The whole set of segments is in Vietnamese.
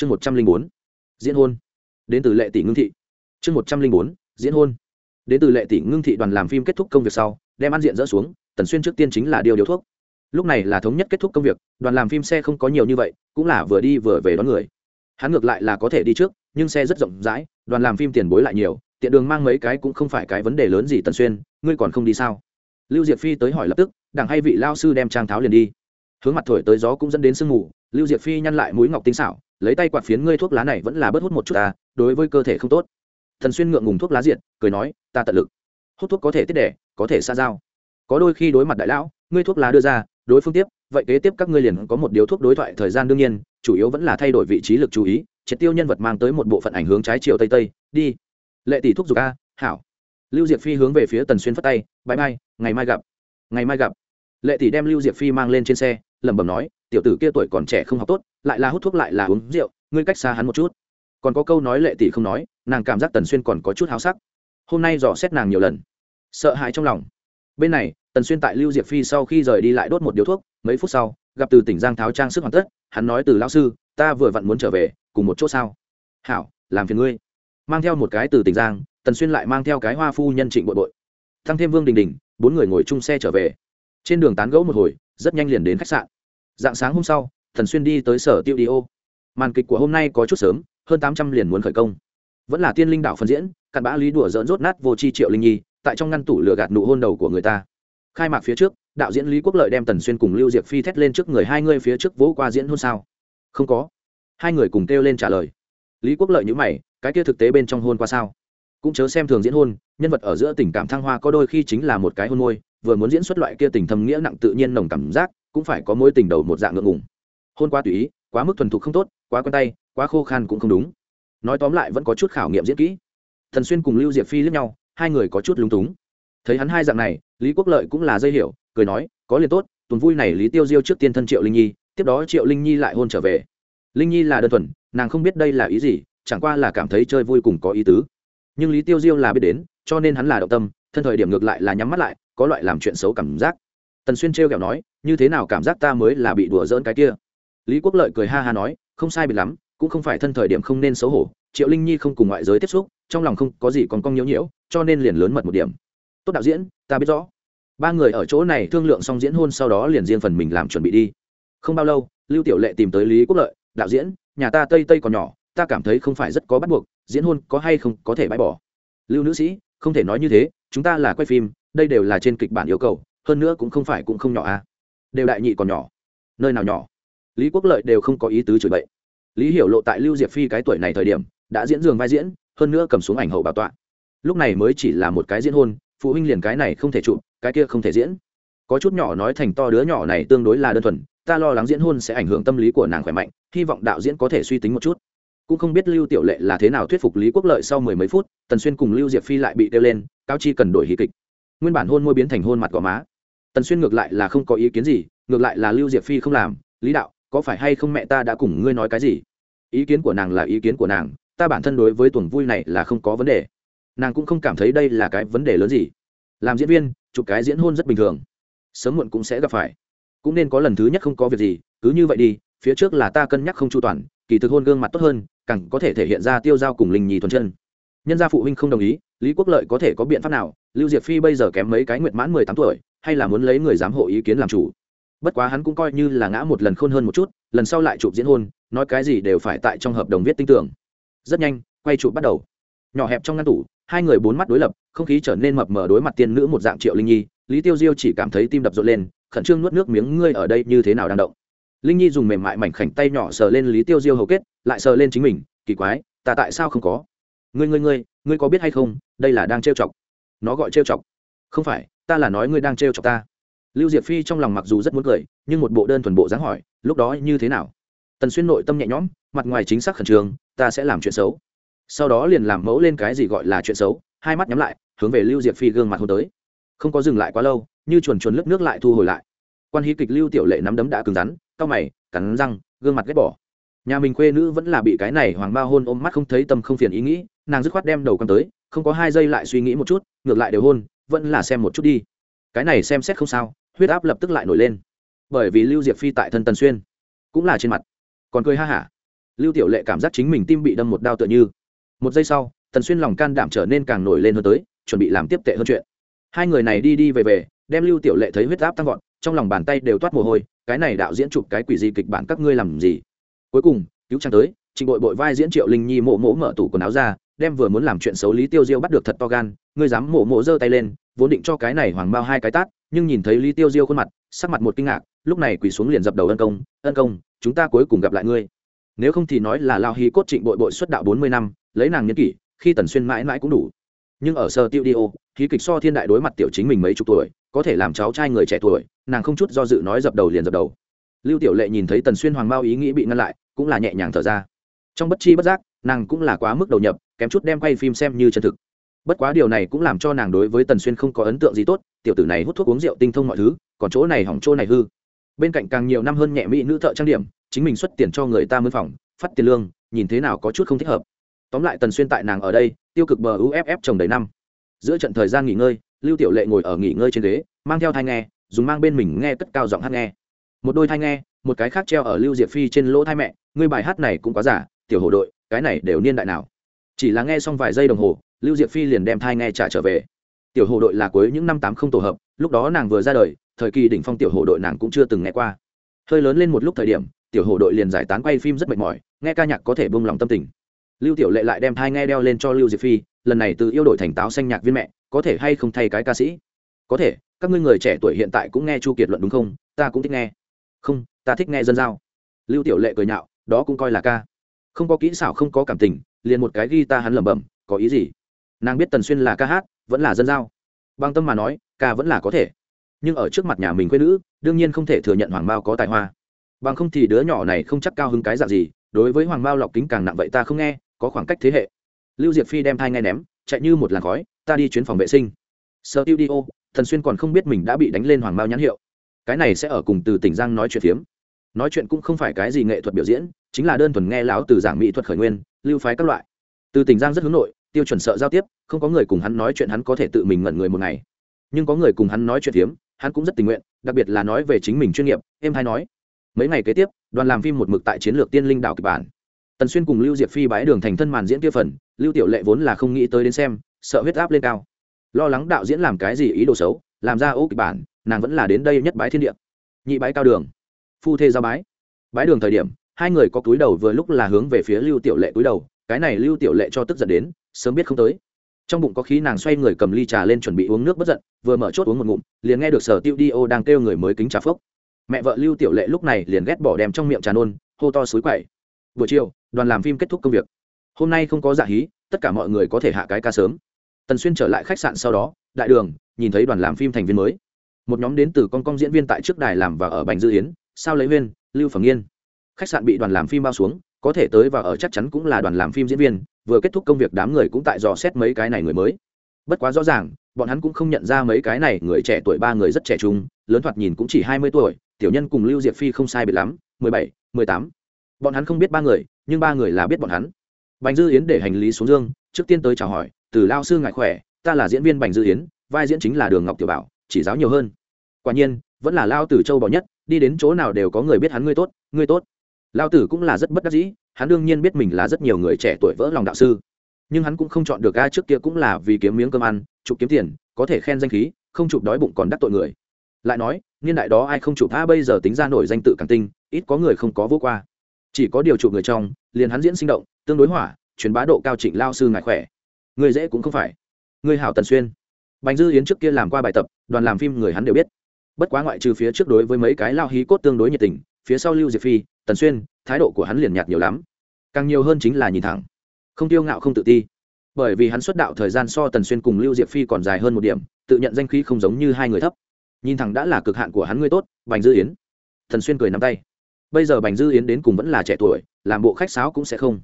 chương một trăm linh bốn, diễn hôn. Đến từ lệ tỷ ngưng thị. Chương một trăm linh bốn, diễn hôn. Đến từ lệ tỷ ngưng thị đoàn làm phim kết thúc công việc sau, đem ăn diện dỡ xuống, tần xuyên trước tiên chính là điều điếu thuốc. Lúc này là thống nhất kết thúc công việc, đoàn làm phim xe không có nhiều như vậy, cũng là vừa đi vừa về đón người. Hắn ngược lại là có thể đi trước, nhưng xe rất rộng rãi, đoàn làm phim tiền bối lại nhiều, tiện đường mang mấy cái cũng không phải cái vấn đề lớn gì tần xuyên, ngươi còn không đi sao? Lưu diệp phi tới hỏi lập tức, đảng hay vị lao sư đem trang tháo liền đi. Hướng mặt thổi tới gió cũng dẫn đến sương mù, lưu diệp phi nhăn lại mũi ngọc tinh xảo lấy tay quạt phiến ngươi thuốc lá này vẫn là bớt hút một chút ta, đối với cơ thể không tốt. Thần xuyên ngượng ngùng thuốc lá diện cười nói, ta tận lực. Hút thuốc có thể tiết đẻ, có thể xa giao. Có đôi khi đối mặt đại lão, ngươi thuốc lá đưa ra, đối phương tiếp, vậy kế tiếp các ngươi liền có một điếu thuốc đối thoại thời gian đương nhiên, chủ yếu vẫn là thay đổi vị trí lực chú ý, triệt tiêu nhân vật mang tới một bộ phận ảnh hướng trái chiều tây tây, đi. Lệ tỷ thuốc dục a, hảo. Lưu diệp phi hướng về phía tần xuyên phất tay, bãi mai, ngày mai gặp. Ngày mai gặp. Lệ tỷ đem lưu diệp phi mang lên trên xe lẩm bẩm nói, tiểu tử kia tuổi còn trẻ không học tốt, lại là hút thuốc lại là uống rượu, ngươi cách xa hắn một chút. Còn có câu nói lệ tỷ không nói, nàng cảm giác tần xuyên còn có chút háo sắc. Hôm nay dò xét nàng nhiều lần, sợ hãi trong lòng. Bên này, tần xuyên tại lưu diệp phi sau khi rời đi lại đốt một điếu thuốc, mấy phút sau, gặp từ tỉnh giang tháo trang sức hoàn tất, hắn nói, từ lão sư, ta vừa vặn muốn trở về, cùng một chỗ sao? Hảo, làm phiền ngươi. Mang theo một cái từ tỉnh giang, tần xuyên lại mang theo cái hoa phu nhân trịnh bội bội. Thăng thêm vương đình đình, bốn người ngồi chung xe trở về. Trên đường tán gẫu một hồi, rất nhanh liền đến khách sạn dạng sáng hôm sau, thần xuyên đi tới sở tiêu đi ô. Màn kịch của hôm nay có chút sớm, hơn tám trăm liền muốn khởi công. Vẫn là tiên linh đạo phân diễn, cặn bã lý đùa dỡn rốt nát vô chi triệu linh nhi, tại trong ngăn tủ lừa gạt nụ hôn đầu của người ta. Khai mạc phía trước, đạo diễn lý quốc lợi đem tần xuyên cùng lưu diệp phi thét lên trước người hai người phía trước vỗ qua diễn hôn sao. Không có. Hai người cùng kêu lên trả lời. Lý quốc lợi nhữ mày, cái kia thực tế bên trong hôn qua sao? Cũng chớ xem thường diễn hôn, nhân vật ở giữa tình cảm thăng hoa có đôi khi chính là một cái hôn môi, vừa muốn diễn xuất loại kia tình thầm nghĩa nặng tự nhiên nồng cảm giác cũng phải có mối tình đầu một dạng ngượng ngùng. Hôn qua tùy ý, quá mức thuần thục không tốt, quá quen tay, quá khô khan cũng không đúng. Nói tóm lại vẫn có chút khảo nghiệm diễn kỹ. Thần xuyên cùng lưu diệp phi lướt nhau, hai người có chút lúng túng. Thấy hắn hai dạng này, lý quốc lợi cũng là dây hiểu, cười nói, có liền tốt, tuần vui này lý tiêu diêu trước tiên thân triệu linh nhi, tiếp đó triệu linh nhi lại hôn trở về. Linh nhi là đơn thuần, nàng không biết đây là ý gì, chẳng qua là cảm thấy chơi vui cùng có ý tứ. Nhưng lý tiêu diêu là biết đến, cho nên hắn là động tâm, thân thời điểm ngược lại là nhắm mắt lại, có loại làm chuyện xấu cảm giác. Tần xuyên trêu kẹo nói như thế nào cảm giác ta mới là bị đùa dỡn cái kia? Lý quốc lợi cười ha ha nói, không sai bị lắm, cũng không phải thân thời điểm không nên xấu hổ, triệu linh nhi không cùng ngoại giới tiếp xúc, trong lòng không có gì còn cong nhiễu nhiễu, cho nên liền lớn mật một điểm. Tốt đạo diễn, ta biết rõ. Ba người ở chỗ này thương lượng xong diễn hôn sau đó liền riêng phần mình làm chuẩn bị đi. Không bao lâu, lưu tiểu lệ tìm tới lý quốc lợi, đạo diễn, nhà ta tây tây còn nhỏ, ta cảm thấy không phải rất có bắt buộc, diễn hôn có hay không có thể bãi bỏ? Lưu nữ sĩ, không thể nói như thế, chúng ta là quay phim, đây đều là trên kịch bản yêu cầu, hơn nữa cũng không phải cũng không nhỏ à đều đại nhị còn nhỏ. Nơi nào nhỏ? Lý quốc lợi đều không có ý tứ chửi bậy. Lý hiểu lộ tại lưu diệp phi cái tuổi này thời điểm, đã diễn dường vai diễn, hơn nữa cầm xuống ảnh hậu bảo tọa. Lúc này mới chỉ là một cái diễn hôn, phụ huynh liền cái này không thể chụp, cái kia không thể diễn. Có chút nhỏ nói thành to đứa nhỏ này tương đối là đơn thuần, ta lo lắng diễn hôn sẽ ảnh hưởng tâm lý của nàng khỏe mạnh, hy vọng đạo diễn có thể suy tính một chút. Cũng không biết lưu tiểu lệ là thế nào thuyết phục lý quốc lợi sau mười mấy phút, tần xuyên cùng lưu diệp phi lại bị kêu lên cao chi cần đổi hí kịch. Nguyên bản hôn môi biến thành hôn mặt gò má tần xuyên ngược lại là không có ý kiến gì, ngược lại là lưu diệp phi không làm, lý đạo, có phải hay không mẹ ta đã cùng ngươi nói cái gì? Ý kiến của nàng là ý kiến của nàng, ta bản thân đối với tuần vui này là không có vấn đề. Nàng cũng không cảm thấy đây là cái vấn đề lớn gì. Làm diễn viên, chụp cái diễn hôn rất bình thường. Sớm muộn cũng sẽ gặp phải. Cũng nên có lần thứ nhất không có việc gì, cứ như vậy đi, phía trước là ta cân nhắc không chu toàn, kỳ thực hôn gương mặt tốt hơn, càng có thể thể hiện ra tiêu giao cùng linh nhì thuần chân. Nhân gia phụ huynh không đồng ý, lý quốc lợi có thể có biện pháp nào? Lưu diệp phi bây giờ kém mấy cái nguyệt mãn mười tám tuổi hay là muốn lấy người giám hộ ý kiến làm chủ. Bất quá hắn cũng coi như là ngã một lần khôn hơn một chút, lần sau lại chụp diễn hôn, nói cái gì đều phải tại trong hợp đồng viết tinh tưởng. Rất nhanh, quay chụp bắt đầu. Nhỏ hẹp trong ngăn tủ, hai người bốn mắt đối lập, không khí trở nên mập mờ đối mặt tiên nữ một dạng triệu linh nhi, lý tiêu diêu chỉ cảm thấy tim đập rộn lên, khẩn trương nuốt nước miếng, ngươi ở đây như thế nào đang động? Linh nhi dùng mềm mại mảnh khảnh tay nhỏ sờ lên lý tiêu diêu hầu kết, lại sờ lên chính mình, kỳ quái, ta tại sao không có? Ngươi ngươi ngươi ngươi có biết hay không, đây là đang trêu chọc. Nó gọi trêu chọc. Không phải ta là nói ngươi đang trêu chọc ta. Lưu diệp phi trong lòng mặc dù rất muốn cười, nhưng một bộ đơn thuần bộ dáng hỏi, lúc đó như thế nào? Tần xuyên nội tâm nhẹ nhõm, mặt ngoài chính xác khẩn trương, ta sẽ làm chuyện xấu. Sau đó liền làm mẫu lên cái gì gọi là chuyện xấu, hai mắt nhắm lại, hướng về lưu diệp phi gương mặt hôn tới. Không có dừng lại quá lâu, như chuồn chuồn lướt nước lại thu hồi lại. Quan hí kịch lưu tiểu lệ nắm đấm đã cứng rắn, cau mày, cắn răng, gương mặt ghét bỏ. Nhà mình quê nữ vẫn là bị cái này hoàng ba hôn ôm mắt không thấy tâm không phiền ý nghĩ, nàng dứt khoát đem đầu con tới, không có hai giây lại suy nghĩ một chút, ngược lại đều hôn vẫn là xem một chút đi. Cái này xem xét không sao, huyết áp lập tức lại nổi lên. Bởi vì lưu diệp phi tại thân tần xuyên, cũng là trên mặt. Còn cười ha hả. Lưu tiểu lệ cảm giác chính mình tim bị đâm một đao tựa như. Một giây sau, tần xuyên lòng can đảm trở nên càng nổi lên hơn tới, chuẩn bị làm tiếp tệ hơn chuyện. Hai người này đi đi về về, đem lưu tiểu lệ thấy huyết áp tăng vọt, trong lòng bàn tay đều toát mồ hôi, cái này đạo diễn chụp cái quỷ gì kịch bản các ngươi làm gì? Cuối cùng, cứu trang tới, trịnh bội bội vai diễn triệu linh nhi mộ mỗ mở tủ quần áo ra đem vừa muốn làm chuyện xấu lý tiêu diêu bắt được thật to gan, ngươi dám mổ mổ giơ tay lên, vốn định cho cái này hoàng bao hai cái tát, nhưng nhìn thấy lý tiêu diêu khuôn mặt, sắc mặt một kinh ngạc, lúc này quỳ xuống liền dập đầu ân công ân công, chúng ta cuối cùng gặp lại ngươi. Nếu không thì nói là lao hí cốt trịnh bội bội xuất đạo bốn mươi năm, lấy nàng nhân kỷ, khi tần xuyên mãi mãi cũng đủ. Nhưng ở sơ tiêu đi ô khí kịch so thiên đại đối mặt tiểu chính mình mấy chục tuổi, có thể làm cháu trai người trẻ tuổi, nàng không chút do dự nói dập đầu liền dập đầu. Lưu tiểu lệ nhìn thấy tần xuyên hoàng bao ý nghĩ bị ngăn lại, cũng là nhẹ nhàng thở ra. Trong bất chi bất giác nàng cũng là quá mức đầu nhập, kém chút đem quay phim xem như chân thực. Bất quá điều này cũng làm cho nàng đối với tần xuyên không có ấn tượng gì tốt, tiểu tử này hút thuốc uống rượu tinh thông mọi thứ, còn chỗ này hỏng chỗ này hư. Bên cạnh càng nhiều năm hơn nhẹ mỹ nữ thợ trang điểm, chính mình xuất tiền cho người ta mướn phòng, phát tiền lương, nhìn thế nào có chút không thích hợp. Tóm lại tần xuyên tại nàng ở đây, tiêu cực bờ uff trồng đầy năm. Giữa trận thời gian nghỉ ngơi, lưu tiểu lệ ngồi ở nghỉ ngơi trên ghế, mang theo thai nghe, dùng mang bên mình nghe cất cao giọng hát nghe. Một đôi thai nghe, một cái khác treo ở lưu diệp phi trên lỗ thai mẹ, ngươi bài hát này cũng quá giả, tiểu Hổ đội cái này đều niên đại nào? Chỉ là nghe xong vài giây đồng hồ, lưu diệp phi liền đem thai nghe trả trở về. Tiểu hồ đội là cuối những năm tám không tổ hợp, lúc đó nàng vừa ra đời, thời kỳ đỉnh phong tiểu hồ đội nàng cũng chưa từng nghe qua. Hơi lớn lên một lúc thời điểm, tiểu hồ đội liền giải tán quay phim rất mệt mỏi, nghe ca nhạc có thể bông lòng tâm tình. Lưu tiểu lệ lại đem thai nghe đeo lên cho lưu diệp phi, lần này từ yêu đội thành táo xanh nhạc viên mẹ, có thể hay không thay cái ca sĩ? Có thể, các ngươi người trẻ tuổi hiện tại cũng nghe chu kiệt luận đúng không? Ta cũng thích nghe. Không, ta thích nghe dân giao. Lưu tiểu lệ cười nhạo, đó cũng coi là ca không có kỹ xảo, không có cảm tình, liền một cái ghi ta hắn lẩm bẩm, có ý gì? Nàng biết tần xuyên là ca hát, vẫn là dân giao. Bằng tâm mà nói, ca vẫn là có thể. Nhưng ở trước mặt nhà mình quê nữ, đương nhiên không thể thừa nhận hoàng mao có tài hoa. Bằng không thì đứa nhỏ này không chắc cao hứng cái dạng gì, đối với hoàng mao lọc kính càng nặng vậy ta không nghe, có khoảng cách thế hệ. Lưu diệp phi đem thai nghe ném, chạy như một làn khói, ta đi chuyến phòng vệ sinh. Sơ tiêu đi ô thần xuyên còn không biết mình đã bị đánh lên hoàng mao nhãn hiệu. Cái này sẽ ở cùng từ tỉnh giang nói chuyện phiếm. Nói chuyện cũng không phải cái gì nghệ thuật biểu diễn chính là đơn thuần nghe lão từ giảng mỹ thuật khởi nguyên, lưu phái các loại. Từ tỉnh giang rất hướng nội, tiêu chuẩn sợ giao tiếp, không có người cùng hắn nói chuyện hắn có thể tự mình ngẩn người một ngày. Nhưng có người cùng hắn nói chuyện hiếm, hắn cũng rất tình nguyện, đặc biệt là nói về chính mình chuyên nghiệp em hay nói. Mấy ngày kế tiếp, đoàn làm phim một mực tại chiến lược tiên linh đảo kịch bản. Tần xuyên cùng lưu diệp phi bái đường thành thân màn diễn kia phần, lưu tiểu lệ vốn là không nghĩ tới đến xem, sợ huyết áp lên cao. Lo lắng đạo diễn làm cái gì ý đồ xấu, làm ra ô kịch bản, nàng vẫn là đến đây nhất bái thiên địa. Nhị bái cao đường. Phu thê giao bái. Bái đường thời điểm hai người có túi đầu vừa lúc là hướng về phía lưu tiểu lệ túi đầu, cái này lưu tiểu lệ cho tức giận đến, sớm biết không tới. Trong bụng có khí nàng xoay người cầm ly trà lên chuẩn bị uống nước bất giận, vừa mở chốt uống một ngụm, liền nghe được sở tiêu đi ô đang kêu người mới kính trà phốc. Mẹ vợ lưu tiểu lệ lúc này liền ghét bỏ đem trong miệng trà nôn, hô to suối quậy. Buổi chiều, đoàn làm phim kết thúc công việc. Hôm nay không có dạ hí, tất cả mọi người có thể hạ cái ca sớm. Tần xuyên trở lại khách sạn sau đó, đại đường, nhìn thấy đoàn làm phim thành viên mới. Một nhóm đến từ con công diễn viên tại trước đài làm và ở bành dư yến, sao lấy viên lưu phẩm nghiên khách sạn bị đoàn làm phim bao xuống, có thể tới và ở chắc chắn cũng là đoàn làm phim diễn viên, vừa kết thúc công việc đám người cũng tại dò xét mấy cái này người mới. Bất quá rõ ràng, bọn hắn cũng không nhận ra mấy cái này người trẻ tuổi, ba người rất trẻ trung, lớn thoạt nhìn cũng chỉ hai mươi tuổi, tiểu nhân cùng lưu diệp phi không sai biệt lắm, mười bảy, mười tám. Bọn hắn không biết ba người, nhưng ba người là biết bọn hắn. Bành dư yến để hành lý xuống dương, trước tiên tới chào hỏi, từ lao sư ngại khỏe, ta là diễn viên bành dư yến, vai diễn chính là đường ngọc tiểu bảo, chỉ giáo nhiều hơn. Quả nhiên, vẫn là lao tử châu bò nhất, đi đến chỗ nào đều có người biết hắn ngươi tốt ngươi tốt lao tử cũng là rất bất đắc dĩ, hắn đương nhiên biết mình là rất nhiều người trẻ tuổi vỡ lòng đạo sư. Nhưng hắn cũng không chọn được ga trước kia cũng là vì kiếm miếng cơm ăn, chụp kiếm tiền, có thể khen danh khí, không chụp đói bụng còn đắc tội người. Lại nói, niên đại đó ai không chụp, a, bây giờ tính ra nổi danh tự càng tinh, ít có người không có vô qua. Chỉ có điều chụp người trong, liền hắn diễn sinh động, tương đối hỏa, truyền bá độ cao trịnh lao sư ngại khỏe. Người dễ cũng không phải. Người hảo tần xuyên. Bành dư yến trước kia làm qua bài tập, đoàn làm phim người hắn đều biết. Bất quá ngoại trừ phía trước đối với mấy cái lao hí cốt tương đối nhiệt tình, phía sau lưu diệp phi tần xuyên, thái độ của hắn liền nhạt nhiều lắm. Càng nhiều hơn chính là nhìn thẳng. Không tiêu ngạo không tự ti. Bởi vì hắn xuất đạo thời gian so tần xuyên cùng lưu diệp phi còn dài hơn một điểm, tự nhận danh khí không giống như hai người thấp. Nhìn thẳng đã là cực hạn của hắn ngươi tốt, bành dư yến. Tần xuyên cười nắm tay. Bây giờ bành dư yến đến cùng vẫn là trẻ tuổi, làm bộ khách sáo cũng sẽ không.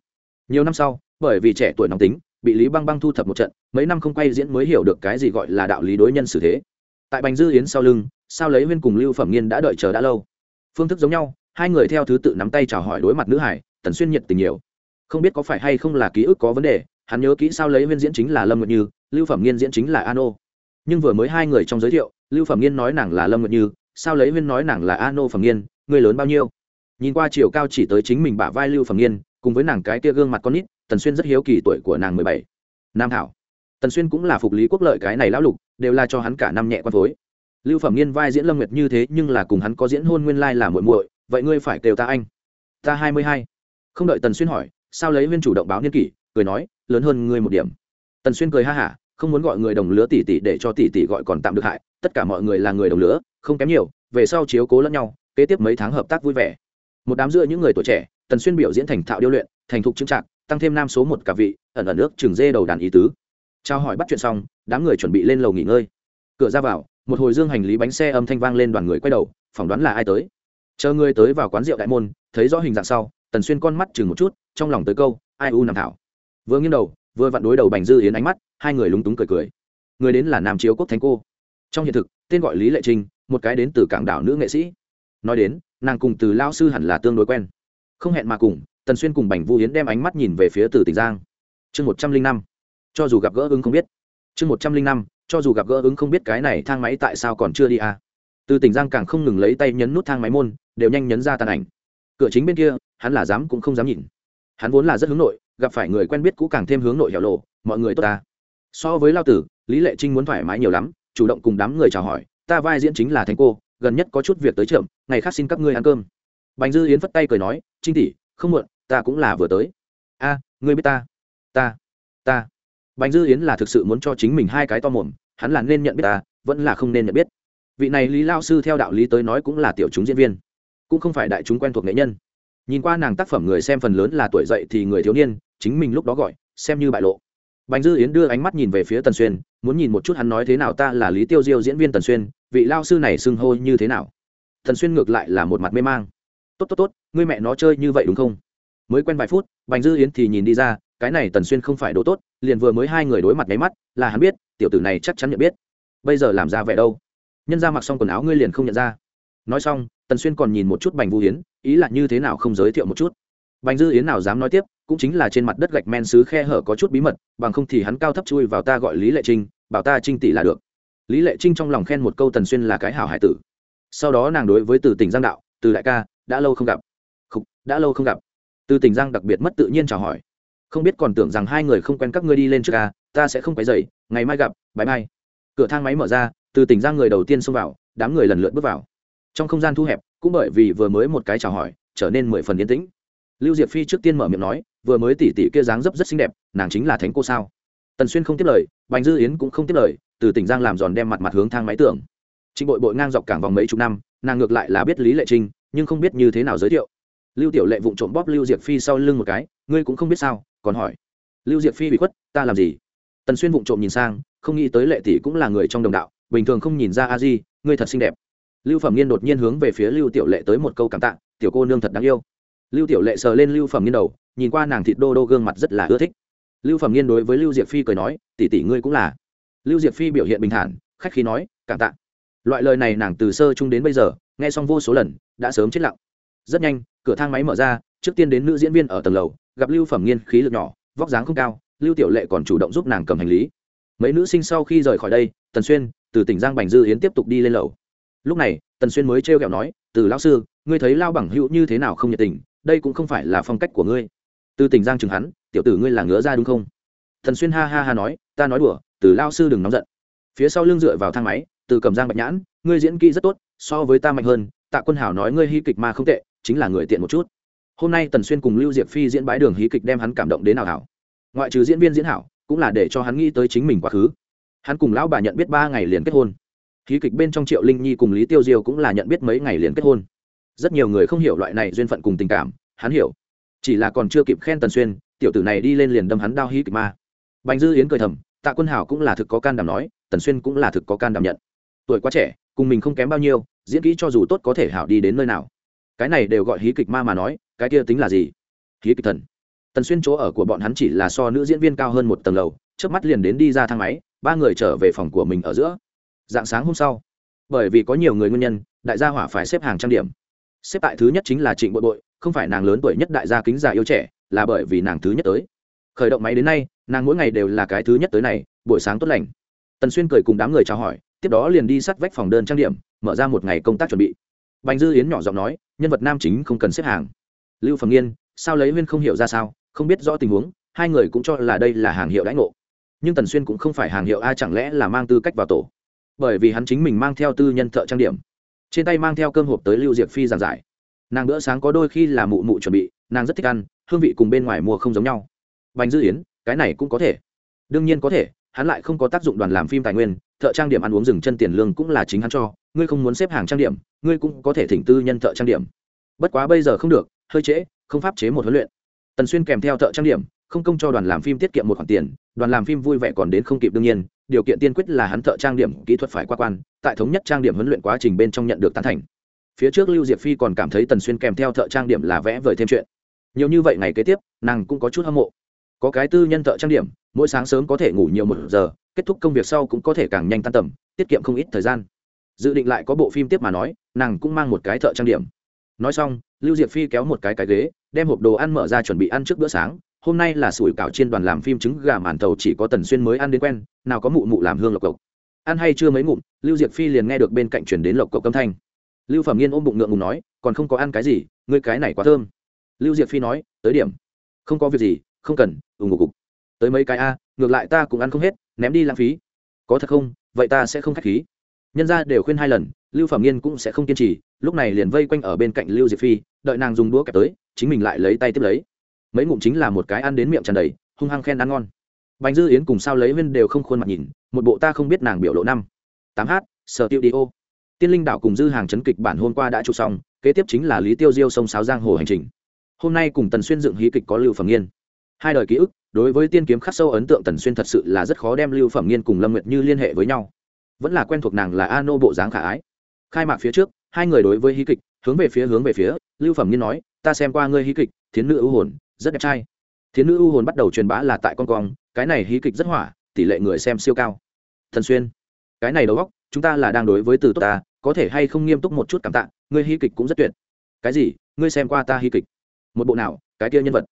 Nhiều năm sau, bởi vì trẻ tuổi nóng tính, bị lý băng băng thu thập một trận, mấy năm không quay diễn mới hiểu được cái gì gọi là đạo lý đối nhân xử thế. Tại bành dư yến sau lưng, sao lấy huyên cùng lưu phẩm nghiên đã đợi chờ đã lâu. Phương thức giống nhau hai người theo thứ tự nắm tay chào hỏi đối mặt nữ hải, tần xuyên nhiệt tình nhiều. Không biết có phải hay không là ký ức có vấn đề, hắn nhớ kỹ sao lấy viên diễn chính là lâm nguyệt như, lưu phẩm nghiên diễn chính là an ô nhưng vừa mới hai người trong giới thiệu, lưu phẩm nghiên nói nàng là lâm nguyệt như, sao lấy viên nói nàng là an ô phẩm nghiên, người lớn bao nhiêu? Nhìn qua chiều cao chỉ tới chính mình bả vai lưu phẩm nghiên, cùng với nàng cái kia gương mặt con nít, tần xuyên rất hiếu kỳ tuổi của nàng mười bảy. Nam thảo. Tần xuyên cũng là phục lý quốc lợi cái này lão lục, đều là cho hắn cả năm nhẹ quan phối. Lưu phẩm nghiên vai diễn lâm nguyệt như thế nhưng là cùng hắn có diễn hôn nguyên lai là muội muội vậy ngươi phải kêu ta anh. Ta hai mươi hai. Không đợi tần xuyên hỏi, sao lấy viên chủ động báo niên kỷ, cười nói, lớn hơn ngươi một điểm. Tần xuyên cười ha hả, không muốn gọi người đồng lứa tỷ tỷ để cho tỷ tỷ gọi còn tạm được hại, tất cả mọi người là người đồng lứa, không kém nhiều, về sau chiếu cố lẫn nhau, kế tiếp mấy tháng hợp tác vui vẻ. Một đám giữa những người tuổi trẻ, tần xuyên biểu diễn thành thạo điêu luyện, thành thục chứng trạng tăng thêm nam số một cả vị, ẩn ẩn nước trường dê đầu đàn ý tứ. Trao hỏi bắt chuyện xong, đám người chuẩn bị lên lầu nghỉ ngơi. Cửa ra vào, một hồi dương hành lý bánh xe âm thanh vang lên đoàn người quay đầu, phỏng đoán là ai tới chờ người tới vào quán rượu đại môn, thấy rõ hình dạng sau, tần xuyên con mắt chừng một chút, trong lòng tới câu, ai u nằm thảo? Vừa nghiêng đầu, vừa vặn đối đầu bành dư yến ánh mắt, hai người lúng túng cười cười. Người đến là nam chiếu quốc thánh cô. Trong hiện thực, tên gọi lý lệ trinh một cái đến từ cảng đảo nữ nghệ sĩ. Nói đến, nàng cùng từ lao sư hẳn là tương đối quen. Không hẹn mà cùng, tần xuyên cùng bành vu yến đem ánh mắt nhìn về phía từ tỉnh giang. Chương một trăm linh năm. Cho dù gặp gỡ ứng không biết. Chương một trăm linh năm, cho dù gặp gỡ ứng không biết cái này thang máy tại sao còn chưa đi à từ tỉnh giang càng không ngừng lấy tay nhấn nút thang máy môn, đều nhanh nhấn ra tàn ảnh. Cửa chính bên kia, hắn là dám cũng không dám nhìn. Hắn vốn là rất hướng nội, gặp phải người quen biết cũ càng thêm hướng nội hẻo lộ mọi người tốt ta. So với lao tử, lý lệ trinh muốn thoải mái nhiều lắm, chủ động cùng đám người chào hỏi, ta vai diễn chính là thánh cô, gần nhất có chút việc tới trưởng ngày khác xin các ngươi ăn cơm. Bành dư yến phất tay cười nói, trinh tỷ, không muộn, ta cũng là vừa tới. A, ngươi biết ta ta ta. Bành dư yến là thực sự muốn cho chính mình hai cái to mồm, hắn là nên nhận biết ta, vẫn là không nên nhận biết vị này lý lao sư theo đạo lý tới nói cũng là tiểu chúng diễn viên, cũng không phải đại chúng quen thuộc nghệ nhân. Nhìn qua nàng tác phẩm người xem phần lớn là tuổi dậy thì người thiếu niên, chính mình lúc đó gọi, xem như bại lộ. Bành dư yến đưa ánh mắt nhìn về phía tần xuyên, muốn nhìn một chút hắn nói thế nào ta là lý tiêu diêu diễn viên tần xuyên, vị lao sư này xưng hô như thế nào. Tần xuyên ngược lại là một mặt mê mang. Tốt tốt tốt, ngươi mẹ nó chơi như vậy đúng không? Mới quen vài phút, bành dư yến thì nhìn đi ra, cái này tần xuyên không phải đồ tốt, liền vừa mới hai người đối mặt nháy mắt, là hắn biết, tiểu tử này chắc chắn nhận biết. Bây giờ làm ra vẻ đâu? Nhân ra mặc xong quần áo ngươi liền không nhận ra. Nói xong, tần xuyên còn nhìn một chút bành vũ hiến ý là như thế nào không giới thiệu một chút. Bành dư yến nào dám nói tiếp, cũng chính là trên mặt đất gạch men xứ khe hở có chút bí mật, bằng không thì hắn cao thấp chui vào ta gọi lý lệ trinh, bảo ta trinh tỷ là được. Lý lệ trinh trong lòng khen một câu tần xuyên là cái hảo hải tử. Sau đó nàng đối với từ tỉnh giang đạo, từ đại ca, đã lâu không gặp. Khục, đã lâu không gặp. Từ tỉnh giang đặc biệt mất tự nhiên chào hỏi. Không biết còn tưởng rằng hai người không quen các ngươi đi lên trước ca ta sẽ không phải dậy ngày mai gặp bãi mai. Cửa thang máy mở ra từ tỉnh giang người đầu tiên xông vào, đám người lần lượt bước vào. Trong không gian thu hẹp, cũng bởi vì vừa mới một cái chào hỏi, trở nên mười phần yên tĩnh. Lưu diệp phi trước tiên mở miệng nói, vừa mới tỉ tỉ kia dáng dấp rất xinh đẹp, nàng chính là thánh cô sao? Tần xuyên không tiếp lời, bành dư yến cũng không tiếp lời, từ tỉnh giang làm giòn đem mặt mặt hướng thang máy tưởng. Trịnh bội bội ngang dọc cảng vòng mấy chục năm, nàng ngược lại là biết lý lệ trinh, nhưng không biết như thế nào giới thiệu. Lưu tiểu lệ vụng trộm bóp lưu diệp phi sau lưng một cái, ngươi cũng không biết sao, còn hỏi. Lưu diệp phi bị khuất, ta làm gì? Tần xuyên vụng trộm nhìn sang, không nghĩ tới lệ tỷ cũng là người trong đồng đạo bình thường không nhìn ra a di, ngươi thật xinh đẹp. Lưu phẩm nghiên đột nhiên hướng về phía lưu tiểu lệ tới một câu cảm tạ, tiểu cô nương thật đáng yêu. Lưu tiểu lệ sờ lên lưu phẩm nghiên đầu, nhìn qua nàng thịt đô đô gương mặt rất là ưa thích. Lưu phẩm nghiên đối với lưu diệp phi cười nói, tỷ tỷ ngươi cũng là. Lưu diệp phi biểu hiện bình thản, khách khí nói, cảm tạ. Loại lời này nàng từ sơ chung đến bây giờ, nghe xong vô số lần, đã sớm chết lặng. Rất nhanh, cửa thang máy mở ra, trước tiên đến nữ diễn viên ở tầng lầu, gặp lưu phẩm nghiên khí lực nhỏ, vóc dáng không cao, lưu tiểu lệ còn chủ động giúp nàng cầm hành lý. Mấy nữ sinh sau khi rời khỏi đây, tần xuyên từ tỉnh giang bành dư yến tiếp tục đi lên lầu. Lúc này, tần xuyên mới trêu ghẹo nói, từ lão sư, ngươi thấy lao bằng hữu như thế nào không nhiệt tình, đây cũng không phải là phong cách của ngươi. Từ tỉnh giang chừng hắn, tiểu tử ngươi là ngứa ra đúng không? Tần xuyên ha ha ha nói, ta nói đùa, từ lao sư đừng nóng giận. Phía sau lưng dựa vào thang máy, từ cầm giang bạch nhãn, ngươi diễn kỹ rất tốt, so với ta mạnh hơn, tạ quân hảo nói ngươi hy kịch mà không tệ, chính là người tiện một chút. Hôm nay tần xuyên cùng lưu diệp phi diễn bãi đường hí kịch đem hắn cảm động đến nào hảo ngoại trừ diễn viên diễn hảo, cũng là để cho hắn nghĩ tới chính mình quá khứ hắn cùng lão bà nhận biết ba ngày liền kết hôn. Khí kịch bên trong triệu linh nhi cùng lý tiêu diêu cũng là nhận biết mấy ngày liền kết hôn. Rất nhiều người không hiểu loại này duyên phận cùng tình cảm, hắn hiểu. Chỉ là còn chưa kịp khen tần xuyên, tiểu tử này đi lên liền đâm hắn đao hí kịch ma. Bành dư yến cười thầm, tạ quân hảo cũng là thực có can đảm nói, tần xuyên cũng là thực có can đảm nhận. Tuổi quá trẻ, cùng mình không kém bao nhiêu, diễn kỹ cho dù tốt có thể hảo đi đến nơi nào. Cái này đều gọi hí kịch ma mà nói, cái kia tính là gì? Hí kịch thần. Tần xuyên chỗ ở của bọn hắn chỉ là so nữ diễn viên cao hơn một tầng lầu trước mắt liền đến đi ra thang máy ba người trở về phòng của mình ở giữa. Dạng sáng hôm sau, bởi vì có nhiều người nguyên nhân, đại gia hỏa phải xếp hàng trang điểm. Xếp tại thứ nhất chính là trịnh bội bội, không phải nàng lớn tuổi nhất đại gia kính già yêu trẻ, là bởi vì nàng thứ nhất tới. Khởi động máy đến nay, nàng mỗi ngày đều là cái thứ nhất tới này, buổi sáng tốt lành. Tần xuyên cười cùng đám người chào hỏi, tiếp đó liền đi sắt vách phòng đơn trang điểm, mở ra một ngày công tác chuẩn bị. Bành dư yến nhỏ giọng nói, nhân vật nam chính không cần xếp hàng. Lưu phẩm nghiên, sao lấy huyên không hiểu ra sao, không biết rõ tình huống, hai người cũng cho là đây là hàng hiệu đãi ngộ nhưng tần xuyên cũng không phải hàng hiệu ai chẳng lẽ là mang tư cách vào tổ? Bởi vì hắn chính mình mang theo tư nhân thợ trang điểm. Trên tay mang theo cơm hộp tới lưu diệp phi giảng giải. Nàng bữa sáng có đôi khi là mụ mụ chuẩn bị, nàng rất thích ăn, hương vị cùng bên ngoài mua không giống nhau. Bánh dư yến, cái này cũng có thể. Đương nhiên có thể, hắn lại không có tác dụng đoàn làm phim tài nguyên, thợ trang điểm ăn uống dừng chân tiền lương cũng là chính hắn cho, ngươi không muốn xếp hàng trang điểm, ngươi cũng có thể thỉnh tư nhân thợ trang điểm. Bất quá bây giờ không được, hơi trễ, không pháp chế một huấn luyện. Tần xuyên kèm theo thợ trang điểm, không công cho đoàn làm phim tiết kiệm một khoản tiền đoàn làm phim vui vẻ còn đến không kịp đương nhiên, điều kiện tiên quyết là hắn thợ trang điểm kỹ thuật phải qua quan, tại thống nhất trang điểm huấn luyện quá trình bên trong nhận được tán thành. Phía trước lưu diệp phi còn cảm thấy tần xuyên kèm theo thợ trang điểm là vẽ vời thêm chuyện. Nhiều như vậy ngày kế tiếp, nàng cũng có chút hâm mộ. Có cái tư nhân thợ trang điểm, mỗi sáng sớm có thể ngủ nhiều một giờ, kết thúc công việc sau cũng có thể càng nhanh tan tầm, tiết kiệm không ít thời gian. Dự định lại có bộ phim tiếp mà nói, nàng cũng mang một cái thợ trang điểm. Nói xong, lưu diệp phi kéo một cái cái ghế, đem hộp đồ ăn mở ra chuẩn bị ăn trước bữa sáng hôm nay là sủi cảo trên đoàn làm phim trứng gà màn thầu chỉ có tần xuyên mới ăn đến quen, nào có mụ mụ làm hương lộc cộc. Ăn hay chưa mấy ngụm, lưu diệp phi liền nghe được bên cạnh chuyển đến lộc cộc âm thanh. Lưu phẩm nghiên ôm bụng ngượng ngùng nói, còn không có ăn cái gì, ngươi cái này quá thơm. Lưu diệp phi nói, tới điểm. Không có việc gì, không cần ủng ngục cục. Tới mấy cái a, ngược lại ta cũng ăn không hết, ném đi lãng phí. Có thật không? Vậy ta sẽ không k h á c h khí. Nhân ra đều khuyên hai lần, lưu phẩm nghiên cũng sẽ không kiên trì, lúc này liền vây quanh ở bên cạnh lưu diệp phi, đợi nàng dùng đũa kẹp tới, chính mình lại lấy tay tiếp lấy mấy ngụm chính là một cái ăn đến miệng tràn đầy, hung hăng khen ăn ngon. Bánh dư yến cùng sao lấy huyên đều không khuôn mặt nhìn, một bộ ta không biết nàng biểu lộ năm, tám h sở tiêu đi ô. Tiên linh đảo cùng dư hàng chấn kịch bản hôm qua đã chụp xong, kế tiếp chính là lý tiêu diêu sông sáo giang hồ hành trình. Hôm nay cùng tần xuyên dựng hí kịch có lưu phẩm nghiên. Hai đời ký ức, đối với tiên kiếm khắc sâu ấn tượng tần xuyên thật sự là rất khó đem lưu phẩm nghiên cùng lâm nguyệt như liên hệ với nhau. Vẫn là quen thuộc nàng là a nô bộ dáng khả ái. Khai mạc phía trước, hai người đối với hí kịch, hướng về phía hướng về phía, lưu phẩm nghiên nói, ta xem qua ngươi hí kịch, thiến nữ ưu hồn rất đẹp trai. Thiến nữ u hồn bắt đầu truyền bá là tại con cong, cái này hí kịch rất hỏa, tỷ lệ người xem siêu cao. Thần xuyên, cái này đầu góc chúng ta là đang đối với từ tốt ta, có thể hay không nghiêm túc một chút cảm tạ, ngươi hí kịch cũng rất tuyệt. Cái gì? Ngươi xem qua ta hí kịch? Một bộ nào? Cái kia nhân vật?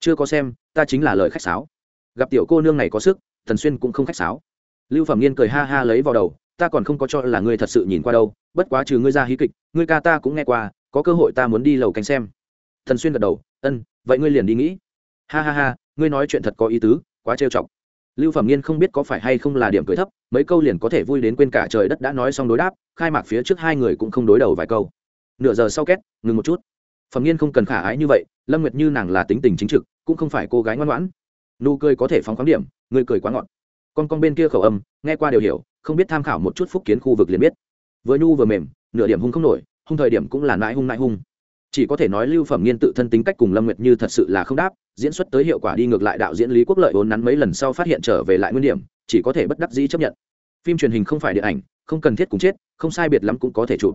Chưa có xem, ta chính là lời khách sáo. Gặp tiểu cô nương này có sức, thần xuyên cũng không khách sáo. Lưu phẩm nghiên cười ha ha lấy vào đầu, ta còn không có cho là ngươi thật sự nhìn qua đâu, bất quá trừ ngươi ra hí kịch, ngươi ca ta cũng nghe qua, có cơ hội ta muốn đi lầu cánh xem. Thần xuyên gật đầu, ân vậy ngươi liền đi nghĩ. Ha ha ha, ngươi nói chuyện thật có ý tứ, quá trêu chọc. Lưu phẩm nghiên không biết có phải hay không là điểm cười thấp, mấy câu liền có thể vui đến quên cả trời đất đã nói xong đối đáp, khai mạc phía trước hai người cũng không đối đầu vài câu. Nửa giờ sau két, ngừng một chút. Phẩm nghiên không cần khả ái như vậy, lâm nguyệt như nàng là tính tình chính trực, cũng không phải cô gái ngoan ngoãn. Nụ cười có thể phóng khoáng điểm, người cười quá ngọn con con bên kia khẩu âm, nghe qua đều hiểu, không biết tham khảo một chút phúc kiến khu vực liền biết. Vừa nhu vừa mềm, nửa điểm hung không nổi, hung thời điểm cũng là nãi hung nãi hung chỉ có thể nói lưu phẩm nghiên tự thân tính cách cùng lâm nguyệt như thật sự là không đáp, diễn xuất tới hiệu quả đi ngược lại đạo diễn lý quốc lợi vốn nắn mấy lần sau phát hiện trở về lại nguyên điểm, chỉ có thể bất đắc dĩ chấp nhận. Phim truyền hình không phải điện ảnh, không cần thiết cùng chết, không sai biệt lắm cũng có thể chụp.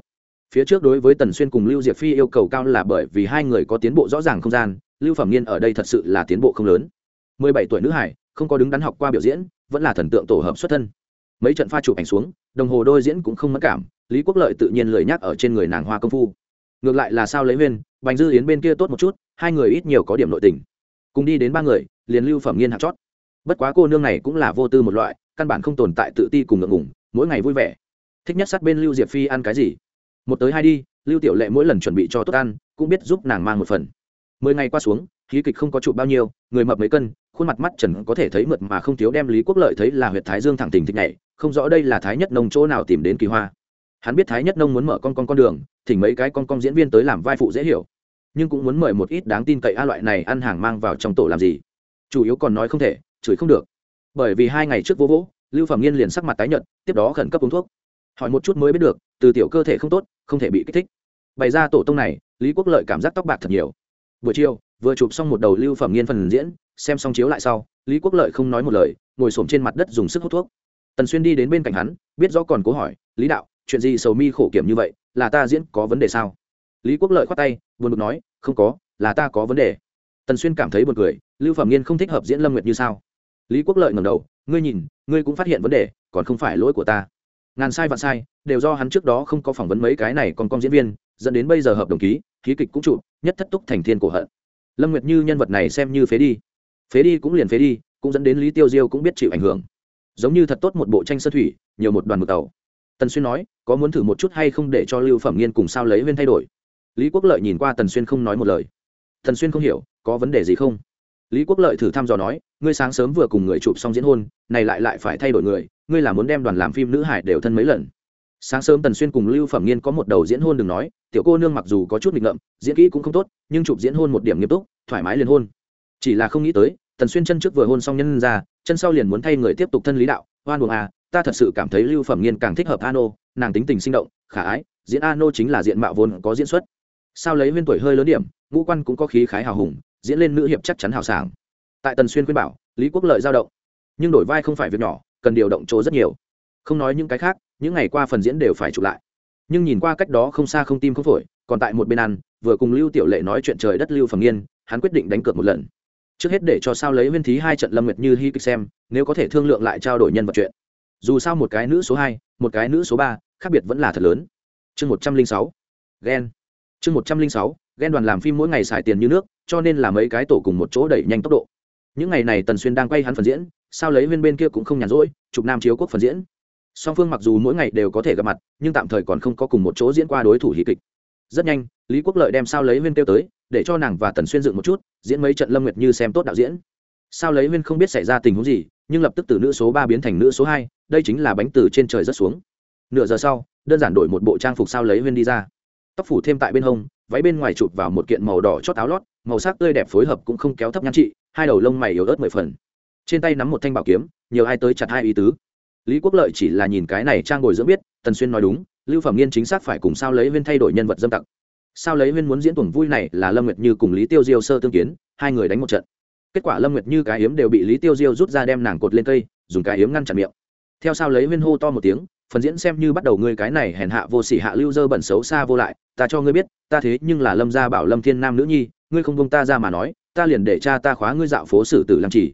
Phía trước đối với tần xuyên cùng lưu diệp phi yêu cầu cao là bởi vì hai người có tiến bộ rõ ràng không gian, lưu phẩm nghiên ở đây thật sự là tiến bộ không lớn. Mười bảy tuổi nữ hải, không có đứng đắn học qua biểu diễn, vẫn là thần tượng tổ hợp xuất thân. Mấy trận pha chụp ảnh xuống, đồng hồ đôi diễn cũng không mất cảm, lý quốc lợi tự nhiên lười nhắc ở trên người nàng hoa công phu ngược lại là sao lấy viên bành dư yến bên kia tốt một chút, hai người ít nhiều có điểm nội tình. Cùng đi đến ba người, liền lưu phẩm nghiên hạt chót. Bất quá cô nương này cũng là vô tư một loại, căn bản không tồn tại tự ti cùng ngượng ngùng, mỗi ngày vui vẻ. Thích nhất sát bên lưu diệp phi ăn cái gì? Một tới hai đi, lưu tiểu lệ mỗi lần chuẩn bị cho tốt ăn, cũng biết giúp nàng mang một phần. Mười ngày qua xuống, khí kịch không có trụ bao nhiêu, người mập mấy cân, khuôn mặt mắt trần có thể thấy mượt mà không thiếu đem lý quốc lợi thấy là huyện thái dương thẳng tình thích nhảy, không rõ đây là thái nhất nông chỗ nào tìm đến kỳ hoa hắn biết thái nhất nông muốn mở con con con đường, thỉnh mấy cái con con diễn viên tới làm vai phụ dễ hiểu. Nhưng cũng muốn mời một ít đáng tin cậy a loại này ăn hàng mang vào trong tổ làm gì. Chủ yếu còn nói không thể, chửi không được. Bởi vì hai ngày trước vô vỗ, lưu phẩm nghiên liền sắc mặt tái nhợt, tiếp đó khẩn cấp uống thuốc. Hỏi một chút mới biết được, từ tiểu cơ thể không tốt, không thể bị kích thích. Bày ra tổ tông này, lý quốc lợi cảm giác tóc bạc thật nhiều. Buổi chiều, vừa chụp xong một đầu lưu phẩm nghiên phần diễn, xem xong chiếu lại sau, lý quốc lợi không nói một lời, ngồi s trên mặt đất dùng sức hút thuốc. Tần xuyên đi đến bên cạnh hắn, biết rõ còn cố hỏi, lý đạo chuyện gì sầu mi khổ kiểm như vậy, là ta diễn có vấn đề sao? Lý quốc lợi khoát tay, buồn bực nói, không có, là ta có vấn đề. Tần xuyên cảm thấy buồn cười, lưu phẩm nghiên không thích hợp diễn lâm nguyệt như sao? Lý quốc lợi ngầm đầu, ngươi nhìn, ngươi cũng phát hiện vấn đề, còn không phải lỗi của ta. Ngàn sai vạn sai, đều do hắn trước đó không có phỏng vấn mấy cái này còn con diễn viên, dẫn đến bây giờ hợp đồng ký ký kịch cũng trụ nhất thất túc thành thiên cổ hận. Lâm nguyệt như nhân vật này xem như phế đi. Phế đi cũng liền phế đi, cũng dẫn đến lý tiêu diêu cũng biết chịu ảnh hưởng. Giống như thật tốt một bộ tranh sơ thủy, nhiều một đoàn một tàu tần xuyên nói, có muốn thử một chút hay không để cho lưu phẩm nghiên cùng sao lấy huyên thay đổi? Lý quốc lợi nhìn qua tần xuyên không nói một lời. Tần xuyên không hiểu, có vấn đề gì không? Lý quốc lợi thử thăm dò nói, ngươi sáng sớm vừa cùng người chụp xong diễn hôn, này lại lại phải thay đổi người, ngươi là muốn đem đoàn làm phim nữ hải đều thân mấy lần? Sáng sớm tần xuyên cùng lưu phẩm nghiên có một đầu diễn hôn đừng nói, tiểu cô nương mặc dù có chút nghịch ngợm, diễn kỹ cũng không tốt, nhưng chụp diễn hôn một điểm nghiêm túc, thoải mái liền hôn. Chỉ là không nghĩ tới, tần xuyên chân trước vừa hôn xong nhân ra, chân sau liền muốn thay người tiếp tục thân lý đạo hoan buồng à ta thật sự cảm thấy lưu phẩm nghiên càng thích hợp ano, nàng tính tình sinh động, khả ái, diễn ano chính là diện mạo vốn có diễn xuất. Sao lấy viên tuổi hơi lớn điểm, ngũ quan cũng có khí khái hào hùng, diễn lên nữ hiệp chắc chắn hào sảng. Tại tần xuyên khuyên bảo, lý quốc lợi giao động. Nhưng đổi vai không phải việc nhỏ, cần điều động chỗ rất nhiều. Không nói những cái khác, những ngày qua phần diễn đều phải chụp lại. Nhưng nhìn qua cách đó không xa không tim không phổi, còn tại một bên ăn, vừa cùng lưu tiểu lệ nói chuyện trời đất lưu phẩm nghiên, hắn quyết định đánh cược một lần. Trước hết để cho sao lấy viên thí hai trận lâm nguyệt như hy kịch xem, nếu có thể thương lượng lại trao đổi nhân vật chuyện dù sao một cái nữ số hai, một cái nữ số ba, khác biệt vẫn là thật lớn. Chương một trăm linh sáu ghen chương một trăm linh sáu ghen đoàn làm phim mỗi ngày xài tiền như nước, cho nên là mấy cái tổ cùng một chỗ đẩy nhanh tốc độ. Những ngày này tần xuyên đang quay hắn phần diễn, sao lấy viên bên kia cũng không nhàn rỗi, chụp nam chiếu quốc phần diễn. Song phương mặc dù mỗi ngày đều có thể gặp mặt, nhưng tạm thời còn không có cùng một chỗ diễn qua đối thủ hí kịch. Rất nhanh, lý quốc lợi đem sao lấy viên kêu tới, để cho nàng và tần xuyên dựng một chút, diễn mấy trận lâm nguyệt như xem tốt đạo diễn. Sao lấy viên không biết xảy ra tình huống gì nhưng lập tức từ nữ số ba biến thành nữ số hai, đây chính là bánh từ trên trời rất xuống. Nửa giờ sau, đơn giản đổi một bộ trang phục sao lấy viên đi ra. Tóc phủ thêm tại bên hông, váy bên ngoài chụp vào một kiện màu đỏ chót áo lót, màu sắc tươi đẹp phối hợp cũng không kéo thấp nhan trị, hai đầu lông mày yếu ớt mười phần. Trên tay nắm một thanh bảo kiếm, nhiều ai tới chặt hai ý tứ. Lý quốc lợi chỉ là nhìn cái này trang ngồi dưỡng biết, tần xuyên nói đúng, lưu phẩm nghiên chính xác phải cùng sao lấy viên thay đổi nhân vật dâm tặc. Sao lấy viên muốn diễn tuần vui này là lâm nguyệt như cùng lý tiêu diêu sơ tương kiến, hai người đánh một trận kết quả lâm nguyệt như cái hiếm đều bị lý tiêu diêu rút ra đem nàng cột lên cây, dùng cái hiếm ngăn chặn miệng. Theo sau lấy huyên hô to một tiếng, phần diễn xem như bắt đầu ngươi cái này hèn hạ vô sỉ hạ lưu dơ bẩn xấu xa vô lại, ta cho ngươi biết, ta thế nhưng là lâm gia bảo lâm thiên nam nữ nhi, ngươi không bông ta ra mà nói, ta liền để cha ta khóa ngươi dạo phố xử tử làm chỉ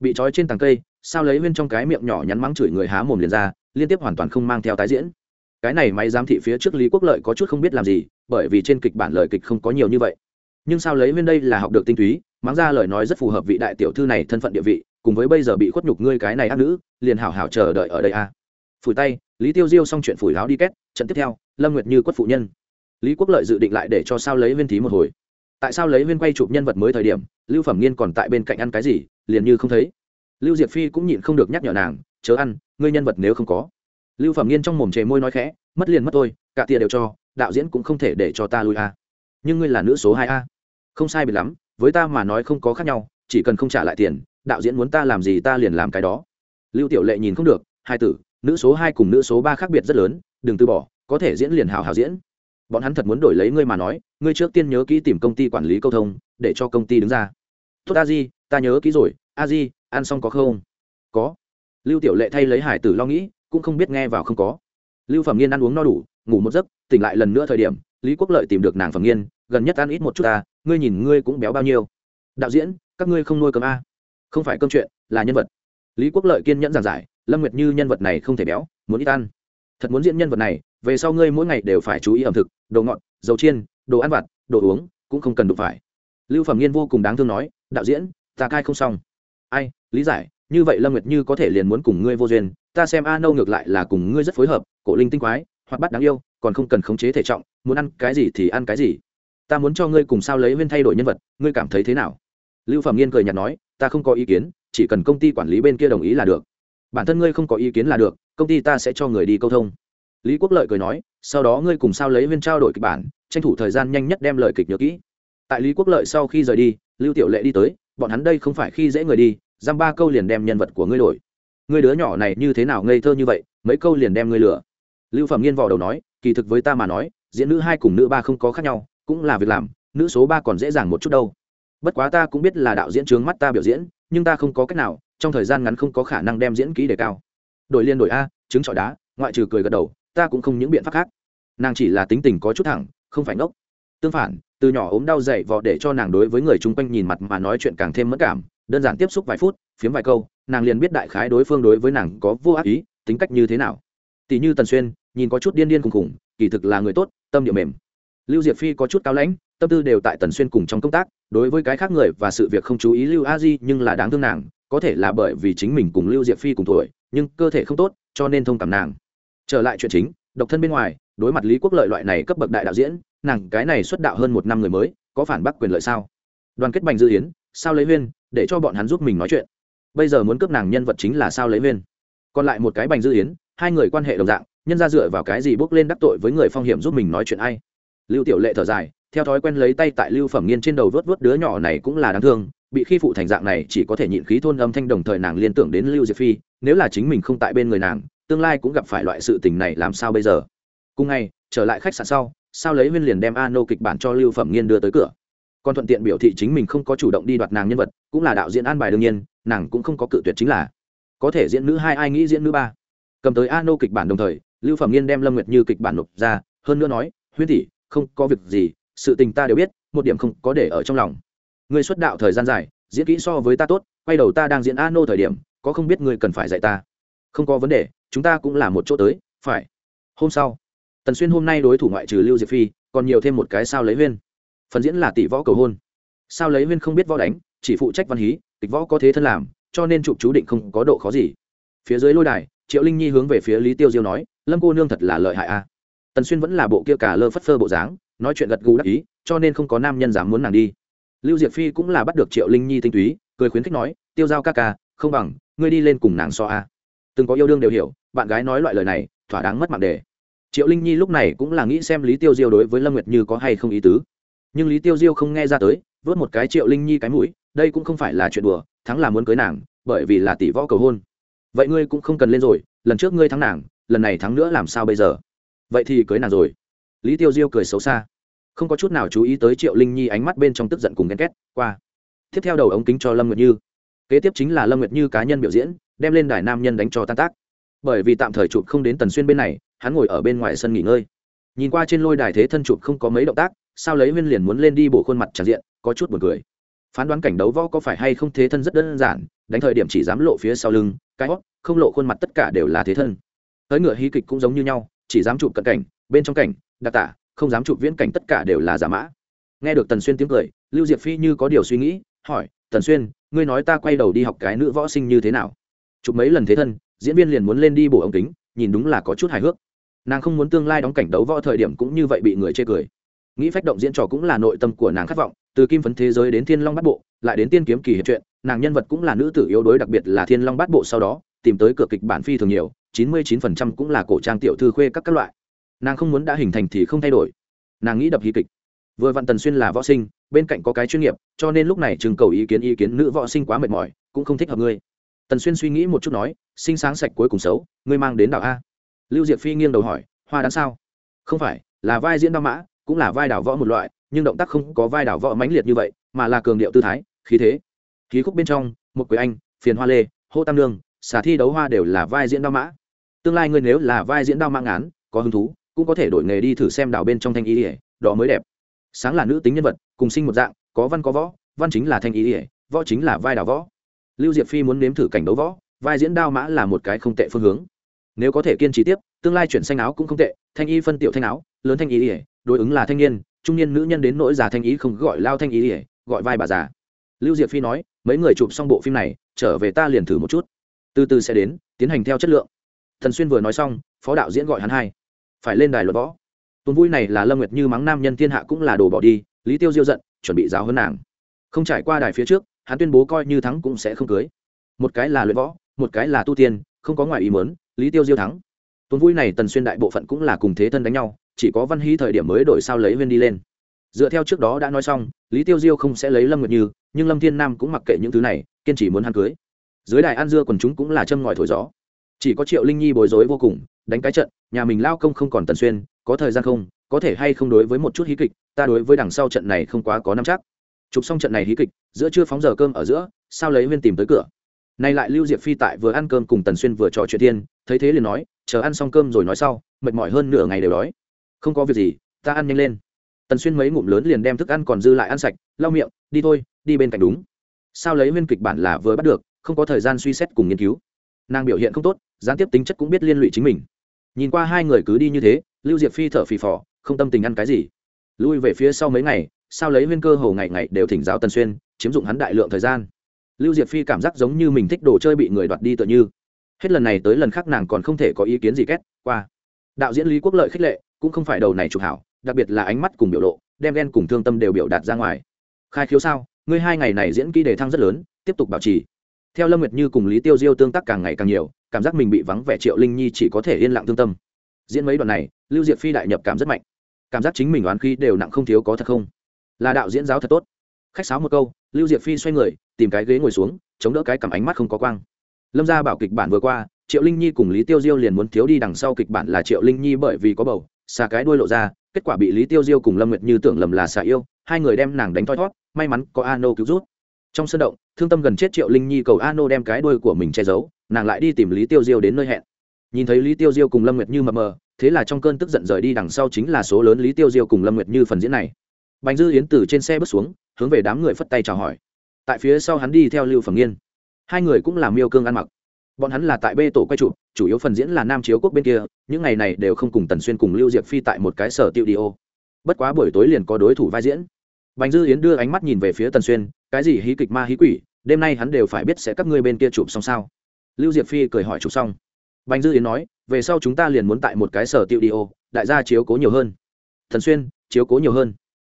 bị trói trên tàng cây, sao lấy huyên trong cái miệng nhỏ nhắn mắng chửi người há mồm liền ra, liên tiếp hoàn toàn không mang theo tái diễn. Cái này máy giám thị phía trước lý quốc lợi có chút không biết làm gì, bởi vì trên kịch bản lời kịch không có nhiều như vậy. Nhưng sao lấy huyên đây là học được tinh túy mắng ra lời nói rất phù hợp vị đại tiểu thư này thân phận địa vị, cùng với bây giờ bị khuất nhục ngươi cái này ác nữ, liền hảo hảo chờ đợi ở đây a à. phủi tay, lý tiêu diêu xong chuyện phủi láo đi két, trận tiếp theo, lâm nguyệt như quất phụ nhân. Lý quốc lợi dự định lại để cho sao lấy viên thí một hồi. Tại sao lấy viên quay chụp nhân vật mới thời điểm, lưu phẩm nghiên còn tại bên cạnh ăn cái gì, liền như không thấy. Lưu diệp phi cũng nhịn không được nhắc nhở nàng, chớ ăn, ngươi nhân vật nếu không có. Lưu phẩm nghiên trong mồm chề môi nói khẽ, mất liền mất tôi cả tia đều cho, đạo diễn cũng không thể để cho ta lui a nhưng ngươi là nữ số hai a. Không sai biệt lắm với ta mà nói không có khác nhau, chỉ cần không trả lại tiền, đạo diễn muốn ta làm gì ta liền làm cái đó. Lưu tiểu lệ nhìn không được, hai tử, nữ số hai cùng nữ số ba khác biệt rất lớn, đừng từ bỏ, có thể diễn liền hào hào diễn. Bọn hắn thật muốn đổi lấy ngươi mà nói, ngươi trước tiên nhớ kỹ tìm công ty quản lý câu thông, để cho công ty đứng ra. Tốt, a di, ta nhớ kỹ rồi, a di, ăn xong có không? Có. Lưu tiểu lệ thay lấy hải tử lo nghĩ, cũng không biết nghe vào không có. Lưu phẩm nghiên ăn uống no đủ, ngủ một giấc, tỉnh lại lần nữa thời điểm, lý quốc lợi tìm được nàng phẩm nghiên, gần nhất ăn ít một chút ta ngươi nhìn ngươi cũng béo bao nhiêu. Đạo diễn, các ngươi không nuôi cơm a? Không phải cơm chuyện, là nhân vật. Lý quốc lợi kiên nhẫn giảng giải, lâm nguyệt như nhân vật này không thể béo, muốn ít ăn. Thật muốn diễn nhân vật này, về sau ngươi mỗi ngày đều phải chú ý ẩm thực, đồ ngọt, dầu chiên, đồ ăn vặt, đồ uống, cũng không cần đụng phải. Lưu phẩm nghiên vô cùng đáng thương nói, đạo diễn, ta cai không xong. Ai, lý giải, như vậy lâm nguyệt như có thể liền muốn cùng ngươi vô duyên, ta xem a nâu ngược lại là cùng ngươi rất phối hợp, cổ linh tinh quái hoặc bắt đáng yêu, còn không cần khống chế thể trọng, muốn ăn cái gì thì ăn cái gì ta muốn cho ngươi cùng sao lấy viên thay đổi nhân vật, ngươi cảm thấy thế nào? Lưu phẩm nghiên cười nhạt nói, ta không có ý kiến, chỉ cần công ty quản lý bên kia đồng ý là được. Bản thân ngươi không có ý kiến là được, công ty ta sẽ cho người đi câu thông. Lý quốc lợi cười nói, sau đó ngươi cùng sao lấy viên trao đổi kịch bản, tranh thủ thời gian nhanh nhất đem lời kịch nhớ kỹ. Tại lý quốc lợi sau khi rời đi, lưu tiểu lệ đi tới, bọn hắn đây không phải khi dễ người đi, giam ba câu liền đem nhân vật của ngươi đổi. Ngươi đứa nhỏ này như thế nào ngây thơ như vậy, mấy câu liền đem ngươi lừa. Lưu phẩm nghiên vò đầu nói, kỳ thực với ta mà nói, diễn nữ hai cùng nữ ba không có khác nhau cũng là việc làm, nữ số ba còn dễ dàng một chút đâu. Bất quá ta cũng biết là đạo diễn trướng mắt ta biểu diễn, nhưng ta không có cách nào, trong thời gian ngắn không có khả năng đem diễn kỹ đề cao. Đổi liên đổi a, trứng trọi đá, ngoại trừ cười gật đầu, ta cũng không những biện pháp khác. Nàng chỉ là tính tình có chút thẳng, không phải ngốc. Tương phản, từ nhỏ ốm đau dậy vò để cho nàng đối với người chung quanh nhìn mặt mà nói chuyện càng thêm mất cảm, đơn giản tiếp xúc vài phút, phiếm vài câu, nàng liền biết đại khái đối phương đối với nàng có vô ác ý, tính cách như thế nào. Tỷ như tần xuyên, nhìn có chút điên điên khùng khùng, kỳ thực là người tốt, tâm địa mềm lưu diệp phi có chút cao lãnh, tâm tư đều tại tần xuyên cùng trong công tác, đối với cái khác người và sự việc không chú ý lưu a di nhưng là đáng thương nàng, có thể là bởi vì chính mình cùng lưu diệp phi cùng tuổi, nhưng cơ thể không tốt, cho nên thông cảm nàng. Trở lại chuyện chính, độc thân bên ngoài, đối mặt lý quốc lợi loại này cấp bậc đại đạo diễn, nàng cái này xuất đạo hơn một năm người mới, có phản bác quyền lợi sao? Đoàn kết bành dư hiến sao lấy huyên, để cho bọn hắn giúp mình nói chuyện. Bây giờ muốn cướp nàng nhân vật chính là sao lấy huyên. Còn lại một cái bành dư hiến hai người quan hệ đồng dạng, nhân ra dựa vào cái gì bước lên đắc tội với người phong hiểm giúp mình nói chuyện ai? Lưu tiểu lệ thở dài, theo thói quen lấy tay tại lưu phẩm nghiên trên đầu vớt vớt đứa nhỏ này cũng là đáng thương, bị khi phụ thành dạng này chỉ có thể nhịn khí thôn âm thanh đồng thời nàng liên tưởng đến lưu diệp phi, nếu là chính mình không tại bên người nàng, tương lai cũng gặp phải loại sự tình này làm sao bây giờ? Cùng ngày, trở lại khách sạn sau, sao lấy huyên liền đem a nô kịch bản cho lưu phẩm nghiên đưa tới cửa. Còn thuận tiện biểu thị chính mình không có chủ động đi đoạt nàng nhân vật, cũng là đạo diễn an bài đương nhiên, nàng cũng không có cự tuyệt chính là, có thể diễn nữ hai, ai nghĩ diễn nữ ba? Cầm tới a nô kịch bản đồng thời, lưu phẩm nghiên đem lâm nguyệt như kịch bản nộp ra, hơn nữa nói, huyên tỷ không có việc gì, sự tình ta đều biết, một điểm không có để ở trong lòng. Người xuất đạo thời gian dài, diễn kỹ so với ta tốt, quay đầu ta đang diễn a nô thời điểm, có không biết người cần phải dạy ta. Không có vấn đề, chúng ta cũng là một chỗ tới, phải. Hôm sau, tần xuyên hôm nay đối thủ ngoại trừ lưu diệp phi, còn nhiều thêm một cái sao lấy huyên. Phần diễn là tỷ võ cầu hôn. Sao lấy huyên không biết võ đánh, chỉ phụ trách văn hí, kịch võ có thế thân làm, cho nên chụp chú định không có độ khó gì. Phía dưới lôi đài, triệu linh nhi hướng về phía lý tiêu diêu nói, lâm cô nương thật là lợi hại a tần xuyên vẫn là bộ kia cả lơ phất phơ bộ dáng, nói chuyện gật gù đắc ý, cho nên không có nam nhân dám muốn nàng đi. Lưu diệp phi cũng là bắt được triệu linh nhi tinh túy, cười khuyến khích nói, tiêu giao ca ca, không bằng, ngươi đi lên cùng nàng so a. Từng có yêu đương đều hiểu, bạn gái nói loại lời này, thỏa đáng mất mạng đề. Triệu linh nhi lúc này cũng là nghĩ xem lý tiêu diêu đối với lâm nguyệt như có hay không ý tứ. Nhưng lý tiêu diêu không nghe ra tới, vớt một cái triệu linh nhi cái mũi, đây cũng không phải là chuyện đùa, thắng là muốn cưới nàng, bởi vì là tỷ võ cầu hôn. Vậy ngươi cũng không cần lên rồi, lần trước ngươi thắng nàng, lần này thắng nữa làm sao bây giờ? Vậy thì cưới nàng rồi. Lý tiêu diêu cười xấu xa. Không có chút nào chú ý tới triệu linh nhi ánh mắt bên trong tức giận cùng ghen két qua. Tiếp theo đầu ống kính cho lâm nguyệt như. Kế tiếp chính là lâm nguyệt như cá nhân biểu diễn, đem lên đài nam nhân đánh cho tan tác. Bởi vì tạm thời chụp không đến tần xuyên bên này, hắn ngồi ở bên ngoài sân nghỉ ngơi. Nhìn qua trên lôi đài thế thân chụp không có mấy động tác, sao lấy huyên liền muốn lên đi bổ khuôn mặt tràn diện, có chút buồn cười. Phán đoán cảnh đấu võ có phải hay không thế thân rất đơn giản, đánh thời điểm chỉ dám lộ phía sau lưng, cái hót không lộ khuôn mặt tất cả đều là thế thân. Tới ngựa hí kịch cũng giống như nhau chỉ dám chụp cận cảnh, bên trong cảnh, đặc tả, không dám chụp viễn cảnh tất cả đều là giả mã. Nghe được tần xuyên tiếng cười, lưu diệp phi như có điều suy nghĩ, hỏi, tần xuyên, ngươi nói ta quay đầu đi học cái nữ võ sinh như thế nào? Chụp mấy lần thế thân, diễn viên liền muốn lên đi bổ ống kính, nhìn đúng là có chút hài hước. Nàng không muốn tương lai đóng cảnh đấu võ thời điểm cũng như vậy bị người chê cười. Nghĩ phách động diễn trò cũng là nội tâm của nàng khát vọng, từ kim phấn thế giới đến thiên long bát bộ, lại đến tiên kiếm kỳ hiệp truyện, nàng nhân vật cũng là nữ tử yếu đuối đặc biệt là thiên long bát bộ sau đó, tìm tới cửa kịch bản phi thường nhiều chín mươi chín phần trăm cũng là cổ trang tiểu thư khuê các các loại. Nàng không muốn đã hình thành thì không thay đổi. Nàng nghĩ đập hí kịch. Vừa vặn tần xuyên là võ sinh, bên cạnh có cái chuyên nghiệp, cho nên lúc này chừng cầu ý kiến ý kiến nữ võ sinh quá mệt mỏi, cũng không thích hợp ngươi. Tần xuyên suy nghĩ một chút nói, sinh sáng sạch cuối cùng xấu, ngươi mang đến đảo a. Lưu diệp phi nghiêng đầu hỏi, hoa đán sao? Không phải, là vai diễn đao mã, cũng là vai đảo võ một loại, nhưng động tác không có vai đảo võ mãnh liệt như vậy, mà là cường điệu tư thái, khí thế. Khí khúc bên trong, một quỷ anh, phiền hoa lê, hô tam lương xả thi đấu hoa đều là vai diễn đao mã tương lai ngươi nếu là vai diễn đao mang án có hứng thú, cũng có thể đổi nghề đi thử xem đảo bên trong thanh ý ỉa đó mới đẹp. Sáng là nữ tính nhân vật, cùng sinh một dạng, có văn có võ, văn chính là thanh ý ỉa võ chính là vai đào võ. Lưu diệp phi muốn nếm thử cảnh đấu võ, vai diễn đao mã là một cái không tệ phương hướng. Nếu có thể kiên trì tiếp, tương lai chuyển xanh áo cũng không tệ, thanh y phân tiểu thanh áo, lớn thanh ý ỉa đối ứng là thanh niên, trung niên nữ nhân đến nỗi già thanh ý không gọi lao thanh ý ỉa gọi vai bà già. Lưu diệp phi nói, mấy người chụp xong bộ phim này, trở về ta liền thử một chút. Từ từ sẽ đến, tiến hành theo chất lượng thần xuyên vừa nói xong, phó đạo diễn gọi hắn hai. Phải lên đài luật võ. Tuần vui này là lâm nguyệt như mắng nam nhân thiên hạ cũng là đồ bỏ đi, lý tiêu diêu giận, chuẩn bị giáo hơn nàng. Không trải qua đài phía trước, hắn tuyên bố coi như thắng cũng sẽ không cưới. Một cái là luyện võ, một cái là tu tiên, không có ngoài ý mớn lý tiêu diêu thắng. Tuần vui này tần xuyên đại bộ phận cũng là cùng thế thân đánh nhau, chỉ có văn hí thời điểm mới đổi sao lấy viên đi lên. Dựa theo trước đó đã nói xong, lý tiêu diêu không sẽ lấy lâm nguyệt như, nhưng lâm thiên nam cũng mặc kệ những thứ này, kiên trì muốn hắn cưới. Dưới đài an dưa quần chúng cũng là châm ngòi thổi gió chỉ có triệu linh nhi bối rối vô cùng, đánh cái trận, nhà mình lao công không còn tần xuyên, có thời gian không, có thể hay không đối với một chút hí kịch, ta đối với đằng sau trận này không quá có năm chắc. Chụp xong trận này hí kịch, giữa chưa phóng giờ cơm ở giữa, sao lấy huyên tìm tới cửa. Nay lại lưu diệp phi tại vừa ăn cơm cùng tần xuyên vừa trò chuyện thiên thấy thế liền nói, chờ ăn xong cơm rồi nói sau, mệt mỏi hơn nửa ngày đều đói. Không có việc gì, ta ăn nhanh lên. Tần xuyên mấy ngụm lớn liền đem thức ăn còn dư lại ăn sạch, lau miệng, đi thôi, đi bên cạnh đúng. Sao lấy nguyên kịch bản là vừa bắt được, không có thời gian suy xét cùng nghiên cứu. Nàng biểu hiện không tốt gián tiếp tính chất cũng biết liên lụy chính mình. Nhìn qua hai người cứ đi như thế, lưu diệp phi thở phì phò, không tâm tình ăn cái gì. Lui về phía sau mấy ngày, sao lấy nguyên cơ hồ ngày ngày đều thỉnh giáo tần xuyên, chiếm dụng hắn đại lượng thời gian. Lưu diệp phi cảm giác giống như mình thích đồ chơi bị người đoạt đi tựa như. Hết lần này tới lần khác nàng còn không thể có ý kiến gì két, qua. Đạo diễn lý quốc lợi khích lệ, cũng không phải đầu này chụp hảo, đặc biệt là ánh mắt cùng biểu lộ, đem ghen cùng thương tâm đều biểu đạt ra ngoài. Khai khiếu sao? Ngươi hai ngày này diễn kỹ đề thăng rất lớn, tiếp tục bảo trì theo lâm nguyệt như cùng lý tiêu diêu tương tác càng ngày càng nhiều, cảm giác mình bị vắng vẻ triệu linh nhi chỉ có thể yên lặng thương tâm. Diễn mấy đoạn này, lưu diệp phi đại nhập cảm rất mạnh. Cảm giác chính mình đoán khi đều nặng không thiếu có thật không? Là đạo diễn giáo thật tốt. Khách sáo một câu, lưu diệp phi xoay người, tìm cái ghế ngồi xuống, chống đỡ cái cảm ánh mắt không có quang. Lâm gia bảo kịch bản vừa qua, triệu linh nhi cùng lý tiêu diêu liền muốn thiếu đi đằng sau kịch bản là triệu linh nhi bởi vì có bầu xà cái đuôi lộ ra, kết quả bị lý tiêu diêu cùng lâm nguyệt như tưởng lầm là xà yêu, hai người đem nàng đánh thoi thót may mắn có ano cứu rút trong sân động thương tâm gần chết triệu linh nhi cầu ano đem cái đuôi của mình che giấu, nàng lại đi tìm lý tiêu diêu đến nơi hẹn. Nhìn thấy lý tiêu diêu cùng lâm nguyệt như mờ mờ, thế là trong cơn tức giận rời đi đằng sau chính là số lớn lý tiêu diêu cùng lâm nguyệt như phần diễn này. Bành dư yến từ trên xe bước xuống, hướng về đám người phất tay chào hỏi. Tại phía sau hắn đi theo lưu phẩm nghiên. Hai người cũng làm miêu cương ăn mặc. Bọn hắn là tại bê tổ quay trụ, chủ yếu phần diễn là nam chiếu quốc bên kia, những ngày này đều không cùng tần xuyên cùng lưu diệp phi tại một cái sở tiêu đi ô. Bất quá buổi tối liền có đối thủ vai diễn. Bành dư yến đưa ánh mắt nhìn về phía tần xuyên, cái gì hí kịch ma hí quỷ đêm nay hắn đều phải biết sẽ các ngươi bên kia chụp xong sao. Lưu diệp phi cười hỏi chụp xong. Bành dư yến nói, về sau chúng ta liền muốn tại một cái sở tiệu đi ô, đại gia chiếu cố nhiều hơn. Thần xuyên, chiếu cố nhiều hơn.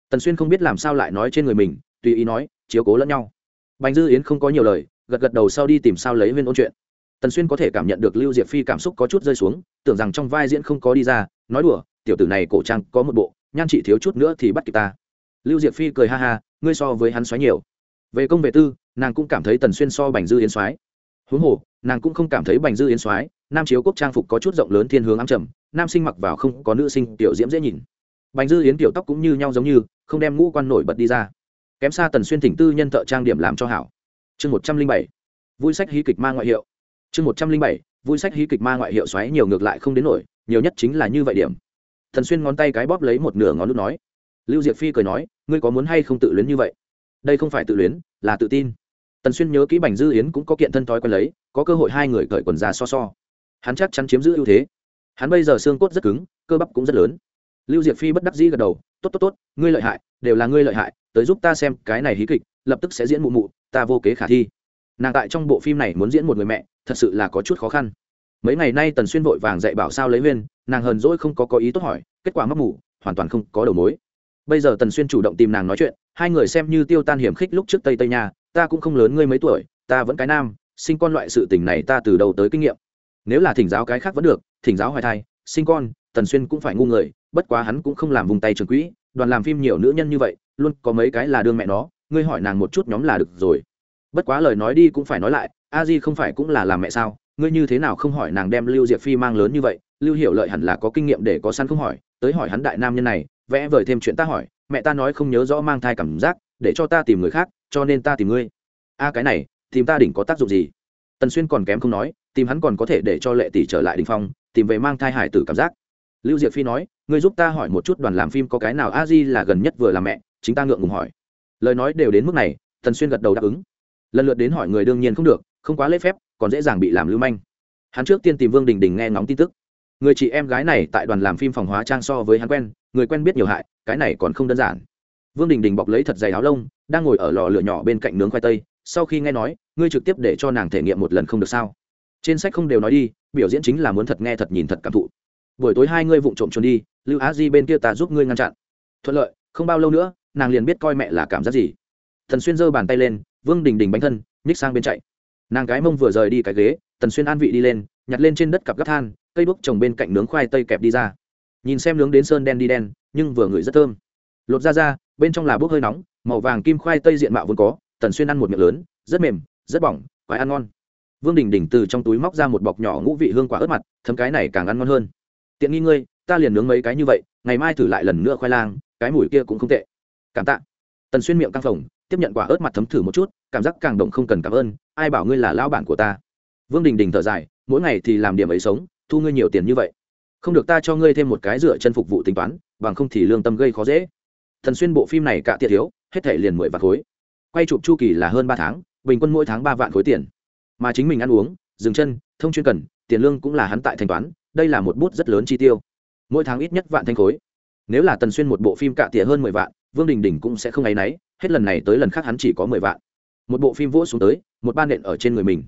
Tần xuyên không biết làm sao lại nói trên người mình, tùy ý nói, chiếu cố lẫn nhau. Bành dư yến không có nhiều lời, gật gật đầu sau đi tìm sao lấy viên ôn chuyện. Tần xuyên có thể cảm nhận được lưu diệp phi cảm xúc có chút rơi xuống, tưởng rằng trong vai diễn không có đi ra, nói đùa, tiểu tử này cổ trang, có một bộ, nhan chỉ thiếu chút nữa thì bắt kịp ta. Lưu diệp phi cười ha ha, ngươi so với hắn xoáy nhiều. Về công về tư nàng cũng cảm thấy tần xuyên so bành dư yến xoáy huống hồ, nàng cũng không cảm thấy bành dư yến xoáy nam chiếu quốc trang phục có chút rộng lớn thiên hướng ám trầm, nam sinh mặc vào không có nữ sinh, tiểu diễm dễ nhìn. Bành dư yến tiểu tóc cũng như nhau giống như, không đem ngũ quan nổi bật đi ra. Kém xa tần xuyên thỉnh tư nhân thợ trang điểm làm cho hảo. Chương một trăm linh bảy, vui sách hí kịch ma ngoại hiệu. Chương một trăm linh bảy, vui sách hí kịch ma ngoại hiệu xoáy nhiều ngược lại không đến nổi, nhiều nhất chính là như vậy điểm. Thần xuyên ngón tay cái bóp lấy một nửa ngón nút nói. Lưu diệp phi cười nói, ngươi có muốn hay không tự luyến như vậy? Đây không phải tự luyến, là tự tin tần xuyên nhớ kỹ bành dư yến cũng có kiện thân thói quen lấy, có cơ hội hai người cởi quần ra so so. Hắn chắc chắn chiếm giữ ưu thế. Hắn bây giờ xương cốt rất cứng, cơ bắp cũng rất lớn. Lưu diệp phi bất đắc dĩ gật đầu, tốt tốt tốt, ngươi lợi hại, đều là ngươi lợi hại, tới giúp ta xem cái này hí kịch, lập tức sẽ diễn mụ mụ, ta vô kế khả thi. Nàng tại trong bộ phim này muốn diễn một người mẹ, thật sự là có chút khó khăn. Mấy ngày nay tần xuyên vội vàng dạy bảo sao lấy huyên, nàng hờn dỗi không có có ý tốt hỏi, kết quả mắc mù hoàn toàn không có đầu mối. Bây giờ tần xuyên chủ động tìm nàng nói chuyện, hai người xem như tiêu tan hiểm khích lúc trước tây tây nha ta cũng không lớn ngươi mấy tuổi, ta vẫn cái nam, sinh con loại sự tình này ta từ đầu tới kinh nghiệm. Nếu là thỉnh giáo cái khác vẫn được, thỉnh giáo hoài thai, sinh con, tần xuyên cũng phải ngu người, bất quá hắn cũng không làm vùng tay trường quỹ, đoàn làm phim nhiều nữ nhân như vậy, luôn có mấy cái là đương mẹ nó, ngươi hỏi nàng một chút nhóm là được rồi. Bất quá lời nói đi cũng phải nói lại, a di không phải cũng là làm mẹ sao, ngươi như thế nào không hỏi nàng đem lưu diệp phi mang lớn như vậy, lưu hiểu lợi hẳn là có kinh nghiệm để có săn không hỏi, tới hỏi hắn đại nam nhân này, vẽ vời thêm chuyện ta hỏi, mẹ ta nói không nhớ rõ mang thai cảm giác, để cho ta tìm người khác cho nên ta tìm ngươi. A, cái này, tìm ta đỉnh có tác dụng gì? Tần xuyên còn kém không nói, tìm hắn còn có thể để cho lệ tỷ trở lại đình phong, tìm về mang thai hải tử cảm giác. Lưu diệp phi nói, ngươi giúp ta hỏi một chút đoàn làm phim có cái nào a di là gần nhất vừa làm mẹ, chính ta ngượng ngùng hỏi. Lời nói đều đến mức này, tần xuyên gật đầu đáp ứng. Lần lượt đến hỏi người đương nhiên không được, không quá lễ phép, còn dễ dàng bị làm lưu manh. Hắn trước tiên tìm vương đình đình nghe ngóng tin tức. Người chị em gái này tại đoàn làm phim phòng hóa trang so với hắn quen, người quen biết nhiều hại, cái này còn không đơn giản vương đình đình bọc lấy thật dày áo lông, đang ngồi ở lò lửa nhỏ bên cạnh nướng khoai tây, sau khi nghe nói, ngươi trực tiếp để cho nàng thể nghiệm một lần không được sao? Trên sách không đều nói đi, biểu diễn chính là muốn thật nghe thật nhìn thật cảm thụ. Buổi tối hai ngươi vụng trộm trốn đi, lưu á di bên kia ta giúp ngươi ngăn chặn. Thuận lợi, không bao lâu nữa, nàng liền biết coi mẹ là cảm giác gì. Thần xuyên giơ bàn tay lên, vương đình đình bánh thân, nhích sang bên chạy. Nàng cái mông vừa rời đi cái ghế, tần xuyên an vị đi lên, nhặt lên trên đất cặp gấp than, cây đuốc trồng bên cạnh nướng khoai tây kẹp đi ra. Nhìn xem nướng đến sơn đen đi đen, nhưng vừa ngửi rất thơm. Lột ra ra bên trong là bốc hơi nóng, màu vàng kim khoai tây diện mạo vốn có, tần xuyên ăn một miệng lớn, rất mềm, rất bỏng, quái ăn ngon. Vương đình đình từ trong túi móc ra một bọc nhỏ ngũ vị hương quả ớt mặt, thấm cái này càng ăn ngon hơn. Tiện nghi ngươi, ta liền nướng mấy cái như vậy, ngày mai thử lại lần nữa khoai lang, cái mùi kia cũng không tệ. Cảm tạ. Tần xuyên miệng căng phồng, tiếp nhận quả ớt mặt thấm thử một chút, cảm giác càng động không cần cảm ơn, ai bảo ngươi là lão bản của ta. Vương đình đình thở dài, mỗi ngày thì làm điểm ấy sống, thu ngươi nhiều tiền như vậy. Không được ta cho ngươi thêm một cái dựa chân phục vụ tính toán, bằng không thì lương tâm gây khó dễ thần xuyên bộ phim này cạ tiệt thiếu, hết thể liền mười vạn khối. Quay chụp chu kỳ là hơn ba tháng, bình quân mỗi tháng ba vạn khối tiền. Mà chính mình ăn uống, dừng chân, thông chuyên cần, tiền lương cũng là hắn tại thanh toán, đây là một bút rất lớn chi tiêu. Mỗi tháng ít nhất vạn thanh khối. Nếu là tần xuyên một bộ phim cạ tỉa hơn mười vạn, vương đình đình cũng sẽ không áy náy, hết lần này tới lần khác hắn chỉ có mười vạn. Một bộ phim vỗ xuống tới, một ban nện ở trên người mình.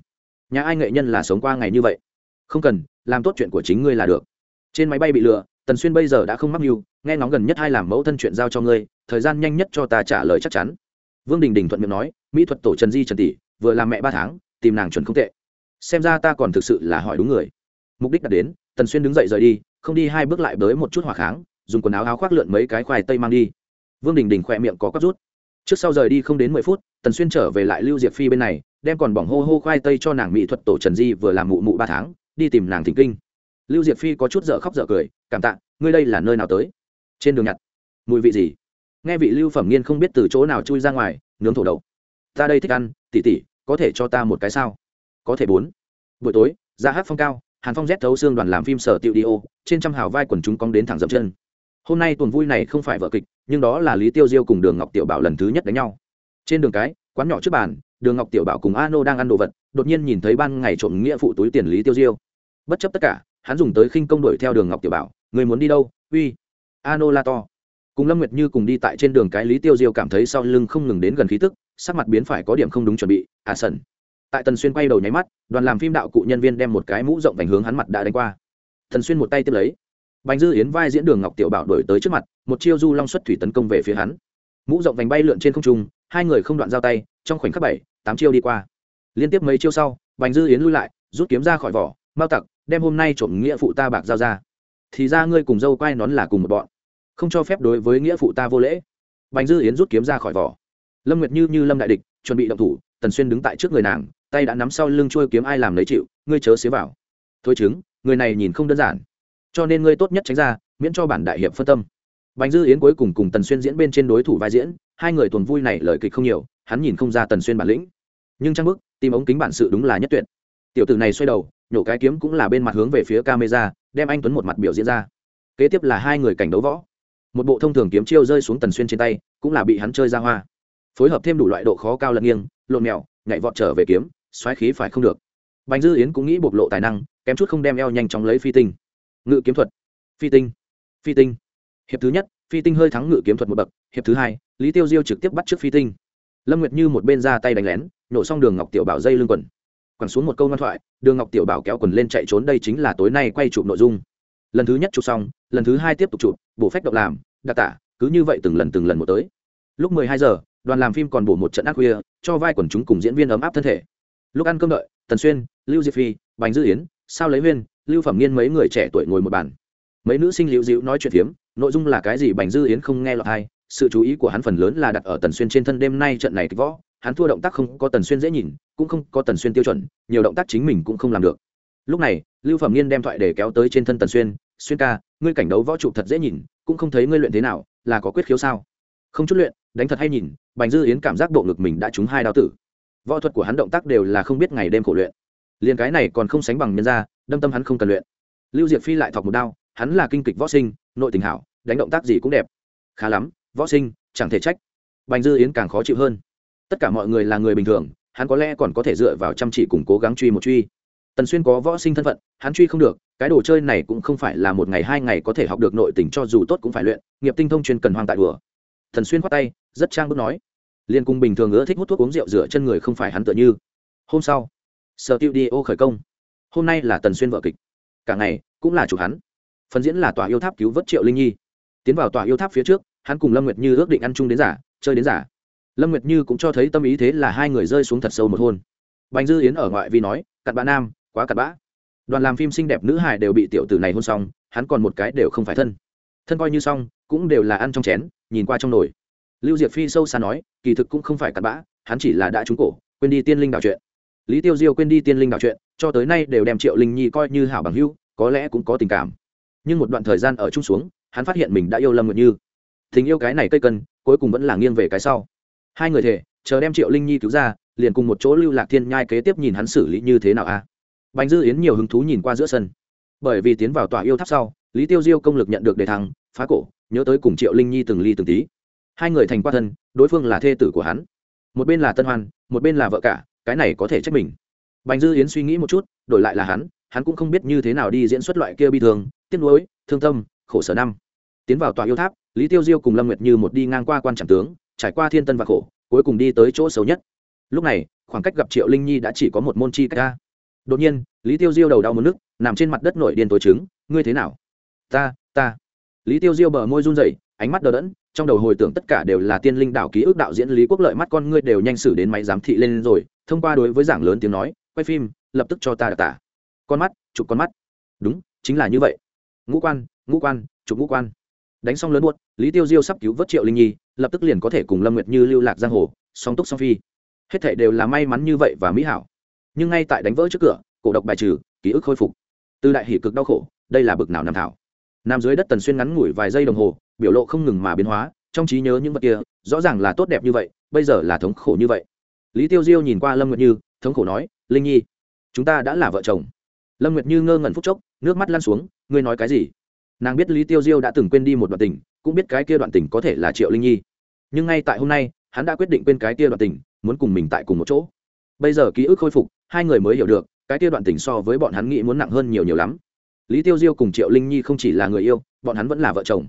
Nhà ai nghệ nhân là sống qua ngày như vậy? Không cần, làm tốt chuyện của chính ngươi là được. Trên máy bay bị lừa, tần xuyên bây giờ đã không mắc mưu nghe ngóng gần nhất hai làm mẫu thân chuyện giao cho ngươi, thời gian nhanh nhất cho ta trả lời chắc chắn. Vương đình đình thuận miệng nói, mỹ thuật tổ trần di trần tỷ, vừa làm mẹ ba tháng, tìm nàng chuẩn không tệ. Xem ra ta còn thực sự là hỏi đúng người. Mục đích đã đến, tần xuyên đứng dậy rời đi, không đi hai bước lại bới một chút hỏa kháng, dùng quần áo áo khoác lượn mấy cái khoai tây mang đi. Vương đình đình khỏe miệng có cắp rút. Trước sau rời đi không đến mười phút, tần xuyên trở về lại lưu diệp phi bên này, đem còn bỏng hô hô khoai tây cho nàng mỹ thuật tổ trần di vừa làm mụ mụ ba tháng, đi tìm nàng thỉnh kinh. Lưu diệp phi có chút dở khóc dở cười, cảm tạ, ngươi đây là nơi nào tới? Trên đường nhặt. Mùi vị gì? Nghe vị lưu phẩm nghiên không biết từ chỗ nào chui ra ngoài, nướng thổ đậu. Ta đây thích ăn, tỉ tỉ, có thể cho ta một cái sao? Có thể bốn. Buổi tối ra hát phong cao, hàn phong rét thấu xương đoàn làm phim sở tiệu đi ô, trên trăm hào vai quần chúng cong đến thẳng dậm chân. Hôm nay tuần vui này không phải vợ kịch, nhưng đó là lý tiêu diêu cùng đường ngọc tiểu bảo lần thứ nhất đánh nhau. Trên đường cái, quán nhỏ trước bàn, đường ngọc tiểu bảo cùng a nô đang ăn đồ vật, đột nhiên nhìn thấy ban ngày trộm nghĩa phụ túi tiền lý tiêu diêu. Bất chấp tất cả, hắn dùng tới khinh công đuổi theo đường ngọc tiểu bảo. Người muốn đi đâu? Uy. Ano la to cùng lâm nguyệt như cùng đi tại trên đường cái lý tiêu diêu cảm thấy sau lưng không ngừng đến gần khí tức, sắc mặt biến phải có điểm không đúng chuẩn bị à sần. Tại tần xuyên quay đầu nháy mắt, đoàn làm phim đạo cụ nhân viên đem một cái mũ rộng vành hướng hắn mặt đã đánh qua. Tần xuyên một tay tiếp lấy. Bành dư yến vai diễn đường ngọc tiểu bảo đổi tới trước mặt, một chiêu du long xuất thủy tấn công về phía hắn. Mũ rộng vành bay lượn trên không trung, hai người không đoạn giao tay, trong khoảnh khắc bảy, tám chiêu đi qua. Liên tiếp mấy chiêu sau, bành dư yến lui lại, rút kiếm ra khỏi vỏ mao tặc, đem hôm nay trộm nghĩa phụ ta bạc giao ra. Thì ra ngươi cùng dâu quay nón là cùng một bọn không cho phép đối với nghĩa phụ ta vô lễ. Bành dư yến rút kiếm ra khỏi vỏ. Lâm nguyệt như như lâm đại địch, chuẩn bị động thủ, tần xuyên đứng tại trước người nàng, tay đã nắm sau lưng trôi kiếm ai làm lấy chịu, ngươi chớ xế vào. Thôi chứng, người này nhìn không đơn giản. Cho nên ngươi tốt nhất tránh ra, miễn cho bản đại hiệp phân tâm. Bành dư yến cuối cùng cùng tần xuyên diễn bên trên đối thủ vai diễn, hai người tuần vui này lời kịch không nhiều, hắn nhìn không ra tần xuyên bản lĩnh. Nhưng trang bức, tìm ống kính bản sự đúng là nhất tuyệt. Tiểu tử này xoay đầu, nhổ cái kiếm cũng là bên mặt hướng về phía camera, đem anh tuấn một mặt biểu diễn ra. Kế tiếp là hai người cảnh đấu võ một bộ thông thường kiếm chiêu rơi xuống tần xuyên trên tay, cũng là bị hắn chơi ra hoa. Phối hợp thêm đủ loại độ khó cao lẫn nghiêng, lộn mèo, nhảy vọt trở về kiếm, xoáy khí phải không được. Bành dư yến cũng nghĩ bộc lộ tài năng, kém chút không đem eo nhanh chóng lấy phi tinh. Ngự kiếm thuật. Phi tinh. Phi tinh. Hiệp thứ nhất, phi tinh hơi thắng ngự kiếm thuật một bậc. Hiệp thứ hai, lý tiêu diêu trực tiếp bắt trước phi tinh. Lâm nguyệt như một bên ra tay đánh lén, nổ xong đường ngọc tiểu bảo dây lưng quần. Quẳng xuống một câu ngoan thoại, đường ngọc tiểu bảo kéo quần lên chạy trốn, đây chính là tối nay quay chụp nội dung lần thứ nhất chụp xong, lần thứ hai tiếp tục chụp, bổ phách động làm, đặc tả, cứ như vậy từng lần từng lần một tới. Lúc mười hai giờ, đoàn làm phim còn bổ một trận ác khuya, cho vai quần chúng cùng diễn viên ấm áp thân thể. Lúc ăn cơm đợi, tần xuyên, lưu diệp phi, bành dư yến, sao lấy viên lưu phẩm nghiên mấy người trẻ tuổi ngồi một bàn. Mấy nữ sinh liễu dịu nói chuyện phiếm, nội dung là cái gì bành dư yến không nghe lọt hay sự chú ý của hắn phần lớn là đặt ở tần xuyên trên thân đêm nay trận này kịch võ, hắn thua động tác không có tần xuyên dễ nhìn, cũng không có tần xuyên tiêu chuẩn, nhiều động tác chính mình cũng không làm được. Lúc này lưu phẩm nghiên đem thoại để kéo tới trên thân tần xuyên xuyên ca, ngươi cảnh đấu võ trụ thật dễ nhìn, cũng không thấy ngươi luyện thế nào, là có quyết khiếu sao? Không chút luyện, đánh thật hay nhìn, bành dư yến cảm giác bộ ngực mình đã trúng hai đao tử. Võ thuật của hắn động tác đều là không biết ngày đêm khổ luyện. Liền cái này còn không sánh bằng nhân ra đâm tâm hắn không cần luyện. Lưu diệp phi lại thọc một đao, hắn là kinh kịch võ sinh, nội tình hảo, đánh động tác gì cũng đẹp. Khá lắm, võ sinh, chẳng thể trách. Bành dư yến càng khó chịu hơn. Tất cả mọi người là người bình thường, hắn có lẽ còn có thể dựa vào chăm chỉ cùng cố gắng truy một truy tần xuyên có võ sinh thân phận, hắn truy không được, cái đồ chơi này cũng không phải là một ngày hai ngày có thể học được nội tình cho dù tốt cũng phải luyện, nghiệp tinh thông chuyên cần hoang tại đùa. Thần xuyên khoát tay, rất trang bước nói. Liên cung bình thường ưa thích hút thuốc uống rượu rửa chân người không phải hắn tựa như. Hôm sau, sở tiêu đi ô khởi công. Hôm nay là tần xuyên vợ kịch. Cả ngày, cũng là chủ hắn. Phần diễn là tòa yêu tháp cứu vớt triệu linh nhi. Tiến vào tòa yêu tháp phía trước, hắn cùng lâm nguyệt như ước định ăn chung đến giả, chơi đến giả. Lâm nguyệt như cũng cho thấy tâm ý thế là hai người rơi xuống thật sâu một hôn. Bành dư yến ở ngoại vi nói, cặn bạn nam quá cặn bã. Đoàn làm phim xinh đẹp nữ hài đều bị tiểu tử này hôn xong, hắn còn một cái đều không phải thân. Thân coi như xong, cũng đều là ăn trong chén, nhìn qua trong nồi. Lưu diệp phi sâu xa nói, kỳ thực cũng không phải cặn bã, hắn chỉ là đã trúng cổ, quên đi tiên linh đạo chuyện. Lý tiêu diêu quên đi tiên linh đạo chuyện, cho tới nay đều đem triệu linh nhi coi như hảo bằng hữu, có lẽ cũng có tình cảm. Nhưng một đoạn thời gian ở chung xuống, hắn phát hiện mình đã yêu lâm nguyệt như. Tình yêu cái này cây cân, cuối cùng vẫn là nghiêng về cái sau. Hai người thể chờ đem triệu linh nhi cứu ra, liền cùng một chỗ lưu lạc thiên nhai kế tiếp nhìn hắn xử lý như thế nào a? Bành dư yến nhiều hứng thú nhìn qua giữa sân. Bởi vì tiến vào tòa yêu tháp sau, lý tiêu diêu công lực nhận được đề thăng, phá cổ, nhớ tới cùng triệu linh nhi từng ly từng tí. Hai người thành qua thân, đối phương là thê tử của hắn. Một bên là tân hoan, một bên là vợ cả, cái này có thể trách mình. Bành dư yến suy nghĩ một chút, đổi lại là hắn hắn cũng không biết như thế nào đi diễn xuất loại kia bi thường tiếc nuối, thương tâm, khổ sở năm. Tiến vào tòa yêu tháp, lý tiêu diêu cùng lâm nguyệt như một đi ngang qua quan trạm tướng, trải qua thiên tân và khổ, cuối cùng đi tới chỗ xấu nhất. Lúc này, khoảng cách gặp triệu linh nhi đã chỉ có một môn chi cách ra đột nhiên, lý tiêu diêu đầu đau mất nước, nằm trên mặt đất nổi điên tối trứng, ngươi thế nào? Ta ta. Lý tiêu diêu bờ môi run rẩy, ánh mắt đờ đẫn, trong đầu hồi tưởng tất cả đều là tiên linh đảo ký ức đạo diễn lý quốc lợi mắt con ngươi đều nhanh xử đến máy giám thị lên rồi, thông qua đối với giảng lớn tiếng nói, quay phim, lập tức cho ta đặc tả. Con mắt, chụp con mắt. Đúng, chính là như vậy. Ngũ quan ngũ quan, chụp ngũ quan. Đánh xong lớn buốt lý tiêu diêu sắp cứu vớt triệu linh nhi, lập tức liền có thể cùng lâm nguyệt như lưu lạc giang hồ, song túc song phi. Hết thảy đều là may mắn như vậy và mỹ hảo nhưng ngay tại đánh vỡ trước cửa, cổ độc bài trừ, ký ức khôi phục. Từ đại hỷ cực đau khổ, đây là bực nào nằm thảo. Nằm dưới đất tần xuyên ngắn ngủi vài giây đồng hồ, biểu lộ không ngừng mà biến hóa, trong trí nhớ những vật kia, rõ ràng là tốt đẹp như vậy, bây giờ là thống khổ như vậy. Lý tiêu diêu nhìn qua lâm nguyệt như, thống khổ nói, linh nhi, chúng ta đã là vợ chồng. Lâm nguyệt như ngơ ngẩn phút chốc, nước mắt lăn xuống, ngươi nói cái gì? Nàng biết lý tiêu diêu đã từng quên đi một đoạn tình, cũng biết cái kia đoạn tình có thể là triệu linh nhi. Nhưng ngay tại hôm nay, hắn đã quyết định quên cái kia đoạn tình, muốn cùng mình tại cùng một chỗ bây giờ ký ức khôi phục, hai người mới hiểu được, cái kia đoạn tình so với bọn hắn nghĩ muốn nặng hơn nhiều nhiều lắm. Lý tiêu diêu cùng triệu linh nhi không chỉ là người yêu, bọn hắn vẫn là vợ chồng.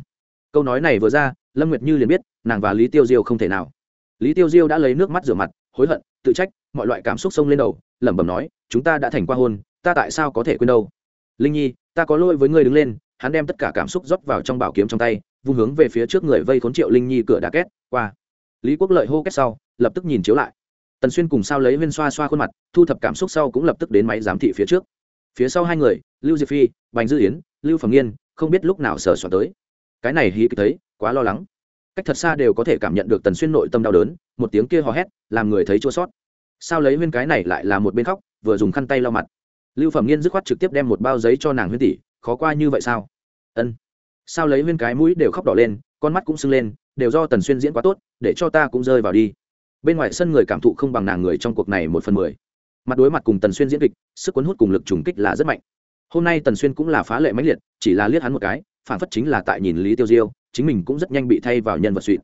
Câu nói này vừa ra, lâm nguyệt như liền biết, nàng và lý tiêu diêu không thể nào. Lý tiêu diêu đã lấy nước mắt rửa mặt, hối hận, tự trách, mọi loại cảm xúc xông lên đầu, lẩm bẩm nói, chúng ta đã thành qua hôn, ta tại sao có thể quên đâu? Linh nhi, ta có lỗi với ngươi đứng lên. Hắn đem tất cả cảm xúc rót vào trong bảo kiếm trong tay, vung hướng về phía trước người vây khốn triệu linh nhi cửa đá két, qua. Lý quốc lợi hô két sau, lập tức nhìn chiếu lại tần xuyên cùng sao lấy viên xoa xoa khuôn mặt, thu thập cảm xúc sau cũng lập tức đến máy giám thị phía trước. Phía sau hai người, lưu diệp phi, bành dư yến, lưu phẩm nghiên, không biết lúc nào sờ soạn tới. Cái này hí thấy, quá lo lắng. Cách thật xa đều có thể cảm nhận được tần xuyên nội tâm đau đớn, một tiếng kia hò hét, làm người thấy chua sót sao lấy huyên cái này lại là một bên khóc, vừa dùng khăn tay lau mặt. Lưu phẩm nghiên dứt khoát trực tiếp đem một bao giấy cho nàng huyên tỷ, khó qua như vậy sao? Ân. Sao lấy huyên cái mũi đều khóc đỏ lên, con mắt cũng sưng lên, đều do tần xuyên diễn quá tốt, để cho ta cũng rơi vào đi bên ngoài sân người cảm thụ không bằng nàng người trong cuộc này một phần mười. Mặt đối mặt cùng tần xuyên diễn kịch, sức cuốn hút cùng lực trùng kích là rất mạnh. Hôm nay tần xuyên cũng là phá lệ mãnh liệt, chỉ là liếc hắn một cái, phản phất chính là tại nhìn lý tiêu diêu, chính mình cũng rất nhanh bị thay vào nhân vật suỵ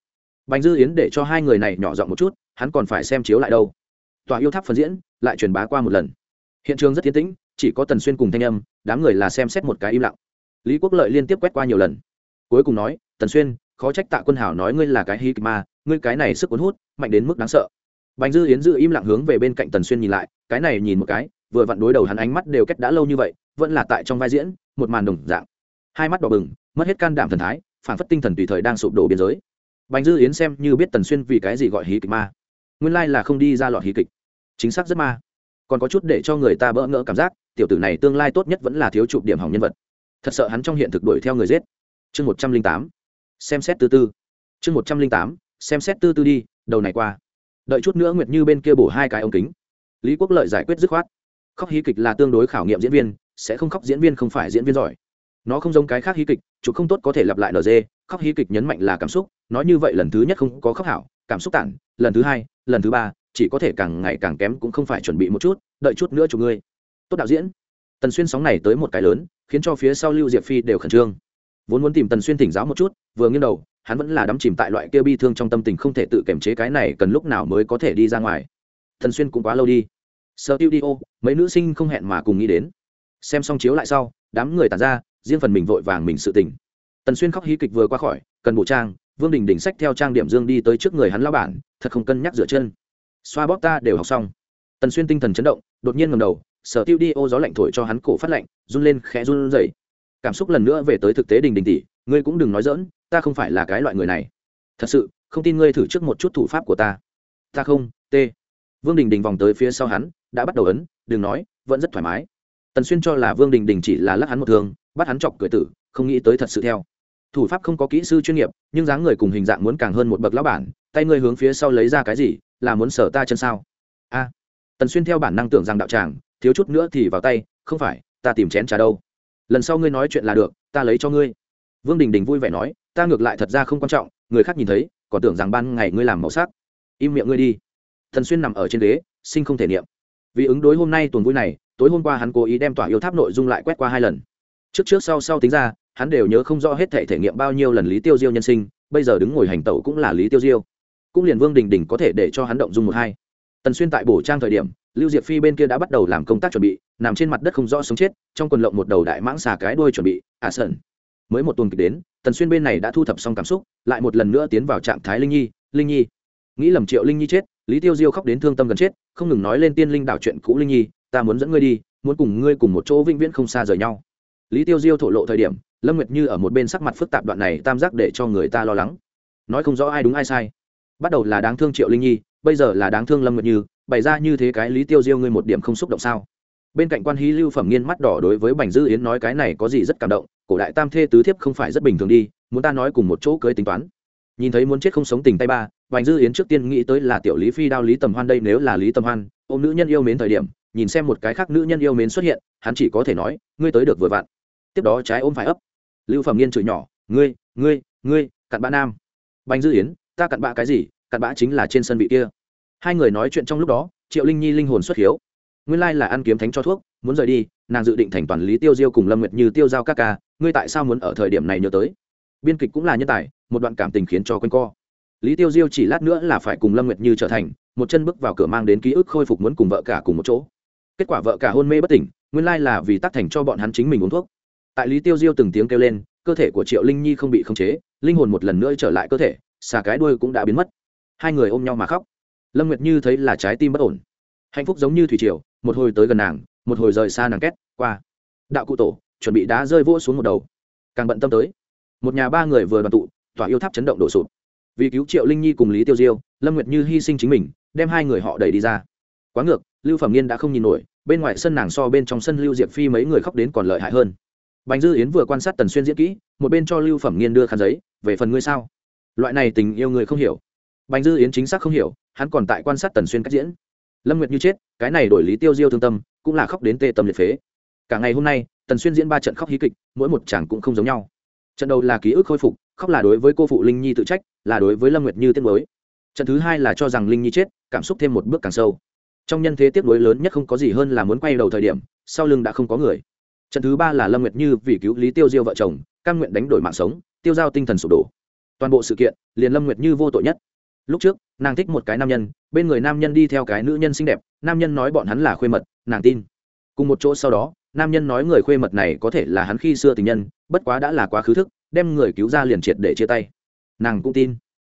bành dư yến để cho hai người này nhỏ giọng một chút, hắn còn phải xem chiếu lại đâu. Tòa yêu tháp phần diễn, lại truyền bá qua một lần. Hiện trường rất tiến tĩnh, chỉ có tần xuyên cùng thanh âm, đám người là xem xét một cái im lặng. Lý quốc lợi liên tiếp quét qua nhiều lần. Cuối cùng nói, tần xuyên, khó trách tạ quân hảo nói ngươi là cái hí kịch ma ngươi cái này sức cuốn hút, mạnh đến mức đáng sợ. Bành dư yến dự im lặng hướng về bên cạnh tần xuyên nhìn lại, cái này nhìn một cái, vừa vặn đối đầu hắn ánh mắt đều kết đã lâu như vậy, vẫn là tại trong vai diễn, một màn đồng dạng. Hai mắt đỏ bừng, mất hết can đảm thần thái, phản phất tinh thần tùy thời đang sụp đổ biên giới. Bành dư yến xem như biết tần xuyên vì cái gì gọi hí kịch ma. Nguyên lai là không đi ra lọt hí kịch. Chính xác rất ma. Còn có chút để cho người ta bỡ ngỡ cảm giác, tiểu tử này tương lai tốt nhất vẫn là thiếu chụp điểm hỏng nhân vật. Thật sợ hắn trong hiện thực đuổi theo người giết. Chương một trăm linh tám. Xem xét tư tư. Chương một trăm linh tám xem xét tư tư đi, đầu này qua. Đợi chút nữa nguyệt như bên kia bổ hai cái ống kính. Lý quốc lợi giải quyết dứt khoát. Khóc hí kịch là tương đối khảo nghiệm diễn viên, sẽ không khóc diễn viên không phải diễn viên giỏi. Nó không giống cái khác hí kịch chụp không tốt có thể lặp lại nd khóc hí kịch nhấn mạnh là cảm xúc, nói như vậy lần thứ nhất không có khóc hảo, cảm xúc tản, lần thứ hai, lần thứ ba, chỉ có thể càng ngày càng kém cũng không phải chuẩn bị một chút, đợi chút nữa chụp ngươi. Tốt đạo diễn. Tần xuyên sóng này tới một cái lớn, khiến cho phía sau lưu diệp phi đều khẩn trương. Vốn muốn tìm tần xuyên thỉnh giáo một chút, vừa nghiêng đầu hắn vẫn là đắm chìm tại loại kia bi thương trong tâm tình không thể tự kiềm chế cái này cần lúc nào mới có thể đi ra ngoài. Thần xuyên cũng quá lâu đi. Sơ tiêu đi ô, mấy nữ sinh không hẹn mà cùng nghĩ đến. Xem xong chiếu lại sau, đám người tàn ra, riêng phần mình vội vàng mình sự tình. Tần xuyên khóc hí kịch vừa qua khỏi, cần bộ trang, vương đình đỉnh sách theo trang điểm dương đi tới trước người hắn lao bản, thật không cân nhắc dựa chân. Xoa bóp ta đều học xong. Tần xuyên tinh thần chấn động, đột nhiên ngầm đầu, sở tiêu đi ô gió lạnh thổi cho hắn cổ phát lạnh, run lên khẽ run rẩy. Cảm xúc lần nữa về tới thực tế đình đình tỷ, ngươi cũng đừng nói dỡn ta không phải là cái loại người này. Thật sự, không tin ngươi thử trước một chút thủ pháp của ta. Ta không, t. Vương đình đình vòng tới phía sau hắn, đã bắt đầu ấn, đừng nói, vẫn rất thoải mái. Tần xuyên cho là vương đình đình chỉ là lắc hắn một thường bắt hắn chọc cười tử, không nghĩ tới thật sự theo. Thủ pháp không có kỹ sư chuyên nghiệp, nhưng dáng người cùng hình dạng muốn càng hơn một bậc lão bản, tay ngươi hướng phía sau lấy ra cái gì, là muốn sở ta chân sao? A. Tần xuyên theo bản năng tưởng rằng đạo tràng, thiếu chút nữa thì vào tay, không phải, ta tìm chén trà đâu. Lần sau ngươi nói chuyện là được, ta lấy cho ngươi. Vương đình đình vui vẻ nói ta ngược lại thật ra không quan trọng, người khác nhìn thấy, còn tưởng rằng ban ngày ngươi làm màu sắc. Im miệng ngươi đi. Thần xuyên nằm ở trên ghế, sinh không thể niệm. Vì ứng đối hôm nay tuần vui này, tối hôm qua hắn cố ý đem tỏa yêu tháp nội dung lại quét qua hai lần. Trước trước sau sau tính ra, hắn đều nhớ không rõ hết thể thể nghiệm bao nhiêu lần lý tiêu diêu nhân sinh, bây giờ đứng ngồi hành tẩu cũng là lý tiêu diêu. Cũng liền vương đình đình có thể để cho hắn động dung một hai. Tần xuyên tại bổ trang thời điểm, lưu diệp phi bên kia đã bắt đầu làm công tác chuẩn bị, nằm trên mặt đất không rõ sống chết, trong quần lộng một đầu đại mãng xà cái đuôi chuẩn bị à sơn mới một tuần kịch đến, tần xuyên bên này đã thu thập xong cảm xúc, lại một lần nữa tiến vào trạng thái linh nhi linh nhi. Nghĩ lầm triệu linh nhi chết, lý tiêu diêu khóc đến thương tâm gần chết, không ngừng nói lên tiên linh đảo chuyện cũ linh nhi, ta muốn dẫn ngươi đi, muốn cùng ngươi cùng một chỗ vĩnh viễn không xa rời nhau. Lý tiêu diêu thổ lộ thời điểm, lâm nguyệt như ở một bên sắc mặt phức tạp đoạn này tam giác để cho người ta lo lắng. Nói không rõ ai đúng ai sai. Bắt đầu là đáng thương triệu linh nhi, bây giờ là đáng thương lâm nguyệt như, bày ra như thế cái lý tiêu diêu ngươi một điểm không xúc động sao? Bên cạnh quan hí lưu phẩm nghiên mắt đỏ đối với bành dư yến nói cái này có gì rất cảm động, cổ đại tam thê tứ thiếp không phải rất bình thường đi, muốn ta nói cùng một chỗ cưới tính toán. Nhìn thấy muốn chết không sống tình tay ba, bành dư yến trước tiên nghĩ tới là tiểu lý phi đao lý tầm hoan đây nếu là lý tầm hoan ô nữ nhân yêu mến thời điểm, nhìn xem một cái khác nữ nhân yêu mến xuất hiện, hắn chỉ có thể nói, ngươi tới được vừa vặn. Tiếp đó trái ôm phải ấp. Lưu phẩm nghiên chửi nhỏ, ngươi ngươi ngươi, cặn bã nam. Bành dư yến, ta cặn bã cái gì, cặn bã chính là trên sân vị kia. Hai người nói chuyện trong lúc đó, triệu linh nhi linh hồn xuất hiếu nguyên lai là ăn kiếm thánh cho thuốc, muốn rời đi, nàng dự định thành toàn lý tiêu diêu cùng lâm nguyệt như tiêu giao các ca, ngươi tại sao muốn ở thời điểm này nhớ tới? Biên kịch cũng là nhân tài, một đoạn cảm tình khiến cho quanh co. Lý tiêu diêu chỉ lát nữa là phải cùng lâm nguyệt như trở thành, một chân bước vào cửa mang đến ký ức khôi phục muốn cùng vợ cả cùng một chỗ. Kết quả vợ cả hôn mê bất tỉnh, nguyên lai là vì tác thành cho bọn hắn chính mình uống thuốc. Tại lý tiêu diêu từng tiếng kêu lên, cơ thể của triệu linh nhi không bị khống chế, linh hồn một lần nữa trở lại cơ thể, xà cái đuôi cũng đã biến mất. Hai người ôm nhau mà khóc. Lâm nguyệt như thấy là trái tim bất ổn hạnh phúc giống như thủy triều, một hồi tới gần nàng, một hồi rời xa nàng két, qua. Đạo cụ tổ, chuẩn bị đá rơi vỗ xuống một đầu. Càng bận tâm tới. Một nhà ba người vừa đoàn tụ, tỏa yêu tháp chấn động đổ sụp. Vì cứu triệu linh nhi cùng lý tiêu diêu, lâm nguyệt như hy sinh chính mình, đem hai người họ đẩy đi ra. Quá ngược, lưu phẩm nghiên đã không nhìn nổi, bên ngoài sân nàng so bên trong sân lưu diệp phi mấy người khóc đến còn lợi hại hơn. Bành dư yến vừa quan sát tần xuyên diễn kỹ, một bên cho lưu phẩm nghiên đưa khăn giấy, về phần ngươi sao? Loại này tình yêu người không hiểu. Bành dư yến chính xác không hiểu, hắn còn tại quan sát tần xuyên cách diễn lâm nguyệt như chết, cái này đổi lý tiêu diêu thương tâm, cũng là khóc đến tê tâm liệt phế. Cả ngày hôm nay, tần xuyên diễn ba trận khóc hí kịch, mỗi một chàng cũng không giống nhau. Trận đầu là ký ức khôi phục, khóc là đối với cô phụ linh nhi tự trách, là đối với lâm nguyệt như tiết mới trận thứ hai là cho rằng linh nhi chết, cảm xúc thêm một bước càng sâu. Trong nhân thế tiếp nối lớn nhất không có gì hơn là muốn quay đầu thời điểm, sau lưng đã không có người. Trận thứ ba là lâm nguyệt như vì cứu lý tiêu diêu vợ chồng căn nguyện đánh đổi mạng sống, tiêu giao tinh thần sụp đổ. Toàn bộ sự kiện, liền lâm nguyệt như vô tội nhất lúc trước, nàng thích một cái nam nhân, bên người nam nhân đi theo cái nữ nhân xinh đẹp, nam nhân nói bọn hắn là khuê mật, nàng tin. Cùng một chỗ sau đó, nam nhân nói người khuê mật này có thể là hắn khi xưa tình nhân, bất quá đã là quá khứ thức, đem người cứu ra liền triệt để chia tay. Nàng cũng tin.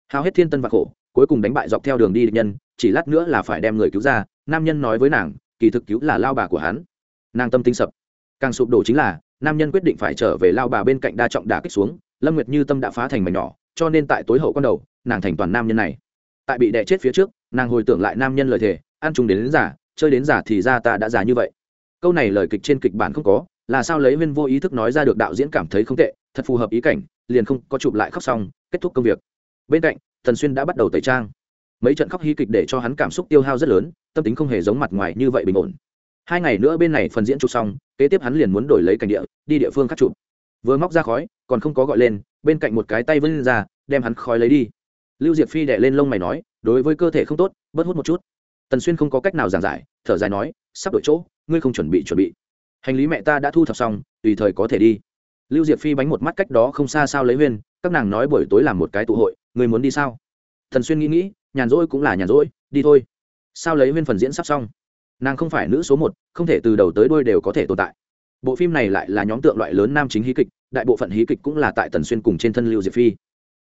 Hao hết thiên tân và khổ, cuối cùng đánh bại dọc theo đường đi địch nhân, chỉ lát nữa là phải đem người cứu ra, nam nhân nói với nàng, kỳ thực cứu là lao bà của hắn. Nàng tâm tinh sập. Càng sụp đổ chính là, nam nhân quyết định phải trở về lao bà bên cạnh đa trọng đả kích xuống, lâm nguyệt như tâm đã phá thành mảnh nhỏ, cho nên tại tối hậu con đầu nàng thành toàn nam nhân này. Tại bị đẻ chết phía trước nàng hồi tưởng lại nam nhân lời thề ăn chung đến, đến giả chơi đến giả thì ra ta đã già như vậy. Câu này lời kịch trên kịch bản không có là sao lấy viên vô ý thức nói ra được đạo diễn cảm thấy không tệ thật phù hợp ý cảnh liền không có chụp lại khóc xong kết thúc công việc. Bên cạnh thần xuyên đã bắt đầu tẩy trang. Mấy trận khóc hí kịch để cho hắn cảm xúc tiêu hao rất lớn tâm tính không hề giống mặt ngoài như vậy bình ổn. Hai ngày nữa bên này phần diễn chụp xong kế tiếp hắn liền muốn đổi lấy cảnh địa đi địa phương khắc chụp. Vừa móc ra khói còn không có gọi lên bên cạnh một cái tay vươn ra đem hắn khói lấy đi lưu diệp phi đệ lên lông mày nói, đối với cơ thể không tốt, bớt hút một chút. Tần xuyên không có cách nào giảng giải, thở dài nói, sắp đổi chỗ, ngươi không chuẩn bị chuẩn bị. Hành lý mẹ ta đã thu thập xong, tùy thời có thể đi. Lưu diệp phi bánh một mắt cách đó không xa sao lấy huyên, các nàng nói buổi tối làm một cái tụ hội, ngươi muốn đi sao? Thần xuyên nghĩ nghĩ, nhàn rỗi cũng là nhàn rỗi, đi thôi. Sao lấy huyên phần diễn sắp xong? Nàng không phải nữ số một, không thể từ đầu tới đôi đều có thể tồn tại. Bộ phim này lại là nhóm tượng loại lớn nam chính hí kịch, đại bộ phận hí kịch cũng là tại tần xuyên cùng trên thân lưu diệp phi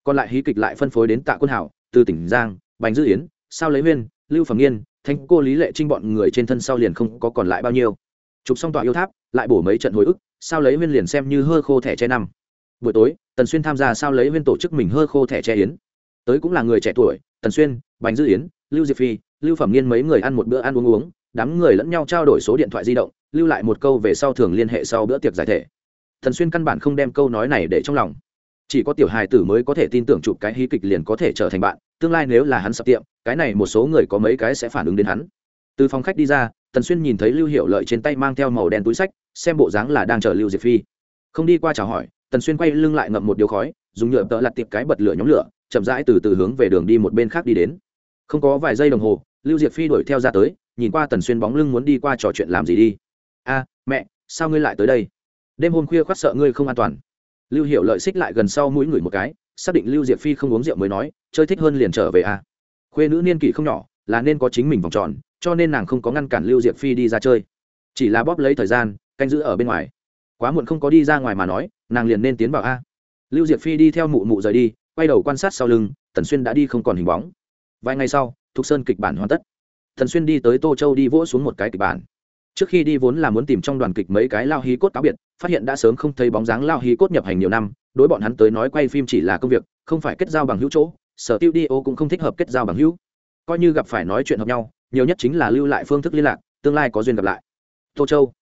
còn lại hí kịch lại phân phối đến tạ quân hảo, từ tỉnh giang, bành dư yến, sao lấy huyên, lưu phẩm nghiên, thanh cô lý lệ trinh bọn người trên thân sau liền không có còn lại bao nhiêu. Chụp xong tọa yêu tháp, lại bổ mấy trận hồi ức, sao lấy huyên liền xem như hơ khô thẻ che năm. Buổi tối, tần xuyên tham gia sao lấy huyên tổ chức mình hơ khô thẻ che yến. Tới cũng là người trẻ tuổi, tần xuyên, bành dư yến, lưu diệp phi, lưu phẩm nghiên mấy người ăn một bữa ăn uống uống, đám người lẫn nhau trao đổi số điện thoại di động, lưu lại một câu về sau thường liên hệ sau bữa tiệc giải thể. Thần xuyên căn bản không đem câu nói này để trong lòng chỉ có tiểu hài tử mới có thể tin tưởng chụp cái hí kịch liền có thể trở thành bạn, tương lai nếu là hắn sập tiệm, cái này một số người có mấy cái sẽ phản ứng đến hắn. Từ phòng khách đi ra, tần xuyên nhìn thấy lưu hiệu lợi trên tay mang theo màu đen túi sách, xem bộ dáng là đang chờ lưu diệp phi. Không đi qua chào hỏi, tần xuyên quay lưng lại ngậm một điều khói, dùng nhựa tợ lặt tiệp cái bật lửa nhóm lửa, chậm rãi từ từ hướng về đường đi một bên khác đi đến. Không có vài giây đồng hồ, lưu diệp phi đuổi theo ra tới, nhìn qua tần xuyên bóng lưng muốn đi qua trò chuyện làm gì đi. A, mẹ, sao ngươi lại tới đây? Đêm hôm khuya khoác sợ ngươi không an toàn lưu hiệu lợi xích lại gần sau mũi người một cái, xác định lưu diệp phi không uống rượu mới nói, chơi thích hơn liền trở về a khuê nữ niên kỷ không nhỏ, là nên có chính mình vòng tròn, cho nên nàng không có ngăn cản lưu diệp phi đi ra chơi. Chỉ là bóp lấy thời gian, canh giữ ở bên ngoài. Quá muộn không có đi ra ngoài mà nói, nàng liền nên tiến vào a. Lưu diệp phi đi theo mụ mụ rời đi, quay đầu quan sát sau lưng, tần xuyên đã đi không còn hình bóng. Vài ngày sau, thục sơn kịch bản hoàn tất. Thần xuyên đi tới tô châu đi vỗ xuống một cái kịch bản trước khi đi vốn là muốn tìm trong đoàn kịch mấy cái lao hí cốt cáo biệt, phát hiện đã sớm không thấy bóng dáng lao hí cốt nhập hành nhiều năm, đối bọn hắn tới nói quay phim chỉ là công việc, không phải kết giao bằng hữu chỗ, sở tiêu đi ô cũng không thích hợp kết giao bằng hữu. Coi như gặp phải nói chuyện hợp nhau, nhiều nhất chính là lưu lại phương thức liên lạc, tương lai có duyên gặp lại. Tô châu,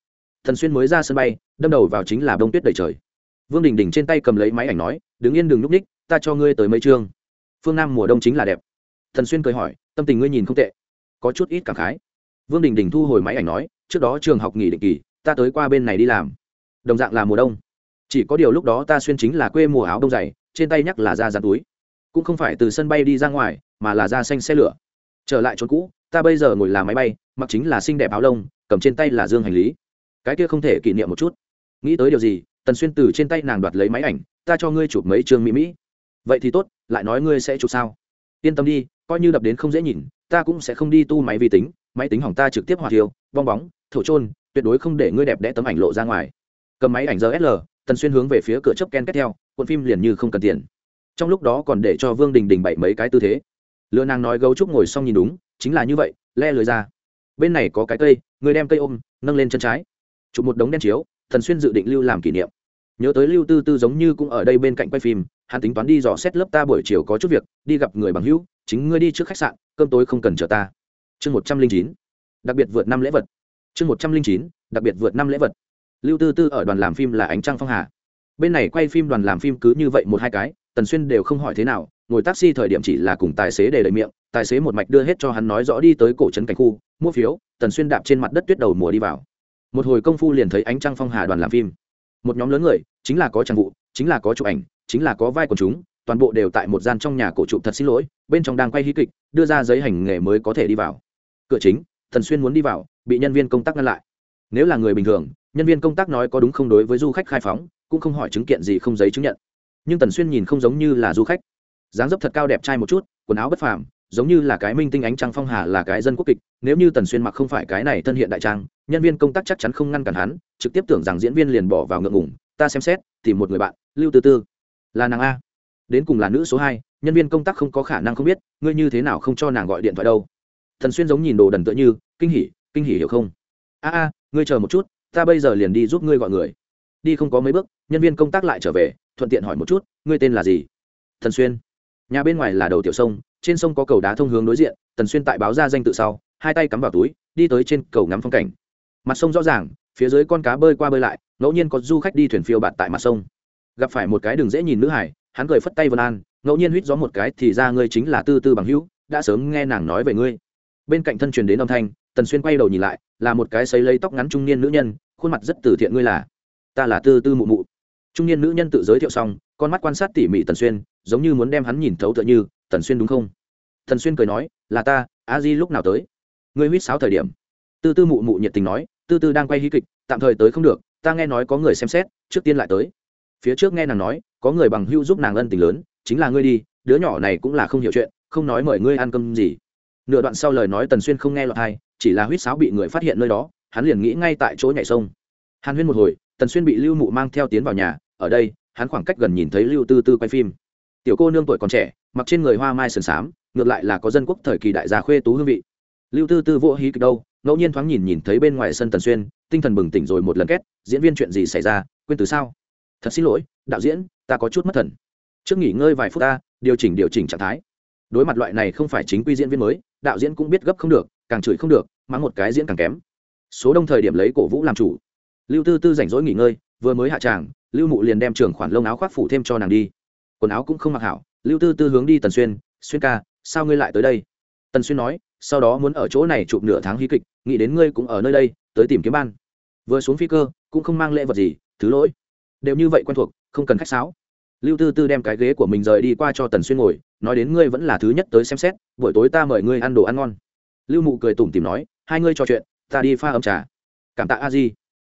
thần xuyên mới ra sân bay, đâm đầu vào chính là bông tuyết đầy trời. Vương đình đình trên tay cầm lấy máy ảnh nói, đứng yên đừng c ních, ta cho ngươi tới mấy chương. Phương nam mùa đông chính là đẹp. Thần xuyên cười hỏi, tâm tình ngươi nhìn không tệ, có chút ít cảm khái. Vương đình đình thu hồi máy ảnh nói trước đó trường học nghỉ định kỳ, ta tới qua bên này đi làm. Đồng dạng là mùa đông. Chỉ có điều lúc đó ta xuyên chính là quê mùa áo đông dày, trên tay nhắc là da dán túi. Cũng không phải từ sân bay đi ra ngoài, mà là da xanh xe lửa. Trở lại chỗ cũ, ta bây giờ ngồi làm máy bay, mặc chính là xinh đẹp áo lông cầm trên tay là dương hành lý. Cái kia không thể kỷ niệm một chút. Nghĩ tới điều gì, tần xuyên từ trên tay nàng đoạt lấy máy ảnh, ta cho ngươi chụp mấy chương mỹ mỹ. Vậy thì tốt, lại nói ngươi sẽ chụp sao? Yên tâm đi, coi như đập đến không dễ nhìn, ta cũng sẽ không đi tu máy vi tính, máy tính hỏng ta trực tiếp hòa thiêu bong bóng thổ trôn tuyệt đối không để ngươi đẹp đẽ tấm ảnh lộ ra ngoài. Cầm máy ảnh rsl tần xuyên hướng về phía cửa chớp ken kết theo, cuộn phim liền như không cần tiền. Trong lúc đó còn để cho vương đình đình bậy mấy cái tư thế. Lừa nàng nói gấu trúc ngồi xong nhìn đúng, chính là như vậy, le lưới ra. Bên này có cái cây, người đem cây ôm, nâng lên chân trái. Chụp một đống đen chiếu thần xuyên dự định lưu làm kỷ niệm. Nhớ tới lưu tư tư giống như cũng ở đây bên cạnh quay phim, hắn tính toán đi dò xét lớp ta buổi chiều có chút việc, đi gặp người bằng hữu, chính ngươi đi trước khách sạn, cơm tối không cần chờ ta. Chương một trăm linh chín. Đặc biệt vượt năm lễ vật chương một trăm linh chín, đặc biệt vượt năm lễ vật. Lưu tư tư ở đoàn làm phim là ánh trăng phong hà. Bên này quay phim đoàn làm phim cứ như vậy một hai cái, tần xuyên đều không hỏi thế nào, ngồi taxi thời điểm chỉ là cùng tài xế để đầy miệng, tài xế một mạch đưa hết cho hắn nói rõ đi tới cổ trấn cảnh khu, mua phiếu, tần xuyên đạp trên mặt đất tuyết đầu mùa đi vào. Một hồi công phu liền thấy ánh trăng phong hà đoàn làm phim. Một nhóm lớn người, chính là có trang vụ, chính là có chụp ảnh, chính là có vai của chúng, toàn bộ đều tại một gian trong nhà cổ trụ thật xin lỗi, bên trong đang quay hí kịch, đưa ra giấy hành nghề mới có thể đi vào. Cửa chính thần xuyên muốn đi vào, bị nhân viên công tác ngăn lại. Nếu là người bình thường, nhân viên công tác nói có đúng không đối với du khách khai phóng, cũng không hỏi chứng kiện gì không giấy chứng nhận. Nhưng tần xuyên nhìn không giống như là du khách. Dáng dấp thật cao đẹp trai một chút, quần áo bất phàm, giống như là cái minh tinh ánh trăng phong hà là cái dân quốc kịch. Nếu như tần xuyên mặc không phải cái này thân hiện đại trang, nhân viên công tác chắc chắn không ngăn cản hắn, trực tiếp tưởng rằng diễn viên liền bỏ vào ngượng ngủng ta xem xét thì một người bạn, lưu tư tư. Là nàng a. Đến cùng là nữ số hai, nhân viên công tác không có khả năng không biết, ngươi như thế nào không cho nàng gọi điện thoại đâu thần xuyên giống nhìn đồ đần tựa như, kinh hỉ kinh hỉ hiểu không? A a, ngươi chờ một chút, ta bây giờ liền đi giúp ngươi gọi người. Đi không có mấy bước, nhân viên công tác lại trở về, thuận tiện hỏi một chút, ngươi tên là gì? Thần xuyên. Nhà bên ngoài là đầu tiểu sông, trên sông có cầu đá thông hướng đối diện, tần xuyên tại báo ra danh tự sau, hai tay cắm vào túi, đi tới trên cầu ngắm phong cảnh. Mặt sông rõ ràng, phía dưới con cá bơi qua bơi lại, ngẫu nhiên có du khách đi thuyền phiêu bạt tại mặt sông. Gặp phải một cái đường dễ nhìn nữ hải, hắn cười phất tay vân an, ngẫu nhiên huýt gió một cái thì ra ngươi chính là tư tư bằng hữu, đã sớm nghe nàng nói về ngươi bên cạnh thân truyền đến âm thanh, tần xuyên quay đầu nhìn lại, là một cái xấy lấy tóc ngắn trung niên nữ nhân, khuôn mặt rất từ thiện ngươi là. Ta là tư tư mụ mụ. Trung niên nữ nhân tự giới thiệu xong, con mắt quan sát tỉ mỉ tần xuyên, giống như muốn đem hắn nhìn thấu tựa như, tần xuyên đúng không? Tần xuyên cười nói, là ta, a di lúc nào tới? Ngươi huýt sáo thời điểm. Tư tư mụ mụ nhiệt tình nói, tư tư đang quay hí kịch, tạm thời tới không được, ta nghe nói có người xem xét, trước tiên lại tới. Phía trước nghe nàng nói, có người bằng hưu giúp nàng ân tình lớn, chính là ngươi đi, đứa nhỏ này cũng là không hiểu chuyện, không nói mời ngươi ăn cơm gì nửa đoạn sau lời nói tần xuyên không nghe lọt hay chỉ là huýt sáo bị người phát hiện nơi đó, hắn liền nghĩ ngay tại chỗ nhảy sông. Hàn huyên một hồi, tần xuyên bị lưu mụ mang theo tiến vào nhà, ở đây, hắn khoảng cách gần nhìn thấy lưu tư tư quay phim. Tiểu cô nương tuổi còn trẻ, mặc trên người hoa mai sườn xám, ngược lại là có dân quốc thời kỳ đại gia khuê tú hương vị. Lưu tư tư vô hí kịch đâu, ngẫu nhiên thoáng nhìn nhìn thấy bên ngoài sân tần xuyên, tinh thần bừng tỉnh rồi một lần két, diễn viên chuyện gì xảy ra, quên từ sao? Thật xin lỗi, đạo diễn, ta có chút mất thần. Trước nghỉ ngơi vài phút ta, điều chỉnh điều chỉnh trạng thái đối mặt loại này không phải chính quy diễn viên mới, đạo diễn cũng biết gấp không được, càng chửi không được, mắng một cái diễn càng kém. Số đông thời điểm lấy cổ vũ làm chủ. Lưu tư tư rảnh rỗi nghỉ ngơi, vừa mới hạ tràng, lưu mụ liền đem trường khoản lông áo khoác phủ thêm cho nàng đi. Quần áo cũng không mặc hảo, lưu tư tư hướng đi tần xuyên xuyên ca, sao ngươi lại tới đây? Tần xuyên nói, sau đó muốn ở chỗ này chụp nửa tháng hí kịch, nghĩ đến ngươi cũng ở nơi đây, tới tìm kiếm ban. Vừa xuống phi cơ, cũng không mang lễ vật gì, thứ lỗi. Đều như vậy quen thuộc, không cần khách sáo. Lưu tư tư đem cái ghế của mình rời đi qua cho tần xuyên ngồi nói đến ngươi vẫn là thứ nhất tới xem xét, buổi tối ta mời ngươi ăn đồ ăn ngon. Lưu mụ cười tủm tìm nói, hai ngươi trò chuyện, ta đi pha ấm trà. Cảm tạ a di.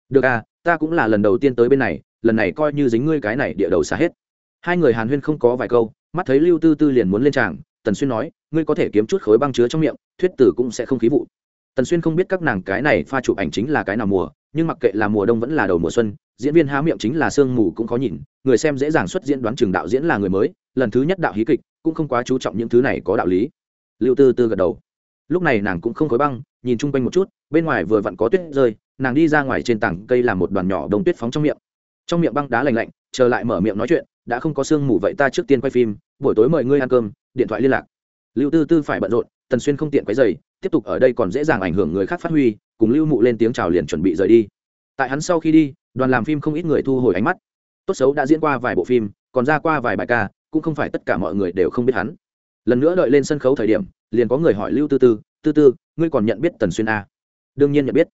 Được à ta cũng là lần đầu tiên tới bên này, lần này coi như dính ngươi cái này địa đầu xa hết. Hai người hàn huyên không có vài câu, mắt thấy lưu tư tư liền muốn lên tràng, tần xuyên nói, ngươi có thể kiếm chút khối băng chứa trong miệng, thuyết tử cũng sẽ không khí vụ. Tần xuyên không biết các nàng cái này pha chụp ảnh chính là cái nào mùa, nhưng mặc kệ là mùa đông vẫn là đầu mùa xuân, diễn viên há miệng chính là sương mù cũng khó nhìn, người xem dễ dàng xuất diễn đoán trường đạo diễn là người mới, lần thứ nhất đạo hí kịch cũng không quá chú trọng những thứ này có đạo lý. Lưu tư tư gật đầu. Lúc này nàng cũng không khối băng, nhìn chung quanh một chút, bên ngoài vừa vặn có tuyết rơi, nàng đi ra ngoài trên tảng cây làm một đoàn nhỏ đông tuyết phóng trong miệng. Trong miệng băng đá lạnh lạnh, chờ lại mở miệng nói chuyện, đã không có sương mù vậy ta trước tiên quay phim, buổi tối mời ngươi ăn cơm, điện thoại liên lạc. Lưu tư tư phải bận rộn, tần xuyên không tiện quấy dày tiếp tục ở đây còn dễ dàng ảnh hưởng người khác phát huy, cùng lưu mụ lên tiếng chào liền chuẩn bị rời đi. Tại hắn sau khi đi, đoàn làm phim không ít người thu hồi ánh mắt. Tốt xấu đã diễn qua vài bộ phim, còn ra qua vài bài ca cũng không phải tất cả mọi người đều không biết hắn. Lần nữa đợi lên sân khấu thời điểm, liền có người hỏi lưu tư tư tư tư, ngươi còn nhận biết tần xuyên a? Đương nhiên nhận biết.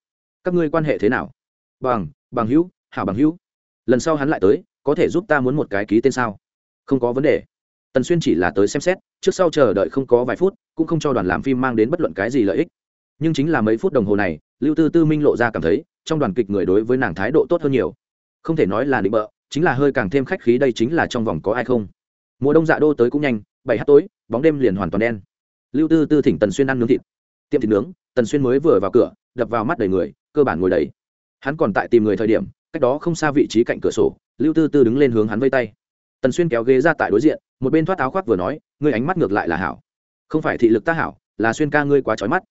Các ngươi quan hệ thế nào? Bằng bằng hữu, hảo bằng hữu. Lần sau hắn lại tới, có thể giúp ta muốn một cái ký tên sao? Không có vấn đề. Tần xuyên chỉ là tới xem xét, trước sau chờ đợi không có vài phút, cũng không cho đoàn làm phim mang đến bất luận cái gì lợi ích. Nhưng chính là mấy phút đồng hồ này, lưu tư tư minh lộ ra cảm thấy, trong đoàn kịch người đối với nàng thái độ tốt hơn nhiều. Không thể nói là định bợ, chính là hơi càng thêm khách khí đây chính là trong vòng có ai không? Mùa đông dạ đô tới cũng nhanh, bảy h tối, bóng đêm liền hoàn toàn đen. Lưu tư tư thỉnh tần xuyên ăn nướng thịt. Tiệm thịt nướng, tần xuyên mới vừa vào cửa, đập vào mắt đầy người, cơ bản ngồi đầy. Hắn còn tại tìm người thời điểm, cách đó không xa vị trí cạnh cửa sổ, lưu tư tư đứng lên hướng hắn vây tay. Tần xuyên kéo ghế ra tại đối diện, một bên thoát áo khoác vừa nói, ngươi ánh mắt ngược lại là hảo. Không phải thị lực ta hảo, là xuyên ca ngươi quá trói mắt.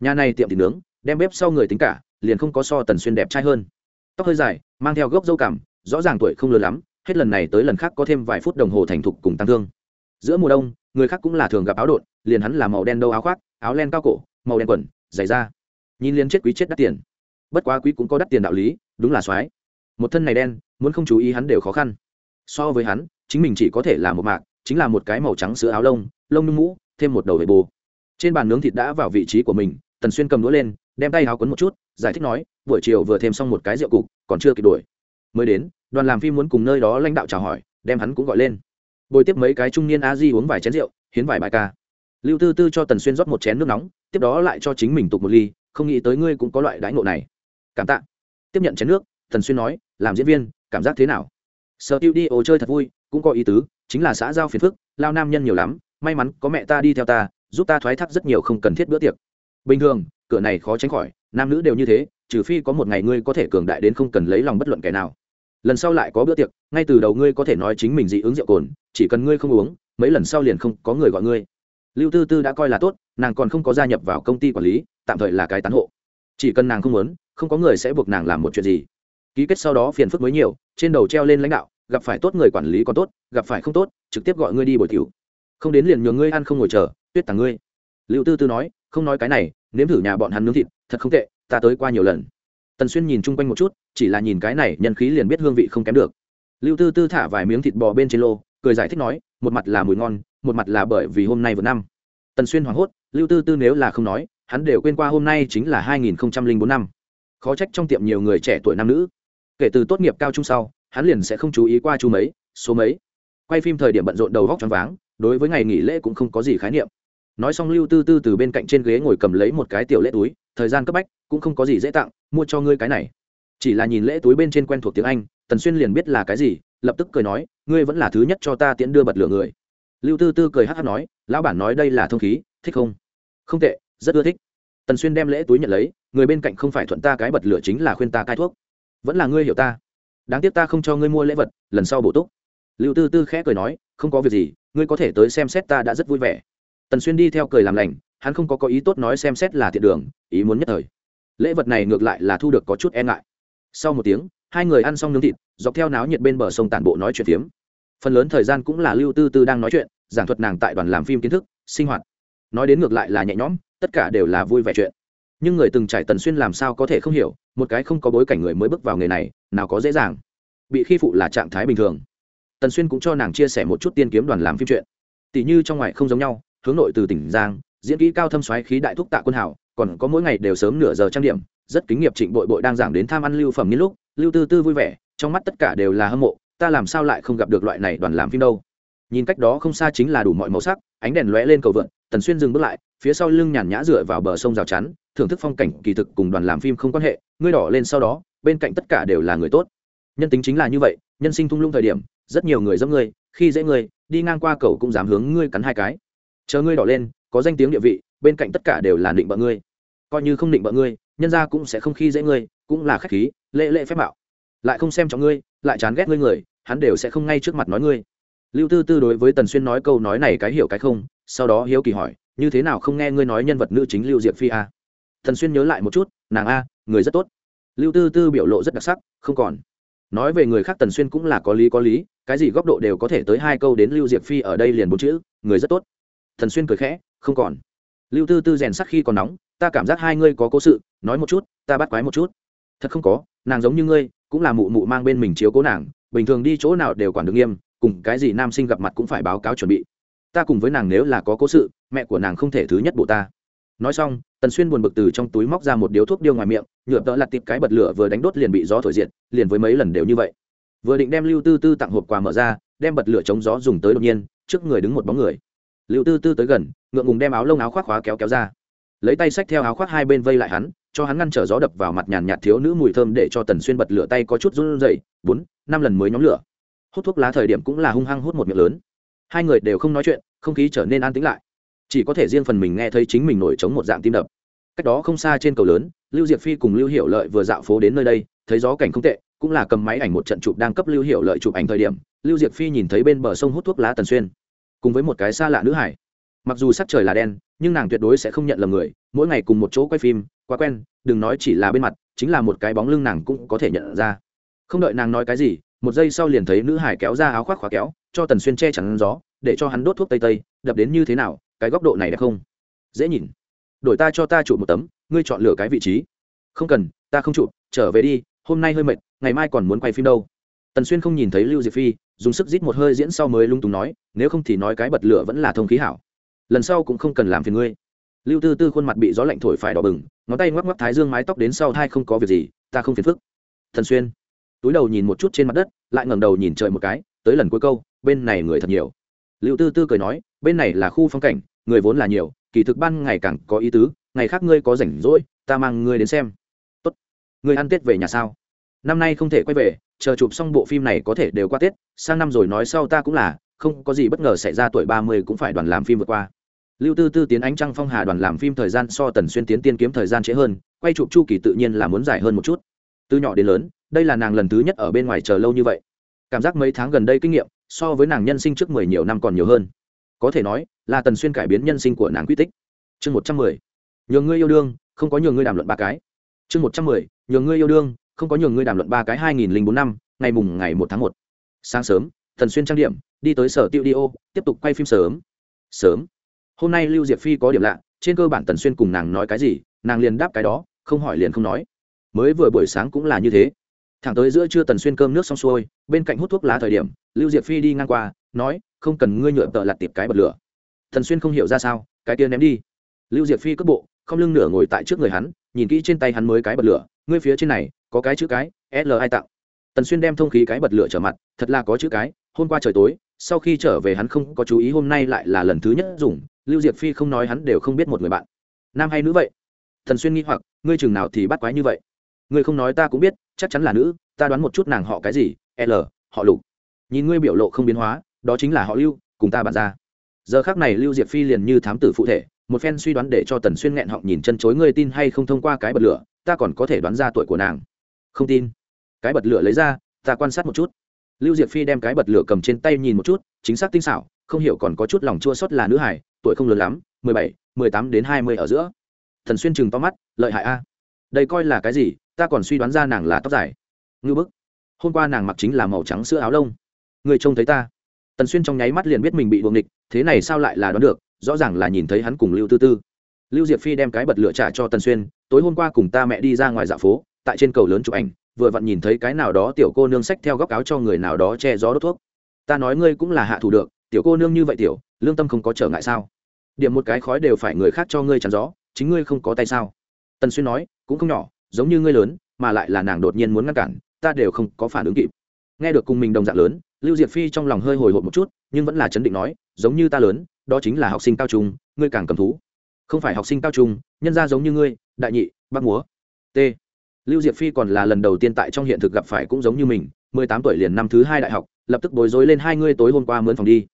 Nhà này tiệm thịt nướng, đem bếp sau người tính cả, liền không có so tần xuyên đẹp trai hơn. Tóc hơi dài, mang theo gốc dâu cảm rõ ràng tuổi không lớn lắm hết lần này tới lần khác có thêm vài phút đồng hồ thành thục cùng tăng thương. Giữa mùa đông, người khác cũng là thường gặp áo đột, liền hắn là màu đen đâu áo khoác, áo len cao cổ, màu đen quần, giày da. Nhìn liền chết quý chết đắt tiền. Bất quá quý cũng có đắt tiền đạo lý, đúng là soái. Một thân này đen, muốn không chú ý hắn đều khó khăn. So với hắn, chính mình chỉ có thể là một mạc, chính là một cái màu trắng sữa áo lông lông nhung mũ, thêm một đầu vệ bồ. Trên bàn nướng thịt đã vào vị trí của mình, tần xuyên cầm đũa lên, đem tay áo quấn một chút, giải thích nói, buổi chiều vừa thêm xong một cái rượu cục, còn chưa kịp đuổi mới đến, đoàn làm phim muốn cùng nơi đó lãnh đạo chào hỏi, đem hắn cũng gọi lên. Bồi tiếp mấy cái trung niên a di uống vài chén rượu, hiến vài bài ca. Lưu tư tư cho tần xuyên rót một chén nước nóng, tiếp đó lại cho chính mình tục một ly, không nghĩ tới ngươi cũng có loại đãi ngộ này. Cảm tạ. Tiếp nhận chén nước, tần xuyên nói, làm diễn viên, cảm giác thế nào? Sở tiêu đi, ồ, chơi thật vui, cũng có ý tứ, chính là xã giao phiền phức, lao nam nhân nhiều lắm, may mắn có mẹ ta đi theo ta, giúp ta thoái thác rất nhiều không cần thiết bữa tiệc. Bình thường, cửa này khó tránh khỏi, nam nữ đều như thế, trừ phi có một ngày ngươi có thể cường đại đến không cần lấy lòng bất luận kẻ nào lần sau lại có bữa tiệc, ngay từ đầu ngươi có thể nói chính mình dị ứng rượu cồn, chỉ cần ngươi không uống, mấy lần sau liền không có người gọi ngươi. Lưu tư tư đã coi là tốt, nàng còn không có gia nhập vào công ty quản lý, tạm thời là cái tán hộ. Chỉ cần nàng không muốn, không có người sẽ buộc nàng làm một chuyện gì. Ký kết sau đó phiền phức mới nhiều, trên đầu treo lên lãnh đạo, gặp phải tốt người quản lý còn tốt, gặp phải không tốt, trực tiếp gọi ngươi đi bồi tiểu. Không đến liền nhường ngươi ăn không ngồi chờ, tuyết tàng ngươi. Lưu tư tư nói, không nói cái này, nếm thử nhà bọn hắn nướng thịt, thật không tệ, ta tới qua nhiều lần tần xuyên nhìn chung quanh một chút, chỉ là nhìn cái này, nhân khí liền biết hương vị không kém được. Lưu tư tư thả vài miếng thịt bò bên trên lô, cười giải thích nói, một mặt là mùi ngon, một mặt là bởi vì hôm nay vừa năm. Tần xuyên hoảng hốt, lưu tư tư nếu là không nói, hắn đều quên qua hôm nay chính là hai nghìn bốn năm. Khó trách trong tiệm nhiều người trẻ tuổi nam nữ. Kể từ tốt nghiệp cao trung sau, hắn liền sẽ không chú ý qua chú mấy, số mấy. Quay phim thời điểm bận rộn đầu góc choáng váng, đối với ngày nghỉ lễ cũng không có gì khái niệm. Nói xong lưu tư tư từ bên cạnh trên ghế ngồi cầm lấy một cái tiểu lễ túi, thời gian cấp bách cũng không có gì dễ tặng, mua cho ngươi cái này. Chỉ là nhìn lễ túi bên trên quen thuộc tiếng anh, tần xuyên liền biết là cái gì, lập tức cười nói, ngươi vẫn là thứ nhất cho ta tiễn đưa bật lửa người. Lưu tư tư cười hát hát nói, lão bản nói đây là thông khí, thích không? Không tệ, rất ưa thích. Tần xuyên đem lễ túi nhận lấy, người bên cạnh không phải thuận ta cái bật lửa chính là khuyên ta cai thuốc. Vẫn là ngươi hiểu ta. Đáng tiếc ta không cho ngươi mua lễ vật, lần sau bổ túc. Lưu tư tư khẽ cười nói, không có việc gì, ngươi có thể tới xem xét ta đã rất vui vẻ. Tần xuyên đi theo cười làm lành, hắn không có có ý tốt nói xem xét là thiện đường, ý muốn nhất thời lễ vật này ngược lại là thu được có chút e ngại. Sau một tiếng, hai người ăn xong nướng thịt, dọc theo náo nhiệt bên bờ sông tản bộ nói chuyện phiếm. Phần lớn thời gian cũng là lưu tư tư đang nói chuyện, giảng thuật nàng tại đoàn làm phim kiến thức, sinh hoạt. Nói đến ngược lại là nhẹ nhõm, tất cả đều là vui vẻ chuyện. Nhưng người từng trải tần xuyên làm sao có thể không hiểu, một cái không có bối cảnh người mới bước vào nghề này, nào có dễ dàng. Bị khi phụ là trạng thái bình thường. Tần xuyên cũng cho nàng chia sẻ một chút tiên kiếm đoàn làm phim chuyện. Tỷ như trong ngoài không giống nhau, hướng nội từ tỉnh giang, diễn kỹ cao thâm xoáy khí đại thúc tạ quân hảo còn có mỗi ngày đều sớm nửa giờ trang điểm, rất kính nghiệp trịnh bội bội đang giảng đến tham ăn lưu phẩm như lúc, lưu tư tư vui vẻ, trong mắt tất cả đều là hâm mộ, ta làm sao lại không gặp được loại này đoàn làm phim đâu. Nhìn cách đó không xa chính là đủ mọi màu sắc, ánh đèn lóe lên cầu vượn, tần xuyên dừng bước lại, phía sau lưng nhàn nhã dựa vào bờ sông rào chắn, thưởng thức phong cảnh, kỳ thực cùng đoàn làm phim không quan hệ, ngươi đỏ lên sau đó, bên cạnh tất cả đều là người tốt. Nhân tính chính là như vậy, nhân sinh thung lũng thời điểm, rất nhiều người dẫm ngươi, khi dễ ngươi, đi ngang qua cầu cũng dám hướng ngươi cắn hai cái. Chờ ngươi đỏ lên, có danh tiếng địa vị bên cạnh tất cả đều là định bợ ngươi. Coi như không định bợ ngươi, nhân ra cũng sẽ không khi dễ ngươi, cũng là khách khí, lễ lễ phép mạo. Lại không xem trọng ngươi, lại chán ghét ngươi người, hắn đều sẽ không ngay trước mặt nói ngươi. Lưu tư tư đối với tần xuyên nói câu nói này cái hiểu cái không, sau đó hiếu kỳ hỏi, như thế nào không nghe ngươi nói nhân vật nữ chính lưu diệp phi a tần xuyên nhớ lại một chút, nàng a, người rất tốt. Lưu tư tư biểu lộ rất đặc sắc, không còn. Nói về người khác tần xuyên cũng là có lý có lý, cái gì góc độ đều có thể tới hai câu đến lưu diệp phi ở đây liền bốn chữ, người rất tốt. Thần xuyên cười khẽ, không còn lưu tư tư rèn sắc khi còn nóng, ta cảm giác hai ngươi có cố sự, nói một chút, ta bắt quái một chút. Thật không có, nàng giống như ngươi, cũng là mụ mụ mang bên mình chiếu cố nàng, bình thường đi chỗ nào đều quản được nghiêm, cùng cái gì nam sinh gặp mặt cũng phải báo cáo chuẩn bị. Ta cùng với nàng nếu là có cố sự, mẹ của nàng không thể thứ nhất bộ ta. Nói xong, tần xuyên buồn bực từ trong túi móc ra một điếu thuốc điêu ngoài miệng, nhựa tợ lặt tiệp cái bật lửa vừa đánh đốt liền bị gió thổi diệt, liền với mấy lần đều như vậy. Vừa định đem lưu tư tư tặng hộp quà mở ra, đem bật lửa chống gió dùng tới đột nhiên, trước người đứng một bóng người lưu tư tư tới gần, ngượng ngùng đem áo lông áo khoác khóa kéo kéo ra. Lấy tay xách theo áo khoác hai bên vây lại hắn, cho hắn ngăn trở gió đập vào mặt nhàn nhạt thiếu nữ mùi thơm để cho tần xuyên bật lửa tay có chút run rẩy. Bốn, năm lần mới nhóm lửa. Hút thuốc lá thời điểm cũng là hung hăng hút một miệng lớn. Hai người đều không nói chuyện, không khí trở nên an tĩnh lại. Chỉ có thể riêng phần mình nghe thấy chính mình nổi trống một dạng tim đập. Cách đó không xa trên cầu lớn, lưu diệp phi cùng lưu hiệu lợi vừa dạo phố đến nơi đây, thấy gió cảnh không tệ, cũng là cầm máy ảnh một trận chụp đang cấp lưu hiệu lợi chụp ảnh thời điểm. Lưu diệp phi nhìn thấy bên bờ sông hút thuốc lá tần xuyên cùng với một cái xa lạ nữ hải. Mặc dù sắc trời là đen, nhưng nàng tuyệt đối sẽ không nhận lầm người, mỗi ngày cùng một chỗ quay phim, quá quen, đừng nói chỉ là bên mặt, chính là một cái bóng lưng nàng cũng có thể nhận ra. Không đợi nàng nói cái gì, một giây sau liền thấy nữ hải kéo ra áo khoác khóa kéo, cho tần xuyên che chắn gió, để cho hắn đốt thuốc tây tây, đập đến như thế nào, cái góc độ này đẹp không? Dễ nhìn. Đổi ta cho ta chụp một tấm, ngươi chọn lựa cái vị trí. Không cần, ta không chụp, trở về đi, hôm nay hơi mệt, ngày mai còn muốn quay phim đâu tần xuyên không nhìn thấy lưu diệp phi dùng sức rít một hơi diễn sau mới lung túng nói nếu không thì nói cái bật lửa vẫn là thông khí hảo lần sau cũng không cần làm phiền ngươi lưu tư tư khuôn mặt bị gió lạnh thổi phải đỏ bừng ngón tay ngoắc ngoắc thái dương mái tóc đến sau thai không có việc gì ta không phiền phức thần xuyên túi đầu nhìn một chút trên mặt đất lại ngẩng đầu nhìn trời một cái tới lần cuối câu bên này người thật nhiều lưu tư tư cười nói bên này là khu phong cảnh người vốn là nhiều kỳ thực ban ngày càng có ý tứ ngày khác ngươi có rảnh rỗi ta mang ngươi đến xem tốt ngươi ăn tết về nhà sao năm nay không thể quay về, chờ chụp xong bộ phim này có thể đều qua tết, sang năm rồi nói sau ta cũng là, không có gì bất ngờ xảy ra tuổi ba mươi cũng phải đoàn làm phim vượt qua. Lưu tư tư tiến ánh trăng phong hà đoàn làm phim thời gian so tần xuyên tiến tiên kiếm thời gian trễ hơn, quay chụp chu kỳ tự nhiên là muốn dài hơn một chút. Từ nhỏ đến lớn, đây là nàng lần thứ nhất ở bên ngoài chờ lâu như vậy. Cảm giác mấy tháng gần đây kinh nghiệm, so với nàng nhân sinh trước mười nhiều năm còn nhiều hơn. Có thể nói, là tần xuyên cải biến nhân sinh của nàng quy tích. Chương một trăm mười. Nhường ngươi yêu đương, không có nhường ngươi đàm luận ba cái. Chương một trăm mười. Nhường ngươi yêu đương không có nhường ngươi đàm luận ba cái hai nghìn linh bốn năm, ngày mùng ngày một tháng một. Sáng sớm thần xuyên trang điểm, đi tới sở tiêu đi ô, tiếp tục quay phim sớm. Sớm. Hôm nay lưu diệp phi có điểm lạ, trên cơ bản tần xuyên cùng nàng nói cái gì, nàng liền đáp cái đó, không hỏi liền không nói. Mới vừa buổi sáng cũng là như thế. Thẳng tới giữa trưa tần xuyên cơm nước xong xuôi, bên cạnh hút thuốc lá thời điểm, lưu diệp phi đi ngang qua, nói, không cần ngươi nhựa tợ lặt tiệp cái bật lửa. Thần xuyên không hiểu ra sao, cái kia ném đi. Lưu diệp phi cất bộ, không lưng nửa ngồi tại trước người hắn, nhìn kỹ trên tay hắn mới cái bật lửa, ngươi phía trên này có cái chữ cái, l ai tạo tần xuyên đem thông khí cái bật lửa trở mặt, thật là có chữ cái, hôm qua trời tối, sau khi trở về hắn không có chú ý hôm nay lại là lần thứ nhất dùng, lưu diệp phi không nói hắn đều không biết một người bạn. Nam hay nữ vậy? Thần xuyên nghi hoặc, ngươi chừng nào thì bắt quái như vậy? Ngươi không nói ta cũng biết, chắc chắn là nữ, ta đoán một chút nàng họ cái gì, l, họ lục. Nhìn ngươi biểu lộ không biến hóa, đó chính là họ lưu, cùng ta bàn ra. Giờ khác này lưu diệp phi liền như thám tử phụ thể, một phen suy đoán để cho tần xuyên nghẹn họng nhìn chân chối ngươi tin hay không thông qua cái bật lửa, ta còn có thể đoán ra tuổi của nàng không tin. Cái bật lửa lấy ra, ta quan sát một chút. Lưu diệp phi đem cái bật lửa cầm trên tay nhìn một chút, chính xác tinh xảo, không hiểu còn có chút lòng chua xót là nữ hải, tuổi không lớn lắm, mười bảy, mười tám đến hai mươi ở giữa. Thần xuyên chừng to mắt, lợi hại a. Đây coi là cái gì, ta còn suy đoán ra nàng là tóc dài. Ngư bức. Hôm qua nàng mặc chính là màu trắng sữa áo lông. Người trông thấy ta. Tần xuyên trong nháy mắt liền biết mình bị buồng địch, thế này sao lại là đoán được, rõ ràng là nhìn thấy hắn cùng lưu tư tư. Lưu diệp phi đem cái bật lửa trả cho tần xuyên, tối hôm qua cùng ta mẹ đi ra ngoài dạ phố tại trên cầu lớn chụp ảnh, vừa vặn nhìn thấy cái nào đó tiểu cô nương sách theo góc áo cho người nào đó che gió đốt thuốc. Ta nói ngươi cũng là hạ thủ được, tiểu cô nương như vậy tiểu, lương tâm không có trở ngại sao? Điểm một cái khói đều phải người khác cho ngươi chắn gió, chính ngươi không có tay sao? Tần xuyên nói, cũng không nhỏ, giống như ngươi lớn, mà lại là nàng đột nhiên muốn ngăn cản, ta đều không có phản ứng kịp. Nghe được cùng mình đồng dạng lớn, lưu diệp phi trong lòng hơi hồi hộp một chút, nhưng vẫn là chấn định nói, giống như ta lớn, đó chính là học sinh cao trung, ngươi càng cầm thú. Không phải học sinh cao trung, nhân ra giống như ngươi, đại nhị, bác múa. T lưu diệp phi còn là lần đầu tiên tại trong hiện thực gặp phải cũng giống như mình, mười tám tuổi liền năm thứ hai đại học, lập tức bối rối lên hai ngươi tối hôm qua mướn phòng đi.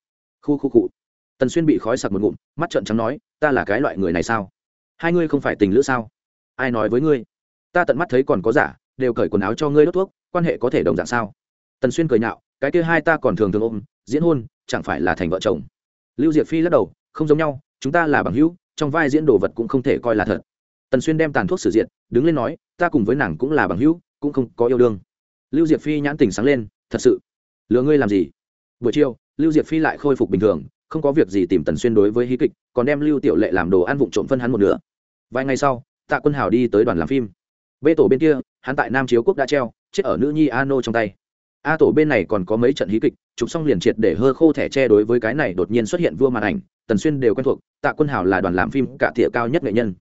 Khu khu cụ. Tần xuyên bị khói sặc một ngụm, mắt trợn trắng nói, ta là cái loại người này sao? Hai ngươi không phải tình lữ sao? Ai nói với ngươi? Ta tận mắt thấy còn có giả, đều cởi quần áo cho ngươi đốt thuốc, quan hệ có thể đồng dạng sao? Tần xuyên cười nhạo, cái kia hai ta còn thường thường ôm, diễn hôn, chẳng phải là thành vợ chồng? Lưu diệp phi lắc đầu, không giống nhau, chúng ta là bằng hữu, trong vai diễn đồ vật cũng không thể coi là thật tần xuyên đem tàn thuốc sử diện đứng lên nói, ta cùng với nàng cũng là bằng hữu, cũng không có yêu đương. Lưu diệp phi nhãn tình sáng lên, thật sự? Lừa ngươi làm gì? Buổi chiều, lưu diệp phi lại khôi phục bình thường, không có việc gì tìm tần xuyên đối với hí kịch, còn đem lưu tiểu lệ làm đồ ăn vụng trộm phân hắn một nửa. Vài ngày sau, tạ quân hào đi tới đoàn làm phim. Bê tổ bên kia, hắn tại nam chiếu quốc đã treo, chết ở nữ nhi a nô trong tay. A tổ bên này còn có mấy trận hí kịch, chụp xong liền triệt để hơ khô thẻ tre đối với cái này đột nhiên xuất hiện vua màn ảnh, tần xuyên đều quen thuộc, tạ quân hào là đoàn làm phim cả thịa cao nhất nghệ nhân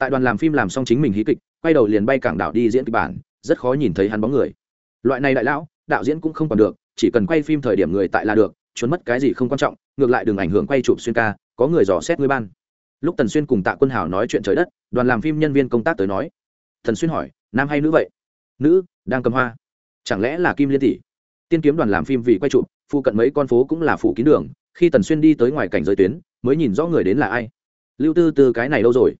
tại đoàn làm phim làm xong chính mình hí kịch, quay đầu liền bay cảng đảo đi diễn kịch bản, rất khó nhìn thấy hắn bóng người. Loại này đại lão, đạo diễn cũng không còn được, chỉ cần quay phim thời điểm người tại là được, trốn mất cái gì không quan trọng, ngược lại đừng ảnh hưởng quay chụp xuyên ca, có người dò xét ngươi ban. Lúc tần xuyên cùng tạ quân hảo nói chuyện trời đất, đoàn làm phim nhân viên công tác tới nói. Thần xuyên hỏi, nam hay nữ vậy? Nữ, đang cầm hoa. Chẳng lẽ là kim liên tỷ? Tiên kiếm đoàn làm phim vì quay chụp, phụ cận mấy con phố cũng là phủ kín đường, khi tần xuyên đi tới ngoài cảnh giới tuyến, mới nhìn rõ người đến là ai. Lưu tư, từ cái này đâu rồi?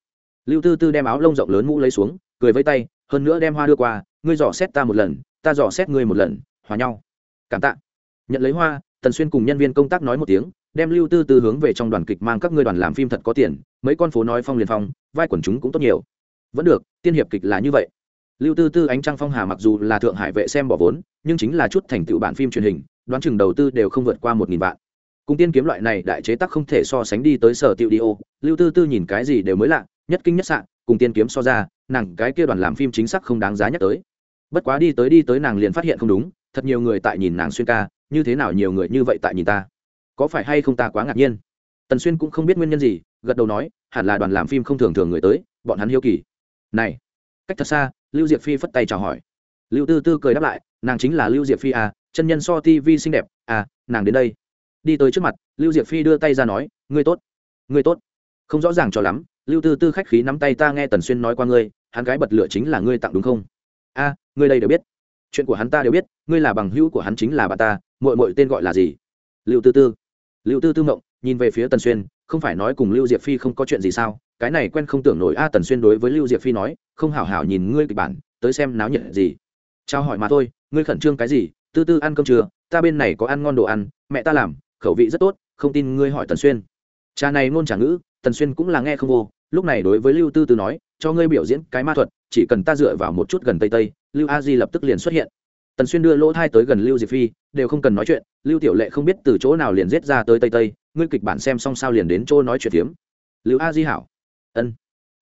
Lưu tư tư đem áo lông rộng lớn mũ lấy xuống, cười với tay, hơn nữa đem hoa đưa qua, ngươi dò xét ta một lần, ta dò xét ngươi một lần, hòa nhau. Cảm tạ. Nhận lấy hoa, tần xuyên cùng nhân viên công tác nói một tiếng, đem lưu tư tư hướng về trong đoàn kịch mang các ngươi đoàn làm phim thật có tiền, mấy con phố nói phong liền phong, vai quần chúng cũng tốt nhiều. Vẫn được, tiên hiệp kịch là như vậy. Lưu tư tư ánh trăng phong hà mặc dù là thượng hải vệ xem bỏ vốn, nhưng chính là chút thành tựu bản phim truyền hình, đoán chừng đầu tư đều không vượt qua một nghìn vạn. Cùng tiên kiếm loại này đại chế tác không thể so sánh đi tới sở tiệu đi ô, lưu tư tư nhìn cái gì đều mới lạ nhất kinh nhất sạn cùng tiên kiếm so ra, nàng cái kia đoàn làm phim chính xác không đáng giá nhắc tới. Bất quá đi tới đi tới nàng liền phát hiện không đúng, thật nhiều người tại nhìn nàng xuyên ca, như thế nào nhiều người như vậy tại nhìn ta? Có phải hay không ta quá ngạc nhiên? Tần xuyên cũng không biết nguyên nhân gì, gật đầu nói, hẳn là đoàn làm phim không thường thường người tới, bọn hắn hiếu kỳ. Này, cách thật xa, lưu diệp phi phất tay chào hỏi. Lưu tư tư cười đáp lại, nàng chính là lưu diệp phi à chân nhân so tv xinh đẹp à nàng đến đây. Đi tới trước mặt, lưu diệp phi đưa tay ra nói, ngươi tốt ngươi tốt. Không rõ ràng cho lắm lưu tư tư khách khí nắm tay ta nghe tần xuyên nói qua ngươi, hắn gái bật lửa chính là ngươi tặng đúng không? A, ngươi đây đều biết. Chuyện của hắn ta đều biết, ngươi là bằng hữu của hắn chính là bà ta mội mội tên gọi là gì? Lưu tư tư. Lưu tư tư mộng, nhìn về phía tần xuyên, không phải nói cùng lưu diệp phi không có chuyện gì sao? Cái này quen không tưởng nổi a tần xuyên đối với lưu diệp phi nói, không hảo hảo nhìn ngươi kịch bản, tới xem náo nhiệt gì. Trao hỏi mà thôi, ngươi khẩn trương cái gì? Tư tư ăn cơm trưa ta bên này có ăn ngon đồ ăn, mẹ ta làm, khẩu vị rất tốt, không tin ngươi hỏi tần xuyên. Cha này ngôn trả ngữ, tần xuyên cũng là nghe không vô lúc này đối với lưu tư tư nói, cho ngươi biểu diễn cái ma thuật, chỉ cần ta dựa vào một chút gần tây tây, lưu a di lập tức liền xuất hiện. Tần xuyên đưa lỗ thai tới gần lưu diệp phi, đều không cần nói chuyện, lưu tiểu lệ không biết từ chỗ nào liền giết ra tới tây tây, ngươi kịch bản xem xong sao liền đến chỗ nói chuyện tiếm. lưu a di hảo. Ân.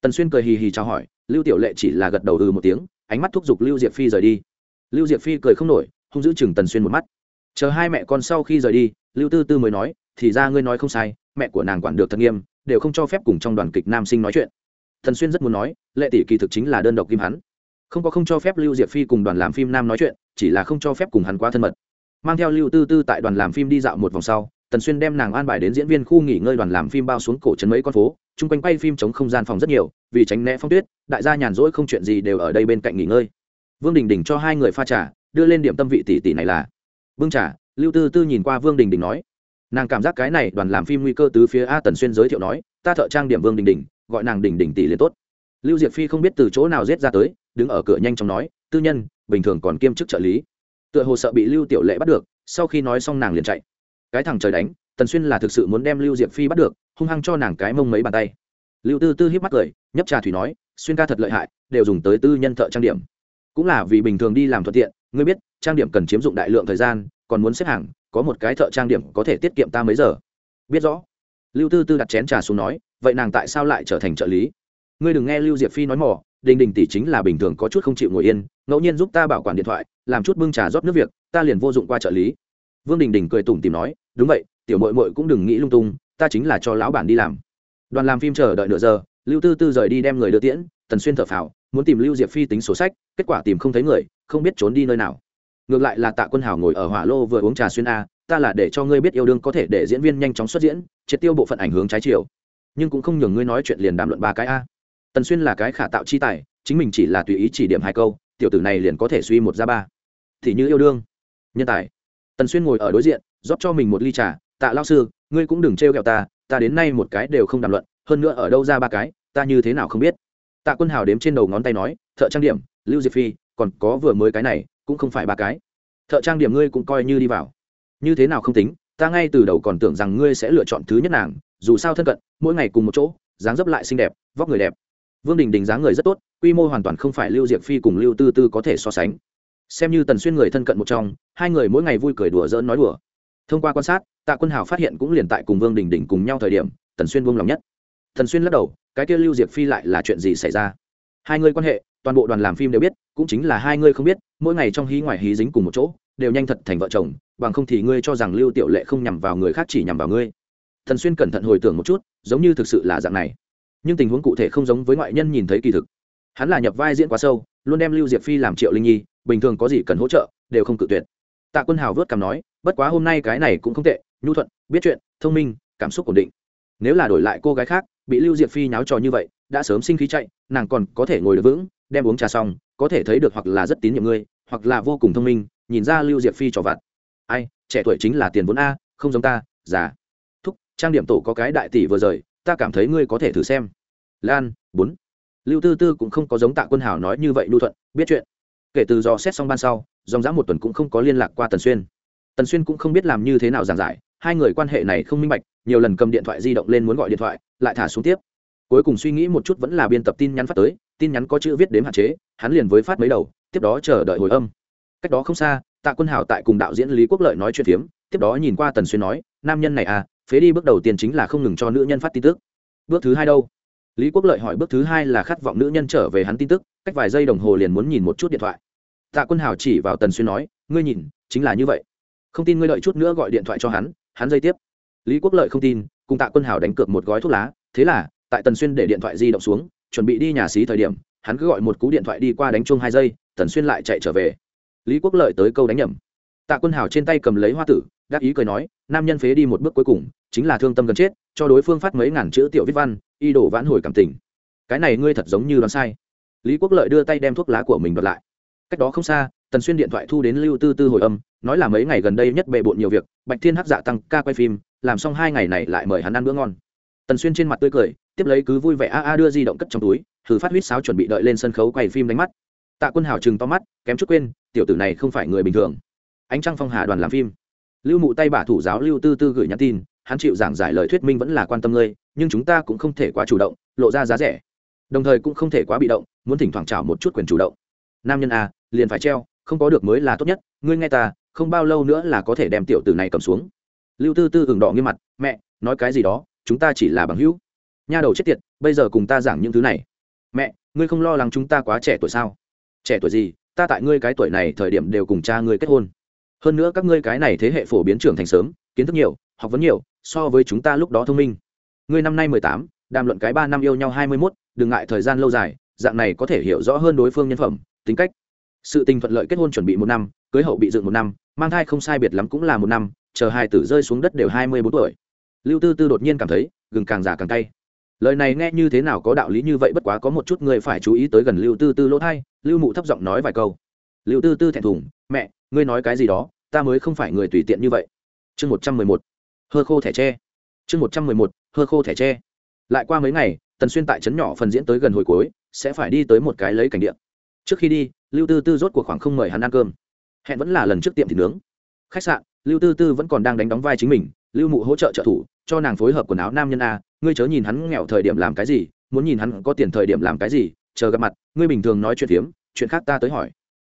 Tần xuyên cười hì hì chào hỏi, lưu tiểu lệ chỉ là gật đầu ừ một tiếng, ánh mắt thúc giục lưu diệp phi rời đi. Lưu diệp phi cười không nổi không giữ chừng tần xuyên một mắt. Chờ hai mẹ con sau khi rời đi, lưu tư tư mới nói, thì ra ngươi nói không sai, mẹ của nàng quản được thật nghiêm đều không cho phép cùng trong đoàn kịch nam sinh nói chuyện. Thần xuyên rất muốn nói, lệ tỷ kỳ thực chính là đơn độc kim hắn. Không có không cho phép lưu diệp phi cùng đoàn làm phim nam nói chuyện, chỉ là không cho phép cùng hắn quá thân mật. Mang theo lưu tư tư tại đoàn làm phim đi dạo một vòng sau tần xuyên đem nàng an bài đến diễn viên khu nghỉ ngơi đoàn làm phim bao xuống cổ trấn mấy con phố, chung quanh quay phim chống không gian phòng rất nhiều, vì tránh né phong tuyết, đại gia nhàn rỗi không chuyện gì đều ở đây bên cạnh nghỉ ngơi. Vương đình đình cho hai người pha trà, đưa lên điểm tâm vị tỷ tỷ này là. Vương trà, lưu tư tư nhìn qua vương đình đình nói nàng cảm giác cái này đoàn làm phim nguy cơ từ phía a tần xuyên giới thiệu nói, ta thợ trang điểm vương đình đình, gọi nàng đình đình tỷ liền tốt. Lưu diệp phi không biết từ chỗ nào rết ra tới, đứng ở cửa nhanh chóng nói, tư nhân, bình thường còn kiêm chức trợ lý. Tựa hồ sợ bị lưu tiểu lệ bắt được, sau khi nói xong nàng liền chạy. Cái thằng trời đánh, tần xuyên là thực sự muốn đem lưu diệp phi bắt được, hung hăng cho nàng cái mông mấy bàn tay. Lưu tư tư hiếp mắt cười, nhấp trà thủy nói, xuyên ca thật lợi hại, đều dùng tới tư nhân thợ trang điểm. Cũng là vì bình thường đi làm thuận tiện, ngươi biết, trang điểm cần chiếm dụng đại lượng thời gian còn muốn xếp hàng, có một cái thợ trang điểm có thể tiết kiệm ta mấy giờ? Biết rõ. Lưu tư tư đặt chén trà xuống nói, vậy nàng tại sao lại trở thành trợ lý? Ngươi đừng nghe lưu diệp phi nói mỏ đình đình tỷ chính là bình thường có chút không chịu ngồi yên, ngẫu nhiên giúp ta bảo quản điện thoại, làm chút bưng trà rót nước việc, ta liền vô dụng qua trợ lý. Vương đình đình cười tủm tìm nói, đúng vậy, tiểu mội mội cũng đừng nghĩ lung tung, ta chính là cho lão bản đi làm. Đoàn làm phim chờ đợi nửa giờ, lưu tư tư rời đi đem người đưa tiễn, tần xuyên thở phào, muốn tìm lưu diệp phi tính sổ sách, kết quả tìm không thấy người, không biết trốn đi nơi nào ngược lại là tạ quân Hảo ngồi ở hỏa lô vừa uống trà xuyên a, ta là để cho ngươi biết yêu đương có thể để diễn viên nhanh chóng xuất diễn, triệt tiêu bộ phận ảnh hướng trái chiều. Nhưng cũng không nhường ngươi nói chuyện liền đàm luận ba cái a. Tần xuyên là cái khả tạo chi tài, chính mình chỉ là tùy ý chỉ điểm hai câu, tiểu tử này liền có thể suy một ra ba. Thì như yêu đương, nhân tài. Tần xuyên ngồi ở đối diện, rót cho mình một ly trà, tạ lao sư, ngươi cũng đừng trêu ghẹo ta ta đến nay một cái đều không đàm luận, hơn nữa ở đâu ra ba cái, ta như thế nào không biết. Tạ quân hào đếm trên đầu ngón tay nói, thợ trang điểm, lưu diệp phi, còn có vừa mới cái này cũng không phải ba cái. Thợ trang điểm ngươi cũng coi như đi vào. Như thế nào không tính, ta ngay từ đầu còn tưởng rằng ngươi sẽ lựa chọn thứ nhất nàng, dù sao thân cận, mỗi ngày cùng một chỗ, dáng dấp lại xinh đẹp, vóc người đẹp. Vương đình đình dáng người rất tốt, quy mô hoàn toàn không phải lưu diệp phi cùng lưu tư tư có thể so sánh. Xem như tần xuyên người thân cận một trong, hai người mỗi ngày vui cười đùa dỡn nói đùa. Thông qua quan sát, tạ quân hào phát hiện cũng liền tại cùng vương đình đình cùng nhau thời điểm, tần xuyên buông lòng nhất. Tần xuyên lắc đầu, cái kia lưu diệp phi lại là chuyện gì xảy ra? Hai người quan hệ, toàn bộ đoàn làm phim đều biết cũng chính là hai người không biết, mỗi ngày trong hí ngoài hí dính cùng một chỗ, đều nhanh thật thành vợ chồng, bằng không thì ngươi cho rằng lưu tiểu lệ không nhằm vào người khác chỉ nhằm vào ngươi. Thần xuyên cẩn thận hồi tưởng một chút, giống như thực sự là dạng này. Nhưng tình huống cụ thể không giống với ngoại nhân nhìn thấy kỳ thực. Hắn là nhập vai diễn quá sâu, luôn đem lưu diệp phi làm triệu linh nhi, bình thường có gì cần hỗ trợ, đều không cự tuyệt. Tạ quân hào vớt cằm nói, bất quá hôm nay cái này cũng không tệ, nhu thuận, biết chuyện, thông minh, cảm xúc ổn định. Nếu là đổi lại cô gái khác, bị lưu diệp phi nháo trò như vậy, đã sớm sinh khí chạy, nàng còn có thể ngồi được vững đem uống trà xong, có thể thấy được hoặc là rất tín nhiệm ngươi, hoặc là vô cùng thông minh, nhìn ra lưu diệp phi trò vặt. Ai, trẻ tuổi chính là tiền vốn a, không giống ta, già. Thúc, trang điểm tổ có cái đại tỷ vừa rời, ta cảm thấy ngươi có thể thử xem. Lan, bốn. Lưu tư tư cũng không có giống tạ quân hảo nói như vậy lưu thuận, biết chuyện. Kể từ do xét xong ban sau, dòng dã một tuần cũng không có liên lạc qua tần xuyên. Tần xuyên cũng không biết làm như thế nào giảng giải, hai người quan hệ này không minh bạch, nhiều lần cầm điện thoại di động lên muốn gọi điện thoại, lại thả xuống tiếp. Cuối cùng suy nghĩ một chút vẫn là biên tập tin nhắn phát tới tin nhắn có chữ viết đếm hạn chế, hắn liền với phát mấy đầu, tiếp đó chờ đợi hồi âm. Cách đó không xa, tạ quân hảo tại cùng đạo diễn lý quốc lợi nói chuyện phiếm, tiếp đó nhìn qua tần xuyên nói, nam nhân này à phế đi bước đầu tiên chính là không ngừng cho nữ nhân phát tin tức. Bước thứ hai đâu? Lý quốc lợi hỏi, bước thứ hai là khát vọng nữ nhân trở về hắn tin tức, cách vài giây đồng hồ liền muốn nhìn một chút điện thoại. Tạ quân hảo chỉ vào tần xuyên nói, ngươi nhìn, chính là như vậy. Không tin ngươi đợi chút nữa gọi điện thoại cho hắn hắn dây tiếp. Lý quốc lợi không tin, cùng tạ quân hảo đánh cược một gói thuốc lá, thế là, tại tần xuyên để điện thoại di động xuống chuẩn bị đi nhà xí thời điểm, hắn cứ gọi một cú điện thoại đi qua đánh chung hai giây, tần xuyên lại chạy trở về. Lý quốc lợi tới câu đánh nhầm. Tạ quân hào trên tay cầm lấy hoa tử gác ý cười nói, nam nhân phế đi một bước cuối cùng, chính là thương tâm gần chết, cho đối phương phát mấy ngàn chữ tiểu viết văn, y đổ vãn hồi cảm tình. Cái này ngươi thật giống như đoán sai. Lý quốc lợi đưa tay đem thuốc lá của mình đoạt lại. Cách đó không xa, tần xuyên điện thoại thu đến lưu tư tư hồi âm, nói là mấy ngày gần đây nhất bề bộn nhiều việc, bạch thiên hắc dạ tăng ca quay phim, làm xong hai ngày này lại mời hắn ăn bữa ngon tần xuyên trên mặt tươi cười, tiếp lấy cứ vui vẻ a a đưa di động cất trong túi, thử phát huýt sáo chuẩn bị đợi lên sân khấu quay phim đánh mắt. Tạ quân hào chừng to mắt, kém chút quên, tiểu tử này không phải người bình thường. Ánh trăng phong hà đoàn làm phim. Lưu mụ tay bả thủ giáo lưu tư tư gửi nhắn tin, hắn chịu giảng giải lời thuyết minh vẫn là quan tâm ngươi, nhưng chúng ta cũng không thể quá chủ động, lộ ra giá rẻ. Đồng thời cũng không thể quá bị động, muốn thỉnh thoảng trào một chút quyền chủ động. Nam nhân a liền phải treo, không có được mới là tốt nhất, ngươi nghe ta, không bao lâu nữa là có thể đem tiểu tử này cầm xuống. Lưu tư tư ửng đỏ nghiêm mặt, mẹ, nói cái gì đó? Chúng ta chỉ là bằng hữu. Nha đầu chết tiệt, bây giờ cùng ta giảng những thứ này. Mẹ, ngươi không lo lắng chúng ta quá trẻ tuổi sao? Trẻ tuổi gì? Ta tại ngươi cái tuổi này thời điểm đều cùng cha ngươi kết hôn. Hơn nữa các ngươi cái này thế hệ phổ biến trưởng thành sớm, kiến thức nhiều, học vấn nhiều, so với chúng ta lúc đó thông minh. Ngươi năm nay mười tám, đàm luận cái ba năm yêu nhau hai mươi mốt, đừng ngại thời gian lâu dài, dạng này có thể hiểu rõ hơn đối phương nhân phẩm, tính cách. Sự tình thuận lợi kết hôn chuẩn bị một năm, cưới hậu bị dựng một năm, mang thai không sai biệt lắm cũng là một năm, chờ hai tử rơi xuống đất đều hai mươi bốn tuổi lưu tư tư đột nhiên cảm thấy, gừng càng già càng cay. Lời này nghe như thế nào có đạo lý như vậy bất quá có một chút người phải chú ý tới gần lưu tư tư lỗ thai, lưu mụ thấp giọng nói vài câu. Lưu tư tư thẹn thùng, mẹ, ngươi nói cái gì đó, ta mới không phải người tùy tiện như vậy. Chương một trăm mười một, hơ khô thẻ tre. Chương một trăm mười một, hơ khô thẻ tre. Lại qua mấy ngày, tần xuyên tại trấn nhỏ phần diễn tới gần hồi cuối, sẽ phải đi tới một cái lấy cảnh điện trước khi đi, lưu tư tư rốt cuộc khoảng không mời hắn ăn cơm. Hẹn vẫn là lần trước tiệm thịt nướng. Khách sạn, lưu tư tư vẫn còn đang đánh đóng vai chính mình lưu mụ hỗ trợ trợ thủ, cho nàng phối hợp quần áo nam nhân a, ngươi chớ nhìn hắn nghèo thời điểm làm cái gì, muốn nhìn hắn có tiền thời điểm làm cái gì, chờ gặp mặt, ngươi bình thường nói chuyện phiếm, chuyện khác ta tới hỏi.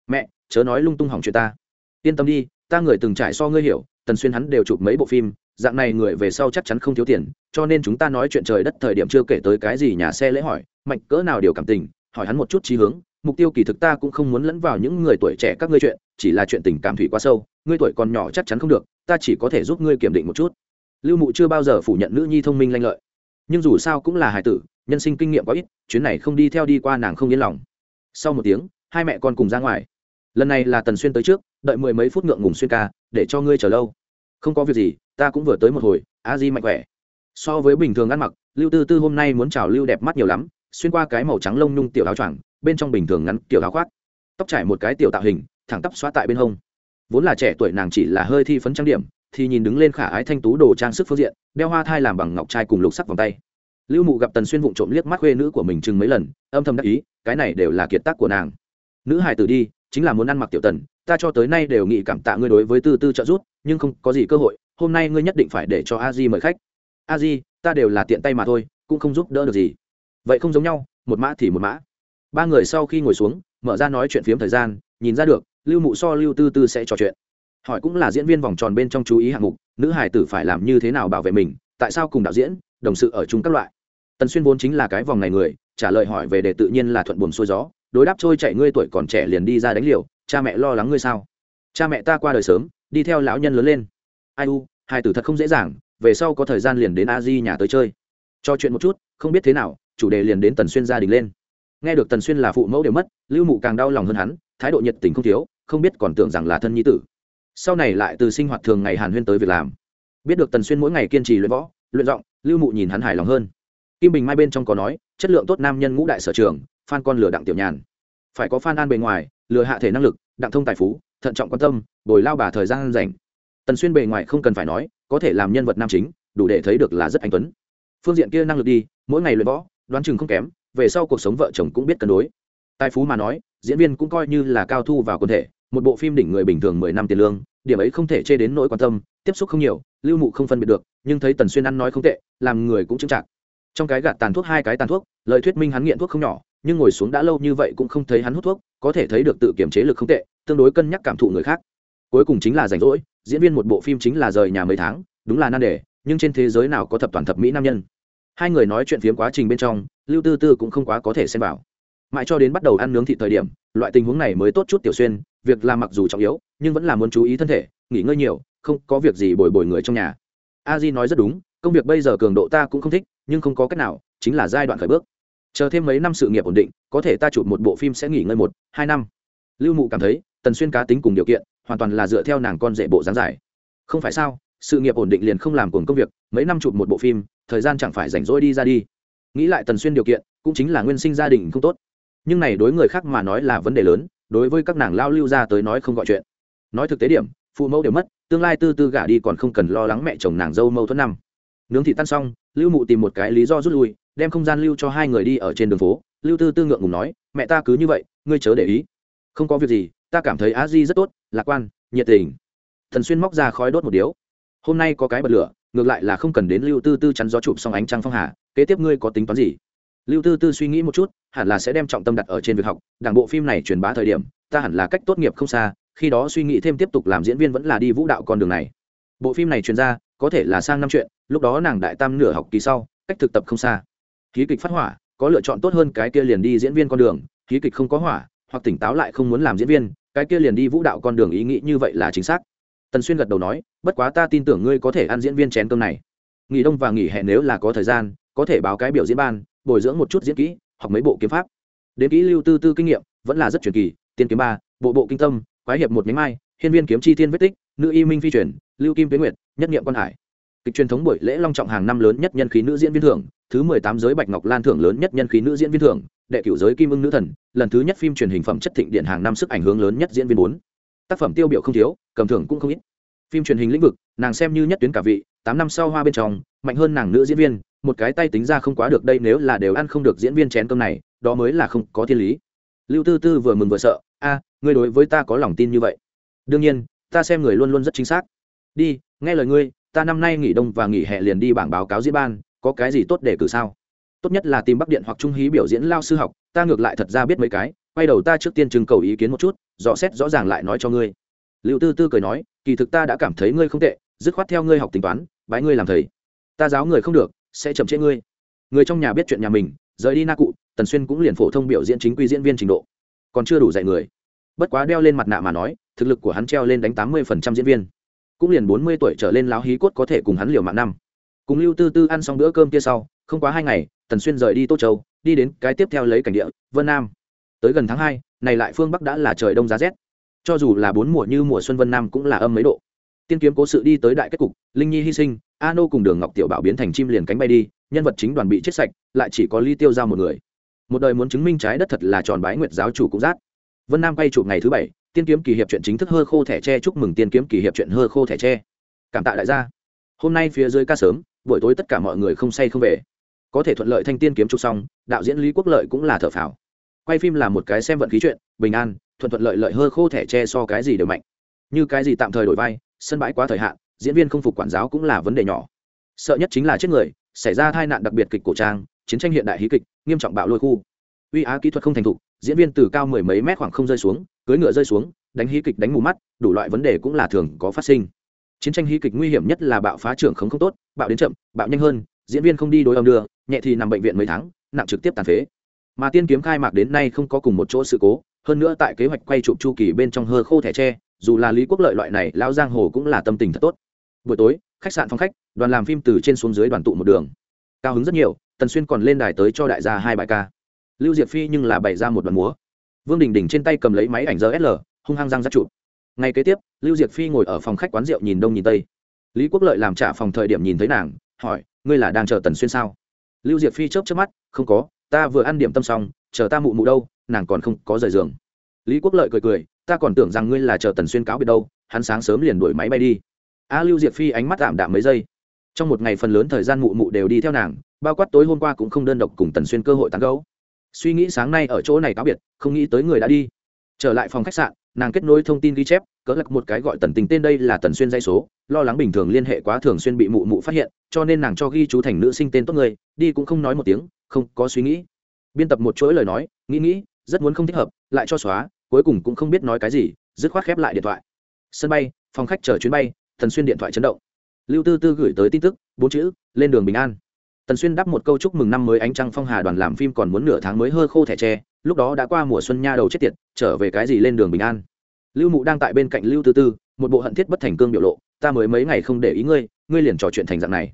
Mẹ, chớ nói lung tung hỏng chuyện ta. Yên tâm đi, ta người từng trải so ngươi hiểu, tần xuyên hắn đều chụp mấy bộ phim, dạng này người về sau chắc chắn không thiếu tiền, cho nên chúng ta nói chuyện trời đất thời điểm chưa kể tới cái gì nhà xe lễ hỏi, mạnh cỡ nào điều cảm tình, hỏi hắn một chút trí hướng mục tiêu kỳ thực ta cũng không muốn lẫn vào những người tuổi trẻ các ngươi chuyện, chỉ là chuyện tình cảm thủy quá sâu, ngươi tuổi còn nhỏ chắc chắn không được, ta chỉ có thể giúp ngươi kiểm định một chút. Lưu mụ chưa bao giờ phủ nhận nữ nhi thông minh lanh lợi. Nhưng dù sao cũng là hài tử, nhân sinh kinh nghiệm quá ít, chuyến này không đi theo đi qua nàng không yên lòng. Sau một tiếng, hai mẹ con cùng ra ngoài. Lần này là tần xuyên tới trước, đợi mười mấy phút ngượng ngùng xuyên ca, để cho ngươi chờ lâu. Không có việc gì, ta cũng vừa tới một hồi, a di mạnh khỏe. So với bình thường ăn mặc, lưu tư tư hôm nay muốn chào lưu đẹp mắt nhiều lắm, xuyên qua cái màu trắng lông nhung tiểu áo choàng bên trong bình thường ngắn tiểu áo khoác. Tóc trải một cái tiểu tạo hình, thẳng tắp xóa tại bên hông. Vốn là trẻ tuổi nàng chỉ là hơi thi phấn trang điểm, thì nhìn đứng lên khả ái thanh tú đồ trang sức phương diện, đeo hoa thai làm bằng ngọc trai cùng lục sắc vòng tay. Lưu mụ gặp tần xuyên vụng trộm liếc mắt khuê nữ của mình chừng mấy lần, âm thầm đắc ý, cái này đều là kiệt tác của nàng. Nữ hài tử đi, chính là muốn ăn mặc tiểu tần, ta cho tới nay đều nghĩ cảm tạ ngươi đối với tư tư trợ giúp, nhưng không có gì cơ hội, hôm nay ngươi nhất định phải để cho a di mời khách. A di, ta đều là tiện tay mà thôi, cũng không giúp đỡ được gì. Vậy không giống nhau, một mã thì một mã ba người sau khi ngồi xuống, mở ra nói chuyện phiếm thời gian, nhìn ra được, lưu mụ so lưu tư tư sẽ trò chuyện. Hỏi cũng là diễn viên vòng tròn bên trong chú ý hạng mục, nữ hải tử phải làm như thế nào bảo vệ mình, tại sao cùng đạo diễn, đồng sự ở chung các loại. Tần xuyên vốn chính là cái vòng này người, trả lời hỏi về để tự nhiên là thuận buồm xuôi gió, đối đáp trôi chạy ngươi tuổi còn trẻ liền đi ra đánh liều, cha mẹ lo lắng ngươi sao? Cha mẹ ta qua đời sớm, đi theo lão nhân lớn lên. Ai u hai tử thật không dễ dàng, về sau có thời gian liền đến a di nhà tới chơi. Cho chuyện một chút, không biết thế nào, chủ đề liền đến tần xuyên gia đình lên nghe được tần xuyên là phụ mẫu đều mất, lưu mụ càng đau lòng hơn hắn, thái độ nhiệt tình không thiếu, không biết còn tưởng rằng là thân nhi tử. Sau này lại từ sinh hoạt thường ngày hàn huyên tới việc làm. Biết được tần xuyên mỗi ngày kiên trì luyện võ, luyện giọng, lưu mụ nhìn hắn hài lòng hơn. Kim bình mai bên trong có nói, chất lượng tốt nam nhân ngũ đại sở trường, phan con lừa đặng tiểu nhàn. Phải có phan an bề ngoài, lừa hạ thể năng lực, đặng thông tài phú, thận trọng quan tâm, bồi lao bà thời gian rảnh. Tần xuyên bề ngoài không cần phải nói, có thể làm nhân vật nam chính, đủ để thấy được là rất anh tuấn. Phương diện kia năng lực đi, mỗi ngày luyện võ, đoán chừng không kém về sau cuộc sống vợ chồng cũng biết cân đối. Tài phú mà nói, diễn viên cũng coi như là cao thu vào quân thể, một bộ phim đỉnh người bình thường mười năm tiền lương, điểm ấy không thể chê đến nỗi quan tâm, tiếp xúc không nhiều, lưu mụ không phân biệt được, nhưng thấy tần xuyên ăn nói không tệ, làm người cũng chững chạc. Trong cái gạt tàn thuốc hai cái tàn thuốc, lời thuyết minh hắn nghiện thuốc không nhỏ, nhưng ngồi xuống đã lâu như vậy cũng không thấy hắn hút thuốc, có thể thấy được tự kiểm chế lực không tệ, tương đối cân nhắc cảm thụ người khác. Cuối cùng chính là rảnh rỗi, diễn viên một bộ phim chính là rời nhà mấy tháng, đúng là nan đề, nhưng trên thế giới nào có thập toàn thập mỹ nam nhân? Hai người nói chuyện phiếm quá trình bên trong, lưu tư tư cũng không quá có thể xem vào. Mãi cho đến bắt đầu ăn nướng thị thời điểm, loại tình huống này mới tốt chút tiểu xuyên, việc làm mặc dù trọng yếu, nhưng vẫn là muốn chú ý thân thể, nghỉ ngơi nhiều, không có việc gì bồi bồi người trong nhà. A di nói rất đúng, công việc bây giờ cường độ ta cũng không thích, nhưng không có cách nào, chính là giai đoạn khởi bước. Chờ thêm mấy năm sự nghiệp ổn định, có thể ta chụp một bộ phim sẽ nghỉ ngơi một, hai năm. Lưu mụ cảm thấy, tần xuyên cá tính cùng điều kiện, hoàn toàn là dựa theo nàng con rể bộ dáng giải không phải sao? Sự nghiệp ổn định liền không làm cùng công việc, mấy năm chụp một bộ phim, thời gian chẳng phải rảnh rỗi đi ra đi. Nghĩ lại tần xuyên điều kiện, cũng chính là nguyên sinh gia đình không tốt. Nhưng này đối người khác mà nói là vấn đề lớn, đối với các nàng lao lưu ra tới nói không gọi chuyện. Nói thực tế điểm, phụ mẫu đều mất, tương lai tư tư gả đi còn không cần lo lắng mẹ chồng nàng dâu mâu thuẫn năm. Nướng thị tan xong, lưu mụ tìm một cái lý do rút lui, đem không gian lưu cho hai người đi ở trên đường phố. Lưu tư tư ngượng ngùng nói, mẹ ta cứ như vậy, ngươi chớ để ý. Không có việc gì, ta cảm thấy á di rất tốt, lạc quan, nhiệt tình. Thần xuyên móc ra khói đốt một điếu hôm nay có cái bật lửa, ngược lại là không cần đến lưu tư tư chắn gió chụp xong ánh trăng phong hà, kế tiếp ngươi có tính toán gì? Lưu tư tư suy nghĩ một chút, hẳn là sẽ đem trọng tâm đặt ở trên việc học, đảng bộ phim này truyền bá thời điểm, ta hẳn là cách tốt nghiệp không xa, khi đó suy nghĩ thêm tiếp tục làm diễn viên vẫn là đi vũ đạo con đường này. Bộ phim này truyền ra, có thể là sang năm chuyện, lúc đó nàng đại tam nửa học kỳ sau, cách thực tập không xa. Ký kịch phát hỏa, có lựa chọn tốt hơn cái kia liền đi diễn viên con đường, ký kịch không có hỏa, hoặc tỉnh táo lại không muốn làm diễn viên, cái kia liền đi vũ đạo con đường ý nghĩ như vậy là chính xác tần xuyên gật đầu nói, bất quá ta tin tưởng ngươi có thể ăn diễn viên chén cơm này. Nghỉ đông và nghỉ hè nếu là có thời gian, có thể báo cái biểu diễn ban, bồi dưỡng một chút diễn kỹ, học mấy bộ kiếm pháp. Đến kỹ lưu tư tư kinh nghiệm, vẫn là rất truyền kỳ, tiên kiếm ba, bộ bộ kinh tâm, quái hiệp một nhánh mai, hiên viên kiếm chi thiên vết tích, nữ y minh phi truyền, lưu kim tuyến nguyệt, nhất nghiệm quan hải. Kịch truyền thống buổi lễ long trọng hàng năm lớn nhất nhân khí nữ diễn viên thưởng, thứ mười tám giới bạch ngọc lan thưởng lớn nhất nhân khí nữ diễn viên thưởng, đệ cửu giới kim ưng nữ thần, lần thứ nhất phim truyền hình phẩm chất thịnh điện hàng năm sức ảnh hưởng lớn nhất diễn viên bốn. Tác phẩm tiêu biểu không thiếu cầm thưởng cũng không ít. Phim truyền hình lĩnh vực, nàng xem như nhất tuyến cả vị, tám năm sau hoa bên trong, mạnh hơn nàng nữ diễn viên, một cái tay tính ra không quá được đây nếu là đều ăn không được diễn viên chén cơm này, đó mới là không có thiên lý. Lưu tư tư vừa mừng vừa sợ, a, ngươi đối với ta có lòng tin như vậy? Đương nhiên, ta xem người luôn luôn rất chính xác. Đi, nghe lời ngươi, ta năm nay nghỉ đông và nghỉ hè liền đi bảng báo cáo diễn ban, có cái gì tốt để cử sao? Tốt nhất là tìm bắc điện hoặc trung hí biểu diễn lao sư học, ta ngược lại thật ra biết mấy cái, quay đầu ta trước tiên trưng cầu ý kiến một chút, dò xét rõ ràng lại nói cho ngươi liệu tư tư cười nói, kỳ thực ta đã cảm thấy ngươi không tệ, dứt khoát theo ngươi học tính toán, bái ngươi làm thầy. Ta giáo người không được, sẽ chậm trễ ngươi. Người trong nhà biết chuyện nhà mình, rời đi na cụ, tần xuyên cũng liền phổ thông biểu diễn chính quy diễn viên trình độ. Còn chưa đủ dạy người. Bất quá đeo lên mặt nạ mà nói, thực lực của hắn treo lên đánh tám mươi phần trăm diễn viên. Cũng liền bốn mươi tuổi trở lên láo hí cốt có thể cùng hắn liều mạng năm. Cùng lưu tư tư ăn xong bữa cơm kia sau, không quá hai ngày, tần xuyên rời đi tô châu, đi đến cái tiếp theo lấy cảnh địa, vân nam. Tới gần tháng hai, này lại phương bắc đã là trời đông giá rét cho dù là bốn mùa như mùa xuân vân nam cũng là âm mấy độ. Tiên kiếm cố sự đi tới đại kết cục, linh nhi hy sinh a nô cùng đường ngọc tiểu bảo biến thành chim liền cánh bay đi, nhân vật chính đoàn bị chết sạch, lại chỉ có ly tiêu ra một người. Một đời muốn chứng minh trái đất thật là tròn bái nguyệt giáo chủ cũng rát. Vân nam quay chụp ngày thứ bảy, tiên kiếm kỳ hiệp chuyện chính thức hơ khô thẻ tre, chúc mừng tiên kiếm kỳ hiệp chuyện hơ khô thẻ tre. Cảm tạ đại gia. Hôm nay phía dưới ca sớm, buổi tối tất cả mọi người không say không về. Có thể thuận lợi thanh tiên kiếm chụp xong, đạo diễn lý quốc lợi cũng là thở phào. Quay phim là một cái xem vận khí chuyện, bình an thuận thuận lợi lợi hơ khô thẻ tre so cái gì đều mạnh. Như cái gì tạm thời đổi vai, sân bãi quá thời hạn, diễn viên không phục quản giáo cũng là vấn đề nhỏ. Sợ nhất chính là chết người, xảy ra tai nạn đặc biệt kịch cổ trang, chiến tranh hiện đại hí kịch, nghiêm trọng bạo lôi khu. Uy á kỹ thuật không thành thục, diễn viên từ cao mười mấy mét khoảng không rơi xuống cưới ngựa rơi xuống, đánh hí kịch đánh mù mắt, đủ loại vấn đề cũng là thường có phát sinh. Chiến tranh hí kịch nguy hiểm nhất là bạo phá trưởng không không tốt, bạo đến chậm, bạo nhanh hơn, diễn viên không đi đối âm đưa, nhẹ thì nằm bệnh viện mấy tháng, nặng trực tiếp tàn phế. Mà tiên kiếm khai mạc đến nay không có cùng một chỗ sự cố hơn nữa tại kế hoạch quay chụp chu kỳ bên trong hơ khô thẻ tre, dù là lý quốc lợi loại này, lão giang hồ cũng là tâm tình thật tốt. Buổi tối, khách sạn phòng khách, đoàn làm phim từ trên xuống dưới đoàn tụ một đường. Cao hứng rất nhiều, tần xuyên còn lên đài tới cho đại gia hai bài ca. Lưu diệp phi nhưng là bày ra một đoàn múa. Vương đình đình trên tay cầm lấy máy ảnh rsl hung hăng răng ra chụp. Ngày kế tiếp, lưu diệp phi ngồi ở phòng khách quán rượu nhìn đông nhìn tây. Lý quốc lợi làm trả phòng thời điểm nhìn thấy nàng, hỏi, ngươi là đang chờ tần xuyên sao? Lưu diệp phi chớp chớp mắt, không có, ta vừa ăn điểm tâm xong, chờ ta mụ mụ đâu nàng còn không có rời giường. Lý quốc lợi cười cười, ta còn tưởng rằng ngươi là chờ tần xuyên cáo biệt đâu, hắn sáng sớm liền đuổi máy bay đi. A lưu diệp phi ánh mắt tạm đạm mấy giây. Trong một ngày phần lớn thời gian mụ mụ đều đi theo nàng, bao quát tối hôm qua cũng không đơn độc cùng tần xuyên cơ hội tán gấu suy nghĩ sáng nay ở chỗ này cáo biệt, không nghĩ tới người đã đi. Trở lại phòng khách sạn, nàng kết nối thông tin ghi chép cỡ lắc một cái gọi tần tình tên đây là tần xuyên dây số, lo lắng bình thường liên hệ quá thường xuyên bị mụ mụ phát hiện, cho nên nàng cho ghi chú thành nữ sinh tên tốt người, đi cũng không nói một tiếng, không có suy nghĩ. Biên tập một chuỗi lời nói, nghĩ nghĩ rất muốn không thích hợp, lại cho xóa, cuối cùng cũng không biết nói cái gì, dứt khoát khép lại điện thoại. Sân bay, phòng khách chờ chuyến bay, tần xuyên điện thoại chấn động. Lưu tư tư gửi tới tin tức, bốn chữ, lên đường bình an. Tần xuyên đáp một câu chúc mừng năm mới ánh trăng phong hà đoàn làm phim còn muốn nửa tháng mới hơ khô thẻ tre, lúc đó đã qua mùa xuân nha đầu chết tiệt, trở về cái gì lên đường bình an. Lưu mụ đang tại bên cạnh lưu tư tư, một bộ hận thiết bất thành cương biểu lộ, ta mới mấy ngày không để ý ngươi ngươi liền trò chuyện thành dạng này.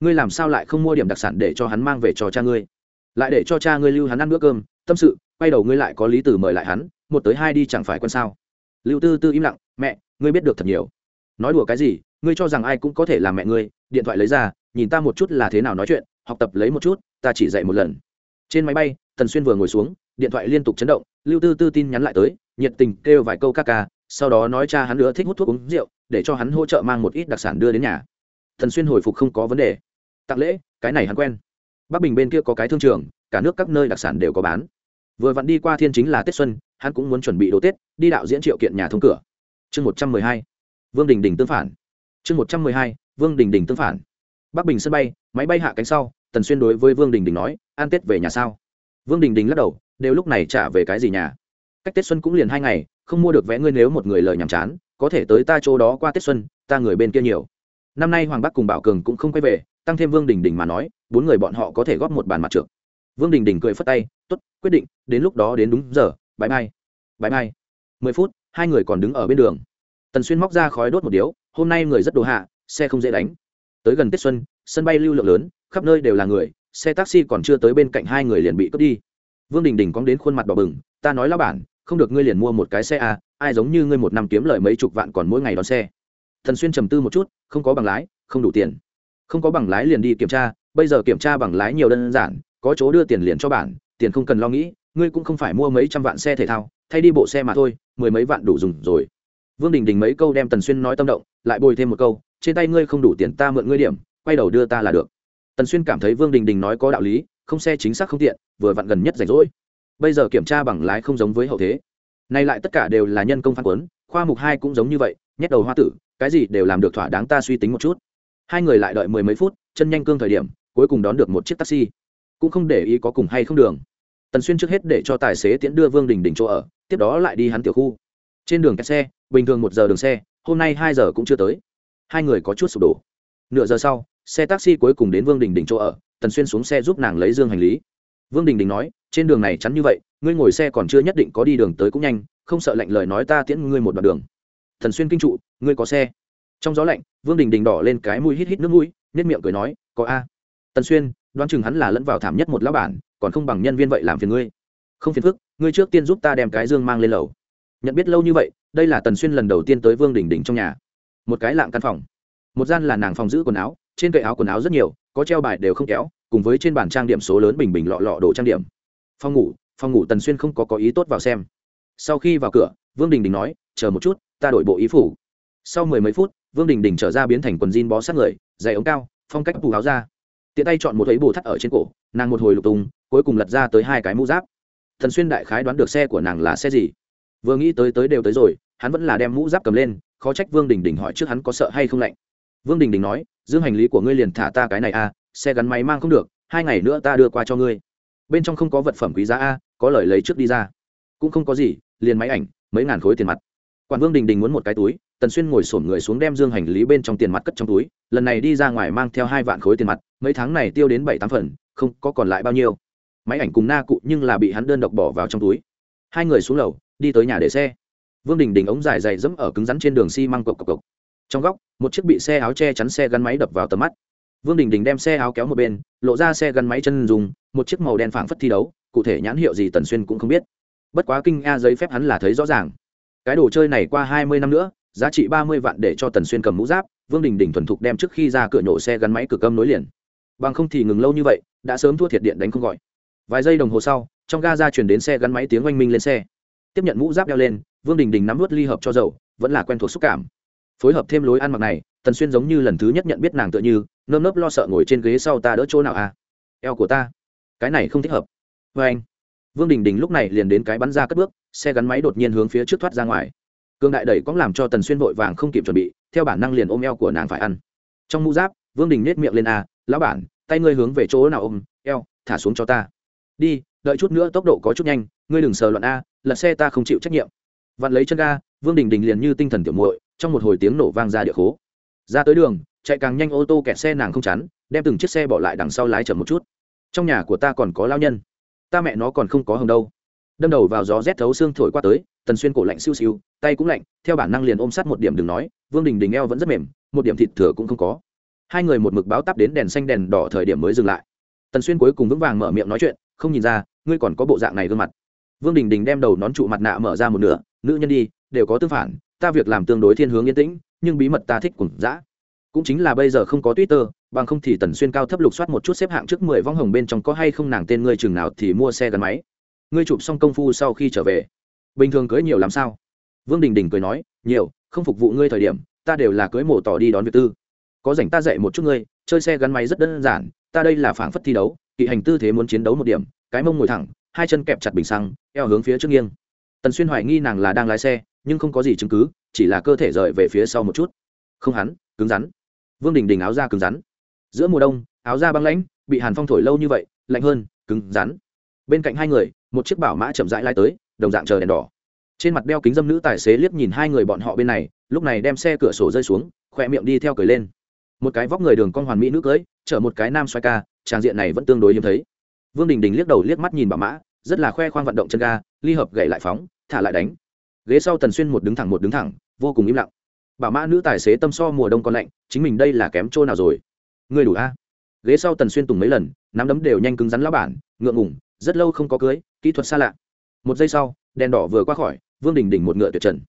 Ngươi làm sao lại không mua điểm đặc sản để cho hắn mang về cho cha ngươi? Lại để cho cha ngươi lưu hắn ăn bữa cơm, tâm sự quay đầu ngươi lại có lý từ mời lại hắn, một tới hai đi chẳng phải quân sao? Lưu tư tư im lặng, mẹ, ngươi biết được thật nhiều. Nói đùa cái gì, ngươi cho rằng ai cũng có thể làm mẹ ngươi, điện thoại lấy ra, nhìn ta một chút là thế nào nói chuyện, học tập lấy một chút, ta chỉ dạy một lần. Trên máy bay, tần xuyên vừa ngồi xuống, điện thoại liên tục chấn động, lưu tư tư tin nhắn lại tới, nhiệt tình kêu vài câu ca ca, sau đó nói cha hắn nữa thích hút thuốc uống rượu, để cho hắn hỗ trợ mang một ít đặc sản đưa đến nhà. Thần xuyên hồi phục không có vấn đề. Tặng lễ, cái này hắn quen. Bắc bình bên kia có cái thương trường, cả nước các nơi đặc sản đều có bán vừa vặn đi qua thiên chính là tết xuân, hắn cũng muốn chuẩn bị đồ tết, đi đạo diễn triệu kiện nhà thông cửa. Chương một trăm mười hai, vương đình đình tương phản. Chương một trăm mười hai, vương đình đình tương phản. Bắc bình sân bay, máy bay hạ cánh sau, tần xuyên đối với vương đình đình nói an tết về nhà sao? Vương đình đình lắc đầu, đều lúc này trả về cái gì nhà? Cách tết xuân cũng liền hai ngày, không mua được vé ngươi nếu một người lời nhàm chán, có thể tới ta chỗ đó qua tết xuân, ta người bên kia nhiều. Năm nay hoàng bắc cùng bảo cường cũng không quay về, tăng thêm vương đình đình mà nói, bốn người bọn họ có thể góp một bàn mặt trượt vương đình đình cười phất tay t ố t quyết định, đến lúc đó đến đúng giờ, bãi mai bãi mai. Mười phút, hai người còn đứng ở bên đường. Tần xuyên móc ra khói đốt một điếu, hôm nay người rất đồ hạ, xe không dễ đánh. Tới gần tết xuân, sân bay lưu lượng lớn, khắp nơi đều là người, xe taxi còn chưa tới bên cạnh hai người liền bị cướp đi. Vương đình đình cóng đến khuôn mặt đỏ bừng, ta nói lao bản, không được ngươi liền mua một cái xe à ai giống như ngươi một năm kiếm lời mấy chục vạn còn mỗi ngày đón xe. Thần xuyên trầm tư một chút, không có bằng lái, không đủ tiền. Không có bằng lái liền đi kiểm tra, bây giờ kiểm tra bằng lái nhiều đơn giản có chỗ đưa tiền liền cho bản, tiền không cần lo nghĩ, ngươi cũng không phải mua mấy trăm vạn xe thể thao, thay đi bộ xe mà thôi, mười mấy vạn đủ dùng rồi. Vương đình đình mấy câu đem tần xuyên nói tâm động, lại bồi thêm một câu, trên tay ngươi không đủ tiền ta mượn ngươi điểm, quay đầu đưa ta là được. Tần xuyên cảm thấy vương đình đình nói có đạo lý, không xe chính xác không tiện, vừa vặn gần nhất rảnh rỗi. Bây giờ kiểm tra bằng lái không giống với hậu thế. Nay lại tất cả đều là nhân công phán quấn khoa mục hai cũng giống như vậy, nhét đầu hoa tử, cái gì đều làm được thỏa đáng ta suy tính một chút. Hai người lại đợi mười mấy phút, chân nhanh cương thời điểm, cuối cùng đón được một chiếc taxi cũng không để ý có cùng hay không đường. Tần xuyên trước hết để cho tài xế tiễn đưa vương đình đình chỗ ở, tiếp đó lại đi hắn tiểu khu. Trên đường kẹt xe, bình thường một giờ đường xe, hôm nay hai giờ cũng chưa tới. Hai người có chút sụp đổ. Nửa giờ sau, xe taxi cuối cùng đến vương đình đình chỗ ở, tần xuyên xuống xe giúp nàng lấy dương hành lý. Vương đình đình nói, trên đường này chắn như vậy, ngươi ngồi xe còn chưa nhất định có đi đường tới cũng nhanh, không sợ lạnh lời nói ta tiễn ngươi một đoạn đường. Thần xuyên kinh trụ, ngươi có xe? Trong gió lạnh, vương đình đình đỏ lên cái mũi hít hít nước mũi nết miệng cười nói, có a. Tần xuyên đoán chừng hắn là lẫn vào thảm nhất một lão bản, còn không bằng nhân viên vậy làm phiền ngươi. Không phiền phức, ngươi trước tiên giúp ta đem cái dương mang lên lầu. Nhận biết lâu như vậy, đây là tần xuyên lần đầu tiên tới vương đình đình trong nhà. Một cái lạng căn phòng. Một gian là nàng phòng giữ quần áo, trên cậy áo quần áo rất nhiều, có treo bài đều không kéo, cùng với trên bàn trang điểm số lớn bình bình lọ lọ đồ trang điểm. Phòng ngủ phòng ngủ tần xuyên không có có ý tốt vào xem. Sau khi vào cửa, vương đình đình nói, chờ một chút, ta đổi bộ ý phủ. Sau mười mấy phút, vương đình đình trở ra biến thành quần jean bó sát người, giày ống cao, phong cách phù áo ra tiện tay chọn một ấy bồ thắt ở trên cổ, nàng một hồi lục tùng cuối cùng lật ra tới hai cái mũ giáp. Thần xuyên đại khái đoán được xe của nàng là xe gì. Vừa nghĩ tới tới đều tới rồi, hắn vẫn là đem mũ giáp cầm lên, khó trách vương đình đình hỏi trước hắn có sợ hay không lạnh. Vương đình đình nói, dương hành lý của ngươi liền thả ta cái này a, xe gắn máy mang không được, hai ngày nữa ta đưa qua cho ngươi. Bên trong không có vật phẩm quý giá a, có lời lấy trước đi ra. Cũng không có gì, liền máy ảnh, mấy ngàn khối tiền mặt. Quản vương đình đình muốn một cái túi tần xuyên ngồi sổm người xuống đem dương hành lý bên trong tiền mặt cất trong túi, lần này đi ra ngoài mang theo hai vạn khối tiền mặt, mấy tháng này tiêu đến bảy tám phần, không có còn lại bao nhiêu. Máy ảnh cùng na cụ nhưng là bị hắn đơn độc bỏ vào trong túi. Hai người xuống lầu, đi tới nhà để xe. Vương đình đình ống dài dày dẫm ở cứng rắn trên đường xi cộc cộc cộc. Trong góc, một chiếc bị xe áo che chắn xe gắn máy đập vào tầm mắt. Vương đình đình đem xe áo kéo một bên, lộ ra xe gắn máy chân dùng một chiếc màu đen phảng phất thi đấu, cụ thể nhãn hiệu gì tần xuyên cũng không biết. Bất quá kinh a giấy phép hắn là thấy rõ ràng. Cái đồ chơi này qua hai mươi năm nữa giá trị ba mươi vạn để cho tần xuyên cầm mũ giáp, vương đình đình thuần thục đem trước khi ra cửa nhổ xe gắn máy cửa cơm nối liền. Bằng không thì ngừng lâu như vậy, đã sớm thua thiệt điện đánh không gọi. Vài giây đồng hồ sau, trong ga ra chuyển đến xe gắn máy tiếng oanh minh lên xe. Tiếp nhận mũ giáp đeo lên, vương đình đình nắm vớt ly hợp cho dầu, vẫn là quen thuộc xúc cảm. Phối hợp thêm lối ăn mặc này, tần xuyên giống như lần thứ nhất nhận biết nàng tựa như, nơm nớp lo sợ ngồi trên ghế sau ta đỡ chỗ nào à? Eo của ta, cái này không thích hợp. Vê anh. Vương đình đình lúc này liền đến cái bắn ra cất bước, xe gắn máy đột nhiên hướng phía trước thoát ra ngoài cương đại đẩy cũng làm cho tần xuyên vội vàng không kịp chuẩn bị, theo bản năng liền ôm eo của nàng phải ăn. Trong mũ giáp, vương đình nết miệng lên a lão bản, tay ngươi hướng về chỗ nào ôm, eo, thả xuống cho ta. Đi, đợi chút nữa tốc độ có chút nhanh, ngươi đừng sờ loạn a lật xe ta không chịu trách nhiệm. Vặn lấy chân ga, vương đình đình liền như tinh thần tiểu muội, trong một hồi tiếng nổ vang ra địa khố. Ra tới đường, chạy càng nhanh ô tô kẹt xe nàng không chắn, đem từng chiếc xe bỏ lại đằng sau lái chậm một chút. Trong nhà của ta còn có lao nhân, ta mẹ nó còn không có hồng đâu. Đâm đầu vào gió rét thấu xương thổi qua tới tần xuyên cổ lạnh siêu siêu, tay cũng lạnh, theo bản năng liền ôm sát một điểm đừng nói, vương đình đình eo vẫn rất mềm, một điểm thịt thừa cũng không có. Hai người một mực báo tắp đến đèn xanh đèn đỏ thời điểm mới dừng lại. Tần xuyên cuối cùng vững vàng mở miệng nói chuyện, không nhìn ra, ngươi còn có bộ dạng này gương mặt. Vương đình đình đem đầu nón trụ mặt nạ mở ra một nửa, nữ nhân đi, đều có tương phản, ta việc làm tương đối thiên hướng yên tĩnh, nhưng bí mật ta thích cùng dã. Cũng chính là bây giờ không có twitter, bằng không thì tần xuyên cao thấp lục soát một chút xếp hạng trước mười vong hồng bên trong có hay không nàng tên ngươi chừng nào thì mua xe gắn máy. Ngươi chụp xong công phu sau khi trở về bình thường cưới nhiều làm sao? Vương đình đình cười nói, nhiều, không phục vụ ngươi thời điểm, ta đều là cưới mổ tỏ đi đón việc tư. Có rảnh ta dạy một chút ngươi, chơi xe gắn máy rất đơn giản, ta đây là phảng phất thi đấu, kỵ hành tư thế muốn chiến đấu một điểm, cái mông ngồi thẳng, hai chân kẹp chặt bình xăng, eo hướng phía trước nghiêng. Tần xuyên hoài nghi nàng là đang lái xe, nhưng không có gì chứng cứ, chỉ là cơ thể rời về phía sau một chút. Không hắn, cứng rắn. Vương đình đình áo da cứng rắn. Giữa mùa đông, áo da băng lãnh, bị hàn phong thổi lâu như vậy, lạnh hơn, cứng rắn. Bên cạnh hai người, một chiếc bảo mã chậm rãi lai tới đồng dạng chờ đèn đỏ. Trên mặt đeo kính dâm nữ tài xế liếc nhìn hai người bọn họ bên này, lúc này đem xe cửa sổ rơi xuống khoe miệng đi theo cười lên. Một cái vóc người đường con hoàn mỹ nữ cưới, chở một cái nam xoay ca, tràng diện này vẫn tương đối hiếm thấy. Vương đình đình liếc đầu liếc mắt nhìn bà mã, rất là khoe khoang vận động chân ga, ly hợp gậy lại phóng, thả lại đánh. Ghế sau tần xuyên một đứng thẳng một đứng thẳng, vô cùng im lặng. Bảo mã nữ tài xế tâm so mùa đông còn lạnh, chính mình đây là kém chỗ nào rồi? Người đủ a? Ghế sau tần xuyên tùng mấy lần, nắm đấm đều nhanh cứng rắn lá bản, ngượng ngủng rất lâu không có cưới, kỹ thuật xa lạ một giây sau, đèn đỏ vừa qua khỏi, vương đình đỉnh một ngựa tuyệt trần.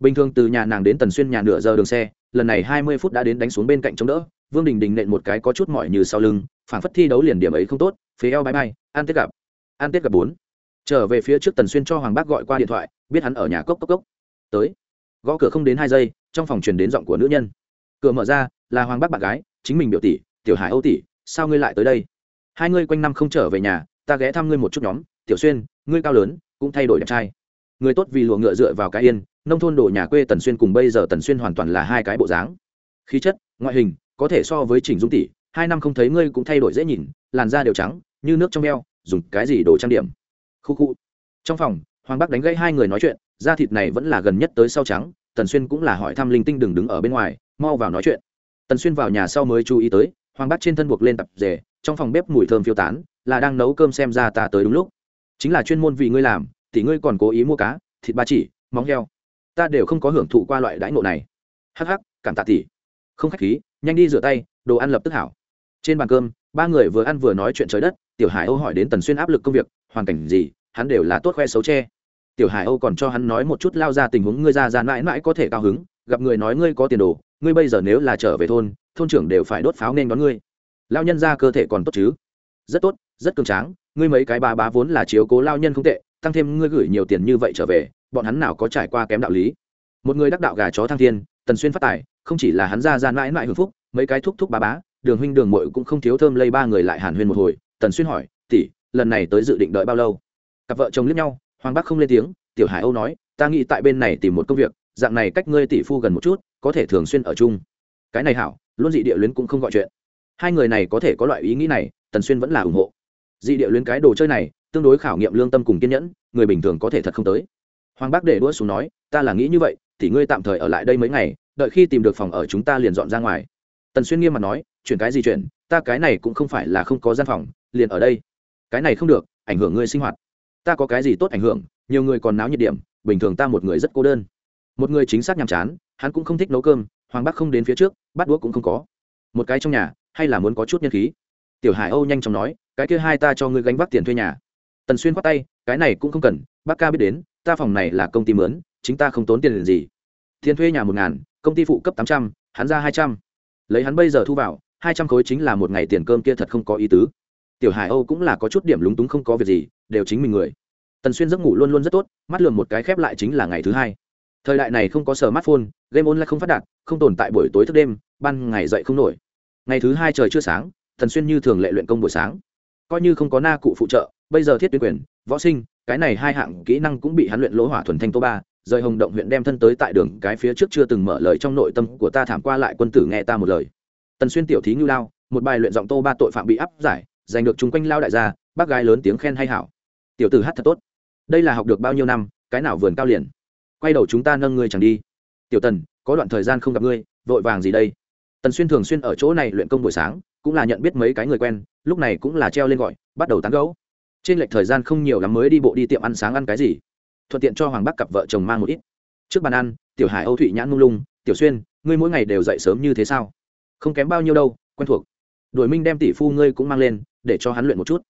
Bình thường từ nhà nàng đến tần xuyên nhà nửa giờ đường xe, lần này hai mươi phút đã đến đánh xuống bên cạnh chống đỡ, vương đình đình nện một cái có chút mỏi như sau lưng, phản phất thi đấu liền điểm ấy không tốt, phế eo bãi bay an tết gặp. An tết gặp bốn. Trở về phía trước tần xuyên cho hoàng bác gọi qua điện thoại, biết hắn ở nhà cốc cốc cốc. Tới. Gõ cửa không đến hai giây, trong phòng truyền đến giọng của nữ nhân. Cửa mở ra, là hoàng bác bạn gái, chính mình biểu tỷ, tiểu hải âu tỷ, sao ngươi lại tới đây? Hai ngươi quanh năm không trở về nhà, ta ghé thăm ngươi một chút nhóm, tiểu xuyên, ngươi cao lớn cũng thay đổi đẹp trai. Người tốt vì lụa ngựa dựa vào cái yên, nông thôn đồ nhà quê tần xuyên cùng bây giờ tần xuyên hoàn toàn là hai cái bộ dáng. Khí chất, ngoại hình, có thể so với chỉnh dung tỷ, hai năm không thấy ngươi cũng thay đổi dễ nhìn, làn da đều trắng, như nước trong veo dùng cái gì đồ trang điểm. Khu khu. Trong phòng, hoàng bắc đánh gãy hai người nói chuyện, da thịt này vẫn là gần nhất tới sau trắng, tần xuyên cũng là hỏi thăm linh tinh đừng đứng ở bên ngoài, mau vào nói chuyện. Tần xuyên vào nhà sau mới chú ý tới, hoàng bắc trên thân buộc lên tập rể trong phòng bếp mùi thơm phiêu tán, là đang nấu cơm xem ra ta tới đúng lúc chính là chuyên môn vì ngươi làm, thì ngươi còn cố ý mua cá, thịt ba chỉ, móng heo. Ta đều không có hưởng thụ qua loại đãi ngộ này. Hắc hắc, cảm tạ tỷ. Không khách khí, nhanh đi rửa tay, đồ ăn lập tức hảo. Trên bàn cơm, ba người vừa ăn vừa nói chuyện trời đất, tiểu hải âu hỏi đến tần xuyên áp lực công việc, hoàn cảnh gì, hắn đều là tốt khoe xấu che. Tiểu hải âu còn cho hắn nói một chút lao ra tình huống ngươi ra ra mãi mãi có thể cao hứng, gặp người nói ngươi có tiền đồ, ngươi bây giờ nếu là trở về thôn thôn trưởng đều phải đốt pháo nên đón ngươi. Lao nhân ra cơ thể còn tốt chứ? Rất tốt, rất cường tráng ngươi mấy cái bà bá vốn là chiếu cố lao nhân không tệ, tăng thêm ngươi gửi nhiều tiền như vậy trở về, bọn hắn nào có trải qua kém đạo lý. Một người đắc đạo gà chó thăng thiên, tần xuyên phát tài, không chỉ là hắn ra ra mãi mãi hưởng phúc, mấy cái thúc thúc bà bá, đường huynh đường mội cũng không thiếu thơm lây ba người lại hàn huyên một hồi, tần xuyên hỏi, tỷ, lần này tới dự định đợi bao lâu? Cặp vợ chồng liếc nhau, hoàng bắc không lên tiếng, tiểu hải âu nói, ta nghĩ tại bên này tìm một công việc, dạng này cách ngươi tỷ phu gần một chút, có thể thường xuyên ở chung. Cái này hảo, luôn dị địa luyến cũng không gọi chuyện. Hai người này có thể có loại ý nghĩ này, tần xuyên vẫn là ủng hộ dị địa luyến cái đồ chơi này, tương đối khảo nghiệm lương tâm cùng kiên nhẫn, người bình thường có thể thật không tới. Hoàng bác để đũa xuống nói, ta là nghĩ như vậy, thì ngươi tạm thời ở lại đây mấy ngày, đợi khi tìm được phòng ở chúng ta liền dọn ra ngoài. Tần xuyên nghiêm mặt nói, chuyển cái gì chuyển, ta cái này cũng không phải là không có gian phòng, liền ở đây. Cái này không được, ảnh hưởng ngươi sinh hoạt. Ta có cái gì tốt ảnh hưởng, nhiều người còn náo nhiệt điểm, bình thường ta một người rất cô đơn. Một người chính xác nhàm chán, hắn cũng không thích nấu cơm, hoàng bắc không đến phía trước bắt đũa cũng không có. Một cái trong nhà, hay là muốn có chút nhân khí? Tiểu hải âu nhanh chóng nói cái kia hai ta cho ngươi gánh vác tiền thuê nhà. Tần xuyên khoát tay, cái này cũng không cần, bác ca biết đến, ta phòng này là công ty mướn, chính ta không tốn tiền gì. Tiền thuê nhà một ngàn, công ty phụ cấp tám trăm, hắn ra hai trăm. Lấy hắn bây giờ thu vào, hai trăm khối chính là một ngày tiền cơm kia thật không có ý tứ. Tiểu hải âu cũng là có chút điểm lúng túng không có việc gì, đều chính mình người. Tần xuyên giấc ngủ luôn luôn rất tốt, mắt lườm một cái khép lại chính là ngày thứ hai. Thời đại này không có smartphone, game online không phát đạt, không tồn tại buổi tối thức đêm, ban ngày dậy không nổi. Ngày thứ hai trời chưa sáng, tần xuyên như thường lệ luyện công buổi sáng coi như không có na cụ phụ trợ, bây giờ thiết tuyến quyền, võ sinh, cái này hai hạng kỹ năng cũng bị hắn luyện lỗ hỏa thuần thanh tô ba, rời hồng động huyện đem thân tới tại đường, cái phía trước chưa từng mở lời trong nội tâm của ta thảm qua lại quân tử nghe ta một lời. Tần xuyên tiểu thí ngưu lao, một bài luyện giọng tô ba tội phạm bị áp giải, giành được chung quanh lao đại gia, bác gái lớn tiếng khen hay hảo. Tiểu tử hát thật tốt. Đây là học được bao nhiêu năm, cái nào vườn cao liền. Quay đầu chúng ta nâng ngươi chẳng đi. Tiểu tần, có đoạn thời gian không gặp ngươi, vội vàng gì đây? Tần xuyên thường xuyên ở chỗ này luyện công buổi sáng cũng là nhận biết mấy cái người quen, lúc này cũng là treo lên gọi, bắt đầu tán gấu trên lệch thời gian không nhiều lắm mới đi bộ đi tiệm ăn sáng ăn cái gì. Thuận tiện cho hoàng bắc cặp vợ chồng mang một ít. Trước bàn ăn, tiểu hải, âu thụy nhãn lung lung, tiểu xuyên, ngươi mỗi ngày đều dậy sớm như thế sao? Không kém bao nhiêu đâu, quen thuộc. Đổi minh đem tỷ phu ngươi cũng mang lên, để cho hắn luyện một chút.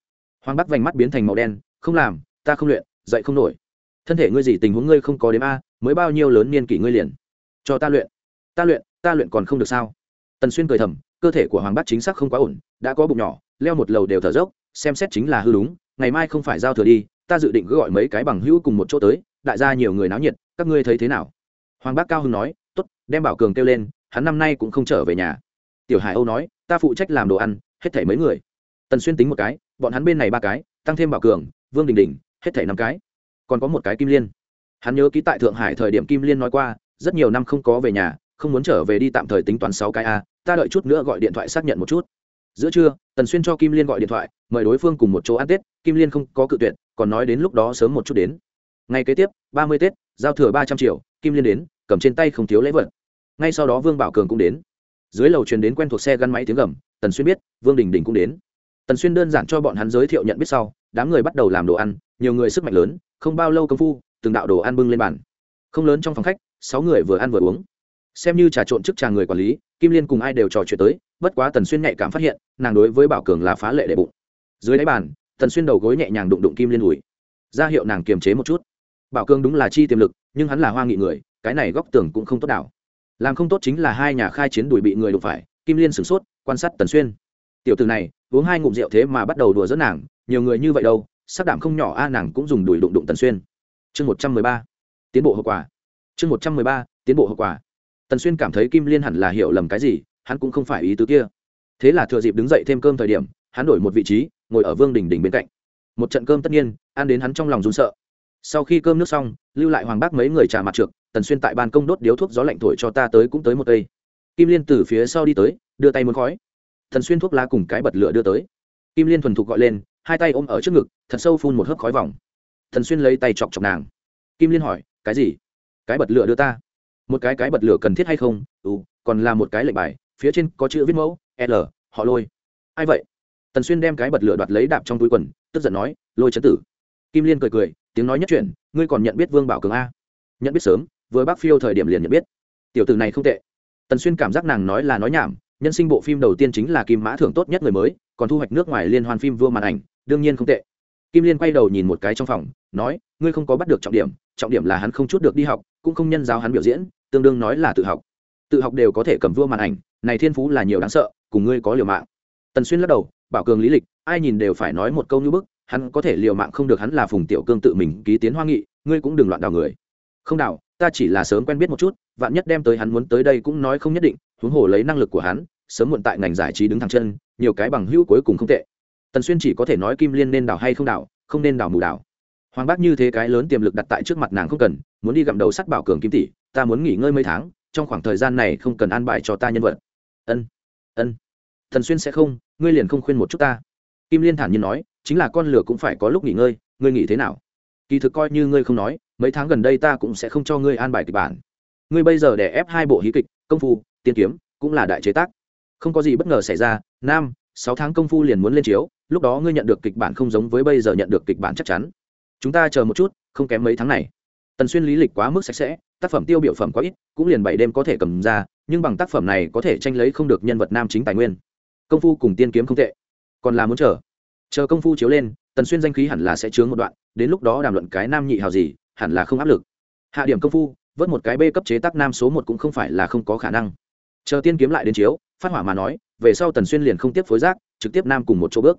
Hoàng bắc vành mắt biến thành màu đen, không làm, ta không luyện, dậy không nổi. Thân thể ngươi gì tình huống ngươi không có đếm a, mới bao nhiêu lớn niên kỷ ngươi liền. Cho ta luyện ta luyện ta luyện còn không được sao? Tần xuyên cười thầm cơ thể của hoàng bát chính xác không quá ổn, đã có bụng nhỏ, leo một lầu đều thở dốc, xem xét chính là hư đúng, ngày mai không phải giao thừa đi, ta dự định cứ gọi mấy cái bằng hữu cùng một chỗ tới, đại gia nhiều người náo nhiệt, các ngươi thấy thế nào? Hoàng bác cao hưng nói t ố t đem bảo cường kêu lên, hắn năm nay cũng không trở về nhà. Tiểu hải âu nói, ta phụ trách làm đồ ăn, hết thảy mấy người. Tần xuyên tính một cái, bọn hắn bên này ba cái, tăng thêm bảo cường, vương đình đình, hết thảy năm cái. Còn có một cái kim liên. Hắn nhớ ký tại thượng hải thời điểm kim liên nói qua, rất nhiều năm không có về nhà, không muốn trở về đi tạm thời tính toán sáu cái a ta đợi chút nữa gọi điện thoại xác nhận một chút. Giữa trưa, tần xuyên cho kim liên gọi điện thoại, mời đối phương cùng một chỗ ăn tết, kim liên không có cự tuyệt, còn nói đến lúc đó sớm một chút đến. Ngày kế tiếp, ba mươi tết, giao thừa ba trăm triệu, kim liên đến, cầm trên tay không thiếu lễ vật. Ngay sau đó vương bảo cường cũng đến. Dưới lầu truyền đến quen thuộc xe gắn máy tiếng gầm, tần xuyên biết, vương đình đình cũng đến. Tần xuyên đơn giản cho bọn hắn giới thiệu nhận biết sau, đám người bắt đầu làm đồ ăn, nhiều người sức mạnh lớn, không bao lâu công phu, từng đạo đồ ăn bưng lên bàn. Không lớn trong phòng khách, sáu người vừa ăn vừa uống xem như trà trộn chức trà người quản lý, kim liên cùng ai đều trò chuyện tới, bất quá tần xuyên nhạy cảm phát hiện, nàng đối với bảo cường là phá lệ đệ bụng. Dưới đáy bàn, tần xuyên đầu gối nhẹ nhàng đụng đụng kim liên ủi. Ra hiệu nàng kiềm chế một chút. Bảo cường đúng là chi tiềm lực, nhưng hắn là hoa nghị người, cái này góc tường cũng không tốt đảo. Làm không tốt chính là hai nhà khai chiến đuổi bị người đụng phải, kim liên sửng sốt, quan sát tần xuyên. Tiểu từ này, uống hai ngụm rượu thế mà bắt đầu đùa dẫn nàng, nhiều người như vậy đâu, sắc đảm không nhỏ a, nàng cũng dùng đuổi đụng đụng tần xuyên. Chương một trăm mười ba, tiến bộ hậu quả. Chương một trăm mười ba, tiến bộ hậu quả tần xuyên cảm thấy kim liên hẳn là hiểu lầm cái gì, hắn cũng không phải ý tứ kia. Thế là thừa dịp đứng dậy thêm cơm thời điểm, hắn đổi một vị trí, ngồi ở vương đình đình bên cạnh. Một trận cơm tất nhiên, ăn đến hắn trong lòng run sợ. Sau khi cơm nước xong, lưu lại hoàng bác mấy người trà mặt trượt tần xuyên tại ban công đốt điếu thuốc gió lạnh thổi cho ta tới cũng tới một cây. Kim liên từ phía sau đi tới, đưa tay muốn khói. Tần xuyên thuốc lá cùng cái bật lửa đưa tới. Kim liên thuần thục gọi lên, hai tay ôm ở trước ngực, thật sâu phun một hớp khói vòng. Tần xuyên lấy tay chọc chọc nàng. Kim liên hỏi, cái gì? Cái bật lửa đưa ta? Một cái cái bật lửa cần thiết hay không? Ừ còn là một cái lệnh bài, phía trên có chữ viết mẫu, l, họ lôi. Ai vậy? Tần xuyên đem cái bật lửa đoạt lấy đạp trong túi quần, tức giận nói, lôi chấn tử. Kim liên cười cười, tiếng nói nhất chuyển ngươi còn nhận biết vương bảo cường a? Nhận biết sớm với bác phiêu thời điểm liền nhận biết. Tiểu tử này không tệ. Tần xuyên cảm giác nàng nói là nói nhảm, nhân sinh bộ phim đầu tiên chính là kim mã thưởng tốt nhất người mới, còn thu hoạch nước ngoài liên hoan phim vua màn ảnh, đương nhiên không tệ. Kim liên quay đầu nhìn một cái trong phòng, nói, ngươi không có bắt được trọng điểm trọng điểm là hắn không chút được đi học, cũng không nhân giáo hắn biểu diễn tương đương nói là tự học. Tự học đều có thể cầm vua màn ảnh, này thiên phú là nhiều đáng sợ, cùng ngươi có liều mạng. Tần xuyên lắc đầu, bảo cường lý lịch, ai nhìn đều phải nói một câu như bức, hắn có thể liều mạng không được hắn là phùng tiểu cương tự mình ký tiến hoa nghị, ngươi cũng đừng loạn đào người. Không đào ta chỉ là sớm quen biết một chút, vạn nhất đem tới hắn muốn tới đây cũng nói không nhất định, huống hồ lấy năng lực của hắn, sớm muộn tại ngành giải trí đứng thẳng chân, nhiều cái bằng hữu cuối cùng không tệ. Tần xuyên chỉ có thể nói kim liên nên đào hay không đào không nên đào mù đào hoàng bác như thế cái lớn tiềm lực đặt tại trước mặt nàng không cần, muốn đi gặm đầu sắt bảo cường kim tỷ ta muốn nghỉ ngơi mấy tháng, trong khoảng thời gian này không cần an bài cho ta nhân vật. Ân ân, thần xuyên sẽ không, ngươi liền không khuyên một chút ta. Kim liên thản nhiên nói, chính là con lửa cũng phải có lúc nghỉ ngơi, ngươi nghỉ thế nào? Kỳ thực coi như ngươi không nói, mấy tháng gần đây ta cũng sẽ không cho ngươi an bài kịch bản. Ngươi bây giờ để ép hai bộ hí kịch, công phu, tiên kiếm, cũng là đại chế tác. Không có gì bất ngờ xảy ra, nam, sáu tháng công phu liền muốn lên chiếu, lúc đó ngươi nhận được kịch bản không giống với bây giờ nhận được kịch bản chắc chắn. Chúng ta chờ một chút, không kém mấy tháng này. Tần xuyên lý lịch quá mức sạch sẽ tác phẩm tiêu biểu phẩm quá ít, cũng liền bảy đêm có thể cầm ra, nhưng bằng tác phẩm này có thể tranh lấy không được nhân vật nam chính tài nguyên. Công phu cùng tiên kiếm không tệ. Còn là muốn chờ. Chờ công phu chiếu lên, tần xuyên danh khí hẳn là sẽ chướng một đoạn, đến lúc đó đàm luận cái nam nhị hào gì, hẳn là không áp lực. Hạ điểm công phu, vớt một cái b cấp chế tác nam số một cũng không phải là không có khả năng. Chờ tiên kiếm lại đến chiếu, phát hỏa mà nói, về sau tần xuyên liền không tiếp phối giác trực tiếp nam cùng một chỗ bước.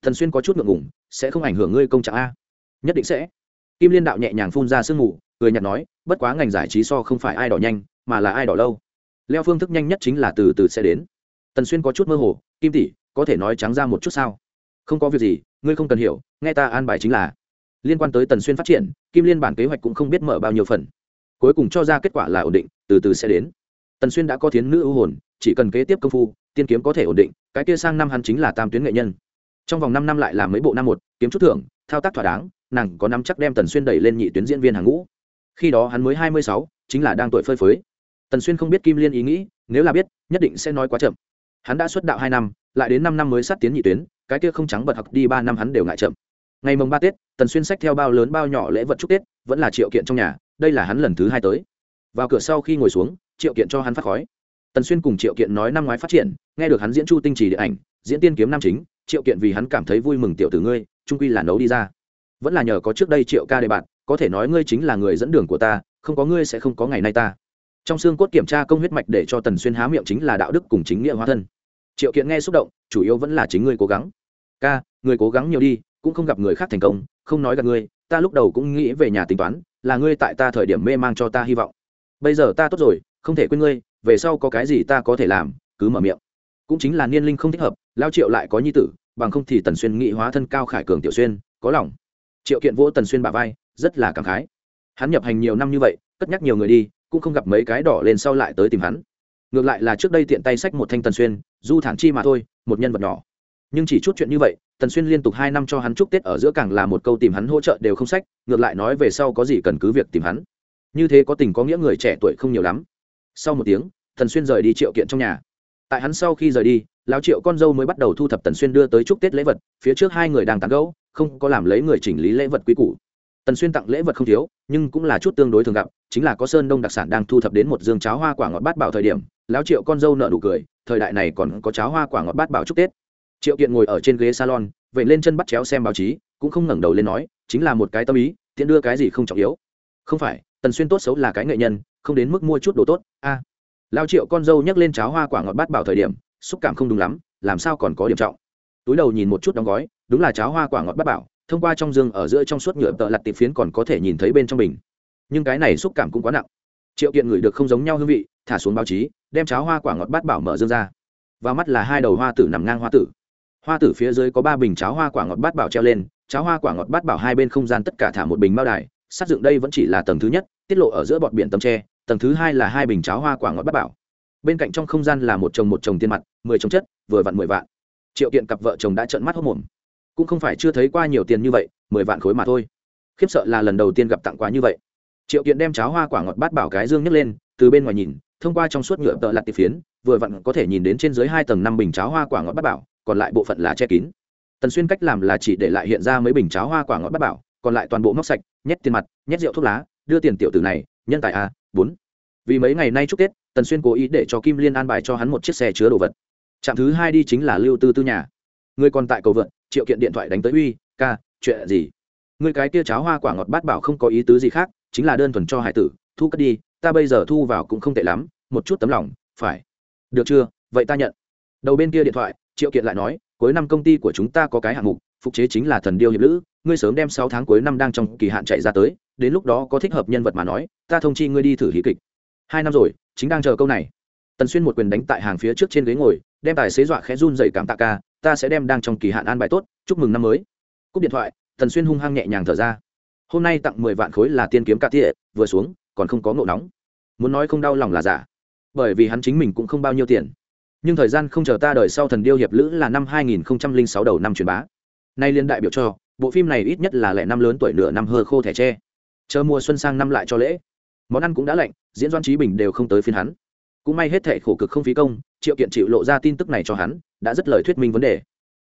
Tần xuyên có chút ngượng ngủng sẽ không ảnh hưởng ngươi công trạng a. Nhất định sẽ. Kim liên đạo nhẹ nhàng phun ra sương mù cười nhạt nói, bất quá ngành giải trí so không phải ai đỏ nhanh, mà là ai đỏ lâu. Leo phương thức nhanh nhất chính là từ từ sẽ đến. Tần xuyên có chút mơ hồ, kim tỷ, có thể nói trắng ra một chút sao? Không có việc gì, ngươi không cần hiểu, nghe ta an bài chính là. Liên quan tới tần xuyên phát triển, kim liên bản kế hoạch cũng không biết mở bao nhiêu phần. Cuối cùng cho ra kết quả là ổn định, từ từ sẽ đến. Tần xuyên đã có thiến nữ ưu hồn, chỉ cần kế tiếp công phu, tiên kiếm có thể ổn định, cái kia sang năm hắn chính là tam tuyến nghệ nhân. Trong vòng năm năm lại làm mấy bộ năm một, kiếm chút thưởng, thao tác thỏa đáng, nàng có năm chắc đem tần xuyên đẩy lên nhị tuyến diễn viên hàng ngũ khi đó hắn mới hai mươi sáu, chính là đang tuổi phơi phới. Tần xuyên không biết kim liên ý nghĩ, nếu là biết, nhất định sẽ nói quá chậm. Hắn đã xuất đạo hai năm, lại đến năm năm mới sát tiến nhị tuyến, cái kia không trắng bật học đi ba năm hắn đều ngại chậm. Ngày mồng ba tết, tần xuyên sách theo bao lớn bao nhỏ lễ vật chúc tết, vẫn là triệu kiện trong nhà, đây là hắn lần thứ hai tới. Vào cửa sau khi ngồi xuống, triệu kiện cho hắn phát khói. Tần xuyên cùng triệu kiện nói năm ngoái phát triển, nghe được hắn diễn chu tinh trì điện ảnh, diễn tiên kiếm nam chính, triệu kiện vì hắn cảm thấy vui mừng tiểu tử ngươi, trung quy là nấu đi ra. Vẫn là nhờ có trước đây triệu ca đề bạt có thể nói ngươi chính là người dẫn đường của ta, không có ngươi sẽ không có ngày nay ta. Trong xương cốt kiểm tra công huyết mạch để cho tần xuyên há miệng chính là đạo đức cùng chính nghĩa hóa thân. Triệu kiện nghe xúc động, chủ yếu vẫn là chính ngươi cố gắng. Ca người cố gắng nhiều đi, cũng không gặp người khác thành công, không nói gặp ngươi, ta lúc đầu cũng nghĩ về nhà tính toán, là ngươi tại ta thời điểm mê mang cho ta hy vọng. Bây giờ ta tốt rồi, không thể quên ngươi, về sau có cái gì ta có thể làm, cứ mở miệng. Cũng chính là niên linh không thích hợp, lao triệu lại có nhi tử, bằng không thì tần xuyên nghị hóa thân cao khải cường tiểu xuyên, có lòng. Triệu kiện vỗ tần xuyên bà vai rất là cảm khái. Hắn nhập hành nhiều năm như vậy, cất nhắc nhiều người đi, cũng không gặp mấy cái đỏ lên sau lại tới tìm hắn. Ngược lại là trước đây tiện tay sách một thanh tần xuyên, du thản chi mà thôi, một nhân vật nhỏ. Nhưng chỉ chút chuyện như vậy, tần xuyên liên tục hai năm cho hắn chúc tết ở giữa càng là một câu tìm hắn hỗ trợ đều không sách ngược lại nói về sau có gì cần cứ việc tìm hắn. Như thế có tình có nghĩa người trẻ tuổi không nhiều lắm. Sau một tiếng, tần xuyên rời đi triệu kiện trong nhà. Tại hắn sau khi rời đi, lão triệu con dâu mới bắt đầu thu thập tần xuyên đưa tới chúc tết lễ vật, phía trước hai người đang tán gẫu, không có làm lấy người chỉnh lý lễ vật quý cũ tần xuyên tặng lễ vật không thiếu, nhưng cũng là chút tương đối thường gặp, chính là có sơn đông đặc sản đang thu thập đến một dương cháo hoa quả ngọt bát bảo thời điểm, lão triệu con dâu nợ nụ cười, thời đại này còn có cháo hoa quả ngọt bát bảo chúc tết. Triệu kiện ngồi ở trên ghế salon vậy lên chân bắt chéo xem báo chí, cũng không ngẩng đầu lên nói, chính là một cái tâm ý, tiện đưa cái gì không trọng yếu. Không phải, tần xuyên tốt xấu là cái nghệ nhân, không đến mức mua chút đồ tốt, a. À. lao triệu con dâu nhắc lên cháo hoa quả ngọt bát bảo thời điểm, xúc cảm không đúng lắm, làm sao còn có điểm trọng. Túi đầu nhìn một chút đóng gói, đúng là cháo hoa quả ngọt bát bảo thông qua trong dương ở giữa trong suốt nhựa tợ lặt tịp phiến còn có thể nhìn thấy bên trong bình. Nhưng cái này xúc cảm cũng quá nặng. Triệu kiện ngửi được không giống nhau hương vị, thả xuống báo chí, đem cháo hoa quả ngọt bát bảo mở dương ra. Vào mắt là hai đầu hoa tử nằm ngang hoa tử. Hoa tử phía dưới có ba bình cháo hoa quả ngọt bát bảo treo lên, cháo hoa quả ngọt bát bảo hai bên không gian tất cả thả một bình bao đài sát dựng đây vẫn chỉ là tầng thứ nhất, tiết lộ ở giữa bọt biển tấm tre, tầng thứ hai là hai bình cháo hoa quả ngọt bát bảo. Bên cạnh trong không gian là một chồng một chồng tiền mặt, mười chồng chất, vừa vặn mười vạn. Triệu kiện cặp vợ chồng đã trợn mắt hốc mồm cũng không phải chưa thấy qua nhiều tiền như vậy, mười vạn khối mà thôi. Khiếp sợ là lần đầu tiên gặp tặng quà như vậy. Triệu kiện đem cháo hoa quả ngọt bát bảo cái dương nhấc lên, từ bên ngoài nhìn, thông qua trong suốt nhựa tợ lặt tiệp phiến, vừa vặn có thể nhìn đến trên dưới hai tầng năm bình cháo hoa quả ngọt bát bảo, còn lại bộ phận là che kín. Tần xuyên cách làm là chỉ để lại hiện ra mấy bình cháo hoa quả ngọt bát bảo, còn lại toàn bộ móc sạch, nhét tiền mặt, nhét rượu thuốc lá, đưa tiền tiểu tử này, nhân tài a bốn. Vì mấy ngày nay chúc tết, tần xuyên cố ý để cho kim liên an bài cho hắn một chiếc xe chứa đồ vật. Trạm thứ hai đi chính là lưu tư tư nhà. Ngươi còn tại cầu vượn, triệu kiện điện thoại đánh tới uy, ca, chuyện gì? Ngươi cái kia cháo hoa quả ngọt bát bảo không có ý tứ gì khác, chính là đơn thuần cho hải tử, thu cất đi, ta bây giờ thu vào cũng không tệ lắm, một chút tấm lòng, phải. Được chưa? Vậy ta nhận. Đầu bên kia điện thoại, triệu kiện lại nói, cuối năm công ty của chúng ta có cái hạng mục, phục chế chính là thần điêu hiệp lữ, ngươi sớm đem sáu tháng cuối năm đang trong kỳ hạn chạy ra tới, đến lúc đó có thích hợp nhân vật mà nói, ta thông chi ngươi đi thử hí kịch. Hai năm rồi, chính đang chờ câu này. Tần xuyên một quyền đánh tại hàng phía trước trên ghế ngồi, đem tài xế dọa khẽ run dậy cảm tạ ca ta sẽ đem đang trong kỳ hạn an bài tốt, chúc mừng năm mới. Cúp điện thoại, tần xuyên hung hăng nhẹ nhàng thở ra. Hôm nay tặng mười vạn khối là tiên kiếm ca thiệ vừa xuống, còn không có ngộ nóng. Muốn nói không đau lòng là giả, bởi vì hắn chính mình cũng không bao nhiêu tiền. Nhưng thời gian không chờ ta đợi sau thần điêu hiệp lữ là năm 2006 đầu năm truyền bá. Nay liên đại biểu cho, bộ phim này ít nhất là lẻ năm lớn tuổi nửa năm hơ khô thẻ tre. Chờ mùa xuân sang năm lại cho lễ. Món ăn cũng đã lạnh, diễn doan trí bình đều không tới phiên hắn cũng may hết thệ khổ cực không phí công, triệu kiện chịu lộ ra tin tức này cho hắn, đã rất lời thuyết minh vấn đề.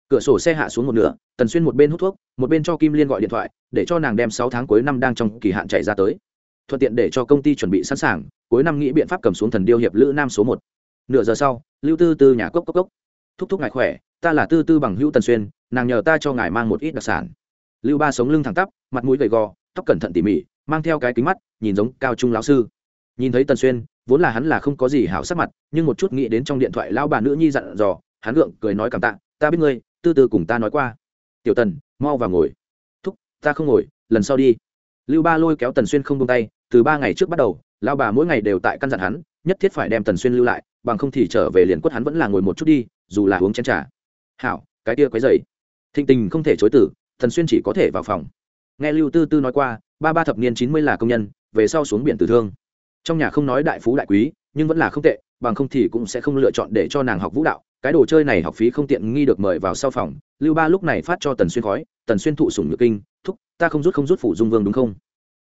Cửa sổ xe hạ xuống một nửa, tần xuyên một bên hút thuốc, một bên cho kim liên gọi điện thoại, để cho nàng đem sáu tháng cuối năm đang trong kỳ hạn chạy ra tới. Thuận tiện để cho công ty chuẩn bị sẵn sàng, cuối năm nghĩ biện pháp cầm xuống thần điêu hiệp lữ nam số một. Nửa giờ sau, lưu tư tư nhà cốc cốc cốc. Thúc thúc ngài khỏe, ta là tư tư bằng hữu tần xuyên, nàng nhờ ta cho ngài mang một ít đặc sản. Lưu ba sống lưng thẳng tắp, mặt mũi gầy gò, tóc cẩn thận tỉ mỉ, mang theo cái kính mắt, nhìn giống cao trung lão sư. Nhìn thấy tần xuyên vốn là hắn là không có gì hảo sắc mặt, nhưng một chút nghĩ đến trong điện thoại lão bà nữ nhi dặn dò, hắn gượng cười nói cảm tạ, ta biết ngươi, tư tư cùng ta nói qua. Tiểu tần, mau vào ngồi. Thúc, ta không ngồi, lần sau đi. Lưu ba lôi kéo tần xuyên không buông tay, từ ba ngày trước bắt đầu, lao bà mỗi ngày đều tại căn dặn hắn, nhất thiết phải đem tần xuyên lưu lại, bằng không thì trở về liền quất hắn vẫn là ngồi một chút đi, dù là uống chén t r à hảo, cái kia quấy dày thịnh tình không thể chối tử tần xuyên chỉ có thể vào phòng. Nghe lưu tư tư nói qua, ba ba thập niên chín mươi là công nhân, về sau xuống biển tử thương trong nhà không nói đại phú đại quý, nhưng vẫn là không tệ, bằng không thì cũng sẽ không lựa chọn để cho nàng học vũ đạo. Cái đồ chơi này học phí không tiện nghi được mời vào sau phòng. Lưu ba lúc này phát cho tần xuyên khói, tần xuyên thụ sủng nhược kinh, thúc, ta không rút không rút phủ dung vương đúng không?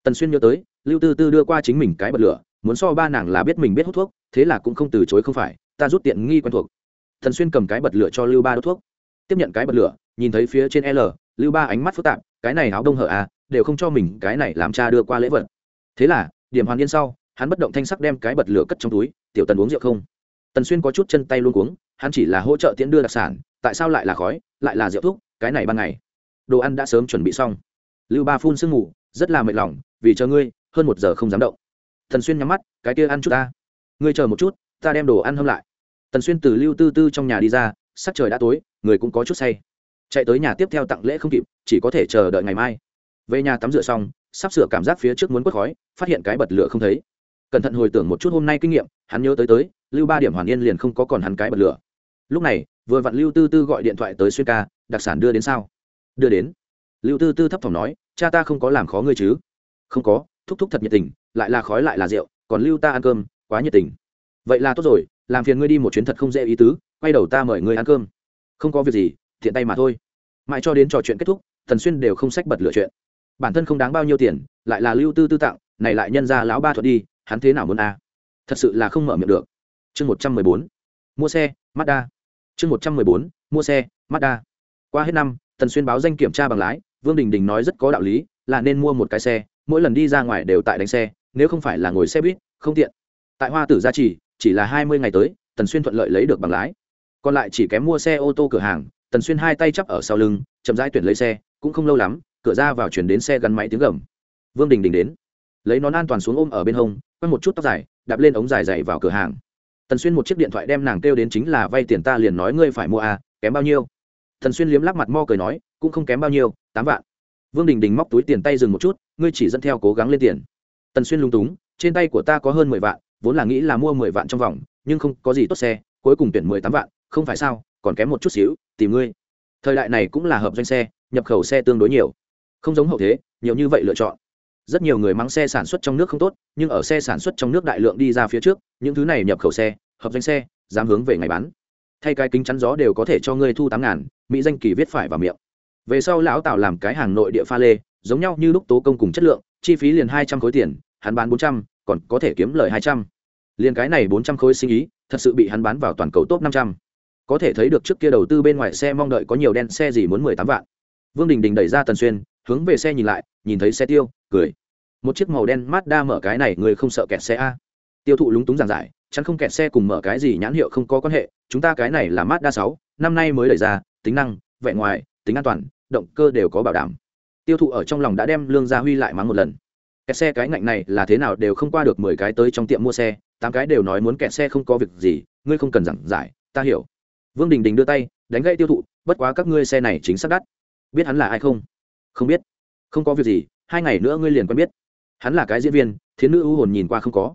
Tần xuyên nhớ tới, lưu tư tư đưa qua chính mình cái bật lửa, muốn so ba nàng là biết mình biết hút thuốc, thế là cũng không từ chối không phải, ta rút tiện nghi quen thuộc. Tần xuyên cầm cái bật lửa cho lưu ba đốt thuốc. Tiếp nhận cái bật lửa, nhìn thấy phía trên l, lưu ba ánh mắt phức tạp, cái này áo đông hở à đều không cho mình cái này làm cha đưa qua lễ vật. Thế là, điểm hoàn yên sau hắn bất động thanh sắc đem cái bật lửa cất trong túi, tiểu tần uống rượu không? Tần xuyên có chút chân tay luôn cuống, hắn chỉ là hỗ trợ tiễn đưa đặc sản, tại sao lại là khói, lại là rượu thuốc, cái này ban ngày. Đồ ăn đã sớm chuẩn bị xong. Lưu ba phun sương ngủ, rất là mệt lòng, vì chờ ngươi, hơn một giờ không dám động. Thần xuyên nhắm mắt, cái kia ăn chút ta. Ngươi chờ một chút, ta đem đồ ăn hâm lại. Tần xuyên từ lưu tư tư trong nhà đi ra, sắc trời đã tối, người cũng có chút say. Chạy tới nhà tiếp theo tặng lễ không kịp, chỉ có thể chờ đợi ngày mai. Về nhà tắm rửa xong, sắp sửa cảm giác phía trước muốn quất khói, phát hiện cái bật lửa không thấy cẩn thận hồi tưởng một chút hôm nay kinh nghiệm, hắn nhớ tới tới, lưu ba điểm hoàn yên liền không có còn hắn cái bật lửa. Lúc này, vừa vặn lưu tư tư gọi điện thoại tới xuyên ca, đặc sản đưa đến sao? Đưa đến. Lưu tư tư thấp thỏm nói, cha ta không có làm khó ngươi chứ? Không có, thúc thúc thật nhiệt tình, lại là khói lại là rượu, còn lưu ta ăn cơm, quá nhiệt tình. Vậy là tốt rồi, làm phiền ngươi đi một chuyến thật không dễ ý tứ, quay đầu ta mời ngươi ăn cơm. Không có việc gì thiện tay mà thôi. Mãi cho đến trò chuyện kết thúc thần xuyên đều không sách bật lựa chuyện. Bản thân không đáng bao nhiêu tiền, lại là lưu tư tư tặng, này lại nhân ra lão ba thuật đi hắn thế nào muốn a? Thật sự là không mở miệng được. Chương một trăm mười bốn, mua xe, mazda. Chương một trăm mười bốn, mua xe, mazda. Qua hết năm, tần xuyên báo danh kiểm tra bằng lái, vương đình đình nói rất có đạo lý, là nên mua một cái xe, mỗi lần đi ra ngoài đều tại đánh xe, nếu không phải là ngồi xe buýt, không tiện. Tại hoa tử gia trì, chỉ là hai mươi ngày tới, tần xuyên thuận lợi lấy được bằng lái. Còn lại chỉ kém mua xe ô tô cửa hàng, tần xuyên hai tay chắp ở sau lưng, chậm rãi tuyển lấy xe, cũng không lâu lắm, cửa ra vào chuyển đến xe gắn máy tiếng gầm. Vương đình đình đến, lấy nón an toàn xuống ôm ở bên hông quăng một chút tóc dài, đạp lên ống dài dày vào cửa hàng. Tần xuyên một chiếc điện thoại đem nàng kêu đến chính là, vay tiền ta liền nói ngươi phải mua à kém bao nhiêu? Tần xuyên liếm lắc mặt mo cười nói, cũng không kém bao nhiêu, tám vạn. Vương đình đình móc túi tiền tay dừng một chút, ngươi chỉ dẫn theo cố gắng lên tiền. Tần xuyên lung túng, trên tay của ta có hơn mười vạn, vốn là nghĩ là mua mười vạn trong vòng, nhưng không có gì tốt xe, cuối cùng tuyển mười tám vạn, không phải sao, còn kém một chút xíu, tìm ngươi. Thời đại này cũng là hợp doanh xe, nhập khẩu xe tương đối nhiều. Không giống hậu thế, nhiều như vậy lựa chọn rất nhiều người mắng xe sản xuất trong nước không tốt, nhưng ở xe sản xuất trong nước đại lượng đi ra phía trước, những thứ này nhập khẩu xe, hợp danh xe, dám hướng về ngày bán. Thay cái kính chắn gió đều có thể cho ngươi thu tám ngàn, mỹ danh kỳ viết phải vào miệng. Về sau lão tạo làm cái hàng nội địa pha lê, giống nhau như lúc tố công cùng chất lượng, chi phí liền hai trăm khối tiền, hắn bán bốn trăm, còn có thể kiếm lời hai trăm. Liền cái này bốn trăm khối sinh ý, thật sự bị hắn bán vào toàn cầu top năm trăm. Có thể thấy được trước kia đầu tư bên ngoài xe mong đợi có nhiều đen xe gì muốn mười tám vạn. Vương đình đình đẩy ra tần xuyên, hướng về xe nhìn lại, nhìn thấy xe tiêu cười. Một chiếc màu đen Mazda mở cái này người không sợ kẹt xe a. Tiêu thụ lúng túng giảng giải, chắn không kẹt xe cùng mở cái gì nhãn hiệu không có quan hệ, chúng ta cái này là Mazda sáu, năm nay mới đẩy ra, tính năng, vẻ ngoài, tính an toàn, động cơ đều có bảo đảm. Tiêu thụ ở trong lòng đã đem lương gia huy lại mắng một lần. Kẹt xe cái ngạnh này là thế nào đều không qua được mười cái tới trong tiệm mua xe, tám cái đều nói muốn kẹt xe không có việc gì, ngươi không cần giảng giải, ta hiểu. Vương đình đình đưa tay, đánh gãy tiêu thụ, bất quá các ngươi xe này chính xác đắt. Biết hắn là ai không? Không biết. Không có việc gì hai ngày nữa ngươi liền quen biết. Hắn là cái diễn viên, thiến nữ ưu hồn nhìn qua không có.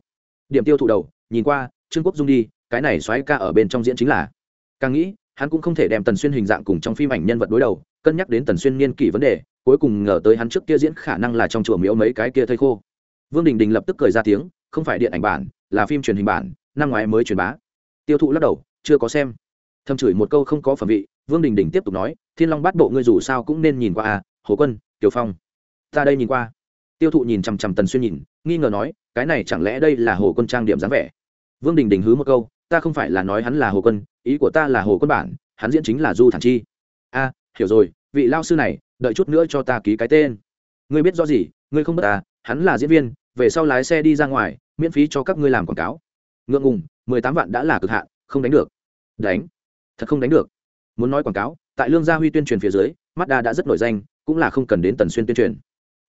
Điểm tiêu thụ đầu, nhìn qua, trương quốc dung đi, cái này xoáy ca ở bên trong diễn chính là. Càng nghĩ, hắn cũng không thể đem tần xuyên hình dạng cùng trong phim ảnh nhân vật đối đầu, cân nhắc đến tần xuyên niên kỷ vấn đề, cuối cùng ngờ tới hắn trước kia diễn khả năng là trong chùa miếu mấy cái kia thây khô. Vương đình đình lập tức cười ra tiếng, không phải điện ảnh bản, là phim truyền hình bản, năm ngoái mới truyền bá. Tiêu thụ lắc đầu, chưa có xem. Thâm chửi một câu không có phẩm vị, vương đình đình tiếp tục nói, thiên long bát bộ ngươi dù sao cũng nên nhìn qua à hồ quân, tiểu phong ta đây nhìn qua. Tiêu thụ nhìn chằm chằm tần xuyên nhìn, nghi ngờ nói, cái này chẳng lẽ đây là hồ quân trang điểm dáng vẻ? Vương đình đình hứ một câu, ta không phải là nói hắn là hồ quân, ý của ta là hồ quân bản, hắn diễn chính là du thản chi. A, hiểu rồi, vị lao sư này, đợi chút nữa cho ta ký cái tên. Ngươi biết rõ gì, ngươi không biết à? hắn là diễn viên, về sau lái xe đi ra ngoài, miễn phí cho các ngươi làm quảng cáo. Ngượng ngùng, mười tám vạn đã là cực hạn, không đánh được. Đánh? Thật không đánh được. Muốn nói quảng cáo, tại lương gia huy tuyên truyền phía dưới, mazda đã rất nổi danh, cũng là không cần đến tần xuyên tuyên truyền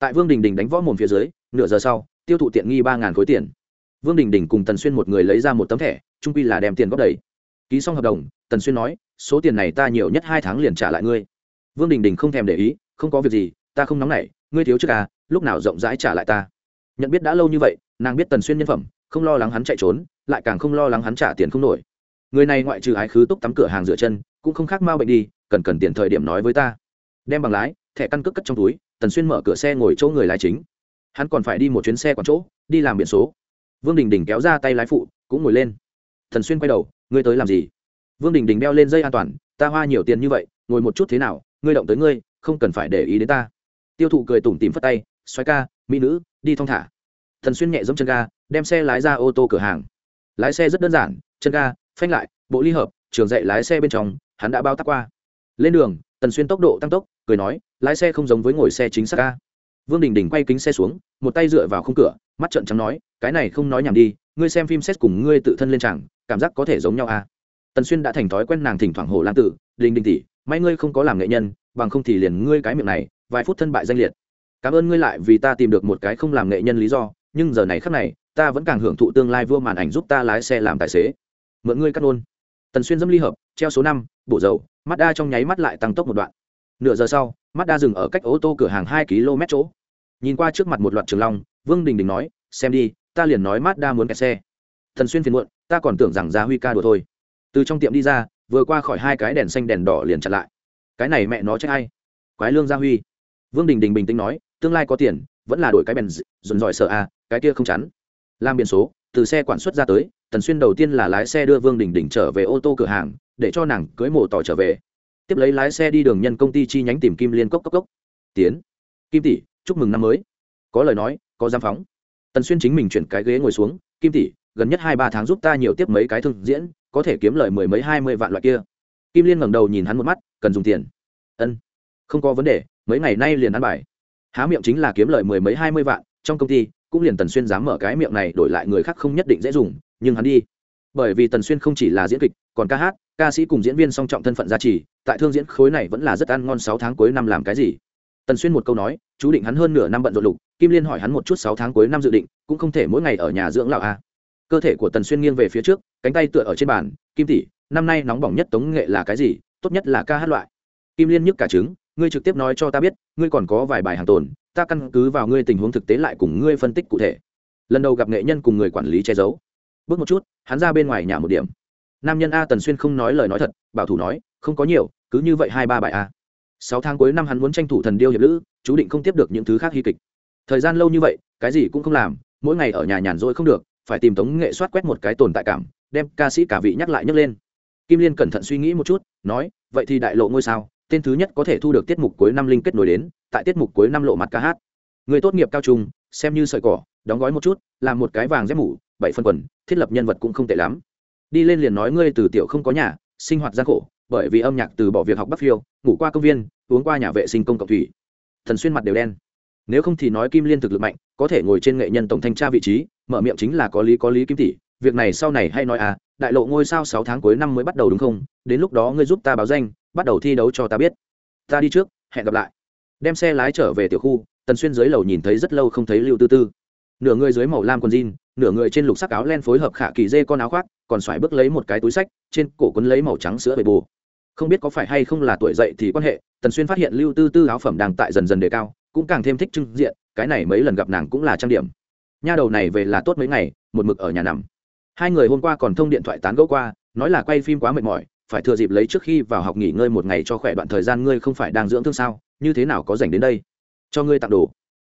tại vương đình đình đánh võ mồm phía dưới, nửa giờ sau, tiêu thụ tiện nghi ba ngàn khối tiền. Vương đình đình cùng tần xuyên một người lấy ra một tấm thẻ, trung quy là đem tiền góp đầy. Ký xong hợp đồng, tần xuyên nói, số tiền này ta nhiều nhất hai tháng liền trả lại ngươi. Vương đình đình không thèm để ý, không có việc gì, ta không nóng nảy, ngươi thiếu trước à lúc nào rộng rãi trả lại ta? Nhận biết đã lâu như vậy, nàng biết tần xuyên nhân phẩm, không lo lắng hắn chạy trốn, lại càng không lo lắng hắn trả tiền không nổi. Người này ngoại trừ ái khứ túc tắm cửa hàng rửa chân, cũng không khác mau bệnh đi, cần cần tiền thời điểm nói với ta. Đem bằng lái thẻ căn cước cất trong túi, tần xuyên mở cửa xe ngồi chỗ người lái chính. Hắn còn phải đi một chuyến xe còn chỗ, đi làm biển số. Vương đình đình kéo ra tay lái phụ, cũng ngồi lên. Thần xuyên quay đầu, ngươi tới làm gì? Vương đình đình đeo lên dây an toàn, ta hoa nhiều tiền như vậy, ngồi một chút thế nào, ngươi động tới ngươi, không cần phải để ý đến ta. Tiêu thụ cười tủm tìm phất tay xoáy ca, mỹ nữ, đi thong thả. Thần xuyên nhẹ giống chân ga, đem xe lái ra ô tô cửa hàng. Lái xe rất đơn giản, chân ga, phanh lại, bộ ly hợp, trường dạy lái xe bên trong, hắn đã bao tắc qua. Lên đường, tần xuyên tốc độ tăng tốc, cười nói lái xe không giống với ngồi xe chính xác ca. Vương đình đình quay kính xe xuống, một tay dựa vào khung cửa, mắt trợn trắng nói, cái này không nói nhảm đi, ngươi xem phim xét cùng ngươi tự thân lên chẳng, cảm giác có thể giống nhau à? Tần xuyên đã thành thói quen nàng thỉnh thoảng hồ lan tử, đình đình tỷ, may ngươi không có làm nghệ nhân, bằng không thì liền ngươi cái miệng này, vài phút thân bại danh liệt. Cảm ơn ngươi lại vì ta tìm được một cái không làm nghệ nhân lý do, nhưng giờ này khắc này, ta vẫn càng hưởng thụ tương lai vua màn ảnh giúp ta lái xe làm tài xế. Mượn ngươi cắt nôn tần xuyên dâm ly hợp, treo số năm bộ dầu, mắt đa trong nháy mắt lại tăng tốc một đoạn. Nửa giờ sau Mazda dừng ở cách ô tô cửa hàng hai km chỗ. Nhìn qua trước mặt một loạt trường long, vương đình đình nói, xem đi, ta liền nói Mazda muốn kẹt xe. Thần xuyên phiền muộn, ta còn tưởng rằng ra huy ca đùa thôi. Từ trong tiệm đi ra, vừa qua khỏi hai cái đèn xanh đèn đỏ liền chặn lại. Cái này mẹ nó trách ai? Quái lương gia huy. Vương đình đình bình tĩnh nói, tương lai có tiền, vẫn là đổi cái bèn dồn giỏi sợ a, cái kia không chắn. Làm biển số, từ xe quản xuất ra tới, tần xuyên đầu tiên là lái xe đưa vương đình đình trở về ô tô cửa hàng, để cho nàng cưới mổ tỏ trở về tiếp lấy lái xe đi đường nhân công ty chi nhánh tìm kim liên cốc cốc cốc. Tiến. Kim tỷ, chúc mừng năm mới. Có lời nói, có giam phóng. Tần xuyên chính mình chuyển cái ghế ngồi xuống. Kim tỷ, gần nhất hai ba tháng giúp ta nhiều tiếp mấy cái thương diễn, có thể kiếm lời mười mấy hai mươi vạn loại kia. Kim liên ngẩng đầu nhìn hắn một mắt, cần dùng tiền. Ân. Không có vấn đề, mấy ngày nay liền ăn bài. Há miệng chính là kiếm lời mười mấy hai mươi vạn, trong công ty, cũng liền tần xuyên dám mở cái miệng này đổi lại người khác không nhất định dễ dùng, nhưng hắn đi bởi vì tần xuyên không chỉ là diễn kịch, còn ca hát, ca sĩ cùng diễn viên song trọng thân phận gia trì, tại thương diễn khối này vẫn là rất ăn ngon sáu tháng cuối năm làm cái gì. Tần xuyên một câu nói, chú định hắn hơn nửa năm bận rộn lục, kim liên hỏi hắn một chút sáu tháng cuối năm dự định, cũng không thể mỗi ngày ở nhà dưỡng lão a. Cơ thể của tần xuyên nghiêng về phía trước, cánh tay tựa ở trên bàn, kim tỷ, năm nay nóng bỏng nhất tống nghệ là cái gì? Tốt nhất là ca hát loại. Kim liên nhức cả trứng, ngươi trực tiếp nói cho ta biết, ngươi còn có vài bài hàng tồn, ta căn cứ vào ngươi tình huống thực tế lại cùng ngươi phân tích cụ thể. Lần đầu gặp nghệ nhân cùng người quản lý che giấu bước một chút, hắn ra bên ngoài nhà một điểm. Nam nhân a tần xuyên không nói lời nói thật, bảo thủ nói, không có nhiều, cứ như vậy hai ba bài a. Sáu tháng cuối năm hắn muốn tranh thủ thần điêu hiệp lữ, chú định không tiếp được những thứ khác hy kịch. Thời gian lâu như vậy, cái gì cũng không làm, mỗi ngày ở nhà nhàn rỗi không được, phải tìm tống nghệ soát quét một cái tồn tại cảm, đem ca sĩ cả vị nhắc lại nhắc lên. Kim liên cẩn thận suy nghĩ một chút, nói, vậy thì đại lộ ngôi sao, tên thứ nhất có thể thu được tiết mục cuối năm linh kết nối đến, tại tiết mục cuối năm lộ mặt ca hát. Người tốt nghiệp cao trung, xem như sợi cỏ, đóng gói một chút, làm một cái vàng dép mủ bảy phân quần, thiết lập nhân vật cũng không tệ lắm. Đi lên liền nói ngươi từ tiểu không có nhà, sinh hoạt gian khổ, bởi vì âm nhạc từ bỏ việc học bắc phiêu, ngủ qua công viên, uống qua nhà vệ sinh công cộng thủy. Thần xuyên mặt đều đen. Nếu không thì nói kim liên thực lực mạnh, có thể ngồi trên nghệ nhân tổng thanh tra vị trí, mở miệng chính là có lý có lý kim tỷ, việc này sau này hay nói à đại lộ ngôi sao sáu tháng cuối năm mới bắt đầu đúng không? Đến lúc đó ngươi giúp ta báo danh, bắt đầu thi đấu cho ta biết. Ta đi trước, hẹn gặp lại. Đem xe lái trở về tiểu khu, tần xuyên dưới lầu nhìn thấy rất lâu không thấy lưu tư tư nửa người dưới màu lam quần jean, nửa người trên lục sắc áo len phối hợp khả kỳ dê con áo khoác, còn xoài bước lấy một cái túi sách, trên cổ quấn lấy màu trắng sữa bề bù. Không biết có phải hay không là tuổi dậy thì quan hệ, tần xuyên phát hiện lưu tư tư áo phẩm đang tại dần dần đề cao, cũng càng thêm thích trưng diện, cái này mấy lần gặp nàng cũng là trang điểm. Nha đầu này về là tốt mấy ngày, một mực ở nhà nằm. Hai người hôm qua còn thông điện thoại tán gẫu qua, nói là quay phim quá mệt mỏi, phải thừa dịp lấy trước khi vào học nghỉ ngơi một ngày cho khỏe đoạn thời gian ngươi không phải đang dưỡng thương sao, như thế nào có dành đến đây? Cho ngươi tặng đồ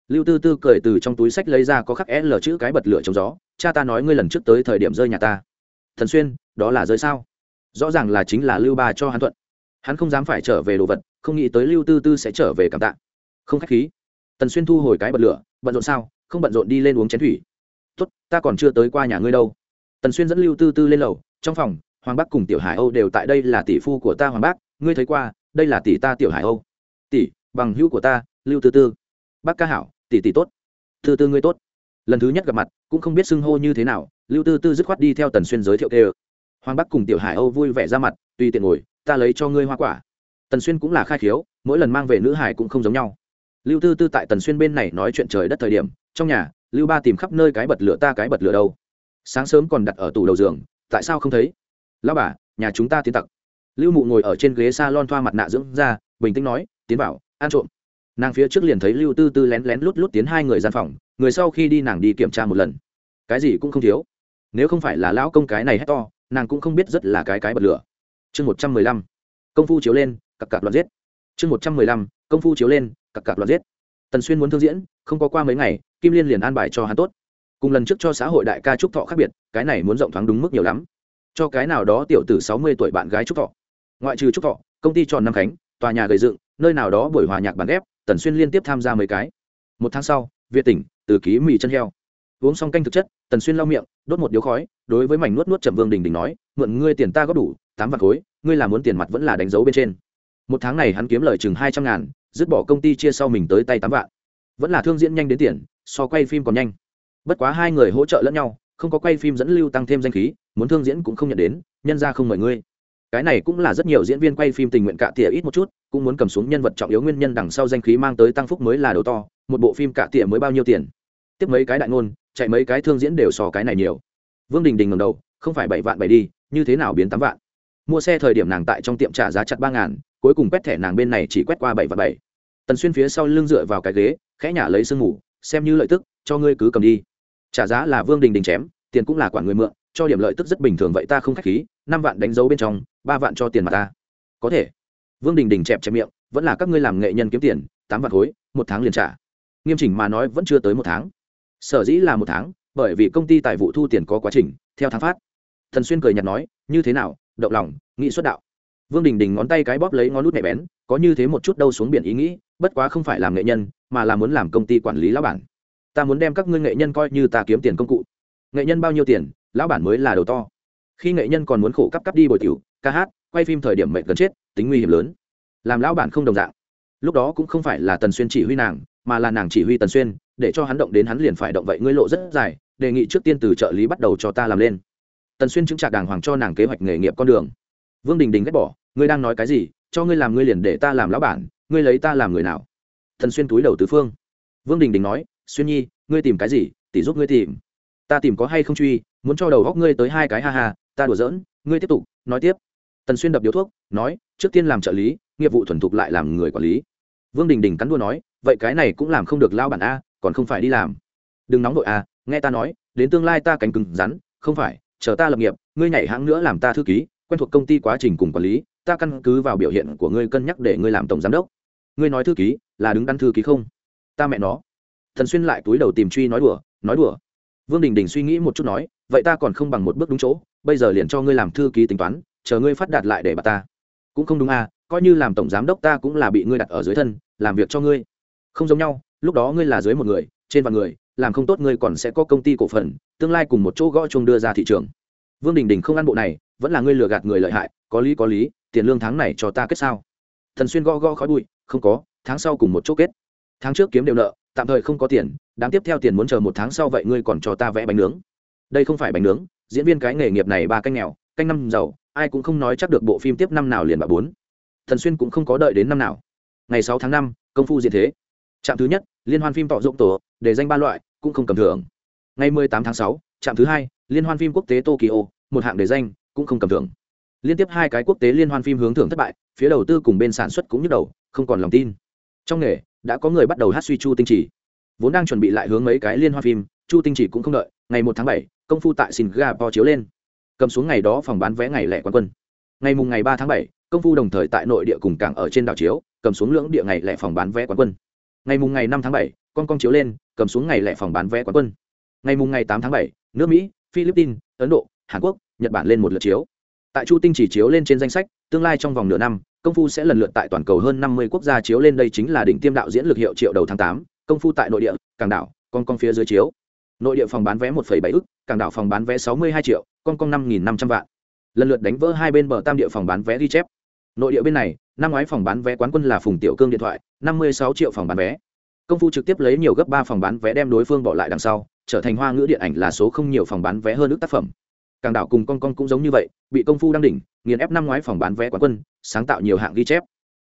lưu tư tư cười từ trong túi sách lấy ra có khắc l chữ cái bật lửa chống gió, cha ta nói ngươi lần trước tới thời điểm rơi nhà ta. Thần xuyên, đó là rơi sao? Rõ ràng là chính là lưu ba cho hắn thuận. Hắn không dám phải trở về đồ vật, không nghĩ tới lưu tư tư sẽ trở về cảm tạ. Không khách khí. Tần xuyên thu hồi cái bật lửa, bận rộn sao? Không bận rộn đi lên uống chén thủy. Tốt, ta còn chưa tới qua nhà ngươi đâu. Tần xuyên dẫn lưu tư tư lên lầu, trong phòng, hoàng bắc cùng tiểu hải âu đều tại đây là tỷ phu của ta, hoàng bắc ngươi thấy qua, đây là tỷ ta, tiểu hải âu. Tỷ, bằng hữu của ta, lưu tư tư. Bác ca hảo tỷ tỷ tốt. Tư tư ngươi tốt. Lần thứ nhất gặp mặt, cũng không biết xưng hô như thế nào, lưu tư tư dứt khoát đi theo tần xuyên giới thiệu kê ơ. Hoàng bắc cùng tiểu hải âu vui vẻ ra mặt, tùy tiện ngồi, ta lấy cho ngươi hoa quả. Tần xuyên cũng là khai khiếu, mỗi lần mang về nữ hải cũng không giống nhau. Lưu tư tư tại tần xuyên bên này nói chuyện trời đất thời điểm, trong nhà, lưu ba tìm khắp nơi cái bật lửa ta cái bật lửa đâu. Sáng sớm còn đặt ở tủ đầu giường, tại sao không thấy? Lão bà, nhà chúng ta tiến tặc. Lưu mụ ngồi ở trên ghế s a lon thoa mặt nạ dưỡng ra bình tĩnh nói, tiến vào, ăn trộm nàng phía trước liền thấy lưu tư tư lén lén lút lút tiến hai người gian phòng, người sau khi đi nàng đi kiểm tra một lần. Cái gì cũng không thiếu. Nếu không phải là lão công cái này hét to, nàng cũng không biết rất là cái cái bật lửa. Chương một trăm mười lăm. Công phu chiếu lên cặp cặp loạt giết. Chương một trăm mười lăm. Công phu chiếu lên cặp cặp loạt giết. Tần xuyên muốn thương diễn, không có qua mấy ngày, kim liên liền an bài cho hắn tốt. Cùng lần trước cho xã hội đại ca trúc thọ khác biệt, cái này muốn rộng thoáng đúng mức nhiều lắm. Cho cái nào đó tiểu tử sáu mươi tuổi bạn gái trúc thọ. Ngoại trừ trúc thọ, công ty tròn năm khánh, tòa nhà gầy dựng, nơi nào đó buổi hòa nhạc bản ghép tần xuyên liên tiếp tham gia mấy cái. Một tháng sau, việt tỉnh, từ ký mì chân heo. Uống xong canh thực chất, tần xuyên lau miệng, đốt một điếu khói, đối với mảnh nuốt nuốt trầm vương đình đình nói, mượn ngươi tiền ta có đủ, tám vạn khối, ngươi là muốn tiền mặt vẫn là đánh dấu bên trên. Một tháng này hắn kiếm lời chừng hai trăm ngàn, dứt bỏ công ty chia sau mình tới tay tám vạn. Vẫn là thương diễn nhanh đến tiền, so quay phim còn nhanh. Bất quá hai người hỗ trợ lẫn nhau, không có quay phim dẫn lưu tăng thêm danh khí, muốn thương diễn cũng không nhận đến, nhân ra không mời ngươi cái này cũng là rất nhiều diễn viên quay phim tình nguyện cạ tỉa ít một chút, cũng muốn cầm xuống nhân vật trọng yếu nguyên nhân đằng sau danh khí mang tới tăng phúc mới là đầu to, một bộ phim cạ tỉa mới bao nhiêu tiền? Tiếp mấy cái đại ngôn, chạy mấy cái thương diễn đều sò cái này nhiều. Vương đình đình ngầm đầu, không phải bảy vạn bảy đi, như thế nào biến tám vạn? Mua xe thời điểm nàng tại trong tiệm trả giá chặt ba ngàn, cuối cùng quét thẻ nàng bên này chỉ quét qua bảy vạn bảy. Tần xuyên phía sau lưng dựa vào cái ghế, khẽ nhả lấy sương ngủ xem như lợi tức, cho ngươi cứ cầm đi. Trả giá là vương đình đình chém, tiền cũng là quản người mượn cho điểm lợi tức rất bình thường vậy ta không khách khí, năm vạn đánh dấu bên trong, ba vạn cho tiền mà ta. Có thể. Vương đình đình chẹp chẹp miệng, vẫn là các ngươi làm nghệ nhân kiếm tiền, tám vạn khối, một tháng liền trả. Nghiêm chỉnh mà nói vẫn chưa tới một tháng. Sở dĩ là một tháng, bởi vì công ty tài vụ thu tiền có quá trình, theo tháng phát. Thần xuyên cười nhạt nói, như thế nào? Động lòng nghĩ xuất đạo. Vương đình đình ngón tay cái bóp lấy ngón nút nhạy bén, có như thế một chút đâu xuống biển ý nghĩ, bất quá không phải làm nghệ nhân, mà là muốn làm công ty quản lý lão bản. Ta muốn đem các ngươi nghệ nhân coi như ta kiếm tiền công cụ. Nghệ nhân bao nhiêu tiền? Lão bản mới là đầu to. Khi nghệ nhân còn muốn khổ cấp cấp đi bồi tiểu, ca hát, quay phim thời điểm mệnh gần chết, tính nguy hiểm lớn. Làm lão bản không đồng dạng. Lúc đó cũng không phải là tần xuyên chỉ huy nàng, mà là nàng chỉ huy tần xuyên, để cho hắn động đến hắn liền phải động vậy, ngươi lộ rất dài, đề nghị trước tiên từ trợ lý bắt đầu cho ta làm lên. Tần xuyên chứng trạc đàng hoàng cho nàng kế hoạch nghề nghiệp con đường. Vương đình đình ghét bỏ, ngươi đang nói cái gì, cho ngươi làm ngươi liền để ta làm lão bản, ngươi lấy ta làm người nào? Tần xuyên túi đầu tứ phương. Vương đình đình nói, xuyên nhi, ngươi tìm cái gì, tỷ giúp ngươi tìm. Ta tìm có hay không truy muốn cho đầu góc ngươi tới hai cái ha ha, ta đùa giỡn, ngươi tiếp tục, nói tiếp. Tần xuyên đập điếu thuốc, nói, trước tiên làm trợ lý, nghiệp vụ thuần thục lại làm người quản lý. Vương đình đình cắn đua nói, vậy cái này cũng làm không được lao bản a, còn không phải đi làm. Đừng nóng đội a, nghe ta nói, đến tương lai ta cánh cứng rắn, không phải, chờ ta lập nghiệp, ngươi nhảy hãng nữa làm ta thư ký, quen thuộc công ty quá trình cùng quản lý, ta căn cứ vào biểu hiện của ngươi cân nhắc để ngươi làm tổng giám đốc. Ngươi nói thư ký, là đứng đắn thư ký không? Ta mẹ nó. Thần xuyên lại túi đầu tìm truy nói đùa nói đùa. Vương đình đình suy nghĩ một chút nói vậy ta còn không bằng một bước đúng chỗ, bây giờ liền cho ngươi làm thư ký tính toán, chờ ngươi phát đạt lại để bà ta. Cũng không đúng à coi như làm tổng giám đốc ta cũng là bị ngươi đặt ở dưới thân, làm việc cho ngươi. Không giống nhau, lúc đó ngươi là dưới một người, trên vạn người, làm không tốt ngươi còn sẽ có công ty cổ phần, tương lai cùng một chỗ gõ chuông đưa ra thị trường. Vương đình đình không ăn bộ này, vẫn là ngươi lừa gạt người lợi hại, có lý có lý, tiền lương tháng này cho ta kết sao? Thần xuyên gõ gõ khói bụi, không có, tháng sau cùng một chỗ kết. Tháng trước kiếm đều nợ, tạm thời không có tiền đáng tiếp theo tiền muốn chờ một tháng sau vậy ngươi còn cho ta vẽ bánh nướng đây không phải bánh nướng, diễn viên cái nghề nghiệp này ba canh nghèo, canh năm giàu, ai cũng không nói chắc được bộ phim tiếp năm nào liền bà bốn. Thần xuyên cũng không có đợi đến năm nào. Ngày sáu tháng năm, công phu diện thế. Trạm thứ nhất, liên hoan phim tọ dụng tổ, để danh ba loại, cũng không cầm thưởng. Ngày mười tám tháng sáu, trạm thứ hai, liên hoan phim quốc tế tokyo, một hạng đề danh, cũng không cầm thưởng. Liên tiếp hai cái quốc tế liên hoan phim hướng thưởng thất bại, phía đầu tư cùng bên sản xuất cũng nhức đầu, không còn lòng tin. Trong nghề, đã có người bắt đầu hát suy chu tinh chỉ vốn đang chuẩn bị lại hướng mấy cái liên hoan phim chu tinh chỉ cũng không đợi, ngày một tháng bảy, công phu tại singapore chiếu lên. Cầm xuống ngày đó phòng bán vé ngày lẻ quán quân. Ngày mùng ngày ba tháng bảy, công phu đồng thời tại nội địa cùng cảng ở trên đảo chiếu, cầm xuống lưỡng địa ngày lẻ phòng bán vé quán quân. Ngày mùng ngày năm tháng bảy, con con chiếu lên, cầm xuống ngày lẻ phòng bán vé quán quân. Ngày mùng ngày tám tháng bảy, nước mỹ, philippines, ấn độ, hàn quốc, nhật bản lên một lượt chiếu. Tại chu tinh chỉ chiếu lên trên danh sách, tương lai trong vòng nửa năm, công phu sẽ lần lượt tại toàn cầu hơn năm mươi quốc gia chiếu lên đây chính là đỉnh tiêm đạo diễn lực hiệu triệu đầu tháng tám, công phu tại nội địa, cảng đảo, con con phía dưới chiếu nội địa phòng bán vé một bảy ức, cảng đảo phòng bán vé sáu mươi hai triệu con con năm năm trăm vạn. Lần lượt đánh vỡ hai bên bờ tam địa phòng bán vé ghi chép. Nội địa bên này, năm ngoái phòng bán vé quán quân là phùng tiểu cương điện thoại, năm mươi sáu triệu phòng bán vé. Công phu trực tiếp lấy nhiều gấp ba phòng bán vé đem đối phương bỏ lại đằng sau, trở thành hoa ngữ điện ảnh là số không nhiều phòng bán vé hơn ước tác phẩm. Càng đảo cùng con con cũng giống như vậy, bị công phu đăng đỉnh, nghiền ép năm ngoái phòng bán vé quán quân, sáng tạo nhiều hạng ghi chép.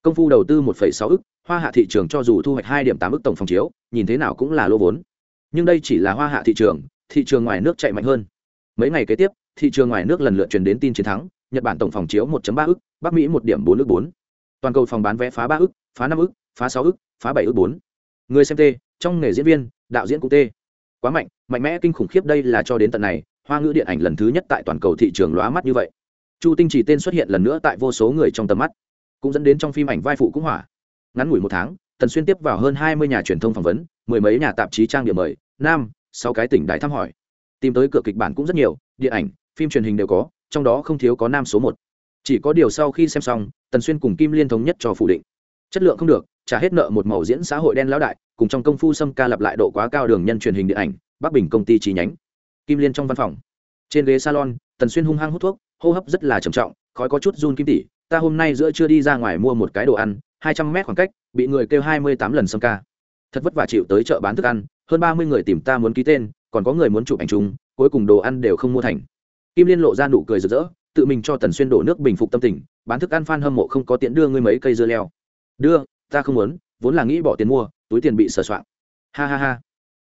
Công phu đầu tư một sáu ức, hoa hạ thị trường cho dù thu hoạch hai điểm tám ức tổng phòng chiếu, nhìn thế nào cũng là lô vốn nhưng đây chỉ là hoa hạ thị trường thị trường ngoài nước chạy mạnh hơn. Mấy ngày kế tiếp, thị trường ngoài nước lần lượt truyền đến tin chiến thắng, nhật bản tổng phòng chiếu 1 ba ức, bắc mỹ một điểm bốn ức bốn. Toàn cầu phòng bán vé phá ba ức, phá năm ức, phá sáu ức, phá bảy ức bốn. Người xem t, trong nghề diễn viên, đạo diễn cũng t. Quá mạnh mạnh mẽ kinh khủng khiếp đây là cho đến tận này, hoa ngữ điện ảnh lần thứ nhất tại toàn cầu thị trường lóa mắt như vậy. Chu tinh chỉ tên xuất hiện lần nữa tại vô số người trong tầm mắt, cũng dẫn đến trong phim ảnh vai phụ cũng hỏa. Ngắn ngủi một tháng, tần xuyên tiếp vào hơn hai mươi nhà truyền thông phỏng vấn, mười mấy nhà tạp chí trang điểm mời nam, sáu cái tỉnh đại thăm hỏi. Tìm tới cửa kịch bản cũng rất nhiều, điện ảnh, phim truyền hình đều có, trong đó không thiếu có nam số một. Chỉ có điều sau khi xem xong, tần xuyên cùng kim liên thống nhất cho phủ định. Chất lượng không được, trả hết nợ một màu diễn xã hội đen lão đại, cùng trong công phu xâm ca lặp lại độ quá cao đường nhân truyền hình điện ảnh, bắc bình công ty chi nhánh. Kim liên trong văn phòng. Trên ghế salon, tần xuyên hung hăng hút thuốc, hô hấp rất là trầm trọng, khói có chút run kim tỷ ta hôm nay giữa chưa đi ra ngoài mua một cái đồ ăn, hai trăm mét khoảng cách, bị người kêu hai mươi tám lần xâm ca. Thật vất vả chịu tới chợ bán thức ăn hơn ba mươi người tìm ta muốn ký tên, còn có người muốn chụp ảnh chung, cuối cùng đồ ăn đều không mua thành. Kim liên lộ ra nụ cười rực rỡ, tự mình cho tần xuyên đổ nước bình phục tâm tình, bán thức ăn phan hâm mộ không có tiện đưa ngươi mấy cây dưa leo. Đưa, ta không muốn, vốn là nghĩ bỏ tiền mua, túi tiền bị sờ soạn ha ha ha.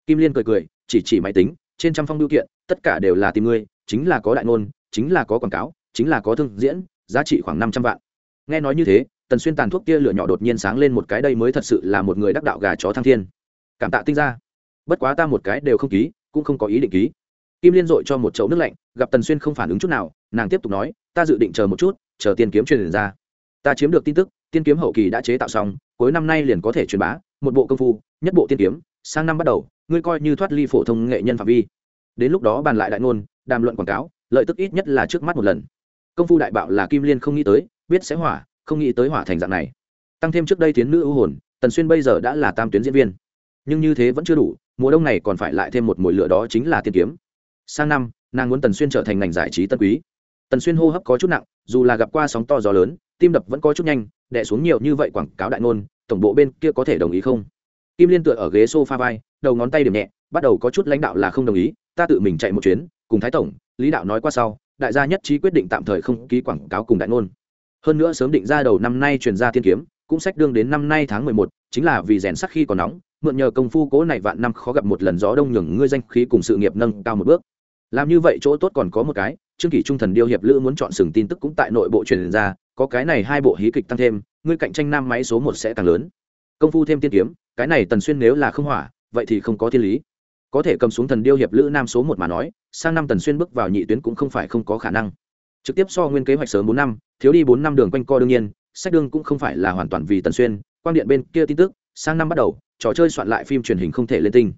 Kim liên cười cười, chỉ chỉ máy tính, trên trăm phong biêu kiện, tất cả đều là tìm ngươi, chính là có đại ngôn, chính là có quảng cáo, chính là có thương diễn, giá trị khoảng năm trăm vạn. Nghe nói như thế, tần xuyên tàn thuốc kia lửa nhỏ đột nhiên sáng lên một cái đây mới thật sự là một người đắc đạo gà chó thăng thiên. Cảm tạ tinh ra bất quá ta một cái đều không ký, cũng không có ý định ký. Kim liên dội cho một chậu nước lạnh, gặp tần xuyên không phản ứng chút nào, nàng tiếp tục nói, ta dự định chờ một chút, chờ tiên kiếm truyền ra. Ta chiếm được tin tức, tiên kiếm hậu kỳ đã chế tạo xong, cuối năm nay liền có thể truyền bá, một bộ công phu, nhất bộ tiên kiếm, sang năm bắt đầu, ngươi coi như thoát ly phổ thông nghệ nhân phạm vi. Đến lúc đó bàn lại đại ngôn, đàm luận quảng cáo, lợi tức ít nhất là trước mắt một lần. Công phu đại bạo là kim liên không nghĩ tới, biết sẽ hỏa, không nghĩ tới hỏa thành dạng này. Tăng thêm trước đây tiến nữ ưu hồn, tần xuyên bây giờ đã là tam tuyến diễn viên. Nhưng như thế vẫn chưa đủ mùa đông này còn phải lại thêm một mùi lửa đó chính là tiên kiếm. Sang năm, nàng muốn tần xuyên trở thành ngành giải trí tân quý. Tần xuyên hô hấp có chút nặng, dù là gặp qua sóng to gió lớn, tim đập vẫn có chút nhanh đẻ xuống nhiều như vậy quảng cáo đại ngôn, tổng bộ bên kia có thể đồng ý không? Kim liên tựa ở ghế s o f a vai, đầu ngón tay điểm nhẹ, bắt đầu có chút lãnh đạo là không đồng ý, ta tự mình chạy một chuyến, cùng thái tổng, lý đạo nói qua sau, đại gia nhất trí quyết định tạm thời không ký quảng cáo cùng đại ngôn. Hơn nữa sớm định ra đầu năm nay truyền ra thiên kiếm, cũng sách đương đến năm nay tháng mười một, chính là vì rèn sắc khi còn nóng mượn nhờ công phu cố này vạn năm khó gặp một lần gió đông nhường ngươi danh khí cùng sự nghiệp nâng cao một bước. Làm như vậy chỗ tốt còn có một cái, trương kỷ trung thần điêu hiệp lữ muốn chọn sừng tin tức cũng tại nội bộ truyền ra, có cái này hai bộ hí kịch tăng thêm, ngươi cạnh tranh nam máy số một sẽ càng lớn. Công phu thêm tiên kiếm, cái này tần xuyên nếu là không hỏa, vậy thì không có thiên lý. Có thể cầm xuống thần điêu hiệp lữ nam số một mà nói, sang năm tần xuyên bước vào nhị tuyến cũng không phải không có khả năng. Trực tiếp so nguyên kế hoạch sớm bốn năm, thiếu đi bốn năm đường quanh co đương nhiên, sách đương cũng không phải là hoàn toàn vì tần xuyên quan điện bên kia tin tức, sang năm bắt đầu trò chơi soạn lại phim truyền hình không thể lên tinh.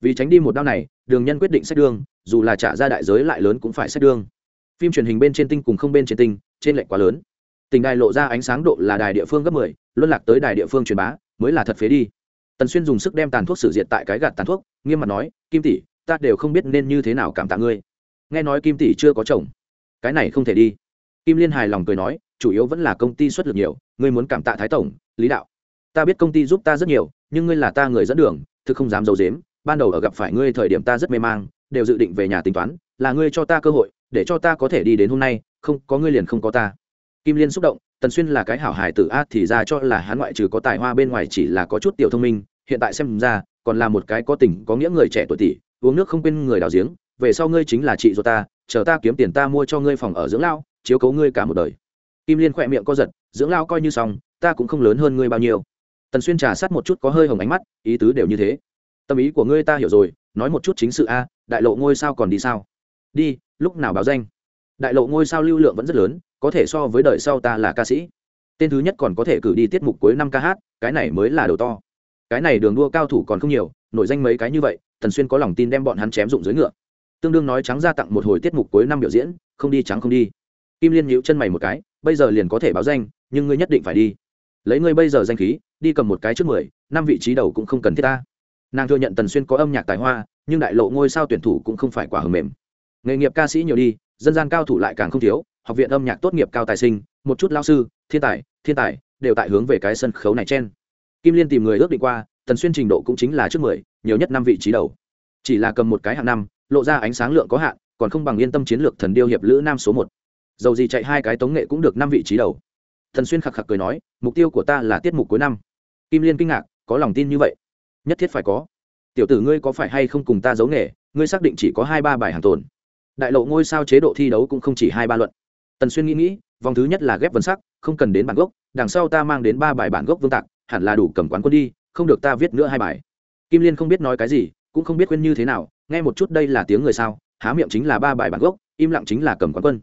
Vì tránh đi một đau này, đường nhân quyết định xét đương dù là trả ra đại giới lại lớn cũng phải xét đương phim truyền hình bên trên tinh cùng không bên trên tinh, trên lệnh quá lớn. Tình đài lộ ra ánh sáng độ là đài địa phương gấp mười, luân lạc tới đài địa phương truyền bá, mới là thật phế đi. Tần xuyên dùng sức đem tàn thuốc sử diệt tại cái gạt tàn thuốc, nghiêm mặt nói, kim tỷ, ta đều không biết nên như thế nào cảm tạ ngươi. Nghe nói kim tỷ chưa có chồng, cái này không thể đi. Kim liên hài lòng cười nói, chủ yếu vẫn là công ty xuất lực nhiều, ngươi muốn cảm tạ thái tổng, lý đạo. Ta biết công ty giúp ta rất nhiều nhưng ngươi là ta người dẫn đường, thực không dám d i ấ u dếm ban đầu ở gặp phải ngươi thời điểm ta rất mê mang, đều dự định về nhà tính toán, là ngươi cho ta cơ hội, để cho ta có thể đi đến hôm nay, không, có ngươi liền không có ta. Kim liên xúc động, tần xuyên là cái hảo hài tử a thì ra cho là hắn ngoại trừ có tài hoa bên ngoài chỉ là có chút tiểu thông minh, hiện tại xem ra, còn là một cái có tình, có nghĩa người trẻ tuổi tỷ, uống nước không quên người đào giếng, về sau ngươi chính là chị ruột ta, chờ ta kiếm tiền ta mua cho ngươi phòng ở dưỡng lao chiếu cấu ngươi cả một đời. Kim liên khỏe miệng co giật, dưỡng lao coi như xong, ta cũng không lớn hơn ngươi bao nhiêu tần xuyên trà sát một chút có hơi hồng ánh mắt, ý tứ đều như thế. Tâm ý của ngươi ta hiểu rồi, nói một chút chính sự a, đại lộ ngôi sao còn đi sao? Đi, lúc nào báo danh? Đại lộ ngôi sao lưu lượng vẫn rất lớn, có thể so với đời sau ta là ca sĩ. Tên thứ nhất còn có thể cử đi tiết mục cuối năm ca hát, cái này mới là đầu to. Cái này đường đua cao thủ còn không nhiều, nổi danh mấy cái như vậy, tần xuyên có lòng tin đem bọn hắn chém dụng dưới ngựa. Tương đương nói trắng ra tặng một hồi tiết mục cuối năm biểu diễn, không đi trắng không đi. Kim liên nhíu chân mày một cái, bây giờ liền có thể báo danh, nhưng ngươi nhất định phải đi lấy ngươi bây giờ danh khí, đi cầm một cái trước mười, năm vị trí đầu cũng không cần thiết ta. Nàng thừa nhận tần xuyên có âm nhạc tài hoa, nhưng đại lộ ngôi sao tuyển thủ cũng không phải quả hầm mềm. Nghề nghiệp ca sĩ nhiều đi, dân gian cao thủ lại càng không thiếu, học viện âm nhạc tốt nghiệp cao tài sinh, một chút lao sư, thiên tài thiên tài, đều tại hướng về cái sân khấu này trên kim liên tìm người ước định qua, tần xuyên trình độ cũng chính là trước mười, nhiều nhất năm vị trí đầu. Chỉ là cầm một cái hạng năm, lộ ra ánh sáng lượng có hạn, còn không bằng yên tâm chiến lược thần điêu hiệp lữ nam số một. Dầu gì chạy hai cái tống nghệ cũng được năm vị trí đầu thần xuyên khạc khạc cười nói, mục tiêu của ta là tiết mục cuối năm. Kim liên kinh ngạc, có lòng tin như vậy? Nhất thiết phải có. Tiểu tử ngươi có phải hay không cùng ta giấu nghề? Ngươi xác định chỉ có hai ba bài hàng tồn. Đại lộ ngôi sao chế độ thi đấu cũng không chỉ hai ba luận. Tần xuyên nghĩ nghĩ, vòng thứ nhất là ghép vân sắc, không cần đến bản gốc, đằng sau ta mang đến ba bài bản gốc vương tạc, hẳn là đủ cầm quán quân đi, không được ta viết nữa hai bài. Kim liên không biết nói cái gì, cũng không biết khuyên như thế nào, nghe một chút đây là tiếng người sao, há miệng chính là ba bài bản gốc, im lặng chính là cầm quán quân.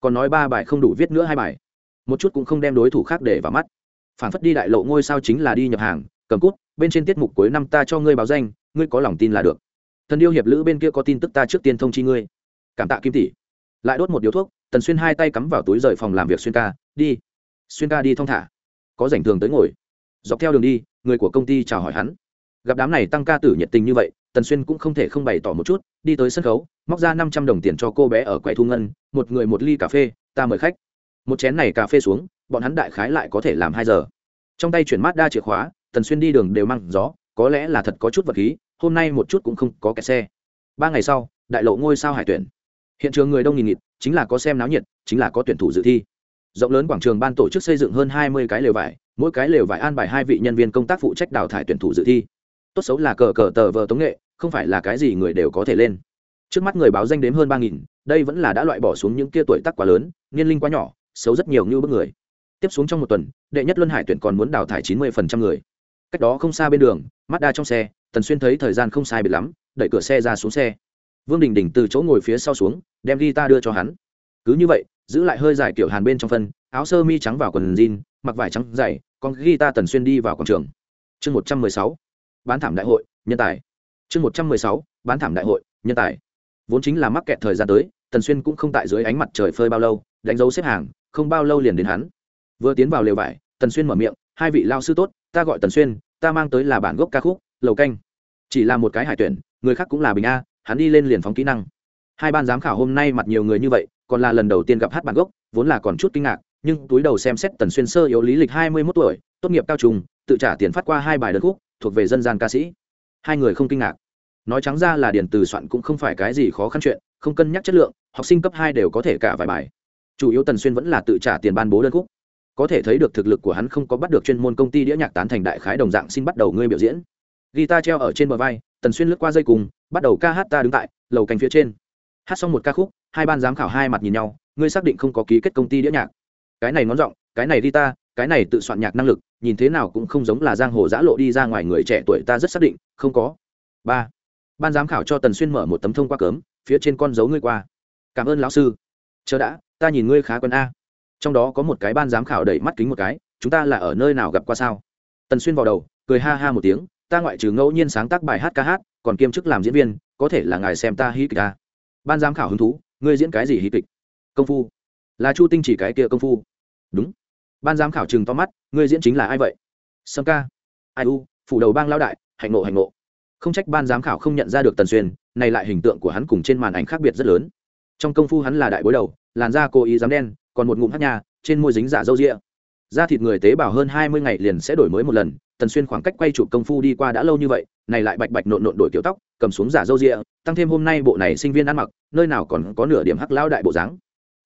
Còn nói ba bài không đủ viết nữa hai bài một chút cũng không đem đối thủ khác để vào mắt. Phản phất đi đại lộ ngôi sao chính là đi nhập hàng, cầm cút, bên trên tiết mục cuối năm ta cho ngươi báo danh, ngươi có lòng tin là được. Thần điêu hiệp lữ bên kia có tin tức ta trước tiên thông chi ngươi. Cảm tạ kim tỷ. Lại đốt một điếu thuốc, tần xuyên hai tay cắm vào túi rời phòng làm việc xuyên ca, đi. Xuyên ca đi thong thả. Có rảnh thường tới ngồi. Dọc theo đường đi, người của công ty chào hỏi hắn. Gặp đám này tăng ca tử nhiệt tình như vậy, tần xuyên cũng không thể không bày tỏ một chút, đi tới sân khấu, móc ra năm trăm đồng tiền cho cô bé ở quầy thu ngân, một người một ly cà phê, ta mời khách một chén này cà phê xuống, bọn hắn đại khái lại có thể làm hai giờ. Trong tay chuyển mát đa chìa khóa, tần xuyên đi đường đều mang gió, có lẽ là thật có chút vật khí, hôm nay một chút cũng không có kẹt xe. Ba ngày sau, đại lộ ngôi sao hải tuyển. Hiện trường người đông nghìn nghịt, chính là có xem náo nhiệt, chính là có tuyển thủ dự thi. Rộng lớn quảng trường ban tổ chức xây dựng hơn hai mươi cái lều vải, mỗi cái lều vải an bài hai vị nhân viên công tác phụ trách đào thải tuyển thủ dự thi. Tốt xấu là cờ cờ tờ vờ tống nghệ, không phải là cái gì người đều có thể lên. Trước mắt người báo danh đếm hơn ba nghìn, đây vẫn là đã loại bỏ xuống những kia tuổi tác quá lớn, niên linh quá nhỏ xấu rất nhiều như bức người. Tiếp xuống trong một tuần, đệ nhất luân hải tuyển còn muốn đào thải chín mươi phần trăm người. Cách đó không xa bên đường mắt đa trong xe, tần xuyên thấy thời gian không sai biệt lắm, đẩy cửa xe ra xuống xe. Vương đình đình từ chỗ ngồi phía sau xuống, đem ghi ta đưa cho hắn. Cứ như vậy, giữ lại hơi dài kiểu hàn bên trong phân, áo sơ mi trắng vào quần jean, mặc vải trắng dày, còn ghi ta tần xuyên đi vào quảng trường. Chương một trăm mười sáu, bán thảm đại hội, nhân tài. Chương một trăm mười sáu, bán thảm đại hội, nhân tài. Vốn chính là mắc kẹt thời gian tới tần xuyên cũng không tại dưới ánh mặt trời phơi bao lâu, đánh dấu xếp hàng, không bao lâu liền đến hắn. Vừa tiến vào lều vải, tần xuyên mở miệng, hai vị lao sư tốt, ta gọi tần xuyên, ta mang tới là bản gốc ca khúc, lầu canh. Chỉ là một cái hải tuyển, người khác cũng là bình a, hắn đi lên liền phóng kỹ năng. Hai ban giám khảo hôm nay mặt nhiều người như vậy, còn là lần đầu tiên gặp hát bản gốc, vốn là còn chút kinh ngạc, nhưng túi đầu xem xét tần xuyên sơ yếu lý lịch hai mươi mốt tuổi, tốt nghiệp cao trùng tự trả tiền phát qua hai bài đơn khúc, thuộc về dân gian ca sĩ. Hai người không kinh ngạc nói trắng ra là điền từ soạn cũng không phải cái gì khó khăn chuyện, không cân nhắc chất lượng, học sinh cấp hai đều có thể cả vài bài. Chủ yếu tần xuyên vẫn là tự trả tiền ban bố đơn khúc. Có thể thấy được thực lực của hắn không có bắt được chuyên môn công ty đĩa nhạc tán thành đại khái đồng dạng xin bắt đầu ngươi biểu diễn. Guitar treo ở trên bờ vai, tần xuyên lướt qua dây cùng, bắt đầu ca hát ta đứng tại lầu cành phía trên. Hát xong một ca khúc, hai ban giám khảo hai mặt nhìn nhau, ngươi xác định không có ký kết công ty đĩa nhạc. Cái này ngón giọng, cái này guitar, cái này tự soạn nhạc năng lực, nhìn thế nào cũng không giống là giang hồ giã lộ đi ra ngoài người trẻ tuổi ta rất xác định, không có. Ba ban giám khảo cho tần xuyên mở một tấm thông qua cớm, phía trên con dấu ngươi qua. Cảm ơn lão sư. Chờ đã, ta nhìn ngươi khá quân a. Trong đó có một cái ban giám khảo đẩy mắt kính một cái, chúng ta là ở nơi nào gặp qua sao? Tần xuyên vào đầu, cười ha ha một tiếng, ta ngoại trừ ngẫu nhiên sáng tác bài hát ca hát, còn kiêm chức làm diễn viên, có thể là ngài xem ta hí kịch a. Ban giám khảo hứng thú, ngươi diễn cái gì hí kịch? Công phu. Là chu tinh chỉ cái kia công phu. Đúng. Ban giám khảo chừng to mắt, ngươi diễn chính là ai vậy? Sâm ca. Ai u, phủ đầu bang lao đại, hạnh nộ hạnh nộ không trách ban giám khảo không nhận ra được tần xuyên, này lại hình tượng của hắn cùng trên màn ảnh khác biệt rất lớn. Trong công phu hắn là đại bối đầu, làn da cố ý dám đen, còn một ngụm hát nhà trên môi dính giả dâu rịa da thịt người tế bào hơn hai mươi ngày liền sẽ đổi mới một lần, tần xuyên khoảng cách quay chụp công phu đi qua đã lâu như vậy, này lại bạch bạch nộn nộn đổi kiểu tóc, cầm xuống giả dâu rịa tăng thêm hôm nay bộ này sinh viên ăn mặc, nơi nào còn có nửa điểm hắc lao đại bộ dáng.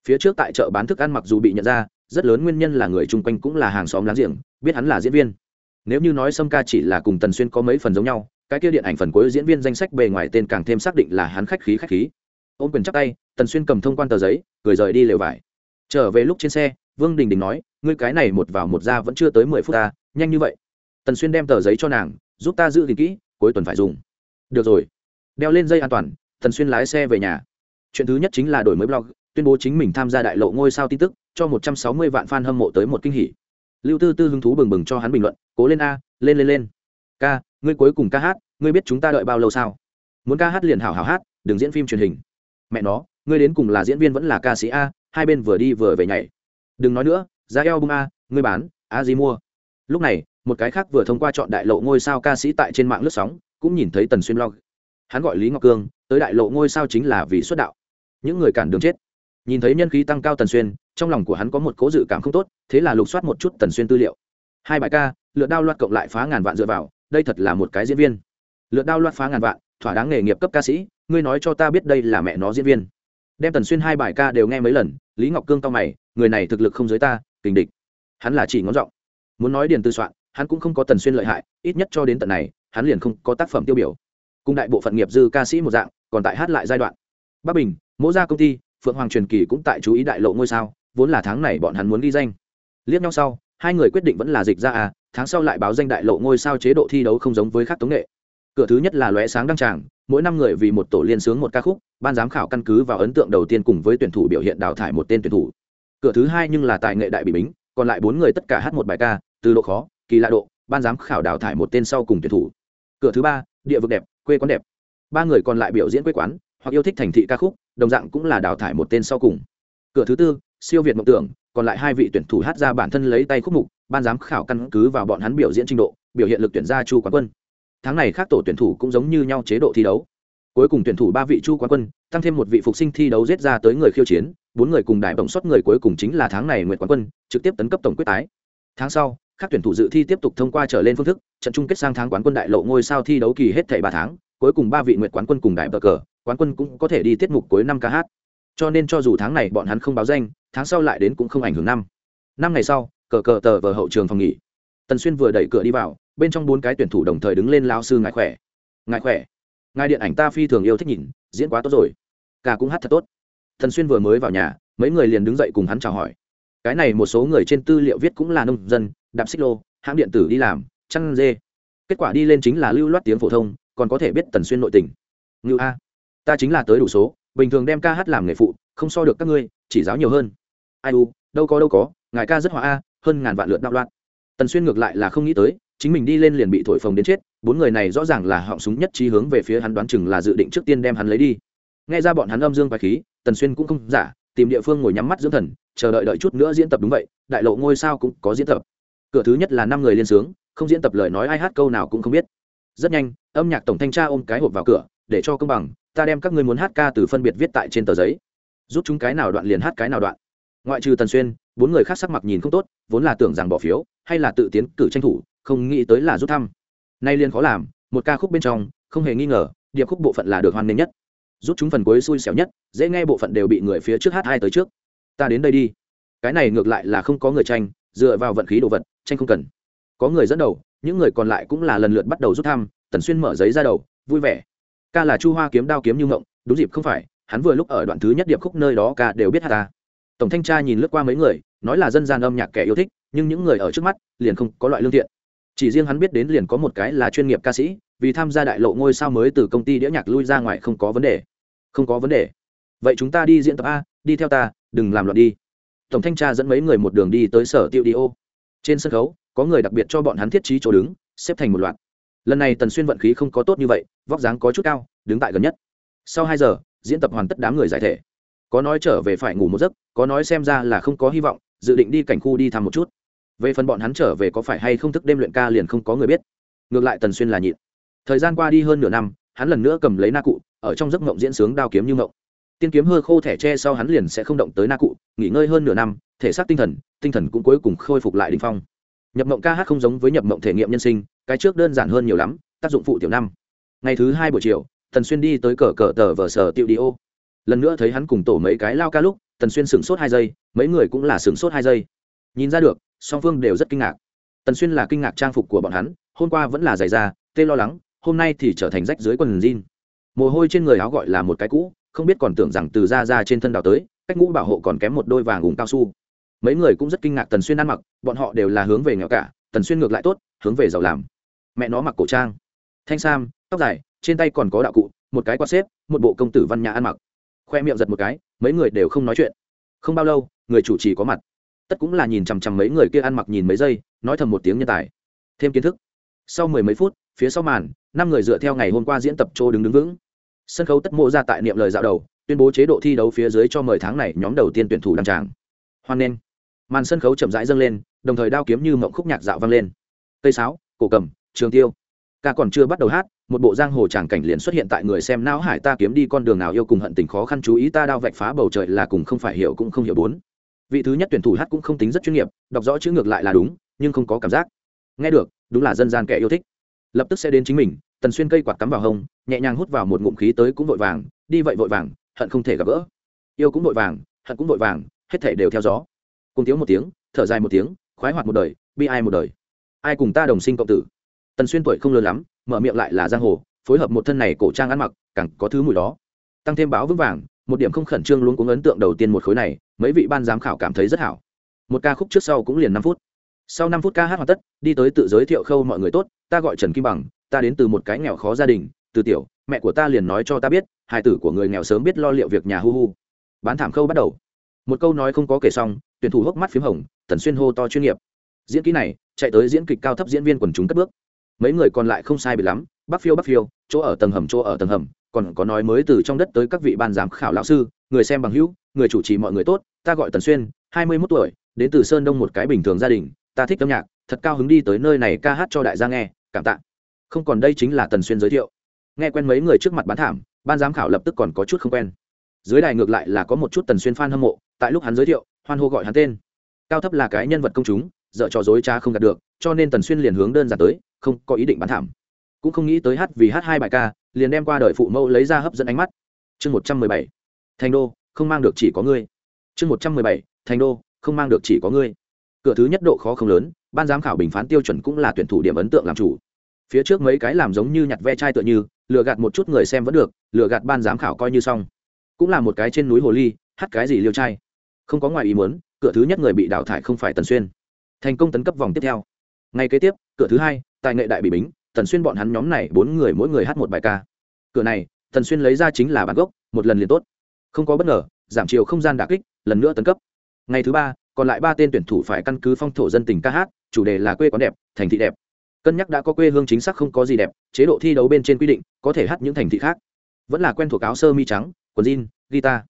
Phía trước tại chợ bán thức ăn mặc dù bị nhận ra, rất lớn nguyên nhân là người chung quanh cũng là hàng xóm láng giềng, biết hắn là diễn viên. Nếu như nói sâm ca chỉ là cùng tần xuyên có mấy phần giống nhau cái kia điện ảnh phần cuối diễn viên danh sách bề ngoài tên càng thêm xác định là hắn khách khí khách khí. Ôm quyền chắc tay, tần xuyên cầm thông quan tờ giấy, cười rời đi lều vải. Trở về lúc trên xe, vương đình đình nói, ngươi cái này một vào một ra vẫn chưa tới mười phút ta, nhanh như vậy. Tần xuyên đem tờ giấy cho nàng, giúp ta giữ gìn kỹ, cuối tuần phải dùng. Được rồi. Đeo lên dây an toàn, tần xuyên lái xe về nhà. Chuyện thứ nhất chính là đổi mới blog, tuyên bố chính mình tham gia đại lộ ngôi sao tin tức, cho một trăm sáu mươi vạn fan hâm mộ tới một kinh hỉ. Lưu tư tư hứng thú bừng bừng cho hắn bình luận, cố lên a, lên lên lên. Ca ngươi cuối cùng ca hát, ngươi biết chúng ta đợi bao lâu sao? Muốn ca hát liền hảo hảo hát, đừng diễn phim truyền hình. Mẹ nó, ngươi đến cùng là diễn viên vẫn là ca sĩ a, hai bên vừa đi vừa về nhảy. Đừng nói nữa, ra eo bung a, ngươi bán, a gì mua. Lúc này, một cái khác vừa thông qua chọn đại lộ ngôi sao ca sĩ tại trên mạng lướt sóng, cũng nhìn thấy tần xuyên log. Hắn gọi lý ngọc cương, tới đại lộ ngôi sao chính là vì xuất đạo. Những người cản đường chết. Nhìn thấy nhân khí tăng cao tần xuyên, trong lòng của hắn có một cố dự cảm không tốt, thế là lục soát một chút tần xuyên tư liệu. Hai bài ca, lượt đao loạt cộng lại phá ngàn vạn dựa vào đây thật là một cái diễn viên. Lượt đao loạt phá ngàn vạn, thỏa đáng nghề nghiệp cấp ca sĩ, ngươi nói cho ta biết đây là mẹ nó diễn viên. Đem tần xuyên hai bài ca đều nghe mấy lần, lý ngọc cương cao mày, người này thực lực không giới ta, kình địch. Hắn là chỉ ngón giọng. Muốn nói điền tư soạn, hắn cũng không có tần xuyên lợi hại, ít nhất cho đến tận này, hắn liền không có tác phẩm tiêu biểu. Cùng đại bộ phận nghiệp dư ca sĩ một dạng, còn tại hát lại giai đoạn. Bắc bình, mỗ ra công ty, phượng hoàng truyền kỳ cũng tại chú ý đại lộ ngôi sao, vốn là tháng này bọn hắn muốn ghi danh. Liếc nhau sau, hai người quyết định vẫn là dịch ra à tháng sau lại báo danh đại lộ ngôi sao chế độ thi đấu không giống với khác tống nghệ. Cửa thứ nhất là lóe sáng đăng tràng, mỗi năm người vì một tổ liên sướng một ca khúc, ban giám khảo căn cứ vào ấn tượng đầu tiên cùng với tuyển thủ biểu hiện đào thải một tên tuyển thủ. Cửa thứ hai nhưng là tài nghệ đại bị bính, còn lại bốn người tất cả hát một bài ca, từ độ khó, kỳ lạ độ, ban giám khảo đào thải một tên sau cùng tuyển thủ. Cửa thứ ba, địa vực đẹp, quê quán đẹp. Ba người còn lại biểu diễn quê quán, hoặc yêu thích thành thị ca khúc, đồng dạng cũng là đào thải một tên sau cùng. Cửa thứ tư, siêu việt mộng tưởng, còn lại hai vị tuyển thủ hát ra bản thân lấy tay khúc mục ban giám khảo căn cứ vào bọn hắn biểu diễn trình độ, biểu hiện lực tuyển ra chu quán quân. Tháng này khác tổ tuyển thủ cũng giống như nhau chế độ thi đấu. Cuối cùng tuyển thủ ba vị chu quán quân, tăng thêm một vị phục sinh thi đấu giết ra tới người khiêu chiến, bốn người cùng đại bổng suất người cuối cùng chính là tháng này nguyện quán quân, trực tiếp tấn cấp tổng quyết tái. Tháng sau, các tuyển thủ dự thi tiếp tục thông qua trở lên phương thức, trận chung kết sang tháng quán quân đại lộ ngôi sao thi đấu kỳ hết thảy ba tháng, cuối cùng ba vị nguyện quán quân cùng đại bờ cờ, quán quân cũng có thể đi tiết mục cuối năm ca hát. Cho nên cho dù tháng này bọn hắn không báo danh, tháng sau lại đến cũng không ảnh hưởng năm. Năm ngày sau cờ cờ tờ vờ hậu trường phòng nghỉ. Tần xuyên vừa đẩy cửa đi vào, bên trong bốn cái tuyển thủ đồng thời đứng lên lao sư ngài khỏe. Ngài khỏe? Ngài điện ảnh ta phi thường yêu thích nhìn, diễn quá tốt rồi. Cả cũng hát thật tốt. Tần xuyên vừa mới vào nhà, mấy người liền đứng dậy cùng hắn chào hỏi. Cái này một số người trên tư liệu viết cũng là nông dân, đạp xích lô, hãng điện tử đi làm, chăn dê. Kết quả đi lên chính là lưu loát tiếng phổ thông, còn có thể biết tần xuyên nội tình. Ngự a, ta chính là tới đủ số, bình thường đem ca hát làm nghề phụ, không so được các ngươi, chỉ giáo nhiều hơn. Ai u, đâu có đâu có, ngài ca rất hòa a hơn ngàn vạn lượt đạo loạn. Tần xuyên ngược lại là không nghĩ tới, chính mình đi lên liền bị thổi phồng đến chết, bốn người này rõ ràng là họng súng nhất trí hướng về phía hắn đoán chừng là dự định trước tiên đem hắn lấy đi. Nghe ra bọn hắn âm dương bài khí, tần xuyên cũng không giả, tìm địa phương ngồi nhắm mắt dưỡng thần, chờ đợi đợi chút nữa diễn tập đúng vậy, đại lộ ngôi sao cũng có diễn tập. Cửa thứ nhất là năm người liên sướng, không diễn tập lời nói ai hát câu nào cũng không biết. Rất nhanh, âm nhạc tổng thanh tra ôm cái hộp vào cửa, để cho công bằng, ta đem các ngươi muốn hát ca từ phân biệt viết tại trên tờ giấy. Rút chúng cái nào đoạn liền hát cái nào đoạn. Ngoại trừ tần xuyên bốn người khác sắc mặt nhìn không tốt, vốn là tưởng rằng bỏ phiếu, hay là tự tiến cử tranh thủ, không nghĩ tới là rút thăm. Nay liên khó làm, một ca khúc bên trong, không hề nghi ngờ, điệp khúc bộ phận là được hoan nghênh nhất. Rút chúng phần cuối xui xẻo nhất, dễ nghe bộ phận đều bị người phía trước hát hai tới trước. Ta đến đây đi. Cái này ngược lại là không có người tranh, dựa vào vận khí đồ vật, tranh không cần. Có người dẫn đầu, những người còn lại cũng là lần lượt bắt đầu rút thăm, tần xuyên mở giấy ra đầu, vui vẻ. Ca là chu hoa kiếm đao kiếm như ngộng, đúng dịp không phải, hắn vừa lúc ở đoạn thứ nhất điệp khúc nơi đó ca đều biết hát ta tổng thanh tra nhìn lướt qua mấy người nói là dân gian âm nhạc kẻ yêu thích, nhưng những người ở trước mắt liền không có loại lương thiện. Chỉ riêng hắn biết đến liền có một cái là chuyên nghiệp ca sĩ, vì tham gia đại lộ ngôi sao mới từ công ty đĩa nhạc lui ra ngoài không có vấn đề. Không có vấn đề. Vậy chúng ta đi diễn tập a, đi theo ta, đừng làm loạn đi. Tổng thanh tra dẫn mấy người một đường đi tới sở tiêu đi ô. Trên sân khấu, có người đặc biệt cho bọn hắn thiết trí chỗ đứng, xếp thành một loạt. Lần này tần xuyên vận khí không có tốt như vậy, vóc dáng có chút cao, đứng tại gần nhất. Sau hai giờ, diễn tập hoàn tất đám người giải thể. Có nói trở về phải ngủ một giấc, có nói xem ra là không có hy vọng dự định đi cảnh khu đi thăm một chút. Về phần bọn hắn trở về có phải hay không thức đêm luyện ca liền không có người biết. Ngược lại tần xuyên là nhịn. Thời gian qua đi hơn nửa năm, hắn lần nữa cầm lấy na cụ, ở trong giấc mộng diễn sướng đao kiếm như mộng. Tiên kiếm hơ khô thẻ tre sau hắn liền sẽ không động tới na cụ, nghỉ ngơi hơn nửa năm, thể xác tinh thần tinh thần cũng cuối cùng khôi phục lại đình phong. Nhập mộng ca hát không giống với nhập mộng thể nghiệm nhân sinh, cái trước đơn giản hơn nhiều lắm, tác dụng phụ tiểu năm. Ngày thứ hai buổi chiều, tần xuyên đi tới cờ cờ tờ vờ sở tiệu đi ô. Lần nữa thấy hắn cùng tổ mấy cái lao ca lúc tần xuyên sửng sốt hai giây, mấy người cũng là sửng sốt hai giây. Nhìn ra được, song phương đều rất kinh ngạc. Tần xuyên là kinh ngạc trang phục của bọn hắn, hôm qua vẫn là giày da, tê lo lắng, hôm nay thì trở thành rách dưới quần jean. Mồ hôi trên người áo gọi là một cái cũ, không biết còn tưởng rằng từ da ra trên thân đào tới, cách ngũ bảo hộ còn kém một đôi vàng ủng cao su. Mấy người cũng rất kinh ngạc tần xuyên ăn mặc, bọn họ đều là hướng về nghèo cả, tần xuyên ngược lại tốt, hướng về giàu làm. Mẹ nó mặc cổ trang. Thanh sam, tóc dài, trên tay còn có đạo cụ, một cái quạt xếp, một bộ công tử văn nhã ăn mặc. Khoe miệng giật một cái mấy người đều không nói chuyện. Không bao lâu, người chủ trì có mặt. Tất cũng là nhìn chằm chằm mấy người kia ăn mặc nhìn mấy giây, nói thầm một tiếng nhân tài. Thêm kiến thức. Sau mười mấy phút, phía sau màn, năm người dựa theo ngày hôm qua diễn tập chỗ đứng đứng vững. Sân khấu tất mộ ra tại niệm lời dạo đầu, tuyên bố chế độ thi đấu phía dưới cho mời tháng này nhóm đầu tiên tuyển thủ đăng tràng. Hoan nghênh. Màn sân khấu chậm rãi dâng lên, đồng thời đao kiếm như mộng khúc nhạc dạo vang lên. Cây sáo, cổ cầm, trường tiêu ca còn chưa bắt đầu hát, một bộ giang hồ tràng cảnh liền xuất hiện tại người xem não hải ta kiếm đi con đường nào yêu cùng hận tình khó khăn chú ý ta đao vạch phá bầu trời là cùng không phải hiểu cũng không hiểu bốn. Vị thứ nhất tuyển thủ hát cũng không tính rất chuyên nghiệp, đọc rõ chữ ngược lại là đúng, nhưng không có cảm giác. Nghe được, đúng là dân gian kẻ yêu thích. Lập tức sẽ đến chính mình, tần xuyên cây quạt cắm vào hông, nhẹ nhàng hút vào một ngụm khí tới cũng vội vàng, đi vậy vội vàng, hận không thể gặp gỡ. Yêu cũng vội vàng, hận cũng vội vàng, hết thể đều theo gió. Cùng tiếng một tiếng, thở dài một tiếng, khoái hoạt một đời, bi ai một đời. Ai cùng ta đồng sinh cộng tử? Tần xuyên tuổi không lớn lắm, mở miệng lại là giang hồ, phối hợp một thân này cổ trang ăn mặc, càng có thứ mùi đó. Tăng thêm báo vững vàng, một điểm không khẩn trương luôn cũng ấn tượng đầu tiên một khối này, mấy vị ban giám khảo cảm thấy rất hảo. Một ca khúc trước sau cũng liền năm phút. Sau năm phút ca hát hoàn tất, đi tới tự giới thiệu khâu mọi người tốt, ta gọi trần kim bằng, ta đến từ một cái nghèo khó gia đình, từ tiểu, mẹ của ta liền nói cho ta biết hai tử của người nghèo sớm biết lo liệu việc nhà hu hu. Bán thảm khâu bắt đầu. Một câu nói không có kể xong, tuyển thủ hốc mắt p h í m hồng, tần xuyên hô to chuyên nghiệp. Diễn kỹ này, chạy tới diễn kịch cao thấp diễn viên quần chúng cất bước mấy người còn lại không sai bị lắm, bắc phiêu bắc phiêu, chỗ ở tầng hầm, chỗ ở tầng hầm, còn có nói mới từ trong đất tới các vị ban giám khảo lão sư, người xem bằng hữu, người chủ trì mọi người tốt, ta gọi tần xuyên, hai mươi mốt tuổi, đến từ sơn đông một cái bình thường gia đình, ta thích âm nhạc, thật cao hứng đi tới nơi này ca hát cho đại gia nghe, cảm tạ. Không còn đây chính là tần xuyên giới thiệu. Nghe quen mấy người trước mặt bán thảm, ban giám khảo lập tức còn có chút không quen. Dưới đài ngược lại là có một chút tần xuyên f a n hâm mộ, tại lúc hắn giới thiệu, hoan hô gọi hắn tên. Cao thấp là cái nhân vật công chúng dợ trò dối cha không đạt được, cho nên tần xuyên liền hướng đơn giản tới không có ý định bán thảm. Cũng không nghĩ tới hát vì hát hai bài ca, liền đem qua đời phụ mẫu lấy ra hấp dẫn ánh mắt. Chương một trăm mười bảy. Thành đô, không mang được chỉ có ngươi. Chương một trăm mười bảy. Thành đô, không mang được chỉ có ngươi. Cửa thứ nhất độ khó không lớn, ban giám khảo bình phán tiêu chuẩn cũng là tuyển thủ điểm ấn tượng làm chủ. Phía trước mấy cái làm giống như nhặt ve chai tựa như, lừa gạt một chút người xem vẫn được, lừa gạt ban giám khảo coi như xong. Cũng là một cái trên núi hồ ly, hát cái gì liêu trai. Không có ngoài ý muốn, cửa thứ nhất người bị đào thải không phải tần xuyên. Thành công tấn cấp vòng tiếp theo. Ngày kế tiếp, cửa thứ hai tài nghệ đại bị bính, tần xuyên bọn hắn nhóm này bốn người mỗi người hát một bài ca. Cửa này, tần xuyên lấy ra chính là bản gốc, một lần liền tốt. Không có bất ngờ, giảm chiều không gian đà kích, lần nữa tấn cấp. Ngày thứ ba, còn lại ba tên tuyển thủ phải căn cứ phong thổ dân tình ca hát, chủ đề là quê quán đẹp, thành thị đẹp. Cân nhắc đã có quê hương chính xác không có gì đẹp, chế độ thi đấu bên trên quy định, có thể hát những thành thị khác. Vẫn là quen thuộc áo sơ mi trắng, quần jean, guitar.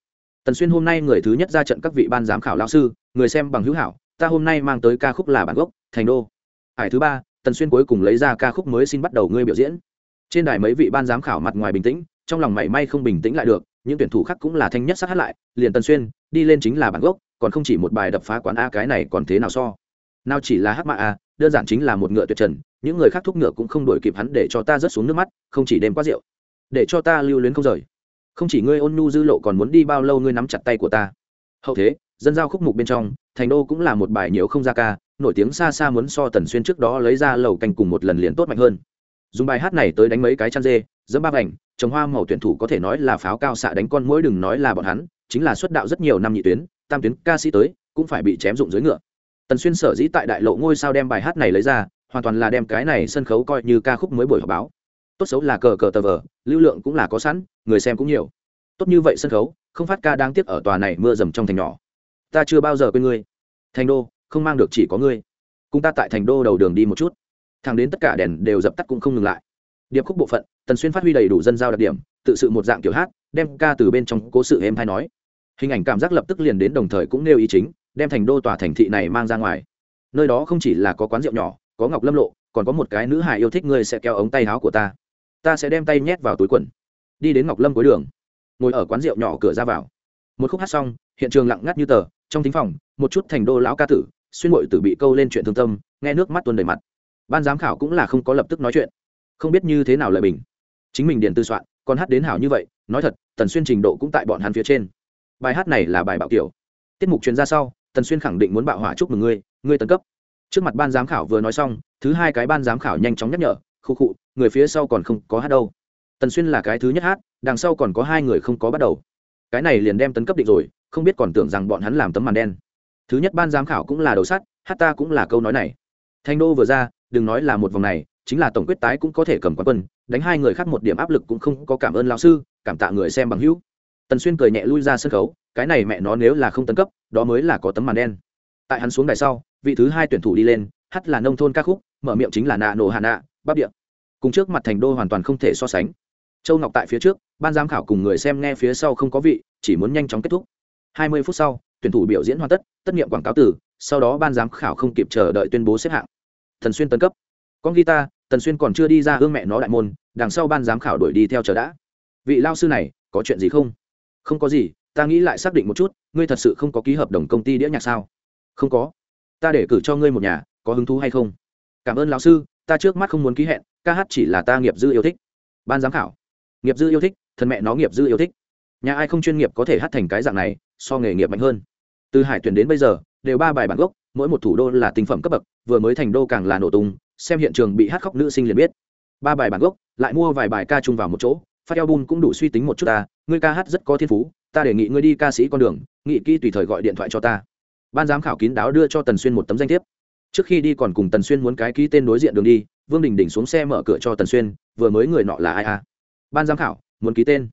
Tần xuyên hôm nay người thứ nhất ra trận các vị ban giám khảo lao sư, người xem bằng hữu hảo, ta hôm nay mang tới ca khúc là bản gốc, thành đô ải thứ ba, tần xuyên cuối cùng lấy ra ca khúc mới xin bắt đầu ngươi biểu diễn. Trên đài mấy vị ban giám khảo mặt ngoài bình tĩnh, trong lòng mảy may không bình tĩnh lại được, những tuyển thủ khác cũng là thanh nhất sát hát lại, liền tần xuyên, đi lên chính là bản gốc, còn không chỉ một bài đập phá quán a cái này còn thế nào so. Nào chỉ là hát mạ a, đơn giản chính là một ngựa tuyệt trần, những người khác thúc ngựa cũng không đổi kịp hắn để cho ta rớt xuống nước mắt, không chỉ đêm quá rượu. Để cho ta lưu luyến không rời. Không chỉ ngươi ôn nhu dư lộ còn muốn đi bao lâu ngươi nắm chặt tay của ta. Hậu thế dân giao khúc mục bên trong, thành đô cũng là một bài nhiều không ra ca, nổi tiếng xa xa muốn so tần xuyên trước đó lấy ra lầu canh cùng một lần liền tốt mạnh hơn. Dùng bài hát này tới đánh mấy cái chăn dê, dẫm ba ảnh trồng hoa màu tuyển thủ có thể nói là pháo cao xạ đánh con mỗi đừng nói là bọn hắn, chính là xuất đạo rất nhiều năm nhị tuyến, tam tuyến ca sĩ tới, cũng phải bị chém dụng dưới ngựa. Tần xuyên sở dĩ tại đại lộ ngôi sao đem bài hát này lấy ra, hoàn toàn là đem cái này sân khấu coi như ca khúc mới buổi họp báo. Tốt xấu là cờ cờ tờ vờ, lưu lượng cũng là có sẵn, người xem cũng nhiều. Tốt như vậy sân khấu, không phát ca đang tiếp ở tòa này mưa dầm trong thành nhỏ ta chưa bao giờ quên ngươi. Thành đô, không mang được chỉ có ngươi. Cùng ta tại thành đô đầu đường đi một chút. Thẳng đến tất cả đèn đều dập tắt cũng không ngừng lại. Điệp khúc bộ phận, tần xuyên phát huy đầy đủ dân giao đặc điểm, tự sự một dạng kiểu hát, đem ca từ bên trong cố sự em hay nói. Hình ảnh cảm giác lập tức liền đến đồng thời cũng nêu ý chính, đem thành đô tòa thành thị này mang ra ngoài. Nơi đó không chỉ là có quán rượu nhỏ, có ngọc lâm lộ, còn có một cái nữ hài yêu thích ngươi sẽ kéo ống tay áo của ta. Ta sẽ đem tay nhét vào túi quần. Đi đến ngọc lâm cuối đường. Ngồi ở quán rượu nhỏ cửa ra vào. Một khúc hát xong, hiện trường lặng ngắt như tờ trong thính phòng, một chút thành đô lão ca tử, xuyên bội tử bị câu lên chuyện thương tâm, nghe nước mắt tuôn đầy mặt. Ban giám khảo cũng là không có lập tức nói chuyện. Không biết như thế nào lời bình. Chính mình điện tư soạn, còn hát đến hảo như vậy, nói thật, tần xuyên trình độ cũng tại bọn hắn phía trên. Bài hát này là bài bạo kiểu. Tiết mục truyền ra sau, tần xuyên khẳng định muốn bạo hỏa chúc mừng ngươi ngươi tấn cấp. Trước mặt ban giám khảo vừa nói xong, thứ hai cái ban giám khảo nhanh chóng nhắc nhở, khu khụ người phía sau còn không có hát đâu. Tần xuyên là cái thứ nhất hát, đằng sau còn có hai người không có bắt đầu cái này liền đem tấn cấp định rồi, không biết còn tưởng rằng bọn hắn làm tấm màn đen. Thứ nhất ban giám khảo cũng là đầu sắt, hát ta cũng là câu nói này. Thanh đô vừa ra, đừng nói là một vòng này, chính là tổng quyết tái cũng có thể cầm quán quân, đánh hai người khác một điểm áp lực cũng không có cảm ơn lao sư, cảm tạ người xem bằng hữu. Tần xuyên cười nhẹ lui ra sân khấu, cái này mẹ nó nếu là không tấn cấp, đó mới là có tấm màn đen. Tại hắn xuống đài sau, vị thứ hai tuyển thủ đi lên, hát là nông thôn ca khúc, mở miệng chính là nạ nổ hạ nạ, bắp điện cùng trước mặt thành đô hoàn toàn không thể so sánh châu ngọc tại phía trước, ban giám khảo cùng người xem nghe phía sau không có vị, chỉ muốn nhanh chóng kết thúc. Hai mươi phút sau, tuyển thủ biểu diễn hoàn tất tất nghiệm quảng cáo từ, sau đó ban giám khảo không kịp chờ đợi tuyên bố xếp hạng. Thần xuyên tấn cấp. Con guitar tần xuyên còn chưa đi ra hương mẹ nó đại môn, đằng sau ban giám khảo đuổi đi theo chờ đã. Vị lao sư này, có chuyện gì không? Không có gì, ta nghĩ lại xác định một chút, ngươi thật sự không có ký hợp đồng công ty đĩa nhạc sao? Không có. Ta để cử cho ngươi một nhà, có hứng thú hay không? Cảm ơn lão sư, ta trước mắt không muốn ký hẹn, ca hát chỉ là ta nghiệp dư yêu thích. Ban giám khảo nghiệp dư yêu thích thần mẹ nó nghiệp dư yêu thích. Nhà ai không chuyên nghiệp có thể hát thành cái dạng này, so nghề nghiệp mạnh hơn. Từ hải tuyển đến bây giờ, đều ba bài bản gốc, mỗi một thủ đô là tinh phẩm cấp bậc, vừa mới thành đô càng là nổ tung, xem hiện trường bị hát khóc nữ sinh liền biết. Ba bài bản gốc, lại mua vài bài ca chung vào một chỗ, phát album cũng đủ suy tính một chút ta, ngươi ca hát rất có thiên phú, ta đề nghị ngươi đi ca sĩ con đường, nghị kỹ tùy thời gọi điện thoại cho ta. Ban giám khảo kín đáo đưa cho tần xuyên một tấm danh thiếp. Trước khi đi còn cùng tần xuyên muốn cái ký tên đối diện đường đi, vương đình đỉnh xuống xe mở cửa cho tần xuyên, vừa mới người nọ là ai à? Ban giám khảo, muốn ký tên.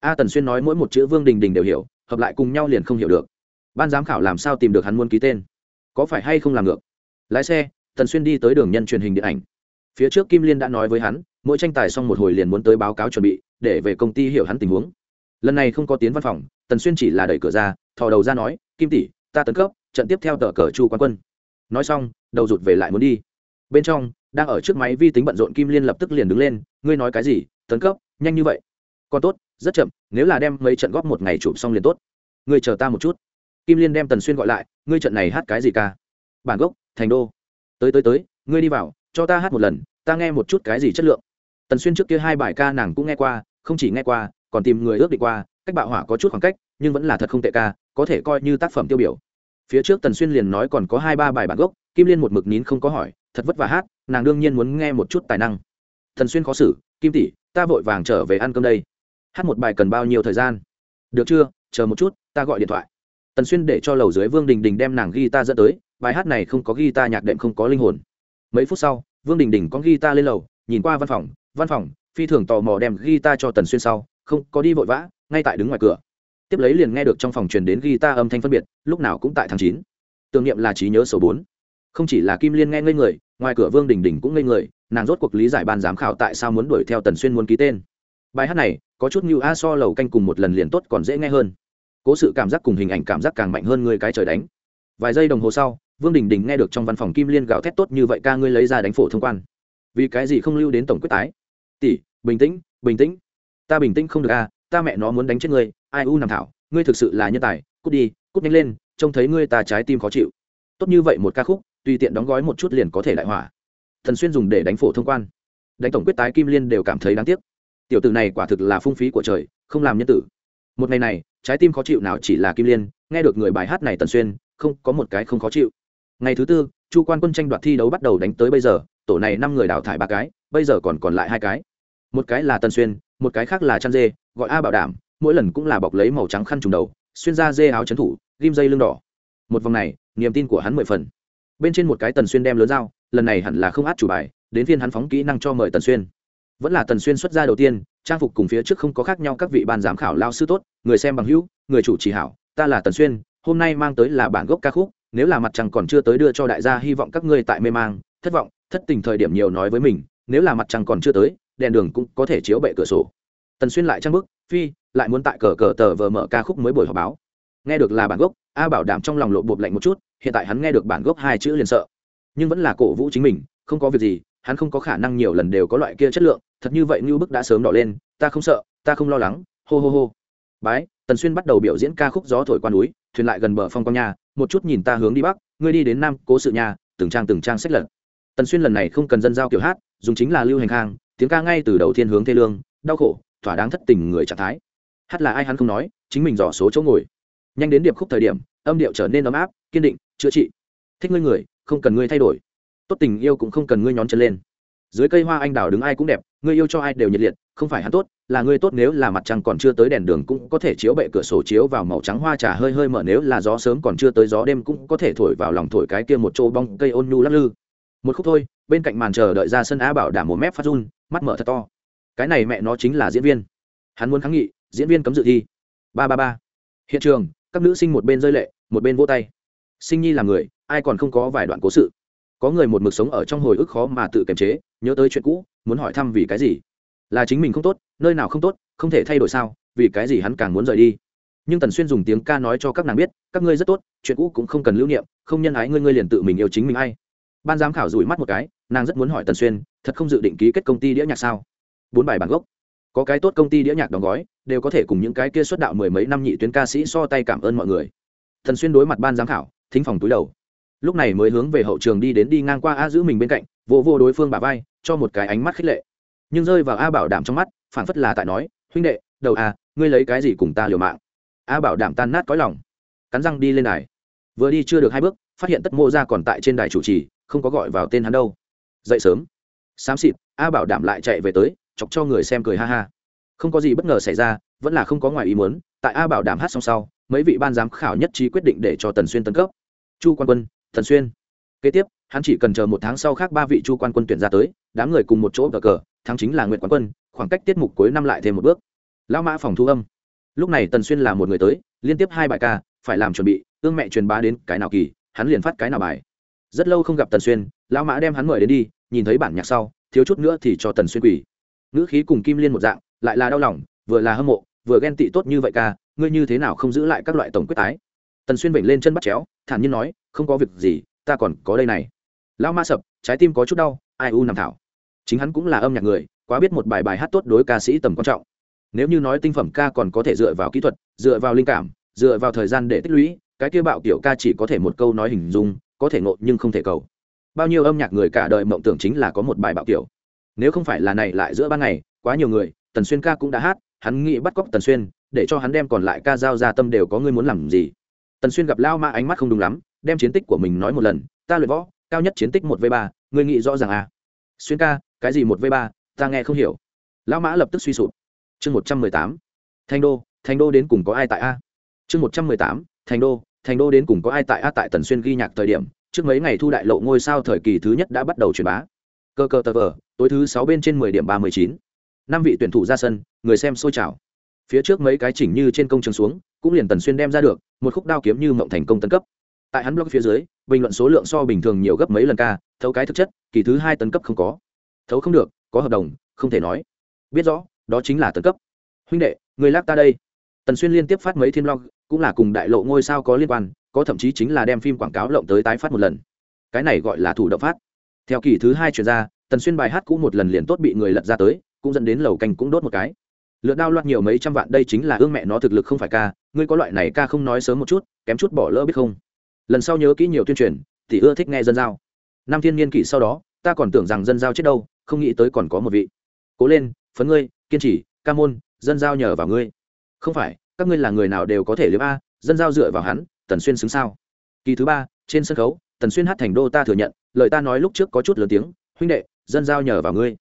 A tần xuyên nói mỗi một chữ vương đình đình đều hiểu, hợp lại cùng nhau liền không hiểu được. Ban giám khảo làm sao tìm được hắn muốn ký tên? Có phải hay không làm ngược? Lái xe, tần xuyên đi tới đường nhân truyền hình điện ảnh. Phía trước kim liên đã nói với hắn, mỗi tranh tài xong một hồi liền muốn tới báo cáo chuẩn bị, để về công ty hiểu hắn tình huống. Lần này không có tiến văn phòng, tần xuyên chỉ là đẩy cửa ra, thò đầu ra nói, kim tỷ, ta tấn cấp, trận tiếp theo tờ cờ chu quán quân. Nói xong, đầu rụt về lại muốn đi. Bên trong, đang ở trước máy vi tính bận rộn kim liên lập tức liền đứng lên, ngươi nói cái gì? Tấn cấp nhanh như vậy. Còn tốt, rất chậm, nếu là đem mấy trận góp một ngày chụp xong liền tốt. Ngươi chờ ta một chút. Kim liên đem tần xuyên gọi lại, ngươi trận này hát cái gì ca? Bản gốc, thành đô. Tới tới tới, ngươi đi vào, cho ta hát một lần, ta nghe một chút cái gì chất lượng. Tần xuyên trước kia hai bài ca nàng cũng nghe qua, không chỉ nghe qua, còn tìm người ước định qua, cách bạo hỏa có chút khoảng cách, nhưng vẫn là thật không tệ ca, có thể coi như tác phẩm tiêu biểu. Phía trước tần xuyên liền nói còn có hai, ba bài bản gốc, kim liên một mực nín không có hỏi, thật vất vả hát, nàng đương nhiên muốn nghe một chút tài năng. Tần xuyên khó xử, kim tỷ ta vội vàng trở về ăn cơm đây. Hát một bài cần bao nhiêu thời gian? Được chưa? Chờ một chút, ta gọi điện thoại. Tần xuyên để cho lầu dưới vương đình đình đem nàng ghi ta dẫn tới, bài hát này không có ghi ta nhạc đệm không có linh hồn. Mấy phút sau, vương đình đình có ghi ta lên lầu, nhìn qua văn phòng văn phòng, phi thường tò mò đem ghi ta cho tần xuyên sau, không, có đi vội vã, ngay tại đứng ngoài cửa. Tiếp lấy liền nghe được trong phòng truyền đến ghi ta âm thanh phân biệt, lúc nào cũng tại tháng chín. Tưởng niệm là trí nhớ số bốn. Không chỉ là kim liên nghe ngây người ngoài cửa vương đình đình cũng ngây người, nàng rốt cuộc lý giải ban giám khảo tại sao muốn đuổi theo tần xuyên muốn ký tên. Bài hát này, có chút như a so lầu canh cùng một lần liền tốt còn dễ nghe hơn. Cố sự cảm giác cùng hình ảnh cảm giác càng mạnh hơn người cái trời đánh. Vài giây đồng hồ sau, vương đình đình nghe được trong văn phòng kim liên gào thét tốt như vậy ca ngươi lấy ra đánh phổ thông quan. Vì cái gì không lưu đến tổng quyết tái? Tỷ, bình tĩnh bình tĩnh. Ta bình tĩnh không được a, ta mẹ nó muốn đánh chết ngươi, ai u nằm thảo, ngươi thực sự là nhân tài, cút đi, cút nhanh lên, trông thấy ngươi ta trái tim khó chịu. Tốt như vậy một ca khúc tùy tiện đóng gói một chút liền có thể đại hỏa. Thần xuyên dùng để đánh phổ thông quan. Đánh tổng quyết tái kim liên đều cảm thấy đáng tiếc. Tiểu tử này quả thực là phung phí của trời, không làm nhân tử. Một ngày này, trái tim khó chịu nào chỉ là kim liên, nghe được người bài hát này tần xuyên, không có một cái không khó chịu. Ngày thứ tư, chu quan quân tranh đoạt thi đấu bắt đầu đánh tới bây giờ, tổ này năm người đào thải ba cái, bây giờ còn còn lại hai cái. Một cái là tần xuyên, một cái khác là chăn dê, gọi a bảo đảm, mỗi lần cũng là bọc lấy màu trắng khăn trùng đầu, xuyên ra dê áo trấn thủ, ghim dây lưng đỏ. Một vòng này, niềm tin của hắn mười phần bên trên một cái tần xuyên đem lớn dao, lần này hẳn là không át chủ bài, đến phiên hắn phóng kỹ năng cho mời tần xuyên. Vẫn là tần xuyên xuất ra đầu tiên, trang phục cùng phía trước không có khác nhau, các vị ban giám khảo lao sư tốt, người xem bằng hữu, người chủ trì hảo, ta là tần xuyên, hôm nay mang tới là bản gốc ca khúc, nếu là mặt trăng còn chưa tới đưa cho đại gia hy vọng các ngươi tại mê mang, thất vọng, thất tình thời điểm nhiều nói với mình, nếu là mặt trăng còn chưa tới, đèn đường cũng có thể chiếu bệ cửa sổ. Tần xuyên lại trang bức, phi, lại muốn tại cờ cờ tờ vờ mở ca khúc mới buổi họp báo. Nghe được là bản gốc, a bảo đảm trong lòng lộ bột lạnh một chút hiện tại hắn nghe được bản gốc hai chữ liền sợ. Nhưng vẫn là cổ vũ chính mình, không có việc gì, hắn không có khả năng nhiều lần đều có loại kia chất lượng, thật như vậy như bức đã sớm đỏ lên, ta không sợ, ta không lo lắng, hô hô hô. Bái, tần xuyên bắt đầu biểu diễn ca khúc gió thổi qua núi, thuyền lại gần bờ phong quang nhà một chút nhìn ta hướng đi bắc, ngươi đi đến nam cố sự nhà từng trang từng trang sách lật. Tần xuyên lần này không cần dân giao kiểu hát, dùng chính là lưu hành khang, tiếng ca ngay từ đầu thiên hướng thê lương, đau khổ, thỏa đáng thất tình người trạng thái. Hát là ai hắn không nói, chính mình dò số chỗ ngồi. Nhanh đến điệp khúc thời điểm, âm điệu trở nên ấm áp, kiên định chữa trị. Thích ngươi người, không cần ngươi thay đổi. Tốt tình yêu cũng không cần ngươi nhón chân lên. Dưới cây hoa anh đào đứng ai cũng đẹp, ngươi yêu cho ai đều nhiệt liệt, không phải hắn tốt, là ngươi tốt nếu là mặt trăng còn chưa tới đèn đường cũng có thể chiếu bệ cửa sổ chiếu vào màu trắng hoa trà hơi hơi mở, nếu là gió sớm còn chưa tới gió đêm cũng có thể thổi vào lòng thổi cái kia một chỗ bong cây ôn nhu lắc lư. Một khúc thôi, bên cạnh màn chờ đợi ra sân á bảo đảm một mép phát run, mắt mở thật to. Cái này mẹ nó chính là diễn viên. Hắn muốn kháng nghị, diễn viên cấm dự thi. Ba ba ba. Hiện trường, các nữ sinh một bên rơi lệ, một bên vỗ tay sinh nhi là người, ai còn không có vài đoạn cố sự. Có người một mực sống ở trong hồi ức khó mà tự kiềm chế, nhớ tới chuyện cũ, muốn hỏi thăm vì cái gì. Là chính mình không tốt, nơi nào không tốt, không thể thay đổi sao, vì cái gì hắn càng muốn rời đi. Nhưng tần xuyên dùng tiếng ca nói cho các nàng biết, các ngươi rất tốt, chuyện cũ cũng không cần lưu niệm, không nhân ái ngươi ngươi liền tự mình yêu chính mình hay? ban giám khảo rủi mắt một cái, nàng rất muốn hỏi tần xuyên, thật không dự định ký kết công ty đĩa nhạc sao? Bốn bài bản gốc. Có cái tốt công ty đĩa nhạc đóng gói, đều có thể cùng những cái kia xuất đạo mười mấy năm nhị tuyến ca sĩ so tay cảm ơn mọi người. Thần xuyên đối mặt ban giám khảo thính phòng túi đầu. Lúc này mới hướng về hậu trường đi đến đi ngang qua a giữ mình bên cạnh vô vô đối phương bà vai, cho một cái ánh mắt khích lệ. Nhưng rơi vào a bảo đảm trong mắt phản phất là tại nói, huynh đệ, đầu a ngươi lấy cái gì cùng ta liều mạng? A bảo đảm tan nát cõi lòng, cắn răng đi lên đài. Vừa đi chưa được hai bước, phát hiện tất mô ra còn tại trên đài chủ trì, không có gọi vào tên hắn đâu. Dậy sớm. Xám xịt, a bảo đảm lại chạy về tới, chọc cho người xem cười ha ha. Không có gì bất ngờ xảy ra, vẫn là không có ngoài ý muốn, tại a bảo đảm hát xong sau, mấy vị ban giám khảo nhất trí quyết định để cho tần xuyên tấn cấp chu quan quân, thần xuyên. Kế tiếp, hắn chỉ cần chờ một tháng sau khác ba vị chu quan quân tuyển ra tới, đám người cùng một chỗ cờ cờ, thắng chính là nguyện quán quân, khoảng cách tiết mục cuối năm lại thêm một bước. Lão mã phòng thu âm. Lúc này tần xuyên là một người tới, liên tiếp hai bài ca, phải làm chuẩn bị, ương mẹ truyền bá đến cái nào kỳ, hắn liền phát cái nào bài. Rất lâu không gặp tần xuyên, lão mã đem hắn mời đến đi, nhìn thấy bản nhạc sau, thiếu chút nữa thì cho tần xuyên quỷ ngữ khí cùng kim liên một dạng, lại là đau lòng, vừa là hâm mộ, vừa ghen tị tốt như vậy ca, ngươi như thế nào không giữ lại các loại tổng quyết tái? Tần xuyên vểnh lên chân bắt chéo, thản nhiên nói, không có việc gì, ta còn có đây này. Lão ma sập, trái tim có chút đau, ai u nằm thảo. Chính hắn cũng là âm nhạc người, quá biết một bài bài hát tốt đối ca sĩ tầm quan trọng. Nếu như nói tinh phẩm ca còn có thể dựa vào kỹ thuật, dựa vào linh cảm, dựa vào thời gian để tích lũy, cái kia bạo kiểu ca chỉ có thể một câu nói hình dung, có thể ngộ nhưng không thể cầu. Bao nhiêu âm nhạc người cả đời mộng tưởng chính là có một bài bạo kiểu. Nếu không phải là này lại giữa ban ngày, quá nhiều người, tần xuyên ca cũng đã hát, hắn nghĩ bắt cóc tần xuyên, để cho hắn đem còn lại ca giao ra tâm đều có ngươi muốn làm gì tần xuyên gặp lao ma ánh mắt không đúng lắm, đem chiến tích của mình nói một lần, ta luyện võ, cao nhất chiến tích một v ba, ngươi nghĩ rõ ràng à? Xuyên ca, cái gì một v ba, ta nghe không hiểu. Lão mã lập tức suy sụp. Chương một trăm mười tám. Thành đô thành đô đến cùng có ai tại a? Chương một trăm mười tám. Thành đô thành đô đến cùng có ai tại a? Tại tần xuyên ghi nhạc thời điểm, trước mấy ngày thu đại lộ ngôi sao thời kỳ thứ nhất đã bắt đầu truyền bá. Cơ cơ tờ vờ, tối thứ sáu bên trên mười điểm ba mươi chín. Năm vị tuyển thủ ra sân, người xem sôi trào phía trước mấy cái chỉnh như trên công trường xuống, cũng liền tần xuyên đem ra được, một khúc đao kiếm như mộng thành công tấn cấp. Tại hắn blog phía dưới, bình luận số lượng so bình thường nhiều gấp mấy lần ca, thấu cái thực chất, kỳ thứ hai tấn cấp không có. Thấu không được, có hợp đồng, không thể nói. Biết rõ, đó chính là tấn cấp. Huynh đệ, người lác ta đây. Tần xuyên liên tiếp phát mấy thiên blog cũng là cùng đại lộ ngôi sao có liên quan, có thậm chí chính là đem phim quảng cáo lộng tới tái phát một lần. Cái này gọi là thủ động phát. Theo kỳ thứ hai chuyển ra, tần xuyên bài hát cũ một lần liền tốt bị người lật ra tới, cũng dẫn đến lầu canh cũng đốt một cái lượt đao loạt nhiều mấy trăm vạn, đây chính là ương mẹ nó thực lực không phải ca. Ngươi có loại này ca không nói sớm một chút, kém chút bỏ lỡ biết không? Lần sau nhớ kỹ nhiều tuyên truyền, thì ưa thích nghe dân giao. Năm thiên niên kỷ sau đó, ta còn tưởng rằng dân giao chết đâu, không nghĩ tới còn có một vị. Cố lên, phấn ngươi, kiên trì, ca môn, dân giao nhờ vào ngươi. Không phải, các ngươi là người nào đều có thể liếm a, dân giao dựa vào hắn, tần xuyên xứng sao? Kỳ thứ ba, trên sân khấu, tần xuyên hát thành đô ta thừa nhận, lời ta nói lúc trước có chút lớn tiếng, huynh đệ, dân giao nhờ vào ngươi.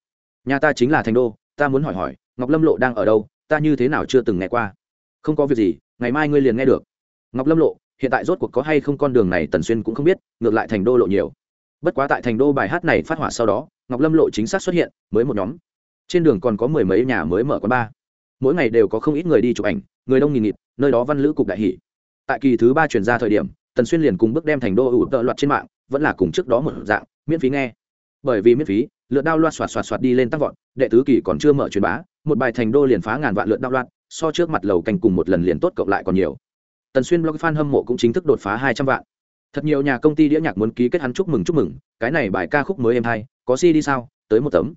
Nhà ta chính là thành đô, ta muốn hỏi hỏi ngọc lâm lộ đang ở đâu? Ta như thế nào chưa từng nghe qua. Không có việc gì, ngày mai ngươi liền nghe được. Ngọc lâm lộ, hiện tại rốt cuộc có hay không con đường này tần xuyên cũng không biết, ngược lại thành đô lộ nhiều. Bất quá tại thành đô bài hát này phát hỏa sau đó, ngọc lâm lộ chính xác xuất hiện, mới một nhóm. Trên đường còn có mười mấy nhà mới mở quán bar. Mỗi ngày đều có không ít người đi chụp ảnh, người đông nghìn nghịt, nơi đó văn lữ cục đại hỷ tại kỳ thứ ba chuyển ra thời điểm, tần xuyên liền cùng bước đem thành đô ủ tợ loạt trên mạng, vẫn là cùng trước đó một dạng, miễn phí nghe. Bởi vì miễn phí, lượt đao loạt xoạt xoạt xoạt đi lên tăng vọt, đệ tứ kỳ còn chưa mở truyền bá một bài thành đô liền phá ngàn vạn lượt đao loạn, so trước mặt lầu canh cùng một lần liền tốt cộng lại còn nhiều. Tần xuyên blog fan hâm mộ cũng chính thức đột phá hai trăm vạn. Thật nhiều nhà công ty đĩa nhạc muốn ký kết hắn chúc mừng chúc mừng cái này bài ca khúc mới em hay có si đi sao tới một tấm.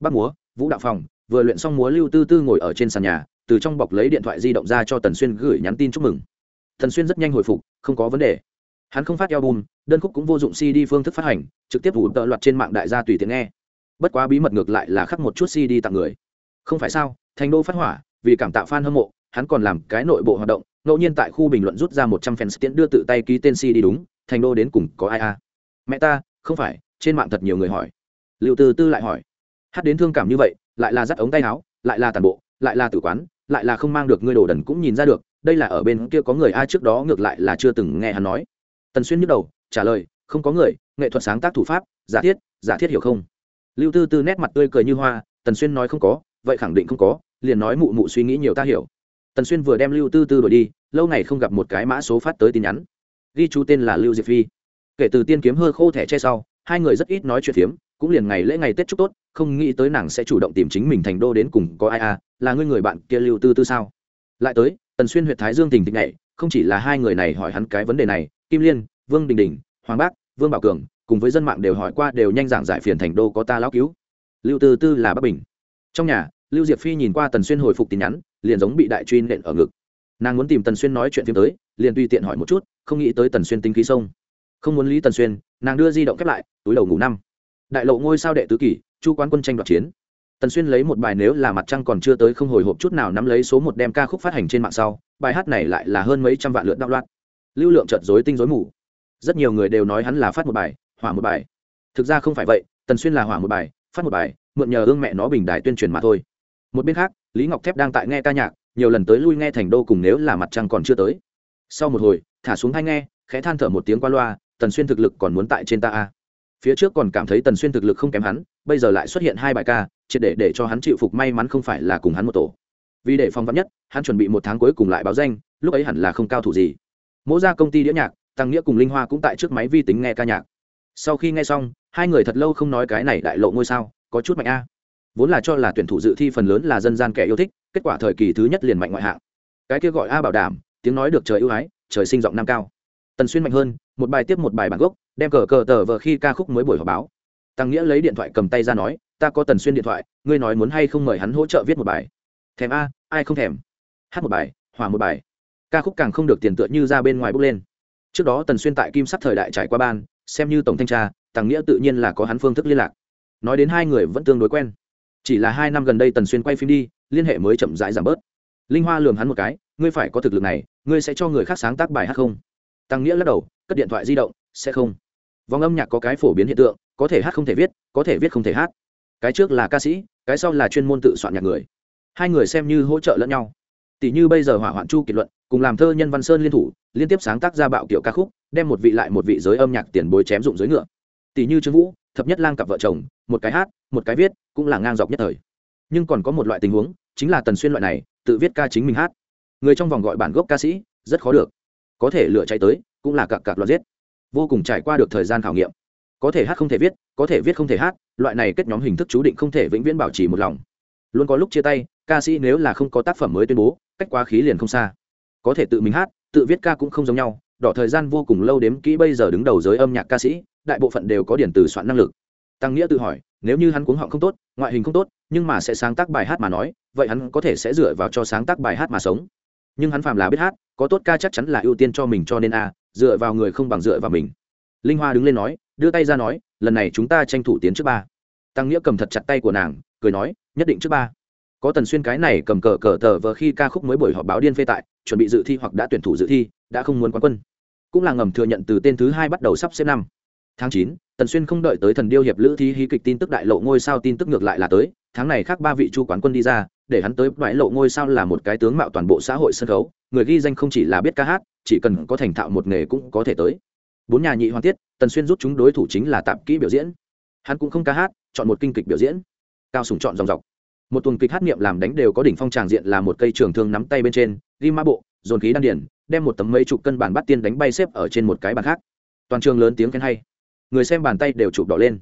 Bác múa vũ đạo phòng vừa luyện xong múa lưu tư tư ngồi ở trên sàn nhà từ trong bọc lấy điện thoại di động ra cho tần xuyên gửi nhắn tin chúc mừng. Tần xuyên rất nhanh hồi phục không có vấn đề. Hắn không phát album đơn khúc cũng vô dụng cd phương thức phát hành trực tiếp vụ tợ loạt trên mạng đại gia tùy tiện nghe. Bất quá bí mật ngược lại là khắc một chút cd tặng người không phải sao, thành đô phát hỏa, vì cảm tạo fan hâm mộ, hắn còn làm cái nội bộ hoạt động, ngẫu nhiên tại khu bình luận rút ra một trăm fans tiễn đưa tự tay ký tên cd đúng, thành đô đến cùng có ai a mẹ ta, không phải, trên mạng thật nhiều người hỏi. Liệu từ tư lại hỏi. Hát đến thương cảm như vậy, lại là dắt ống tay áo, lại là tàn bộ, lại là tử quán, lại là không mang được ngươi đồ đần cũng nhìn ra được, đây là ở bên kia có người ai trước đó ngược lại là chưa từng nghe hắn nói. Tần xuyên nhức đầu, trả lời, không có người, nghệ thuật sáng tác thủ pháp, giả thiết giả thiết hiểu không? Lưu tư tư nét mặt tươi cười như hoa, tần xuyên nói không có vậy khẳng định không có, liền nói mụ mụ suy nghĩ nhiều ta hiểu. Tần xuyên vừa đem lưu tư tư đổi đi, lâu ngày không gặp một cái mã số phát tới tin nhắn. Ghi chú tên là lưu diệp phi. Kể từ tiên kiếm hơ khô thẻ che sau, hai người rất ít nói chuyện phiếm, cũng liền ngày lễ ngày tết chúc tốt, không nghĩ tới nàng sẽ chủ động tìm chính mình thành đô đến cùng có ai à là ngươi người bạn kia lưu tư tư sao? Lại tới, tần xuyên huyện thái dương tình tình này không chỉ là hai người này hỏi hắn cái vấn đề này, kim liên, vương đình đình, hoàng bác, vương bảo cường, cùng với dân mạng đều hỏi qua đều nhanh giảng giải phiền thành đô có ta lão cứu. Lưu tư tư là bắc bình. Trong nhà lưu diệp phi nhìn qua tần xuyên hồi phục tin nhắn, liền giống bị đại truy nện ở ngực. Nàng muốn tìm tần xuyên nói chuyện phim tới, liền tùy tiện hỏi một chút, không nghĩ tới tần xuyên tính khí sông. Không muốn lý tần xuyên, nàng đưa di động khép lại, túi đầu ngủ năm. Đại lộ ngôi sao đệ tứ kỷ, chu quán quân tranh đoạt chiến. Tần xuyên lấy một bài nếu là mặt trăng còn chưa tới không hồi hộp chút nào nắm lấy số một đem ca khúc phát hành trên mạng sau, bài hát này lại là hơn mấy trăm vạn lượt đạo loạt lưu lượng chợt dối tinh dối mù. Rất nhiều người đều nói hắn là phát một bài, hỏa một bài. Thực ra không phải vậy, tần xuyên là hỏa một bài, phát một bài, mượn nhờ ương mẹ nó bình đài tuyên truyền mà thôi một bên khác, lý ngọc thép đang tại nghe ca nhạc, nhiều lần tới lui nghe thành đô cùng nếu là mặt trăng còn chưa tới. Sau một hồi, thả xuống hay nghe, khẽ than thở một tiếng qua loa, tần xuyên thực lực còn muốn tại trên ta a. Phía trước còn cảm thấy tần xuyên thực lực không kém hắn, bây giờ lại xuất hiện hai bài ca, triệt để để cho hắn chịu phục may mắn không phải là cùng hắn một tổ. Vì để phong vắn nhất, hắn chuẩn bị một tháng cuối cùng lại báo danh, lúc ấy hẳn là không cao thủ gì. Mỗi ra công ty đĩa nhạc, tăng nghĩa cùng linh hoa cũng tại trước máy vi tính nghe ca nhạc. Sau khi nghe xong, hai người thật lâu không nói cái này đại lộ ngôi sao, có chút mạnh a vốn là cho là tuyển thủ dự thi phần lớn là dân gian kẻ yêu thích, kết quả thời kỳ thứ nhất liền mạnh ngoại hạng. Cái kia gọi a bảo đảm, tiếng nói được trời ưu ái, trời sinh giọng nam cao. Tần xuyên mạnh hơn, một bài tiếp một bài bản gốc, đem cờ cờ tờ vờ khi ca khúc mới buổi họp báo. Tăng nghĩa lấy điện thoại cầm tay ra nói, ta có tần xuyên điện thoại, ngươi nói muốn hay không mời hắn hỗ trợ viết một bài. Thèm a, ai không thèm? Hát một bài, hòa một bài. Ca khúc càng không được tiền tựa như ra bên ngoài bước lên. Trước đó tần xuyên tại kim sắc thời đại trải qua ban, xem như tổng thanh tra, tăng nghĩa tự nhiên là có hắn phương thức liên lạc. Nói đến hai người vẫn tương đối quen chỉ là hai năm gần đây tần xuyên quay phim đi, liên hệ mới chậm rãi giảm bớt. Linh hoa lườm hắn một cái, ngươi phải có thực lực này, ngươi sẽ cho người khác sáng tác bài hát không? Tăng nghĩa lắc đầu, cất điện thoại di động, sẽ không. Vòng âm nhạc có cái phổ biến hiện tượng, có thể hát không thể viết, có thể viết không thể hát. Cái trước là ca sĩ, cái sau là chuyên môn tự soạn nhạc người. Hai người xem như hỗ trợ lẫn nhau. Tỷ như bây giờ hỏa hoạn chu kiệt luận, cùng làm thơ nhân văn sơn liên thủ, liên tiếp sáng tác ra bạo kiểu ca khúc, đem một vị lại một vị giới âm nhạc tiền bối chém dụng dưới ngựa. Tỷ như trương vũ, thập nhất lang cặp vợ chồng, một cái hát một cái viết, cũng là ngang dọc nhất thời. Nhưng còn có một loại tình huống, chính là tần xuyên loại này, tự viết ca chính mình hát. Người trong vòng gọi bản gốc ca sĩ, rất khó được. Có thể lựa chạy tới, cũng là cặp cặp loạt giết. Vô cùng trải qua được thời gian khảo nghiệm. Có thể hát không thể viết, có thể viết không thể hát, loại này kết nhóm hình thức chú định không thể vĩnh viễn bảo trì một lòng. Luôn có lúc chia tay, ca sĩ nếu là không có tác phẩm mới tuyên bố, cách quá khí liền không xa. Có thể tự mình hát, tự viết ca cũng không giống nhau, đỏ thời gian vô cùng lâu đếm kỹ bây giờ đứng đầu giới âm nhạc ca sĩ, đại bộ phận đều có điển từ soạn năng lực tăng nghĩa tự hỏi, nếu như hắn cuống họng không tốt, ngoại hình không tốt, nhưng mà sẽ sáng tác bài hát mà nói, vậy hắn có thể sẽ dựa vào cho sáng tác bài hát mà sống. Nhưng hắn phàm là biết hát, có tốt ca chắc chắn là ưu tiên cho mình cho nên a, dựa vào người không bằng dựa vào mình. Linh hoa đứng lên nói, đưa tay ra nói, lần này chúng ta tranh thủ tiến trước ba. Tăng nghĩa cầm thật chặt tay của nàng, cười nói, nhất định trước ba. Có tần xuyên cái này cầm cờ cờ tờ vờ khi ca khúc mới buổi họp báo điên phê tại, chuẩn bị dự thi hoặc đã tuyển thủ dự thi, đã không muốn quán quân. Cũng là ngầm thừa nhận từ tên thứ hai bắt đầu sắp xếp năm tháng chín, tần xuyên không đợi tới thần điêu hiệp lữ thi hí kịch tin tức đại lộ ngôi sao tin tức ngược lại là tới, tháng này khác ba vị chu quán quân đi ra, để hắn tới đại lộ ngôi sao là một cái tướng mạo toàn bộ xã hội sân khấu, người ghi danh không chỉ là biết ca hát, chỉ cần có thành thạo một nghề cũng có thể tới. Bốn nhà nhị hoàn tiết, tần xuyên rút chúng đối thủ chính là tạp kỹ biểu diễn. Hắn cũng không ca hát, chọn một kinh kịch biểu diễn. Cao sùng chọn dòng dọc. Một tuần kịch hát niệm làm đánh đều có đỉnh phong tràng diện là một cây trường thương nắm tay bên trên, ghi ma bộ, dồn khí đan điển đem một tấm mấy chục cân bản bắt tiên đánh bay xếp ở trên một cái bàn khác. Toàn trường lớn tiếng khen hay người xem bàn tay đều chụp đỏ lên.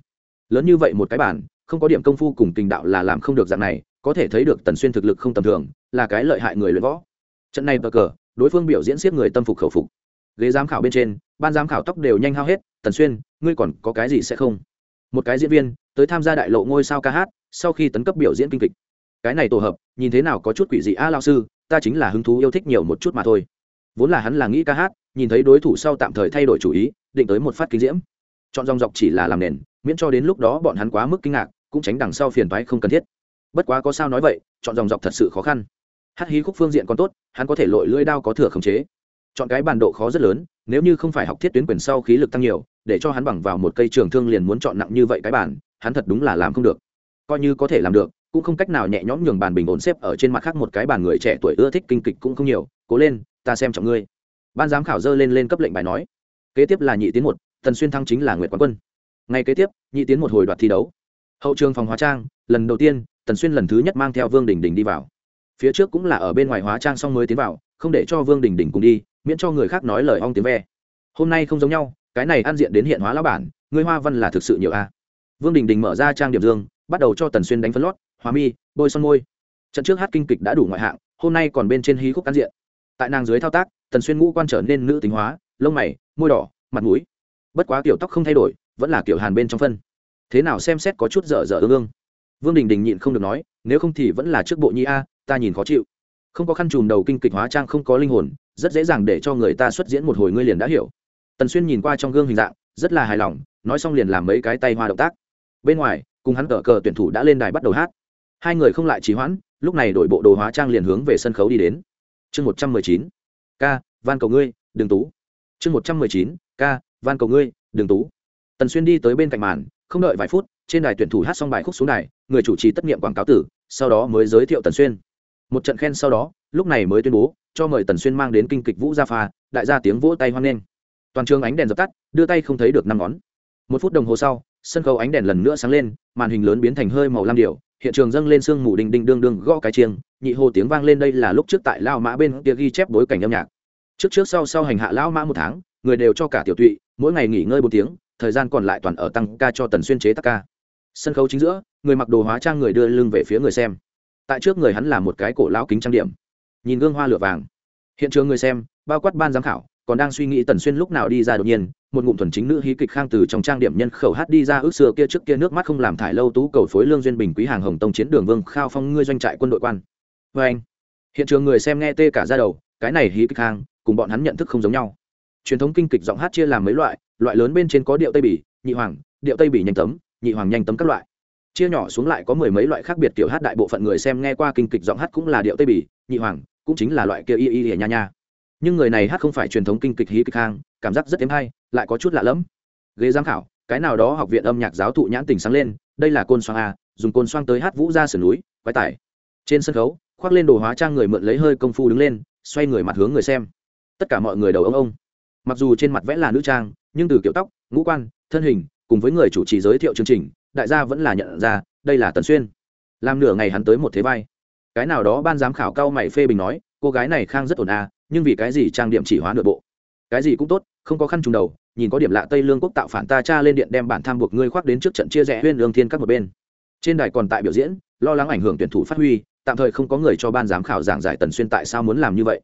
Lớn như vậy một cái bản không có điểm công phu cùng tình đạo là làm không được dạng này, có thể thấy được tần xuyên thực lực không tầm thường, là cái lợi hại người luyện võ. Trận này bờ cờ, đối phương biểu diễn siết người tâm phục khẩu phục. Ghế giám khảo bên trên, ban giám khảo tóc đều nhanh hao hết, tần xuyên, ngươi còn có cái gì sẽ không? Một cái diễn viên, tới tham gia đại lộ ngôi sao ca hát, sau khi tấn cấp biểu diễn kinh kịch. Cái này tổ hợp, nhìn thế nào có chút quỷ dị a lao sư, ta chính là hứng thú yêu thích nhiều một chút mà thôi. Vốn là hắn là nghĩ ca hát, nhìn thấy đối thủ sau tạm thời thay đổi chủ ý, định tới một phát kinh diễm chọn dòng dọc chỉ là làm nền, miễn cho đến lúc đó bọn hắn quá mức kinh ngạc, cũng tránh đằng sau phiền toái không cần thiết. Bất quá có sao nói vậy, chọn dòng dọc thật sự khó khăn. Hát hí khúc phương diện còn tốt, hắn có thể lội lưỡi đao có thừa khống chế. Chọn cái bản độ khó rất lớn, nếu như không phải học thiết tuyến quyền sau khí lực tăng nhiều, để cho hắn bằng vào một cây trường thương liền muốn chọn nặng như vậy cái bản, hắn thật đúng là làm không được. Coi như có thể làm được, cũng không cách nào nhẹ nhõm nhường bàn bình ổn xếp ở trên mặt khác một cái bàn người trẻ tuổi ưa thích kinh kịch cũng không nhiều. Cố lên, ta xem trọng ngươi. Ban giám khảo dơ lên lên cấp lệnh bài nói. Kế tiếp là nhị tiến một tần xuyên thăng chính là nguyệt quán quân. Ngay kế tiếp, nhị tiến một hồi đoạt thi đấu. Hậu trường phòng hóa trang, lần đầu tiên, tần xuyên lần thứ nhất mang theo vương đình đình đi vào. Phía trước cũng là ở bên ngoài hóa trang xong mới tiến vào, không để cho vương đình đình cùng đi, miễn cho người khác nói lời ong tiếng ve. Hôm nay không giống nhau, cái này ăn diện đến hiện hóa lão bản ngươi hoa văn là thực sự nhiều a. Vương đình đình mở ra trang điểm dương, bắt đầu cho tần xuyên đánh phấn lót hóa mi, bôi son môi. Trận trước hát kinh kịch đã đủ ngoại hạng, hôm nay còn bên trên hí khúc ăn diện. Tại nàng dưới thao tác, tần xuyên ngũ quan trở nên nữ tính hóa, lông mày, môi đỏ, mặt mũi bất quá kiểu tóc không thay đổi, vẫn là kiểu hàn bên trong phân. Thế nào xem xét có chút dở dở ương ương. Vương đình đình nhịn không được nói, nếu không thì vẫn là trước bộ nhi a, ta nhìn khó chịu. Không có khăn chùm đầu kinh kịch hóa trang không có linh hồn, rất dễ dàng để cho người ta xuất diễn một hồi ngươi liền đã hiểu. Tần xuyên nhìn qua trong gương hình dạng, rất là hài lòng, nói xong liền làm mấy cái tay hoa động tác. Bên ngoài, cùng hắn cờ cờ tuyển thủ đã lên đài bắt đầu hát. Hai người không lại trì hoãn, lúc này đổi bộ đồ hóa trang liền hướng về sân khấu đi đến. Chương một trăm mười chín. K van cầu ngươi đường tú. Chương một trăm mười chín. K van cầu ngươi đường tú. Tần xuyên đi tới bên cạnh màn, không đợi vài phút, trên đài tuyển thủ hát xong bài khúc xuống đài, người chủ trì tất nghiệm quảng cáo tử, sau đó mới giới thiệu tần xuyên. Một trận khen sau đó, lúc này mới tuyên bố, cho mời tần xuyên mang đến kinh kịch vũ gia pha, đại gia tiếng vỗ tay hoan nghênh. Toàn trường ánh đèn dập tắt, đưa tay không thấy được năm ngón. Một phút đồng hồ sau, sân khấu ánh đèn lần nữa sáng lên, màn hình lớn biến thành hơi màu lam điệu hiện trường dâng lên sương mù đinh đinh đương đương gõ cái chiêng, nhị hồ tiếng vang lên đây là lúc trước tại lao mã bên kia ghi chép bối cảnh âm nhạc. Trước trước sau sau hành hạ lao mã một tháng người đều cho cả tiểu tụy, mỗi ngày nghỉ ngơi bốn tiếng, thời gian còn lại toàn ở tăng ca cho tần xuyên chế tác ca. Sân khấu chính giữa, người mặc đồ hóa trang người đưa lưng về phía người xem. Tại trước người hắn là một cái cổ lão kính trang điểm. Nhìn gương hoa lửa vàng. Hiện trường người xem, bao quát ban giám khảo, còn đang suy nghĩ tần xuyên lúc nào đi ra đột nhiên, một ngụm thuần chính nữ hí kịch khang từ trong trang điểm nhân khẩu hát đi ra ước xưa kia trước kia nước mắt không làm thải lâu tú cầu phối lương duyên bình quý hàng hồng tông chiến đường vương khao phong ngươi doanh trại quân đội quan. Vê anh hiện trường người xem nghe tê cả ra đầu, cái này hí kịch khang, cùng bọn hắn nhận thức không giống nhau truyền thống kinh kịch giọng hát chia làm mấy loại loại lớn bên trên có điệu tây bỉ, nhị hoàng, điệu tây bỉ nhanh tấm, nhị hoàng nhanh tấm các loại. Chia nhỏ xuống lại có mười mấy loại khác biệt kiểu hát đại bộ phận người xem nghe qua kinh kịch giọng hát cũng là điệu tây bỉ, nhị hoàng, cũng chính là loại kia y y y nha nha. Nhưng người này hát không phải truyền thống kinh kịch hí kịch hang, cảm giác rất êm hay, lại có chút lạ lẫm. Ghế giám khảo, cái nào đó học viện âm nhạc giáo thụ nhãn tình sáng lên, đây là côn xoang a, dùng côn xoang tới hát vũ ra sườn núi, quái tải. Trên sân khấu, khoác lên đồ hóa trang người mượn lấy hơi công phu đứng lên, xoay người mặt hướng người xem. Tất cả mọi người đầu ông ông mặc dù trên mặt vẽ là nữ trang, nhưng từ kiểu tóc, ngũ quan, thân hình, cùng với người chủ trì giới thiệu chương trình, đại gia vẫn là nhận ra, đây là tần xuyên. Làm nửa ngày hắn tới một thế vai. Cái nào đó ban giám khảo cao mày phê bình nói, cô gái này khang rất ổn à nhưng vì cái gì trang điểm chỉ hóa nội bộ? Cái gì cũng tốt, không có khăn trùng đầu, nhìn có điểm lạ tây lương quốc tạo phản ta cha lên điện đem bản tham buộc ngươi khoác đến trước trận chia rẽ huyên lương thiên các một bên. Trên đài còn tại biểu diễn, lo lắng ảnh hưởng tuyển thủ phát huy, tạm thời không có người cho ban giám khảo giảng giải tần xuyên tại sao muốn làm như vậy.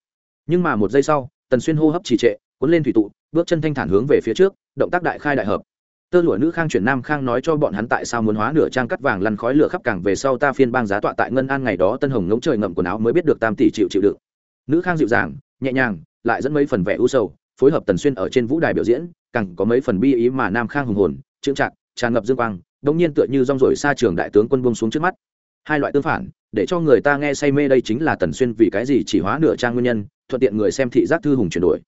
Nhưng mà một giây sau, tần xuyên hô hấp trì trệ cuốn lên thủy tụ, bước chân thanh thản hướng về phía trước, động tác đại khai đại hợp. Tơ lụa nữ khang chuyển nam khang nói cho bọn hắn tại sao muốn hóa nửa trang cắt vàng lăn khói lửa khắp cảng về sau ta phiên bang giá tọa tại ngân an ngày đó tân hồng ngống trời ngậm quần áo mới biết được tam tỷ chịu chịu đựng. Nữ khang dịu dàng, nhẹ nhàng, lại dẫn mấy phần vẻ u sầu, phối hợp tần xuyên ở trên vũ đài biểu diễn, càng có mấy phần bi ý mà nam khang hùng hồn trưng trạc tràn ngập dương quang, đống nhiên tựa như rong rổi xa trường đại tướng quân buông xuống trước mắt. Hai loại tương phản, để cho người ta nghe say mê đây chính là tần xuyên vì cái gì chỉ hóa nửa trang nguyên nhân, thuận tiện người xem thị giác thư hùng chuyển đổi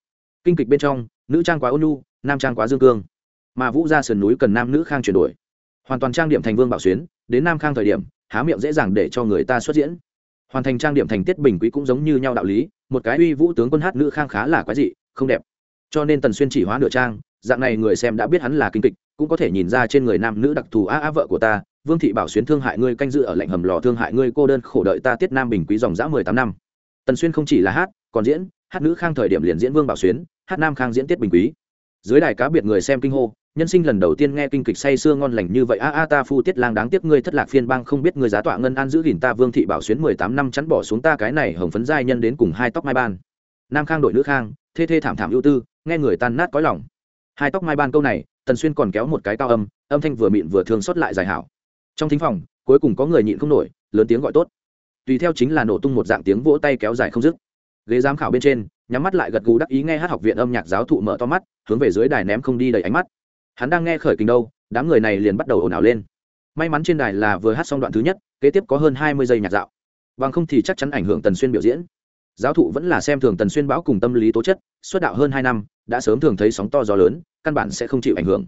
kinh kịch bên trong nữ trang quá ôn nhu, nam trang quá dương cương. Mà vũ ra sườn núi cần nam nữ khang chuyển đổi. Hoàn toàn trang điểm thành vương bảo xuyến đến nam khang thời điểm há miệng dễ dàng để cho người ta xuất diễn. Hoàn thành trang điểm thành tiết bình quý cũng giống như nhau đạo lý một cái uy vũ tướng quân hát nữ khang khá là quái dị không đẹp. Cho nên tần xuyên chỉ hóa nửa trang dạng này người xem đã biết hắn là kinh kịch cũng có thể nhìn ra trên người nam nữ đặc thù a a vợ của ta vương thị bảo xuyến thương hại ngươi canh dự ở lạnh hầm lò thương hại ngươi cô đơn khổ đợi ta tiết nam bình quý dòng dã mười tám năm. Tần xuyên không chỉ là hát còn diễn hát nữ khang thời điểm liền diễn vương bảo xuyến hát nam khang diễn tiết bình quý. Dưới đài cá biệt người xem kinh hô, nhân sinh lần đầu tiên nghe kinh kịch say sưa ngon lành như vậy, a a ta phu tiết lang đáng tiếc ngươi thất lạc phiên bang không biết ngươi giá tọa ngân an giữ gìn ta vương thị bảo xuyến mười tám năm chắn bỏ xuống ta cái này hồng phấn giai nhân đến cùng hai tóc mai ban. Nam khang đội nữ khang, thê thê thảm thảm ưu tư, nghe người tan nát cõi lòng. Hai tóc mai ban câu này, tần xuyên còn kéo một cái cao âm âm thanh vừa mịn vừa thương xót lại dài hảo. Trong thính phòng, cuối cùng có người nhịn không nổi, lớn tiếng gọi tốt. Tùy theo chính là nổ tung một dạng tiếng vỗ tay kéo dài không dứt. Ghế giám khảo bên trên nhắm mắt lại gật gù đắc ý nghe hát học viện âm nhạc giáo thụ mở to mắt, hướng về dưới đài ném không đi đầy ánh mắt. Hắn đang nghe khởi kinh đâu, đám người này liền bắt đầu ồn ào lên. May mắn trên đài là vừa hát xong đoạn thứ nhất, kế tiếp có hơn hai mươi giây nhạc dạo. Bằng không thì chắc chắn ảnh hưởng tần xuyên biểu diễn. Giáo thụ vẫn là xem thường tần xuyên báo cùng tâm lý tố chất xuất đạo hơn hai năm, đã sớm thường thấy sóng to gió lớn, căn bản sẽ không chịu ảnh hưởng.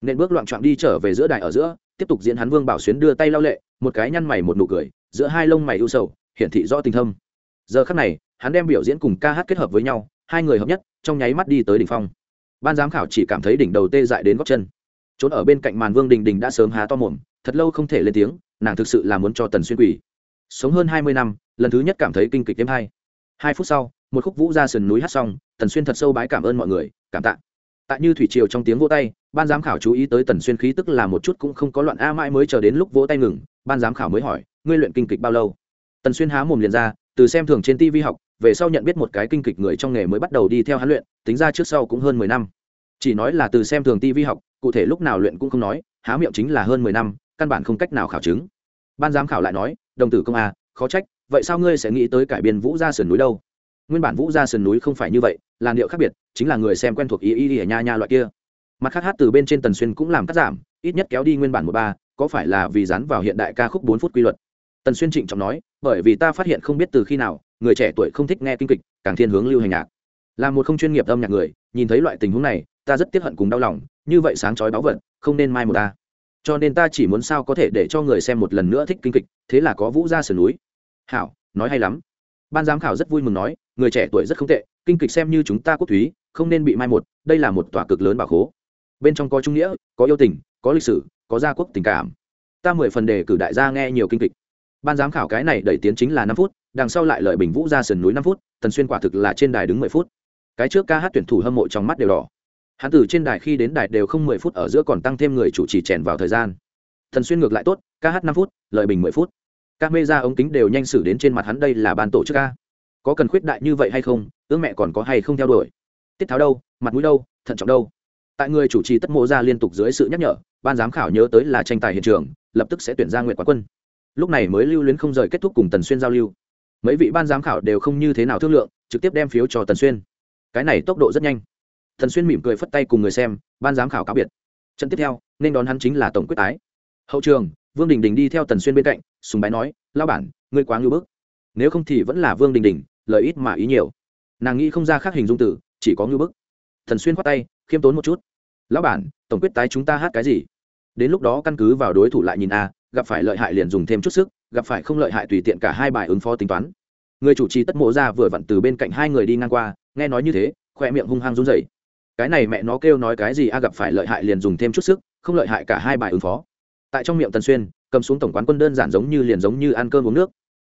Nên bước loạn trọn đi trở về giữa đài ở giữa, tiếp tục diễn hắn vương bảo xuyến đưa tay lao lệ, một cái nhăn mày một nụ cười, giữa hai lông mày ưu sầu, hiển thị rõ tình thâm. Giờ khắc này hắn đem biểu diễn cùng ca hát kết hợp với nhau, hai người hợp nhất, trong nháy mắt đi tới đỉnh phong. Ban giám khảo chỉ cảm thấy đỉnh đầu tê dại đến góc chân. Trốn ở bên cạnh màn vương đình đình đã sớm há to mồm, thật lâu không thể lên tiếng, nàng thực sự là muốn cho tần xuyên quỷ sống hơn hai mươi năm, lần thứ nhất cảm thấy kinh kịch đêm hai. Hai phút sau, một khúc vũ ra sườn núi hát xong, tần xuyên thật sâu bái cảm ơn mọi người, cảm tạ. Tại như thủy triều trong tiếng vỗ tay, ban giám khảo chú ý tới tần xuyên khí tức là một chút cũng không có loạn a mãi mới chờ đến lúc vỗ tay ngừng, ban giám khảo mới hỏi, ngươi luyện kinh kịch bao lâu? Tần xuyên há mồm liền ra, từ xem thường trên tv học về sau nhận biết một cái kinh kịch người trong nghề mới bắt đầu đi theo hắn luyện, tính ra trước sau cũng hơn mười năm. Chỉ nói là từ xem thường ti vi học, cụ thể lúc nào luyện cũng không nói, há miệng chính là hơn mười năm, căn bản không cách nào khảo chứng. Ban giám khảo lại nói, đồng tử công a, khó trách, vậy sao ngươi sẽ nghĩ tới cải biên vũ ra sườn núi đâu? Nguyên bản vũ ra sườn núi không phải như vậy, làn điệu khác biệt, chính là người xem quen thuộc ý ý ý nha nha loại kia. Mặt khác hát từ bên trên tần xuyên cũng làm cắt giảm, ít nhất kéo đi nguyên bản một ba, có phải là vì dán vào hiện đại ca khúc bốn phút quy luật? Tần xuyên trịnh trọng nói, bởi vì ta phát hiện không biết từ khi nào người trẻ tuổi không thích nghe kinh kịch, càng thiên hướng lưu hành nhạc. Là một không chuyên nghiệp âm nhạc người, nhìn thấy loại tình huống này, ta rất tiếc hận cùng đau lòng, như vậy sáng chói báu vật, không nên mai một ta. Cho nên ta chỉ muốn sao có thể để cho người xem một lần nữa thích kinh kịch, thế là có vũ ra sườn núi. Hảo, nói hay lắm. Ban giám khảo rất vui mừng nói, người trẻ tuổi rất không tệ, kinh kịch xem như chúng ta quốc thúy, không nên bị mai một, đây là một tòa cực lớn bảo khố. Bên trong có trung nghĩa, có yêu tình, có lịch sử, có gia quốc tình cảm. Ta mười phần đề cử đại gia nghe nhiều kinh kịch. Ban giám khảo cái này đẩy tiến chính là năm phút đằng sau lại lợi bình vũ ra sườn núi năm phút, tần xuyên quả thực là trên đài đứng mười phút. Cái trước ca hát tuyển thủ hâm mộ trong mắt đều đỏ. Hắn từ trên đài khi đến đài đều không mười phút, ở giữa còn tăng thêm người chủ trì chèn vào thời gian. Thần xuyên ngược lại tốt, ca hát năm phút lợi bình mười phút. Các mê ra ống kính đều nhanh xử đến trên mặt hắn đây là ban tổ chức ca. Có cần khuyết đại như vậy hay không, ước mẹ còn có hay không theo đuổi. Tiết tháo đâu, mặt mũi đâu, thận trọng đâu. Tại người chủ trì tất mộ ra liên tục dưới sự nhắc nhở, ban giám khảo nhớ tới là tranh tài hiện trường, lập tức sẽ tuyển ra nguyện quán quân. Lúc này mới lưu luyến không rời kết thúc cùng tần xuyên giao lưu mấy vị ban giám khảo đều không như thế nào thương lượng, trực tiếp đem phiếu cho tần xuyên. Cái này tốc độ rất nhanh. Tần xuyên mỉm cười phất tay cùng người xem, ban giám khảo cáo biệt. Trận tiếp theo, nên đón hắn chính là tổng quyết tái. Hậu trường, vương đình đình đi theo tần xuyên bên cạnh, sùng bái nói lao bản, ngươi quá ngưỡng bức. Nếu không thì vẫn là vương đình đình, lợi ít mà ý nhiều. Nàng nghĩ không ra khác hình dung tử chỉ có ngưỡng bức. Thần xuyên khoát tay, khiêm tốn một chút. Lão bản, tổng quyết tái chúng ta hát cái gì? Đến lúc đó căn cứ vào đối thủ lại nhìn a, gặp phải lợi hại liền dùng thêm chút sức gặp phải không lợi hại tùy tiện cả hai bài ứng phó tính toán. Người chủ trì tất mộ ra vừa vặn từ bên cạnh hai người đi ngang qua, nghe nói như thế, khoe miệng hung hăng run rẩy. Cái này mẹ nó kêu nói cái gì a, gặp phải lợi hại liền dùng thêm chút sức, không lợi hại cả hai bài ứng phó. Tại trong miệng tần xuyên, cầm xuống tổng quán quân đơn giản giống như liền giống như ăn cơm uống nước.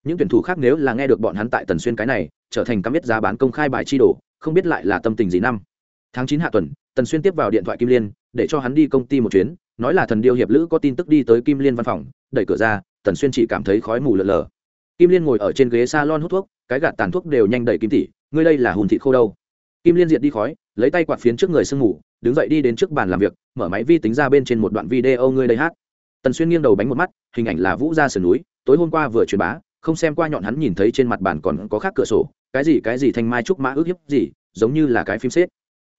Những tuyển thủ khác nếu là nghe được bọn hắn tại tần xuyên cái này, trở thành cắm biết giá bán công khai bài chi đồ, không biết lại là tâm tình gì năm. Tháng chín hạ tuần, tần xuyên tiếp vào điện thoại kim liên, để cho hắn đi công ty một chuyến, nói là thần điêu hiệp lữ có tin tức đi tới kim liên văn phòng, đẩy cửa ra tần xuyên chỉ cảm thấy khói mù lợn lờ kim liên ngồi ở trên ghế s a lon hút thuốc, cái gạt tàn thuốc đều nhanh đầy kim tỷ, ngươi đây là hùn thịt khô đâu. Kim liên diệt đi khói, lấy tay quạt phiến trước người sương mù, đứng dậy đi đến trước bàn làm việc, mở máy vi tính ra bên trên một đoạn video ngươi đây hát. Tần xuyên nghiêng đầu bánh một mắt, hình ảnh là vũ ra sườn núi, tối hôm qua vừa truyền bá, không xem qua nhọn hắn nhìn thấy trên mặt bàn còn có khác cửa sổ, cái gì cái gì thanh mai trúc mã ước hiếp gì, giống như là cái phim xếp.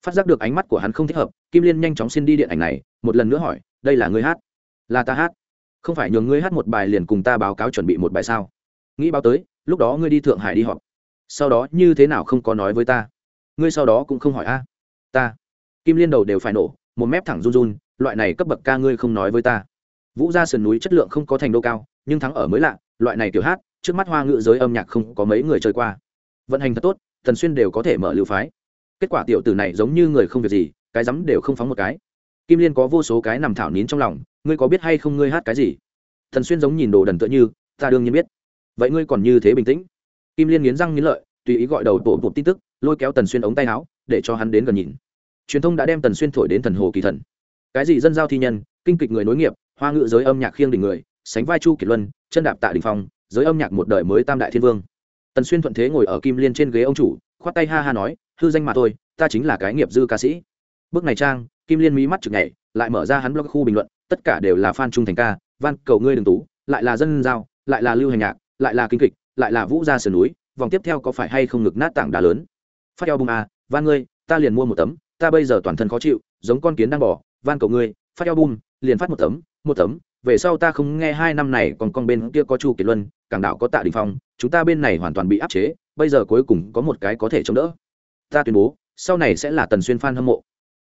Phát giác được ánh mắt của hắn không thích hợp, kim liên nhanh chóng xin đi điện ảnh này, một lần nữa hỏi, đây là ngươi hát? Là ta hát không phải nhường ngươi hát một bài liền cùng ta báo cáo chuẩn bị một bài sao? Nghĩ báo tới, lúc đó ngươi đi thượng hải đi họp. Sau đó như thế nào không có nói với ta? Ngươi sau đó cũng không hỏi a. Ta. Kim liên đầu đều phải nổ, một mép thẳng run run, loại này cấp bậc ca ngươi không nói với ta. Vũ ra sườn núi chất lượng không có thành đô cao, nhưng thắng ở mới lạ, loại này kiểu hát, trước mắt hoa ngữ giới âm nhạc không có mấy người chơi qua. Vận hành thật tốt thần xuyên đều có thể mở lưu phái. Kết quả tiểu tử này giống như người không việc gì, cái rắm đều không phóng một cái. Kim liên có vô số cái nằm thảo nín trong lòng ngươi có biết hay không ngươi hát cái gì? Thần xuyên giống nhìn đồ đần tựa như, ta đương nhiên biết. Vậy ngươi còn như thế bình tĩnh? Kim liên nghiến răng nghiến lợi, tùy ý gọi đầu tổ bột tin tức, lôi kéo tần xuyên ống tay áo, để cho hắn đến gần nhìn. Truyền thông đã đem tần xuyên thổi đến thần hồ kỳ thần. Cái gì dân giao thi nhân, kinh kịch người nối nghiệp, hoa ngữ giới âm nhạc khiêng đỉnh người, sánh vai chu kiệt luân, chân đạp tạ đình phong, giới âm nhạc một đời mới tam đại thiên vương. Tần xuyên thuận thế ngồi ở kim liên trên ghế ông chủ, khoát tay ha ha nói, hư danh mà thôi, ta chính là cái nghiệp dư ca sĩ. Bước này trang, kim liên mí mắt chực nhảy, lại mở ra hắn blog khu bình luận tất cả đều là fan trung thành ca van cầu ngươi đừng tú, lại là dân giao, lại là lưu hành nhạc, lại là kinh kịch, lại là vũ gia sườn núi, vòng tiếp theo có phải hay không ngực nát tảng đá lớn? Phát eo bung a van ngươi, ta liền mua một tấm, ta bây giờ toàn thân khó chịu, giống con kiến đang bỏ van cầu ngươi, phát eo bung liền phát một tấm một tấm, về sau ta không nghe hai năm này còn con bên kia có chu kiệt luân, cảng đạo có tạ đình phong, chúng ta bên này hoàn toàn bị áp chế, bây giờ cuối cùng có một cái có thể chống đỡ. Ta tuyên bố, sau này sẽ là tần xuyên phan hâm mộ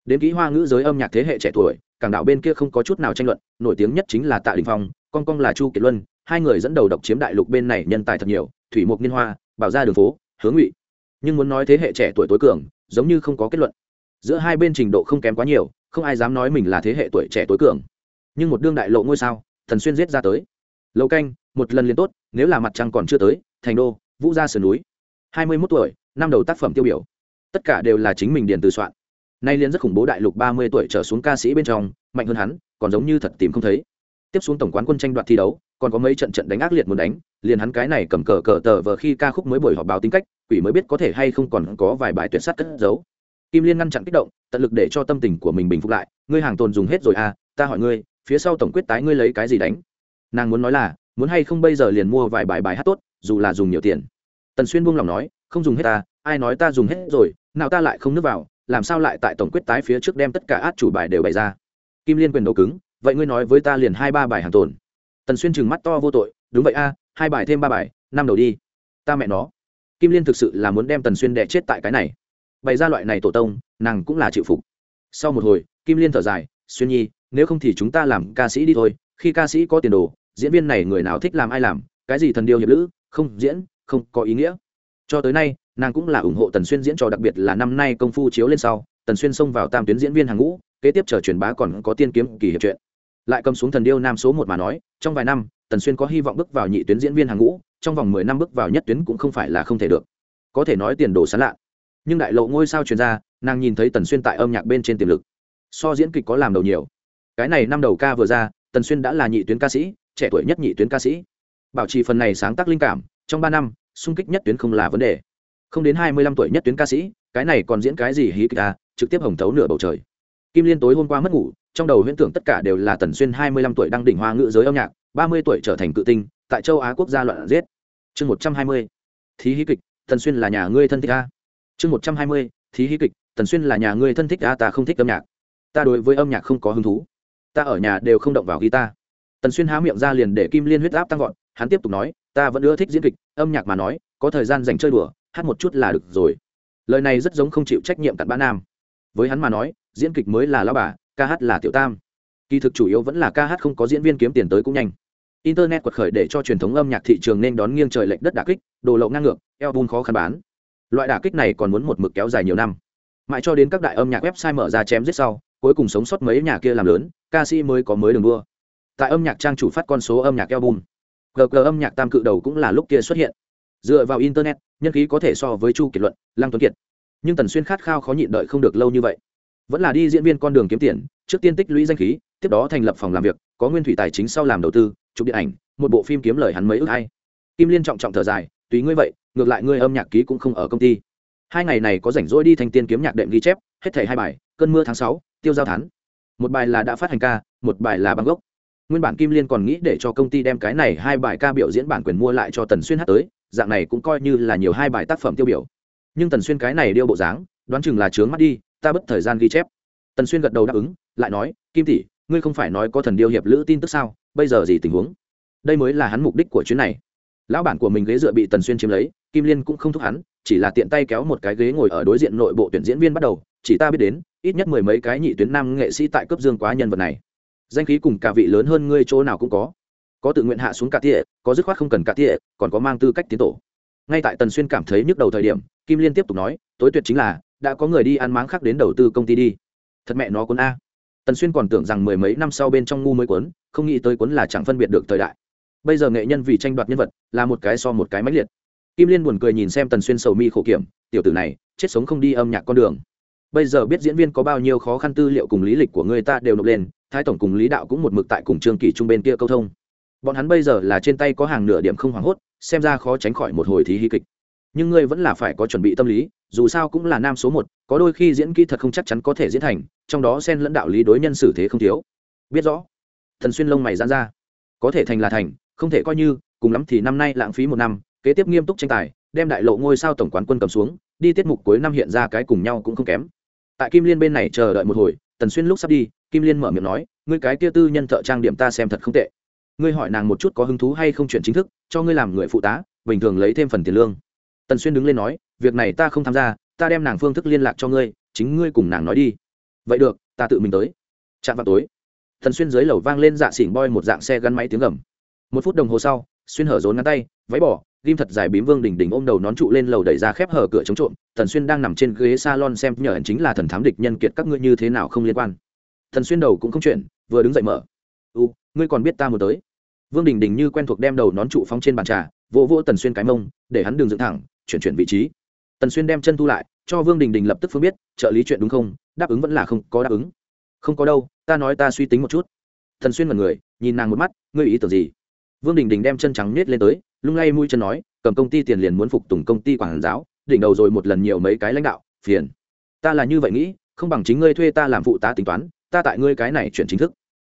đến kỹ hoa ngữ giới âm nhạc thế hệ trẻ tuổi, cảng đạo bên kia không có chút nào tranh luận, nổi tiếng nhất chính là tạ đình phong, con con là chu kiệt luân, hai người dẫn đầu độc chiếm đại lục bên này nhân tài thật nhiều, thủy mục niên hoa, bảo ra đường phố hướng ngụy. Nhưng muốn nói thế hệ trẻ tuổi tối cường, giống như không có kết luận. Giữa hai bên trình độ không kém quá nhiều, không ai dám nói mình là thế hệ tuổi trẻ tối cường. Nhưng một đương đại lộ ngôi sao, thần xuyên giết ra tới. Lâu canh, một lần liền tốt, nếu là mặt trăng còn chưa tới, thành đô, vũ gia sườn núi. Hai mươi mốt tuổi, năm đầu tác phẩm tiêu biểu. Tất cả đều là chính mình điền từ soạn nay liên rất khủng bố đại lục ba mươi tuổi trở xuống ca sĩ bên trong, mạnh hơn hắn, còn giống như thật tìm không thấy. Tiếp xuống tổng quán quân tranh đoạt thi đấu, còn có mấy trận trận đánh ác liệt muốn đánh, liền hắn cái này cầm cờ cờ tờ vờ khi ca khúc mới buổi họp báo tính cách, quỷ mới biết có thể hay không còn có vài bài tuyệt sắt cất giấu. Kim liên ngăn chặn kích động, tận lực để cho tâm tình của mình bình phục lại, ngươi hàng tồn dùng hết rồi à ta hỏi ngươi, phía sau tổng quyết tái ngươi lấy cái gì đánh? Nàng muốn nói là, muốn hay không bây giờ liền mua vài bài bài hát tốt, dù là dùng nhiều tiền. Tần xuyên buông lòng nói, không dùng hết ta, ai nói ta dùng hết rồi, nào ta lại không nước vào làm sao lại tại tổng quyết tái phía trước đem tất cả át chủ bài đều bày ra? Kim liên quyền đấu cứng, vậy ngươi nói với ta liền hai ba bài hàng tồn. Tần xuyên chừng mắt to vô tội, đúng vậy a, hai bài thêm ba bài, năm đầu đi. Ta mẹ nó. Kim liên thực sự là muốn đem tần xuyên đẻ chết tại cái này. Bày ra loại này tổ tông, nàng cũng là chịu phục. Sau một hồi, kim liên thở dài, xuyên nhi, nếu không thì chúng ta làm ca sĩ đi thôi. Khi ca sĩ có tiền đồ, diễn viên này người nào thích làm ai làm, cái gì thần điêu hiệp lữ, không diễn, không có ý nghĩa. Cho tới nay nàng cũng là ủng hộ tần xuyên diễn trò, đặc biệt là năm nay công phu chiếu lên sau, tần xuyên xông vào tam tuyến diễn viên hàng ngũ, kế tiếp chờ truyền bá còn có tiên kiếm kỳ hiệp chuyện lại cầm xuống thần điêu nam số một mà nói, trong vài năm, tần xuyên có hy vọng bước vào nhị tuyến diễn viên hàng ngũ, trong vòng mười năm bước vào nhất tuyến cũng không phải là không thể được. Có thể nói tiền đồ sán lạ. Nhưng đại lộ ngôi sao truyền ra, nàng nhìn thấy tần xuyên tại âm nhạc bên trên tiềm lực. So diễn kịch có làm đầu nhiều. Cái này năm đầu ca vừa ra, tần xuyên đã là nhị tuyến ca sĩ, trẻ tuổi nhất nhị tuyến ca sĩ. Bảo trì phần này sáng tác linh cảm, trong ba năm sung kích nhất tuyến không là vấn đề không đến hai mươi lăm tuổi nhất tuyến ca sĩ, cái này còn diễn cái gì hí kịch à trực tiếp hồng thấu nửa bầu trời. Kim liên tối hôm qua mất ngủ, trong đầu huyễn tưởng tất cả đều là tần xuyên hai mươi lăm tuổi đang đỉnh hoa ngữ giới âm nhạc, ba mươi tuổi trở thành cự tinh, tại châu á quốc gia loạn giết. Chương một trăm hai mươi, thí hí kịch, tần xuyên là nhà ngươi thân thích a. Chương một trăm hai mươi, thí hí kịch, tần xuyên là nhà ngươi thân thích a, ta không thích âm nhạc. Ta đối với âm nhạc không có hứng thú. Ta ở nhà đều không động vào guitar. Tần xuyên há miệng ra liền để kim liên huyết áp tăng vọt, hắn tiếp tục nói, ta vẫn ưa thích diễn kịch, âm nhạc mà nói, có thời gian dành chơi đùa hát một chút là được rồi. Lời này rất giống không chịu trách nhiệm cặn bã nam. Với hắn mà nói, diễn kịch mới là lao bà, ca hát là tiểu tam. Kỳ thực chủ yếu vẫn là ca hát không có diễn viên kiếm tiền tới cũng nhanh. Internet quật khởi để cho truyền thống âm nhạc thị trường nên đón nghiêng trời lệch đất đà kích, đồ lậu ngang ngược, album khó khăn bán. Loại đà kích này còn muốn một mực kéo dài nhiều năm. Mãi cho đến các đại âm nhạc website mở ra chém giết sau, cuối cùng sống sót mấy nhà kia làm lớn, ca sĩ mới có mới đường đua. Tại âm nhạc trang chủ phát con số âm nhạc album. Gg âm nhạc tam cự đầu cũng là lúc kia xuất hiện dựa vào internet, nhân khí có thể so với chu kiệt luận, lăng tuấn kiệt. Nhưng tần xuyên khát khao khó nhịn đợi không được lâu như vậy. Vẫn là đi diễn viên con đường kiếm tiền, trước tiên tích lũy danh khí, tiếp đó thành lập phòng làm việc, có nguyên thủy tài chính sau làm đầu tư, chụp điện ảnh, một bộ phim kiếm lời hắn mấy ước hay. Kim liên trọng trọng thở dài, tùy ngươi vậy, ngược lại ngươi âm nhạc ký cũng không ở công ty. Hai ngày này có rảnh rỗi đi thành tiên kiếm nhạc đệm ghi chép, hết thảy hai bài, cơn mưa tháng sáu, tiêu giao thán. Một bài là đã phát hành ca, một bài là băng gốc nguyên bản kim liên còn nghĩ để cho công ty đem cái này hai bài ca biểu diễn bản quyền mua lại cho tần xuyên hát tới dạng này cũng coi như là nhiều hai bài tác phẩm tiêu biểu. Nhưng tần xuyên cái này điêu bộ dáng, đoán chừng là trướng mắt đi, ta bất thời gian ghi chép. Tần xuyên gật đầu đáp ứng, lại nói, kim tỷ, ngươi không phải nói có thần điêu hiệp lữ tin tức sao? Bây giờ gì tình huống? Đây mới là hắn mục đích của chuyến này. Lão bản của mình ghế dựa bị tần xuyên chiếm lấy, kim liên cũng không thúc hắn, chỉ là tiện tay kéo một cái ghế ngồi ở đối diện nội bộ tuyển diễn viên bắt đầu, chỉ ta biết đến, ít nhất mười mấy cái nhị tuyến nam nghệ sĩ tại cấp dương quá nhân vật này. Danh khí cùng cả vị lớn hơn ngươi chỗ nào cũng có có tự nguyện hạ xuống cả tỉa, có dứt khoát không cần cả tỉa, còn có mang tư cách tiến tổ. Ngay tại tần xuyên cảm thấy nhức đầu thời điểm, kim liên tiếp tục nói, tối tuyệt chính là, đã có người đi ăn máng khác đến đầu tư công ty đi. Thật mẹ nó cuốn a. Tần xuyên còn tưởng rằng mười mấy năm sau bên trong ngu mới cuốn, không nghĩ tới cuốn là chẳng phân biệt được thời đại. Bây giờ nghệ nhân vì tranh đoạt nhân vật, là một cái so một cái máy liệt. Kim liên buồn cười nhìn xem tần xuyên sầu mi khổ kiểm, tiểu tử này, chết sống không đi âm nhạc con đường. Bây giờ biết diễn viên có bao nhiêu khó khăn tư liệu cùng lý lịch của người ta đều nộp lên, thái tổng cùng lý đạo cũng một mực tại cùng trương kỳ trung bên kia câu thông bọn hắn bây giờ là trên tay có hàng nửa điểm không hoảng hốt, xem ra khó tránh khỏi một hồi thí hí kịch. Nhưng ngươi vẫn là phải có chuẩn bị tâm lý, dù sao cũng là nam số một, có đôi khi diễn kỹ thật không chắc chắn có thể diễn thành, trong đó xen lẫn đạo lý đối nhân xử thế không thiếu. Biết rõ, thần xuyên lông mày dán ra. Có thể thành là thành, không thể coi như, cùng lắm thì năm nay lãng phí một năm, kế tiếp nghiêm túc tranh tài, đem đại lộ ngôi sao tổng quán quân cầm xuống, đi tiết mục cuối năm hiện ra cái cùng nhau cũng không kém. Tại kim liên bên này chờ đợi một hồi tần xuyên lúc sắp đi, kim liên mở miệng nói, ngươi cái kia tư nhân thợ trang điểm ta xem thật không tệ ngươi hỏi nàng một chút có hứng thú hay không chuyện chính thức, cho ngươi làm người phụ tá, bình thường lấy thêm phần tiền lương. Tần xuyên đứng lên nói, việc này ta không tham gia, ta đem nàng phương thức liên lạc cho ngươi, chính ngươi cùng nàng nói đi. Vậy được, ta tự mình tới. Chạm vào tối, tần xuyên dưới lầu vang lên dạ xỉn boy một dạng xe gắn máy tiếng gầm. Một phút đồng hồ sau, xuyên hở rốn ngắn tay, váy bỏ, ghim thật dài bím vương đỉnh đỉnh ôm đầu nón trụ lên lầu đẩy ra khép hở cửa chống trộm. Tần xuyên đang nằm trên ghế salon xem nhờ chính là thần thám địch nhân kiệt các ngươi như thế nào không liên quan. Tần xuyên đầu cũng không chuyển, vừa đứng dậy mở. U ngươi còn biết ta muốn tới? Vương đình đình như quen thuộc đem đầu nón trụ phóng trên bàn trà, vỗ vỗ tần xuyên cái mông, để hắn đường dựng thẳng, chuyển chuyển vị trí. Tần xuyên đem chân thu lại, cho vương đình đình lập tức phương biết, trợ lý chuyện đúng không, đáp ứng vẫn là không có đáp ứng. Không có đâu, ta nói ta suy tính một chút. Thần xuyên mật người, nhìn nàng một mắt, ngươi ý tưởng gì? Vương đình đình đem chân trắng nết lên tới, lung lay mũi chân nói, cầm công ty tiền liền muốn phục tùng công ty quản giáo, đỉnh đầu rồi một lần nhiều mấy cái lãnh đạo, phiền. Ta là như vậy nghĩ, không bằng chính ngươi thuê ta làm phụ tá tính toán, ta tại ngươi cái này chuyển chính thức.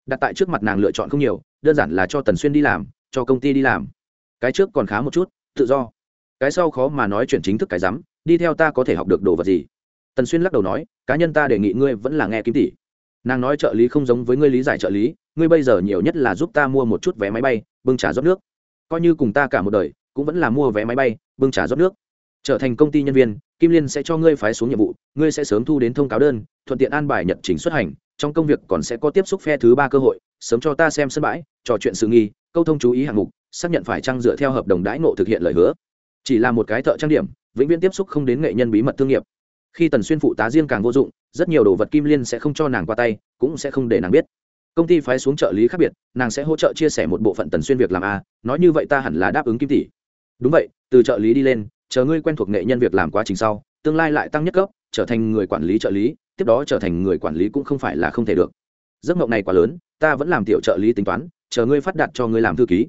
Đặt tại trước mặt nàng lựa chọn không nhiều đơn giản là cho tần xuyên đi làm, cho công ty đi làm. Cái trước còn khá một chút, tự do. Cái sau khó mà nói chuyện chính thức cái rắm, đi theo ta có thể học được đồ vật gì? Tần xuyên lắc đầu nói, cá nhân ta đề nghị ngươi vẫn là nghe kim tỷ. Nàng nói trợ lý không giống với ngươi lý giải trợ lý, ngươi bây giờ nhiều nhất là giúp ta mua một chút vé máy bay, bưng trả rót nước. Coi như cùng ta cả một đời, cũng vẫn là mua vé máy bay, bưng trả rót nước. Trở thành công ty nhân viên, kim liên sẽ cho ngươi phái xuống nhiệm vụ, ngươi sẽ sớm thu đến thông cáo đơn, thuận tiện an bài nhận trình xuất hành, trong công việc còn sẽ có tiếp xúc phe thứ ba cơ hội sớm cho ta xem sân bãi, trò chuyện sự nghi, câu thông chú ý hạng mục, xác nhận phải trăng dựa theo hợp đồng đãi ngộ thực hiện lời hứa. Chỉ là một cái thợ trang điểm, vĩnh viễn tiếp xúc không đến nghệ nhân bí mật thương nghiệp. Khi tần xuyên phụ tá riêng càng vô dụng, rất nhiều đồ vật kim liên sẽ không cho nàng qua tay, cũng sẽ không để nàng biết. Công ty phái xuống trợ lý khác biệt, nàng sẽ hỗ trợ chia sẻ một bộ phận tần xuyên việc làm a, nói như vậy ta hẳn là đáp ứng kim tỷ. Đúng vậy, từ trợ lý đi lên, chờ ngươi quen thuộc nghệ nhân việc làm quá trình sau, tương lai lại tăng nhất cấp, trở thành người quản lý trợ lý, tiếp đó trở thành người quản lý cũng không phải là không thể được. Giấc mộng này quá lớn ta vẫn làm tiểu trợ lý tính toán, chờ ngươi phát đạt cho ngươi làm thư ký.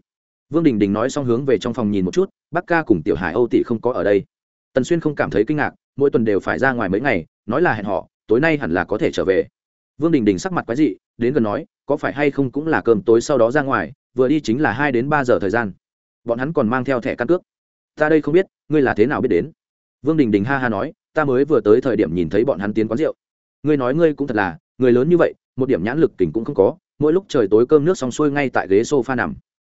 Vương đình đình nói xong hướng về trong phòng nhìn một chút, bác ca cùng tiểu hải âu tỷ không có ở đây. Tần xuyên không cảm thấy kinh ngạc, mỗi tuần đều phải ra ngoài mấy ngày, nói là hẹn họ tối nay hẳn là có thể trở về. Vương đình đình sắc mặt quái dị, đến gần nói, có phải hay không cũng là cơm tối sau đó ra ngoài, vừa đi chính là hai đến ba giờ thời gian. Bọn hắn còn mang theo thẻ căn cước. Ta đây không biết, ngươi là thế nào biết đến? Vương đình đình ha ha nói, ta mới vừa tới thời điểm nhìn thấy bọn hắn tiến quán rượu. Ngươi nói ngươi cũng thật là, người lớn như vậy, một điểm nhãn lực tình cũng không có mỗi lúc trời tối cơm nước xong xuôi ngay tại ghế sofa nằm.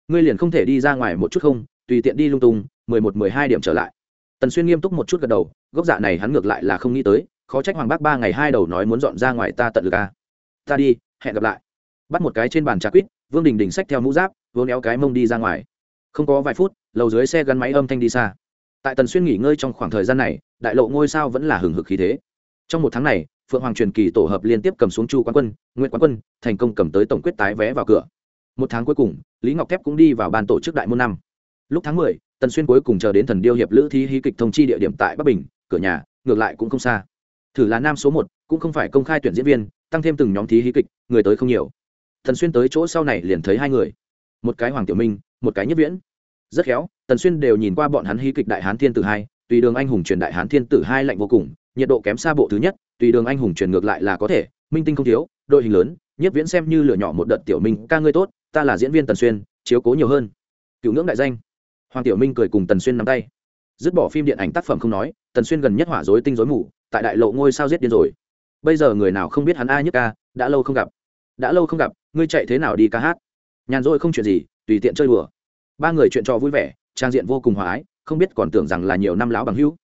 Ngươi liền không thể đi ra ngoài một chút không? Tùy tiện đi lung tung, mười một, mười hai điểm trở lại. Tần xuyên nghiêm túc một chút gật đầu, gốc dạ này hắn ngược lại là không nghĩ tới, khó trách hoàng bác ba ngày hai đầu nói muốn dọn ra ngoài ta tận lực à. ta đi, hẹn gặp lại. Bắt một cái trên bàn trà quýt, vương đình đình xách theo mũ giáp vươn éo cái mông đi ra ngoài. Không có vài phút, lầu dưới xe gắn máy âm thanh đi xa. Tại tần xuyên nghỉ ngơi trong khoảng thời gian này, đại lộ ngôi sao vẫn là hừng hực khí thế. Trong một tháng này phượng hoàng truyền kỳ tổ hợp liên tiếp cầm xuống chu quán quân nguyễn quán quân, thành công cầm tới tổng quyết tái vé vào cửa. Một tháng cuối cùng, lý ngọc thép cũng đi vào ban tổ chức đại môn năm. Lúc tháng mười, tần xuyên cuối cùng chờ đến thần điêu hiệp lữ thi hí kịch thông chi địa điểm tại bắc bình, cửa nhà, ngược lại cũng không xa. Thử là nam số một, cũng không phải công khai tuyển diễn viên, tăng thêm từng nhóm thí hí kịch, người tới không nhiều. Thần xuyên tới chỗ sau này liền thấy hai người. Một cái hoàng tiểu minh, một cái nhất viễn. Rất khéo, tần xuyên đều nhìn qua bọn hắn hí kịch đại hán thiên tử hai, tùy đường anh hùng truyền đại hán thiên tử hai lạnh vô cùng nhiệt độ kém xa bộ thứ nhất, tùy đường anh hùng truyền ngược lại là có thể, minh tinh không thiếu, đội hình lớn nhất viễn xem như lửa nhỏ một đợt tiểu minh, ca ngươi tốt, ta là diễn viên tần xuyên, chiếu cố nhiều hơn. Cựu ngưỡng đại danh. Hoàng tiểu minh cười cùng tần xuyên nắm tay. Dứt bỏ phim điện ảnh tác phẩm không nói, tần xuyên gần nhất hỏa dối tinh dối mù, tại đại lộ ngôi sao giết điên rồi. Bây giờ người nào không biết hắn ai nhất ca, đã lâu không gặp. Đã lâu không gặp, ngươi chạy thế nào đi ca hát? Nhàn rỗi không chuyện gì, tùy tiện chơi đùa. Ba người chuyện trò vui vẻ, trang diện vô cùng hòa ái, không biết còn tưởng rằng là nhiều năm lão bằng hữu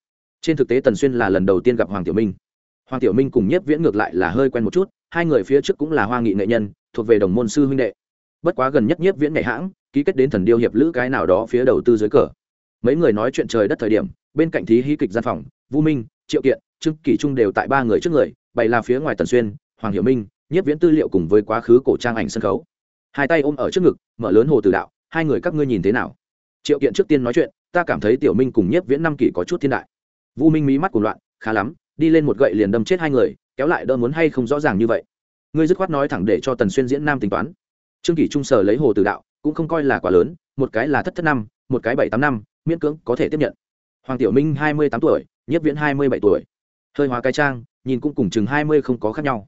trên thực tế tần xuyên là lần đầu tiên gặp hoàng tiểu minh. Hoàng tiểu minh cùng nhiếp viễn ngược lại là hơi quen một chút, hai người phía trước cũng là hoa nghị nghệ nhân, thuộc về đồng môn sư huynh đệ. Bất quá gần nhất nhiếp viễn ngày hãng, ký kết đến thần điêu hiệp lữ cái nào đó phía đầu tư dưới cờ. Mấy người nói chuyện trời đất thời điểm, bên cạnh thí hí kịch gian phòng vũ minh, triệu kiện, trương kỷ trung đều tại ba người trước người, bày là phía ngoài tần xuyên, hoàng hiểu minh, nhiếp viễn tư liệu cùng với quá khứ cổ trang ảnh sân khấu. Hai tay ôm ở trước ngực, mở lớn hồ từ đạo, hai người các ngươi nhìn thế nào? Triệu kiện trước tiên nói chuyện, ta cảm thấy tiểu minh cùng nhiếp viễn năm kỷ có chút thiên đại vũ minh mí mắt cùng loạn, khá lắm, đi lên một gậy liền đâm chết hai người, kéo lại đỡ muốn hay không rõ ràng như vậy. Ngươi dứt khoát nói thẳng để cho tần xuyên diễn nam tính toán. Trương kỷ trung sở lấy hồ từ đạo, cũng không coi là quá lớn, một cái là thất thất năm, một cái bảy tám năm, miễn cưỡng có thể tiếp nhận. Hoàng tiểu minh hai mươi tám tuổi nhất viễn hai mươi bảy tuổi. Hơi hóa cái trang, nhìn cũng cùng chừng hai mươi không có khác nhau.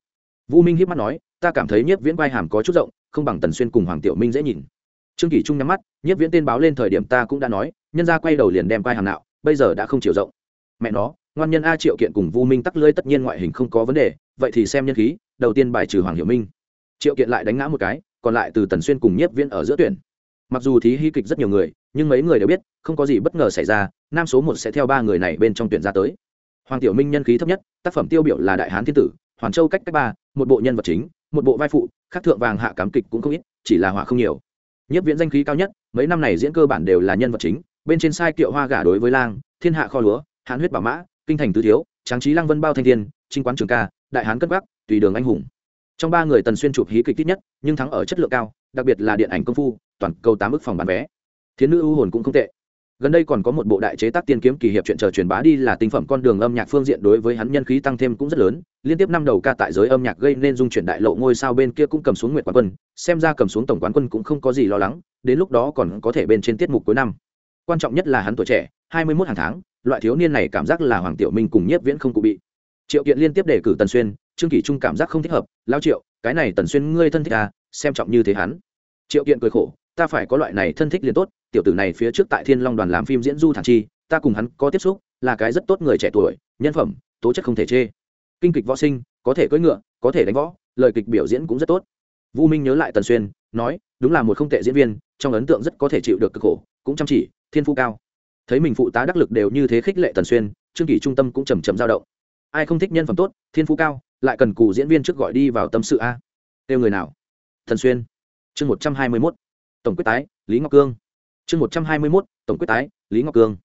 Vũ minh hiếp mắt nói, ta cảm thấy nhất viễn vai hàm có chút rộng, không bằng tần xuyên cùng hoàng tiểu minh dễ nhìn. Trương kỷ trung nhắm mắt nhất viễn tên báo lên thời điểm ta cũng đã nói, nhân ra quay đầu liền đem vai hàm nạo, bây giờ đã không chiều rộng mẹ nó, ngoan nhân a triệu kiện cùng vu minh tắc lưới tất nhiên ngoại hình không có vấn đề, vậy thì xem nhân khí, đầu tiên bài trừ hoàng hiệu minh. Triệu kiện lại đánh ngã một cái, còn lại từ tần xuyên cùng nhiếp viên ở giữa tuyển. Mặc dù thí hy kịch rất nhiều người, nhưng mấy người đều biết, không có gì bất ngờ xảy ra, nam số một sẽ theo ba người này bên trong tuyển ra tới. Hoàng tiểu minh nhân khí thấp nhất, tác phẩm tiêu biểu là đại hán thiên tử hoàn châu cách cách ba, một bộ nhân vật chính, một bộ vai phụ khắc thượng vàng hạ cám kịch cũng không ít, chỉ là họa không nhiều. Nhất viễn danh khí cao nhất, mấy năm này diễn cơ bản đều là nhân vật chính, bên trên sai kiệu hoa gả đối với lang, thiên hạ kho lúa hán huyết bảo mã, kinh thành tứ thiếu, tráng trí lăng vân bao thanh thiên, trinh quán trường ca, đại hán cất bắc tùy đường anh hùng. Trong ba người tần xuyên chụp hí kịch ít nhất, nhưng thắng ở chất lượng cao, đặc biệt là điện ảnh công phu, toàn cầu tám ức phòng bán vé. Thiến nữ ưu hồn cũng không tệ. Gần đây còn có một bộ đại chế tác tiên kiếm kỳ hiệp chuyện chờ truyền bá đi là tinh phẩm con đường âm nhạc phương diện đối với hắn nhân khí tăng thêm cũng rất lớn. Liên tiếp năm đầu ca tại giới âm nhạc gây nên dung chuyển đại lộ ngôi sao bên kia cũng cầm xuống nguyệt quán quân, xem ra cầm xuống tổng quán quân cũng không có gì lo lắng, đến lúc đó còn có thể bên trên tiết mục cuối năm. Quan trọng nhất là hắn tuổi trẻ, hai mươi 21 hàng tháng loại thiếu niên này cảm giác là hoàng tiểu minh cùng nhiếp viễn không cụ bị. Triệu kiện liên tiếp đề cử tần xuyên, trương kỷ trung cảm giác không thích hợp lao triệu, cái này tần xuyên ngươi thân thích à xem trọng như thế hắn. Triệu kiện cười khổ, ta phải có loại này thân thích liền tốt, tiểu tử này phía trước tại thiên long đoàn làm phim diễn du thản chi, ta cùng hắn có tiếp xúc, là cái rất tốt người trẻ tuổi, nhân phẩm, tố chất không thể chê. Kinh kịch võ sinh, có thể cưỡi ngựa, có thể đánh võ, lời kịch biểu diễn cũng rất tốt. Vu minh nhớ lại tần xuyên, nói, đúng là một không tệ diễn viên, trong ấn tượng rất có thể chịu được cực khổ, cũng chăm chỉ, thiên phú cao thấy mình phụ tá đắc lực đều như thế khích lệ tần xuyên, trương kỷ trung tâm cũng chầm chầm dao động. Ai không thích nhân phẩm tốt, thiên phú cao, lại cần cù diễn viên trước gọi đi vào tâm sự a. Kêu người nào? Thần xuyên. Chương một trăm hai mươi mốt. Tổng quyết tái, lý ngọc cương. Chương một trăm hai mươi mốt, tổng quyết tái, lý ngọc cương.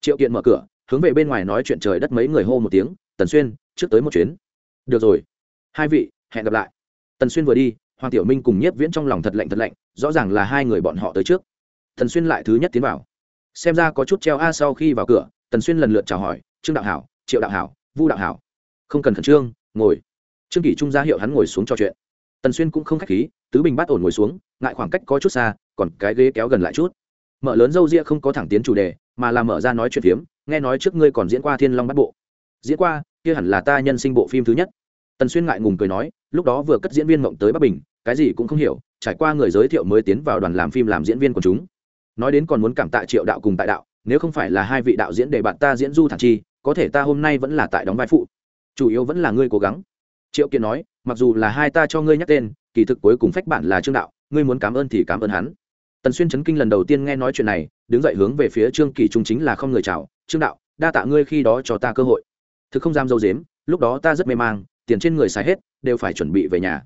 Triệu kiện mở cửa, hướng về bên ngoài nói chuyện trời đất mấy người hô một tiếng, tần xuyên, trước tới một chuyến. Được rồi. Hai vị, hẹn gặp lại. Tần xuyên vừa đi, hoàng tiểu minh cùng nhiếp viễn trong lòng thật lạnh thật lạnh, rõ ràng là hai người bọn họ tới trước. Tần xuyên lại thứ nhất tiến vào xem ra có chút treo a sau khi vào cửa, tần xuyên lần lượt chào hỏi, trương đạo hảo, triệu đạo hảo, vu đạo hảo. Không cần khẩn trương, ngồi. Trương kỷ trung ra hiệu hắn ngồi xuống trò chuyện. Tần xuyên cũng không k h á c h khí, tứ bình bắt ổn ngồi xuống, ngại khoảng cách có chút xa, còn cái ghế kéo gần lại chút. Mở lớn dâu ria không có thẳng tiến chủ đề, mà là mở ra nói chuyện phiếm, nghe nói trước ngươi còn diễn qua thiên long bắt bộ. Diễn qua, kia hẳn là ta nhân sinh bộ phim thứ nhất. Tần xuyên ngại ngùng cười nói, lúc đó vừa cất diễn viên mộng tới bắc bình, cái gì cũng không hiểu, trải qua người giới thiệu mới tiến vào đoàn làm phim làm diễn viên của chúng nói đến còn muốn cảm tạ triệu đạo cùng tại đạo, nếu không phải là hai vị đạo diễn để bạn ta diễn du thản chi, có thể ta hôm nay vẫn là tại đóng vai phụ. Chủ yếu vẫn là ngươi cố gắng. Triệu kiện nói, mặc dù là hai ta cho ngươi nhắc tên, kỳ thực cuối cùng phách bản là trương đạo, ngươi muốn cảm ơn thì cảm ơn hắn. Tần xuyên chấn kinh lần đầu tiên nghe nói chuyện này, đứng dậy hướng về phía trương kỳ trung chính là không người chào, trương đạo, đa tạ ngươi khi đó cho ta cơ hội. Thực không dám dâu dếm, lúc đó ta rất mê mang, tiền trên người xài hết, đều phải chuẩn bị về nhà.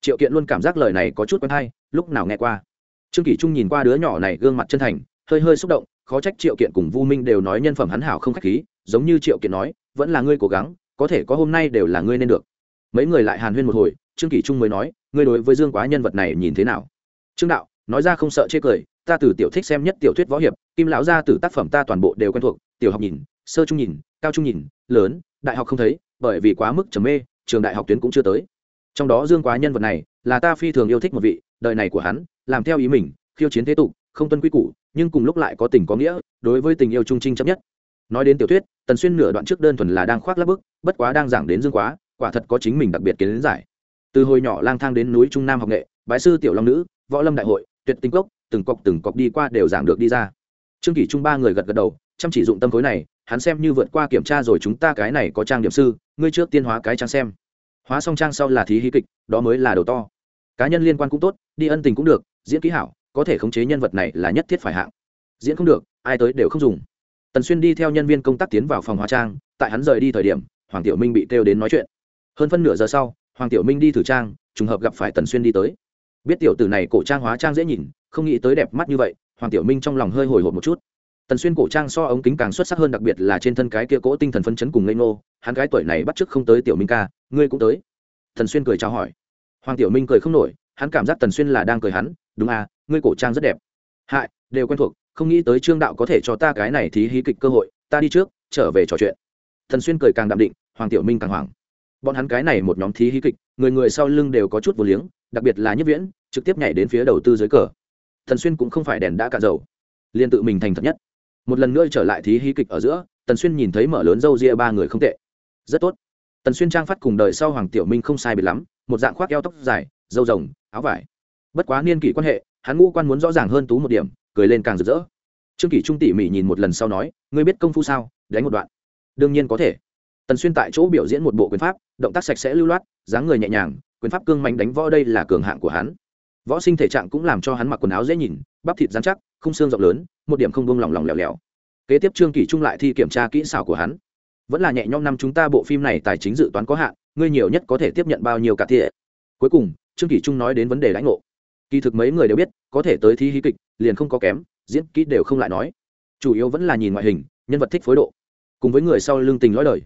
Triệu kiện luôn cảm giác lời này có chút quen hay, lúc nào nghe qua trương Kỷ trung nhìn qua đứa nhỏ này gương mặt chân thành, hơi hơi xúc động, khó trách triệu kiện cùng vu minh đều nói nhân phẩm hắn hảo không khách khí, giống như triệu kiện nói, vẫn là ngươi cố gắng, có thể có hôm nay đều là ngươi nên được. Mấy người lại hàn huyên một hồi, trương kỷ trung mới nói, ngươi đối với dương quá nhân vật này nhìn thế nào? Trương đạo, nói ra không sợ chê cười, ta từ tiểu thích xem nhất tiểu thuyết võ hiệp, kim lão ra từ tác phẩm ta toàn bộ đều quen thuộc, tiểu học nhìn, sơ trung nhìn, cao trung nhìn, lớn, đại học không thấy, bởi vì quá mức trầm mê, trường đại học tuyến cũng chưa tới. Trong đó dương quá nhân vật này là ta phi thường yêu thích một vị, đời này của hắn làm theo ý mình, khiêu chiến thế tục, không tuân quy củ, nhưng cùng lúc lại có tình có nghĩa, đối với tình yêu trung trinh chấp nhất. Nói đến tiểu thuyết, tần xuyên nửa đoạn trước đơn thuần là đang khoác lắp bức, bất quá đang giảng đến dương quá, quả thật có chính mình đặc biệt kiến giải. Từ hồi nhỏ lang thang đến núi trung nam học nghệ, bái sư tiểu long nữ, võ lâm đại hội, tuyệt tinh cốc, từng cọc từng cọc đi qua đều giảng được đi ra. Trương kỷ trung ba người gật gật đầu, chăm chỉ dụng tâm khối này, hắn xem như vượt qua kiểm tra rồi chúng ta cái này có trang điểm sư, ngươi trước tiên hóa cái trang xem. Hóa xong trang sau là thí hí kịch, đó mới là đầu to cá nhân liên quan cũng tốt, đi ân tình cũng được, diễn kỹ hảo, có thể khống chế nhân vật này là nhất thiết phải hạng. Diễn không được, ai tới đều không dùng. Tần xuyên đi theo nhân viên công tác tiến vào phòng hóa trang, tại hắn rời đi thời điểm, hoàng tiểu minh bị kêu đến nói chuyện. Hơn phân nửa giờ sau, hoàng tiểu minh đi thử trang, trùng hợp gặp phải tần xuyên đi tới. Biết tiểu tử này cổ trang hóa trang dễ nhìn, không nghĩ tới đẹp mắt như vậy, hoàng tiểu minh trong lòng hơi hồi hộp một chút. Tần xuyên cổ trang so ống kính càng xuất sắc hơn đặc biệt là trên thân cái kia cỗ tinh thần phân chấn cùng ngây ngô, hắn cái tuổi này bắt chước không tới tiểu minh ca, ngươi cũng tới. Tần xuyên cười chào hỏi hoàng tiểu minh cười không nổi, hắn cảm giác tần xuyên là đang cười hắn, đúng à ngươi cổ trang rất đẹp. Hại, đều quen thuộc, không nghĩ tới trương đạo có thể cho ta cái này thí hí kịch cơ hội, ta đi trước, trở về trò chuyện. Thần xuyên cười càng đạm định, hoàng tiểu minh càng hoảng. Bọn hắn cái này một nhóm thí hí kịch, người người sau lưng đều có chút vô liếng, đặc biệt là nhất viễn, trực tiếp nhảy đến phía đầu tư dưới cờ. Thần xuyên cũng không phải đèn đã cạn dầu liên tự mình thành thật nhất. Một lần nữa trở lại thí hí kịch ở giữa, tần xuyên nhìn thấy mở lớn râu ria ba người không tệ. Rất tốt. Tần xuyên trang phát cùng đời sau hoàng tiểu minh không sai biệt lắm một dạng khoác eo tóc dài dâu rồng, áo vải. Bất quá niên kỷ quan hệ, hắn ngũ quan muốn rõ ràng hơn tú một điểm, cười lên càng rực rỡ. Trương kỷ trung tỉ mỉ nhìn một lần sau nói, ngươi biết công phu sao? Đánh một đoạn. Đương nhiên có thể. Tần xuyên tại chỗ biểu diễn một bộ quyền pháp, động tác sạch sẽ lưu loát, dáng người nhẹ nhàng, quyền pháp cương mạnh đánh võ đây là cường hạng của hắn. Võ sinh thể trạng cũng làm cho hắn mặc quần áo dễ nhìn, bắp thịt dán chắc không xương rộng lớn, một điểm không buông lỏng lỏng lẻo lẻo. Kế tiếp trương kỷ trung lại thi kiểm tra kỹ xảo của hắn vẫn là nhẹ nhõm năm chúng ta bộ phim này tài chính dự toán có hạn, ngươi nhiều nhất có thể tiếp nhận bao nhiêu cả thiện cuối cùng, trương kỷ trung nói đến vấn đề lãnh ngộ. Kỳ thực mấy người đều biết, có thể tới thi hí kịch, liền không có kém, diễn kỹ đều không lại nói. Chủ yếu vẫn là nhìn ngoại hình, nhân vật thích phối độ. Cùng với người sau lương tình lõi đời.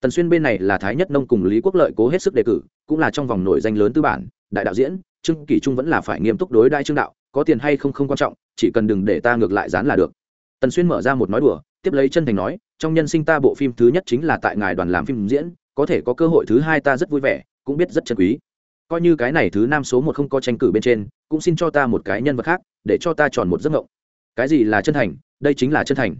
Tần xuyên bên này là thái nhất nông cùng lý quốc lợi cố hết sức đề cử, cũng là trong vòng nổi danh lớn tư bản, đại đạo diễn, trương kỷ trung vẫn là phải nghiêm túc đối đại trương đạo, có tiền hay không không quan trọng, chỉ cần đừng để ta ngược lại dán là được. Tần xuyên mở ra một nói đùa tiếp lấy chân thành nói, trong nhân sinh ta bộ phim thứ nhất chính là tại ngài đoàn làm phim diễn, có thể có cơ hội thứ hai ta rất vui vẻ, cũng biết rất chân quý. Coi như cái này thứ năm số một không có tranh cử bên trên, cũng xin cho ta một cái nhân vật khác, để cho ta tròn một giấc ngộng cái gì là chân thành? Đây chính là chân thành.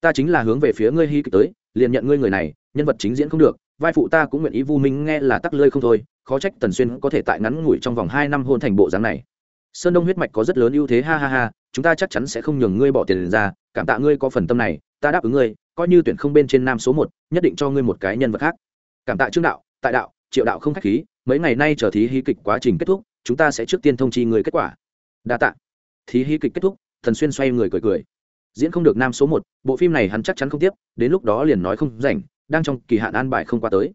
Ta chính là hướng về phía ngươi hy kịch tới, liền nhận ngươi người này, nhân vật chính diễn không được, vai phụ ta cũng nguyện ý vu minh nghe là tắc lơi không thôi, khó trách tần xuyên có thể tại ngắn ngủi trong vòng hai năm hôn thành bộ dáng này. Sơn đông huyết mạch có rất lớn ưu thế, ha ha ha, chúng ta chắc chắn sẽ không nhường ngươi bỏ tiền ra, cảm tạ ngươi có phần tâm này ta đáp ứng ngươi, coi như tuyển không bên trên nam số một, nhất định cho ngươi một cái nhân vật khác. Cảm tạ trương đạo, tại đạo, triệu đạo không khách khí, mấy ngày nay chờ thí hí kịch quá trình kết thúc, chúng ta sẽ trước tiên thông chi người kết quả. Đa tạ. Thí hí kịch kết thúc, thần xuyên xoay người cười cười. Diễn không được nam số một, bộ phim này hắn chắc chắn không tiếp, đến lúc đó liền nói không rảnh, đang trong kỳ hạn an bài không qua tới.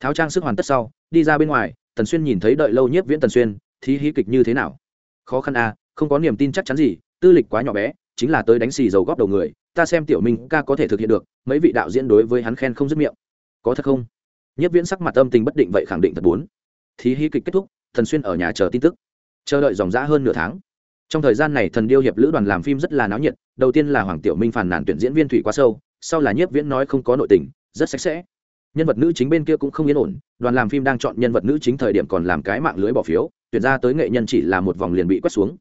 Tháo trang sức hoàn tất sau, đi ra bên ngoài tần xuyên nhìn thấy đợi lâu nhiếp viễn tần xuyên, thí hí kịch như thế nào? Khó khăn à không có niềm tin chắc chắn gì, tư lịch quá nhỏ bé, chính là tới đánh xì dầu góp đầu người ta xem tiểu minh ca có thể thực hiện được, mấy vị đạo diễn đối với hắn khen không dứt miệng. Có thật không? Nhất viễn sắc mặt âm tình bất định vậy khẳng định thật bốn. Thí hy kịch kết thúc, thần xuyên ở nhà chờ tin tức. Chờ đợi dòng dã hơn nửa tháng. Trong thời gian này thần điêu hiệp lữ đoàn làm phim rất là náo nhiệt, đầu tiên là hoàng tiểu minh phản nàn tuyển diễn viên thủy quá sâu, sau là nhiếp viễn nói không có nội tình, rất sạch sẽ. Nhân vật nữ chính bên kia cũng không yên ổn, đoàn làm phim đang chọn nhân vật nữ chính thời điểm còn làm cái mạng lưới bỏ phiếu, tuyển ra tới nghệ nhân chỉ là một vòng liền bị quét xuống.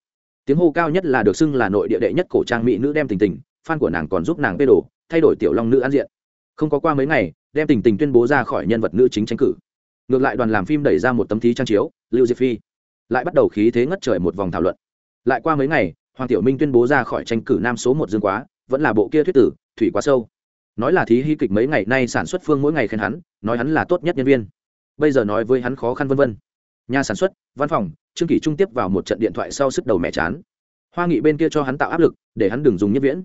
Tiếng hô cao nhất là được xưng là nội địa đệ nhất cổ trang mỹ nữ đem tình tình fan của nàng còn giúp nàng bê đồ, thay đổi tiểu long nữ an diện. Không có qua mấy ngày, đem tình tình tuyên bố ra khỏi nhân vật nữ chính tranh cử. Ngược lại đoàn làm phim đẩy ra một tấm thí trang chiếu, lưu diệp phi. Lại bắt đầu khí thế ngất trời một vòng thảo luận. Lại qua mấy ngày, hoàng tiểu minh tuyên bố ra khỏi tranh cử nam số một dương quá, vẫn là bộ kia thuyết tử, thủy quá sâu. Nói là thí hy kịch mấy ngày nay sản xuất phương mỗi ngày khen hắn, nói hắn là tốt nhất nhân viên. Bây giờ nói với hắn khó khăn vân vân. Nhà sản xuất, văn phòng, trương kỷ trung tiếp vào một trận điện thoại sau sức đầu mẹ chán. Hoa nghị bên kia cho hắn tạo áp lực, để hắn đừng dùng nhất viễn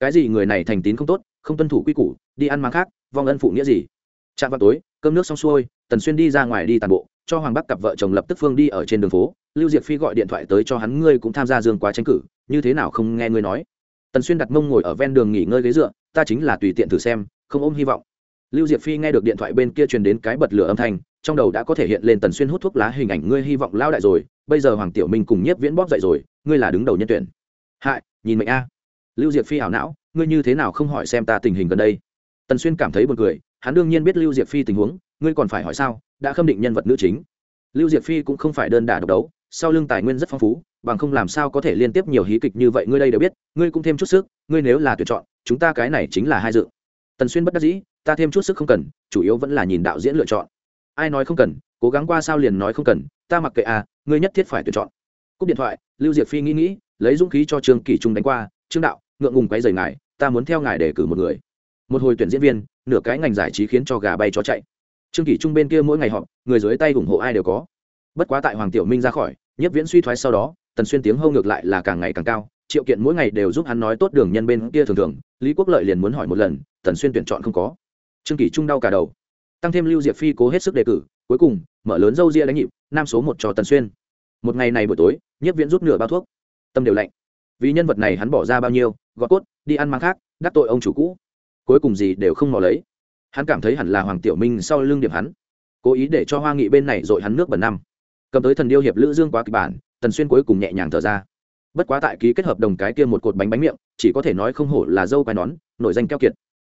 cái gì người này thành tín không tốt, không tuân thủ quy củ, đi ăn mang khác, vong ân phụ nghĩa gì? Chạm vào tối, cơm nước xong xuôi, tần xuyên đi ra ngoài đi tàn bộ, cho hoàng bắc cặp vợ chồng lập tức phương đi ở trên đường phố. Lưu diệp phi gọi điện thoại tới cho hắn, ngươi cũng tham gia dương quá tranh cử, như thế nào không nghe ngươi nói? Tần xuyên đặt mông ngồi ở ven đường nghỉ ngơi ghế dựa, ta chính là tùy tiện thử xem, không ôm hy vọng. Lưu diệp phi nghe được điện thoại bên kia truyền đến cái bật lửa âm thanh, trong đầu đã có thể hiện lên tần xuyên hút thuốc lá hình ảnh, ngươi hy vọng lao đại rồi, bây giờ hoàng tiểu minh cùng nhiếp viễn bóp dậy rồi, ngươi là đứng đầu nhân tuyển. Hại, nhìn mệnh a lưu diệp phi ảo não, ngươi như thế nào không hỏi xem ta tình hình gần đây? Tần xuyên cảm thấy buồn cười, hắn đương nhiên biết lưu diệp phi tình huống, ngươi còn phải hỏi sao, đã khâm định nhân vật nữ chính. Lưu diệp phi cũng không phải đơn đả độc đấu, sau lưng tài nguyên rất phong phú, bằng không làm sao có thể liên tiếp nhiều hí kịch như vậy ngươi đây đều biết, ngươi cũng thêm chút sức, ngươi nếu là tuyển chọn, chúng ta cái này chính là hai dự. Tần xuyên bất đắc dĩ, ta thêm chút sức không cần, chủ yếu vẫn là nhìn đạo diễn lựa chọn. Ai nói không cần, cố gắng qua sao liền nói không cần, ta mặc kệ à ngươi nhất thiết phải tuyển chọn. Cúp điện thoại, lưu diệp phi nghĩ nghĩ, lấy dũng khí cho trương kỷ trung đánh qua, trương đạo ngượng ngùng quay rời ngài, ta muốn theo ngài để cử một người. Một hồi tuyển diễn viên, nửa cái ngành giải trí khiến cho gà bay chó chạy. Trương kỷ trung bên kia mỗi ngày họp, người dưới tay ủng hộ ai đều có. Bất quá tại hoàng tiểu minh ra khỏi nhất viễn suy thoái sau đó, tần xuyên tiếng hâu ngược lại là càng ngày càng cao, triệu kiện mỗi ngày đều giúp hắn nói tốt đường nhân bên kia thường thường, lý quốc lợi liền muốn hỏi một lần, tần xuyên tuyển chọn không có. Trương kỷ trung đau cả đầu. Tăng thêm lưu diệp phi cố hết sức đề cử, cuối cùng, mở lớn dâu ria đánh nhịp, nam số một cho tần xuyên. Một ngày này buổi tối nhất viễn rút nửa bao thuốc. Tâm đều lạnh vì nhân vật này hắn bỏ ra bao nhiêu, gọt cốt, đi ăn mang khác, đắc tội ông chủ cũ. Cuối cùng gì đều không mò lấy. Hắn cảm thấy hẳn là hoàng tiểu minh sau lưng điểm hắn. Cố ý để cho hoa nghị bên này dội hắn nước bẩn năm. Cầm tới thần điêu hiệp lữ dương quá kịch bản, tần xuyên cuối cùng nhẹ nhàng thở ra. Bất quá tại ký kết hợp đồng cái kia một cột bánh bánh miệng, chỉ có thể nói không hổ là dâu quai nón nội danh keo kiệt.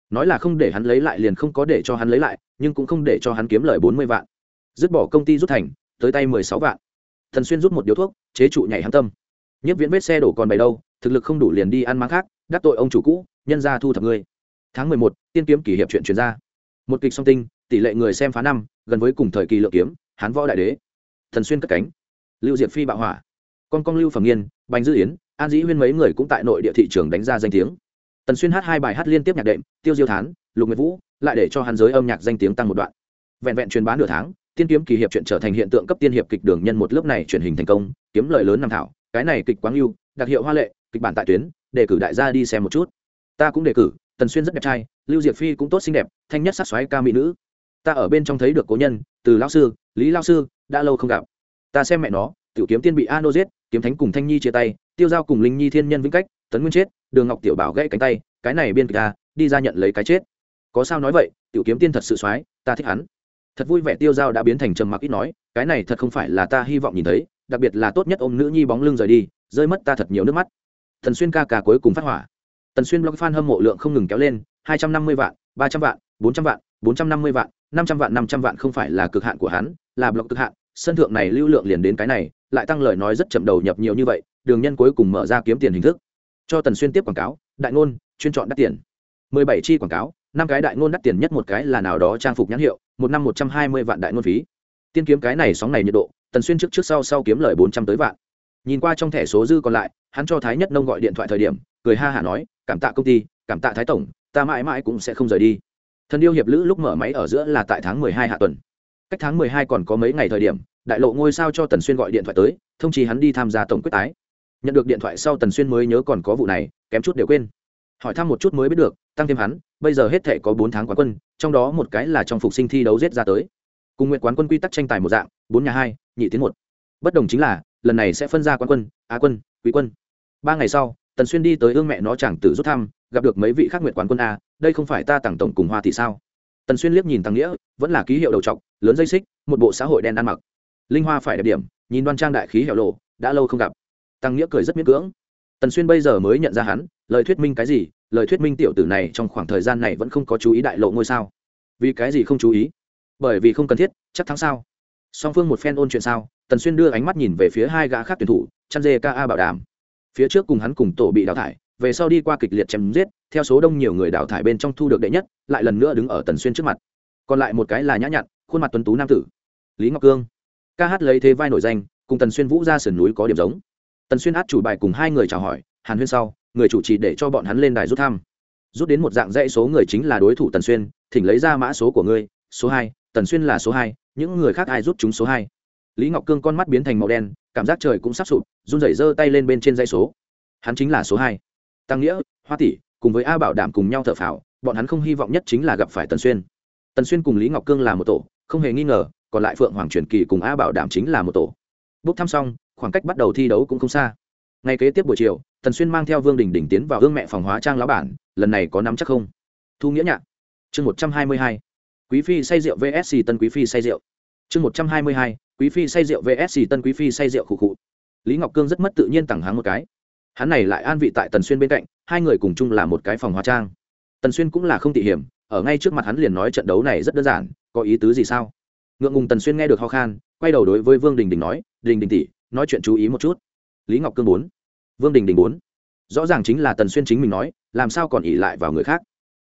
Nói là không để hắn lấy lại liền không có để cho hắn lấy lại, nhưng cũng không để cho hắn kiếm lời bốn mươi vạn. Dứt bỏ công ty rút thành, tới tay mười sáu vạn. Thần xuyên rút một điếu thuốc, chế trụ nhảy hắn tâm nhất viễn vết xe đổ còn bày đâu, thực lực không đủ liền đi ăn mang khác, đắc tội ông chủ cũ, nhân ra thu thập ngươi. Tháng mười một, tiên kiếm kỷ hiệp chuyện chuyển ra. Một kịch song tinh, tỷ lệ người xem phá năm, gần với cùng thời kỳ lượng kiếm, hán võ đại đế. Thần xuyên cất cánh. Lưu diệp phi bạo hỏa. Con con lưu phẩm nghiên, bành dư yến, an dĩ huyên mấy người cũng tại nội địa thị trường đánh ra danh tiếng. Tần xuyên hát hai bài hát liên tiếp nhạc đệm, tiêu diêu thán, lục nguyệt vũ, lại để cho hắn giới âm nhạc danh tiếng tăng một đoạn. Vẹn vẹn truyền bá nửa tháng, tiên kiếm kỳ hiệp chuyện trở thành hiện tượng cấp tiên hiệp kịch đường nhân một lớp này truyền hình thành công, kiếm lợi lớn năm thảo cái này kịch quáng ưu đặc hiệu hoa lệ, kịch bản tại tuyến đề cử đại gia đi xem một chút. Ta cũng đề cử, tần xuyên rất đẹp trai, lưu diệp phi cũng tốt xinh đẹp, thanh nhất sắc xoáy ca mỹ nữ. Ta ở bên trong thấy được cố nhân, từ lão sư, lý lao sư, đã lâu không gặp. Ta xem mẹ nó, tiểu kiếm tiên bị a nô giết, kiếm thánh cùng thanh nhi chia tay, tiêu giao cùng linh nhi thiên nhân vĩnh cách, tấn nguyên chết, đường ngọc tiểu bảo gãy cánh tay, cái này biên kịch ta đi ra nhận lấy cái chết. Có sao nói vậy, tiểu kiếm tiên thật sự soái ta thích hắn. Thật vui vẻ tiêu giao đã biến thành trầm mặc ít nói, cái này thật không phải là ta hy vọng nhìn thấy đặc biệt là tốt nhất ôm nữ nhi bóng lưng rời đi, rơi mất ta thật nhiều nước mắt. Thần xuyên ca ca cuối cùng phát hỏa. Tần xuyên blog fan hâm mộ lượng không ngừng kéo lên, hai trăm năm mươi vạn, ba trăm vạn, bốn trăm vạn, bốn trăm năm mươi vạn, năm trăm vạn, năm trăm vạn không phải là cực hạn của hắn, là blog cực hạn. Sân thượng này lưu lượng liền đến cái này, lại tăng lời nói rất chậm đầu nhập nhiều như vậy, đường nhân cuối cùng mở ra kiếm tiền hình thức. Cho tần xuyên tiếp quảng cáo, đại ngôn, chuyên chọn đắt tiền. mười bảy chi quảng cáo, năm cái đại ngôn đắt tiền nhất một cái là nào đó trang phục nhãn hiệu, một năm một trăm hai mươi vạn đại ngôn phí. Tiên kiếm cái này sóng này nhiệt độ tần xuyên trước trước sau sau kiếm lời bốn trăm tới vạn. Nhìn qua trong thẻ số dư còn lại, hắn cho thái nhất nông gọi điện thoại thời điểm, cười ha hả nói, cảm tạ công ty, cảm tạ thái tổng, ta mãi mãi cũng sẽ không rời đi. Thần yêu hiệp lữ lúc mở máy ở giữa là tại tháng mười hai hạ tuần. Cách tháng mười hai còn có mấy ngày thời điểm, đại lộ ngôi sao cho tần xuyên gọi điện thoại tới, thông chí hắn đi tham gia tổng quyết tái. Nhận được điện thoại sau tần xuyên mới nhớ còn có vụ này, kém chút đều quên. Hỏi thăm một chút mới biết được, tăng thêm hắn, bây giờ hết thể có bốn tháng quán quân, trong đó một cái là trong phục sinh thi đấu giết ra tới cùng nguyện quán quân quy tắc tranh tài một dạng, bốn nhà hai, nhị tiến một. Bất đồng chính là, lần này sẽ phân ra quán quân, á quân, quý quân. Ba ngày sau, tần xuyên đi tới ương mẹ nó chẳng tử rút thăm, gặp được mấy vị khác nguyện quán quân a, đây không phải ta tặng tổng cùng hoa thì sao? Tần xuyên liếc nhìn tăng nghĩa, vẫn là ký hiệu đầu trọc, lớn dây xích, một bộ xã hội đen ăn mặc. Linh hoa phải đẹp điểm, nhìn đoan trang đại khí hiệu lộ đã lâu không gặp. Tăng nghĩa cười rất miễn cưỡng. Tần xuyên bây giờ mới nhận ra hắn, lời thuyết minh cái gì, lời thuyết minh tiểu tử này trong khoảng thời gian này vẫn không có chú ý đại lộ ngôi sao. Vì cái gì không chú ý? Bởi vì không cần thiết, chắc thắng sao? Song phương một phen ôn chuyện sao, tần xuyên đưa ánh mắt nhìn về phía hai gã khác tuyển thủ, chăn dê ca bảo đảm. Phía trước cùng hắn cùng tổ bị đào thải, về sau đi qua kịch liệt chém giết, theo số đông nhiều người đào thải bên trong thu được đệ nhất, lại lần nữa đứng ở tần xuyên trước mặt. Còn lại một cái là nhã nhặn, khuôn mặt tuấn tú nam tử. Lý ngọc cương. Ca hát lấy thế vai nổi danh, cùng tần xuyên vũ ra sườn núi có điểm giống. Tần xuyên hát chủ bài cùng hai người chào hỏi, hàn huyên sau, người chủ trì để cho bọn hắn lên đài rút thăm. Rút đến một dạng dãy số người chính là đối thủ tần xuyên, thỉnh lấy ra mã số của ngươi, số hai tần xuyên là số hai, những người khác ai giúp chúng số hai? Lý ngọc cương con mắt biến thành màu đen, cảm giác trời cũng sắp sụp, run rẩy giơ tay lên bên trên dây số. Hắn chính là số hai. Tăng nghĩa, hoa tỷ, cùng với a bảo đảm cùng nhau thở phào, bọn hắn không hy vọng nhất chính là gặp phải tần xuyên. Tần xuyên cùng lý ngọc cương là một tổ, không hề nghi ngờ, còn lại phượng hoàng truyền kỳ cùng a bảo đảm chính là một tổ. Bốc thăm xong, khoảng cách bắt đầu thi đấu cũng không xa. Ngay kế tiếp buổi chiều, tần xuyên mang theo vương đình đình tiến vào hương mẹ phòng hóa trang lão bản, lần này có nắm chắc không? Thu nghĩa nhạc. Chương một trăm hai mươi hai quý phi say rượu vsc tân quý phi say rượu. Chương một trăm hai mươi hai, quý phi say rượu vsc tân quý phi say rượu khụ khụ. Lý ngọc cương rất mất tự nhiên tặng háng một cái. Hắn này lại an vị tại tần xuyên bên cạnh, hai người cùng chung là một cái phòng hóa trang. Tần xuyên cũng là không tỉ hiểm, ở ngay trước mặt hắn liền nói trận đấu này rất đơn giản, có ý tứ gì sao? Ngượng ngùng tần xuyên nghe được ho khan, quay đầu đối với vương đình đình nói, đình đình tỷ, nói chuyện chú ý một chút. Lý ngọc cương bốn. Vương đình đình bốn. Rõ ràng chính là tần xuyên chính mình nói, làm sao còn ỉ lại vào người khác?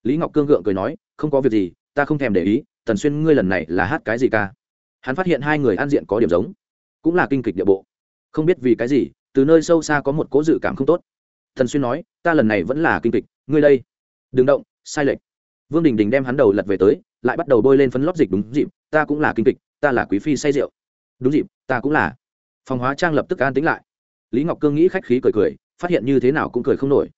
Lý ngọc cương gượng cười nói, không có việc gì ta không thèm để ý, tần xuyên ngươi lần này là hát cái gì ca? Hắn phát hiện hai người an diện có điểm giống, cũng là kinh kịch địa bộ. Không biết vì cái gì, từ nơi sâu xa có một cố dự cảm không tốt. Thần xuyên nói, ta lần này vẫn là kinh kịch, ngươi đây. Đừng động, sai lệch. Vương đình đình đem hắn đầu lật về tới, lại bắt đầu bôi lên phấn lót dịch đúng dịp, ta cũng là kinh kịch, ta là quý phi say rượu. Đúng dịp, ta cũng là. Phòng hóa trang lập tức an tính lại. Lý ngọc cương nghĩ khách khí cười cười, phát hiện như thế nào cũng cười không nổi.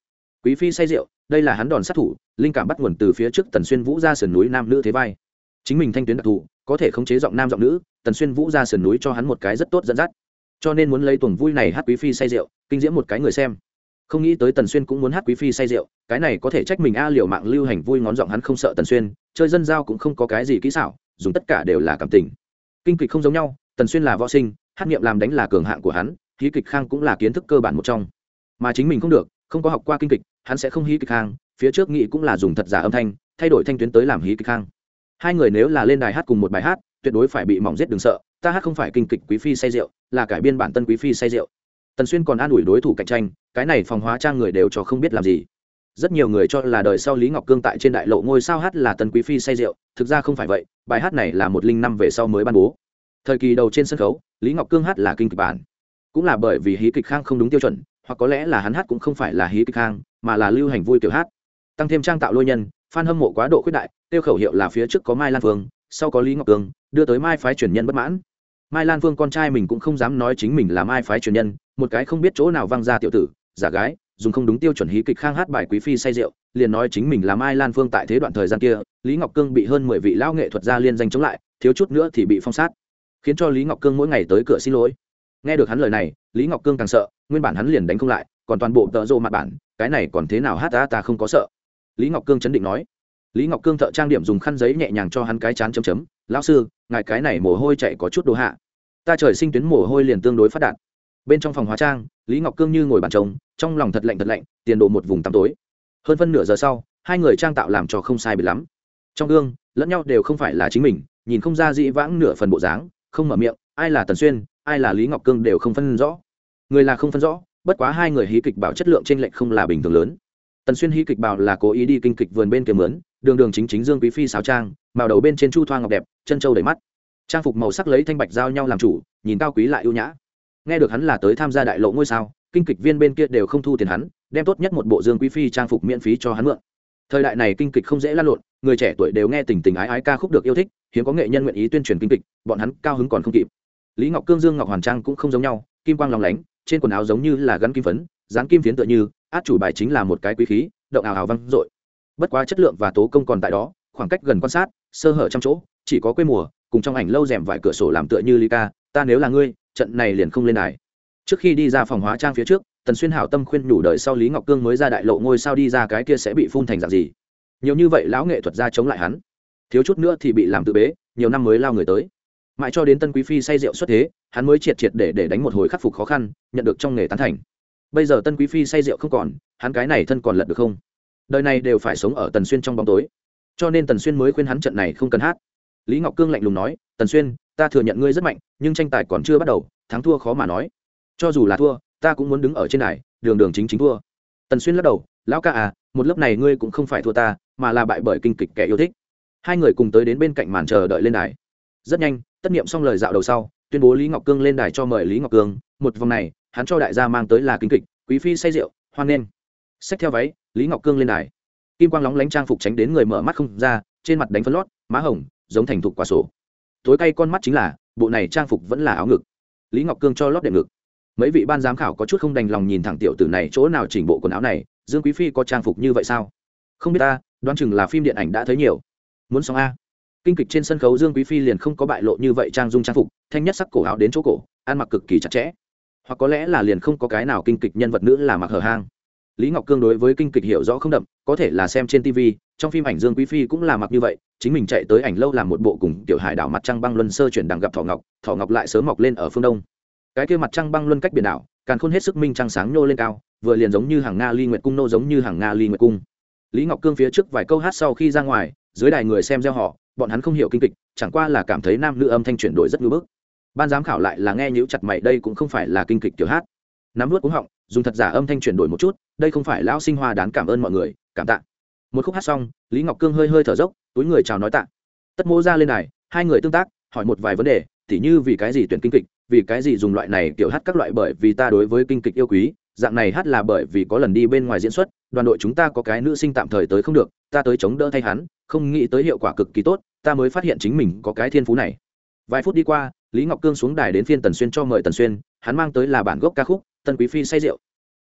Quý phi say rượu, đây là hắn đòn sát thủ linh cảm bắt nguồn từ phía trước tần xuyên vũ ra sườn núi nam nữ thế vai. Chính mình thanh tuyến đặc thù có thể khống chế giọng nam giọng nữ tần xuyên vũ ra sườn núi cho hắn một cái rất tốt dẫn dắt. Cho nên muốn lấy tuồng vui này hát quý phi say rượu kinh diễm một cái người xem. Không nghĩ tới tần xuyên cũng muốn hát quý phi say rượu cái này có thể trách mình a à, liệu mạng lưu hành vui ngón giọng hắn không sợ tần xuyên chơi dân giao cũng không có cái gì kỹ xảo dùng tất cả đều là cảm tình. Kinh kịch không giống nhau tần xuyên là võ sinh hát nghiệm làm đánh là cường hạng của hắn hí kịch khang cũng là kiến thức cơ bản một trong. Mà chính mình không được không có học qua kinh kịch hắn sẽ không hí kịch khang, phía trước nghị cũng là dùng thật giả âm thanh, thay đổi thanh tuyến tới làm hí kịch khang. Hai người nếu là lên đài hát cùng một bài hát, tuyệt đối phải bị mỏng giết đừng sợ, ta hát không phải kinh kịch quý phi say rượu, là cải biên bản tân quý phi say rượu. Tần xuyên còn an ủi đối thủ cạnh tranh, cái này phòng hóa trang người đều cho không biết làm gì. Rất nhiều người cho là đời sau lý ngọc cương tại trên đại lộ ngôi sao hát là tân quý phi say rượu, thực ra không phải vậy, bài hát này là một linh năm về sau mới ban bố. Thời kỳ đầu trên sân khấu, lý ngọc cương hát là kinh kịch bản. Cũng là bởi vì hí kịch khang không đúng tiêu chuẩn, hoặc có lẽ là hắn hát cũng không phải là hí kịch khang mà là lưu hành vui kiểu hát. Tăng thêm trang tạo lôi nhân f hâm mộ quá độ khuyết đại, tiêu khẩu hiệu là phía trước có mai lan phương, sau có lý ngọc cương đưa tới mai phái truyền nhân bất mãn. Mai lan phương con trai mình cũng không dám nói chính mình là mai phái truyền nhân, một cái không biết chỗ nào văng ra tiểu tử, giả gái, dùng không đúng tiêu chuẩn hí kịch khang hát bài quý phi say rượu, liền nói chính mình là mai lan phương tại thế đoạn thời gian kia, lý ngọc cương bị hơn mười vị lão nghệ thuật gia liên danh chống lại, thiếu chút nữa thì bị phong sát. Khiến cho lý ngọc cương mỗi ngày tới cửa xin lỗi. Nghe được hắn lời này, lý ngọc cương càng sợ, nguyên bản hắn liền đánh không lại còn toàn bộ tợ rộ mặt bản, cái này còn thế nào hát ta ta không có sợ. Lý ngọc cương chấn định nói. Lý ngọc cương thợ trang điểm dùng khăn giấy nhẹ nhàng cho hắn cái chán chấm chấm. Lão sư, ngài cái này mồ hôi chạy có chút đồ hạ. Ta trời sinh tuyến mồ hôi liền tương đối phát đạt. Bên trong phòng hóa trang, lý ngọc cương như ngồi bàn trống, trong lòng thật lạnh thật lạnh, tiền đồ một vùng tăm tối. Hơn phân nửa giờ sau, hai người trang tạo làm cho không sai biệt lắm. Trong gương, lẫn nhau đều không phải là chính mình, nhìn không ra dĩ vãng nửa phần bộ dáng, không mở miệng, ai là tần xuyên, ai là lý ngọc cương đều không phân rõ. Người là không phân rõ bất quá hai người hí kịch bảo chất lượng trên r lệch không là bình thường lớn. Tần xuyên hí kịch bảo là cố ý đi kinh kịch vườn bên kia mướn, đường đường chính chính dương quý phi sáo trang, màu đầu bên trên chu thoa ngọc đẹp, chân trâu đầy mắt. Trang phục màu sắc lấy thanh bạch giao nhau làm chủ, nhìn cao quý lại ưu nhã. Nghe được hắn là tới tham gia đại lộ ngôi sao, kinh kịch viên bên kia đều không thu tiền hắn, đem tốt nhất một bộ dương quý phi trang phục miễn phí cho hắn mượn. Thời đại này kinh kịch không dễ lan lộn, người trẻ tuổi đều nghe tình tình ái ái ca khúc được yêu thích, hiếm có nghệ nhân nguyện ý tuyên truyền kinh kịch, bọn hắn cao hứng còn không kịp. Lý ngọc cương, dương ngọc hoàn trang cũng không giống nhau, kim quang lòng lánh trên quần áo giống như là gắn kim phấn dán kim phiến tựa như, át chủ bài chính là một cái quý khí, động ảo ảo văng dội. Bất quá chất lượng và tố công còn tại đó, khoảng cách gần quan sát, sơ hở trăm chỗ, chỉ có quê mùa, cùng trong ảnh lâu rèm vải cửa sổ làm tựa như ly ca ta nếu là ngươi, trận này liền không lên đài. Trước khi đi ra phòng hóa trang phía trước, tần xuyên hảo tâm khuyên nhủ đợi sau lý ngọc cương mới ra đại lộ ngôi sao đi ra cái kia sẽ bị phun thành dạng gì. Nhiều như vậy lão nghệ thuật ra chống lại hắn. Thiếu chút nữa thì bị làm tự bế, nhiều năm mới lao người tới mãi cho đến tân quý phi say rượu xuất thế, hắn mới triệt triệt để để đánh một hồi khắc phục khó khăn, nhận được trong nghề tán thành. Bây giờ tân quý phi say rượu không còn, hắn cái này thân còn lật được không? Đời này đều phải sống ở tần xuyên trong bóng tối. Cho nên tần xuyên mới khuyên hắn trận này không cần hát. Lý ngọc cương lạnh lùng nói, tần xuyên, ta thừa nhận ngươi rất mạnh, nhưng tranh tài còn chưa bắt đầu, thắng thua khó mà nói. Cho dù là thua, ta cũng muốn đứng ở trên này đường đường chính chính thua. Tần xuyên lắc đầu, lão ca à một lớp này ngươi cũng không phải thua ta, mà là bại bởi kinh kịch kẻ yêu thích. Hai người cùng tới đến bên cạnh màn chờ đợi lên đài rất nhanh, tất niệm xong lời dạo đầu sau, tuyên bố lý ngọc cương lên đài cho mời lý ngọc cương, một vòng này, hắn cho đại gia mang tới là kinh kịch, quý phi say rượu, hoan nghênh. Xách theo váy, lý ngọc cương lên đài. Kim quang lóng lánh trang phục tránh đến người mở mắt không ra, trên mặt đánh phân lót, má hồng, giống thành thục quả sổ. Tối cay con mắt chính là, bộ này trang phục vẫn là áo ngực. Lý ngọc cương cho lót đệm ngực. Mấy vị ban giám khảo có chút không đành lòng nhìn thẳng tiểu tử này chỗ nào chỉnh bộ quần áo này, dương quý phi có trang phục như vậy sao? Không biết ta, đoán chừng là phim điện ảnh đã thấy nhiều. Muốn xong a? Kinh kịch trên sân khấu dương quý phi liền không có bại lộ như vậy trang dung trang phục, thanh nhất sắc cổ áo đến chỗ cổ, ăn mặc cực kỳ chặt chẽ. Hoặc có lẽ là liền không có cái nào kinh kịch nhân vật nữ là mặc hở hang. Lý ngọc cương đối với kinh kịch hiểu rõ không đậm, có thể là xem trên tv trong phim ảnh dương quý phi cũng là mặc như vậy, chính mình chạy tới ảnh lâu làm một bộ cùng tiểu hải đảo mặt trăng băng luân sơ chuyển đằng gặp thỏ ngọc thỏ ngọc lại sớm mọc lên ở phương đông. Cái kia mặt trăng băng luân cách biển đảo càng khôn hết sức minh trăng sáng nhô lên cao, vừa liền giống như hàng nga ly nguyệt cung nô giống như hàng nga ly nguyệt cung. Lý ngọc cương phía trước vài câu hát sau khi ra ngoài dưới đài người xem gieo họ, bọn hắn không hiểu kinh kịch, chẳng qua là cảm thấy nam nữ âm thanh chuyển đổi rất ngưỡng bức. Ban giám khảo lại là nghe nhíu chặt mày, đây cũng không phải là kinh kịch tiểu hát. Nắm nuốt cúng họng, dùng thật giả âm thanh chuyển đổi một chút, đây không phải lão sinh hoa đán cảm ơn mọi người, cảm tạ. Một khúc hát xong, lý ngọc cương hơi hơi thở dốc, túi người chào nói tạ. Tất mô ra lên này hai người tương tác, hỏi một vài vấn đề, tỉ như vì cái gì tuyển kinh kịch, vì cái gì dùng loại này kiểu hát các loại bởi vì ta đối với kinh kịch yêu quý dạng này hát là bởi vì có lần đi bên ngoài diễn xuất, đoàn đội chúng ta có cái nữ sinh tạm thời tới không được, ta tới chống đỡ thay hắn, không nghĩ tới hiệu quả cực kỳ tốt, ta mới phát hiện chính mình có cái thiên phú này. Vài phút đi qua, lý ngọc cương xuống đài đến phiên tần xuyên cho mời tần xuyên, hắn mang tới là bản gốc ca khúc, tân quý phi say rượu.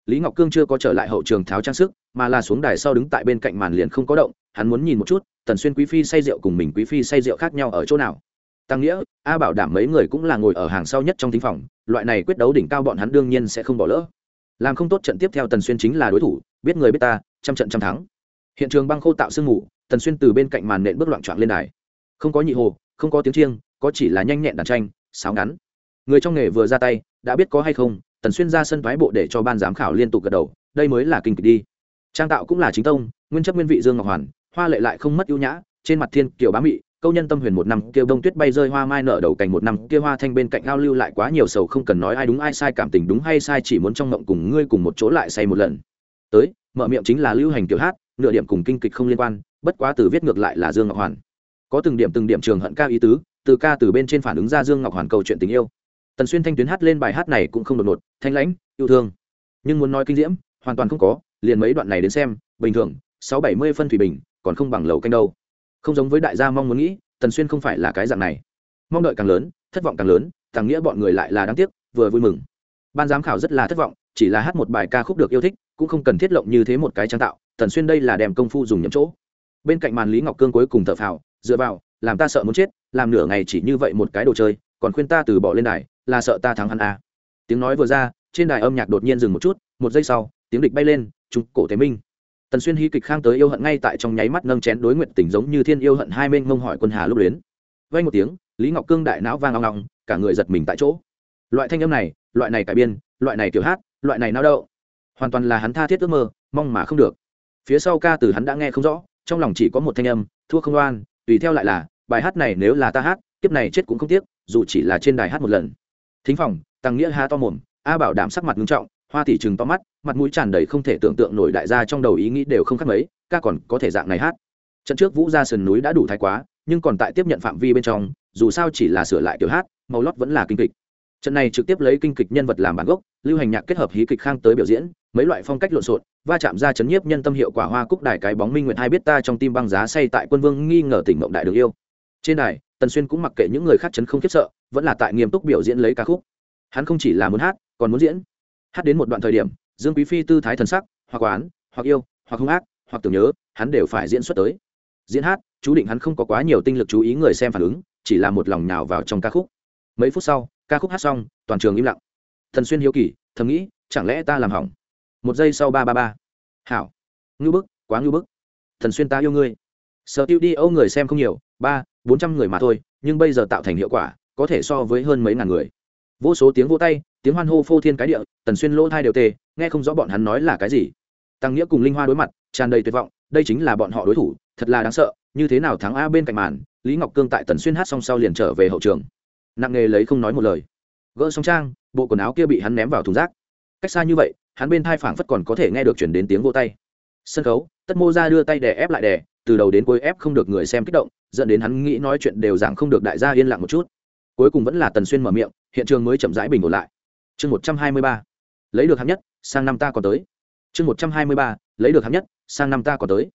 Lý ngọc cương chưa có trở lại hậu trường tháo trang sức, mà là xuống đài sau đứng tại bên cạnh màn liền không có động, hắn muốn nhìn một chút, tần xuyên quý phi say rượu cùng mình quý phi say rượu khác nhau ở chỗ nào. Tăng nghĩa, a bảo đảm mấy người cũng là ngồi ở hàng sau nhất trong thính phòng, loại này quyết đấu đỉnh cao bọn hắn đương nhiên sẽ không bỏ lỡ làm không tốt trận tiếp theo tần xuyên chính là đối thủ, biết người biết ta, trăm trận trăm thắng. Hiện trường băng khô tạo sương mù, tần xuyên từ bên cạnh màn nện bước loạn trọn lên đài. Không có nhị hồ, không có tiếng chiêng, có chỉ là nhanh nhẹn đàn tranh, sáo ngắn. Người trong nghề vừa ra tay, đã biết có hay không, tần xuyên ra sân thoái bộ để cho ban giám khảo liên tục gật đầu, đây mới là kinh kịch đi. Trang tạo cũng là chính tông, nguyên chấp nguyên vị dương ngọc hoàn, hoa lệ lại không mất ưu nhã, trên mặt thiên kiều bá mị câu nhân tâm huyền một năm kêu đông tuyết bay rơi hoa mai nở đầu cành một năm kia hoa thanh bên cạnh ao lưu lại quá nhiều sầu không cần nói ai đúng ai sai cảm tình đúng hay sai chỉ muốn trong mộng cùng ngươi cùng một chỗ lại say một lần. Tới, mở miệng chính là lưu hành tiểu hát, nửa điểm cùng kinh kịch không liên quan, bất quá từ viết ngược lại là dương ngọc hoàn. Có từng điểm từng điểm trường hận ca ý tứ, từ ca từ bên trên phản ứng ra dương ngọc hoàn câu chuyện tình yêu. Tần xuyên thanh tuyến hát lên bài hát này cũng không đột ngột, thanh lãnh, yêu thương. Nhưng muốn nói kinh diễm, hoàn toàn không có, liền mấy đoạn này đến xem, bình thường, sáu bảy mươi phân thủy bình, còn không bằng lầu canh đâu không giống với đại gia mong muốn nghĩ, tần xuyên không phải là cái dạng này. Mong đợi càng lớn, thất vọng càng lớn càng nghĩa bọn người lại là đáng tiếc, vừa vui mừng. Ban giám khảo rất là thất vọng, chỉ là hát một bài ca khúc được yêu thích, cũng không cần thiết lộng như thế một cái trang tạo, tần xuyên đây là đem công phu dùng nhầm chỗ. Bên cạnh màn lý ngọc cương cuối cùng thợ phào, dựa vào, làm ta sợ muốn chết, làm nửa ngày chỉ như vậy một cái đồ chơi, còn khuyên ta từ bỏ lên đài, là sợ ta thắng hắn à. tiếng nói vừa ra, trên đài âm nhạc đột nhiên dừng một chút, một giây sau, tiếng địch bay lên trung cổ thế minh tần xuyên hy kịch khang tới yêu hận ngay tại trong nháy mắt nâng chén đối nguyện tình giống như thiên yêu hận hai bên ngông hỏi quân hà lúc luyến vay một tiếng, lý ngọc cương đại não vang ngong ngong cả người giật mình tại chỗ. Loại thanh âm này, loại này cải biên, loại này kiểu hát, loại này nao đậu hoàn toàn là hắn tha thiết ước mơ, mong mà không được. Phía sau ca từ hắn đã nghe không rõ, trong lòng chỉ có một thanh âm, thua không oan, tùy theo lại là, bài hát này nếu là ta hát, kiếp này chết cũng không tiếc, dù chỉ là trên đài hát một lần. Thính phòng, tăng nghĩa há to mồm, a bảo đảm sắc mặt nghiêm trọng hoa tỷ trừng to mắt, mặt mũi tràn đầy không thể tưởng tượng nổi đại gia trong đầu ý nghĩ đều không khác mấy, ca còn có thể dạng này hát. Trận trước vũ ra sườn núi đã đủ thái quá, nhưng còn tại tiếp nhận phạm vi bên trong, dù sao chỉ là sửa lại kiểu hát, màu lót vẫn là kinh kịch. Trận này trực tiếp lấy kinh kịch nhân vật làm bản gốc, lưu hành nhạc kết hợp hí kịch khang tới biểu diễn, mấy loại phong cách lộn xộn, va chạm ra chấn nhiếp nhân tâm hiệu quả hoa cúc đài cái bóng minh nguyện hai biết ta trong tim băng giá say tại quân vương nghi ngờ tỉnh mộng đại được yêu. Trên đài, tần xuyên cũng mặc kệ những người khác chấn không khiếp sợ, vẫn là tại nghiêm túc biểu diễn lấy ca khúc. Hắn không chỉ là muốn hát, còn muốn diễn hát đến một đoạn thời điểm, dương quý phi tư thái thần sắc, hoặc oán, hoặc yêu, hoặc hung ác, hoặc tưởng nhớ, hắn đều phải diễn xuất tới. Diễn hát, chú định hắn không có quá nhiều tinh lực chú ý người xem phản ứng, chỉ là một lòng nhào vào trong ca khúc. Mấy phút sau, ca khúc hát xong, toàn trường im lặng. Thần xuyên hiếu kỳ, thầm nghĩ, chẳng lẽ ta làm hỏng? Một giây sau ba ba ba. Hảo. Ngưu bức, quá ngưu bức. Thần xuyên ta yêu ngươi. Sở tiêu đi âu người xem không nhiều, ba, bốn trăm người mà thôi, nhưng bây giờ tạo thành hiệu quả, có thể so với hơn mấy ngàn người. Vô số tiếng vô tay tiếng hoan hô phô thiên cái địa, tần xuyên lỗ thai đều tê, nghe không rõ bọn hắn nói là cái gì. Tăng nghĩa cùng linh hoa đối mặt, tràn đầy tuyệt vọng, đây chính là bọn họ đối thủ, thật là đáng sợ, như thế nào thắng a bên cạnh màn, lý ngọc cương tại tần xuyên hát xong sau liền trở về hậu trường. Nặng nghề lấy không nói một lời. Gỡ xong trang, bộ quần áo kia bị hắn ném vào thùng rác. Cách xa như vậy, hắn bên thai phảng phất còn có thể nghe được chuyển đến tiếng vô tay. Sân khấu, tất mô ra đưa tay đè ép lại đè, từ đầu đến cuối ép không được người xem kích động, dẫn đến hắn nghĩ nói chuyện đều dạng không được đại gia yên lặng một chút. Cuối cùng vẫn là tần xuyên mở miệng, hiện trường mới chậm rãi bình ổn lại chương một trăm hai mươi ba. Lấy được hạng nhất, sang năm ta còn tới. Chương một trăm hai mươi ba. Lấy được hạng nhất, sang năm ta còn tới.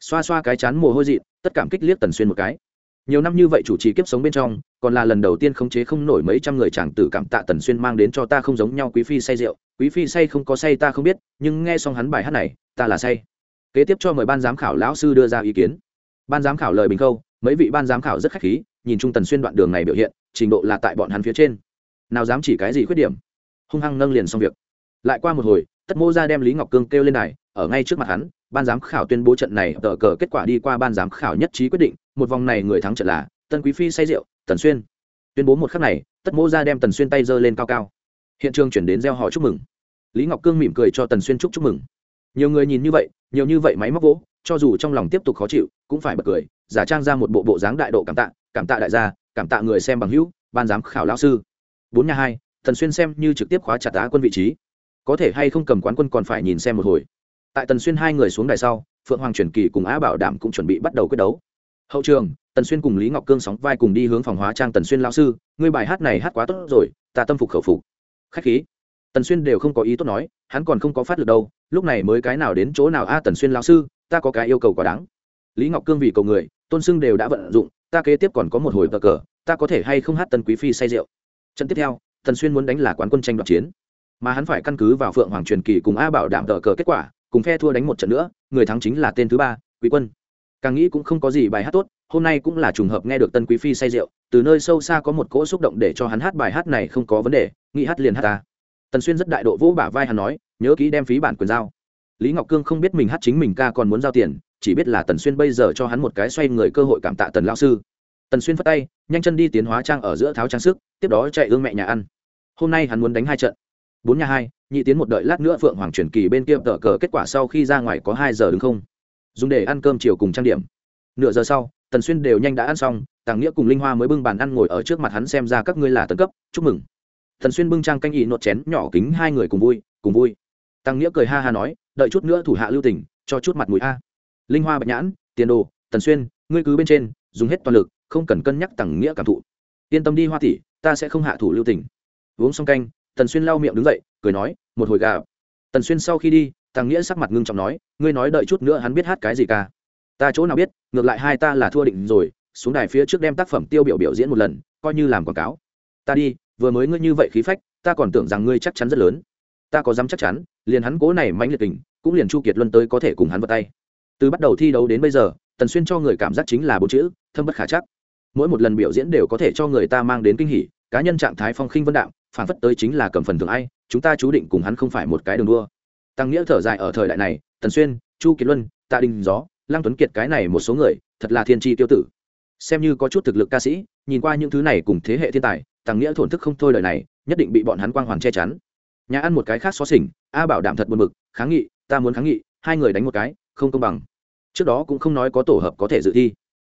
Xoa xoa cái chán mồ hôi dị tất cảm kích liếc tần xuyên một cái. Nhiều năm như vậy chủ trì kiếp sống bên trong, còn là lần đầu tiên khống chế không nổi mấy trăm người chàng tử cảm tạ tần xuyên mang đến cho ta không giống nhau quý phi say rượu. Quý phi say không có say ta không biết, nhưng nghe xong hắn bài hát này, ta là say. Kế tiếp cho mời ban giám khảo lão sư đưa ra ý kiến. Ban giám khảo lời bình câu mấy vị ban giám khảo rất khách khí, nhìn trung tần xuyên đoạn đường này biểu hiện, trình độ là tại bọn hắn phía trên. Nào dám chỉ cái gì khuyết điểm? Hung hăng nâng liền xong việc. Lại qua một hồi, tất mô ra đem lý ngọc cương kêu lên này ở ngay trước mặt hắn, ban giám khảo tuyên bố trận này tờ cờ kết quả đi qua ban giám khảo nhất trí quyết định, một vòng này người thắng trận là tân quý phi say rượu, tần xuyên. Tuyên bố một khắc này, tất mô ra đem tần xuyên tay giơ lên cao cao. Hiện trường chuyển đến gieo họ chúc mừng. Lý ngọc cương mỉm cười cho tần xuyên chúc chúc mừng. Nhiều người nhìn như vậy, nhiều như vậy máy móc vỗ, cho dù trong lòng tiếp tục khó chịu, cũng phải bật cười, giả trang ra một bộ bộ dáng đại độ cảm tạ cảm tạ đại gia, cảm tạ người xem bằng hữu, ban giám khảo lão sư. Bốn nhà hai tần xuyên xem như trực tiếp khóa chặt á quân vị trí. Có thể hay không cầm quán quân còn phải nhìn xem một hồi. Tại tần xuyên hai người xuống đài sau, phượng hoàng truyền kỳ cùng á bảo đảm cũng chuẩn bị bắt đầu quyết đấu. Hậu trường, tần xuyên cùng lý ngọc cương sóng vai cùng đi hướng phòng hóa trang tần xuyên lao sư, ngươi bài hát này hát quá tốt rồi, ta tâm phục khẩu phục. Khách khí. Tần xuyên đều không có ý tốt nói, hắn còn không có phát được đâu, lúc này mới cái nào đến chỗ nào a tần xuyên lao sư, ta có cái yêu cầu quá đáng. Lý ngọc cương vì cầu người, tôn sưng đều đã vận dụng, ta kế tiếp còn có một hồi cờ cờ, ta có thể hay không hát tần quý phi say rượu. Trận tiếp theo tần xuyên muốn đánh là quán quân tranh đoạt chiến. Mà hắn phải căn cứ vào phượng hoàng truyền kỳ cùng a bảo đảm tờ cờ kết quả, cùng phe thua đánh một trận nữa, người thắng chính là tên thứ ba, quý quân. Càng nghĩ cũng không có gì bài hát tốt, hôm nay cũng là trùng hợp nghe được tân quý phi say rượu, từ nơi sâu xa có một cỗ xúc động để cho hắn hát bài hát này không có vấn đề, nghĩ hát liền hát ta. Tần xuyên rất đại độ vỗ bả vai hắn nói, nhớ kỹ đem phí bản quyền giao. Lý ngọc cương không biết mình hát chính mình ca còn muốn giao tiền, chỉ biết là tần xuyên bây giờ cho hắn một cái xoay người cơ hội cảm tạ tần lao sư. Tần xuyên phất tay, nhanh chân đi tiến hóa trang ở giữa tháo trang sức, tiếp đó chạy ương mẹ nhà ăn hôm nay hắn muốn đánh hai trận. Bốn nhà hai, nhị tiến một đợi lát nữa phượng hoàng truyền kỳ bên kia tờ cờ kết quả sau khi ra ngoài có hai giờ đứng không? Dùng để ăn cơm chiều cùng trang điểm. Nửa giờ sau, tần xuyên đều nhanh đã ăn xong, tàng nghĩa cùng linh hoa mới bưng bàn ăn ngồi ở trước mặt hắn xem ra các ngươi là tấn cấp, chúc mừng. Tần xuyên bưng trang canh ý nốt chén nhỏ kính hai người cùng vui cùng vui. Tàng nghĩa cười ha ha nói, đợi chút nữa thủ hạ lưu tỉnh cho chút mặt mũi a. Linh hoa bạch nhãn, tiền đồ, tần xuyên, ngươi cứ bên trên, dùng hết toàn lực, không cần cân nhắc tàng nghĩa cảm thụ. Yên tâm đi hoa tỷ, ta sẽ không hạ thủ lưu tỉnh uống xong canh, tần xuyên lau miệng đứng dậy, cười nói, một hồi gà. Tần xuyên sau khi đi, tàng nghĩa sắc mặt ngưng trọng nói, ngươi nói đợi chút nữa hắn biết hát cái gì ca. Ta chỗ nào biết, ngược lại hai ta là thua định rồi, xuống đài phía trước đem tác phẩm tiêu biểu biểu diễn một lần, coi như làm quảng cáo. Ta đi, vừa mới ngươi như vậy khí phách, ta còn tưởng rằng ngươi chắc chắn rất lớn. Ta có dám chắc chắn, liền hắn cố này mãnh liệt tình cũng liền chu kiệt luân tới có thể cùng hắn vật tay. Từ bắt đầu thi đấu đến bây giờ, tần xuyên cho người cảm giác chính là bốn chữ, thâm bất khả chắc. Mỗi một lần biểu diễn đều có thể cho người ta mang đến kinh hỉ, cá nhân trạng thái phong khinh vân đạo phản phất tới chính là cầm phần thường ai, chúng ta chú định cùng hắn không phải một cái đường đua. Tăng nghĩa thở dài ở thời đại này, tần xuyên, chu kiệt luân, tạ đình gió, lăng tuấn kiệt cái này một số người, thật là thiên tri tiêu tử. Xem như có chút thực lực ca sĩ, nhìn qua những thứ này cùng thế hệ thiên tài, tăng nghĩa thổn thức không thôi lời này, nhất định bị bọn hắn quang hoàn che chắn. Nhà ăn một cái khác xó xỉnh, a bảo đảm thật buồn mực kháng nghị, ta muốn kháng nghị, hai người đánh một cái, không công bằng. Trước đó cũng không nói có tổ hợp có thể dự thi.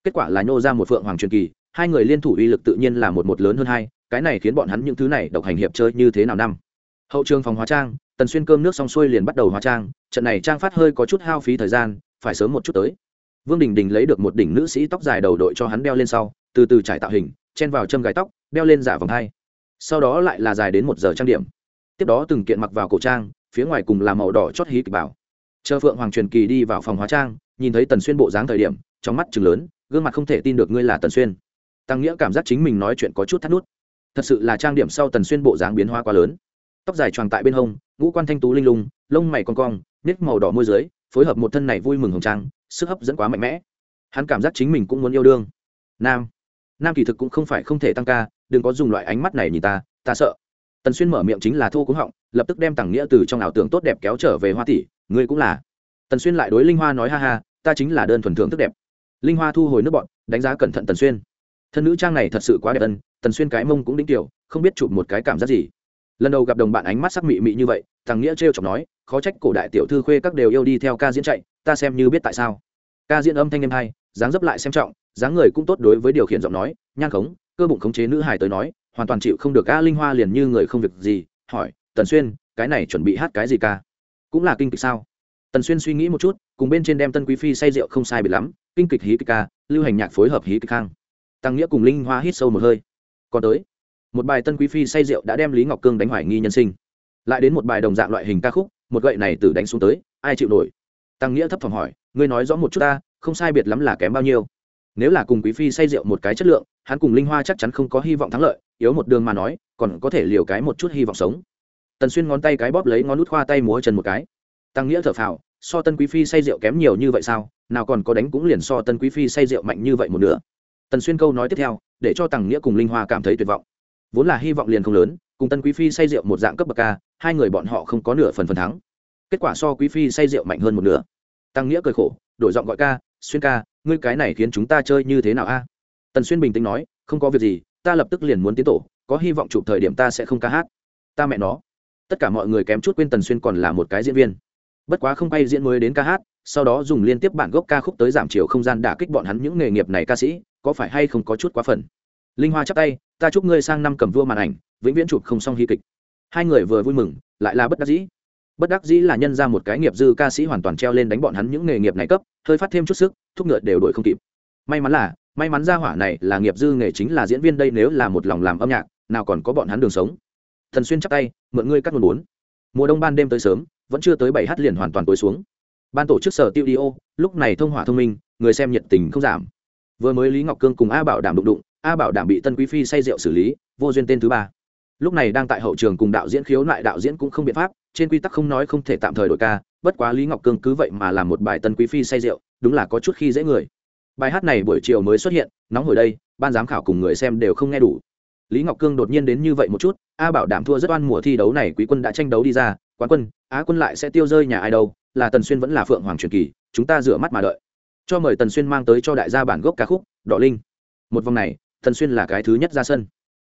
Kết quả là nhô ra một phượng hoàng truyền kỳ, hai người liên thủ uy lực tự nhiên là một một lớn hơn hai cái này khiến bọn hắn những thứ này độc hành hiệp chơi như thế nào năm? Hậu trường phòng hóa trang, tần xuyên cơm nước xong xuôi liền bắt đầu hóa trang, trận này trang phát hơi có chút hao phí thời gian, phải sớm một chút tới. Vương đình đình lấy được một đỉnh nữ sĩ tóc dài đầu đội cho hắn đeo lên sau, từ từ trải tạo hình, chen vào châm gài tóc, đeo lên giả vòng hai. Sau đó lại là dài đến một giờ trang điểm. Tiếp đó từng kiện mặc vào cổ trang, phía ngoài cùng là màu đỏ chót hí kịch bảo. Chờ phượng hoàng truyền kỳ đi vào phòng hóa trang, nhìn thấy tần xuyên bộ dáng thời điểm, trong mắt chừng lớn, gương mặt không thể tin được ngươi là tần xuyên. Tăng nghĩa cảm giác chính mình nói chuyện có chút thắt nút thật sự là trang điểm sau tần xuyên bộ dáng biến hoa quá lớn. Tóc dài tròn tại bên hông, ngũ quan thanh tú linh lung, lông mày con cong, nếp màu đỏ môi dưới, phối hợp một thân này vui mừng hồng trang, sức hấp dẫn quá mạnh mẽ. Hắn cảm giác chính mình cũng muốn yêu đương. Nam nam kỳ thực cũng không phải không thể tăng ca, đừng có dùng loại ánh mắt này nhìn ta ta sợ. Tần xuyên mở miệng chính là thô cúng họng, lập tức đem tặng nghĩa từ trong ảo tưởng tốt đẹp kéo trở về hoa tỷ, ngươi cũng là. Tần xuyên lại đối linh hoa nói ha ha, ta chính là đơn thuần thưởng thức đẹp. Linh hoa thu hồi nước bọn, đánh giá cẩn thận tần xuyên thân nữ trang này thật sự quá đẹp ân, tần xuyên cái mông cũng đĩnh kiểu không biết chụp một cái cảm giác gì. Lần đầu gặp đồng bạn ánh mắt sắc mị mị như vậy, thằng nghĩa trêu chọc nói, khó trách cổ đại tiểu thư khuê các đều yêu đi theo ca diễn chạy, ta xem như biết tại sao. Ca diễn âm thanh em hay, dáng dấp lại xem trọng, dáng người cũng tốt đối với điều khiển giọng nói, nhan khống, cơ bụng khống chế nữ hài tới nói, hoàn toàn chịu không được ca linh hoa liền như người không việc gì, hỏi, tần xuyên, cái này chuẩn bị hát cái gì ca? Cũng là kinh kịch sao? Tần xuyên suy nghĩ một chút, cùng bên trên đem tân quý phi say rượu không sai biệt lắm, kinh kịch hí kịch ca, lưu hành nhạc phối hợp hí kịch khang tăng nghĩa cùng linh hoa hít sâu một hơi. Còn tới, một bài tân quý phi say rượu đã đem lý ngọc cương đánh hoài nghi nhân sinh. Lại đến một bài đồng dạng loại hình ca khúc, một gậy này từ đánh xuống tới, ai chịu nổi? Tăng nghĩa thấp phòng hỏi, ngươi nói rõ một chút ta, không sai biệt lắm là kém bao nhiêu? Nếu là cùng quý phi say rượu một cái chất lượng, hắn cùng linh hoa chắc chắn không có hy vọng thắng lợi, yếu một đường mà nói, còn có thể liều cái một chút hy vọng sống. Tần xuyên ngón tay cái bóp lấy ngón nút khoa tay múa chân một cái. Tăng nghĩa thở phào, so tân quý phi say rượu kém nhiều như vậy sao? Nào còn có đánh cũng liền so tân quý phi say rượu mạnh như vậy một nửa tần xuyên câu nói tiếp theo, để cho tằng nghĩa cùng linh hoa cảm thấy tuyệt vọng. Vốn là hy vọng liền không lớn, cùng tân quý phi say rượu một dạng cấp bậc ca, hai người bọn họ không có nửa phần phần thắng. Kết quả so quý phi say rượu mạnh hơn một nửa. Tăng nghĩa cười khổ, đổi giọng gọi ca, xuyên ca, ngươi cái này khiến chúng ta chơi như thế nào a? Tần xuyên bình tĩnh nói, không có việc gì, ta lập tức liền muốn tiến tổ, có hy vọng chụp thời điểm ta sẽ không ca hát. Ta mẹ nó. Tất cả mọi người kém chút quên tần xuyên còn là một cái diễn viên. Bất quá không bay diễn mới đến ca hát, sau đó dùng liên tiếp bản gốc ca khúc tới giảm chiều không gian đả kích bọn hắn những nghề nghiệp này ca sĩ có phải hay không có chút quá phần? Linh hoa chắp tay, ta chúc ngươi sang năm cầm vua màn ảnh, vĩnh viễn chụp không xong hy kịch. Hai người vừa vui mừng, lại là bất đắc dĩ. Bất đắc dĩ là nhân ra một cái nghiệp dư ca sĩ hoàn toàn treo lên đánh bọn hắn những nghề nghiệp này cấp, hơi phát thêm chút sức, thúc ngựa đều đổi không kịp. May mắn là, may mắn ra hỏa này là nghiệp dư nghề chính là diễn viên đây nếu là một lòng làm âm nhạc, nào còn có bọn hắn đường sống. Thần xuyên chắp tay, mượn ngươi cắt nguồn bốn. Mùa đông ban đêm tới sớm, vẫn chưa tới bảy h liền hoàn toàn tối xuống. Ban tổ chức sở tiêu đi ô lúc này thông hỏa thông minh, người xem nhiệt tình không giảm vừa mới lý ngọc cương cùng a bảo đảm đụng đụng, a bảo đảm bị tân quý phi say rượu xử lý, vô duyên tên thứ ba. Lúc này đang tại hậu trường cùng đạo diễn khiếu lại đạo diễn cũng không biện pháp, trên quy tắc không nói không thể tạm thời đổi ca, bất quá lý ngọc cương cứ vậy mà làm một bài tân quý phi say rượu, đúng là có chút khi dễ người. Bài hát này buổi chiều mới xuất hiện, nóng hồi đây, ban giám khảo cùng người xem đều không nghe đủ. Lý ngọc cương đột nhiên đến như vậy một chút, a bảo đảm thua rất oan mùa thi đấu này, quý quân đã tranh đấu đi ra, quán quân, á quân lại sẽ tiêu rơi nhà ai đâu, là tần xuyên vẫn là phượng hoàng truyền kỳ, chúng ta rửa mắt mà đợi cho mời tần xuyên mang tới cho đại gia bản gốc ca khúc, đỏ linh. Một vòng này, tần xuyên là cái thứ nhất ra sân.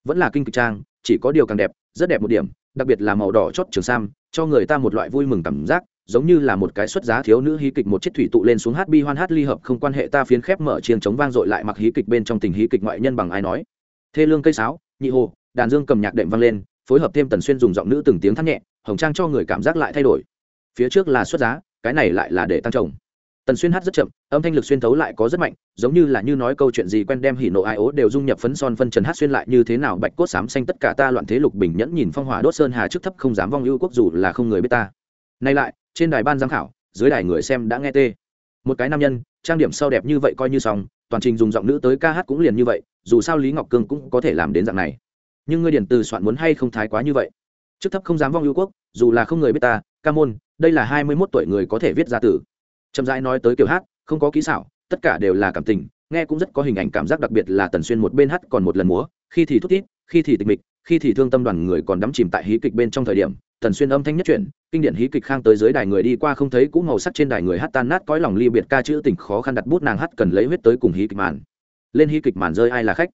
Vẫn là kinh kịch trang, chỉ có điều càng đẹp, rất đẹp một điểm, đặc biệt là màu đỏ chót trường sam, cho người ta một loại vui mừng cảm giác, giống như là một cái xuất giá thiếu nữ hí kịch một chiếc thủy tụ lên xuống hát bi hoan hát ly hợp không quan hệ ta phiến khép mở chiêng chống vang dội lại mặc hí kịch bên trong tình hí kịch ngoại nhân bằng ai nói. Thê lương cây sáo, nhị hồ, đàn dương cầm nhạc đệm vang lên, phối hợp thêm tần xuyên dùng giọng nữ từng tiếng thắt nhẹ, hồng trang cho người cảm giác lại thay đổi. Phía trước là xuất giá, cái này lại là để tăng trồng tần xuyên hát rất chậm, âm thanh lực xuyên thấu lại có rất mạnh, giống như là như nói câu chuyện gì quen đem hỉ nộ ai ố đều dung nhập phấn son phân trần hát xuyên lại như thế nào, bạch cốt xám xanh tất cả ta loạn thế lục bình nhẫn nhìn phong hỏa đốt sơn hà trước thấp không dám vong ưu quốc dù là không người biết ta. Nay lại, trên đài ban giám khảo, dưới đài người xem đã nghe tê. Một cái nam nhân, trang điểm sau đẹp như vậy coi như xong, toàn trình dùng giọng nữ tới ca hát cũng liền như vậy, dù sao lý ngọc cương cũng có thể làm đến dạng này. Nhưng ngươi điển từ soạn muốn hay không thái quá như vậy? Trước thấp không dám vong ưu quốc, dù là không người biết ta, ca môn, đây là hai mươi mốt tuổi người có thể viết ra tử chậm rãi nói tới kiểu hát, không có kỹ xảo, tất cả đều là cảm tình, nghe cũng rất có hình ảnh cảm giác đặc biệt là tần xuyên một bên hát còn một lần múa, khi thì thút thít, khi thì tịch mịch, khi thì thương tâm đoàn người còn đắm chìm tại hí kịch bên trong thời điểm, tần xuyên âm thanh nhất chuyển, kinh điển hí kịch khang tới dưới đài người đi qua không thấy cũ màu sắc trên đài người hát tan nát cõi lòng ly biệt ca chữ tình khó khăn đặt bút nàng hát cần lấy huyết tới cùng hí kịch màn. Lên hí kịch màn rơi ai là khách?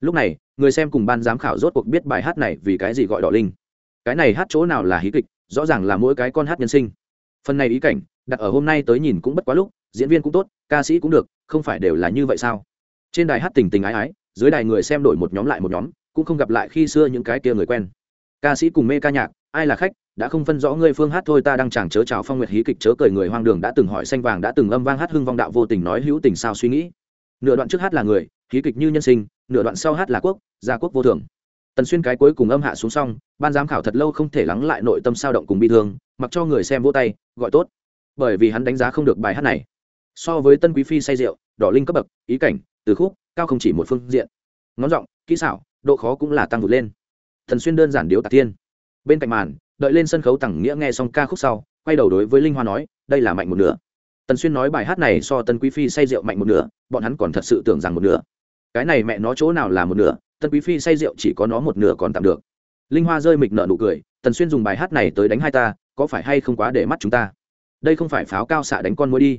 Lúc này, người xem cùng ban giám khảo rốt cuộc biết bài hát này vì cái gì gọi đỏ linh. Cái này hát chỗ nào là hí kịch? Rõ ràng là mỗi cái con hát nhân sinh. Phần này ý cảnh đặt ở hôm nay tới nhìn cũng bất quá lúc, diễn viên cũng tốt, ca sĩ cũng được, không phải đều là như vậy sao? Trên đài hát tình tình ái ái, dưới đài người xem đổi một nhóm lại một nhóm, cũng không gặp lại khi xưa những cái kia người quen. Ca sĩ cùng mê ca nhạc, ai là khách, đã không phân rõ ngươi phương hát thôi, ta đang chẳng chớ chào phong nguyệt hí kịch chớ cười người hoang đường đã từng hỏi xanh vàng đã từng âm vang hát hưng vong đạo vô tình nói hữu tình sao suy nghĩ. Nửa đoạn trước hát là người, hí kịch như nhân sinh, nửa đoạn sau hát là quốc, gia quốc vô thường. Tần xuyên cái cuối cùng âm hạ xuống xong, ban giám khảo thật lâu không thể lắng lại nội tâm sao động cùng bi thương, mặc cho người xem vỗ tay, gọi tốt bởi vì hắn đánh giá không được bài hát này. So với tân quý phi say rượu, đỏ linh cấp bậc, ý cảnh, từ khúc, cao không chỉ một phương diện. Ngón giọng, kỹ xảo, độ khó cũng là tăng vượt lên. Thần xuyên đơn giản điếu tạc tiên. Bên cạnh màn, đợi lên sân khấu tặng nghĩa nghe xong ca khúc sau, quay đầu đối với linh hoa nói, đây là mạnh một nửa. Tần xuyên nói bài hát này so tân quý phi say rượu mạnh một nửa, bọn hắn còn thật sự tưởng rằng một nửa. Cái này mẹ nó chỗ nào là một nửa, tân quý phi say rượu chỉ có nó một nửa còn tạm được. Linh hoa rơi mịch nợ nụ cười, tần xuyên dùng bài hát này tới đánh hai ta, có phải hay không quá để mắt chúng ta? Đây không phải pháo cao xạ đánh con mối đi.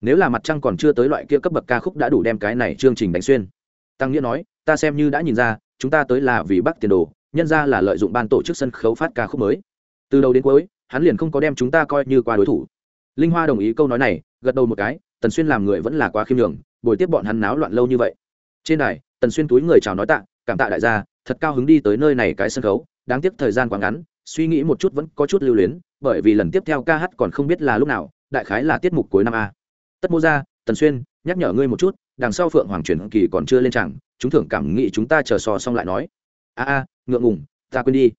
Nếu là mặt trăng còn chưa tới loại kia cấp bậc ca khúc đã đủ đem cái này chương trình đánh xuyên. Tăng nghĩa nói, ta xem như đã nhìn ra, chúng ta tới là vì bắc tiền đồ, nhân ra là lợi dụng ban tổ chức sân khấu phát ca khúc mới. Từ đầu đến cuối, hắn liền không có đem chúng ta coi như qua đối thủ. Linh hoa đồng ý câu nói này, gật đầu một cái, tần xuyên làm người vẫn là quá khiêm nhường, buổi tiếp bọn hắn náo loạn lâu như vậy. Trên đài, tần xuyên túi người chào nói tạ, cảm tạ đại gia, thật cao hứng đi tới nơi này cái sân khấu, đáng tiếc thời gian quá ngắn suy nghĩ một chút vẫn có chút lưu luyến, bởi vì lần tiếp theo ca hát còn không biết là lúc nào, đại khái là tiết mục cuối năm a. Tất mô ra tần xuyên, nhắc nhở ngươi một chút, đằng sau phượng hoàng truyền kỳ còn chưa lên chẳng, chúng thưởng cảm nghĩ chúng ta chờ sò xong lại nói. A a, ngượng ngùng, ta quên đi.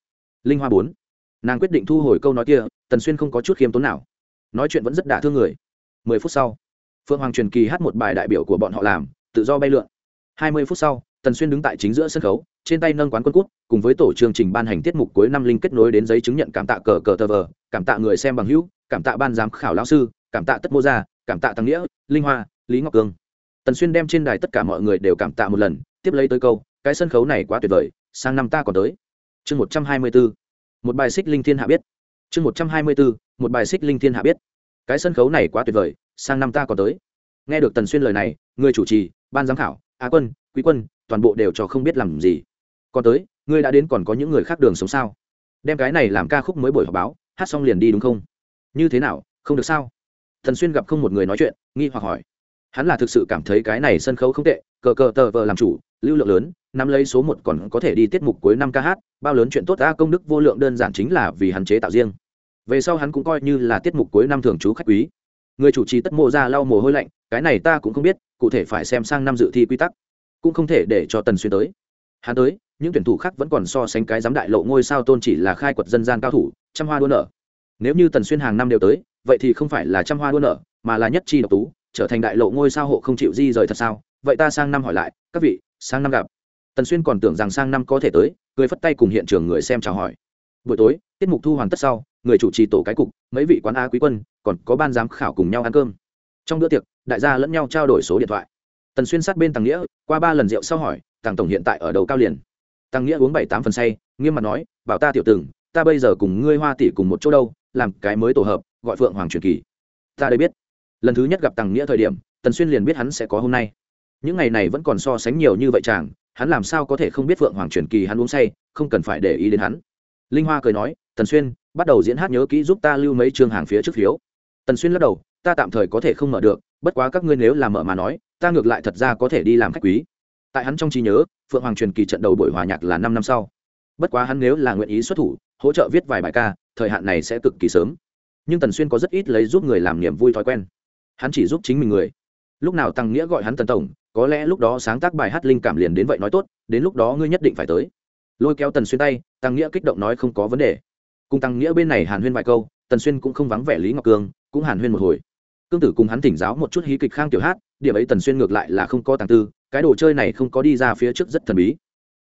Linh hoa bốn. Nàng quyết định thu hồi câu nói kia, tần xuyên không có chút khiêm tốn nào. Nói chuyện vẫn rất đả thương người. Mười phút sau, phượng hoàng truyền kỳ hát một bài đại biểu của bọn họ làm, tự do bay lượn. Hai mươi phút sau tần xuyên đứng tại chính giữa sân khấu, trên tay nâng quán quân cút, cùng với tổ chương trình ban hành tiết mục cuối năm linh kết nối đến giấy chứng nhận cảm tạ cờ cờ tờ vờ, cảm tạ người xem bằng hữu, cảm tạ ban giám khảo lão sư, cảm tạ tất mô gia, cảm tạ tăng nghĩa, linh hoa, lý ngọc cương. Tần xuyên đem trên đài tất cả mọi người đều cảm tạ một lần, tiếp lấy tới câu, cái sân khấu này quá tuyệt vời, sang năm ta còn tới. Chương một trăm hai mươi bốn, một bài xích linh thiên hạ biết. Chương một trăm hai mươi bốn, một bài xích linh thiên hạ biết. Cái sân khấu này quá tuyệt vời, sang năm ta còn tới. Nghe được tần xuyên lời này, người chủ trì, ban giám khảo á quân, quý quân toàn bộ đều cho không biết làm gì. Còn tới, ngươi đã đến còn có những người khác đường sống sao? Đem cái này làm ca khúc mới buổi họp báo, hát xong liền đi đúng không? Như thế nào, không được sao? Thần xuyên gặp không một người nói chuyện, nghi hoặc hỏi. Hắn là thực sự cảm thấy cái này sân khấu không tệ, cờ cờ tờ vờ làm chủ, lưu lượng lớn, nắm lấy số một còn có thể đi tiết mục cuối năm ca hát, bao lớn chuyện tốt ta công đức vô lượng đơn giản chính là vì hắn chế tạo riêng. Về sau hắn cũng coi như là tiết mục cuối năm thường trú khách quý. Người chủ trì tất mộ ra lau mồ hôi lạnh, cái này ta cũng không biết, cụ thể phải xem sang năm dự thi quy tắc cũng không thể để cho tần xuyên tới. Hắn tới, những tuyển thủ khác vẫn còn so sánh cái giám đại lộ ngôi sao tôn chỉ là khai quật dân gian cao thủ, trăm hoa đua nở. Nếu như tần xuyên hàng năm đều tới, vậy thì không phải là trăm hoa đua nở, mà là nhất chi độc tú, trở thành đại lộ ngôi sao hộ không chịu di rời thật sao? Vậy ta sang năm hỏi lại, các vị, sang năm gặp. Tần xuyên còn tưởng rằng sang năm có thể tới, cười phất tay cùng hiện trường người xem chào hỏi. Buổi tối, tiết mục thu hoàn tất sau, người chủ trì tổ cái cục, mấy vị quán a quý quân, còn có ban giám khảo cùng nhau ăn cơm. Trong bữa tiệc, đại gia lẫn nhau trao đổi số điện thoại tần xuyên sát bên tàng nghĩa, qua ba lần rượu sau hỏi, tàng tổng hiện tại ở đầu cao liền? Tàng nghĩa uống bảy tám phần say, nghiêm mặt nói, bảo ta tiểu từng ta bây giờ cùng ngươi hoa tỷ cùng một chỗ đâu, làm cái mới tổ hợp, gọi phượng hoàng truyền kỳ. Ta đây biết. Lần thứ nhất gặp tàng nghĩa thời điểm, tần xuyên liền biết hắn sẽ có hôm nay. Những ngày này vẫn còn so sánh nhiều như vậy chàng, hắn làm sao có thể không biết phượng hoàng truyền kỳ hắn uống say, không cần phải để ý đến hắn. Linh hoa cười nói, tần xuyên, bắt đầu diễn hát nhớ kỹ giúp ta lưu mấy chương hàng phía trước phiếu. Tần xuyên lắc đầu, ta tạm thời có thể không mở được bất quá các ngươi nếu làm mở mà nói, ta ngược lại thật ra có thể đi làm khách quý. Tại hắn trong trí nhớ, phượng hoàng truyền kỳ trận đầu buổi hòa nhạc là năm năm sau. Bất quá hắn nếu là nguyện ý xuất thủ, hỗ trợ viết vài bài ca, thời hạn này sẽ cực kỳ sớm. Nhưng tần xuyên có rất ít lấy giúp người làm niềm vui thói quen. Hắn chỉ giúp chính mình người. Lúc nào tăng nghĩa gọi hắn tần tổng, có lẽ lúc đó sáng tác bài hát linh cảm liền đến vậy nói tốt, đến lúc đó ngươi nhất định phải tới. Lôi kéo tần xuyên tay, tăng nghĩa kích động nói không có vấn đề. Cùng tăng nghĩa bên này hàn huyên vài câu, tần xuyên cũng không vắng vẻ lý ngọc cương, cũng hàn huyên một hồi cương tử cùng hắn thỉnh giáo một chút hí kịch khang tiểu hát, điểm ấy tần xuyên ngược lại là không có tàng tư, cái đồ chơi này không có đi ra phía trước rất thần bí.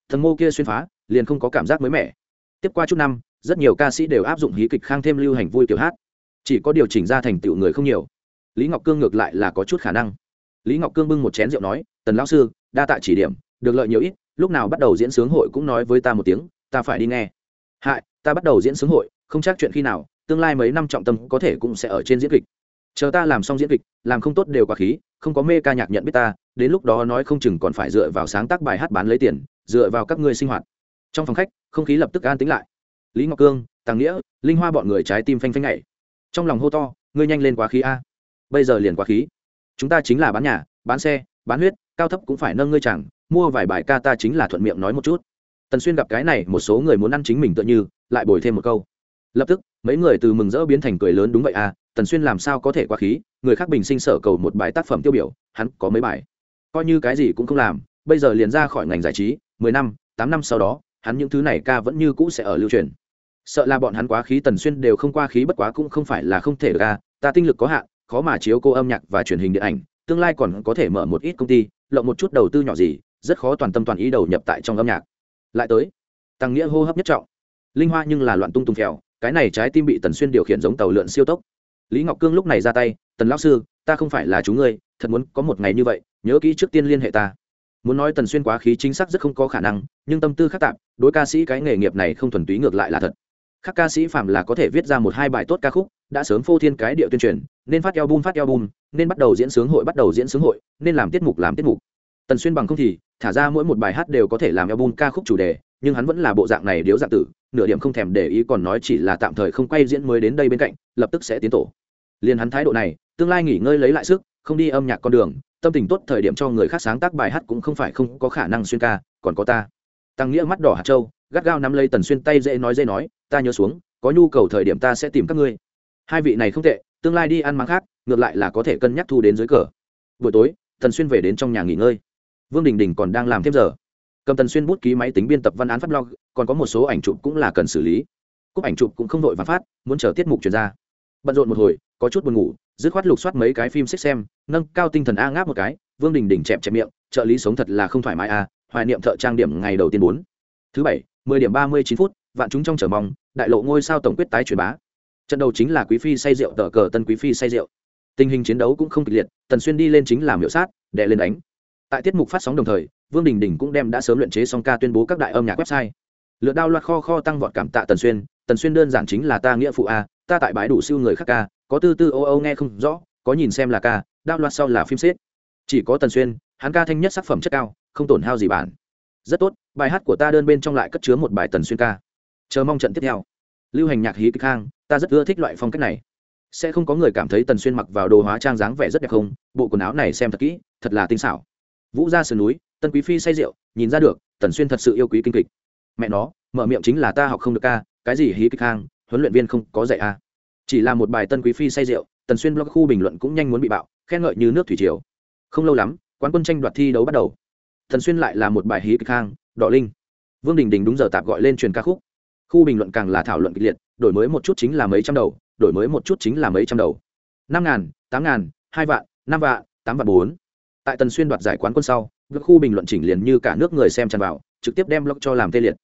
Thần mô kia xuyên phá, liền không có cảm giác mới mẻ. Tiếp qua chút năm, rất nhiều ca sĩ đều áp dụng hí kịch khang thêm lưu hành vui kiểu hát. Chỉ có điều chỉnh ra thành tựu người không nhiều. Lý ngọc cương ngược lại là có chút khả năng. Lý ngọc cương bưng một chén rượu nói, tần lão sư, đa tạ chỉ điểm, được lợi nhiều ít, lúc nào bắt đầu diễn sướng hội cũng nói với ta một tiếng, ta phải đi nghe. Hại, ta bắt đầu diễn sướng hội, không chắc chuyện khi nào, tương lai mấy năm trọng tâm có thể cũng sẽ ở trên diễn kịch chờ ta làm xong diễn kịch, làm không tốt đều quả khí, không có mê ca nhạc nhận biết ta, đến lúc đó nói không chừng còn phải dựa vào sáng tác bài hát bán lấy tiền, dựa vào các ngươi sinh hoạt. Trong phòng khách, không khí lập tức an tính lại. Lý ngọc cương tàng nghĩa, linh hoa bọn người trái tim phanh phanh nhảy. Trong lòng hô to, ngươi nhanh lên quá khí a. Bây giờ liền quá khí. Chúng ta chính là bán nhà, bán xe, bán huyết, cao thấp cũng phải nâng ngươi chẳng, mua vài bài ca ta chính là thuận miệng nói một chút. Tần xuyên gặp cái này, một số người muốn ăn chính mình tựa như, lại bồi thêm một câu. Lập tức, mấy người từ mừng rỡ biến thành cười lớn đúng vậy à tần xuyên làm sao có thể quá khí, người khác bình sinh sở cầu một bài tác phẩm tiêu biểu, hắn có mấy bài. Coi như cái gì cũng không làm, bây giờ liền ra khỏi ngành giải trí, mười năm, tám năm sau đó, hắn những thứ này ca vẫn như cũ sẽ ở lưu truyền. Sợ là bọn hắn quá khí tần xuyên đều không qua khí bất quá cũng không phải là không thể được ca ta tinh lực có hạn, khó mà chiếu cô âm nhạc và truyền hình điện ảnh, tương lai còn có thể mở một ít công ty, lộng một chút đầu tư nhỏ gì, rất khó toàn tâm toàn ý đầu nhập tại trong âm nhạc. Lại tới, tăng nghĩa hô hấp nhất trọng. Linh hoa nhưng là loạn tung tung phèo, cái này trái tim bị tần xuyên điều khiển giống tàu lượn siêu tốc lý ngọc cương lúc này ra tay, tần lão sư, ta không phải là chú ngươi, thật muốn có một ngày như vậy, nhớ kỹ trước tiên liên hệ ta. Muốn nói tần xuyên quá khí chính xác rất không có khả năng, nhưng tâm tư khắc tạp, đối ca sĩ cái nghề nghiệp này không thuần túy ngược lại là thật. Các ca sĩ phạm là có thể viết ra một hai bài tốt ca khúc, đã sớm phô thiên cái điệu tuyên truyền, nên phát album phát album, nên bắt đầu diễn sướng hội bắt đầu diễn sướng hội, nên làm tiết mục làm tiết mục. Tần xuyên bằng không thì, thả ra mỗi một bài hát đều có thể làm album ca khúc chủ đề nhưng hắn vẫn là bộ dạng này điếu dạng tử, nửa điểm không thèm để ý còn nói chỉ là tạm thời không quay diễn mới đến đây bên cạnh, lập tức sẽ tiến tổ. Liền hắn thái độ này, tương lai nghỉ ngơi lấy lại sức, không đi âm nhạc con đường, tâm tình tốt thời điểm cho người khác sáng tác bài hát cũng không phải không có khả năng xuyên ca, còn có ta. Tăng nghĩa mắt đỏ hạt châu, gắt gao nắm lấy tần xuyên tay dễ nói dễ nói, ta nhớ xuống, có nhu cầu thời điểm ta sẽ tìm các ngươi. Hai vị này không tệ, tương lai đi ăn mắng khác, ngược lại là có thể cân nhắc thu đến dưới cờ. Buổi tối, tần xuyên về đến trong nhà nghỉ ngơi. Vương đình đình còn đang làm thêm giờ cầm tần xuyên bút ký máy tính biên tập văn án phát blog, còn có một số ảnh chụp cũng là cần xử lý. Cúp ảnh chụp cũng không vội và phát, muốn chờ tiết mục chuyển ra. Bận rộn một hồi, có chút buồn ngủ, dứt khoát lục soát mấy cái phim xích xem, nâng cao tinh thần a ngáp một cái, vương đình đình chẹp chẹp miệng, trợ lý sống thật là không thoải mái a hoài niệm thợ trang điểm ngày đầu tiên bốn. Thứ bảy, mười điểm ba mươi chín phút, vạn chúng trong chờ mong, đại lộ ngôi sao tổng quyết tái truyền bá. Trận đầu chính là quý phi say rượu tờ cờ tân quý phi say rượu. Tình hình chiến đấu cũng không kịch liệt, tần xuyên đi lên chính làm hiệu sát đệ lên đánh tại tiết mục phát sóng đồng thời, vương đình đình cũng đem đã sớm luyện chế song ca tuyên bố các đại âm nhạc website. Lựa đao loạt kho kho tăng vọt cảm tạ tần xuyên tần xuyên đơn giản chính là ta nghĩa phụ a, ta tại bãi đủ siêu người khác ca, có tư tư ô ô nghe không rõ, có nhìn xem là ca, đao loạt sau là phim xếp. Chỉ có tần xuyên, hắn ca thanh nhất sắc phẩm chất cao, không tổn hao gì bản rất tốt, bài hát của ta đơn bên trong lại cất chứa một bài tần xuyên ca. Chờ mong trận tiếp theo. Lưu hành nhạc hí kịch khang ta rất ưa thích loại phong cách này. Sẽ không có người cảm thấy tần xuyên mặc vào đồ hóa trang dáng vẻ rất đẹp không, bộ quần áo này xem thật kỹ, thật là tinh xảo vũ ra sườn núi tân quý phi say rượu nhìn ra được tần xuyên thật sự yêu quý kinh kịch. Mẹ nó mở miệng chính là ta học không được ca cái gì hí kịch hang, huấn luyện viên không có dạy a chỉ là một bài tân quý phi say rượu tần xuyên blog khu bình luận cũng nhanh muốn bị bạo khen ngợi như nước thủy triều. Không lâu lắm quán quân tranh đoạt thi đấu bắt đầu. Tần xuyên lại là một bài hí kịch hang, đỏ linh. Vương đình đình đúng giờ tạp gọi lên truyền ca khúc. Khu bình luận càng là thảo luận kịch liệt đổi mới một chút chính là mấy trăm đầu đổi mới một chút chính là mấy trăm đầu. Năm ngàn tám ngàn hai vạn năm vạn tám vạn bốn tại tần xuyên đoạt giải quán quân sau các khu bình luận chỉnh liền như cả nước người xem tràn vào, trực tiếp đem blog cho làm tê liệt.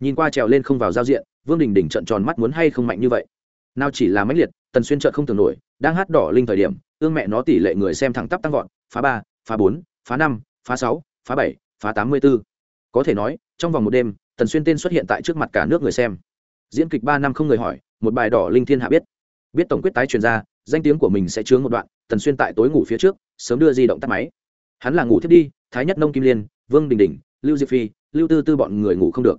Nhìn qua trèo lên không vào giao diện, vương đình đình trận tròn mắt muốn hay không mạnh như vậy. Nào chỉ là mãnh liệt, tần xuyên trợn không tưởng nổi, đang hát đỏ linh thời điểm ương mẹ nó tỷ lệ người xem thẳng tắp tăng vọt, phá ba, phá bốn, phá năm, phá sáu, phá bảy, phá tám mươi b ố có thể nói, trong vòng một đêm, tần xuyên tên xuất hiện tại trước mặt cả nước người xem. Diễn kịch ba năm không người hỏi, một bài đỏ linh thiên hạ biết. Biết tổng quyết tái truyền ra, danh tiếng của mình sẽ chướng một đoạn, tần xuyên tại tối ngủ phía trước, sớm đưa di động tắt máy hắn là ngủ thiết đi, thái nhất nông kim liên, vương đình đình, lưu diệp phi, lưu tư tư bọn người ngủ không được.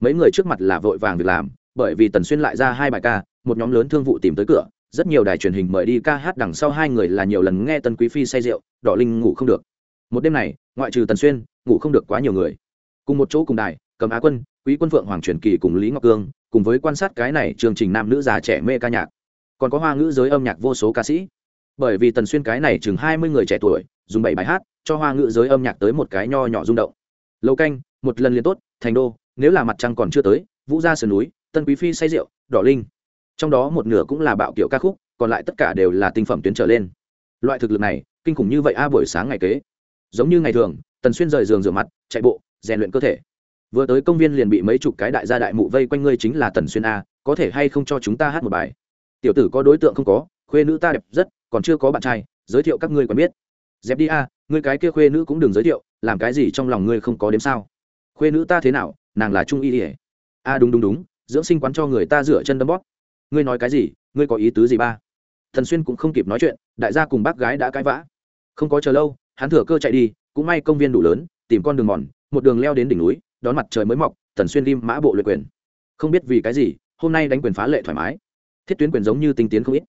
Mấy người trước mặt là vội vàng việc làm, bởi vì tần xuyên lại ra hai bài ca, một nhóm lớn thương vụ tìm tới cửa, rất nhiều đài truyền hình mời đi ca hát đằng sau hai người là nhiều lần nghe tần quý phi say rượu, đỏ linh ngủ không được. Một đêm này, ngoại trừ tần xuyên, ngủ không được quá nhiều người. Cùng một chỗ cùng đài, cầm á quân, quý quân phượng hoàng truyền kỳ cùng lý ngọc cương, cùng với quan sát cái này chương trình nam nữ già trẻ mê ca nhạc. Còn có hoa ngữ giới âm nhạc vô số ca sĩ. Bởi vì tần xuyên cái này chừng hai mươi người trẻ tuổi, dùng bảy bài hát cho hoa ngữ giới âm nhạc tới một cái nho nhỏ rung động. Lâu canh, một lần liền tốt, thành đô, nếu là mặt trăng còn chưa tới, vũ gia sườn núi, tân quý phi say rượu, đỏ linh. Trong đó một nửa cũng là bạo kiểu ca khúc, còn lại tất cả đều là tinh phẩm tuyến trở lên. Loại thực lực này, kinh khủng như vậy a, buổi sáng ngày kế. Giống như ngày thường, tần xuyên rời giường rửa mặt, chạy bộ, rèn luyện cơ thể. Vừa tới công viên liền bị mấy chục cái đại gia đại mụ vây quanh ngươi chính là tần xuyên a, có thể hay không cho chúng ta hát một bài? Tiểu tử có đối tượng không có, khuê nữ ta đẹp rất, còn chưa có bạn trai, giới thiệu các ngươi còn biết. Dẹp đi a ngươi cái kia khuê nữ cũng đừng giới thiệu, làm cái gì trong lòng ngươi không có đếm sao? Khuê nữ ta thế nào, nàng là trung y ỉa a à, đúng đúng đúng, dưỡng sinh quán cho người ta rửa chân đấm bóp. Ngươi nói cái gì, ngươi có ý tứ gì ba? Thần xuyên cũng không kịp nói chuyện, đại gia cùng bác gái đã cãi vã. Không có chờ lâu, hắn thừa cơ chạy đi, cũng may công viên đủ lớn, tìm con đường mòn, một đường leo đến đỉnh núi, đón mặt trời mới mọc, thần xuyên lim mã bộ luyện quyền. Không biết vì cái gì, hôm nay đánh quyền phá lệ thoải mái. Thiết tuyến quyền giống như tinh tiến không ít.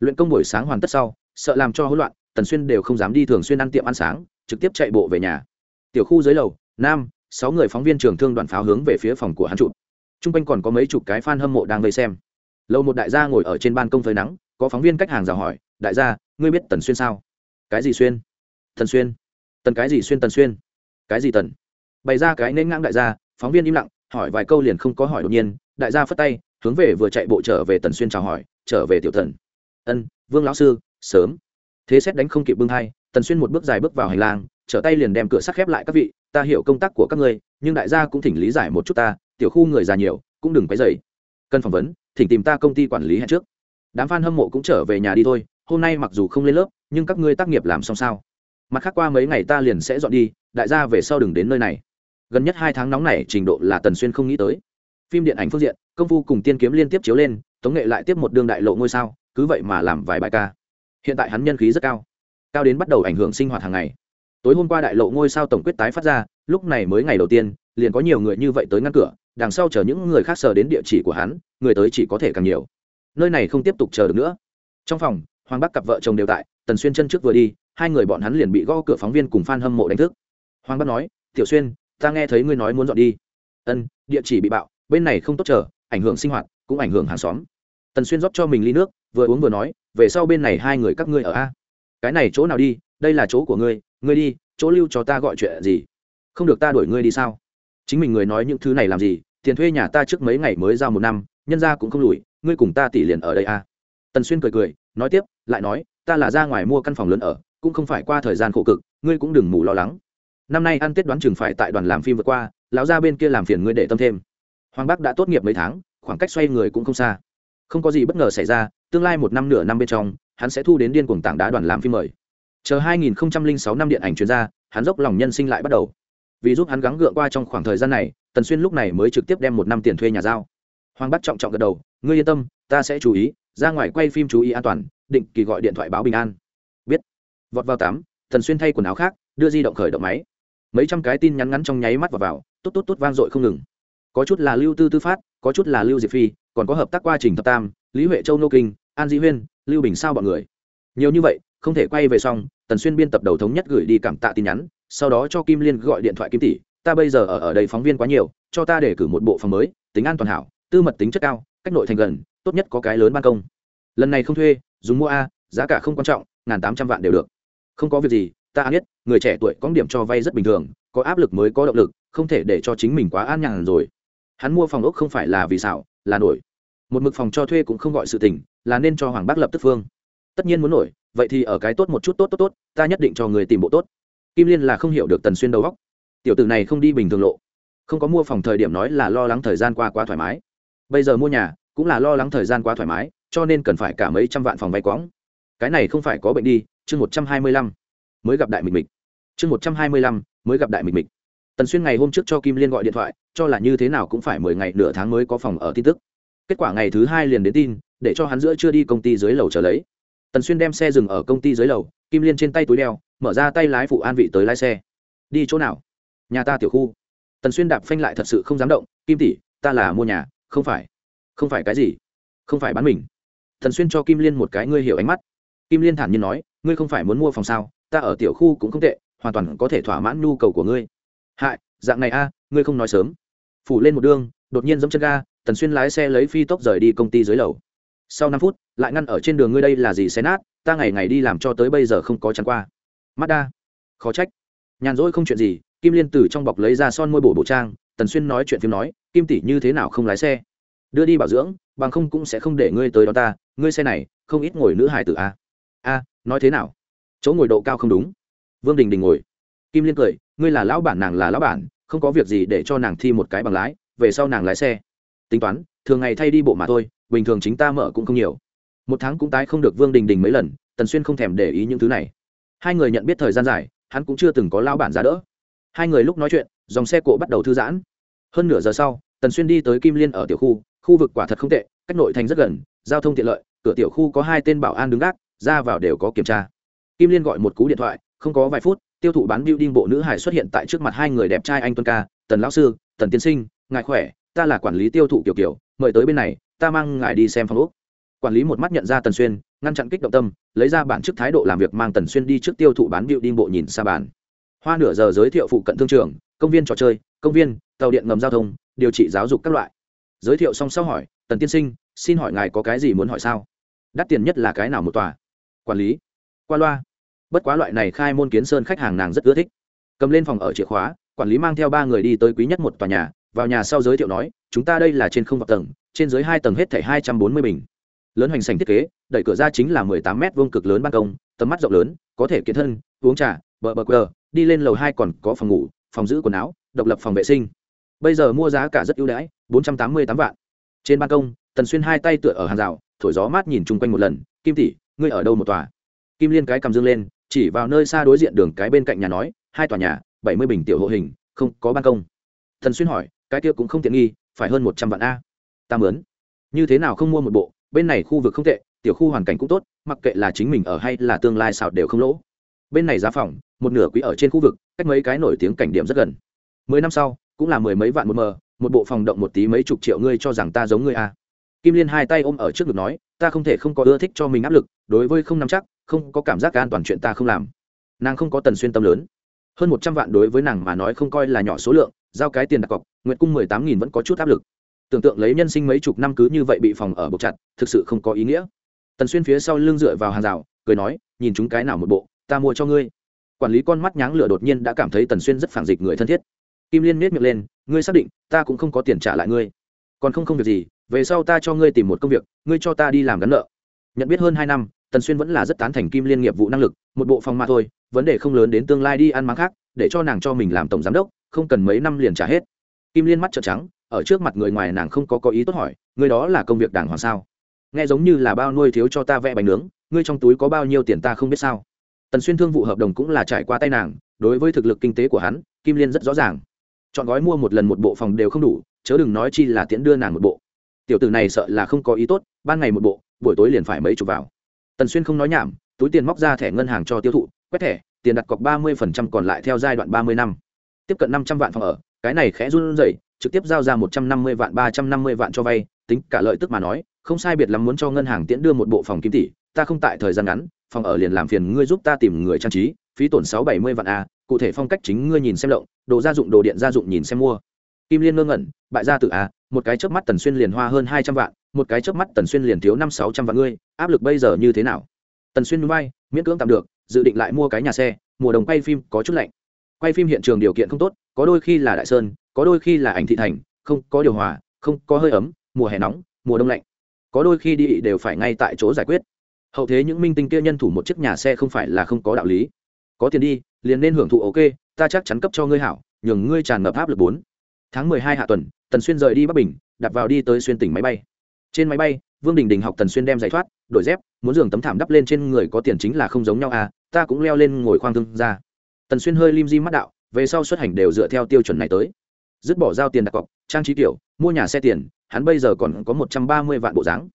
Luyện công buổi sáng hoàn tất sau, sợ làm cho hỗn loạn tần xuyên đều không dám đi thường xuyên ăn tiệm ăn sáng, trực tiếp chạy bộ về nhà. Tiểu khu dưới lầu, nam, sáu người phóng viên trường thương đoàn pháo hướng về phía phòng của hắn chụp. T r u n g quanh còn có mấy chục cái f a n hâm mộ đang vây xem. Lâu một đại gia ngồi ở trên ban công phơi nắng, có phóng viên cách hàng rào hỏi, đại gia, ngươi biết tần xuyên sao? Cái gì xuyên? Tần xuyên. Tần cái gì xuyên tần xuyên? Cái gì tần? Bày ra cái nên ngang đại gia, phóng viên im lặng, hỏi vài câu liền không có hỏi đột nhiên, đại gia phất tay, hướng về vừa chạy bộ trở về tần xuyên chào hỏi, trở về tiểu thần. Ân, vương lão sư, sớm thế xét đánh không kịp bưng hai tần xuyên một bước dài bước vào hành lang, trở tay liền đem cửa sắt khép lại, các vị, ta hiểu công tác của các ngươi, nhưng đại gia cũng thỉnh lý giải một chút ta, tiểu khu người già nhiều, cũng đừng quấy dày cần phỏng vấn, thỉnh tìm ta công ty quản lý hẹn trước. Đám f a n hâm mộ cũng trở về nhà đi thôi, hôm nay mặc dù không lên lớp, nhưng các ngươi tác nghiệp làm xong sao? Mặt khác qua mấy ngày ta liền sẽ dọn đi, đại gia về sau đừng đến nơi này. Gần nhất hai tháng nóng này, trình độ là tần xuyên không nghĩ tới. Phim điện ảnh phương diện, công phu cùng tiên kiếm liên tiếp chiếu lên, tống nghệ lại tiếp một đương đại lộ ngôi sao, cứ vậy mà làm vài bài ca hiện tại hắn nhân khí rất cao cao đến bắt đầu ảnh hưởng sinh hoạt hàng ngày. Tối hôm qua đại lộ ngôi sao tổng quyết tái phát ra, lúc này mới ngày đầu tiên, liền có nhiều người như vậy tới ngăn cửa, đằng sau chờ những người khác sờ đến địa chỉ của hắn, người tới chỉ có thể càng nhiều. Nơi này không tiếp tục chờ được nữa. Trong phòng, hoàng bắc cặp vợ chồng đều tại, tần xuyên chân trước vừa đi, hai người bọn hắn liền bị gõ cửa phóng viên cùng f a n hâm mộ đánh thức. Hoàng bắc nói, tiểu xuyên, ta nghe thấy ngươi nói muốn dọn đi. Ân, địa chỉ bị bạo, bên này không tốt chờ, ảnh hưởng sinh hoạt, cũng ảnh hưởng hàng xóm. Tần xuyên rót cho mình ly nước, vừa uống vừa nói về sau bên này hai người các ngươi ở a? Cái này chỗ nào đi, đây là chỗ của ngươi ngươi đi, chỗ lưu cho ta gọi chuyện gì? Không được ta đuổi ngươi đi sao? Chính mình người nói những thứ này làm gì, tiền thuê nhà ta trước mấy ngày mới giao một năm, nhân ra cũng không lùi, ngươi cùng ta tỷ liền ở đây a? Tần xuyên cười cười, nói tiếp, lại nói, ta là ra ngoài mua căn phòng lớn ở, cũng không phải qua thời gian khổ cực, ngươi cũng đừng mù lo lắng. Năm nay ăn tết đoán chừng phải tại đoàn làm phim vượt qua, lão ra bên kia làm phiền ngươi để tâm thêm. Hoàng bắc đã tốt nghiệp mấy tháng, khoảng cách xoay người cũng không xa không có gì bất ngờ xảy ra, tương lai một năm nửa năm bên trong, hắn sẽ thu đến điên cuồng tảng đá đoàn làm phim mời. Chờ 2006 năm điện ảnh chuyên gia hắn dốc lòng nhân sinh lại bắt đầu. Vì giúp hắn gắng gượng qua trong khoảng thời gian này, tần xuyên lúc này mới trực tiếp đem một năm tiền thuê nhà giao. Hoàng bắt trọng trọng gật đầu, ngươi yên tâm, ta sẽ chú ý, ra ngoài quay phim chú ý an toàn, định kỳ gọi điện thoại báo bình an. Biết. Vọt vào tắm tần xuyên thay quần áo khác, đưa di động khởi động máy. Mấy trăm cái tin nhắn ngắn trong nháy mắt vào vào tốt tốt tốt vang dội không ngừng. Có chút là lưu tư tư phát, có chút là lưu diệp phi còn có hợp tác qua trình thập tam, lý huệ châu nô kinh, an dĩ huyên, lưu bình sao bọn người. Nhiều như vậy, không thể quay về xong, tần xuyên biên tập đầu thống nhất gửi đi cảm tạ tin nhắn, sau đó cho kim liên gọi điện thoại kim tỷ, ta bây giờ ở ở đây phóng viên quá nhiều, cho ta để cử một bộ phòng mới, tính an toàn hảo, tư mật tính chất cao, cách nội thành gần, tốt nhất có cái lớn ban công. Lần này không thuê, dùng mua a, giá cả không quan trọng, ngàn tám trăm vạn đều được. Không có việc gì, ta biết người trẻ tuổi có điểm cho vay rất bình thường, có áp lực mới có động lực, không thể để cho chính mình quá an nhàn rồi. Hắn mua phòng ốc không phải là vì xảo là nổi một mực phòng cho thuê cũng không gọi sự tình, là nên cho hoàng bác lập tức phương. Tất nhiên muốn nổi, vậy thì ở cái tốt một chút tốt tốt tốt, ta nhất định cho người tìm bộ tốt. Kim liên là không hiểu được tần xuyên đầu góc tiểu tử này không đi bình thường lộ. Không có mua phòng thời điểm nói là lo lắng thời gian qua quá thoải mái. Bây giờ mua nhà, cũng là lo lắng thời gian quá thoải mái, cho nên cần phải cả mấy trăm vạn phòng vay quõng. Cái này không phải có bệnh đi, chương một trăm hai mươi lăm, mới gặp đại mịch mịch. Chương một trăm hai mươi lăm, mới gặp đại mịch mịch. Tần xuyên ngày hôm trước cho kim liên gọi điện thoại, cho là như thế nào cũng phải mười ngày nửa tháng mới có phòng ở tin tức kết quả ngày thứ hai liền đến tin để cho hắn giữa chưa đi công ty dưới lầu trở lấy. Tần xuyên đem xe dừng ở công ty dưới lầu kim liên trên tay túi đeo mở ra tay lái phụ an vị tới lái xe. Đi chỗ nào? Nhà ta tiểu khu. Tần xuyên đạp phanh lại thật sự không dám động kim tỷ ta là mua nhà không phải. Không phải cái gì? Không phải bán mình. Tần xuyên cho kim liên một cái ngươi hiểu ánh mắt. Kim liên thản nhiên nói ngươi không phải muốn mua phòng sao? Ta ở tiểu khu cũng không tệ hoàn toàn có thể thỏa mãn nhu cầu của ngươi. Hại dạng này a ngươi không nói sớm. Phủ lên một đường, đột nhiên giẫm chân ga tần xuyên lái xe lấy phi tốc rời đi công ty dưới lầu. Sau năm phút, lại ngăn ở trên đường ngươi đây là gì xe nát, ta ngày ngày đi làm cho tới bây giờ không có chắn qua. Mắt đa. Khó trách. Nhàn rỗi không chuyện gì, kim liên từ trong bọc lấy ra son môi bổ bộ trang, tần xuyên nói chuyện phim nói, kim tỷ như thế nào không lái xe? Đưa đi bảo dưỡng, bằng không cũng sẽ không để ngươi tới đó ta, ngươi xe này, không ít ngồi nữ hải tử a a, nói thế nào? Chỗ ngồi độ cao không đúng. Vương đình đình ngồi. Kim liên cười, ngươi là lão bản, nàng là lão bản, không có việc gì để cho nàng thi một cái bằng lái, về sau nàng lái xe tính toán, thường ngày thay đi bộ mà thôi, bình thường chính ta mở cũng không nhiều. Một tháng cũng tái không được vương đình đình mấy lần, tần xuyên không thèm để ý những thứ này. Hai người nhận biết thời gian dài, hắn cũng chưa từng có lao bản giá đỡ. Hai người lúc nói chuyện, dòng xe cộ bắt đầu thư giãn. Hơn nửa giờ sau, tần xuyên đi tới kim liên ở tiểu khu khu vực quả thật không tệ, cách nội thành rất gần, giao thông tiện lợi, cửa tiểu khu có hai tên bảo an đứng gác, ra vào đều có kiểm tra. Kim liên gọi một cú điện thoại, không có vài phút, tiêu thụ bán building bộ nữ hải xuất hiện tại trước mặt hai người đẹp trai anh tuân ca, tần lão sư, tần tiên sinh, ngài khỏe? Ta là quản lý tiêu thụ kiểu kiểu, mời tới bên này, ta mang ngài đi xem phòng úc quản lý một mắt nhận ra tần xuyên, ngăn chặn kích động tâm, lấy ra bản chức thái độ làm việc mang tần xuyên đi trước tiêu thụ bán điệu đi bộ nhìn xa bàn. Hoa nửa giờ giới thiệu phụ cận thương trường, công viên trò chơi, công viên, tàu điện ngầm giao thông, điều trị giáo dục các loại. Giới thiệu xong sau hỏi, tần tiên sinh, xin hỏi ngài có cái gì muốn hỏi sao? Đắt tiền nhất là cái nào một tòa? Quản lý. Qua loa. Bất quá loại này khai môn kiến sơn khách hàng nàng rất ưa thích. Cầm lên phòng ở chìa khóa, quản lý mang theo ba người đi tới quý nhất một tòa nhà vào nhà sau giới thiệu nói, chúng ta đây là trên không vọc tầng, trên dưới hai tầng hết thảy hai trăm bốn mươi bình. Lớn hoành sành thiết kế, đẩy cửa ra chính là mười tám mét vuông cực lớn ban công, tầm mắt rộng lớn, có thể kiến thân, uống trà bờ bờ quờ, đi lên lầu hai còn có phòng ngủ, phòng giữ quần áo, độc lập phòng vệ sinh. Bây giờ mua giá cả rất ưu đãi, bốn trăm tám mươi tám vạn. Trên ban công, tần xuyên hai tay tựa ở hàng rào, thổi gió mát nhìn chung quanh một lần, kim tỷ, ngươi ở đâu một tòa? Kim liên cái cầm dương lên, chỉ vào nơi xa đối diện đường cái bên cạnh nhà nói, hai tòa nhà, bảy mươi bình tiểu hộ hình, không có ban công. Thần xuyên hỏi cái kia cũng không tiện nghi, phải hơn một trăm vạn a. Ta mướn. Như thế nào không mua một bộ, bên này khu vực không tệ, tiểu khu hoàn cảnh cũng tốt, mặc kệ là chính mình ở hay là tương lai xào đều không lỗ. Bên này giá phòng, một nửa quý ở trên khu vực, cách mấy cái nổi tiếng cảnh điểm rất gần. Mười năm sau, cũng là mười mấy vạn một mờ, một bộ phòng động một tí mấy chục triệu ngươi cho rằng ta giống ngươi a. Kim liên hai tay ôm ở trước ngực nói, ta không thể không có ưa thích cho mình áp lực, đối với không nắm chắc, không có cảm giác an toàn chuyện ta không làm. Nàng không có tần xuyên tâm lớn hơn một trăm vạn đối với nàng mà nói không coi là nhỏ số lượng, giao cái tiền đặt cọc, nguyện cung mười tám nghìn vẫn có chút áp lực. Tưởng tượng lấy nhân sinh mấy chục năm cứ như vậy bị phòng ở buộc chặt, thực sự không có ý nghĩa. Tần xuyên phía sau lưng dựa vào hàng rào, cười nói, nhìn chúng cái nào một bộ, ta mua cho ngươi. Quản lý con mắt nháng lửa đột nhiên đã cảm thấy tần xuyên rất phản dịch người thân thiết. Kim liên miết miệng lên, ngươi xác định, ta cũng không có tiền trả lại ngươi. Còn không không việc gì, về sau ta cho ngươi tìm một công việc, ngươi cho ta đi làm gắn nợ. Nhận biết hơn hai năm, tần xuyên vẫn là rất tán thành kim liên nghiệp vụ năng lực, một bộ phòng mà thôi vấn đề không lớn đến tương lai đi ăn máng khác, để cho nàng cho mình làm tổng giám đốc, không cần mấy năm liền trả hết. Kim liên mắt trợn trắng, ở trước mặt người ngoài nàng không có có ý tốt hỏi, người đó là công việc đàng hoàng sao? Nghe giống như là bao nuôi thiếu cho ta vẽ bánh nướng, ngươi trong túi có bao nhiêu tiền ta không biết sao? Tần xuyên thương vụ hợp đồng cũng là trải qua tay nàng, đối với thực lực kinh tế của hắn, kim liên rất rõ ràng. Chọn gói mua một lần một bộ phòng đều không đủ, chớ đừng nói chi là tiễn đưa nàng một bộ. Tiểu tử này sợ là không có ý tốt, ban ngày một bộ, buổi tối liền phải mấy chục vào. Tần xuyên không nói nhảm, túi tiền móc ra thẻ ngân hàng cho tiêu thụ quét thẻ, tiền đặt cọc ba mươi phần trăm còn lại theo giai đoạn ba mươi năm. Tiếp cận năm trăm vạn phòng ở, cái này khẽ run rẩy, trực tiếp giao ra một trăm năm mươi vạn, ba trăm năm mươi vạn cho vay, tính cả lợi tức mà nói, không sai biệt lắm muốn cho ngân hàng tiễn đưa một bộ phòng kim tỷ, ta không tại thời gian ngắn, phòng ở liền làm phiền ngươi giúp ta tìm người trang trí, phí tổn sáu bảy mươi vạn a cụ thể phong cách chính ngươi nhìn xem lộng, đồ gia dụng, đồ điện gia dụng nhìn xem mua. Kim liên ngơ ngẩn, bại gia tự a à, một cái chớp mắt tần xuyên liền hoa hơn hai trăm vạn, một cái chớp mắt tần xuyên liền thiếu năm sáu trăm vạn ngươi, áp lực bây giờ như thế nào? Tần xuyên núi bay miễn cưỡng tạm được dự định lại mua cái nhà xe, mùa đồng quay phim có chút lạnh. Quay phim hiện trường điều kiện không tốt, có đôi khi là đại sơn, có đôi khi là ảnh thị thành, không có điều hòa, không có hơi ấm, mùa hè nóng, mùa đông lạnh. Có đôi khi đi đều phải ngay tại chỗ giải quyết. Hậu thế những minh tinh kia nhân thủ một chiếc nhà xe không phải là không có đạo lý. Có tiền đi, liền nên hưởng thụ, ok, ta chắc chắn cấp cho ngươi hảo, nhường ngươi tràn ngập áp lực bốn. Tháng mười hai hạ tuần, tần xuyên rời đi bắc bình đặt vào đi tới xuyên tỉnh máy bay. Trên máy bay, vương đình đình học tần xuyên đem giải thoát, đổi dép, muốn giường tấm thảm đắp lên trên người có tiền chính là không giống nhau à ta cũng leo lên ngồi khoang thương ra. Tần xuyên hơi lim di mắt đạo, về sau xuất hành đều dựa theo tiêu chuẩn này tới. Dứt bỏ giao tiền đặt cọc, trang trí tiểu mua nhà xe tiền, hắn bây giờ còn có một trăm ba mươi vạn bộ dáng.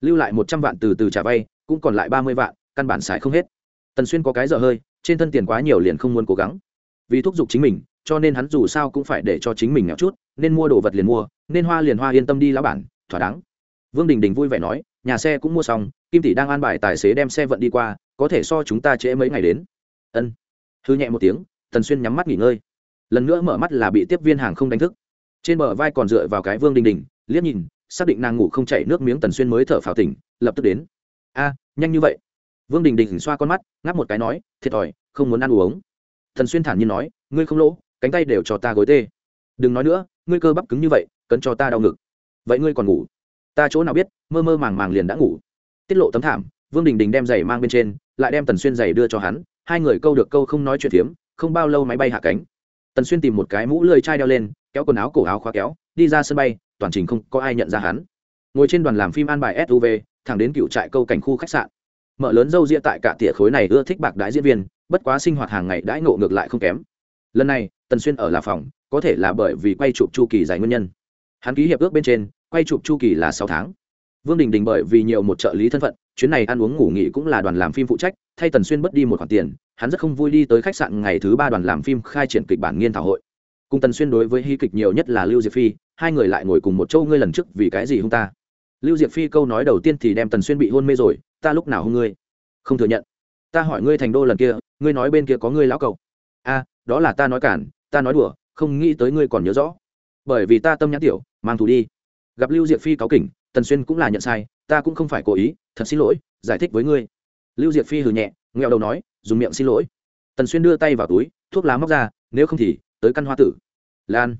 Lưu lại một trăm vạn từ từ trả vay, cũng còn lại ba mươi vạn, căn bản xài không hết. Tần xuyên có cái dở hơi, trên thân tiền quá nhiều liền không muốn cố gắng. Vì thúc giục chính mình, cho nên hắn dù sao cũng phải để cho chính mình nghèo chút, nên mua đồ vật liền mua, nên hoa liền hoa yên tâm đi lão bản, thỏa đáng. Vương đình đình vui vẻ nói, nhà xe cũng mua xong, kim tỷ đang an bài tài xế đem xe vận đi qua có thể so chúng ta trễ mấy ngày đến. Ân. Hư nhẹ một tiếng, tần xuyên nhắm mắt nghỉ ngơi. Lần nữa mở mắt là bị tiếp viên hàng không đánh thức. Trên bờ vai còn dựa vào cái vương đình đình, liếc nhìn, xác định nàng ngủ không chảy nước miếng tần xuyên mới thở phào tỉnh, lập tức đến. A, nhanh như vậy. Vương đình đình xoa con mắt, ngáp một cái nói, thiệt thòi, không muốn ăn uống. Thần xuyên thản nhiên nói, ngươi không lỗ, cánh tay đều cho ta gối tê. Đừng nói nữa, ngươi cơ bắp cứng như vậy cần cho ta đau ngực. Vậy ngươi còn ngủ? Ta chỗ nào biết, mơ mơ màng màng liền đã ngủ. Tiết lộ tấm thảm vương đình đình đem giày mang bên trên, lại đem tần xuyên giày đưa cho hắn. Hai người câu được câu không nói chuyện phiếm không bao lâu máy bay hạ cánh. Tần xuyên tìm một cái mũ lơi chai đeo lên, kéo quần áo cổ áo khóa kéo, đi ra sân bay, toàn trình không có ai nhận ra hắn. Ngồi trên đoàn làm phim an bài suv thẳng đến cựu trại câu cảnh khu khách sạn. Mở lớn dâu ria tại cả tỉa khối này ưa thích bạc đái diễn viên, bất quá sinh hoạt hàng ngày đãi ngộ ngược lại không kém. Lần này, tần xuyên ở là phòng, có thể là bởi vì quay chụp chu kỳ dài nguyên nhân. Hắn ký hiệp ước bên trên, quay chụp chu kỳ là sáu tháng. Vương đình đình bởi vì nhiều một trợ lý thân phận chuyến này ăn uống ngủ nghỉ cũng là đoàn làm phim phụ trách, thay tần xuyên mất đi một khoản tiền, hắn rất không vui đi tới khách sạn ngày thứ ba đoàn làm phim khai triển kịch bản nghiên thảo hội. Cùng tần xuyên đối với hy kịch nhiều nhất là lưu diệp phi, hai người lại ngồi cùng một châu ngươi lần trước vì cái gì hung ta? Lưu diệp phi câu nói đầu tiên thì đem tần xuyên bị hôn mê rồi, ta lúc nào hung ngươi? Không thừa nhận. Ta hỏi ngươi thành đô lần kia, ngươi nói bên kia có ngươi lão cầu a, đó là ta nói cản, ta nói đùa, không nghĩ tới ngươi còn nhớ rõ. Bởi vì ta tâm nhãn tiểu, mang thù đi. Gặp lưu diệp phi cáo kỉnh, tần xuyên cũng là nhận sai, ta cũng không phải cố ý thật xin lỗi, giải thích với ngươi. Lưu diệp phi hừ nhẹ, nghẹo đầu nói, dùng miệng xin lỗi. Tần xuyên đưa tay vào túi, thuốc lá móc ra, nếu không thì, tới căn hoa tử. Lan,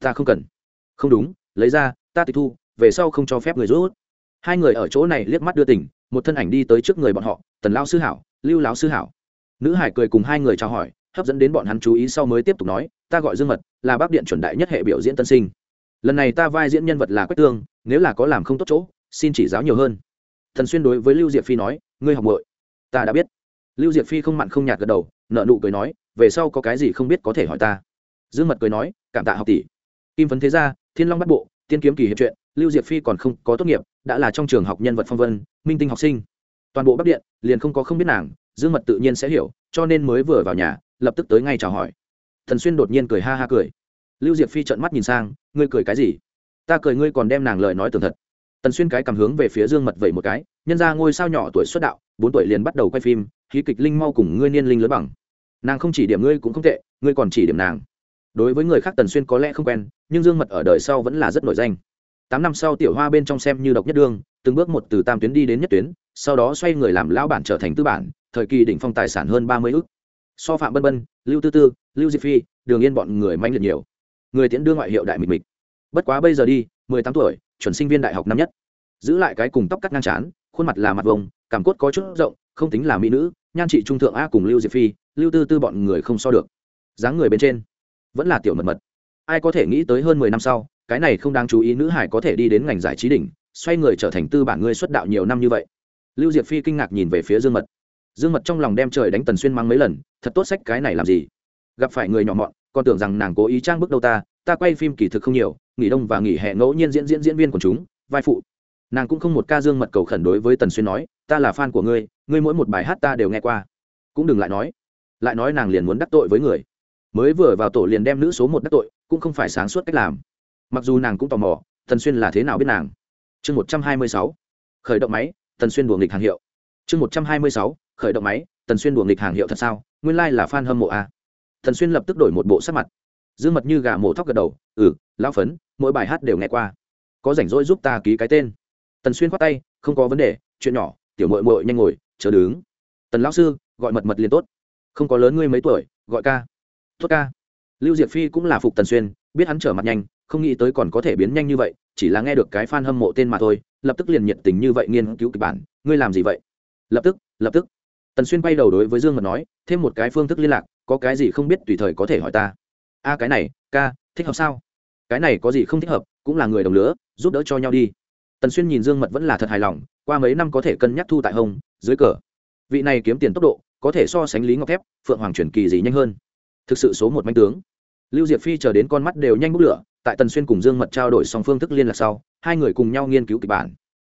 ta không cần. Không đúng, lấy ra, ta tịch thu, về sau không cho phép người rút. Hai người ở chỗ này liếc mắt đưa tỉnh một thân ảnh đi tới trước người bọn họ, tần lao sư hảo, lưu lão sư hảo. Nữ hải cười cùng hai người chào hỏi, hấp dẫn đến bọn hắn chú ý sau mới tiếp tục nói, ta gọi dương mật, là bác điện chuẩn đại nhất hệ biểu diễn tân sinh. Lần này ta vai diễn nhân vật là quách tương, nếu là có làm không tốt chỗ, xin chỉ giáo nhiều hơn thần xuyên đối với lưu diệp phi nói, ngươi học bội ta đã biết. Lưu diệp phi không mặn không nhạt gật đầu nợ nụ cười nói, về sau có cái gì không biết có thể hỏi ta. Dương mật cười nói, cảm tạ học tỷ. Kim phấn thế gia, thiên long bắt bộ, tiên kiếm kỳ hiệp truyện, lưu diệp phi còn không có tốt nghiệp, đã là trong trường học nhân vật phong vân, minh tinh học sinh. Toàn bộ bắc điện, liền không có không biết nàng, dương mật tự nhiên sẽ hiểu, cho nên mới vừa vào nhà, lập tức tới ngay chào hỏi. Thần xuyên đột nhiên cười ha ha cười. Lưu diệp phi trợn mắt nhìn sang, ngươi cười cái gì? Ta cười ngươi còn đem nàng lời nói tường thật tần xuyên cái cảm hướng về phía dương mật vậy một cái, nhân ra ngôi sao nhỏ tuổi xuất đạo, bốn tuổi liền bắt đầu quay phim, khí kịch linh mau cùng ngươi niên linh lớn bằng. Nàng không chỉ điểm ngươi cũng không tệ, ngươi còn chỉ điểm nàng. Đối với người khác tần xuyên có lẽ không quen, nhưng dương mật ở đời sau vẫn là rất nổi danh. Tám năm sau tiểu hoa bên trong xem như độc nhất đương, từng bước một từ tam tuyến đi đến nhất tuyến, sau đó xoay người làm lão bản trở thành tư bản, thời kỳ đỉnh phong tài sản hơn ba mươi ước. So phạm bân bân, lưu tư tư, lưu diệp phi, đường yên bọn người manh liệt nhiều. Người tiễn đưa ngoại hiệu đại mịch mịch. Bất quá bây giờ đi, mười tám tuổi chuẩn sinh viên đại học năm nhất. Giữ lại cái cùng tóc cắt ngang trán khuôn mặt là mặt vông, cảm cốt có chút rộng, không tính là mỹ nữ, nhan trị trung thượng a cùng lưu diệp phi, lưu tư tư bọn người không so được. Dáng người bên trên, vẫn là tiểu mật mật. Ai có thể nghĩ tới hơn mười năm sau, cái này không đáng chú ý nữ hải có thể đi đến ngành giải trí đỉnh, xoay người trở thành tư bản ngươi xuất đạo nhiều năm như vậy. Lưu diệp phi kinh ngạc nhìn về phía dương mật. Dương mật trong lòng đem trời đánh tần xuyên mang mấy lần, thật tốt sách cái này làm gì? Gặp phải người nhỏ mọn, còn tưởng rằng nàng cố ý trang bức đâu ta ta quay phim kỳ thực không nhiều, nghỉ đông và nghỉ hè ngẫu nhiên diễn diễn diễn viên của chúng, vai phụ. Nàng cũng không một ca dương mật cầu khẩn đối với tần xuyên nói, ta là fan của ngươi ngươi mỗi một bài hát ta đều nghe qua. Cũng đừng lại nói. Lại nói nàng liền muốn đắc tội với người. Mới vừa vào tổ liền đem nữ số một đắc tội, cũng không phải sáng suốt cách làm. Mặc dù nàng cũng tò mò, tần xuyên là thế nào biết nàng? Chương một trăm hai mươi sáu, khởi động máy, tần xuyên đùa nghịch hàng hiệu. Chương một trăm hai mươi sáu, khởi động máy, tần xuyên đùa nghịch hàng hiệu thật sao? Nguyên lai、like、là f a n hâm mộ a à? tần xuyên lập tức đổi một bộ sắc mặt dương mật như gà mổ thóc gật đầu ừ lão phấn, mỗi bài hát đều nghe qua. Có rảnh rỗi giúp ta ký cái tên. Tần xuyên khoát tay, không có vấn đề, chuyện nhỏ, tiểu mội mội nhanh ngồi, chờ đứng. Tần lão sư, gọi mật mật liền tốt. Không có lớn ngươi mấy tuổi, gọi ca. Tốt ca. Lưu diệp phi cũng là phục tần xuyên, biết hắn trở mặt nhanh, không nghĩ tới còn có thể biến nhanh như vậy, chỉ là nghe được cái fan hâm mộ tên mà thôi, lập tức liền nhiệt tình như vậy nghiên cứu kịch bản. Ngươi làm gì vậy? Lập tức lập tức. Tần xuyên bay đầu đối với dương mật nói, thêm một cái phương thức liên lạc, có cái gì không biết tùy thời có thể hỏi ta a cái này, ca, thích hợp sao? Cái này có gì không thích hợp, cũng là người đồng lứa, giúp đỡ cho nhau đi. Tần xuyên nhìn dương mật vẫn là thật hài lòng, qua mấy năm có thể cân nhắc thu tại Hồng dưới cờ. Vị này kiếm tiền tốc độ, có thể so sánh lý ngọc thép, phượng hoàng truyền kỳ gì nhanh hơn. Thực sự số một manh tướng. Lưu diệp phi chờ đến con mắt đều nhanh bốc lửa, tại tần xuyên cùng dương mật trao đổi song phương thức liên lạc sau, hai người cùng nhau nghiên cứu kịch bản.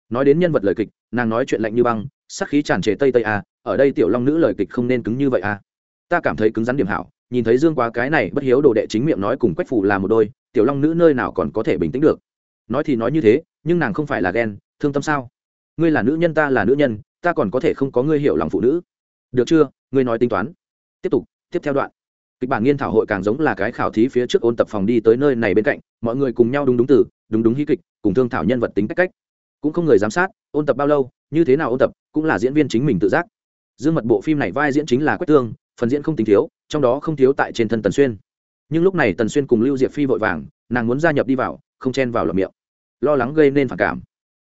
Nói đến nhân vật lời kịch, nàng nói chuyện lạnh như băng, sắc khí tràn trề tây tây a, ở đây tiểu long nữ lời kịch không nên cứng như vậy a. Ta cảm thấy cứng rắn điểm hảo nhìn thấy dương quá cái này bất hiếu đồ đệ chính miệng nói cùng quách phủ là một đôi, tiểu long nữ nơi nào còn có thể bình tĩnh được. Nói thì nói như thế, nhưng nàng không phải là ghen, thương tâm sao? Ngươi là nữ nhân ta là nữ nhân, ta còn có thể không có ngươi hiểu lòng phụ nữ. Được chưa, ngươi nói tính toán. Tiếp tục, tiếp theo đoạn. Kịch bản nghiên thảo hội càng giống là cái khảo thí phía trước ôn tập phòng đi tới nơi này bên cạnh, mọi người cùng nhau đúng đúng từ, đúng đúng hí kịch, cùng thương thảo nhân vật tính cách cách. Cũng không người giám sát, ôn tập bao lâu, như thế nào ôn tập, cũng là diễn viên chính mình tự giác. Dương mật bộ phim này vai diễn chính là quách tương phần diễn không tính thiếu, trong đó không thiếu tại trên thân tần xuyên. Nhưng lúc này tần xuyên cùng lưu diệp phi vội vàng, nàng muốn gia nhập đi vào, không chen vào lầm miệng. Lo lắng gây nên phản cảm.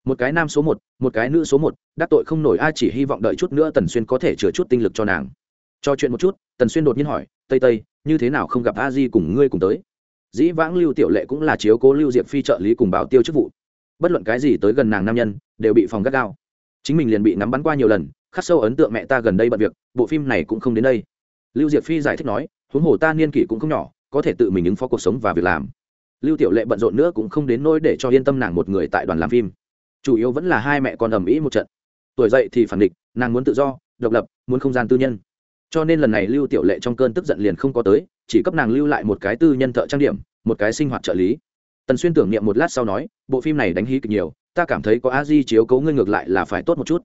Một cái nam số một một cái nữ số một, đắc tội không nổi ai chỉ hy vọng đợi chút nữa tần xuyên có thể chừa chút tinh lực cho nàng. Cho chuyện một chút, tần xuyên đột nhiên hỏi, tây tây, như thế nào không gặp a di cùng ngươi cùng tới? Dĩ vãng lưu tiểu lệ cũng là chiếu cố lưu diệp phi trợ lý cùng bảo tiêu chức vụ. Bất luận cái gì tới gần nàng nam nhân, đều bị phòng gắt gao. Chính mình liền bị nắm bắn qua nhiều lần, khắc sâu ấn tượng mẹ ta gần đây bận việc, bộ phim này cũng không đến đây lưu diệp phi giải thích nói, huống hồ ta niên kỷ cũng không nhỏ, có thể tự mình ứng phó cuộc sống và việc làm. Lưu tiểu lệ bận rộn nữa cũng không đến nỗi để cho yên tâm nàng một người tại đoàn làm phim. Chủ yếu vẫn là hai mẹ con ầm ĩ một trận. Tuổi dậy thì phản địch, nàng muốn tự do, độc lập, muốn không gian tư nhân. Cho nên lần này lưu tiểu lệ trong cơn tức giận liền không có tới, chỉ cấp nàng lưu lại một cái tư nhân thợ trang điểm, một cái sinh hoạt trợ lý. Tần xuyên tưởng niệm một lát sau nói, bộ phim này đánh hí kịch nhiều, ta cảm thấy có a di chiếu cấu ngươi ngược lại là phải tốt một chút.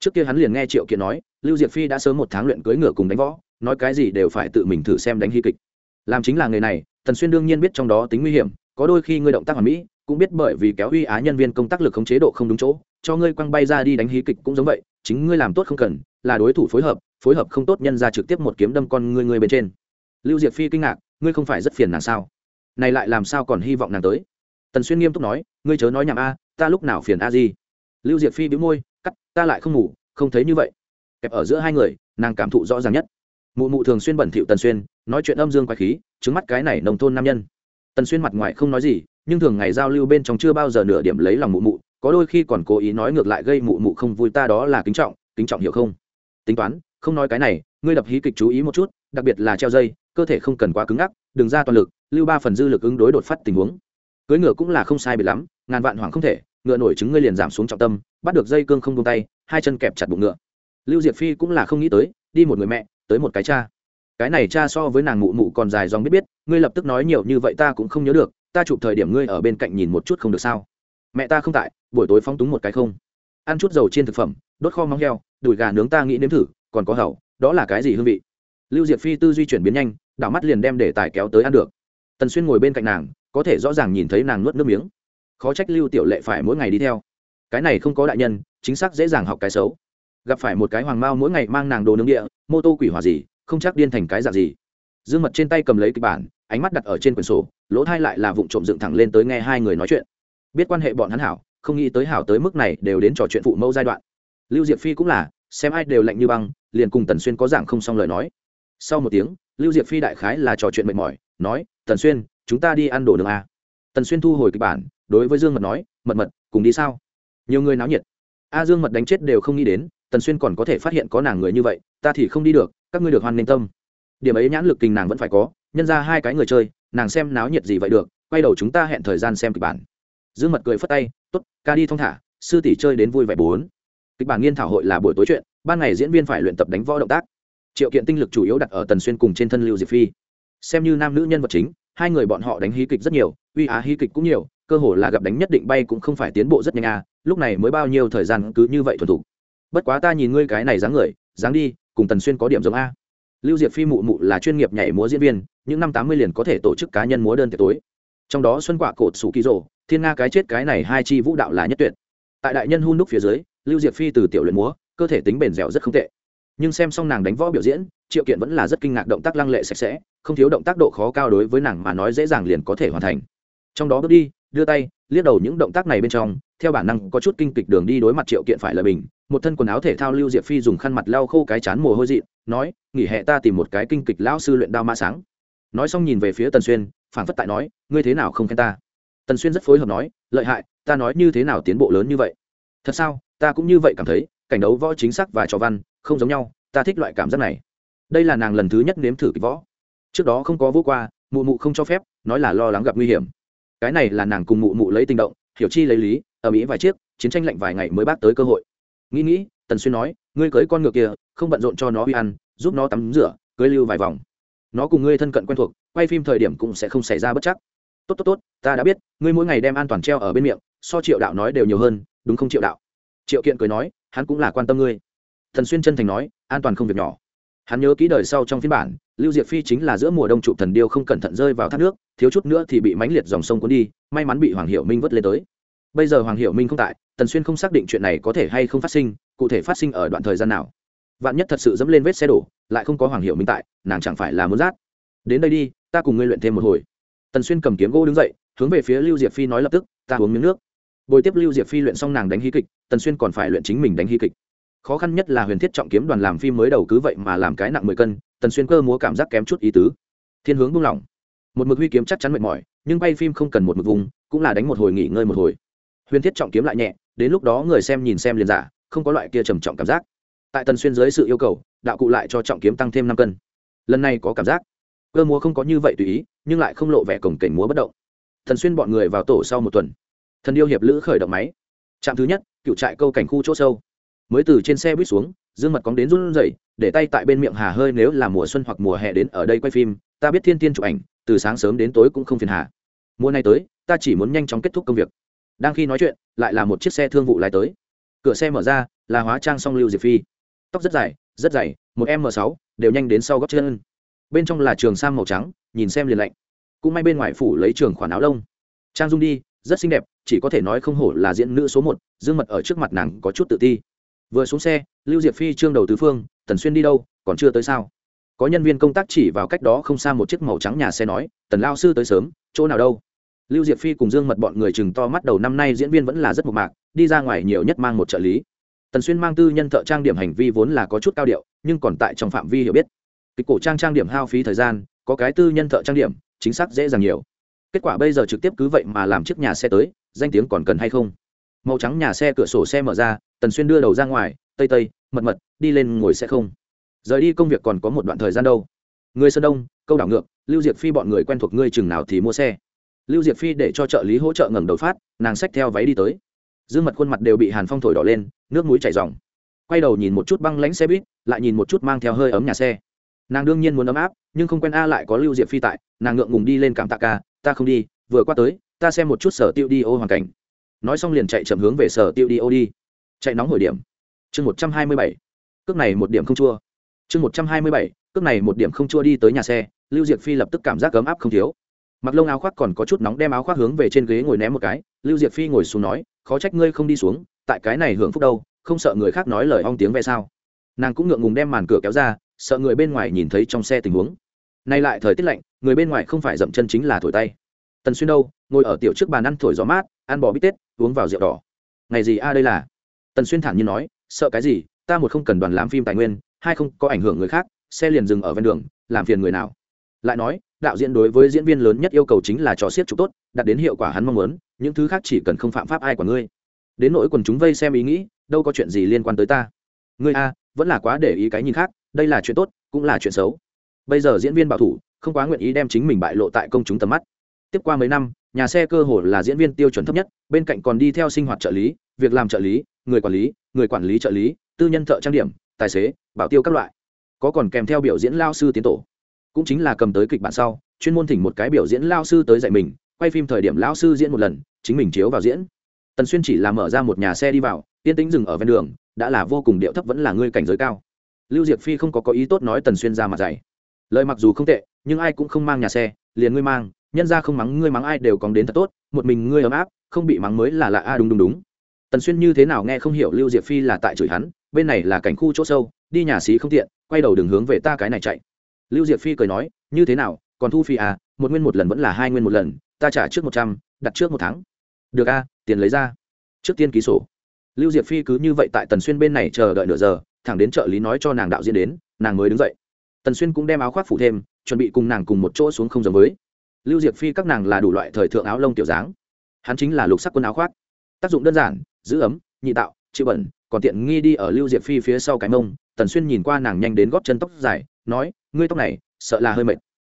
Trước kia hắn liền nghe triệu kiện nói, lưu diệp phi đã sớm một tháng luyện cưới ngựa cùng đánh võ nói cái gì đều phải tự mình thử xem đánh hí kịch. Làm chính là người này, tần xuyên đương nhiên biết trong đó tính nguy hiểm, có đôi khi ngươi động tác hoàn mỹ, cũng biết bởi vì kéo uy á nhân viên công tác lực khống chế độ không đúng chỗ, cho ngươi quăng bay ra đi đánh hí kịch cũng giống vậy, chính ngươi làm tốt không cần, là đối thủ phối hợp phối hợp không tốt nhân ra trực tiếp một kiếm đâm con ngươi ngươi bên trên. Lưu diệp phi kinh ngạc, ngươi không phải rất phiền nàng sao? Này lại làm sao còn hy vọng nàng tới? Tần xuyên nghiêm túc nói, ngươi chớ nói nhảm a, ta lúc nào phiền a gì? Lưu diệp phi bĩu môi, cắt, ta lại không ngủ, không thấy như vậy. Kẹp ở giữa hai người, nàng cảm thụ rõ ràng nhất mụ mụ thường xuyên bẩn thỉu tần xuyên, nói chuyện âm dương quái khí, trứng mắt cái này nông thôn nam nhân. Tần xuyên mặt ngoài không nói gì, nhưng thường ngày giao lưu bên trong chưa bao giờ nửa điểm lấy lòng mụ mụ, có đôi khi còn cố ý nói ngược lại gây mụ mụ không vui, ta đó là kính trọng kính trọng hiểu không? Tính toán, không nói cái này, ngươi đập hí kịch chú ý một chút, đặc biệt là treo dây, cơ thể không cần quá cứng ngắc, đừng ra toàn lực, lưu ba phần dư lực ứng đối đột phát tình huống. Cưới ngựa cũng là không sai biệt lắm, ngàn vạn hoàng không thể, ngựa nổi trứng ngươi liền giảm xuống trọng tâm, bắt được dây cương không tung tay, hai chân kẹp chặt bụng ngựa. Lưu diệp phi cũng là không nghĩ tới, đi một người mẹ tới một cái cha. Cái này cha so với nàng mụ mụ còn dài dòng biết biết, ngươi lập tức nói nhiều như vậy ta cũng không nhớ được, ta chụp thời điểm ngươi ở bên cạnh nhìn một chút không được sao? Mẹ ta không tại, buổi tối phóng túng một cái không. Ăn chút dầu chiên thực phẩm, đốt kho móng heo, đùi gà nướng ta nghĩ nếm thử, còn có hầu đó là cái gì hương vị? Lưu diệp phi tư duy chuyển biến nhanh, đảo mắt liền đem để tài kéo tới ăn được. Tần xuyên ngồi bên cạnh nàng, có thể rõ ràng nhìn thấy nàng nuốt nước miếng. Khó trách lưu tiểu lệ phải mỗi ngày đi theo. Cái này không có đại nhân, chính xác dễ dàng học cái xấu gặp phải một cái hoàng mao mỗi ngày mang nàng đồ nướng địa, mô tô quỷ hỏa gì, không chắc điên thành cái dạng gì. Dương mật trên tay cầm lấy kịch bản, ánh mắt đặt ở trên quyển sổ, lỗ thai lại là vụ trộm dựng thẳng lên tới nghe hai người nói chuyện. Biết quan hệ bọn hắn hảo, không nghĩ tới hảo tới mức này đều đến trò chuyện phụ mẫu giai đoạn. Lưu diệp phi cũng là, xem ai đều lạnh như băng, liền cùng tần xuyên có dạng không xong lời nói. Sau một tiếng, lưu diệp phi đại khái là trò chuyện mệt mỏi, nói, tần xuyên, chúng ta đi ăn đồ đường a à? tần xuyên thu hồi kịch bản, đối với dương mật nói, mật mật, cùng đi sao? Nhiều người náo nhiệt a dương mật đánh chết đều không nghĩ đến, tần xuyên còn có thể phát hiện có nàng người như vậy, ta thì không đi được, các ngươi được hoan nghênh tâm. Điểm ấy nhãn lực kinh nàng vẫn phải có, nhân ra hai cái người chơi, nàng xem náo nhiệt gì vậy được, quay đầu chúng ta hẹn thời gian xem kịch bản. Dương mật cười phất tay t ố t ca đi thong thả, sư tỷ chơi đến vui vẻ bốn. Kịch bản nghiên thảo hội là buổi tối chuyện, ban ngày diễn viên phải luyện tập đánh võ động tác. Triệu kiện tinh lực chủ yếu đặt ở tần xuyên cùng trên thân lưu diệp phi. Xem như nam nữ nhân vật chính, hai người bọn họ đánh hí kịch rất nhiều, uy á hí kịch cũng nhiều cơ hồ là gặp đánh nhất định bay cũng không phải tiến bộ rất nhanh à lúc này mới bao nhiêu thời gian cứ như vậy thuần thục. Bất quá ta nhìn ngươi cái này dáng người, dáng đi, cùng tần xuyên có điểm giống a. Lưu diệp phi mụ mụ là chuyên nghiệp nhảy múa diễn viên, những năm tám mươi liền có thể tổ chức cá nhân múa đơn tiệc tối. Trong đó xuân quả cột sủ kỳ rộ thiên nga cái chết cái này hai chi vũ đạo là nhất tuyệt. Tại đại nhân hun đúc phía dưới, lưu diệp phi từ tiểu luyện múa, cơ thể tính bền dẻo rất không tệ. Nhưng xem xong nàng đánh võ biểu diễn, triệu kiện vẫn là rất kinh ngạc động tác lăng lệ sạch sẽ, không thiếu động tác độ khó cao đối với nàng mà nói dễ dàng liền có thể hoàn thành. Trong đó bước đi đưa tay, liếc đầu những động tác này bên trong, theo bản năng có chút kinh kịch đường đi đối mặt triệu kiện phải là bình một thân quần áo thể thao lưu diệp phi dùng khăn mặt lau khô cái chán mồ hôi dị, nói, nghỉ hè ta tìm một cái kinh kịch lão sư luyện đao mã sáng. Nói xong nhìn về phía tần xuyên phản phất tại nói, ngươi thế nào không khen ta? Tần xuyên rất phối hợp nói, lợi hại, ta nói như thế nào tiến bộ lớn như vậy? Thật sao, ta cũng như vậy cảm thấy, cảnh đấu võ chính xác và trò văn, không giống nhau, ta thích loại cảm giác này. Đây là nàng lần thứ nhất nếm thử kịch võ. Trước đó không có vô qua, mụ mụ không cho phép, nói là lo lắng gặp nguy hiểm cái này là nàng cùng mụ mụ lấy tình động, hiểu chi lấy lý ở mỹ vài chiếc, chiến tranh lạnh vài ngày mới bác tới cơ hội. Nghĩ nghĩ, tần xuyên nói, ngươi cưới con ngựa kia, không bận rộn cho nó huy ăn, giúp nó tắm rửa, cưới lưu vài vòng. Nó cùng ngươi thân cận quen thuộc, quay phim thời điểm cũng sẽ không xảy ra bất chắc. Tốt tốt tốt, ta đã biết, ngươi mỗi ngày đem an toàn treo ở bên miệng, so triệu đạo nói đều nhiều hơn, đúng không triệu đạo? Triệu kiện cười nói, hắn cũng là quan tâm ngươi. Thần xuyên chân thành nói, an toàn không việc nhỏ. Hắn nhớ kỹ đời sau trong phiên bản lưu diệp phi chính là giữa mùa đông trụ thần điêu không cẩn thận rơi vào thác nước, thiếu chút nữa thì bị mánh liệt dòng sông cuốn đi, may mắn bị hoàng hiệu minh vớt lên tới. Bây giờ hoàng hiệu minh không tại, tần xuyên không xác định chuyện này có thể hay không phát sinh, cụ thể phát sinh ở đoạn thời gian nào. Vạn nhất thật sự dẫm lên vết xe đổ, lại không có hoàng hiệu minh tại, nàng chẳng phải là muốn rát. Đến đây đi, ta cùng ngươi luyện thêm một hồi. Tần xuyên cầm kiếm gỗ đứng dậy, hướng về phía lưu diệp phi nói lập tức, ta uống miếng nước. Bồi tiếp lưu diệp phi luyện xong nàng đánh hí kịch, tần xuyên còn phải luyện chính mình đánh hí kịch. Khó khăn nhất là huyền thiết trọng kiếm đoàn làm phim mới đầu cứ vậy mà làm cái nặng mười cân tần xuyên cơ múa cảm giác kém chút ý tứ. Thiên hướng buông lỏng. Một mực huy kiếm chắc chắn mệt mỏi, nhưng bay phim không cần một mực vùng, cũng là đánh một hồi nghỉ ngơi một hồi. Huyền thiết trọng kiếm lại nhẹ, đến lúc đó người xem nhìn xem liền giả, không có loại kia trầm trọng cảm giác. Tại tần xuyên dưới sự yêu cầu, đạo cụ lại cho trọng kiếm tăng thêm năm cân. Lần này có cảm giác. Cơ múa không có như vậy tùy ý, nhưng lại không lộ vẻ cổng cảnh múa bất động. Thần xuyên bọn người vào tổ sau một tuần. Thần yêu hiệp lữ khởi động máy. Trạm thứ nhất, cựu trại câu cảnh khu chỗ sâu. Mới từ trên xe buýt xuống dương mật cóng đến run rẩy, để tay tại bên miệng hà hơi nếu là mùa xuân hoặc mùa hè đến ở đây quay phim, ta biết thiên tiên chụp ảnh, từ sáng sớm đến tối cũng không phiền hà. Mùa này tới, ta chỉ muốn nhanh chóng kết thúc công việc. Đang khi nói chuyện, lại là một chiếc xe thương vụ lái tới. Cửa xe mở ra, là hóa trang song lưu diệp phi. Tóc rất dài, rất dày, một m sáu, đều nhanh đến sau góc chân. Bên trong là trường sam màu trắng, nhìn xem liền lạnh. Cũng may bên ngoài phủ lấy trường khoản áo lông. Trang dung đi, rất xinh đẹp, chỉ có thể nói không hổ là diễn nữ số một, dương mật ở trước mặt nàng có chút tự ti vừa xuống xe, lưu diệp phi, trương đầu tứ phương, tần xuyên đi đâu, còn chưa tới sao? Có nhân viên công tác chỉ vào cách đó không xa một chiếc màu trắng nhà xe nói, tần lao sư tới sớm, chỗ nào đâu? Lưu diệp phi cùng dương mật bọn người chừng to mắt đầu năm nay diễn viên vẫn là rất mộc mạc, đi ra ngoài nhiều nhất mang một trợ lý. Tần xuyên mang tư nhân thợ trang điểm hành vi vốn là có chút cao điệu, nhưng còn tại trong phạm vi hiểu biết. Kịch cổ trang trang điểm hao phí thời gian, có cái tư nhân thợ trang điểm, chính xác dễ dàng nhiều. Kết quả bây giờ trực tiếp cứ vậy mà làm chiếc nhà xe tới, danh tiếng còn cần hay không? Màu trắng nhà xe cửa sổ xe mở ra, tần xuyên đưa đầu ra ngoài, tây tây, mật mật, đi lên ngồi xe không. Rời đi công việc còn có một đoạn thời gian đâu. Người sơn đông, câu đảo ngược, lưu diệp phi bọn người quen thuộc ngươi chừng nào thì mua xe. Lưu diệp phi để cho trợ lý hỗ trợ ngẩng đầu phát, nàng xách theo váy đi tới. Dương mật khuôn mặt đều bị hàn phong thổi đỏ lên, nước mũi chảy dòng quay đầu nhìn một chút băng lánh xe buýt, lại nhìn một chút mang theo hơi ấm nhà xe. Nàng đương nhiên muốn ấm áp, nhưng không quen a lại có lưu diệp phi tại, nàng ngượng ngùng đi lên cảm tạ ca, ta không đi, vừa qua tới, ta xem một chút sở tiêu đi ô hoàn cảnh nói xong liền chạy chậm hướng về sở tiêu đi ô đi. Chạy nóng hồi điểm. Chương một trăm hai mươi bảy. Cước này một điểm không chua. Chương một trăm hai mươi bảy. Cước này một điểm không chua đi tới nhà xe, lưu diệc phi lập tức cảm giác ấm áp không thiếu. Mặc lông áo khoác còn có chút nóng đem áo khoác hướng về trên ghế ngồi ném một cái, lưu diệc phi ngồi xuống nói, khó trách ngươi không đi xuống, tại cái này hưởng phúc đâu, không sợ người khác nói lời ong tiếng ve sao? Nàng cũng ngượng ngùng đem màn cửa kéo ra, sợ người bên ngoài nhìn thấy trong xe tình huống. Nay lại thời tiết lạnh, người bên ngoài không phải dậm chân chính là thổi tay tần xuyên đâu, ngồi ở tiểu trước bàn ăn thổi gió mát, ăn bò bít tết, uống vào rượu đỏ. Ngày gì a, đây là? Tần xuyên thản nhiên nói, sợ cái gì, ta một không cần đoàn làm phim tài nguyên, hai không có ảnh hưởng người khác, xe liền dừng ở ven đường, làm phiền người nào. Lại nói, đạo diễn đối với diễn viên lớn nhất yêu cầu chính là trò xiết chụp tốt, đạt đến hiệu quả hắn mong muốn, những thứ khác chỉ cần không phạm pháp ai của ngươi. Đến nỗi quần chúng vây xem ý nghĩ, đâu có chuyện gì liên quan tới ta. Ngươi a, vẫn là quá để ý cái nhìn khác, đây là chuyện tốt, cũng là chuyện xấu. Bây giờ diễn viên bảo thủ, không quá nguyện ý đem chính mình bại lộ tại công chúng tầm mắt tiếp qua mấy năm, nhà xe cơ hồ là diễn viên tiêu chuẩn thấp nhất, bên cạnh còn đi theo sinh hoạt trợ lý, việc làm trợ lý, người quản lý, người quản lý trợ lý, tư nhân thợ trang điểm, tài xế, bảo tiêu các loại. Có còn kèm theo biểu diễn lao sư tiến tổ. Cũng chính là cầm tới kịch bản sau, chuyên môn thỉnh một cái biểu diễn lao sư tới dạy mình, quay phim thời điểm lao sư diễn một lần, chính mình chiếu vào diễn. Tần xuyên chỉ là mở ra một nhà xe đi vào tiên tính dừng ở ven đường, đã là vô cùng điệu thấp vẫn là ngươi cảnh giới cao. Lưu diệc phi không có có ý tốt nói tần xuyên ra mặt dày lời mặc dù không tệ, nhưng ai cũng không mang nhà xe, liền ngươi mang nhân ra không mắng ngươi mắng ai đều còn đến thật tốt, một mình ngươi ấm áp, không bị mắng mới là lạ a, đúng đúng đúng. Tần xuyên như thế nào nghe không hiểu lưu diệp phi là tại chửi hắn, bên này là cảnh khu chỗ sâu, đi nhà xí không tiện, quay đầu đường hướng về ta cái này chạy. Lưu diệp phi cười nói, như thế nào, còn thu phi à một nguyên một lần vẫn là hai nguyên một lần, ta trả trước một trăm, đặt trước một tháng. Được a, tiền lấy ra. Trước tiên ký sổ. Lưu diệp phi cứ như vậy tại tần xuyên bên này chờ đợi nửa giờ, thẳng đến trợ lý nói cho nàng đạo diễn đến, nàng mới đứng dậy. Tần xuyên cũng đem áo khoác phủ thêm, chuẩn bị cùng nàng cùng một chỗ xuống không giống với lưu diệp phi các nàng là đủ loại thời thượng áo lông tiểu dáng. Hắn chính là lục sắc quần áo khoác. Tác dụng đơn giản giữ ấm nhị tạo chịu bẩn còn tiện nghi đi ở lưu diệp phi phía sau cái mông. Tần xuyên nhìn qua nàng nhanh đến góp chân tóc dài nói ngươi tóc này sợ là hơi mệt.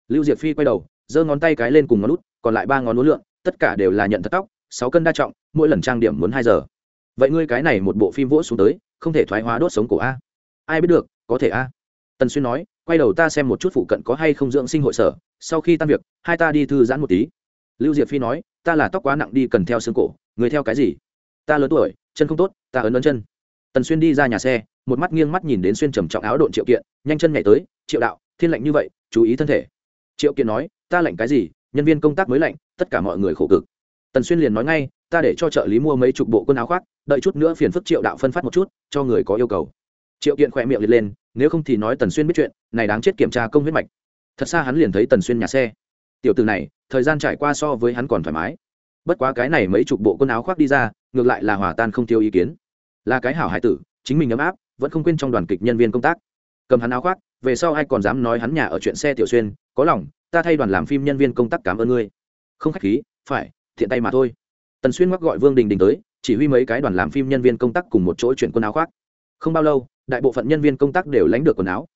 Lưu diệp phi quay đầu giơ ngón tay cái lên cùng ngón út, còn lại ba ngón núa lượng tất cả đều là nhận thật tóc sáu cân đa trọng mỗi lần trang điểm muốn hai giờ. Vậy ngươi cái này một bộ phim vỗ xuống tới không thể thoái hóa đốt sống cổ a. Ai biết được có thể a. Tần xuyên nói quay đầu ta xem một chút phụ cận có hay không dưỡng sinh hội sở, sau khi tan việc, hai ta đi thư giãn một tí. Lưu diệp phi nói, ta là tóc quá nặng đi cần theo xương cổ, người theo cái gì? Ta lớn tuổi, chân không tốt, ta ấn ấn chân. Tần xuyên đi ra nhà xe, một mắt nghiêng mắt nhìn đến xuyên trầm trọng áo độn triệu kiện, nhanh chân nhảy tới, triệu đạo, thiên lạnh như vậy, chú ý thân thể. Triệu kiện nói, ta lạnh cái gì, nhân viên công tác mới lạnh, tất cả mọi người khổ cực. Tần xuyên liền nói ngay, ta để cho trợ lý mua mấy chục bộ quần áo khoác, đợi chút nữa phiền phức triệu đạo phân phát một chút, cho người có yêu cầu triệu kiện khỏe miệng liệt lên, nếu không thì nói tần xuyên biết chuyện, này đáng chết kiểm tra công huyết mạch. Thật xa hắn liền thấy tần xuyên nhà xe. Tiểu từ này, thời gian trải qua so với hắn còn thoải mái. Bất quá cái này mấy chục bộ quần áo khoác đi ra, ngược lại là hòa tan không tiêu ý kiến. Là cái hảo hải tử, chính mình ấm áp, vẫn không quên trong đoàn kịch nhân viên công tác. Cầm hắn áo khoác, về sau ai còn dám nói hắn nhà ở chuyện xe tiểu xuyên, có lòng, ta thay đoàn làm phim nhân viên công tác cảm ơn ngươi. Không khách khí, phải, thiện tay mà thôi. Tần xuyên mắc gọi vương đình đình tới, chỉ huy mấy cái đoàn làm phim nhân viên công tác cùng một chỗ chuyển quần áo khoác. Không bao lâu đại bộ phận nhân viên công tác đều lãnh được quần áo.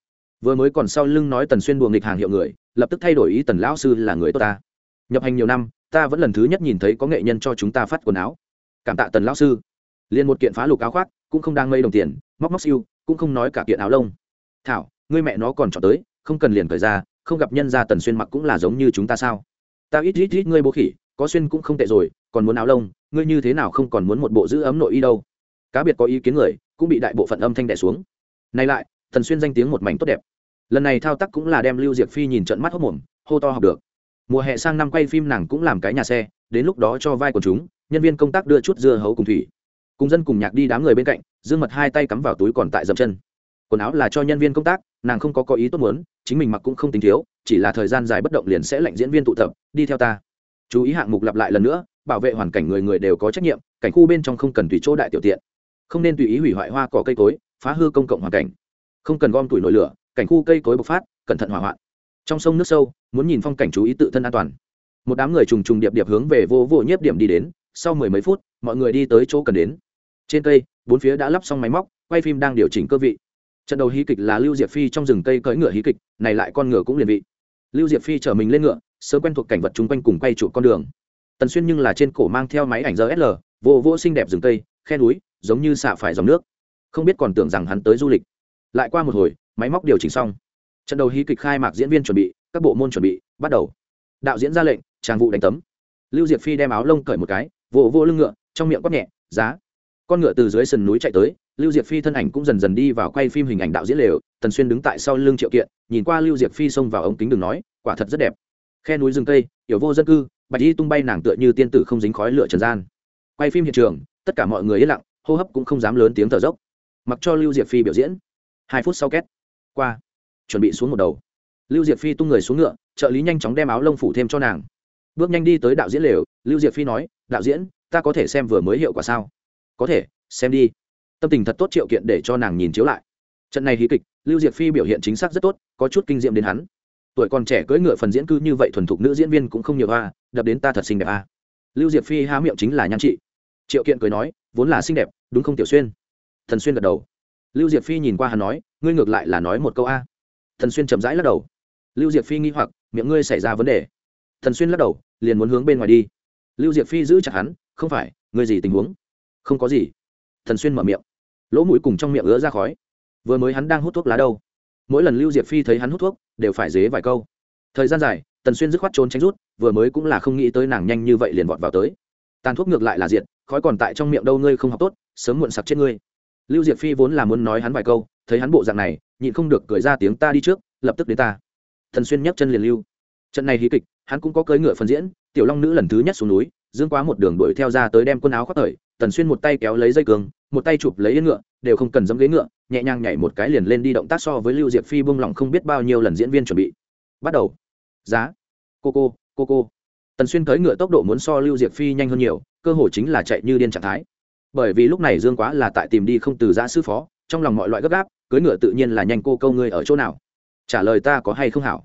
Vừa mới còn sau lưng nói tần xuyên buồng nghịch hàng hiệu người, lập tức thay đổi ý tần lão sư là người tốt ta. Nhập hành nhiều năm, ta vẫn lần thứ nhất nhìn thấy có nghệ nhân cho chúng ta phát quần áo. Cảm tạ tần lão sư. Liền một kiện phá lục áo khoác, cũng không đang mây đồng tiền, móc móc siêu, cũng không nói cả kiện áo lông. Thảo, ngươi mẹ nó còn chọn tới, không cần liền thời ra, không gặp nhân gia tần xuyên mặc cũng là giống như chúng ta sao? Ta ít ít ít ngươi bố khỉ, có xuyên cũng không tệ rồi, còn muốn áo lông, ngươi như thế nào không còn muốn một bộ giữ ấm nội y đâu? Cá biệt có ý kiến người cũng bị đại bộ phận âm thanh đẻ xuống. Nay lại thần xuyên danh tiếng một mảnh tốt đẹp. Lần này thao tác cũng là đem lưu diệp phi nhìn trận mắt hốc mồm, hô to học được. Mùa hè sang năm quay phim nàng cũng làm cái nhà xe, đến lúc đó cho vai của chúng, nhân viên công tác đưa chút dưa hấu cùng thủy. Cùng dân cùng nhạc đi đám người bên cạnh, dương mật hai tay cắm vào túi còn tại dậm chân. Quần áo là cho nhân viên công tác, nàng không có có ý tốt muốn, chính mình mặc cũng không tính thiếu, chỉ là thời gian dài bất động liền sẽ lệnh diễn viên tụ tập, đi theo ta. Chú ý hạng mục lặp lại lần nữa, bảo vệ hoàn cảnh người người đều có trách nhiệm, cảnh khu bên trong không cần tùy chỗ đại tiểu tiện không nên tùy ý hủy hoại hoa cỏ cây cối, phá hư công cộng hoàn cảnh. Không cần gom tuổi nổi lửa, cảnh khu cây cối bộc phát, cẩn thận hỏa hoạn. Trong sông nước sâu, muốn nhìn phong cảnh chú ý tự thân an toàn. Một đám người trùng trùng điệp điệp hướng về vô vô nhiếp điểm đi đến, sau mười mấy phút, mọi người đi tới chỗ cần đến. Trên cây, bốn phía đã lắp xong máy móc, quay phim đang điều chỉnh cơ vị. Trận đầu hí kịch là lưu diệp phi trong rừng cây cưỡi ngựa hí kịch, này lại con ngựa cũng liền vị. Lưu diệp phi chở mình lên ngựa, sớm quen thuộc cảnh vật chung quanh cùng quay trụ con đường. Tần xuyên nhưng là trên cổ mang theo máy ảnh rsl vô vô xinh đẹp rừng cây, khe núi giống như xạ phải dòng nước. Không biết còn tưởng rằng hắn tới du lịch. Lại qua một hồi, máy móc điều chỉnh xong. Trận đầu hí kịch khai mạc diễn viên chuẩn bị, các bộ môn chuẩn bị, bắt đầu. Đạo diễn ra lệnh trang vụ đánh tấm. Lưu diệp phi đem áo lông cởi một cái, vỗ vô lưng ngựa, trong miệng quát nhẹ, giá. Con ngựa từ dưới sườn núi chạy tới, lưu diệp phi thân ảnh cũng dần dần đi vào quay phim hình ảnh đạo diễn lều, tần xuyên đứng tại sau lưng triệu kiện, nhìn qua lưu diệp phi xông vào ống kính đường nói, quả thật rất đẹp. Khe núi rừng cây yểu vô dân cư, bạch y tung bay nàng tựa như tiên tử không dính khói lửa trần gian. Quay phim hiện trường, tất cả mọi người yên lặng hô hấp cũng không dám lớn tiếng thở dốc. Mặc cho lưu diệp phi biểu diễn. Hai phút sau két. Qua. Chuẩn bị xuống một đầu. Lưu diệp phi tung người xuống ngựa, trợ lý nhanh chóng đem áo lông phủ thêm cho nàng. Bước nhanh đi tới đạo diễn lều, lưu diệp phi nói, đạo diễn, ta có thể xem vừa mới hiệu quả sao? Có thể, xem đi. Tâm tình thật tốt triệu kiện để cho nàng nhìn chiếu lại. Trận này hí kịch, lưu diệp phi biểu hiện chính xác rất tốt, có chút kinh diệm đến hắn. Tuổi còn trẻ cưỡi ngựa phần diễn cư như vậy thuần thục nữ diễn viên cũng không nhiều a, đập đến ta thật xinh đẹp a. Lưu diệp phi há miệng chính là nhan trị triệu kiện cười nói, vốn là xinh đẹp, đúng không tiểu xuyên? Thần xuyên gật đầu. Lưu diệp phi nhìn qua hắn nói, ngươi ngược lại là nói một câu a. Thần xuyên chậm rãi lắc đầu. Lưu diệp phi nghi hoặc, miệng ngươi xảy ra vấn đề. Thần xuyên lắc đầu, liền muốn hướng bên ngoài đi. Lưu diệp phi giữ chặt hắn, không phải, ngươi gì tình huống? Không có gì. Thần xuyên mở miệng. Lỗ mũi cùng trong miệng ứa ra khói. Vừa mới hắn đang hút thuốc lá đâu? Mỗi lần lưu diệp phi thấy hắn hút thuốc, đều phải dế vài câu. Thời gian dài tần xuyên dứt khoát trốn tránh rút, vừa mới cũng là không nghĩ tới nàng nhanh như vậy liền vọt vào tới. Tàn thuốc ngược lại là diệt khói còn tại trong miệng đâu ngươi không học tốt, sớm muộn sặc chết ngươi. Lưu diệp phi vốn là muốn nói hắn vài câu, thấy hắn bộ dạng này, nhịn không được cười ra tiếng ta đi trước, lập tức đến ta. Thần xuyên nhấc chân liền lưu. Trận này hí kịch, hắn cũng có cưỡi ngựa phần diễn, tiểu long nữ lần thứ nhất xuống núi, dương quá một đường đuổi theo ra tới đem quần áo khoác thời tần xuyên một tay kéo lấy dây cường một tay chụp lấy yên ngựa, đều không cần dẫm ghế ngựa, nhẹ nhàng nhảy một cái liền lên đi động tác so với lưu diệp phi bung lỏng không biết bao nhiêu lần diễn viên chuẩn bị. Bắt đầu. Giá. Cô cô cô cô. Tần xuyên tới ngựa tốc độ muốn so lưu diệp phi nhanh hơn nhiều cơ hội chính là chạy như điên trạng thái. Bởi vì lúc này dương quá là tại tìm đi không từ giã sư phó, trong lòng mọi loại gấp gáp cưới ngựa tự nhiên là nhanh cô câu ngươi ở chỗ nào. Trả lời ta có hay không hảo.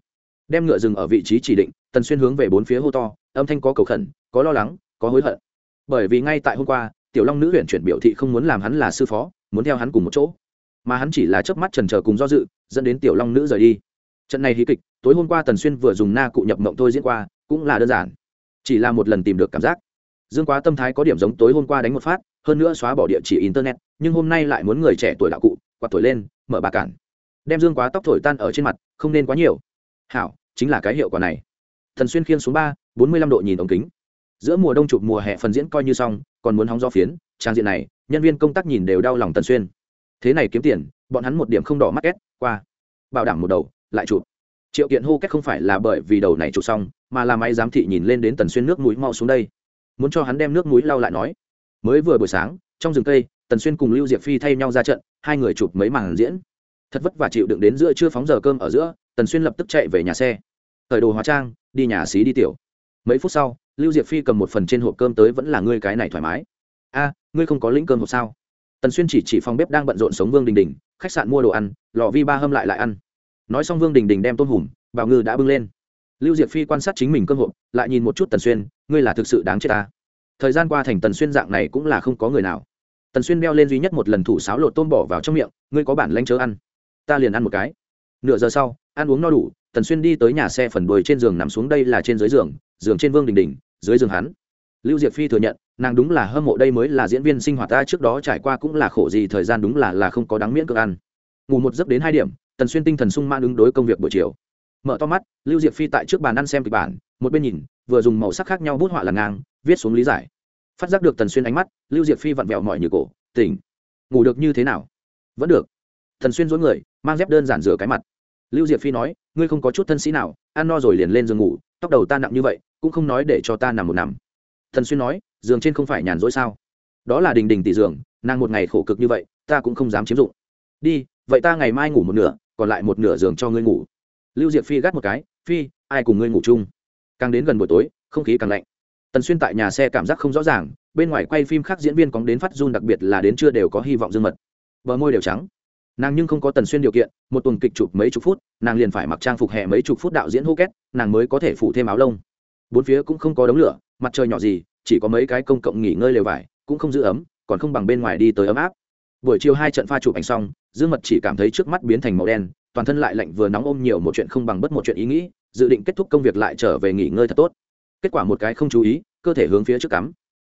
Đem ngựa dừng ở vị trí chỉ định, tần xuyên hướng về bốn phía hô to, âm thanh có cầu khẩn, có lo lắng, có hối hận. Bởi vì ngay tại hôm qua, tiểu long nữ huyện chuyển biểu thị không muốn làm hắn là sư phó, muốn theo hắn cùng một chỗ. Mà hắn chỉ là chớp mắt trần trờ cùng do dự, dẫn đến tiểu long nữ rời đi. Trận này hí kịch, tối hôm qua tần xuyên vừa dùng na cụ nhập mộng thôi diễn qua, cũng là đơn giản. Chỉ là một lần tìm được cảm giác dương quá tâm thái có điểm giống tối hôm qua đánh một phát, hơn nữa xóa bỏ địa chỉ internet, nhưng hôm nay lại muốn người trẻ tuổi đạo cụ, quạt thổi lên, mở bà cản. Đem dương quá tóc thổi tan ở trên mặt, không nên quá nhiều. Hảo, chính là cái hiệu quả này. Thần xuyên khiên xuống ba, bốn mươi lăm độ nhìn ống kính. Giữa mùa đông chụp mùa hè phần diễn coi như xong, còn muốn hóng do phiến, trang diện này, nhân viên công tác nhìn đều đau lòng tần xuyên. Thế này kiếm tiền, bọn hắn một điểm không đỏ mắt két, qua. Bảo đảm một đầu, lại chụp. Triệu kiện hô két không phải là bởi vì đầu này chụp xong, mà là máy giám thị nhìn lên đến tần xuyên nước mũi mau xuống đây muốn cho hắn đem nước mũi lau lại nói. Mới vừa buổi sáng, trong rừng cây, tần xuyên cùng lưu diệp phi thay nhau ra trận, hai người chụp mấy màn diễn. Thật vất vả chịu đựng đến giữa chưa phóng giờ cơm ở giữa, tần xuyên lập tức chạy về nhà xe. Thời đồ hóa trang, đi nhà xí đi tiểu. Mấy phút sau, lưu diệp phi cầm một phần trên hộp cơm tới vẫn là ngươi cái này thoải mái. A, ngươi không có lĩnh cơm hộp sao? Tần xuyên chỉ chỉ phòng bếp đang bận rộn sống vương đình đình, khách sạn mua đồ ăn lò vi ba hâm lại lại ăn. Nói xong vương đình đình đem tôm hùm bào ngư đã bưng lên lưu diệp phi quan sát chính mình cơ hội, lại nhìn một chút tần xuyên ngươi là thực sự đáng chết ta? Thời gian qua thành tần xuyên dạng này cũng là không có người nào. Tần xuyên đeo lên duy nhất một lần thủ sáo lột tôm bỏ vào trong miệng ngươi có bản lanh chớ ăn. Ta liền ăn một cái. Nửa giờ sau ăn uống no đủ tần xuyên đi tới nhà xe phần đuôi trên giường nằm xuống đây là trên dưới giường giường trên vương đình đình dưới giường hắn. Lưu diệp phi thừa nhận nàng đúng là hâm mộ đây mới là diễn viên sinh hoạt ta trước đó trải qua cũng là khổ gì thời gian đúng là là không có đáng miễn cực ăn. Ngủ một giấc đến hai điểm tần xuyên tinh thần sung mãn ứng đối công việc buổi chiều mở to mắt, lưu diệp phi tại trước bàn ăn xem kịch bản, một bên nhìn, vừa dùng màu sắc khác nhau bút họa là ngang, viết xuống lý giải. Phát giác được tần xuyên ánh mắt, lưu diệp phi vặn vẹo mọi như cổ, tỉnh. Ngủ được như thế nào? Vẫn được. Thần xuyên dối người, mang dép đơn giản rửa cái mặt. Lưu diệp phi nói, ngươi không có chút thân sĩ nào, ăn no rồi liền lên giường ngủ, tóc đầu ta nặng như vậy, cũng không nói để cho ta nằm một nằm. Thần xuyên nói, giường trên không phải nhàn rỗi sao? Đó là đình đình tỷ giường, nàng một ngày khổ cực như vậy, ta cũng không dám chiếm dụng. Đi, vậy ta ngày mai ngủ một nửa, còn lại một nửa giường cho ngươi ngủ lưu diệp phi gắt một cái, phi, ai cùng ngươi ngủ chung? Càng đến gần buổi tối, không khí càng lạnh. Tần xuyên tại nhà xe cảm giác không rõ ràng, bên ngoài quay phim khác diễn viên cóng đến phát run đặc biệt là đến chưa đều có hy vọng dương mật. Bờ môi đều trắng. Nàng nhưng không có tần xuyên điều kiện, một tuần kịch chụp mấy chục phút, nàng liền phải mặc trang phục hè mấy chục phút đạo diễn hô két, nàng mới có thể phủ thêm áo lông. Bốn phía cũng không có đống lửa, mặt trời nhỏ gì, chỉ có mấy cái công cộng nghỉ ngơi lều vải, cũng không giữ ấm, còn không bằng bên ngoài đi tới ấm áp. Buổi chiều hai trận pha chụp ảnh xong, dương mật chỉ cảm thấy trước mắt biến thành màu đen toàn thân lại lạnh vừa nóng ôm nhiều một chuyện không bằng bất một chuyện ý nghĩ, dự định kết thúc công việc lại trở về nghỉ ngơi thật tốt. Kết quả một cái không chú ý, cơ thể hướng phía trước cắm.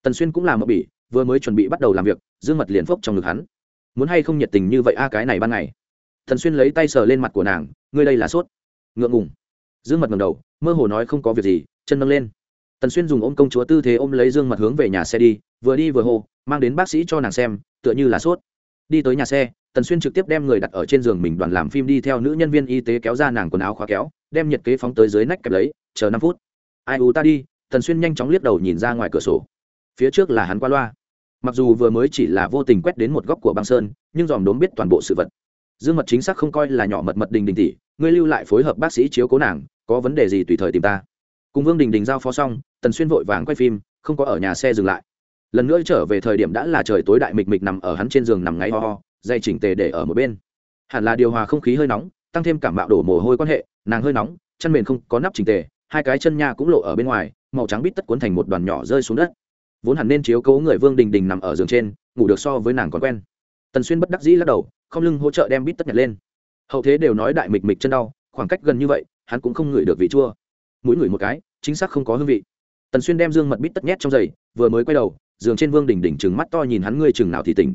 Tần xuyên cũng làm một bỉ, vừa mới chuẩn bị bắt đầu làm việc, dương mật liền phốc trong ngực hắn. Muốn hay không nhiệt tình như vậy a, cái này ban ngày. Thần xuyên lấy tay sờ lên mặt của nàng, ngươi đây là sốt. Ngượng ngùng. Dương mật ngầm đầu, mơ hồ nói không có việc gì, chân nâng lên. Tần xuyên dùng ôm công chúa tư thế ôm lấy dương mật hướng về nhà xe đi, vừa đi vừa hô, mang đến bác sĩ cho nàng xem, tựa như là sốt đi tới nhà xe, tần xuyên trực tiếp đem người đặt ở trên giường mình đoàn làm phim đi theo nữ nhân viên y tế kéo ra nàng quần áo khóa kéo, đem nhiệt kế phóng tới dưới nách kẹp lấy, chờ năm phút. Ai u ta đi, tần xuyên nhanh chóng liếc đầu nhìn ra ngoài cửa sổ. Phía trước là hắn qua loa. Mặc dù vừa mới chỉ là vô tình quét đến một góc của băng sơn, nhưng dòm đốm biết toàn bộ sự vật. Dương mật chính xác không coi là nhỏ mật mật đình đình tỷ, ngươi lưu lại phối hợp bác sĩ chiếu cố nàng, có vấn đề gì tùy thời tìm ta. Cùng vương đình đình giao phó xong, tần xuyên vội vàng quay phim, không có ở nhà xe dừng lại lần nữa trở về thời điểm đã là trời tối đại mịch mịch nằm ở hắn trên giường nằm ngáy ho ho, dây chỉnh tề để ở một bên. Hẳn là điều hòa không khí hơi nóng, tăng thêm cảm bạo đổ mồ hôi quan hệ, nàng hơi nóng, chân mền không có nắp chỉnh tề, hai cái chân nha cũng lộ ở bên ngoài, màu trắng bít tất cuốn thành một đoàn nhỏ rơi xuống đất. Vốn hẳn nên chiếu cố người vương đình đình nằm ở giường trên, ngủ được so với nàng còn quen. Tần xuyên bất đắc dĩ lắc đầu, không lưng hỗ trợ đem bít tất nhặt lên. Hậu thế đều nói đại mịch mịch chân đau, khoảng cách gần như vậy, hắn cũng không ngửi được vị chua. Mũi ngửi một cái, chính xác không có hương vị. Tần xuyên đem dương mật bít tất nhét trong giày, vừa mới quay đầu giường trên vương đình đình trừng mắt to nhìn hắn, ngươi chừng nào thì tỉnh.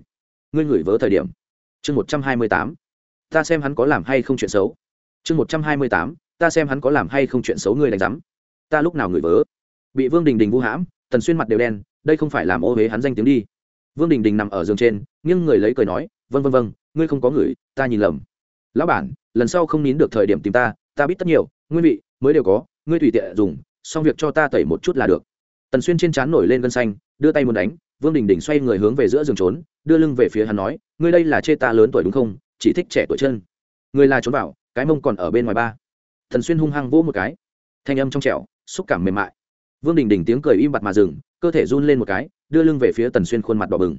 Ngươi ngửi vớ thời điểm. Chương một trăm hai mươi tám. Ta xem hắn có làm hay không chuyện xấu. Chương một trăm hai mươi tám. Ta xem hắn có làm hay không chuyện xấu, ngươi đánh rắm ta lúc nào ngửi vớ. Bị vương đình đình vu hãm, tần xuyên mặt đều đen, đây không phải làm ô huế hắn danh tiếng đi. Vương đình đình nằm ở giường trên nhưng người lấy cười nói vân vân vân ngươi không có ngửi, ta nhìn lầm. Lão bản, lần sau không nín được thời điểm tìm ta ta biết tất nhiều, nguyên vị, mới đều có, ngươi tùy tiện dùng, xong việc cho ta tẩy một chút là được. Tần xuyên trên trán nổi lên gân xanh đưa tay muốn đánh, vương đình đình xoay người hướng về giữa giường trốn, đưa lưng về phía hắn nói, ngươi đây là chê ta lớn tuổi đúng không? Chỉ thích trẻ tuổi chân. Ngươi là trốn vào, cái mông còn ở bên ngoài ba. Thần xuyên hung hăng vỗ một cái. Thanh âm trong trẻo, xúc cảm mềm mại. Vương đình đình tiếng cười im bặt mà dừng, cơ thể run lên một cái, đưa lưng về phía tần xuyên khuôn mặt đỏ bừng.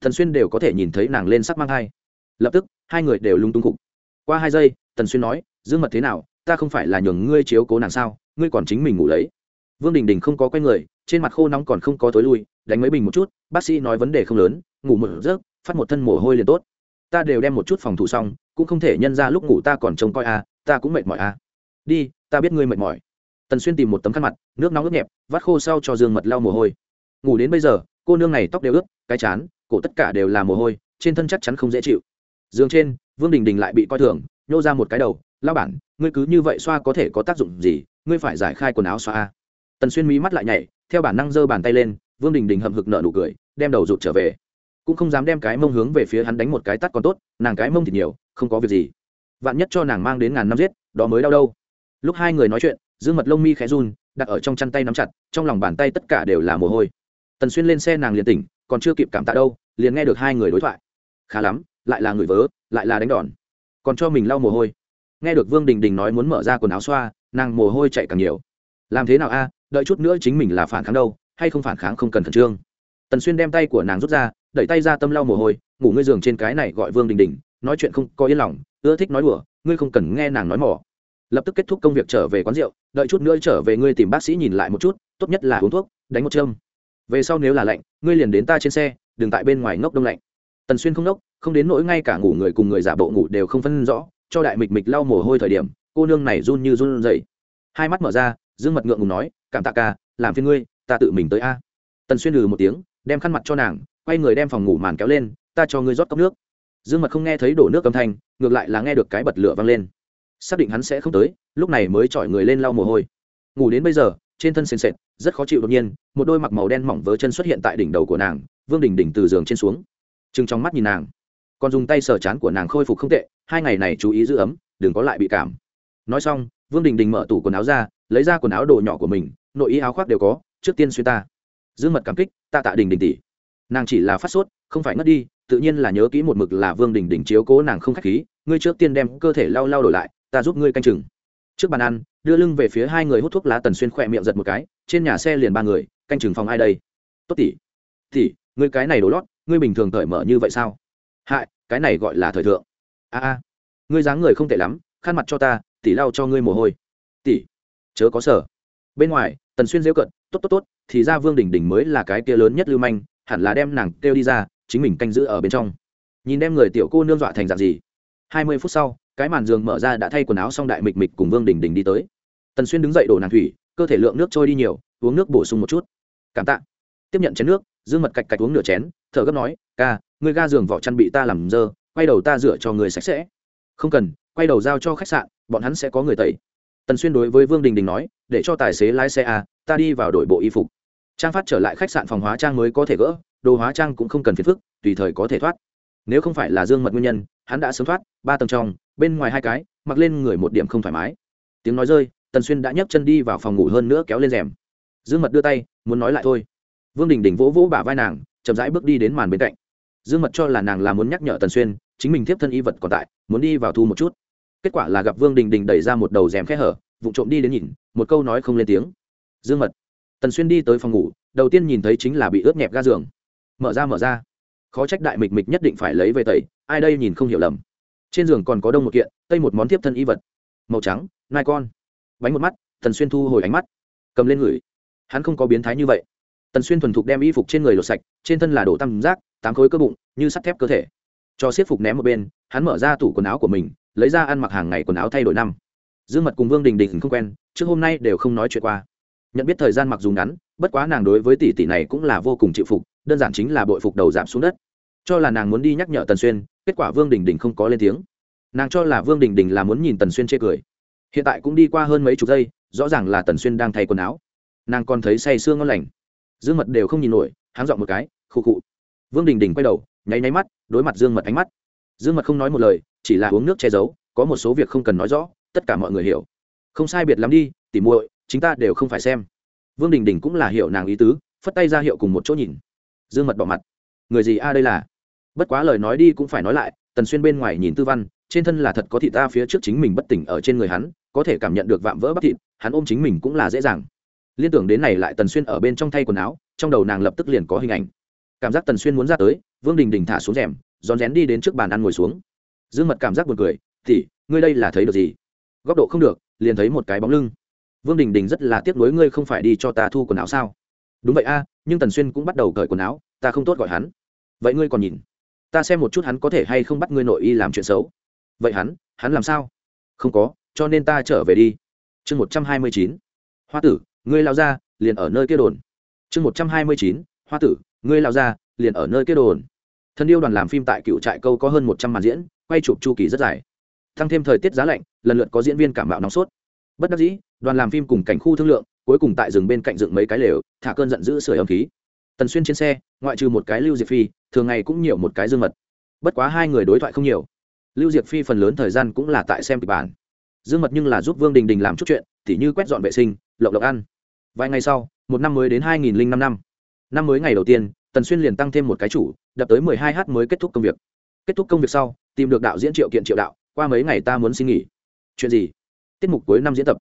Thần xuyên đều có thể nhìn thấy nàng lên sắc mang hai lập tức, hai người đều lung tung cục qua hai giây, tần xuyên nói, dương mật thế nào? Ta không phải là nhường ngươi chiếu cố nàng sao? Ngươi còn chính mình ngủ lấy vương đình đình không có quen người, trên mặt khô nóng còn không có tối lui đánh mấy bình một chút bác sĩ nói vấn đề không lớn ngủ một giấc phát một thân mồ hôi liền tốt. Ta đều đem một chút phòng thủ xong cũng không thể nhân ra lúc ngủ ta còn trông coi a à, ta cũng mệt mỏi a à. đi ta biết ngươi mệt mỏi. Tần xuyên tìm một tấm khăn mặt nước nóng ướt nhẹp vắt khô sau cho dương mật lau mồ hôi. Ngủ đến bây giờ cô nương này tóc đều ướt cái chán cổ tất cả đều là mồ hôi trên thân chắc chắn không dễ chịu. Dương trên vương đình đình lại bị coi thường nhô ra một cái đầu lao bản ngươi cứ như vậy xoa có thể có tác dụng gì? Ngươi phải giải khai quần áo xoa a tần xuyên mí mắt lại nhảy theo bản năng giơ bàn tay lên vương đình đình hậm hực nợ nụ cười, đem đầu rụt trở về. Cũng không dám đem cái mông hướng về phía hắn đánh một cái tắt còn tốt, nàng cái mông thì nhiều, không có việc gì. Vạn nhất cho nàng mang đến ngàn năm giết, đó mới đau đâu. Lúc hai người nói chuyện, dương mật lông mi khẽ run, đặt ở trong chăn tay nắm chặt, trong lòng bàn tay tất cả đều là mồ hôi. Tần xuyên lên xe nàng liền tỉnh, còn chưa kịp cảm tạ đâu, liền nghe được hai người đối thoại. Khá lắm, lại là người vớ, lại là đánh đòn. Còn cho mình lau mồ hôi. Nghe được vương đình đình nói muốn mở ra quần áo xoa, nàng mồ hôi chạy càng nhiều. Làm thế nào a? Đợi chút nữa chính mình là phản kháng đâu hay không phản kháng không cần khẩn trương. Tần xuyên đem tay của nàng rút ra, đẩy tay ra tâm lau mồ hôi, ngủ ngươi giường trên cái này gọi vương đình đình, nói chuyện không có yên lòng, ưa thích nói đùa, ngươi không cần nghe nàng nói mỏ. Lập tức kết thúc công việc trở về quán rượu, đợi chút nữa trở về ngươi tìm bác sĩ nhìn lại một chút, tốt nhất là uống thuốc, đánh một châm. Về sau nếu là lạnh, ngươi liền đến ta trên xe, đừng tại bên ngoài ngốc đông lạnh. Tần xuyên không ngốc, không đến nỗi ngay cả ngủ người cùng người giả bộ ngủ đều không phân rõ, cho đại mịch mịch lau mồ hôi thời điểm, cô nương này run như run dậy hai mắt mở ra, dương mật ngượng ngùng nói, cảm tạ ca, làm phiên ngươi ta tự mình tới a. Tần xuyên lừ một tiếng, đem khăn mặt cho nàng, quay người đem phòng ngủ màn kéo lên, ta cho ngươi rót cốc nước. Dương mật không nghe thấy đổ nước âm thanh, ngược lại là nghe được cái bật lửa văng lên. Xác định hắn sẽ không tới, lúc này mới chọi người lên lau mồ hôi. Ngủ đến bây giờ, trên thân sền sệt, rất khó chịu đột nhiên, một đôi mặc màu đen mỏng vớ chân xuất hiện tại đỉnh đầu của nàng, vương đình đỉnh từ giường trên xuống. Chừng trong mắt nhìn nàng. Còn dùng tay sờ chán của nàng khôi phục không tệ, hai ngày này chú ý giữ ấm, đừng có lại bị cảm. Nói xong, vương đình đình mở tủ quần áo ra, lấy ra quần áo đồ nhỏ của mình, nội y áo khoác đều có trước tiên xuyên ta. Dương mật cảm kích, ta tạ đình đình tỷ. Nàng chỉ là phát sốt, không phải ngất đi, tự nhiên là nhớ kỹ một mực là vương đình đình chiếu cố nàng không k h á c h khí, ngươi trước tiên đem cơ thể lau lau đổi lại, ta giúp ngươi canh chừng. Trước bàn ăn, đưa lưng về phía hai người hút thuốc lá tần xuyên khỏe miệng giật một cái, trên nhà xe liền ba người, canh chừng phòng ai đây? Tốt tỷ. Tỷ, ngươi cái này đổ lót, ngươi bình thường cởi mở như vậy sao? Hại, cái này gọi là thời thượng. A a. Ngươi dáng người không tệ lắm, khăn mặt cho ta, tỷ lau cho ngươi mồ hôi. Tỷ, chớ có sở. Bên ngoài, tần xuyên rêu cận tốt tốt tốt, thì ra vương đình đình mới là cái kia lớn nhất lưu manh, hẳn là đem nàng kêu đi ra, chính mình canh giữ ở bên trong. Nhìn đem người tiểu cô nương dọa thành dạng gì. Hai mươi phút sau, cái màn giường mở ra đã thay quần áo xong đại mịch mịch cùng vương đình đình đi tới. Tần xuyên đứng dậy đổ nàng thủy, cơ thể lượng nước trôi đi nhiều, uống nước bổ sung một chút. Cảm tạ. Tiếp nhận chén nước, dương mật cạch cạch uống nửa chén, thở gấp nói, ca, người ga giường vỏ chăn bị ta làm dơ, quay đầu ta rửa cho người sạch sẽ. Không cần, quay đầu giao cho khách sạn, bọn hắn sẽ có người tẩy. Tần xuyên đối với vương đình đình nói, để cho tài xế lái xe à ta đi vào đội bộ y phục. Trang phát trở lại khách sạn phòng hóa trang mới có thể gỡ, đồ hóa trang cũng không cần phiền phức, tùy thời có thể thoát. Nếu không phải là dương mật nguyên nhân, hắn đã sớm thoát, ba tầng trong, bên ngoài hai cái, mặc lên người một điểm không thoải mái. Tiếng nói rơi, tần xuyên đã nhấc chân đi vào phòng ngủ hơn nữa kéo lên rèm. Dương mật đưa tay, muốn nói lại thôi. Vương đình đình vỗ vỗ bả vai nàng, chậm rãi bước đi đến màn bên cạnh. Dương mật cho là nàng là muốn nhắc nhở tần xuyên, chính mình tiếp thân y vật còn tại, muốn đi vào thu một chút. Kết quả là gặp vương đình đình đẩy ra một đầu rèm khe hở vụ trộm đi đến nhìn, một câu nói không lên tiếng dương mật. Tần xuyên đi tới phòng ngủ, đầu tiên nhìn thấy chính là bị ướt nhẹp ga giường. Mở ra mở ra. Khó trách đại mịch mịch nhất định phải lấy về tẩy, ai đây nhìn không hiểu lầm. Trên giường còn có đông một kiện, tây một món tiếp thân y vật. Màu trắng, nai con. Bánh một mắt, tần xuyên thu hồi ánh mắt. Cầm lên gửi hắn không có biến thái như vậy. Tần xuyên thuần thục đem y phục trên người lột sạch, trên thân là đổ tăm rác tám khối cơ bụng, như sắt thép cơ thể. Cho xiết phục ném một bên, hắn mở ra tủ quần áo của mình, lấy ra ăn mặc hàng ngày quần áo thay đổi năm. Dương mật cùng vương đình đình không quen, trước hôm nay đều không nói chuyện qua nhận biết thời gian mặc dù ngắn, bất quá nàng đối với tỷ tỷ này cũng là vô cùng chịu phục, đơn giản chính là bội phục đầu giảm xuống đất. Cho là nàng muốn đi nhắc nhở tần xuyên, kết quả vương đình đình không có lên tiếng. Nàng cho là vương đình đình là muốn nhìn tần xuyên chê cười. Hiện tại cũng đi qua hơn mấy chục giây, rõ ràng là tần xuyên đang thay quần áo. Nàng còn thấy say sương ngon lành. Dương mật đều không nhìn nổi, háng dọn một cái, khụ khụ. Vương đình đình quay đầu, nháy nháy mắt, đối mặt dương mật ánh mắt. Dương mật không nói một lời, chỉ là uống nước che giấu, có một số việc không cần nói rõ, tất cả mọi người hiểu. Không sai biệt lắm đi, tỉ muội chúng ta đều không phải xem. Vương đình đình cũng là hiểu nàng ý tứ, phất tay ra hiệu cùng một chỗ nhìn. Dương mật bỏ mặt. Người gì a đây là? Bất quá lời nói đi cũng phải nói lại, tần xuyên bên ngoài nhìn tư văn, trên thân là thật có thị ta phía trước chính mình bất tỉnh ở trên người hắn, có thể cảm nhận được vạm vỡ bắp thịt, hắn ôm chính mình cũng là dễ dàng. Liên tưởng đến này lại tần xuyên ở bên trong thay quần áo, trong đầu nàng lập tức liền có hình ảnh. Cảm giác tần xuyên muốn ra tới, vương đình đình thả xuống rèm, rón rén đi đến trước bàn ăn ngồi xuống. Dương mật cảm giác buồn cười thì ngươi đây là thấy được gì? Góc độ không được, liền thấy một cái bóng lưng vương đình đình rất là tiếc nuối ngươi không phải đi cho ta thu quần áo sao? Đúng vậy a, nhưng tần xuyên cũng bắt đầu cởi quần áo, ta không tốt gọi hắn. Vậy ngươi còn nhìn, ta xem một chút hắn có thể hay không bắt ngươi nội y làm chuyện xấu. Vậy hắn hắn làm sao? Không có, cho nên ta trở về đi. Chương một trăm hai mươi chín, hoa tử, ngươi lao ra liền ở nơi kia đồn. Chương một trăm hai mươi chín, hoa tử, ngươi lao ra liền ở nơi kia đồn. Thân yêu đoàn làm phim tại cựu trại câu có hơn một trăm màn diễn, quay chụp chu kỳ rất dài. Thăng thêm thời tiết giá lạnh, lần lượt có diễn viên cảm bạo nóng sốt. Bất đắc dĩ đoàn làm phim cùng cảnh khu thương lượng, cuối cùng tại rừng bên cạnh dựng mấy cái lều, thả cơn giận dữ sửa âm khí. Tần xuyên trên xe, ngoại trừ một cái lưu diệp phi, thường ngày cũng nhiều một cái dương mật. Bất quá hai người đối thoại không nhiều. Lưu diệp phi phần lớn thời gian cũng là tại xem kịch bản. Dương mật nhưng là giúp vương đình đình làm chút chuyện, tỉ như quét dọn vệ sinh lộng lộng ăn. Vài ngày sau, một năm mới đến hai nghìn năm năm. Năm mới ngày đầu tiên, tần xuyên liền tăng thêm một cái chủ, đập tới mười hai h mới kết thúc công việc. Kết thúc công việc sau, tìm được đạo diễn triệu kiện triệu đạo, qua mấy ngày ta muốn xin nghỉ. Chuyện gì? Tiết mục cuối năm diễn tập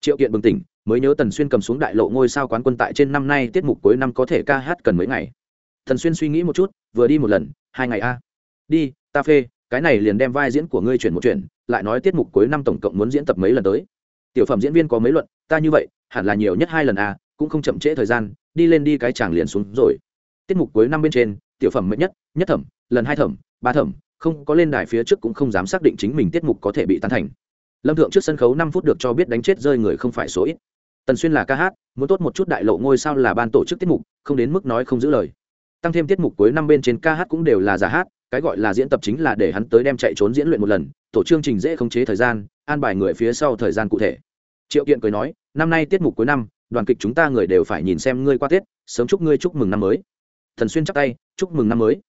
triệu kiện bừng tỉnh mới nhớ tần xuyên cầm xuống đại lộ ngôi sao quán quân tại trên năm nay tiết mục cuối năm có thể ca hát cần mấy ngày. Thần xuyên suy nghĩ một chút vừa đi một lần hai ngày a. Đi ta phê cái này liền đem vai diễn của ngươi chuyển một chuyển, lại nói tiết mục cuối năm tổng cộng muốn diễn tập mấy lần tới. Tiểu phẩm diễn viên có mấy luận ta như vậy hẳn là nhiều nhất hai lần a cũng không chậm trễ thời gian đi lên đi cái chàng liền xuống rồi. Tiết mục cuối năm bên trên tiểu phẩm mệnh nhất nhất thẩm lần hai thẩm ba thẩm không có lên đài phía trước cũng không dám xác định chính mình tiết mục có thể bị tán thành lâm thượng trước sân khấu năm phút được cho biết đánh chết rơi người không phải số ít. Tần xuyên là ca hát, muốn tốt một chút đại lộ ngôi sao là ban tổ chức tiết mục, không đến mức nói không giữ lời. Tăng thêm tiết mục cuối năm bên trên ca hát cũng đều là giả hát, cái gọi là diễn tập chính là để hắn tới đem chạy trốn diễn luyện một lần, tổ chương trình dễ khống chế thời gian, an bài người phía sau thời gian cụ thể. Triệu kiện cười nói, năm nay tiết mục cuối năm, đoàn kịch chúng ta người đều phải nhìn xem ngươi qua tết, sớm chúc ngươi chúc mừng năm mới. Thần xuyên chắp tay, chúc mừng năm mới.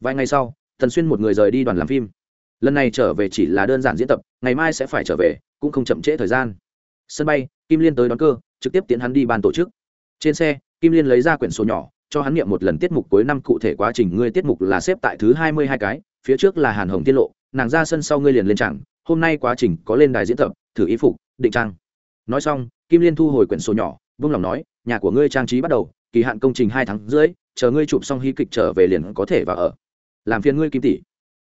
Vài ngày sau thần xuyên một người rời đi đoàn làm phim lần này trở về chỉ là đơn giản diễn tập, ngày mai sẽ phải trở về, cũng không chậm trễ thời gian. Sân bay, kim liên tới đón cơ, trực tiếp tiến hắn đi ban tổ chức. Trên xe, kim liên lấy ra quyển sổ nhỏ, cho hắn nghiệm một lần tiết mục cuối năm, cụ thể quá trình ngươi tiết mục là xếp tại thứ hai mươi hai cái, phía trước là hàn hồng tiết lộ, nàng ra sân sau ngươi liền lên chẳng hôm nay quá trình có lên đài diễn tập, thử ý phục, định trang. Nói xong, kim liên thu hồi quyển sổ nhỏ, vung lòng nói, nhà của ngươi trang trí bắt đầu, kỳ hạn công trình hai tháng rưỡi, chờ ngươi chụp xong hy kịch trở về liền có thể vào ở. Làm phiền ngươi kim tỷ.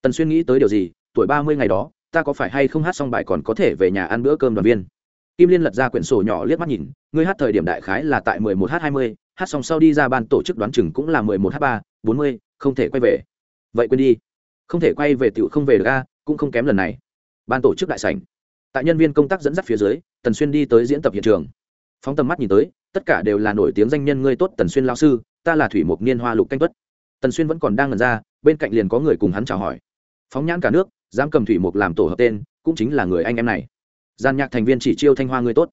Tần xuyên nghĩ tới điều gì tuổi ba mươi ngày đó, ta có phải hay không hát xong bài còn có thể về nhà ăn bữa cơm đoàn viên? Kim liên lật ra quyển sổ nhỏ liếc mắt nhìn, ngươi hát thời điểm đại khái là tại mười một h hai mươi, hát xong sau đi ra ban tổ chức đoán chừng cũng là mười một h ba, bốn mươi, không thể quay về. Vậy quên đi. Không thể quay về tựu không về được a, cũng không kém lần này. Ban tổ chức đại sảnh. Tại nhân viên công tác dẫn dắt phía dưới, tần xuyên đi tới diễn tập hiện trường. Phóng tầm mắt nhìn tới, tất cả đều là nổi tiếng danh nhân ngươi tốt tần xuyên lao sư, ta là thủy mục niên hoa lục canh tuất. Tần xuyên vẫn còn đang ngần ra, bên cạnh liền có người cùng hắn chào hỏi. Phóng nhãn cả nước dám cầm thủy mục làm tổ hợp tên, cũng chính là người anh em này. Gian nhạc thành viên chỉ chiêu thanh hoa người tốt.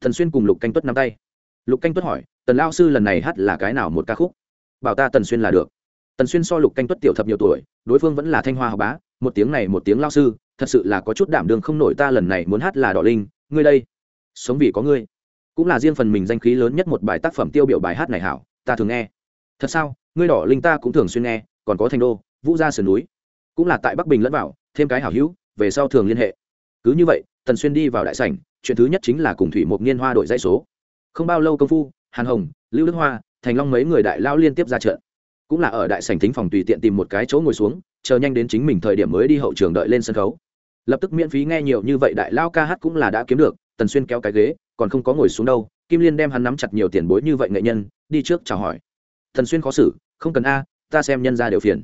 Thần xuyên cùng lục canh tuất nắm tay. Lục canh tuất hỏi, tần lao sư lần này hát là cái nào một ca khúc? Bảo ta tần xuyên là được. Tần xuyên so lục canh tuất tiểu thập nhiều tuổi, đối phương vẫn là thanh hoa học bá, một tiếng này một tiếng lao sư, thật sự là có chút đảm đường không nổi ta lần này muốn hát là đỏ linh, ngươi đây. Sống vì có ngươi. Cũng là riêng phần mình danh khí lớn nhất một bài tác phẩm tiêu biểu bài hát này hảo, ta thường nghe. Thật sao? Ngươi đỏ linh ta cũng thường xuyên nghe, còn có thành đô, vũ gia sườn núi. Cũng là tại bắc bình lẫn vào thêm cái hảo hữu, về sau thường liên hệ. Cứ như vậy, tần xuyên đi vào đại sảnh, chuyện thứ nhất chính là cùng thủy mục niên hoa đổi dãy số. Không bao lâu công phu, hàn hồng, lưu đức hoa, thành long mấy người đại lao liên tiếp ra trận. Cũng là ở đại sảnh thính phòng tùy tiện tìm một cái chỗ ngồi xuống, chờ nhanh đến chính mình thời điểm mới đi hậu trường đợi lên sân khấu. Lập tức miễn phí nghe nhiều như vậy đại lao ca hát cũng là đã kiếm được, tần xuyên kéo cái ghế, còn không có ngồi xuống đâu, kim liên đem hắn nắm chặt nhiều tiền bối như vậy nghệ nhân, đi trước chào hỏi. Tần xuyên khó xử, không cần a, ta xem nhân ra đều phiền.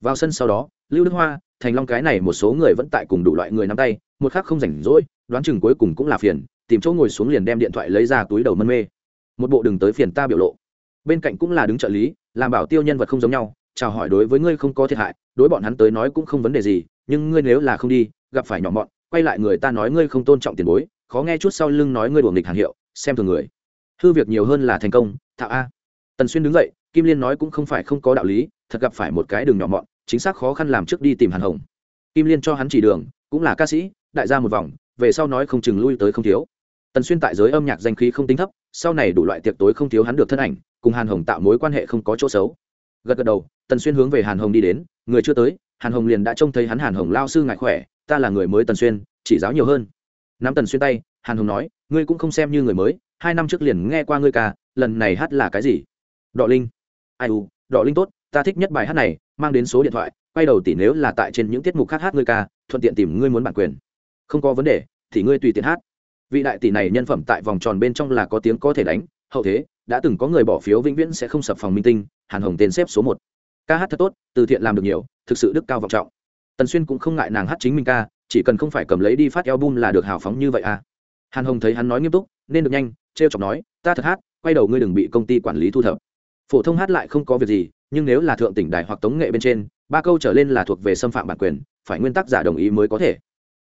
Vào sân sau đó, lưu đức hoa thành long cái này một số người vẫn tại cùng đủ loại người nắm tay, một khác không rảnh rỗi, đoán chừng cuối cùng cũng là phiền, tìm chỗ ngồi xuống liền đem điện thoại lấy ra túi đầu mân mê. Một bộ đừng tới phiền ta biểu lộ. Bên cạnh cũng là đứng trợ lý, làm bảo tiêu nhân vật không giống nhau, chào hỏi đối với ngươi không có thiệt hại, đối bọn hắn tới nói cũng không vấn đề gì, nhưng ngươi nếu là không đi, gặp phải nhỏ mọn, quay lại người ta nói ngươi không tôn trọng tiền bối, khó nghe chút sau lưng nói ngươi đuồng nghịch hàng hiệu, xem thường người. Hư việc nhiều hơn là thành công thạo a. Tần xuyên đứng dậy, kim liên nói cũng không phải không có đạo lý, thật gặp phải một cái đường nhỏ mọn chính xác khó khăn làm trước đi tìm hàn hồng. Kim liên cho hắn chỉ đường, cũng là ca sĩ, đại gia một vòng, về sau nói không chừng lui tới không thiếu. Tần xuyên tại giới âm nhạc danh khí không tính thấp, sau này đủ loại tiệc tối không thiếu hắn được thân ảnh, cùng hàn hồng tạo mối quan hệ không có chỗ xấu. Gật gật đầu, tần xuyên hướng về hàn hồng đi đến, người chưa tới, hàn hồng liền đã trông thấy hắn hàn hồng lao sư ngại khỏe, ta là người mới tần xuyên, chỉ giáo nhiều hơn. Nắm tần xuyên tay, hàn hồng nói, ngươi cũng không xem như người mới, hai năm trước liền nghe qua ngươi ca, lần này hát là cái gì? Đọ linh. Ai u, đọ linh tốt, ta thích nhất bài hát này mang đến số điện thoại, quay đầu tỷ nếu là tại trên những tiết mục khác hát ngươi ca, thuận tiện tìm ngươi muốn bản quyền. Không có vấn đề, thì ngươi tùy tiện hát. Vị đại tỷ này nhân phẩm tại vòng tròn bên trong là có tiếng có thể đánh, hậu thế, đã từng có người bỏ phiếu vĩnh viễn sẽ không sập phòng minh tinh, hàn hồng tên xếp số một. Ca hát thật tốt, từ thiện làm được nhiều, thực sự đức cao vọng trọng. Tần xuyên cũng không ngại nàng hát chính mình ca, chỉ cần không phải cầm lấy đi phát album là được hào phóng như vậy à. Hàn hồng thấy hắn nói nghiêm túc, nên được nhanh t r e o chọc nói, ta thật hát, quay đầu ngươi đừng bị công ty quản lý thu thập. Phổ thông hát lại không có việc gì nhưng nếu là thượng tỉnh đài hoặc tống nghệ bên trên, ba câu trở lên là thuộc về xâm phạm bản quyền, phải nguyên tắc giả đồng ý mới có thể.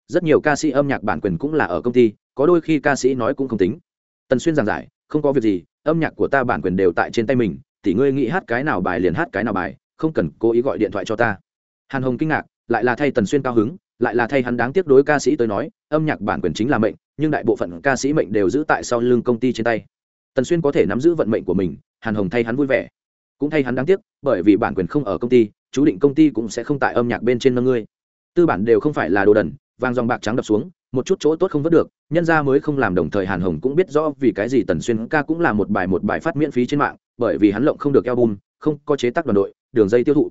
Rất nhiều ca sĩ âm nhạc bản quyền cũng là ở công ty, có đôi khi ca sĩ nói cũng không tính. Tần xuyên giảng giải, không có việc gì, âm nhạc của ta bản quyền đều tại trên tay mình thì ngươi nghĩ hát cái nào bài liền hát cái nào bài, không cần cố ý gọi điện thoại cho ta. Hàn hồng kinh ngạc, lại là thay tần xuyên cao hứng, lại là thay hắn đáng tiếc đối ca sĩ tới nói, âm nhạc bản quyền chính là mệnh, nhưng đại bộ phận ca sĩ mệnh đều giữ tại sau lưng công ty trên tay. Tần xuyên có thể nắm giữ vận mệnh của mình, hàn hồng thay hắn vui vẻ cũng thay hắn đáng tiếc, bởi vì bản quyền không ở công ty, chú định công ty cũng sẽ không tại âm nhạc bên trên nâng ngươi. Tư bản đều không phải là đồ đần, vàng dòng bạc trắng đập xuống, một chút chỗ tốt không vớt được, nhân ra mới không làm đồng thời hàn hồng cũng biết rõ vì cái gì tần xuyên ca cũng là một bài một bài phát miễn phí trên mạng, bởi vì hắn lộng không được album, không có chế tác đoàn đội, đường dây tiêu thụ.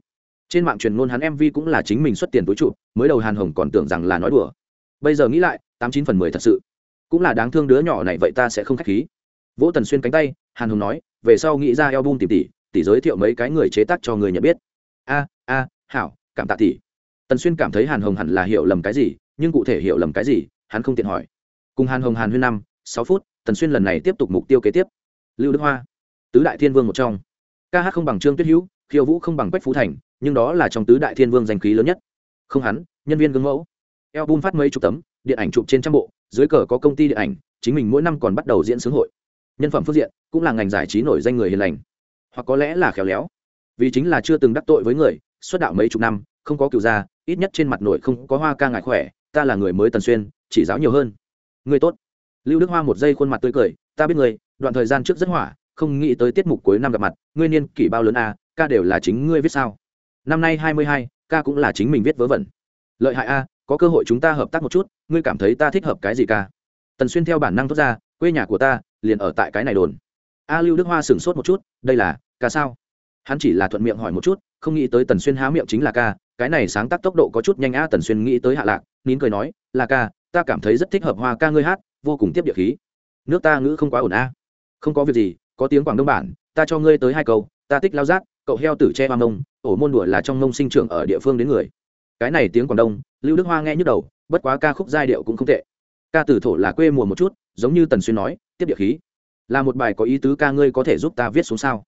Trên mạng truyền ngôn hắn mv cũng là chính mình xuất tiền túi trụ mới đầu hàn hồng còn tưởng rằng là nói đùa. Bây giờ nghĩ lại, tám chín phần mười thật sự. Cũng là đáng thương đứa nhỏ này vậy ta sẽ không k h á c h khí. Vỗ tần xuyên cánh tay, hàn hồng nói, về sau nghĩ ra album tìm tỉ tỷ giới thiệu mấy cái người chế tác cho người nhận biết. A a, hảo, cảm tạ tỷ. Tần xuyên cảm thấy hàn hồng hẳn là hiểu lầm cái gì, nhưng cụ thể hiểu lầm cái gì, hắn không tiện hỏi. Cùng hàn hồng hàn huyên năm, sáu phút, tần xuyên lần này tiếp tục mục tiêu kế tiếp. Lưu đức hoa, tứ đại thiên vương một trong. Ca hát không bằng trương tuyết hữu, khiêu vũ không bằng quách phú thành, nhưng đó là trong tứ đại thiên vương danh khí lớn nhất. Không hắn, nhân viên gương mẫu. Album phát mấy chục tấm, điện ảnh chụp trên trăm bộ, dưới cờ có công ty điện ảnh, chính mình mỗi năm còn bắt đầu diễn xướng hội. Nhân phẩm phương diện, cũng là ngành giải trí nổi danh người hiền lành hoặc có lẽ là khéo léo. Vì chính là chưa từng đắc tội với người xuất đạo mấy chục năm, không có cựu gia, ít nhất trên mặt nội không có hoa ca ngại khỏe, ta là người mới tần xuyên, chỉ giáo nhiều hơn. Người tốt. Lưu đức hoa một giây khuôn mặt tươi cười, ta biết người, đoạn thời gian trước rất hỏa, không nghĩ tới tiết mục cuối năm gặp mặt, ngươi niên kỷ bao lớn a ca đều là chính ngươi viết sao? Năm nay hai mươi hai, ca cũng là chính mình viết vớ vẩn. Lợi hại a có cơ hội chúng ta hợp tác một chút, ngươi cảm thấy ta thích hợp cái gì ca? Tần xuyên theo bản năng thốt ra, quê nhà của ta, liền ở tại cái này đồn. A lưu đức hoa sửng sốt một chút, đây là ca sao? Hắn chỉ là thuận miệng hỏi một chút, không nghĩ tới tần xuyên há miệng chính là ca, cái này sáng tác tốc độ có chút nhanh a tần xuyên nghĩ tới hạ lạc, nín cười nói, là ca, ta cảm thấy rất thích hợp hoa ca ngươi hát, vô cùng tiếp địa khí. Nước ta ngữ không quá ổn a không có việc gì, có tiếng quảng đông bản, ta cho ngươi tới hai câu, ta thích lao giác, cậu heo tử che hoa mông, ổ môn đùa là trong mông sinh trưởng ở địa phương đến người. Cái này tiếng quảng đông, lưu đức hoa nghe nhức đầu, bất quá ca khúc giai điệu cũng không tệ. Ca tử thổ là quê mùa một chút, giống như tần xuyên nói, tiếp địa khí. Là một bài có ý tứ ca ngươi có thể giúp ta viết xuống sao?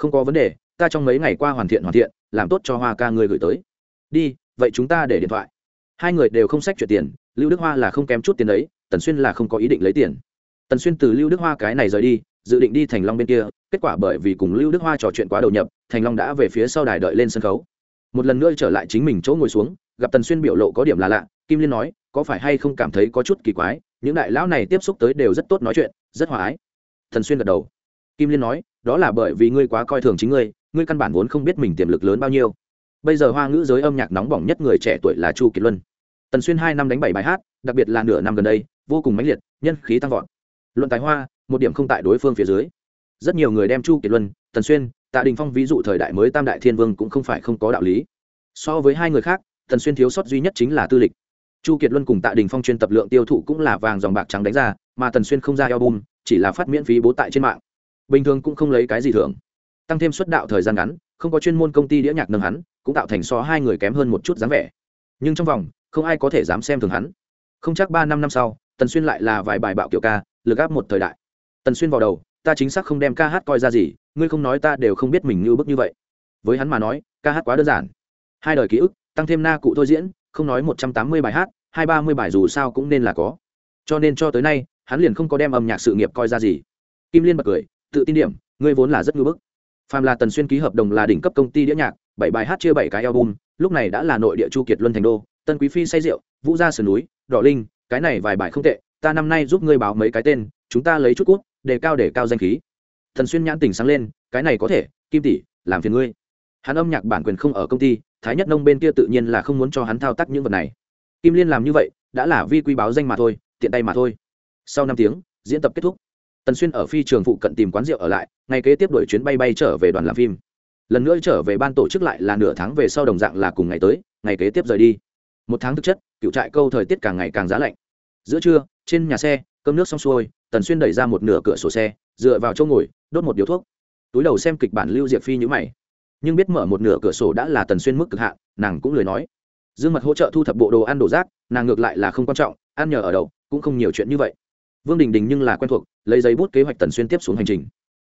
Không có vấn đề, ta trong mấy ngày qua hoàn thiện hoàn thiện, làm tốt cho hoa ca ngươi gửi tới. Đi, vậy chúng ta để điện thoại. Hai người đều không sách chuyển tiền, lưu đức hoa là không kém chút tiền đấy, tần xuyên là không có ý định lấy tiền. Tần xuyên từ lưu đức hoa cái này rời đi, dự định đi thành long bên kia, kết quả bởi vì cùng lưu đức hoa trò chuyện quá đầu nhập, thành long đã về phía sau đài đợi lên sân khấu. Một lần nữa trở lại chính mình chỗ ngồi xuống, gặp tần xuyên biểu lộ có điểm là lạ, kim liên nói, có phải hay không cảm thấy có chút kỳ quái, những đại lão này tiếp xúc tới đều rất tốt nói chuyện, rất hòa ái. Thần xuyên gật đầu. Kim liên nói đó là bởi vì ngươi quá coi thường chính ngươi ngươi căn bản vốn không biết mình tiềm lực lớn bao nhiêu. Bây giờ hoa ngữ giới âm nhạc nóng bỏng nhất người trẻ tuổi là chu kiệt luân. Tần xuyên hai năm đánh bảy bài hát, đặc biệt là nửa năm gần đây, vô cùng mãnh liệt, nhân khí tăng vọt. Luận tài hoa, một điểm không tại đối phương phía dưới. Rất nhiều người đem chu kiệt luân, tần xuyên, tạ đình phong ví dụ thời đại mới tam đại thiên vương cũng không phải không có đạo lý. So với hai người khác, tần xuyên thiếu sót duy nhất chính là tư lịch. Chu kiệt luân cùng tạ đình phong chuyên tập lượng tiêu thụ cũng là vàng dòng bạc trắng đánh ra, mà tần xuyên không ra album, chỉ là phát miễn phí bố tại trên mạng bình thường cũng không lấy cái gì thưởng. Tăng thêm suất đạo thời gian ngắn, không có chuyên môn công ty đĩa nhạc nâng hắn, cũng tạo thành so hai người kém hơn một chút dáng vẻ. Nhưng trong vòng, không ai có thể dám xem thường hắn. Không chắc ba năm năm sau, tần xuyên lại là vài bài bạo kiểu ca, lực áp một thời đại. Tần xuyên vào đầu, ta chính xác không đem ca hát coi ra gì, ngươi không nói ta đều không biết mình như bức như vậy. Với hắn mà nói, ca hát quá đơn giản. Hai đời ký ức, tăng thêm na cụ thôi diễn, không nói một trăm tám mươi bài hát, hai ba mươi bài dù sao cũng nên là có. Cho nên cho tới nay, hắn liền không có đem âm nhạc sự nghiệp coi ra gì. Kim liên bật cười tự tin điểm, ngươi vốn là rất ngưỡng bức. Phàm là tần xuyên ký hợp đồng là đỉnh cấp công ty đĩa nhạc, bảy bài hát chia bảy cái album, lúc này đã là nội địa chu kiệt luân thành đô, tân quý phi say rượu, vũ gia sườn núi, đỏ linh, cái này vài bài không tệ, ta năm nay giúp ngươi báo mấy cái tên, chúng ta lấy chút cút, để cao để cao danh khí. Thần xuyên nhãn tỉnh sáng lên, cái này có thể, kim tỷ, làm phiền ngươi. Hắn âm nhạc bản quyền không ở công ty, thái nhất nông bên kia tự nhiên là không muốn cho hắn thao tác những vật này. Kim liên làm như vậy, đã là vi quy báo danh mà thôi, tiện tay mà thôi. Sau năm tiếng, diễn tập kết thúc tần xuyên ở phi trường phụ cận tìm quán rượu ở lại ngày kế tiếp đổi chuyến bay bay trở về đoàn làm phim. Lần nữa trở về ban tổ chức lại là nửa tháng về sau đồng dạng là cùng ngày tới, ngày kế tiếp rời đi. Một tháng thực chất, cựu trại câu thời tiết càng ngày càng giá lạnh. Giữa trưa, trên nhà xe, cơm nước xong xuôi, tần xuyên đẩy ra một nửa cửa sổ xe, dựa vào chỗ ngồi, đốt một điếu thuốc. Túi đầu xem kịch bản lưu diệp phi nhữ mày. Nhưng biết mở một nửa cửa sổ đã là tần xuyên mức cực hạn, nàng cũng lười nói. Dương mật hỗ trợ thu thập bộ đồ ăn đồ rác, nàng ngược lại là không quan trọng, ăn nhờ ở đậu, cũng không nhiều chuyện như vậy vương đình đình nhưng là quen thuộc, lấy giấy bút kế hoạch tần xuyên tiếp xuống hành trình.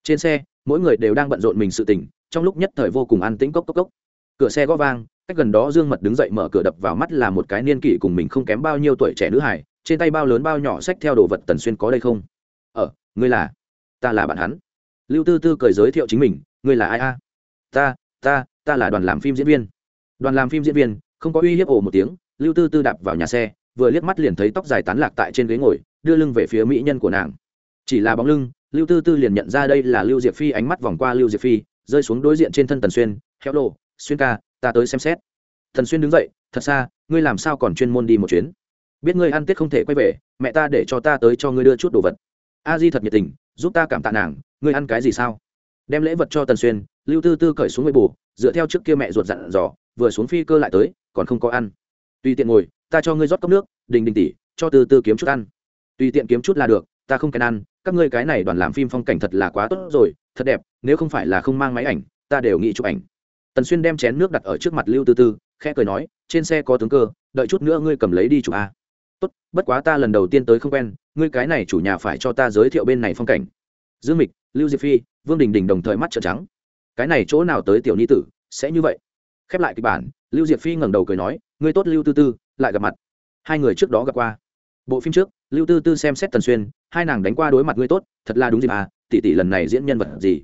Trên xe, mỗi người đều đang bận rộn mình sự tình, trong lúc nhất thời vô cùng an tĩnh cốc cốc cốc. Cửa xe gõ vang, cách gần đó dương mật đứng dậy mở cửa đập vào mắt là một cái niên kỷ cùng mình không kém bao nhiêu tuổi trẻ nữ hải trên tay bao lớn bao nhỏ xách theo đồ vật tần xuyên có đây không? Ờ ngươi là, ta là bạn hắn. Lưu tư tư cười giới thiệu chính mình, ngươi là ai a? Ta ta ta là đoàn làm phim diễn viên. Đoàn làm phim diễn viên, không có uy hiếp ồ một tiếng, lưu tư tư đạp vào nhà xe, vừa liếc mắt liền thấy tóc dài tán lạc tại trên ghế ngồi đưa lưng về phía mỹ nhân của nàng. Chỉ là bóng lưng, lưu tư tư liền nhận ra đây là lưu diệp phi ánh mắt vòng qua lưu diệp phi, rơi xuống đối diện trên thân tần xuyên héo lộ xuyên ca, ta tới xem xét. Thần xuyên đứng dậy, thật xa, ngươi làm sao còn chuyên môn đi một chuyến? Biết ngươi ăn tết không thể quay về, mẹ ta để cho ta tới cho ngươi đưa chút đồ vật. A di thật nhiệt tình, giúp ta cảm tạ nàng, ngươi ăn cái gì sao? Đem lễ vật cho tần xuyên, lưu tư tư cởi xuống người bù, dựa theo trước kia mẹ ruột dặn dò, vừa xuống phi cơ lại tới, còn không có ăn. Tùy tiện ngồi, ta cho ngươi rót cốc nước, đình đình tỉ cho tư tư kiếm chút ăn tùy tiện kiếm chút là được, ta không kèn ăn, các ngươi cái này đoàn làm phim phong cảnh thật là quá tốt rồi, thật đẹp, nếu không phải là không mang máy ảnh, ta đều nghĩ chụp ảnh. Tần xuyên đem chén nước đặt ở trước mặt lưu tư tư, khẽ cười nói, trên xe có tướng cơ, đợi chút nữa ngươi cầm lấy đi chụp a. Tốt, bất quá ta lần đầu tiên tới không quen, ngươi cái này chủ nhà phải cho ta giới thiệu bên này phong cảnh. Dương mịch, lưu diệp phi, vương đình đình đồng thời mắt trợn trắng. Cái này chỗ nào tới tiểu ni tử, sẽ như vậy. Khép lại kịch bản, lưu diệp phi ngẩng đầu cười nói, ngươi tốt lưu tư tư, lại gặp mặt. Hai người trước đó gặp qua bộ phim trước, lưu tư tư xem xét tần xuyên, hai nàng đánh qua đối mặt ngươi tốt, thật là đúng gì mà tỷ tỷ lần này diễn nhân vật gì?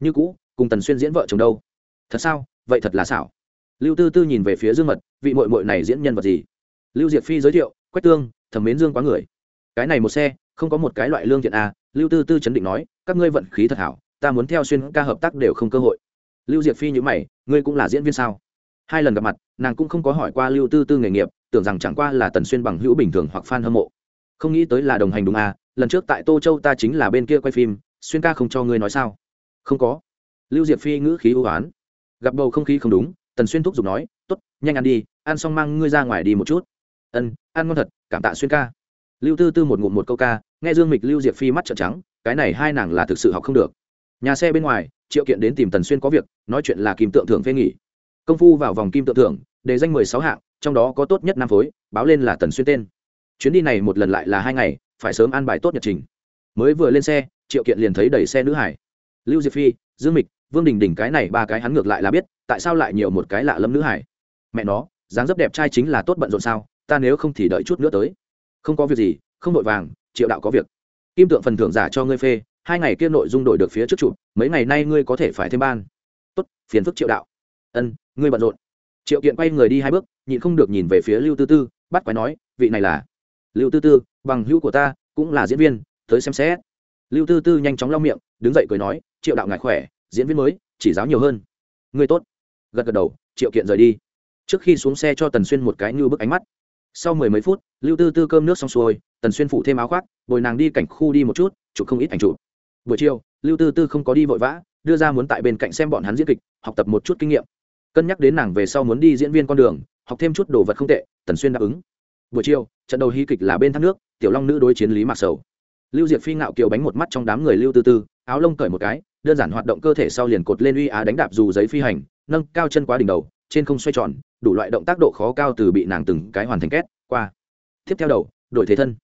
Như cũ, cùng tần xuyên diễn vợ chồng đâu? Thật sao? Vậy thật là xảo. Lưu tư tư nhìn về phía dương mật, vị mội mội này diễn nhân vật gì? Lưu diệp phi giới thiệu, quách tương thẩm mến dương quá người. Cái này một xe, không có một cái loại lương thiện à? lưu tư tư chấn định nói, các ngươi vận khí thật hảo, ta muốn theo xuyên ca hợp tác đều không cơ hội. Lưu diệp phi nhữ mày, ngươi cũng là diễn viên sao? Hai lần gặp mặt, nàng cũng không có hỏi qua lưu tư tư nghề nghiệp tưởng rằng chẳng qua là tần xuyên bằng hữu bình thường hoặc fan hâm mộ. Không nghĩ tới là đồng hành đúng à lần trước tại tô châu ta chính là bên kia quay phim, xuyên ca không cho ngươi nói sao? Không có. Lưu diệp phi ngữ khí ưu á gặp bầu không khí không đúng, tần xuyên thúc giục nói t ố t nhanh ăn đi, ăn xong mang ngươi ra ngoài đi một chút. Ân, ăn ngon thật, cảm tạ xuyên ca. Lưu tư tư một ngụm một câu ca, nghe dương mịch lưu diệp phi mắt trợn trắng, cái này hai nàng là thực sự học không được. Nhà xe bên ngoài, triệu kiện đến tìm tần xuyên có việc, nói chuyện là kim tượng thưởng phê nghỉ. Công phu vào vòng kim tượng thưởng, để danh mười sáu hạng trong đó có tốt nhất năm phối, báo lên là tần xuyên tên. Chuyến đi này một lần lại là hai ngày, phải sớm an bài tốt nhật trình. Mới vừa lên xe, triệu kiện liền thấy đầy xe nữ hải. Lưu diệp phi, dương mịch, vương đình đỉnh cái này ba cái hắn ngược lại là biết, tại sao lại nhiều một cái lạ lâm nữ hải? Mẹ nó, dáng dấp đẹp trai chính là tốt bận rộn sao, ta nếu không thì đợi chút nữa tới. Không có việc gì, không vội vàng, triệu đạo có việc. Kim tượng phần thưởng giả cho ngươi phê, hai ngày kia nội dung đổi được phía trước chụp, mấy ngày nay ngươi có thể phải thêm ban. Tốt, phiền phức triệu đạo. Ân, ngươi bận rộn triệu kiện quay người đi hai bước, nhịn không được nhìn về phía lưu tư tư, bắt quái nói, vị này là? Lưu tư tư, bằng hữu của ta, cũng là diễn viên, tới xem xét. Lưu tư tư nhanh chóng lau miệng, đứng dậy cười nói, triệu đạo ngài khỏe, diễn viên mới, chỉ giáo nhiều hơn. Người tốt. Gật gật đầu, triệu kiện rời đi. Trước khi xuống xe cho tần xuyên một cái như bức ánh mắt. Sau mười mấy phút, lưu tư tư cơm nước xong xuôi, tần xuyên phụ thêm áo khoác, bồi nàng đi cảnh khu đi một chút, chụp không ít ảnh chụp. Buổi chiều, lưu tư tư không có đi vội vã, đưa ra muốn tại bên cạnh xem bọn hắn diễn kịch, học tập một chút kinh nghiệm cân nhắc đến nàng về sau muốn đi diễn viên con đường, học thêm chút đồ vật không tệ, tần xuyên đáp ứng. Buổi chiều, trận đầu hy kịch là bên thác nước, tiểu long nữ đối chiến lý mạc sầu. Lưu diệp phi ngạo kiều bánh một mắt trong đám người lưu tư tư, áo lông cởi một cái, đơn giản hoạt động cơ thể sau liền cột lên uy á đánh đạp dù giấy phi hành, nâng cao chân quá đỉnh đầu, trên không xoay tròn, đủ loại động tác độ khó cao từ bị nàng từng cái hoàn thành kết qua. Tiếp theo đầu, đổi thế thân.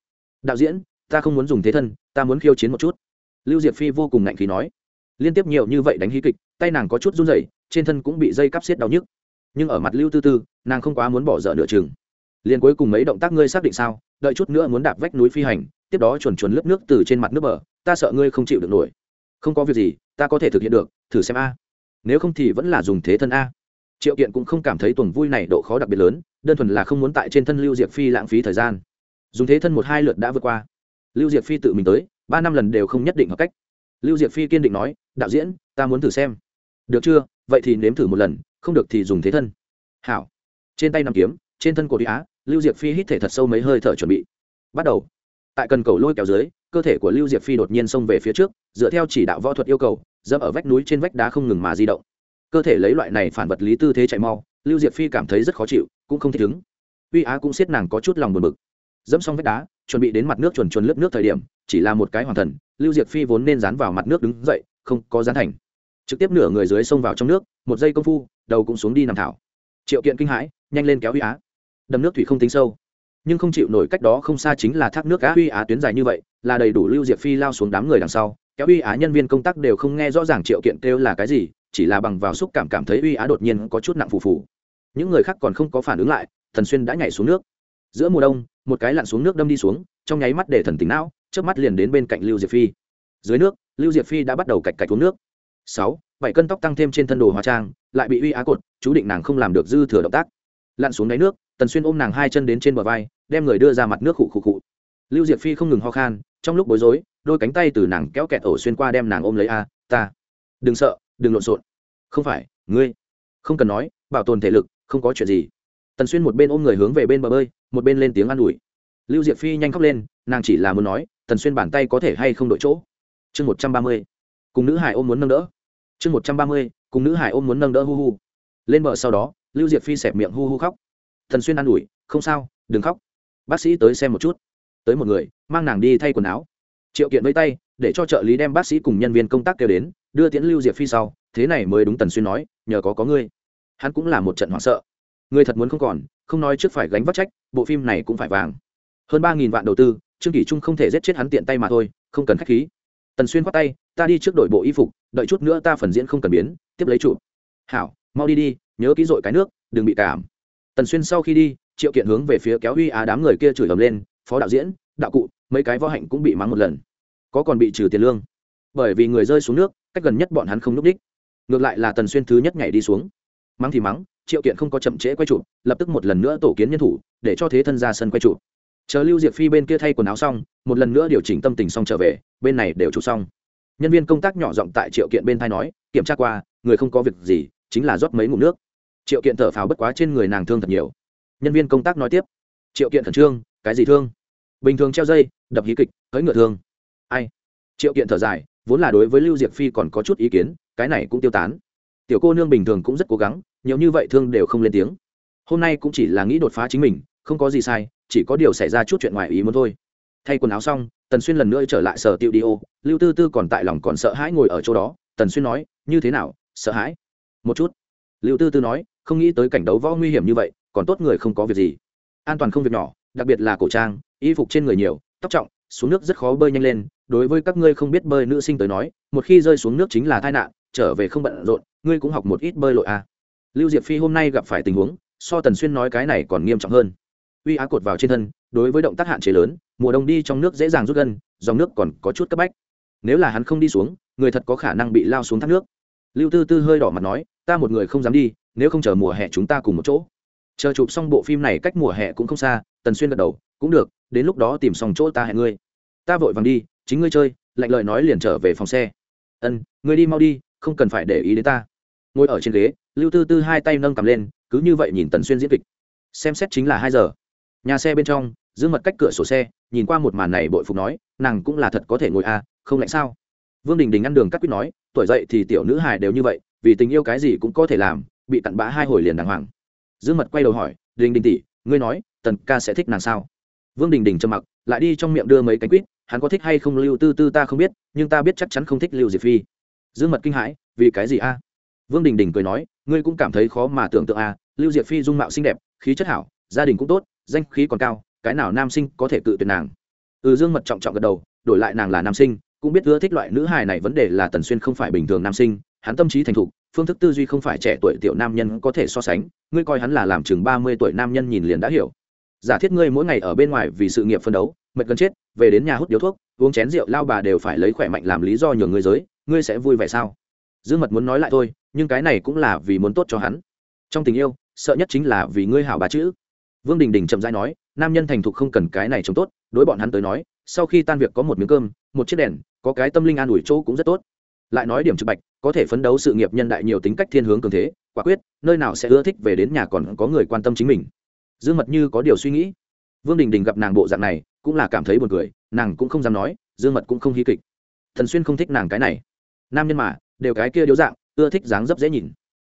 Đạo diễn, ta không muốn dùng thế thân, ta muốn khiêu chiến một chút. Lưu diệp phi vô cùng ngạnh khí nói liên tiếp nhiều như vậy đánh hí kịch, tay nàng có chút run rẩy, trên thân cũng bị dây cắp xiết đau nhức. Nhưng ở mặt lưu tư tư, nàng không quá muốn bỏ dở nửa chừng. Liền cuối cùng mấy động tác ngươi xác định sao? Đợi chút nữa muốn đạp vách núi phi hành, tiếp đó chuồn chuồn lớp nước từ trên mặt nước bờ, ta sợ ngươi không chịu được nổi. Không có việc gì, ta có thể thực hiện được, thử xem a. Nếu không thì vẫn là dùng thế thân a. Triệu kiện cũng không cảm thấy tuần vui này độ khó đặc biệt lớn, đơn thuần là không muốn tại trên thân lưu diệp phi lãng phí thời gian. Dùng thế thân một hai lượt đã vượt qua. Lưu diệp phi tự mình tới, ba năm lần đều không nhất định hợp cách lưu diệp phi kiên định nói, đạo diễn, ta muốn thử xem. Được chưa? Vậy thì nếm thử một lần, không được thì dùng thế thân. Hảo. Trên tay nằm kiếm, trên thân cổ đi á lưu diệp phi hít thể thật sâu mấy hơi thở chuẩn bị. Bắt đầu. Tại cần cầu lôi kéo dưới, cơ thể của lưu diệp phi đột nhiên xông về phía trước, dựa theo chỉ đạo võ thuật yêu cầu, dẫm ở vách núi trên vách đá không ngừng mà di động. Cơ thể lấy loại này phản vật lý tư thế chạy mau, lưu diệp phi cảm thấy rất khó chịu, cũng không thích ứng. Uy á cũng siết nàng có chút lòng buồn bực. Dẫm xong vách đá, chuẩn bị đến mặt nước chuồn chuồn lớp nước thời điểm chỉ là một cái hoàn thần, lưu diệp phi vốn nên dán vào mặt nước đứng dậy, không có dán thành. Trực tiếp nửa người dưới xông vào trong nước, một giây công phu, đầu cũng xuống đi nằm thảo. Triệu kiện kinh hãi, nhanh lên kéo huy á. Đầm nước thủy không tính sâu, nhưng không chịu nổi cách đó không xa chính là thác nước á huy á tuyến dài như vậy, là đầy đủ lưu diệp phi lao xuống đám người đằng sau. Kéo huy á nhân viên công tác đều không nghe rõ ràng triệu kiện kêu là cái gì, chỉ là bằng vào xúc cảm cảm thấy huy á đột nhiên có chút nặng phù phù. Những người khác còn không có phản ứng lại, thần xuyên đã nhảy xuống nước. Giữa mùa đông, một cái lặn xuống nước đâm đi xuống, trong nháy mắt để thần tính não trước mắt liền đến bên cạnh lưu diệp phi. Dưới nước, lưu diệp phi đã bắt đầu cạch cạch uống nước. Sáu, bảy cân tóc tăng thêm trên thân đồ hóa trang, lại bị uy á cột, chú định nàng không làm được dư thừa động tác. Lặn xuống đáy nước, tần xuyên ôm nàng hai chân đến trên bờ vai, đem người đưa ra mặt nước khụ khụ khụ. Lưu diệp phi không ngừng ho khan, trong lúc bối rối, đôi cánh tay từ nàng kéo kẹt ổ xuyên qua đem nàng ôm lấy a, ta, đừng sợ, đừng lộn xộn. Không phải, ngươi, không cần nói, bảo tồn thể lực, không có chuyện gì. Tần xuyên một bên ôm người hướng về bên bờ bơi, một bên lên tiếng an ủi lưu diệp phi nhanh khóc lên, nàng chỉ là muốn nói, tần xuyên bàn tay có thể hay không đổi chỗ? Chương một trăm ba mươi, cùng nữ hải ôm muốn nâng đỡ. Chương một trăm ba mươi, cùng nữ hải ôm muốn nâng đỡ hu hu. Lên bờ sau đó, lưu diệp phi xẹp miệng hu hu khóc. Tần xuyên an ủi, không sao, đừng khóc. Bác sĩ tới xem một chút. Tới một người, mang nàng đi thay quần áo. Triệu kiện với tay, để cho trợ lý đem bác sĩ cùng nhân viên công tác kêu đến, đưa tiễn lưu diệp phi sau. Thế này mới đúng tần xuyên nói, nhờ có có ngươi. Hắn cũng là một trận hoảng sợ. Người thật muốn không còn, không nói trước phải gánh vác trách, bộ phim này cũng phải vàng hơn ba nghìn vạn đầu tư, trương kỷ trung không thể giết chết hắn tiện tay mà thôi, không cần k h á c h khí. Tần xuyên khoác tay, ta đi trước đội bộ y phục, đợi chút nữa ta phần diễn không cần biến, tiếp lấy chụp. Hảo, mau đi đi, nhớ ký dội cái nước, đừng bị cảm. Tần xuyên sau khi đi, triệu kiện hướng về phía kéo huy á đám người kia chửi ầm lên, phó đạo diễn, đạo cụ, mấy cái võ hạnh cũng bị mắng một lần. Có còn bị trừ tiền lương? Bởi vì người rơi xuống nước, cách gần nhất bọn hắn không n ú c đích. Ngược lại là tần xuyên thứ nhất nhảy đi xuống. Mắng thì mắng, triệu kiện không có chậm trễ quay chụp, lập tức một lần nữa tổ kiến nhân thủ, để cho thế thân ra sân quay chụp chờ lưu diệp phi bên kia thay quần áo xong, một lần nữa điều chỉnh tâm tình xong trở về, bên này đều chụp xong. Nhân viên công tác nhỏ giọng tại triệu kiện bên thai nói, kiểm tra qua, người không có việc gì, chính là rót mấy ngụm nước. Triệu kiện thở phào bất quá trên người nàng thương thật nhiều. Nhân viên công tác nói tiếp, triệu kiện khẩn trương, cái gì thương? Bình thường treo dây, đập hí kịch, cưỡi ngựa thương. Ai? Triệu kiện thở dài, vốn là đối với lưu diệp phi còn có chút ý kiến, cái này cũng tiêu tán. Tiểu cô nương bình thường cũng rất cố gắng, nhiều như vậy thương đều không lên tiếng. Hôm nay cũng chỉ là nghĩ đột phá chính mình không có gì sai, chỉ có điều xảy ra chút chuyện ngoài ý muốn thôi. Thay quần áo xong, tần xuyên lần nữa trở lại sở tiệu đi ô. Lưu tư tư còn tại lòng còn sợ hãi ngồi ở chỗ đó. Tần xuyên nói, như thế nào? Sợ hãi? Một chút. Lưu tư tư nói, không nghĩ tới cảnh đấu võ nguy hiểm như vậy, còn tốt người không có việc gì. An toàn không việc nhỏ, đặc biệt là cổ trang, y phục trên người nhiều, tóc trọng, xuống nước rất khó bơi nhanh lên. Đối với các ngươi không biết bơi nữ sinh tới nói, một khi rơi xuống nước chính là tai nạn, trở về không bận rộn, ngươi cũng học một ít bơi lội à. lưu diệp phi hôm nay gặp phải tình huống, so tần xuyên nói cái này còn nghiêm trọng hơn uy á cột vào trên thân, đối với động tác hạn chế lớn, mùa đông đi trong nước dễ dàng rút gân, dòng nước còn có chút cấp bách. Nếu là hắn không đi xuống, người thật có khả năng bị lao xuống thác nước. Lưu tư tư hơi đỏ mặt nói, ta một người không dám đi, nếu không chờ mùa hè chúng ta cùng một chỗ. Chờ chụp xong bộ phim này cách mùa hè cũng không xa, tần xuyên gật đầu, cũng được, đến lúc đó tìm xong chỗ ta hẹn ngươi. Ta vội vàng đi, chính ngươi chơi, lạnh lời nói liền trở về phòng xe. Ân, ngươi đi mau đi, không cần phải để ý đến ta. Ngồi ở trên ghế, lưu tư tư hai tay nâng cầm lên, cứ như vậy nhìn tần xuyên diễn kịch. Xem xét chính là hai giờ nhà xe bên trong, dương mật cách cửa sổ xe, nhìn qua một màn này bội phục nói, nàng cũng là thật có thể ngồi à không lạnh sao? Vương đình đình ăn đường cắt quýt nói, tuổi dậy thì tiểu nữ hài đều như vậy, vì tình yêu cái gì cũng có thể làm, bị cặn bã hai hồi liền đàng hoàng. Dương mật quay đầu hỏi, đình đình tỷ, ngươi nói, tần ca sẽ thích nàng sao? Vương đình đình trầm mặc, lại đi trong miệng đưa mấy cánh quýt, hắn có thích hay không lưu tư tư ta không biết, nhưng ta biết chắc chắn không thích lưu diệp phi. Dương mật kinh hãi, vì cái gì a? Vương đình đình cười nói, ngươi cũng cảm thấy khó mà tưởng tượng a, lưu diệp phi dung mạo xinh đẹp, khí chất hảo, gia đình cũng tốt danh khí còn cao, cái nào nam sinh có thể cự tuyệt nàng? Ừ dương mật trọng trọng gật đầu, đổi lại nàng là nam sinh, cũng biết ưa thích loại nữ hài này vấn đề là tần xuyên không phải bình thường nam sinh, hắn tâm trí thành thục, phương thức tư duy không phải trẻ tuổi tiểu nam nhân có thể so sánh, ngươi coi hắn là làm chừng ba mươi tuổi nam nhân nhìn liền đã hiểu. Giả thiết ngươi mỗi ngày ở bên ngoài vì sự nghiệp phân đấu, mệt gần chết, về đến nhà hút điếu thuốc, uống chén rượu lao bà đều phải lấy khỏe mạnh làm lý do nhường ngươi giới, ngươi sẽ vui vẻ sao? Dương mật muốn nói lại thôi, nhưng cái này cũng là vì muốn tốt cho hắn. Trong tình yêu, sợ nhất chính là vì ngươi hảo bà chữ vương đình đình chậm rãi nói, nam nhân thành thục không cần cái này trông tốt, đối bọn hắn tới nói, sau khi tan việc có một miếng cơm, một chiếc đèn, có cái tâm linh an ủi chỗ cũng rất tốt. Lại nói điểm trực bạch, có thể phấn đấu sự nghiệp nhân đại nhiều tính cách thiên hướng cường thế, quả quyết, nơi nào sẽ ưa thích về đến nhà còn có người quan tâm chính mình. Dương mật như có điều suy nghĩ. Vương đình đình gặp nàng bộ dạng này, cũng là cảm thấy buồn cười, nàng cũng không dám nói, dương mật cũng không hí kịch. Thần xuyên không thích nàng cái này. Nam nhân mà, đều cái kia điếu dạng, ưa thích dáng dấp dễ nhìn.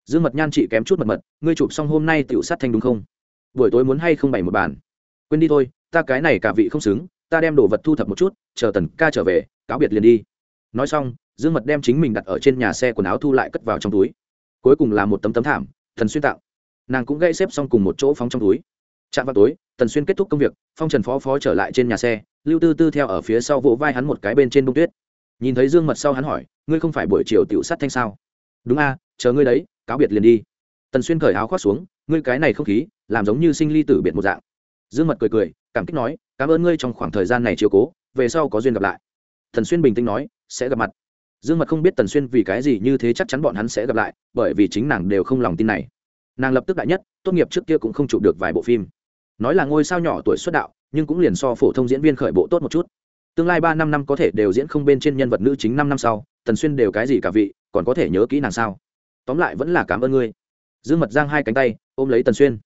Dương mật nhan chị kém chút mật mật, ngươi chụp xong hôm nay tựu sát thanh đúng không? Buổi tối muốn hay không bày một bàn? Quên đi thôi, ta cái này cả vị không xứng, ta đem đồ vật thu thập một chút, chờ tần ca trở về, cáo biệt liền đi. Nói xong, dương mật đem chính mình đặt ở trên nhà xe quần áo thu lại cất vào trong túi. Cuối cùng là một tấm tấm thảm thần xuyên tạo. Nàng cũng gãy xếp xong cùng một chỗ phóng trong túi. Chạm vào tối tần xuyên kết thúc công việc, phong trần phó phó trở lại trên nhà xe, lưu tư tư theo ở phía sau vỗ vai hắn một cái bên trên bông tuyết. Nhìn thấy dương mật sau hắn hỏi, ngươi không phải buổi chiều tiểu sắt thanh sao? Đúng a, chờ ngươi đấy, cáo biệt liền đi. Tần xuyên cởi áo khoác xuống ngươi cái này không khí, làm giống như sinh ly tử biệt một dạng. Dương mật cười cười, cảm kích nói, cảm ơn ngươi trong khoảng thời gian này chiều cố, về sau có duyên gặp lại. Thần xuyên bình tĩnh nói, sẽ gặp mặt. Dương mật không biết tần xuyên vì cái gì như thế chắc chắn bọn hắn sẽ gặp lại, bởi vì chính nàng đều không lòng tin này. Nàng lập tức đại nhất, tốt nghiệp trước kia cũng không chụp được vài bộ phim. Nói là ngôi sao nhỏ tuổi xuất đạo, nhưng cũng liền so phổ thông diễn viên khởi bộ tốt một chút. Tương lai ba năm năm có thể đều diễn không bên trên nhân vật nữ chính năm năm sau, tần xuyên đều cái gì cả vị, còn có thể nhớ kỹ nàng sao? Tóm lại vẫn là cảm ơn ngươi dương mật giang hai cánh tay, ôm lấy tần xuyên.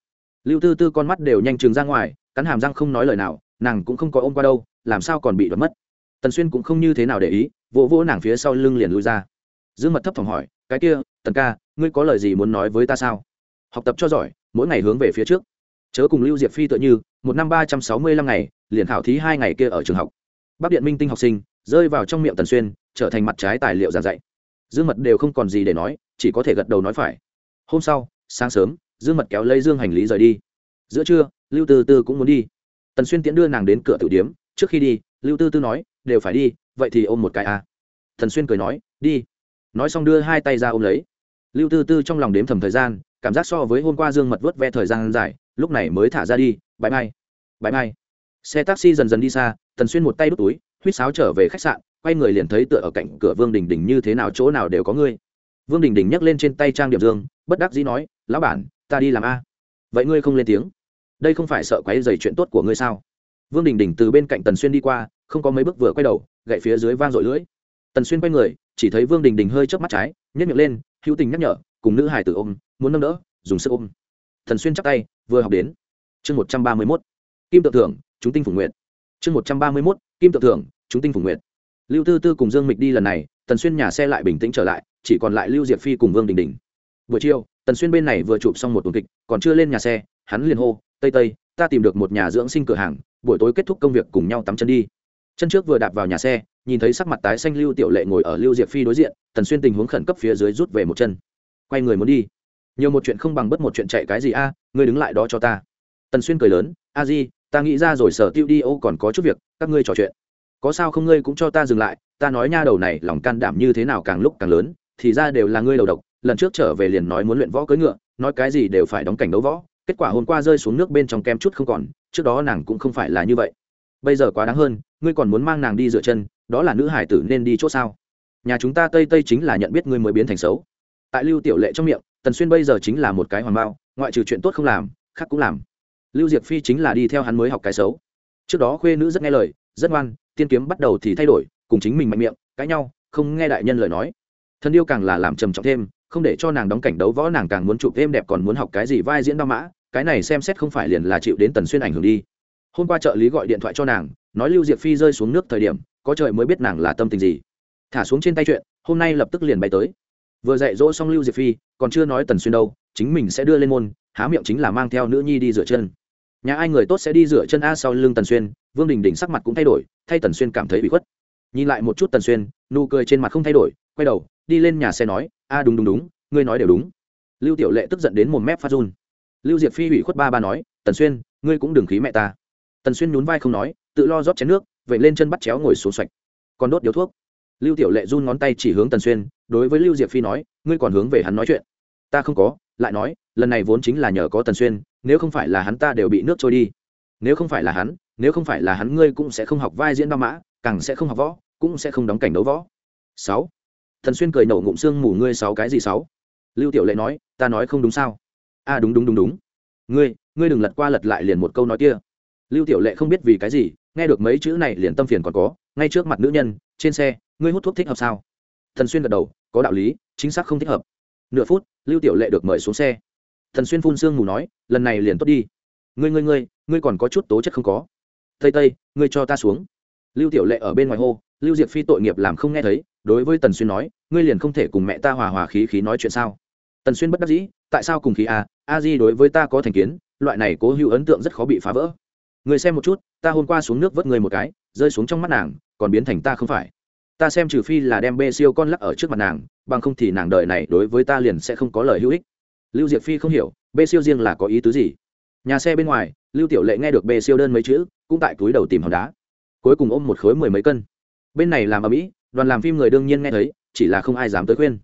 Lưu tư tư con mắt đều nhanh chừng ra ngoài, cắn hàm răng không nói lời nào, nàng cũng không có ôm qua đâu, làm sao còn bị đoạt mất? Tần xuyên cũng không như thế nào để ý, vỗ vỗ nàng phía sau lưng liền lui ra. Dương mật thấp thỏm hỏi, cái kia, tần ca, ngươi có lời gì muốn nói với ta sao? Học tập cho giỏi, mỗi ngày hướng về phía trước. Chớ cùng lưu diệp phi tựa như, một năm ba trăm sáu mươi lăm ngày, liền khảo thí hai ngày kia ở trường học. Bắc điện minh tinh học sinh, rơi vào trong miệng tần xuyên, trở thành mặt trái tài liệu giảng dạy. Dương mật đều không còn gì để nói, chỉ có thể gật đầu nói phải hôm sau, sáng sớm, dương mật kéo lấy dương hành lý rời đi. Giữa trưa, lưu tư tư cũng muốn đi. Tần xuyên tiễn đưa nàng đến cửa tử điếm. Trước khi đi, lưu tư tư nói, đều phải đi, vậy thì ôm một cái à. thần xuyên cười nói, đi. Nói xong đưa hai tay ra ôm lấy. Lưu tư tư trong lòng đếm thầm thời gian, cảm giác so với hôm qua dương mật vớt ve thời gian dài, lúc này mới thả ra đi, bãi mai bãi mai. Xe taxi dần dần đi xa, tần xuyên một tay đút túi, huýt sáo trở về khách sạn, quay người liền thấy tựa ở cạnh cửa vương đình đình như thế nào, chỗ nào đều có ngươi vương đình đình nhấc lên trên tay trang điểm dương bất đắc dĩ nói, lão bản, ta đi làm a. Vậy ngươi không lên tiếng? Đây không phải sợ quấy dày chuyện tốt của ngươi sao? Vương đình đình từ bên cạnh tần xuyên đi qua, không có mấy bước vừa quay đầu, gậy phía dưới vang dội lưỡi. Tần xuyên quay người, chỉ thấy vương đình đình hơi chớp mắt trái nhét miệng lên, hữu tình nhắc nhở, cùng nữ hải tử ôm, muốn nâng đỡ, dùng sức ôm. Thần xuyên chắc tay, vừa học đến. Chương một trăm ba mươi mốt. Kim tự thưởng, chúng tinh phủ nguyện chương một trăm ba mươi mốt, kim tự thưởng, chúng tinh phủ nguyện lưu tư tư cùng dương mịch đi lần này, tần xuyên nhà xe lại bình tĩnh trở lại, chỉ còn lại lưu diệp phi cùng vương đình đình buổi chiều, tần xuyên bên này vừa chụp xong một tuần kịch, còn chưa lên nhà xe, hắn liền hô, tây tây, ta tìm được một nhà dưỡng sinh cửa hàng, buổi tối kết thúc công việc cùng nhau tắm chân đi. Chân trước vừa đạp vào nhà xe, nhìn thấy sắc mặt tái xanh lưu tiểu lệ ngồi ở lưu diệp phi đối diện, tần xuyên tình huống khẩn cấp phía dưới rút về một chân. Quay người muốn đi. Nhiều một chuyện không bằng bất một chuyện chạy cái gì a, ngươi đứng lại đó cho ta. Tần xuyên cười lớn, a di, ta nghĩ ra rồi, sở tiêu đi ô còn có chút việc, các ngươi trò chuyện. Có sao không ngươi cũng cho ta dừng lại, ta nói nha đầu này lòng can đảm như thế nào càng lúc càng lớn, thì ra đều là ngươi đầu độc lần trước trở về liền nói muốn luyện võ cưỡi ngựa, nói cái gì đều phải đóng cảnh đấu võ, kết quả hôm qua rơi xuống nước bên trong kem chút không còn, trước đó nàng cũng không phải là như vậy. Bây giờ quá đáng hơn, ngươi còn muốn mang nàng đi dựa chân, đó là nữ hải tử nên đi chỗ sao? Nhà chúng ta tây tây chính là nhận biết ngươi mới biến thành xấu. Tại lưu tiểu lệ trong miệng, tần xuyên bây giờ chính là một cái hoàn bao, ngoại trừ chuyện tốt không làm, khác cũng làm. Lưu diệp phi chính là đi theo hắn mới học cái xấu. Trước đó khuê nữ rất nghe lời, rất ngoan, tiên kiếm bắt đầu thì thay đổi, cùng chính mình mạnh miệng, cãi nhau, không nghe đại nhân lời nói. Thân yêu càng là làm trầm trọng thêm không để cho nàng đóng cảnh đấu võ, nàng càng muốn chụp thêm đẹp còn muốn học cái gì vai diễn đao mã, cái này xem xét không phải liền là chịu đến tần xuyên ảnh hưởng đi. Hôm qua trợ lý gọi điện thoại cho nàng, nói lưu diệp phi rơi xuống nước thời điểm, có trời mới biết nàng là tâm tình gì. Thả xuống trên tay chuyện, hôm nay lập tức liền bay tới. Vừa dạy dỗ xong lưu diệp phi, còn chưa nói tần xuyên đâu, chính mình sẽ đưa lên môn, há miệng chính là mang theo nữ nhi đi rửa chân. Nhà ai người tốt sẽ đi rửa chân a sau lưng tần xuyên, vương đình đình sắc mặt cũng thay đổi, thay tần xuyên cảm thấy bị khuất. Nhìn lại một chút tần xuyên, nụ cười trên mặt không thay đổi, quay đầu, đi lên nhà xe nói a đúng đúng đúng, ngươi nói đều đúng. Lưu tiểu lệ tức giận đến một mép phát run. Lưu diệp phi ủy khuất ba ba nói, tần xuyên, ngươi cũng đừng khí mẹ ta. Tần xuyên nhún vai không nói, tự lo rót chén nước, vậy lên chân bắt chéo ngồi xuống xoạch. Còn đốt điếu thuốc. Lưu tiểu lệ run ngón tay chỉ hướng tần xuyên, đối với lưu diệp phi nói, ngươi còn hướng về hắn nói chuyện. Ta không có, lại nói, lần này vốn chính là nhờ có tần xuyên, nếu không phải là hắn ta đều bị nước trôi đi. Nếu không phải là hắn, nếu không phải là hắn ngươi cũng sẽ không học vai diễn ba mã, càng sẽ không học võ, cũng sẽ không đóng cảnh đấu võ. Sáu thần xuyên cười nổ ngụm xương mù ngươi sáu cái gì sáu? Lưu tiểu lệ nói ta nói không đúng sao? A à, đúng đúng đúng đúng. Ngươi ngươi đừng lật qua lật lại liền một câu nói kia. Lưu tiểu lệ không biết vì cái gì nghe được mấy chữ này liền tâm phiền còn có ngay trước mặt nữ nhân trên xe ngươi hút thuốc thích hợp sao? Thần xuyên gật đầu có đạo lý chính xác không thích hợp. Nửa phút lưu tiểu lệ được mời xuống xe. Thần xuyên phun sương mù nói lần này liền tốt đi. Ngươi ngươi ngươi ngươi còn có chút tố chất không có. Tây tây ngươi cho ta xuống. Lưu tiểu lệ ở bên ngoài hô lưu diệp phi tội nghiệp làm không nghe thấy đối với tần xuyên nói, ngươi liền không thể cùng mẹ ta hòa hòa khí khí nói chuyện sao? Tần xuyên bất đắc dĩ, tại sao cùng khí a a di đối với ta có thành kiến, loại này cố hữu ấn tượng rất khó bị phá vỡ. Người xem một chút, ta hôm qua xuống nước vớt người một cái, rơi xuống trong mắt nàng, còn biến thành ta không phải. Ta xem trừ phi là đem bê siêu con lắc ở trước mặt nàng, bằng không thì nàng đời này đối với ta liền sẽ không có lời hữu ích. Lưu diệp phi không hiểu, bê siêu riêng là có ý tứ gì? Nhà xe bên ngoài, lưu tiểu lệ nghe được bê siêu đơn mấy chữ, cũng tại túi đầu tìm hòn đá. Cuối cùng ôm một khối mười mấy cân. Bên này làm ở mỹ đoàn làm phim người đương nhiên nghe thấy, chỉ là không ai dám tới khuyên.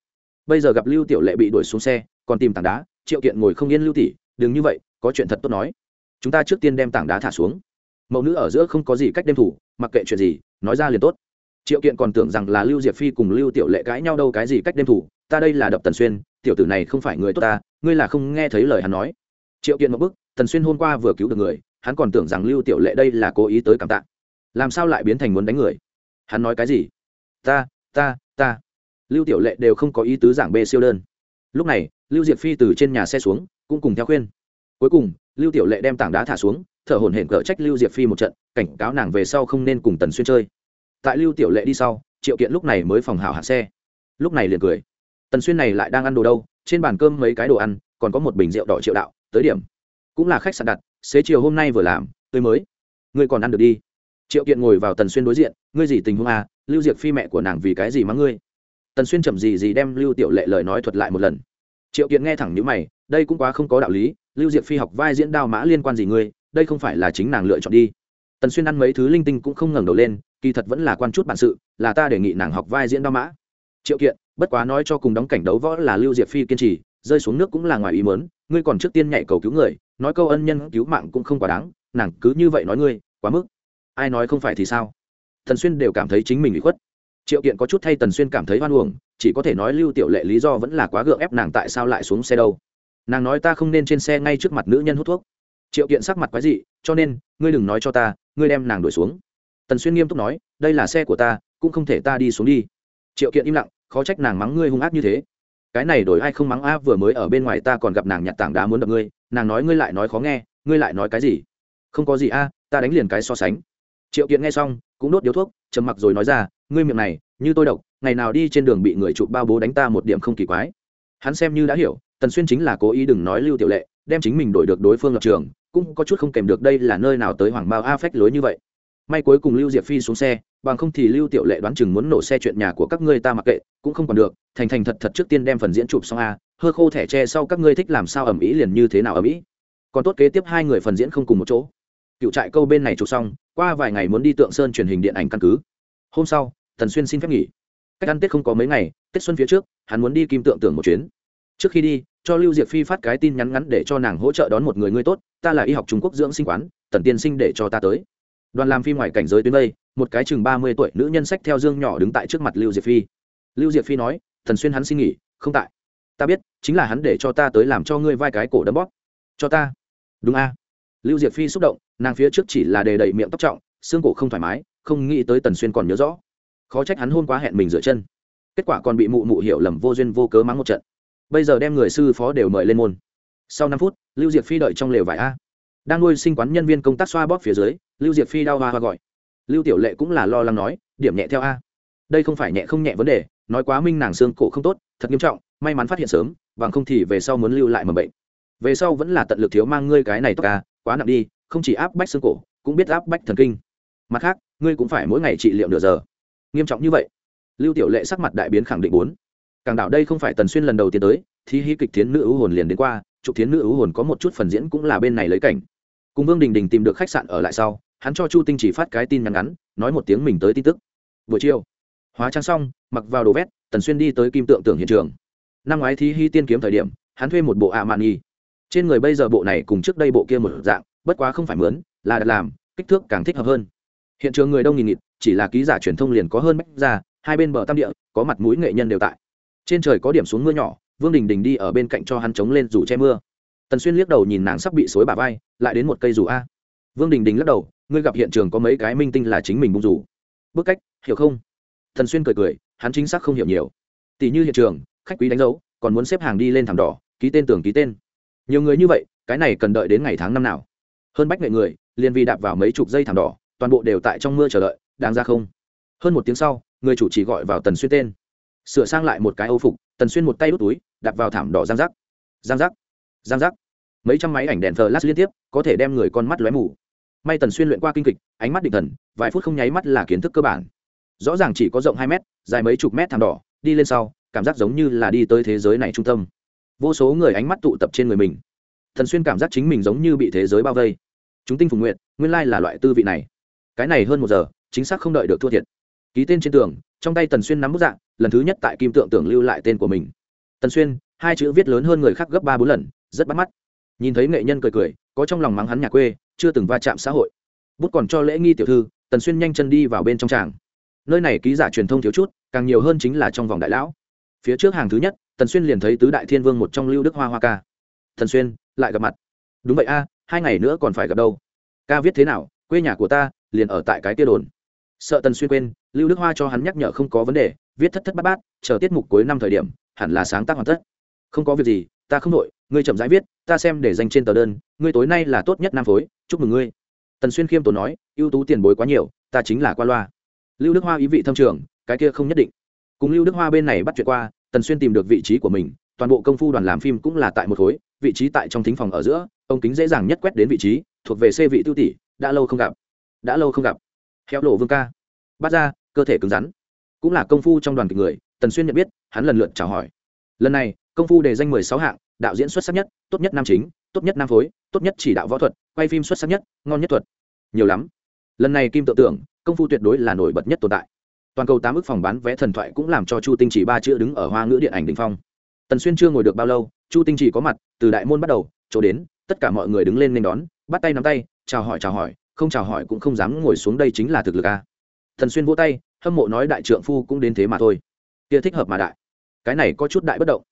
Bây giờ gặp lưu tiểu lệ bị đuổi xuống xe, còn tìm tảng đá, triệu kiện ngồi không yên lưu tỷ, đừng như vậy, có chuyện thật tốt nói. Chúng ta trước tiên đem tảng đá thả xuống. Mẫu nữ ở giữa không có gì cách đem thủ, mặc kệ chuyện gì, nói ra liền tốt. Triệu kiện còn tưởng rằng là lưu diệp phi cùng lưu tiểu lệ cãi nhau đâu cái gì cách đem thủ, ta đây là đập tần xuyên, tiểu tử này không phải người tốt ta, ngươi là không nghe thấy lời hắn nói. Triệu kiện một bức tần xuyên hôm qua vừa cứu được người, hắn còn tưởng rằng lưu tiểu lệ đây là cố ý tới cảm tạ. Làm sao lại biến thành muốn đánh người? Hắn nói cái gì? Ta ta ta. Lưu tiểu lệ đều không có ý tứ giảng bê siêu đơn. Lúc này, lưu diệp phi từ trên nhà xe xuống, cũng cùng theo khuyên. Cuối cùng, lưu tiểu lệ đem tảng đá thả xuống, thở hổn hển cỡ trách lưu diệp phi một trận, cảnh cáo nàng về sau không nên cùng tần xuyên chơi. Tại lưu tiểu lệ đi sau, triệu kiện lúc này mới phòng hảo hạ xe. Lúc này liền cười. Tần xuyên này lại đang ăn đồ đâu, trên bàn cơm mấy cái đồ ăn, còn có một bình rượu đỏ triệu đạo, tới điểm. Cũng là khách sạn đặt, xế chiều hôm nay vừa làm, tươi mới. Ngươi còn ăn được đi. Triệu kiện ngồi vào tần xuyên đối diện, ngươi gì tình huống à lưu diệc phi mẹ của nàng vì cái gì mắng ngươi? Tần xuyên chậm gì gì đem lưu tiểu lệ lời nói thuật lại một lần. Triệu kiện nghe thẳng nhữ mày, đây cũng quá không có đạo lý, lưu diệc phi học vai diễn đao mã liên quan gì ngươi, đây không phải là chính nàng lựa chọn đi. Tần xuyên ăn mấy thứ linh tinh cũng không ngẩng đầu lên, kỳ thật vẫn là quan chút bản sự, là ta đề nghị nàng học vai diễn đao mã. Triệu kiện, bất quá nói cho cùng đóng cảnh đấu võ là lưu diệp phi kiên trì, rơi xuống nước cũng là ngoài ý mớn ngươi còn trước tiên nhảy cầu cứu người, nói câu ân nhân cứu mạng cũng không quá đáng, nàng cứ như vậy nói ngươi, quá mức. Ai nói không phải thì sao? Thần xuyên đều cảm thấy chính mình bị khuất. Triệu kiện có chút thay tần xuyên cảm thấy hoan uổng, chỉ có thể nói lưu tiểu lệ lý do vẫn là quá gượng ép nàng tại sao lại xuống xe đâu. Nàng nói ta không nên trên xe ngay trước mặt nữ nhân hút thuốc. Triệu kiện sắc mặt quái dị, cho nên, ngươi đừng nói cho ta, ngươi đem nàng đuổi xuống. Tần xuyên nghiêm túc nói, đây là xe của ta, cũng không thể ta đi xuống đi. Triệu kiện im lặng, khó trách nàng mắng ngươi hung ác như thế. Cái này đổi ai không mắng a vừa mới ở bên ngoài ta còn gặp nàng nhặt tảng đá muốn đập ngươi, nàng nói ngươi lại nói khó nghe, ngươi lại nói cái gì? Không có gì a, ta đánh liền cái so sánh. Triệu kiện nghe xong cũng đốt điếu thuốc, trầm mặc rồi nói ra, ngươi miệng này, như tôi độc, ngày nào đi trên đường bị người chụp bao bố đánh ta một điểm không kỳ quái. Hắn xem như đã hiểu, tần xuyên chính là cố ý đừng nói lưu tiểu lệ, đem chính mình đổi được đối phương lập trường, cũng có chút không kèm được đây là nơi nào tới hoàng bao a phách lối như vậy. May cuối cùng lưu diệp phi xuống xe, bằng không thì lưu tiểu lệ đoán chừng muốn nổ xe chuyện nhà của các ngươi ta mặc kệ, cũng không còn được, thành thành thật thật trước tiên đem phần diễn chụp xong a, hơ khô thẻ tre sau các ngươi thích làm sao ẩm ý liền như thế nào ẩm ý. Còn tốt kế tiếp hai người phần diễn không cùng một chỗ cựu trại câu bên này chụp xong, qua vài ngày muốn đi tượng sơn truyền hình điện ảnh căn cứ. Hôm sau, tần xuyên xin phép nghỉ. Cách ăn tết không có mấy ngày, tết xuân phía trước, hắn muốn đi kim tượng tưởng một chuyến. Trước khi đi, cho lưu diệp phi phát cái tin nhắn ngắn để cho nàng hỗ trợ đón một người ngươi tốt, ta là y học trung quốc dưỡng sinh quán, tần tiên sinh để cho ta tới. Đoàn làm phim ngoài cảnh giới tuyến đây, một cái chừng ba mươi tuổi nữ nhân sách theo dương nhỏ đứng tại trước mặt lưu diệp phi. Lưu diệp phi nói thần xuyên hắn xin nghỉ, không tại. Ta biết, chính là hắn để cho ta tới làm cho ngươi vai cái cổ đấm bóp. Cho ta. Đúng a lưu diệp phi xúc động, nàng phía trước chỉ là đề đầy miệng tóc trọng, xương cổ không thoải mái, không nghĩ tới tần xuyên còn nhớ rõ. Khó trách hắn hôn quá hẹn mình rửa chân. Kết quả còn bị mụ mụ hiểu lầm vô duyên vô cớ mắng một trận. Bây giờ đem người sư phó đều mời lên môn. Sau năm phút, lưu diệp phi đợi trong lều vải a. Đang nuôi sinh quán nhân viên công tác xoa bóp phía dưới, lưu diệp phi đau hoa hoa gọi. Lưu tiểu lệ cũng là lo lắng nói, điểm nhẹ theo a. Đây không phải nhẹ không nhẹ vấn đề, nói quá minh nàng xương cổ không tốt, thật nghiêm trọng, may mắn phát hiện sớm, bằng không thì về sau muốn lưu lại mầm bệnh về sau vẫn là tận lực thiếu mang ngươi cái này tóc ca quá nặng đi, không chỉ áp bách xương cổ, cũng biết áp bách thần kinh. Mặt khác, ngươi cũng phải mỗi ngày trị liệu nửa giờ. Nghiêm trọng như vậy, lưu tiểu lệ sắc mặt đại biến khẳng định bốn. Càng đảo đây không phải tần xuyên lần đầu tiến tới thì hí kịch thiến nữ ưu hồn liền đến qua trục thiến nữ ưu hồn có một chút phần diễn cũng là bên này lấy cảnh. Cùng vương đình đình tìm được khách sạn ở lại sau, hắn cho chu tinh chỉ phát cái tin nhắn ngắn, nói một tiếng mình tới tin tức. Buổi chiều, hóa trang xong, mặc vào đồ vét, tần xuyên đi tới kim tượng tưởng hiện trường. Năm ngoái thí hy tiên kiếm thời điểm, hắn thuê một bộ ạ mạn nghi trên người bây giờ bộ này cùng trước đây bộ kia một dạng, bất quá không phải mướn, là đặt làm, kích thước càng thích hợp hơn. Hiện trường người đông nghìn nghịt, chỉ là ký giả truyền thông liền có hơn mách ra hai bên bờ tam địa, có mặt mũi nghệ nhân đều tại. Trên trời có điểm xuống mưa nhỏ, vương đình đình đi ở bên cạnh cho hắn chống lên dù che mưa. Tần xuyên liếc đầu nhìn nàng sắp bị xối bà vai, lại đến một cây dù a. Vương đình đình lắc đầu, ngươi gặp hiện trường có mấy cái minh tinh là chính mình bung dù. Bức cách, hiểu không? Thần xuyên cười cười, hắn chính xác không hiểu nhiều. Tỷ như hiện trường, khách quý đánh dấu, còn muốn xếp hàng đi lên thảm đỏ, ký tên tưởng ký tên nhiều người như vậy, cái này cần đợi đến ngày tháng năm nào? Hơn bách nghệ người, liền vì đạp vào mấy chục dây thảm đỏ, toàn bộ đều tại trong mưa chờ đợi, đáng ra không? Hơn một tiếng sau, người chủ chỉ gọi vào tần xuyên tên. Sửa sang lại một cái âu phục, tần xuyên một tay đút túi, đạp vào thảm đỏ giang rắc giang rắc giang rắc mấy trăm máy ảnh đèn flash liên tiếp, có thể đem người con mắt lóe mù. May tần xuyên luyện qua kinh kịch, ánh mắt định thần, vài phút không nháy mắt là kiến thức cơ bản. Rõ ràng chỉ có rộng hai mét, dài mấy chục mét thảm đỏ, đi lên sau, cảm giác giống như là đi tới thế giới này trung tâm vô số người ánh mắt tụ tập trên người mình. Thần xuyên cảm giác chính mình giống như bị thế giới bao vây. Chúng tinh phục nguyện nguyên lai là loại tư vị này. Cái này hơn một giờ, chính xác không đợi được thua thiệt. Ký tên trên tường, trong tay tần xuyên nắm bút dạng, lần thứ nhất tại kim tượng tưởng lưu lại tên của mình. Tần xuyên, hai chữ viết lớn hơn người khác gấp ba bốn lần, rất bắt mắt. Nhìn thấy nghệ nhân cười cười, có trong lòng mắng hắn nhà quê, chưa từng va chạm xã hội. Bút còn cho lễ nghi tiểu thư, tần xuyên nhanh chân đi vào bên trong tràng. Nơi này ký giả truyền thông thiếu chút, càng nhiều hơn chính là trong vòng đại lão. Phía trước hàng thứ nhất tần xuyên liền thấy tứ đại thiên vương một trong lưu đức hoa hoa ca. Tần xuyên, lại gặp mặt. Đúng vậy a, hai ngày nữa còn phải gặp đâu. Ca viết thế nào, quê nhà của ta liền ở tại cái kia đồn. Sợ tần xuyên quên, lưu đức hoa cho hắn nhắc nhở không có vấn đề, viết thất thất bát bát, chờ tiết mục cuối năm thời điểm, hẳn là sáng tác hoàn tất. Không có việc gì, ta không đội ngươi chậm rãi viết, ta xem để dành trên tờ đơn, ngươi tối nay là tốt nhất nam phối, chúc mừng ngươi. Tần xuyên khiêm tốn nói, ưu tú tiền bối quá nhiều, ta chính là qua loa. Lưu đức hoa ý vị thâm trường, cái kia không nhất định. Cùng lưu đức hoa bên này bắt chuyện qua tần xuyên tìm được vị trí của mình, toàn bộ công phu đoàn làm phim cũng là tại một khối, vị trí tại trong thính phòng ở giữa, ông kính dễ dàng nhất quét đến vị trí, thuộc về xê vị tiêu tỷ, đã lâu không gặp. Đã lâu không gặp. Khéo lộ vương ca. Bắt ra cơ thể cứng rắn. Cũng là công phu trong đoàn kịch người, tần xuyên nhận biết, hắn lần lượt chào hỏi. Lần này, công phu đề danh mười sáu hạng, đạo diễn xuất sắc nhất, tốt nhất nam chính, tốt nhất nam phối, tốt nhất chỉ đạo võ thuật, quay phim xuất sắc nhất, ngon nhất thuật. Nhiều lắm. Lần này kim tự tưởng, công phu tuyệt đối là nổi bật nhất tồn tại toàn cầu tám ước phòng bán vé thần thoại cũng làm cho chu tinh chỉ ba chữ đứng ở hoa ngữ điện ảnh đình phong. Tần xuyên chưa ngồi được bao lâu, chu tinh chỉ có mặt, từ đại môn bắt đầu, chỗ đến, tất cả mọi người đứng lên nên đón, bắt tay nắm tay, chào hỏi chào hỏi, không chào hỏi cũng không dám ngồi xuống đây chính là thực lực a. Thần xuyên vỗ tay, hâm mộ nói đại trượng phu cũng đến thế mà thôi. Kia thích hợp mà đại. Cái này có chút đại bất động.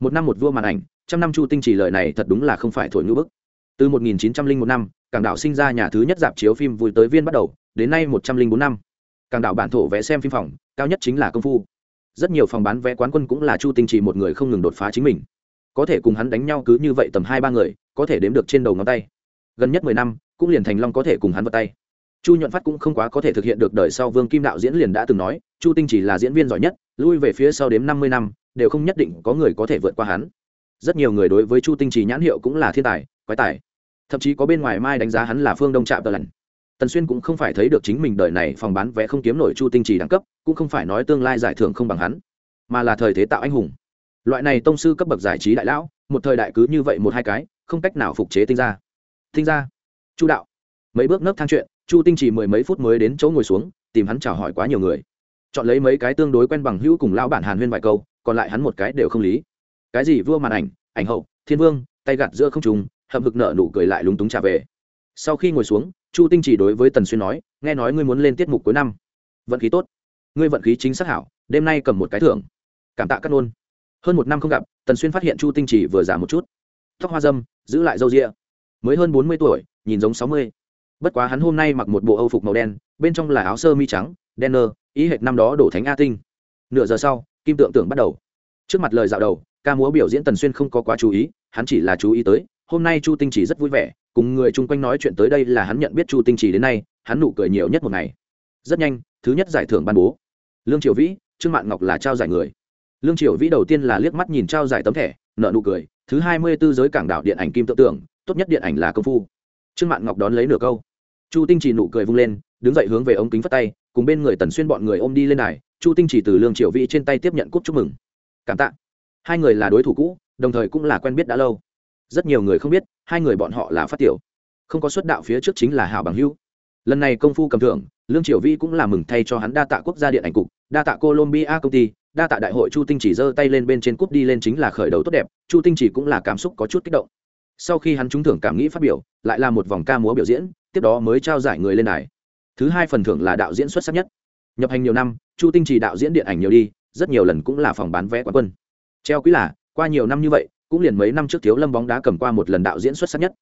Một năm một vua màn ảnh, trăm năm chu tinh chỉ lời này thật đúng là không phải thổi ngữ bức. Từ 1901 năm, cảng đảo sinh ra nhà thứ nhất dạp chiếu phim vui tới viên bắt đầu, đến nay 104 năm càng đảo bản thổ vẽ xem phim phòng, cao nhất chính là công phu. Rất nhiều phòng bán vé quán quân cũng là chu tinh trì một người không ngừng đột phá chính mình. Có thể cùng hắn đánh nhau cứ như vậy tầm hai ba người, có thể đếm được trên đầu ngón tay. Gần nhất mười năm, cũng liền thành long có thể cùng hắn vào tay. Chu nhuận phát cũng không quá có thể thực hiện được đời sau vương kim đạo diễn liền đã từng nói, chu tinh chỉ là diễn viên giỏi nhất, lui về phía sau đếm năm mươi năm, đều không nhất định có người có thể vượt qua hắn. Rất nhiều người đối với chu tinh trì nhãn hiệu cũng là thiên tài, quái tài. Thậm chí có bên ngoài mai đánh giá hắn là phương đông trạm tờ lần tần xuyên cũng không phải thấy được chính mình đời này phòng bán vé không kiếm nổi chu tinh chỉ đẳng cấp, cũng không phải nói tương lai giải thưởng không bằng hắn, mà là thời thế tạo anh hùng. Loại này tông sư cấp bậc giải trí đại lão, một thời đại cứ như vậy một hai cái, không cách nào phục chế tinh ra tinh ra chu đạo. Mấy bước nấc thang chuyện, chu tinh chỉ mười mấy phút mới đến chỗ ngồi xuống, tìm hắn chào hỏi quá nhiều người. Chọn lấy mấy cái tương đối quen bằng hữu cùng lao bản hàn huyên vài câu, còn lại hắn một cái đều không lý. Cái gì vua màn ảnh ảnh hậu, thiên vương, tay gạt giữa không trùng hậm hực nợ nụ cười lại lúng túng trả về. Sau khi ngồi xuống chu tinh chỉ đối với tần xuyên nói, nghe nói ngươi muốn lên tiết mục cuối năm. Vận khí tốt. Ngươi vận khí chính xác hảo, đêm nay cầm một cái thưởng. Cảm tạ cắt nôn. Hơn một năm không gặp, tần xuyên phát hiện chu tinh chỉ vừa giảm một chút. Tóc hoa dâm, giữ lại râu ria. Mới hơn bốn mươi tuổi, nhìn giống sáu mươi. Bất quá hắn hôm nay mặc một bộ âu phục màu đen, bên trong là áo sơ mi trắng, đen nơ ý hệt năm đó đổ thánh a tinh. Nửa giờ sau, kim tượng tưởng bắt đầu. Trước mặt lời dạo đầu, ca múa biểu diễn tần xuyên không có quá chú ý, hắn chỉ là chú ý tới hôm nay chu tinh chỉ rất vui vẻ, cùng người chung quanh nói chuyện tới đây là hắn nhận biết chu tinh chỉ đến nay, hắn nụ cười nhiều nhất một ngày. Rất nhanh, thứ nhất giải thưởng ban bố. Lương triều vĩ, trương mạn ngọc là trao giải người. Lương triều vĩ đầu tiên là liếc mắt nhìn trao giải tấm thẻ nợ nụ cười, thứ hai mươi 24 giới cảng đạo điện ảnh kim tự tưởng, tốt nhất điện ảnh là công phu. Trương mạn ngọc đón lấy nửa câu. Chu tinh chỉ nụ cười vung lên, đứng dậy hướng về ống kính phất tay, cùng bên người tần xuyên bọn người ôm đi lên này chu tinh chỉ từ lương triều vĩ trên tay tiếp nhận cúp chúc mừng. Cảm tạ. Hai người là đối thủ cũ, đồng thời cũng là quen biết đã lâu rất nhiều người không biết, hai người bọn họ là phát tiểu. Không có xuất đạo phía trước chính là hảo bằng hưu. Lần này công phu cầm thưởng, lương triều vi cũng là mừng thay cho hắn đa tạ quốc gia điện ảnh cục, đa tạ colombia công ty, đa tạ đại hội chu tinh chỉ giơ tay lên bên trên cúp đi lên chính là khởi đầu tốt đẹp, chu tinh chỉ cũng là cảm xúc có chút kích động. Sau khi hắn trúng thưởng cảm nghĩ phát biểu, lại là một vòng ca múa biểu diễn, tiếp đó mới trao giải người lên đài. Thứ hai phần thưởng là đạo diễn xuất sắc nhất. Nhập hành nhiều năm, chu tinh chỉ đạo diễn điện ảnh nhiều đi, rất nhiều lần cũng là phòng bán vé quán quân. Treo quý là, qua nhiều năm như vậy cũng liền mấy năm trước thiếu lâm bóng đá cầm qua một lần đạo diễn xuất sắc nhất.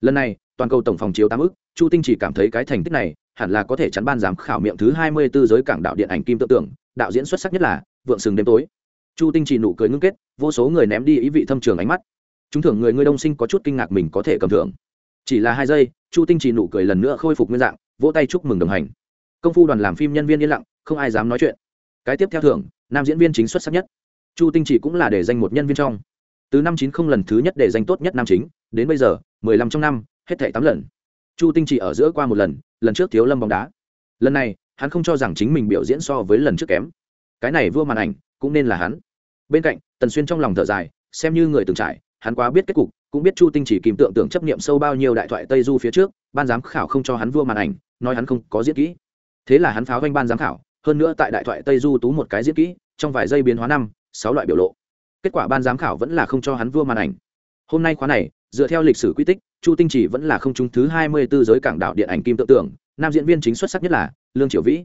Lần này, toàn cầu tổng phòng chiếu tám ức chu tinh chỉ cảm thấy cái thành tích này hẳn là có thể chắn ban giám khảo miệng thứ hai mươi 24 giới cảng đạo điện ảnh kim tự tưởng, đạo diễn xuất sắc nhất là vượng sừng đêm tối. Chu tinh chỉ nụ cười ngưng kết, vô số người ném đi ý vị thâm trường ánh mắt. Chúng thưởng người ngươi đông sinh có chút kinh ngạc mình có thể cầm thưởng. Chỉ là hai giây, chu tinh chỉ nụ cười lần nữa khôi phục nguyên dạng, vỗ tay chúc mừng đồng hành. Công phu đoàn làm phim nhân viên yên lặng, không ai dám nói chuyện. Cái tiếp theo thưởng, nam diễn viên chính xuất sắc nhất. Chu tinh chỉ cũng là để danh một nhân viên trong từ năm chín không lần thứ nhất để danh tốt nhất nam chính, đến bây giờ, mười lăm trong năm, hết thảy tám lần. Chu tinh chỉ ở giữa qua một lần lần trước thiếu lâm bóng đá. Lần này, hắn không cho rằng chính mình biểu diễn so với lần trước kém. Cái này vua màn ảnh, cũng nên là hắn. Bên cạnh, tần xuyên trong lòng thở dài, xem như người từng trải, hắn quá biết kết cục, cũng biết chu tinh chỉ kìm tượng tưởng chấp nghiệm sâu bao nhiêu đại thoại tây du phía trước, ban giám khảo không cho hắn vua màn ảnh, nói hắn không có diễn kỹ. Thế là hắn pháo vanh ban giám khảo, hơn nữa tại đại thoại tây du tú một cái diễn kỹ, trong vài giây biến hóa năm, sáu loại biểu lộ kết quả ban giám khảo vẫn là không cho hắn vua màn ảnh. Hôm nay khóa này, dựa theo lịch sử quy tích, chu tinh chỉ vẫn là không trúng thứ hai mươi 24 giới cảng đạo điện ảnh kim tự tưởng, nam diễn viên chính xuất sắc nhất là lương triều vĩ.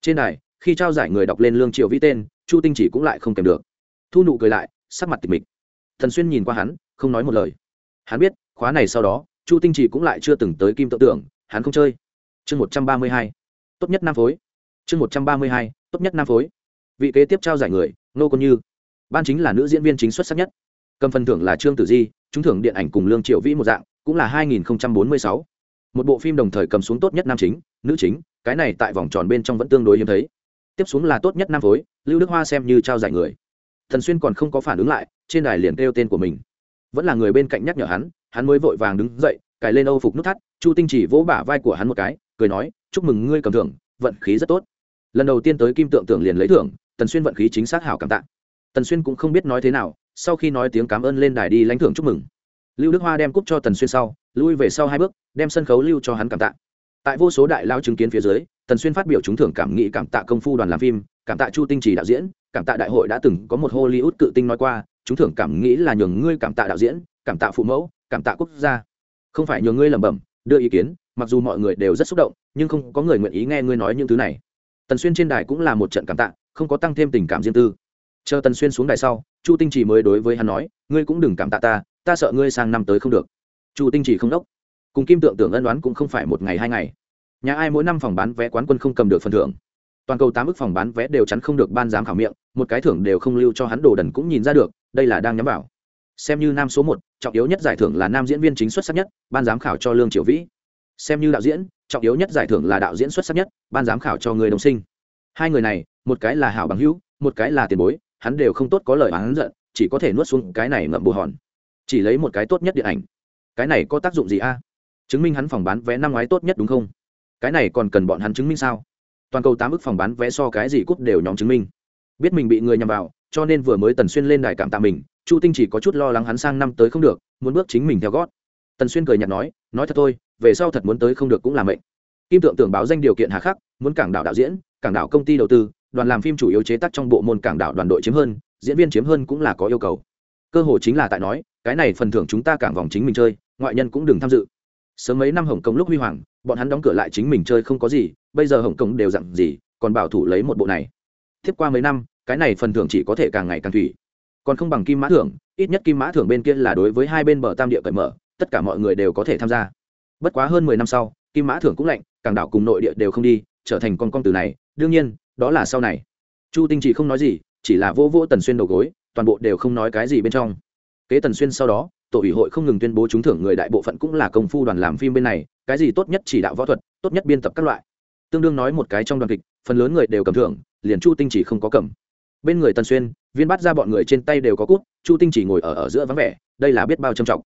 Trên đài, khi trao giải người đọc lên lương triều vĩ tên, chu tinh chỉ cũng lại không kèm được. Thu nụ cười lại, sắc mặt tịch mịch. Thần xuyên nhìn qua hắn, không nói một lời. Hắn biết, khóa này sau đó, chu tinh chỉ cũng lại chưa từng tới kim tự tưởng, hắn không chơi. Chương một trăm ba mươi hai, tốt nhất nam phối. Chương một trăm ba mươi hai, tốt nhất nam phối. Vị kế tiếp trao giải người nô còn như ban chính là nữ diễn viên chính xuất sắc nhất. Cầm phần thưởng là trương tử di, trúng thưởng điện ảnh cùng lương triệu vĩ một dạng, cũng là 2046. một bộ phim đồng thời cầm xuống tốt nhất nam chính, nữ chính, cái này tại vòng tròn bên trong vẫn tương đối hiếm thấy. Tiếp xuống là tốt nhất nam phối, lưu đức hoa xem như trao giải người. Thần xuyên còn không có phản ứng lại, trên đài liền kêu tên của mình. Vẫn là người bên cạnh nhắc nhở hắn hắn mới vội vàng đứng dậy, cài lên âu phục nút thắt, chu tinh chỉ vỗ bả vai của hắn một cái, cười nói, chúc mừng ngươi cầm thưởng, vận khí rất tốt. Lần đầu tiên tới kim tượng tưởng liền lấy thưởng tần xuyên vận khí chính xác hảo cảm tạ tần xuyên cũng không biết nói thế nào, sau khi nói tiếng cảm ơn lên đài đi lãnh thưởng chúc mừng. Lưu đức hoa đem cúp cho tần xuyên sau, lui về sau hai bước, đem sân khấu lưu cho hắn cảm tạ. Tại vô số đại lao chứng kiến phía dưới, tần xuyên phát biểu trúng thưởng cảm nghĩ cảm tạ công phu đoàn làm phim, cảm tạ chu tinh trì đạo diễn, cảm tạ đại hội đã từng có một hollywood cự tinh nói qua, trúng thưởng cảm nghĩ là nhường ngươi cảm tạ đạo diễn, cảm tạ phụ mẫu, cảm tạ quốc gia. Không phải nhường ngươi lẩm bẩm, đưa ý kiến, mặc dù mọi người đều rất xúc động, nhưng không có người nguyện ý nghe ngươi nói những thứ này. Tần xuyên trên đài cũng là một trận cảm tạ, không có tăng thêm tình cảm riêng tư chờ tần xuyên xuống đài sau, chu tinh chỉ mới đối với hắn nói, ngươi cũng đừng cảm tạ ta ta sợ ngươi sang năm tới không được. Chu tinh chỉ không đốc. Cùng kim tượng tưởng ân đoán cũng không phải một ngày hai ngày. Nhà ai mỗi năm phòng bán vé quán quân không cầm được phần thưởng. Toàn cầu tám ức phòng bán vé đều chắn không được ban giám khảo miệng, một cái thưởng đều không lưu cho hắn đồ đần cũng nhìn ra được, đây là đang nhắm vào. Xem như nam số một, trọng yếu nhất giải thưởng là nam diễn viên chính xuất sắc nhất, ban giám khảo cho lương triều vĩ. Xem như đạo diễn, trọng yếu nhất giải thưởng là đạo diễn xuất sắc nhất, ban giám khảo cho người đồng sinh. Hai người này, một cái là hảo bằng hữu, một cái là tiền bối hắn đều không tốt có lời hắn giận, chỉ có thể nuốt xuống cái này ngậm bù hòn. Chỉ lấy một cái tốt nhất điện ảnh. Cái này có tác dụng gì a? Chứng minh hắn phòng bán vé năm ngoái tốt nhất đúng không? Cái này còn cần bọn hắn chứng minh sao? Toàn cầu tám ức phòng bán vé so cái gì cúp đều nhóm chứng minh. Biết mình bị người nhằm vào, cho nên vừa mới tần xuyên lên đài cảm tạ mình, chu tinh chỉ có chút lo lắng hắn sang năm tới không được, muốn bước chính mình theo gót. Tần xuyên cười nhạt nói nói thật thôi, về sau thật muốn tới không được cũng là mệnh. Kim tượng tưởng báo danh điều kiện hà khắc, muốn cảng đảo đạo diễn, cảng đảo công ty đầu tư đoàn làm phim chủ yếu chế tác trong bộ môn cảng đảo đoàn đội chiếm hơn, diễn viên chiếm hơn cũng là có yêu cầu. Cơ hội chính là tại nói, cái này phần thưởng chúng ta cảng vòng chính mình chơi, ngoại nhân cũng đừng tham dự. Sớm mấy năm hồng kông lúc huy hoàng, bọn hắn đóng cửa lại chính mình chơi không có gì, bây giờ hồng kông đều dặn gì, còn bảo thủ lấy một bộ này. Tiếp qua mấy năm, cái này phần thưởng chỉ có thể càng ngày càng thủy. Còn không bằng kim mã thưởng, ít nhất kim mã thưởng bên kia là đối với hai bên bờ tam địa cởi mở, tất cả mọi người đều có thể tham gia. Bất quá hơn mười năm sau, kim mã thưởng cũng lạnh càng đảo cùng nội địa đều không đi, trở thành con con từ này, đương nhiên đó là sau này. Chu tinh chỉ không nói gì, chỉ là vô vô tần xuyên đầu gối, toàn bộ đều không nói cái gì bên trong. Kế tần xuyên sau đó, tổ ủy hội không ngừng tuyên bố trúng thưởng người đại bộ phận cũng là công phu đoàn làm phim bên này, cái gì tốt nhất chỉ đạo võ thuật, tốt nhất biên tập các loại. Tương đương nói một cái trong đoàn kịch, phần lớn người đều cầm thưởng, liền chu tinh chỉ không có cầm. Bên người tần xuyên, viên bắt ra bọn người trên tay đều có cút, chu tinh chỉ ngồi ở ở giữa vắng vẻ, đây là biết bao trầm trọng.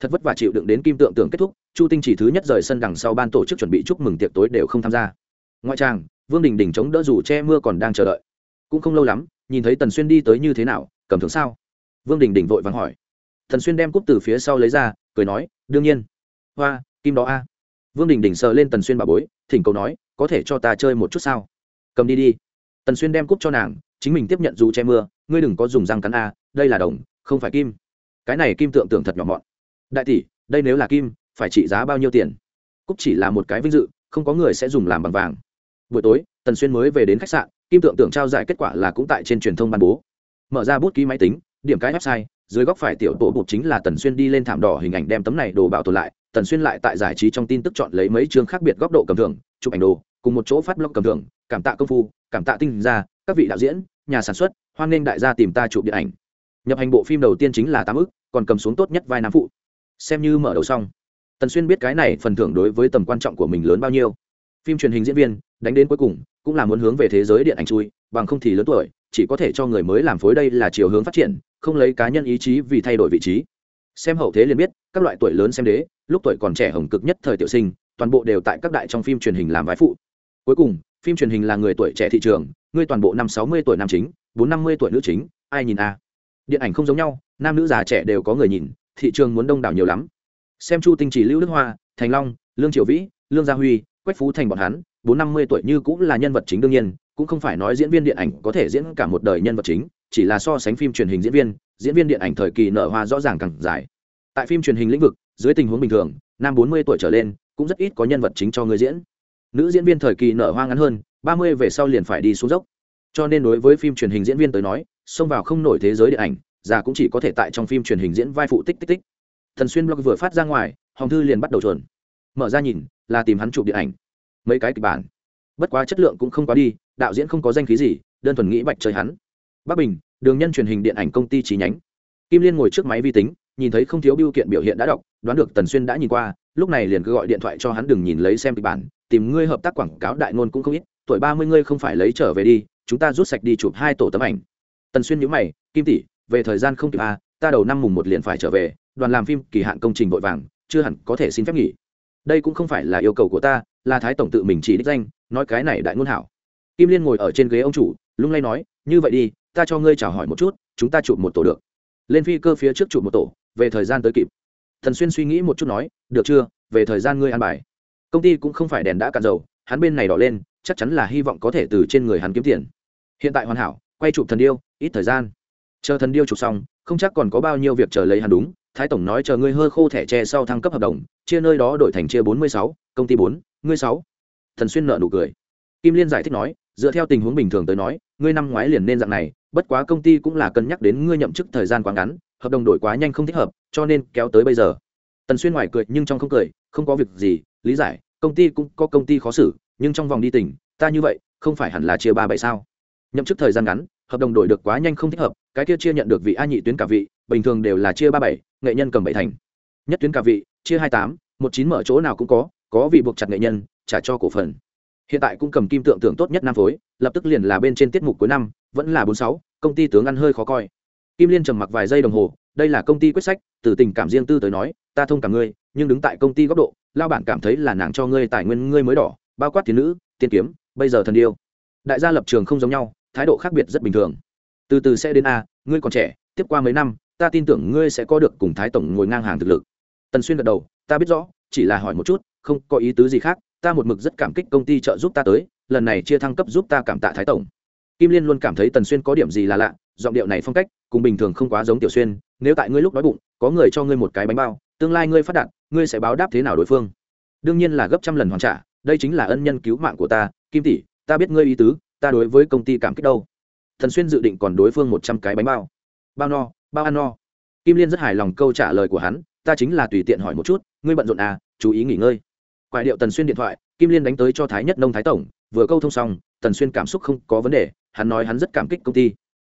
Thật vất vả chịu đựng đến kim tượng tưởng kết thúc, chu tinh chỉ thứ nhất rời sân đằng sau ban tổ chức chuẩn bị chúc mừng tiệc tối đều không tham gia. Ngoại tràng vương đình đình chống đỡ dù che mưa còn đang chờ đợi. Cũng không lâu lắm, nhìn thấy tần xuyên đi tới như thế nào, cầm thưởng sao? Vương đình đình vội vàng hỏi. Thần xuyên đem cúp từ phía sau lấy ra, cười nói, đương nhiên. Hoa, kim đó a. Vương đình đình sờ lên tần xuyên bà bối, thỉnh cầu nói, có thể cho ta chơi một chút sao? Cầm đi đi. Tần xuyên đem cúp cho nàng, chính mình tiếp nhận dù che mưa, ngươi đừng có dùng răng cắn a, đây là đồng, không phải kim. Cái này kim tượng tưởng thật nhỏ mọn. Đại tỷ, đây nếu là kim, phải trị giá bao nhiêu tiền? Cúp chỉ là một cái vinh dự, không có người sẽ dùng làm bằng vàng buổi tối, tần xuyên mới về đến khách sạn, kim tượng tưởng trao giải kết quả là cũng tại trên truyền thông ban bố. Mở ra bút ký máy tính, điểm cái website, dưới góc phải tiểu tổ bột chính là tần xuyên đi lên thảm đỏ hình ảnh đem tấm này đồ bảo tồn lại. Tần xuyên lại tại giải trí trong tin tức chọn lấy mấy chương khác biệt góc độ cầm thưởng, chụp ảnh đồ, cùng một chỗ phát blog cầm thưởng, cảm tạ công phu, cảm tạ tinh gia, các vị đạo diễn, nhà sản xuất, hoan nghênh đại gia tìm ta chụp điện ảnh. Nhập hành bộ phim đầu tiên chính là tám ức, còn cầm xuống tốt nhất vai nam phụ. Xem như mở đầu xong. Tần xuyên biết cái này phần thưởng đối với tầm quan trọng của mình lớn bao nhiêu. Phim truyền hình diễn viên đánh đến cuối cùng, cũng là muốn hướng về thế giới điện ảnh chui, bằng không thì lớn tuổi, chỉ có thể cho người mới làm phối đây là chiều hướng phát triển, không lấy cá nhân ý chí vì thay đổi vị trí. Xem hậu thế liền biết, các loại tuổi lớn xem đế, lúc tuổi còn trẻ hồng cực nhất thời tiểu sinh, toàn bộ đều tại các đại trong phim truyền hình làm vái phụ. Cuối cùng, phim truyền hình là người tuổi trẻ thị trường, ngươi toàn bộ năm sáu mươi tuổi nam chính, bốn năm mươi tuổi nữ chính, ai nhìn a? Điện ảnh không giống nhau, nam nữ già trẻ đều có người nhìn, thị trường muốn đông đảo nhiều lắm. Xem chu tinh chỉ, lưu đức hoa, thành long, lương Triều vĩ, lương gia huy quách phú thành bọn hắn, bốn năm mươi tuổi như cũng là nhân vật chính đương nhiên, cũng không phải nói diễn viên điện ảnh có thể diễn cả một đời nhân vật chính, chỉ là so sánh phim truyền hình diễn viên diễn viên điện ảnh thời kỳ nở hoa rõ ràng càng dài. Tại phim truyền hình lĩnh vực, dưới tình huống bình thường, nam bốn mươi tuổi trở lên, cũng rất ít có nhân vật chính cho người diễn. Nữ diễn viên thời kỳ nở hoa ngắn hơn, ba mươi về sau liền phải đi xuống dốc. Cho nên đối với phim truyền hình diễn viên tới nói, xông vào không nổi thế giới điện ảnh, già cũng chỉ có thể tại trong phim truyền hình diễn vai phụ tích tích tích. Thần xuyên blog vừa phát ra ngoài hồng thư liền bắt đầu chuẩn mở ra nhìn là tìm hắn chụp điện ảnh. Mấy cái kịch bản. Bất quá chất lượng cũng không quá đi đạo diễn không có danh khí gì đơn thuần nghĩ bạch chơi hắn. Bắc bình đường nhân truyền hình điện ảnh công ty trí nhánh. Kim liên ngồi trước máy vi tính nhìn thấy không thiếu biêu kiện biểu hiện đã đọc đoán được tần xuyên đã nhìn qua lúc này liền cứ gọi điện thoại cho hắn đừng nhìn lấy xem kịch bản tìm ngươi hợp tác quảng cáo đại ngôn cũng không ít tuổi ba mươi ngươi không phải lấy trở về đi chúng ta rút sạch đi chụp hai tổ tấm ảnh. Tần xuyên nhữ mày kim tỷ về thời gian không kịp à, ta đầu năm mùng một liền phải trở về đoàn làm phim kỳ hạn công trình vội vàng chưa hẳn có thể xin phép nghỉ đây cũng không phải là yêu cầu của ta, là thái tổng tự mình chỉ đích danh, nói cái này đại ngôn hảo. Kim liên ngồi ở trên ghế ông chủ, lung lay nói, như vậy đi, ta cho ngươi chào hỏi một chút, chúng ta chụp một tổ được. Lên phi cơ phía trước chụp một tổ, về thời gian tới kịp. Thần xuyên suy nghĩ một chút nói, được chưa, về thời gian ngươi ăn bài. Công ty cũng không phải đèn đã cạn dầu, hắn bên này đỏ lên, chắc chắn là hy vọng có thể từ trên người hắn kiếm tiền. Hiện tại hoàn hảo, quay chụp thần điêu, ít thời gian. Chờ thần điêu chụp xong, không chắc còn có bao nhiêu việc chờ lấy hắn đúng thái tổng nói chờ ngươi hơ khô thẻ tre sau thăng cấp hợp đồng, chia nơi đó đổi thành chia bốn mươi sáu, công ty bốn ngươi sáu. Thần xuyên nợ nụ cười. Kim liên giải thích nói, dựa theo tình huống bình thường tới nói, ngươi năm ngoái liền nên dạng này, bất quá công ty cũng là cân nhắc đến ngươi nhậm chức thời gian quá ngắn, hợp đồng đổi quá nhanh không thích hợp, cho nên kéo tới bây giờ. Tần xuyên ngoài cười nhưng trong không cười, không có việc gì, lý giải, công ty cũng có công ty khó xử, nhưng trong vòng đi tỉnh, ta như vậy, không phải hẳn là chia ba bảy sao? Nhậm chức thời gian ngắn, hợp đồng đổi được quá nhanh không thích hợp, cái kia chia nhận được vị a nhị tuyến cả vị, bình thường đều là chia ba bảy nghệ nhân cầm bảy thành. Nhất tuyến cả vị, chia hai tám, một chín mở chỗ nào cũng có có vị buộc chặt nghệ nhân, trả cho cổ phần. Hiện tại cũng cầm kim tượng tưởng tốt nhất năm phối, lập tức liền là bên trên tiết mục cuối năm, vẫn là bốn sáu, công ty tướng ăn hơi khó coi. Kim liên trầm mặc vài giây đồng hồ, đây là công ty quyết sách, từ tình cảm riêng tư tới nói, ta thông cảm ngươi, nhưng đứng tại công ty góc độ, lao bản cảm thấy là nàng cho ngươi tài nguyên ngươi mới đỏ, bao quát thiên nữ tiên kiếm, bây giờ thần điêu. Đại gia lập trường không giống nhau, thái độ khác biệt rất bình thường. Từ từ sẽ đến a, ngươi còn trẻ, tiếp qua mấy năm ta tin tưởng ngươi sẽ có được cùng thái tổng ngồi ngang hàng thực lực. Tần xuyên gật đầu, ta biết rõ, chỉ là hỏi một chút, không có ý tứ gì khác, ta một mực rất cảm kích công ty trợ giúp ta tới, lần này chia thăng cấp giúp ta cảm tạ thái tổng. Kim liên luôn cảm thấy tần xuyên có điểm gì là lạ, giọng điệu này phong cách, cùng bình thường không quá giống tiểu xuyên, nếu tại ngươi lúc đói bụng, có người cho ngươi một cái bánh bao, tương lai ngươi phát đạt, ngươi sẽ báo đáp thế nào đối phương? Đương nhiên là gấp trăm lần hoàn trả, đây chính là ân nhân cứu mạng của ta, kim tỷ, ta biết ngươi ý tứ, ta đối với công ty cảm kích đâu. Thần xuyên dự định còn đối phương một trăm cái bánh bao. Bao no bao ăn no. Kim liên rất hài lòng câu trả lời của hắn, ta chính là tùy tiện hỏi một chút, ngươi bận rộn à chú ý nghỉ ngơi. Quại điệu tần xuyên điện thoại, kim liên đánh tới cho thái nhất nông thái tổng, vừa câu thông xong, tần xuyên cảm xúc không có vấn đề, hắn nói hắn rất cảm kích công ty.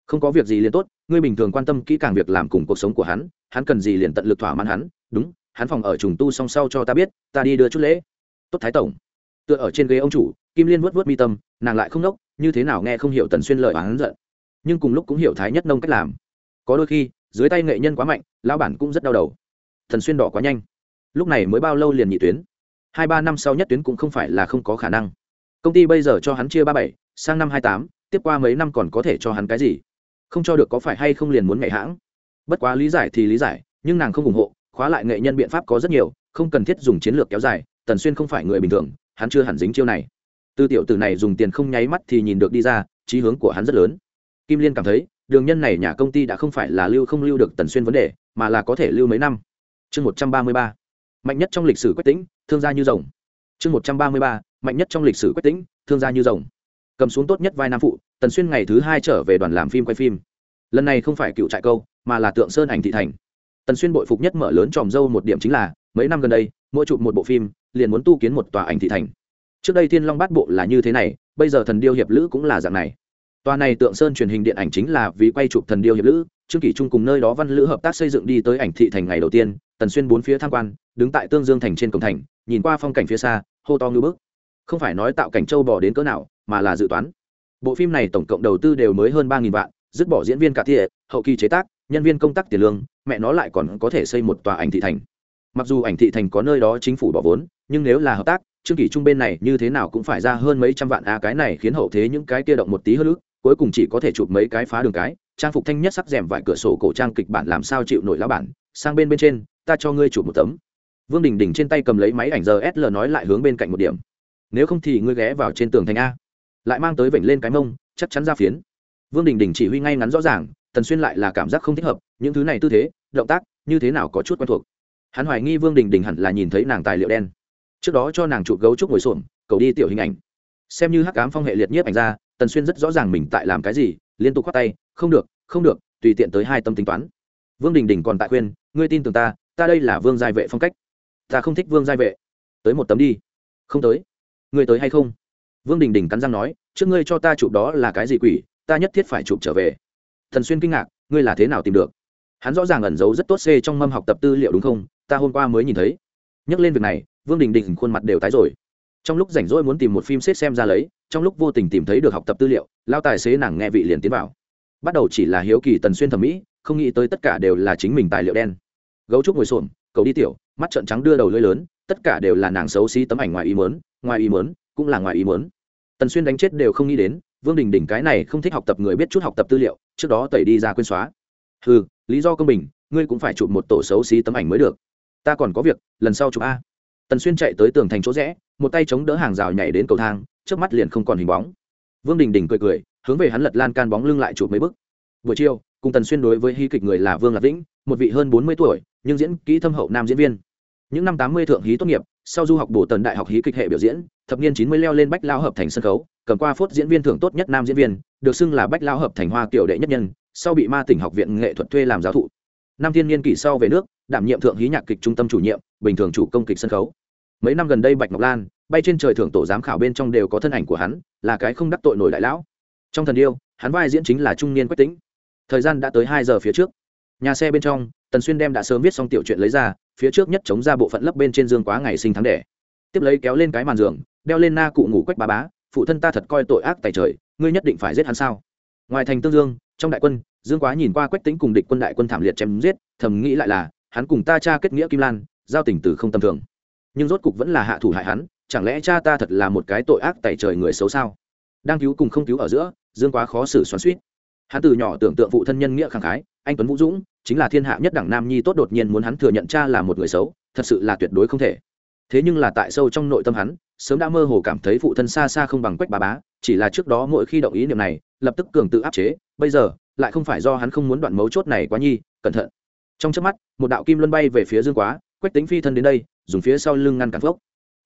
Không có việc gì liền tốt, ngươi bình thường quan tâm kỹ càng việc làm cùng cuộc sống của hắn hắn cần gì liền tận lực thỏa mãn hắn, đúng, hắn phòng ở trùng tu song sau cho ta biết, ta đi đưa chút lễ. Tốt thái tổng. Tựa ở trên ghế ông chủ, kim liên vớt vớt mi tâm, nàng lại không đốc, như thế nào nghe không hiểu tần xuyên lời hắn giận. Nhưng cùng lúc cũng hiểu thái nhất nông cách làm có đôi khi, dưới tay nghệ nhân quá mạnh, lão bản cũng rất đau đầu. Thần xuyên đỏ quá nhanh. Lúc này mới bao lâu liền nhị tuyến? Hai, ba năm sau nhất tuyến cũng không phải là không có khả năng. Công ty bây giờ cho hắn chia ba bảy, sang năm hai tám, tiếp qua mấy năm còn có thể cho hắn cái gì? Không cho được có phải hay không liền muốn nhảy hãng? Bất quá lý giải thì lý giải, nhưng nàng không ủng hộ, khóa lại nghệ nhân biện pháp có rất nhiều, không cần thiết dùng chiến lược kéo dài, tần xuyên không phải người bình thường, hắn chưa hẳn dính chiêu này. Tư tiểu tử này dùng tiền không nháy mắt thì nhìn được đi ra trí hướng của hắn rất lớn. Kim liên cảm thấy đường nhân này nhà công ty đã không phải là lưu không lưu được tần xuyên vấn đề, mà là có thể lưu mấy năm. Chương một trăm ba mươi ba. Mạnh nhất trong lịch sử quách tĩnh, thương gia như rồng. Chương một trăm ba mươi ba. Mạnh nhất trong lịch sử quách tĩnh, thương gia như rồng. Cầm xuống tốt nhất vai nam phụ, tần xuyên ngày thứ hai trở về đoàn làm phim quay phim. Lần này không phải cựu trại câu, mà là tượng sơn ảnh thị thành. Tần xuyên bội phục nhất mở lớn tròm dâu một điểm chính là, mấy năm gần đây, mỗi chụp một bộ phim, liền muốn tu kiến một tòa ảnh thị thành. Trước đây thiên long bát bộ là như thế này, bây giờ thần điêu hiệp lữ cũng là dạng này. Toàn này tượng sơn truyền hình điện ảnh chính là vì quay chụp thần điêu hiệp lữ. Trương kỷ trung cùng nơi đó văn lữ hợp tác xây dựng đi tới ảnh thị thành ngày đầu tiên tần xuyên bốn phía tham quan đứng tại tương dương thành trên cổng thành nhìn qua phong cảnh phía xa hô to như bức. Không phải nói tạo cảnh châu bò đến cỡ nào mà là dự toán. Bộ phim này tổng cộng đầu tư đều mới hơn ba vạn dứt bỏ diễn viên cả thiệt, hậu kỳ chế tác nhân viên công tác tiền lương mẹ nó lại còn có thể xây một tòa ảnh thị thành. Mặc dù ảnh thị thành có nơi đó chính phủ bỏ vốn nhưng nếu là hợp tác trương kỷ trung bên này như thế nào cũng phải ra hơn mấy trăm vạn a cái này khiến hậu thế những cái kia động một tí hơn nữa cuối cùng chỉ có thể chụp mấy cái phá đường cái, trang phục thanh nhất sắc rèm vải cửa sổ cổ trang kịch bản làm sao chịu nổi lá bản, sang bên bên trên, ta cho ngươi chụp một tấm. Vương đình đình trên tay cầm lấy máy ảnh giờ sl nói lại hướng bên cạnh một điểm. Nếu không thì ngươi ghé vào trên tường thành a. Lại mang tới vểnh lên cái mông, chắc chắn ra phiến. Vương đình đình chỉ huy ngay ngắn rõ ràng, tần xuyên lại là cảm giác không thích hợp, những thứ này tư thế, động tác, như thế nào có chút quen thuộc. Hắn hoài nghi vương đình đình hẳn là nhìn thấy nàng tài liệu đen. Trước đó cho nàng chụp gấu trúc ngồi xổm, cầu đi tiểu hình ảnh. Xem như hắc cám phong hệ liệt nhiếp ảnh ra tần xuyên rất rõ ràng mình tại làm cái gì, liên tục khoát tay, không được không được, tùy tiện tới hai tâm tính toán. Vương đình đình còn tại khuyên, ngươi tin tưởng ta ta đây là vương giai vệ phong cách. Ta không thích vương giai vệ. Tới một tấm đi. Không tới. Ngươi tới hay không? Vương đình đình cắn răng nói, trước ngươi cho ta chụp đó là cái gì quỷ, ta nhất thiết phải chụp trở về. Thần xuyên kinh ngạc, ngươi là thế nào tìm được? Hắn rõ ràng ẩn giấu rất tốt c trong mâm học tập tư liệu đúng không? Ta hôm qua mới nhìn thấy. Nhắc lên việc này, vương đình đình khuôn mặt đều tái rồi trong lúc rảnh rỗi muốn tìm một phim xếp xem ra lấy, trong lúc vô tình tìm thấy được học tập tư liệu, lao tài xế nàng nghe vị liền tiến vào. Bắt đầu chỉ là hiếu kỳ tần xuyên thẩm mỹ, không nghĩ tới tất cả đều là chính mình tài liệu đen. Gấu trúc ngồi xổm, cầu đi tiểu, mắt trợn trắng đưa đầu lưỡi lớn, tất cả đều là nàng xấu xí tấm ảnh ngoài ý mớn ngoài ý mớn cũng là ngoài ý mớn tần xuyên đánh chết đều không nghĩ đến, vương đình đỉnh cái này không thích học tập người biết chút học tập tư liệu, trước đó tẩy đi ra quên xóa. Ừ lý do công bình, ngươi cũng phải chụp một tổ xấu xí tấm ảnh mới được. Ta còn có việc, lần sau chụp a tần xuyên chạy tới tường thành chỗ rẽ, một tay chống đỡ hàng rào nhảy đến cầu thang trước mắt liền không còn hình bóng. Vương đình đình cười cười, hướng về hắn lật lan can bóng lưng lại chụp mấy bức buổi chiều, cùng tần xuyên đối với hy kịch người là vương lạc vĩnh, một vị hơn bốn mươi tuổi, nhưng diễn kỹ thâm hậu nam diễn viên. Những năm tám mươi thượng hí tốt nghiệp, sau du học bổ tần đại học hí kịch hệ biểu diễn, thập niên chín mươi leo lên bách lao hợp thành sân khấu, cầm qua phốt diễn viên thưởng tốt nhất nam diễn viên, được xưng là bách lao hợp thành hoa kiểu đệ nhất nhân, sau bị ma tỉnh học viện nghệ thuật thuê làm giáo thụ. Năm thiên niên kỷ sau về nước, đảm nhiệm thượng hí nhạc kịch trung tâm chủ nhiệm, bình thường chủ công kịch sân khấu mấy năm gần đây bạch ngọc lan, bay trên trời thưởng tổ giám khảo bên trong đều có thân ảnh của hắn, là cái không đắc tội nổi đại lão. Trong thần điêu, hắn vai diễn chính là trung niên quách tính thời gian đã tới hai giờ phía trước. Nhà xe bên trong, tần xuyên đem đã sớm viết xong tiểu chuyện lấy ra, phía trước nhất chống ra bộ phận lấp bên trên dương quá ngày sinh tháng đẻ. Tiếp lấy kéo lên cái màn giường, đeo lên na cụ ngủ quách bà bá, phụ thân ta thật coi tội ác tài trời, ngươi nhất định phải giết hắn sao? Ngoài thành tương dương, trong đại quân, dương quá nhìn qua quách tính cùng địch quân đại quân thảm liệt chém giết, thầm nghĩ lại là, hắn cùng ta cha kết nghĩa kim lan, giao tình từ không tầm thường nhưng rốt cục vẫn là hạ thủ hại hắn, chẳng lẽ cha ta thật là một cái tội ác tại trời người xấu sao? Đang cứu cùng không cứu ở giữa, dương quá khó xử xoắn suýt hắn từ nhỏ tưởng tượng phụ thân nhân nghĩa khẳng khái, anh tuấn vũ dũng, chính là thiên hạ nhất đẳng nam nhi tốt đột nhiên muốn hắn thừa nhận cha là một người xấu, thật sự là tuyệt đối không thể. Thế nhưng là tại sâu trong nội tâm hắn, sớm đã mơ hồ cảm thấy phụ thân xa xa không bằng quách bà bá, chỉ là trước đó mỗi khi động ý niệm này, lập tức cường tự áp chế, bây giờ, lại không phải do hắn không muốn đoạn mấu chốt này quá nhi, cẩn thận. Trong trước mắt, một đạo kim luân bay về phía dương quá quách tính phi thân đến đây, dùng phía sau lưng ngăn cản phốc.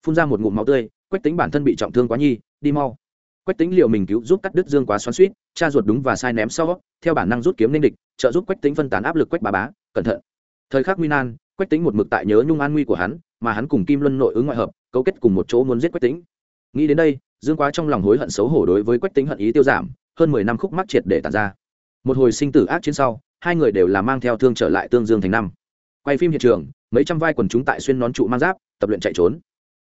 Phun ra một ngụm máu tươi, quách tính bản thân bị trọng thương quá nhi, đi mau. Quách tính liệu mình cứu giúp cắt đứt dương quá xoắn suýt cha ruột đúng và sai ném sau. Theo bản năng rút kiếm nên địch, trợ giúp quách tính phân tán áp lực quách bà bá, cẩn thận. Thời khắc nguy nan, quách tính một mực tại nhớ nhung an nguy của hắn, mà hắn cùng kim luân nội ứng ngoại hợp, cấu kết cùng một chỗ muốn giết quách tính nghĩ đến đây, dương quá trong lòng hối hận xấu hổ đối với quách tính hận ý tiêu giảm, hơn mười năm khúc mắc triệt để tàn ra. Một hồi sinh tử ác chiến sau, hai người đều là mang theo thương trở lại tương dương thành năm. Quay phim hiện trường mấy trăm vai quần chúng tại xuyên nón trụ mang giáp, tập luyện chạy trốn.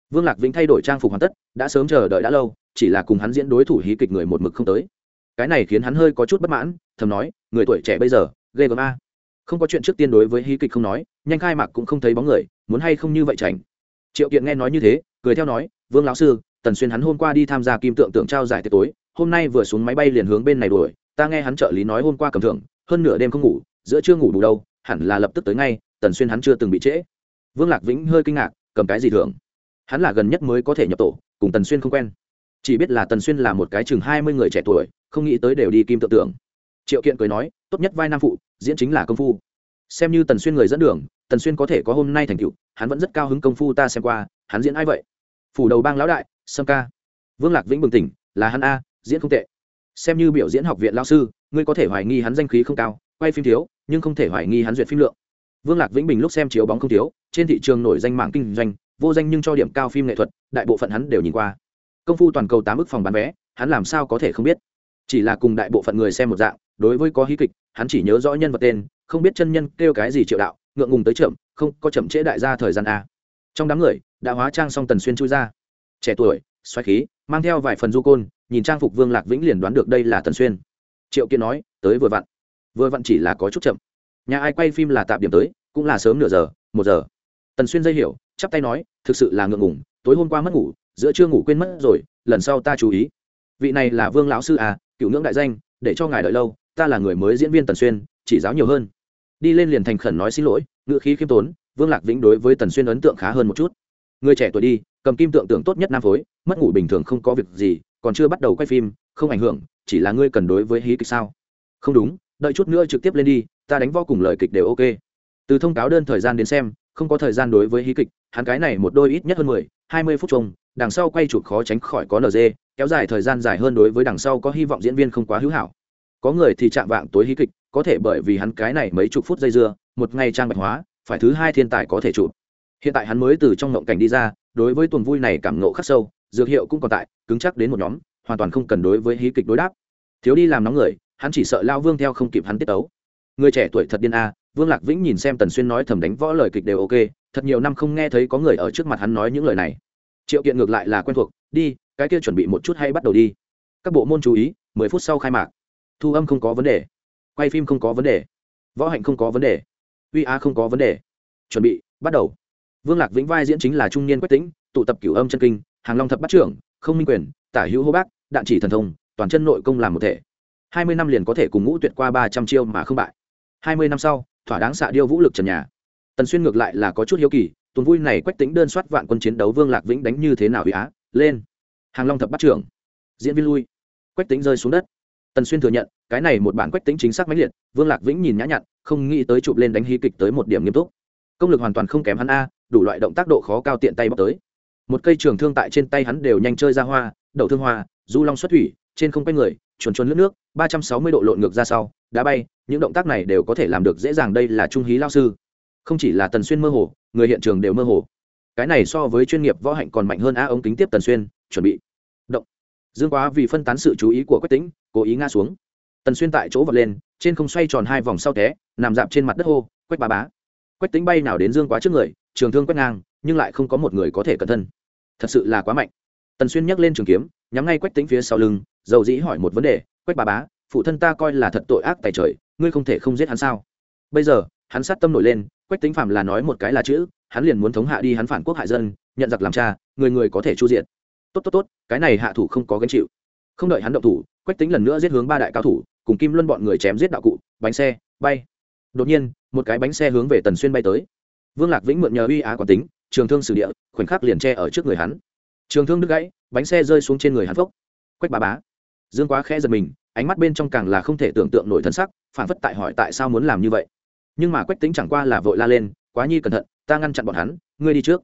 Vương lạc vĩnh thay đổi trang phục hoàn tất, đã sớm chờ đợi đã lâu, chỉ là cùng hắn diễn đối thủ hí kịch người một mực không tới. Cái này khiến hắn hơi có chút bất mãn, thầm nói, người tuổi trẻ bây giờ, ghê gớm a. Không có chuyện trước tiên đối với hí kịch không nói, nhanh khai mạc cũng không thấy bóng người, muốn hay không như vậy tránh. triệu kiện nghe nói như thế, cười theo nói, vương lão sư, tần xuyên hắn hôm qua đi tham gia kim tượng tượng trao giải tiệc tối, hôm nay vừa xuống máy bay liền hướng bên này đuổi, ta nghe hắn trợ lý nói hôm qua cầm thưởng, hơn nửa đêm không ngủ, giữa chưa ngủ đủ đâu, hẳn là lập tức tới ngay tần xuyên hắn chưa từng bị trễ. Vương lạc vĩnh hơi kinh ngạc, cầm cái gì thưởng? Hắn là gần nhất mới có thể nhập tổ, cùng tần xuyên không quen. Chỉ biết là tần xuyên là một cái chừng hai mươi người trẻ tuổi, không nghĩ tới đều đi kim tự tưởng triệu kiện cười nói, tốt nhất vai nam phụ, diễn chính là công phu. Xem như tần xuyên người dẫn đường, tần xuyên có thể có hôm nay thành tựu, hắn vẫn rất cao hứng công phu ta xem qua, hắn diễn ai vậy? Phủ đầu bang lão đại, sâm ca. Vương lạc vĩnh bừng tỉnh, là hắn a, diễn không tệ. Xem như biểu diễn học viện lao sư, ngươi có thể hoài nghi hắn danh khí không cao, quay phim thiếu, nhưng không thể hoài nghi hắn duyệt phim lượng vương lạc vĩnh bình lúc xem chiếu bóng không thiếu, trên thị trường nổi danh mạng kinh doanh, vô danh nhưng cho điểm cao phim nghệ thuật, đại bộ phận hắn đều nhìn qua. Công phu toàn cầu tám ức phòng bán vé, hắn làm sao có thể không biết? Chỉ là cùng đại bộ phận người xem một dạng, đối với có hí kịch, hắn chỉ nhớ rõ nhân vật tên, không biết chân nhân kêu cái gì triệu đạo, ngượng ngùng tới chậm, không có chậm trễ đại gia thời gian a. Trong đám người, đã hóa trang xong tần xuyên chui ra. Trẻ tuổi, xoáy khí, mang theo vài phần du côn, nhìn trang phục vương lạc vĩnh liền đoán được đây là tần xuyên. Triệu kiên nói, tới vừa vặn. Vừa vặn chỉ là có chút chậm nhà ai quay phim là tạm điểm tới, cũng là sớm nửa giờ, một giờ. Tần xuyên dây hiểu, chắp tay nói, thực sự là ngượng ngùng, tối hôm qua mất ngủ, giữa trưa ngủ quên mất rồi, lần sau ta chú ý. Vị này là vương lão sư à cựu ngưỡng đại danh, để cho ngài đợi lâu, ta là người mới diễn viên tần xuyên, chỉ giáo nhiều hơn. Đi lên liền thành khẩn nói xin lỗi, ngữ khí khiêm tốn, vương lạc vĩnh đối với tần xuyên ấn tượng khá hơn một chút. Người trẻ tuổi đi, cầm kim tượng tưởng tốt nhất nam phối, mất ngủ bình thường không có việc gì, còn chưa bắt đầu quay phim, không ảnh hưởng, chỉ là ngươi cần đối với hí kịch sao? Không đúng, đợi chút nữa trực tiếp lên đi ta đánh võ cùng lời kịch đều ok. Từ thông cáo đơn thời gian đến xem, không có thời gian đối với hí kịch, hắn cái này một đôi ít nhất hơn mười, hai mươi phút chung, đằng sau quay chụp khó tránh khỏi có nd kéo dài thời gian dài hơn đối với đằng sau có hy vọng diễn viên không quá hữu hảo. Có người thì chạm vạng tối hí kịch, có thể bởi vì hắn cái này mấy chục phút dây dưa, một ngày trang bạch hóa, phải thứ hai thiên tài có thể chụp. Hiện tại hắn mới từ trong ngộng cảnh đi ra, đối với tuần vui này cảm ngộ khắc sâu, dược hiệu cũng còn tại, cứng chắc đến một nhóm, hoàn toàn không cần đối với hí kịch đối đáp. Thiếu đi làm nóng người, hắn chỉ sợ lao vương theo không kịp hắn tiết tấu người trẻ tuổi thật điên a, vương lạc vĩnh nhìn xem tần xuyên nói thầm đánh võ lời kịch đều ok, thật nhiều năm không nghe thấy có người ở trước mặt hắn nói những lời này. Triệu kiện ngược lại là quen thuộc, đi, cái kia chuẩn bị một chút hay bắt đầu đi. Các bộ môn chú ý, mười phút sau khai mạc. Thu âm không có vấn đề. Quay phim không có vấn đề. Võ hạnh không có vấn đề. Uy á không có vấn đề. Chuẩn bị, bắt đầu. Vương lạc vĩnh vai diễn chính là trung niên quách tĩnh, tụ tập cửu âm chân kinh, hàng long thập bắt trưởng, không minh quyền, tả hữu hô bác, đạn chỉ thần thông, toàn chân nội công làm một thể. Hai mươi năm liền có thể cùng ngũ tuyệt qua ba trăm chiêu mà không bại hai mươi năm sau, thỏa đáng xạ điêu vũ lực trần nhà. Tần xuyên ngược lại là có chút hiếu kỳ, tuần vui này quách tính đơn soát vạn quân chiến đấu vương lạc vĩnh đánh như thế nào huy á, lên. Hàng long thập bắt trưởng. Diễn viên lui. Quách tính rơi xuống đất. Tần xuyên thừa nhận, cái này một bản quách tính chính xác mãnh liệt, vương lạc vĩnh nhìn nhã nhặn, không nghĩ tới chụp lên đánh hí kịch tới một điểm nghiêm túc. Công lực hoàn toàn không kém hắn a, đủ loại động tác độ khó cao tiện tay bóc tới. Một cây trường thương tại trên tay hắn đều nhanh chơi ra hoa, đậu thương hoa, du long xuất thủy, trên không quay người chuồn chuồn lướt nước, ba trăm sáu mươi độ lộn ngược ra sau đá bay, những động tác này đều có thể làm được dễ dàng, đây là trung hí lao sư. Không chỉ là tần xuyên mơ hồ, người hiện trường đều mơ hồ. Cái này so với chuyên nghiệp võ hạnh còn mạnh hơn a ống kính tiếp tần xuyên, chuẩn bị. Động. Dương quá vì phân tán sự chú ý của quách tính cố ý ngã xuống. Tần xuyên tại chỗ vật lên, trên không xoay tròn hai vòng sau té, nằm dạp trên mặt đất hô, quách bá bá. Quách tính bay nào đến dương quá trước người, trường thương quét ngang, nhưng lại không có một người có thể cẩn thân. Thật sự là quá mạnh. Tần xuyên nhấc lên trường kiếm, nhắm ngay quách tính phía sau lưng dầu dĩ hỏi một vấn đề, quách bà bá, phụ thân ta coi là thật tội ác tài trời, ngươi không thể không giết hắn sao? Bây giờ, hắn sát tâm nổi lên, quách tính phạm là nói một cái là chữ, hắn liền muốn thống hạ đi hắn phản quốc hại dân, nhận giặc làm cha, người người có thể chu diện tốt tốt tốt, cái này hạ thủ không có gánh chịu. Không đợi hắn động thủ, quách tính lần nữa giết hướng ba đại cao thủ, cùng kim luân bọn người chém giết đạo cụ, bánh xe, bay. Đột nhiên, một cái bánh xe hướng về tần xuyên bay tới. Vương lạc vĩnh mượn nhờ uy á quán tính, trường thương sử địa, khoảnh khắc liền tre ở trước người hắn. Trường thương đứt gãy, bánh xe rơi xuống trên người hắn phốc. Quách bà bá dương quá khẽ giật mình, ánh mắt bên trong càng là không thể tưởng tượng nổi thân sắc, phản phất tại hỏi tại sao muốn làm như vậy. Nhưng mà quách tính chẳng qua là vội la lên, quá nhi cẩn thận, ta ngăn chặn bọn hắn, ngươi đi trước.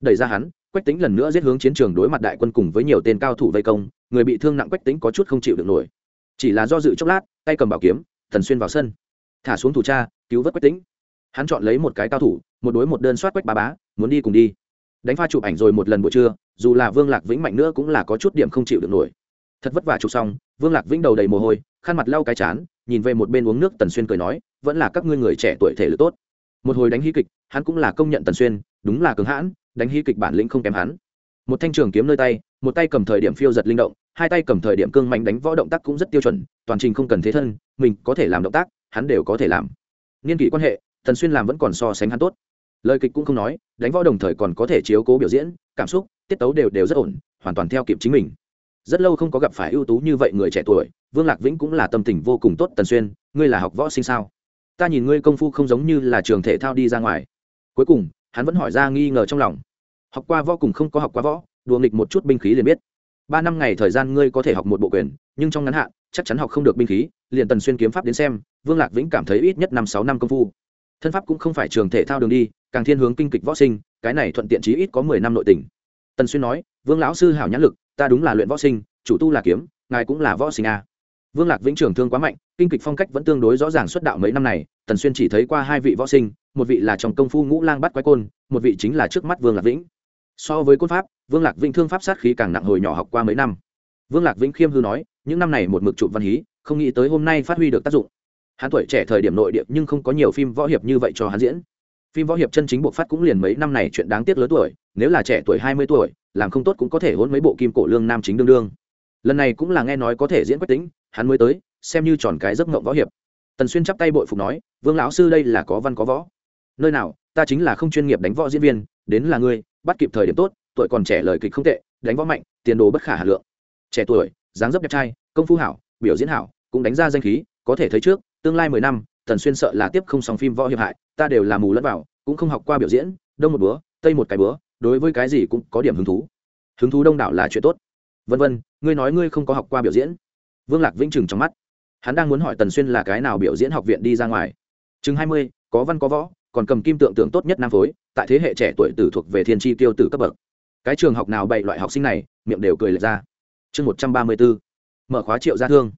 Đẩy ra hắn, quách tính lần nữa giết hướng chiến trường đối mặt đại quân cùng với nhiều tên cao thủ vây công, người bị thương nặng quách tính có chút không chịu được nổi. Chỉ là do dự chốc lát, tay cầm bảo kiếm, thần xuyên vào sân. Thả xuống thủ cha cứu vớt quách tính hắn chọn lấy một cái cao thủ, một đối một đơn soát quách bá bá, muốn đi cùng đi. Đánh pha chụp ảnh rồi một lần buổi trưa, dù là vương lạc vĩnh mạnh nữa cũng là có chút điểm không chịu được nổi thật vất vả chụp xong, vương lạc vĩnh đầu đầy mồ hôi, khăn mặt lau cái chán, nhìn về một bên uống nước tần xuyên cười nói, vẫn là các ngươi người trẻ tuổi thể lực tốt. Một hồi đánh hí kịch, hắn cũng là công nhận tần xuyên, đúng là cứng hãn, đánh hí kịch bản lĩnh không kém hắn. Một thanh trường kiếm nơi tay, một tay cầm thời điểm phiêu giật linh động, hai tay cầm thời điểm cương mạnh đánh võ động tác cũng rất tiêu chuẩn, toàn trình không cần thế thân, mình có thể làm động tác, hắn đều có thể làm. Nghiên kỷ quan hệ, tần xuyên làm vẫn còn so sánh hắn tốt. Lời kịch cũng không nói, đánh võ đồng thời còn có thể chiếu cố biểu diễn, cảm xúc, tiết tấu đều đều rất ổn, hoàn toàn theo kịp chính mình rất lâu không có gặp phải ưu tú như vậy người trẻ tuổi, vương lạc vĩnh cũng là tâm tình vô cùng tốt, tần xuyên, ngươi là học võ sinh sao? Ta nhìn ngươi công phu không giống như là trường thể thao đi ra ngoài. Cuối cùng, hắn vẫn hỏi ra nghi ngờ trong lòng. Học qua võ cùng không có học qua võ, đùa nghịch một chút binh khí liền biết. Ba năm ngày thời gian ngươi có thể học một bộ quyền, nhưng trong ngắn hạn, chắc chắn học không được binh khí. Liền tần xuyên kiếm pháp đến xem, vương lạc vĩnh cảm thấy ít nhất năm sáu năm công phu. Thân pháp cũng không phải trường thể thao đường đi, càng thiên hướng kinh kịch võ sinh, cái này thuận tiện chí ít có mười năm nội tình. Tần xuyên nói, vương lão sư hảo nhãn lực ta đúng là luyện võ sinh, chủ tu là kiếm, ngài cũng là võ sinh a. Vương lạc vĩnh trường thương quá mạnh, kinh kịch phong cách vẫn tương đối rõ ràng xuất đạo mấy năm này, tần xuyên chỉ thấy qua hai vị võ sinh, một vị là trong công phu ngũ lang bắt quái côn, một vị chính là trước mắt vương lạc vĩnh. So với côn pháp, vương lạc vĩnh thương pháp sát khí càng nặng hồi nhỏ học qua mấy năm. Vương lạc vĩnh khiêm hư nói, những năm này một mực trụ văn hí, không nghĩ tới hôm nay phát huy được tác dụng. Hắn tuổi trẻ thời điểm nội địa nhưng không có nhiều phim võ hiệp như vậy cho hắn diễn. Phim võ hiệp chân chính bộ phát cũng liền mấy năm này chuyện đáng tiếc lớn tuổi, nếu là trẻ tuổi hai mươi tuổi làm không tốt cũng có thể hôn mấy bộ kim cổ lương nam chính đương đương. Lần này cũng là nghe nói có thể diễn quách tính, hắn mới tới, xem như tròn cái giấc mộng võ hiệp. Tần xuyên chắp tay bội phục nói, vương lão sư đây là có văn có võ. Nơi nào, ta chính là không chuyên nghiệp đánh võ diễn viên, đến là ngươi, bắt kịp thời điểm tốt, tuổi còn trẻ lời kịch không tệ, đánh võ mạnh, tiền đồ bất khả hà lượng. Trẻ tuổi, dáng dấp đẹp trai, công phu hảo, biểu diễn hảo, cũng đánh ra danh khí, có thể thấy trước, tương lai mười năm, tần xuyên sợ là tiếp không xong phim võ hiệp hại, ta đều là mù lẫn vào, cũng không học qua biểu diễn, đông một búa tây một cái búa đối với cái gì cũng có điểm hứng thú. Hứng thú đông đảo là chuyện tốt. Vân vân, ngươi nói ngươi không có học qua biểu diễn. Vương lạc vĩnh trừng trong mắt. Hắn đang muốn hỏi tần xuyên là cái nào biểu diễn học viện đi ra ngoài. Chừng hai mươi, có văn có võ, còn cầm kim tượng tượng tốt nhất nam phối, tại thế hệ trẻ tuổi tử thuộc về thiên tri tiêu tử cấp bậc. Cái trường học nào bậy loại học sinh này, miệng đều cười lệch ra. Chương một trăm ba mươi b ố mở khóa triệu gia thương.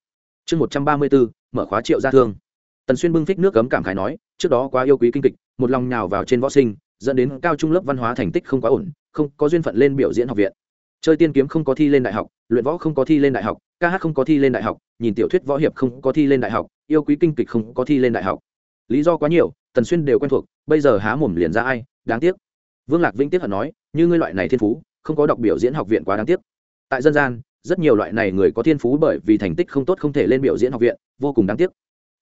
Chương một trăm ba mươi b ố mở khóa triệu gia thương. Tần xuyên bưng phích nước cấm cảm khái nói, trước đó quá yêu quý kinh kịch, một lòng nhào vào trên võ sinh dẫn đến cao trung lớp văn hóa thành tích không quá ổn, không có duyên phận lên biểu diễn học viện. Chơi tiên kiếm không có thi lên đại học, luyện võ không có thi lên đại học, ca hát không có thi lên đại học, nhìn tiểu thuyết võ hiệp không có thi lên đại học, yêu quý kinh kịch không có thi lên đại học. Lý do quá nhiều, tần xuyên đều quen thuộc, bây giờ há mồm liền ra ai, đáng tiếc. Vương lạc vĩnh tiếp hận nói, như ngươi loại này thiên phú, không có đọc biểu diễn học viện quá đáng tiếc. Tại dân gian, rất nhiều loại này người có thiên phú bởi vì thành tích không tốt không thể lên biểu diễn học viện, vô cùng đáng tiếc.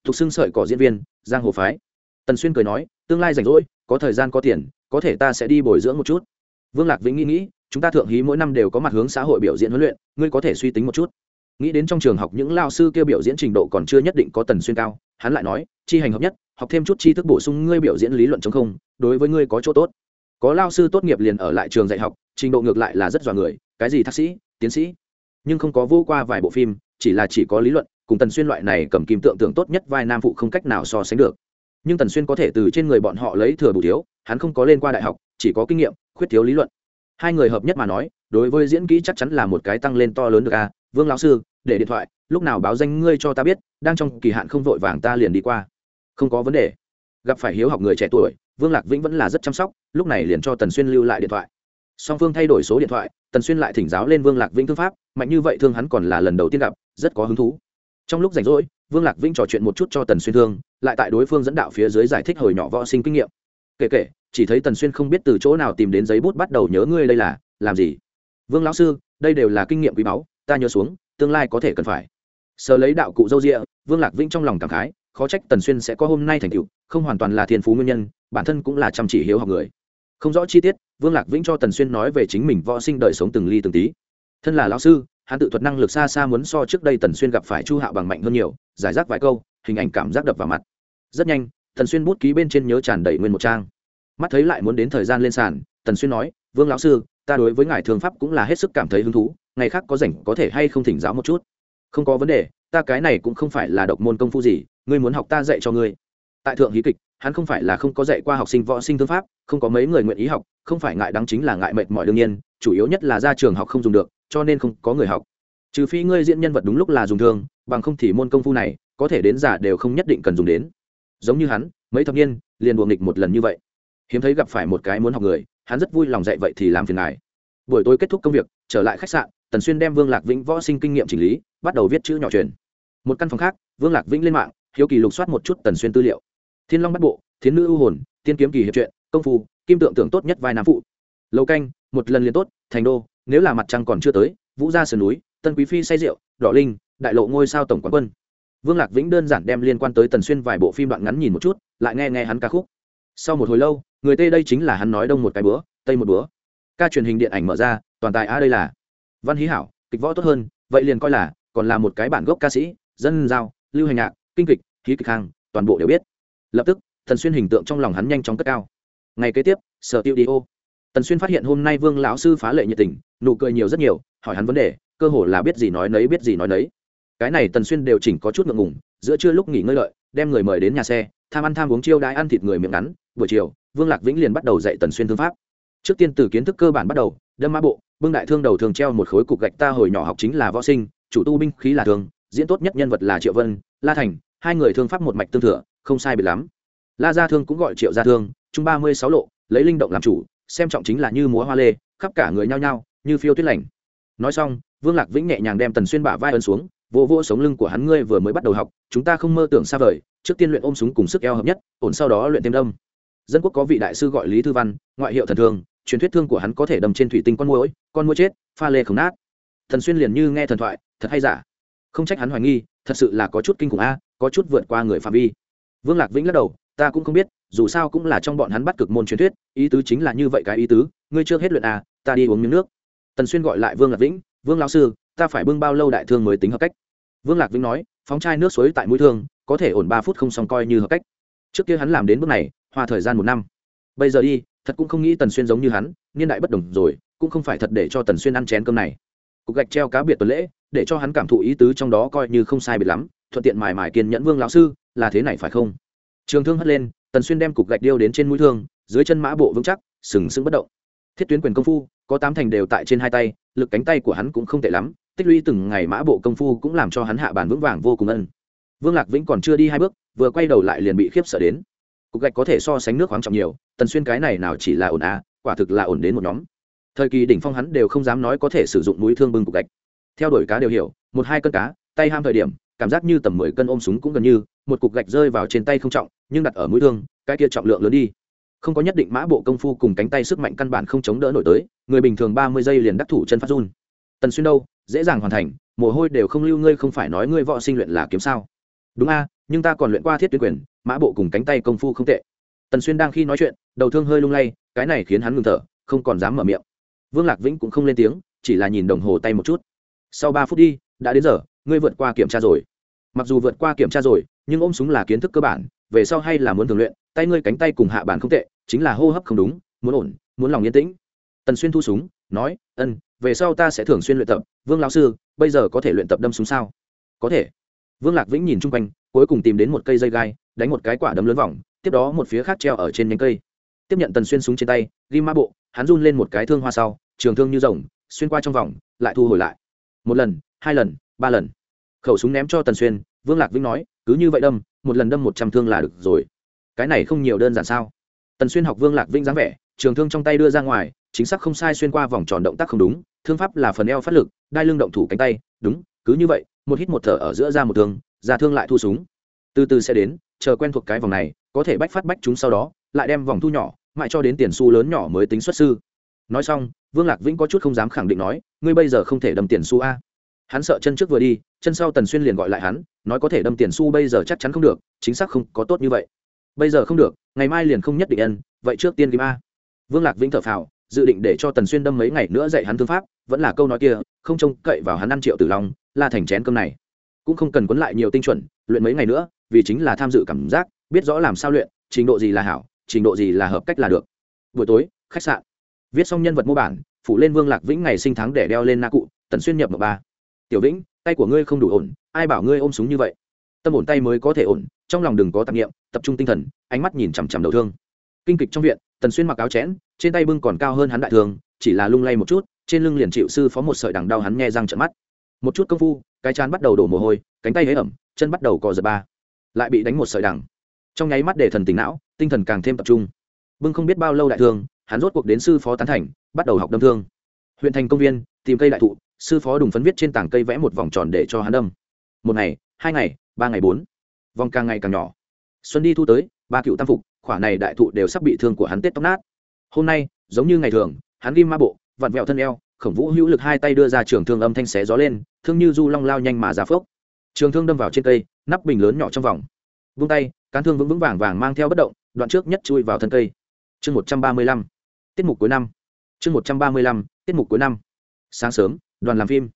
Thuộc xưng sợi cỏ diễn viên, giang hồ phái. Tần xuyên cười nói, tương lai rảnh rỗi có thời gian có tiền, có thể ta sẽ đi bồi dưỡng một chút. Vương lạc vĩnh nghĩ nghĩ, chúng ta thượng hí mỗi năm đều có mặt hướng xã hội biểu diễn huấn luyện, ngươi có thể suy tính một chút. Nghĩ đến trong trường học những lao sư kêu biểu diễn trình độ còn chưa nhất định có tần xuyên cao, hắn lại nói, chi hành hợp nhất, học thêm chút tri thức bổ sung ngươi biểu diễn lý luận chống không, đối với ngươi có chỗ tốt. Có lao sư tốt nghiệp liền ở lại trường dạy học, trình độ ngược lại là rất dọa người, cái gì thạc sĩ, tiến sĩ. Nhưng không có vô qua vài bộ phim, chỉ là chỉ có lý luận, cùng tần xuyên loại này cầm kim tượng tượng tốt nhất vai nam phụ không cách nào so sánh được nhưng tần xuyên có thể từ trên người bọn họ lấy thừa bù thiếu, hắn không có lên qua đại học, chỉ có kinh nghiệm, khuyết thiếu lý luận. Hai người hợp nhất mà nói, đối với diễn kỹ chắc chắn là một cái tăng lên to lớn được a vương lão sư, để điện thoại, lúc nào báo danh ngươi cho ta biết, đang trong kỳ hạn không vội vàng ta liền đi qua. Không có vấn đề. Gặp phải hiếu học người trẻ tuổi, vương lạc vĩnh vẫn là rất chăm sóc, lúc này liền cho tần xuyên lưu lại điện thoại. Song phương thay đổi số điện thoại, tần xuyên lại thỉnh giáo lên vương lạc vĩnh thương pháp, mạnh như vậy thương hắn còn là lần đầu tiên gặp, rất có hứng thú. Trong lúc rảnh rỗi vương lạc vĩnh trò chuyện một chút cho tần xuyên thương, lại tại đối phương dẫn đạo phía dưới giải thích hồi nhỏ võ sinh kinh nghiệm. Kể kể, chỉ thấy tần xuyên không biết từ chỗ nào tìm đến giấy bút bắt đầu nhớ ngươi đây là, làm gì? Vương lão sư, đây đều là kinh nghiệm quý báu, ta nhớ xuống, tương lai có thể cần phải. Sờ lấy đạo cụ dâu rịa vương lạc vĩnh trong lòng cảm khái, khó trách tần xuyên sẽ có hôm nay thành tựu, không hoàn toàn là thiên phú nguyên nhân, bản thân cũng là chăm chỉ hiếu học người. Không rõ chi tiết, vương lạc vĩnh cho tần xuyên nói về chính mình võ sinh đời sống từng ly từng tí. Thân là lão sư, hắn tự thuật năng lực xa xa muốn so trước đây tần xuyên gặp phải chu hạo bằng mạnh hơn nhiều giải rác vài câu, hình ảnh cảm giác đập vào mặt. Rất nhanh, tần xuyên bút ký bên trên nhớ tràn đầy nguyên một trang. Mắt thấy lại muốn đến thời gian lên sàn, tần xuyên nói, vương lão sư, ta đối với ngài thương pháp cũng là hết sức cảm thấy hứng thú, ngày khác có rảnh có thể hay không thỉnh giáo một chút? Không có vấn đề, ta cái này cũng không phải là độc môn công phu gì, ngươi muốn học ta dạy cho ngươi. Tại thượng hí kịch, hắn không phải là không có dạy qua học sinh võ sinh thương pháp, không có mấy người nguyện ý học, không phải ngại đáng chính là ngại mệt mỏi đương nhiên, chủ yếu nhất là ra trường học không dùng được, cho nên không có người học trừ phi ngươi diễn nhân vật đúng lúc là dùng thương, bằng không thì môn công phu này, có thể đến giả đều không nhất định cần dùng đến. Giống như hắn, mấy thập niên, liền buồng nghịch một lần như vậy. Hiếm thấy gặp phải một cái muốn học người, hắn rất vui lòng dạy vậy thì làm phiền ngài. Buổi tối kết thúc công việc, trở lại khách sạn, tần xuyên đem vương lạc vĩnh võ sinh kinh nghiệm chỉnh lý, bắt đầu viết chữ nhỏ truyền. Một căn phòng khác, vương lạc vĩnh lên mạng, hiếu kỳ lục soát một chút tần xuyên tư liệu. Thiên long bắt bộ thiên nữ ưu hồn, tiên kiếm kỳ hiệp truyện, công phu, kim tượng tưởng tốt nhất vai nam phụ. Lâu canh, một lần liền tốt, thành đô, nếu là mặt trăng còn chưa tới, vũ gia sườn núi tân quý phi say rượu, đỏ linh, đại lộ ngôi sao tổng quán quân. Vương lạc vĩnh đơn giản đem liên quan tới tần xuyên vài bộ phim đoạn ngắn nhìn một chút, lại nghe nghe hắn ca khúc. Sau một hồi lâu, người tây đây chính là hắn nói đông một cái bữa, tây một bữa. Ca truyền hình điện ảnh mở ra, toàn tài a đây là. Văn hí hảo, kịch võ tốt hơn, vậy liền coi là, còn là một cái bản gốc ca sĩ, dân giao, lưu hành nhạc, kinh kịch khí kịch hàng, toàn bộ đều biết. Lập tức thần xuyên hình tượng trong lòng hắn nhanh chóng cất cao. Ngày kế tiếp, sở tiêu đi ô. Tần xuyên phát hiện hôm nay vương lão sư phá lệ nhiệt tình, nụ cười nhiều rất nhiều, hỏi hắn vấn đề cơ hồ là biết gì nói nấy, biết gì nói nấy. Cái này tần xuyên đều chỉnh có chút ngượng ngùng, giữa trưa lúc nghỉ ngơi lợi, đem người mời đến nhà xe, tham ăn tham uống chiêu đãi ăn thịt người miệng ngắn. Buổi chiều, vương lạc vĩnh liền bắt đầu dạy tần xuyên thương pháp. Trước tiên từ kiến thức cơ bản bắt đầu, đâm mã bộ, bưng đại thương đầu thường treo một khối cục gạch ta hồi nhỏ học chính là võ sinh, chủ tu binh khí là thường, diễn tốt nhất nhân vật là triệu vân, la thành, hai người thương pháp một mạch tương thừa, không sai biệt lắm. La gia thương cũng gọi triệu gia thương chung ba mươi sáu lộ, lấy linh động làm chủ, xem trọng chính là như múa hoa lê, khắp cả người nhao nhao, như phiêu tuyết lành nói xong, vương lạc vĩnh nhẹ nhàng đem tần xuyên bả vai ấn xuống, vô vô sống lưng của hắn ngươi vừa mới bắt đầu học, chúng ta không mơ tưởng xa vời, trước tiên luyện ôm súng cùng sức eo hợp nhất, ổn sau đó luyện thêm đâm. Dân quốc có vị đại sư gọi lý thư văn, ngoại hiệu thần thường, truyền thuyết thương của hắn có thể đâm trên thủy tinh con mũi con mũi chết, pha lê không nát. Thần xuyên liền như nghe thần thoại, thật hay giả? Không trách hắn hoài nghi, thật sự là có chút kinh khủng a, có chút vượt qua người phạm vi. Vương lạc vĩnh lắc đầu, ta cũng không biết, dù sao cũng là trong bọn hắn bắt cực môn truyền thuyết, ý tứ chính là như vậy cái ý tứ, ngươi chưa hết luyện a ta đi uống miếng nước tần xuyên gọi lại vương lạc vĩnh, vương lão sư, ta phải bưng bao lâu đại thương mới tính hợp cách? Vương lạc vĩnh nói, phóng chai nước suối tại mũi thương, có thể ổn ba phút không xong coi như hợp cách. Trước kia hắn làm đến bước này, hoa thời gian một năm. Bây giờ đi, thật cũng không nghĩ tần xuyên giống như hắn, niên đại bất đồng rồi, cũng không phải thật để cho tần xuyên ăn chén cơm này. Cục gạch treo cá biệt tuần lễ, để cho hắn cảm thụ ý tứ trong đó coi như không sai biệt lắm, thuận tiện mài mài kiên nhẫn vương lão sư, là thế này phải không? Trường thương hất lên, tần xuyên đem cục gạch điêu đến trên mũi thương, dưới chân mã bộ vững chắc, sừng sững bất động. Thiết tuyến quyền công phu có tám thành đều tại trên hai tay, lực cánh tay của hắn cũng không tệ lắm, tích lũy từng ngày mã bộ công phu cũng làm cho hắn hạ bàn vững vàng vô cùng ân. Vương lạc vĩnh còn chưa đi hai bước, vừa quay đầu lại liền bị khiếp sợ đến. Cục gạch có thể so sánh nước khoáng trọng nhiều, tần xuyên cái này nào chỉ là ổn à quả thực là ổn đến một nhóm. Thời kỳ đỉnh phong hắn đều không dám nói có thể sử dụng núi thương bưng cục gạch. Theo đuổi cá đều hiểu, một hai cân cá, tay ham thời điểm, cảm giác như tầm mười cân ôm súng cũng gần như, một cục gạch rơi vào trên tay không trọng, nhưng đặt ở mũi thương, cái kia trọng lượng lớn đi không có nhất định mã bộ công phu cùng cánh tay sức mạnh căn bản không chống đỡ nổi tới, người bình thường ba mươi giây liền đắc thủ chân phát run. Tần xuyên đâu? Dễ dàng hoàn thành, mồ hôi đều không lưu, ngươi không phải nói ngươi võ sinh luyện là kiếm sao? Đúng a, nhưng ta còn luyện qua thiết tuyến quyền, mã bộ cùng cánh tay công phu không tệ. Tần xuyên đang khi nói chuyện, đầu thương hơi lung lay, cái này khiến hắn ngừng thở, không còn dám mở miệng. Vương lạc vĩnh cũng không lên tiếng, chỉ là nhìn đồng hồ tay một chút. Sau ba phút đi, đã đến giờ, ngươi vượt qua kiểm tra rồi. Mặc dù vượt qua kiểm tra rồi, nhưng ôm súng là kiến thức cơ bản, về sau hay là muốn thường luyện tay ngươi cánh tay cùng hạ bản không tệ, chính là hô hấp không đúng, muốn ổn, muốn lòng yên tĩnh. Tần xuyên thu súng, nói, ân, về sau ta sẽ thường xuyên luyện tập, vương lão sư, bây giờ có thể luyện tập đâm súng sao? Có thể. Vương lạc vĩnh nhìn chung quanh, cuối cùng tìm đến một cây dây gai, đánh một cái quả đấm lớn vòng, tiếp đó một phía khác treo ở trên nhánh cây. Tiếp nhận tần xuyên súng trên tay, ghi mã bộ, hắn run lên một cái thương hoa sau, trường thương như rồng, xuyên qua trong vòng, lại thu hồi lại. Một lần, hai lần, ba lần. Khẩu súng ném cho tần xuyên, vương lạc vĩnh nói, cứ như vậy đâm, một lần đâm một trăm thương là được rồi cái này không nhiều đơn giản sao? Tần xuyên học vương lạc vĩnh dáng vẻ, trường thương trong tay đưa ra ngoài, chính xác không sai xuyên qua vòng tròn động tác không đúng, thương pháp là phần eo phát lực, đai lưng động thủ cánh tay, đúng, cứ như vậy, một hít một thở ở giữa ra một thương, ra thương lại thu súng. Từ từ sẽ đến, chờ quen thuộc cái vòng này, có thể bách phát bách chúng sau đó, lại đem vòng thu nhỏ, mãi cho đến tiền xu lớn nhỏ mới tính xuất sư. Nói xong, vương lạc vĩnh có chút không dám khẳng định nói, ngươi bây giờ không thể đâm tiền xu a. Hắn sợ chân trước vừa đi, chân sau tần xuyên liền gọi lại hắn, nói có thể đâm tiền xu bây giờ chắc chắn không được, chính xác không có tốt như vậy bây giờ không được, ngày mai liền không nhất định ân vậy trước tiên kim a vương lạc vĩnh thở phào, dự định để cho tần xuyên đâm mấy ngày nữa dạy hắn thương pháp, vẫn là câu nói kia, không trông cậy vào hắn ăn triệu tử long là thành chén cơm này. Cũng không cần quấn lại nhiều tinh chuẩn, luyện mấy ngày nữa, vì chính là tham dự cảm giác, biết rõ làm sao luyện, trình độ gì là hảo, trình độ gì là hợp cách là được. Buổi tối, khách sạn. Viết xong nhân vật mô bản, phủ lên vương lạc vĩnh ngày sinh tháng để đeo lên na cụ, tần xuyên nhập mộng ba. Tiểu vĩnh, tay của ngươi không đủ ổn, ai bảo ngươi ôm súng như vậy? Tâm ổn tay mới có thể ổn trong lòng đừng có tạp nghiệm, tập trung tinh thần, ánh mắt nhìn chằm chằm đầu thương. Kinh kịch trong viện, tần xuyên mặc áo chẽn, trên tay bưng còn cao hơn hắn đại thường, chỉ là lung lay một chút, trên lưng liền chịu sư phó một sợi đằng đau hắn nghe răng trận mắt. Một chút công phu, cái chán bắt đầu đổ mồ hôi, cánh tay hế ẩm, chân bắt đầu cò giật ba. Lại bị đánh một sợi đằng. Trong nháy mắt để thần tỉnh não, tinh thần càng thêm tập trung. Bưng không biết bao lâu đại thương hắn rốt cuộc đến sư phó tán thành, bắt đầu học đâm thương. Huyện thành công viên, tìm cây đại thụ, sư phó đùng phấn viết trên tảng cây vẽ một vòng tròn để cho hắn đâm. Một ngày, hai ngày, ba ngày bốn vòng càng ngày càng nhỏ. Xuân đi thu tới, ba cựu tam phục, khỏa này đại thụ đều sắp bị thương của hắn tết tóc nát. Hôm nay, giống như ngày thường, hắn ghim ma bộ, vặn vẹo thân eo, khổng vũ hữu lực hai tay đưa ra trường thương âm thanh xé gió lên, thương như du long lao nhanh mà ra phước trường thương đâm vào trên cây, nắp bình lớn nhỏ trong vòng. Vung tay, cán thương vững vững vàng vàng mang theo bất động, đoạn trước nhất chui vào thân cây. Chương một trăm ba mươi lăm, tiết mục cuối năm. Chương một trăm ba mươi lăm, tiết mục cuối năm. Sáng sớm, đoàn làm phim.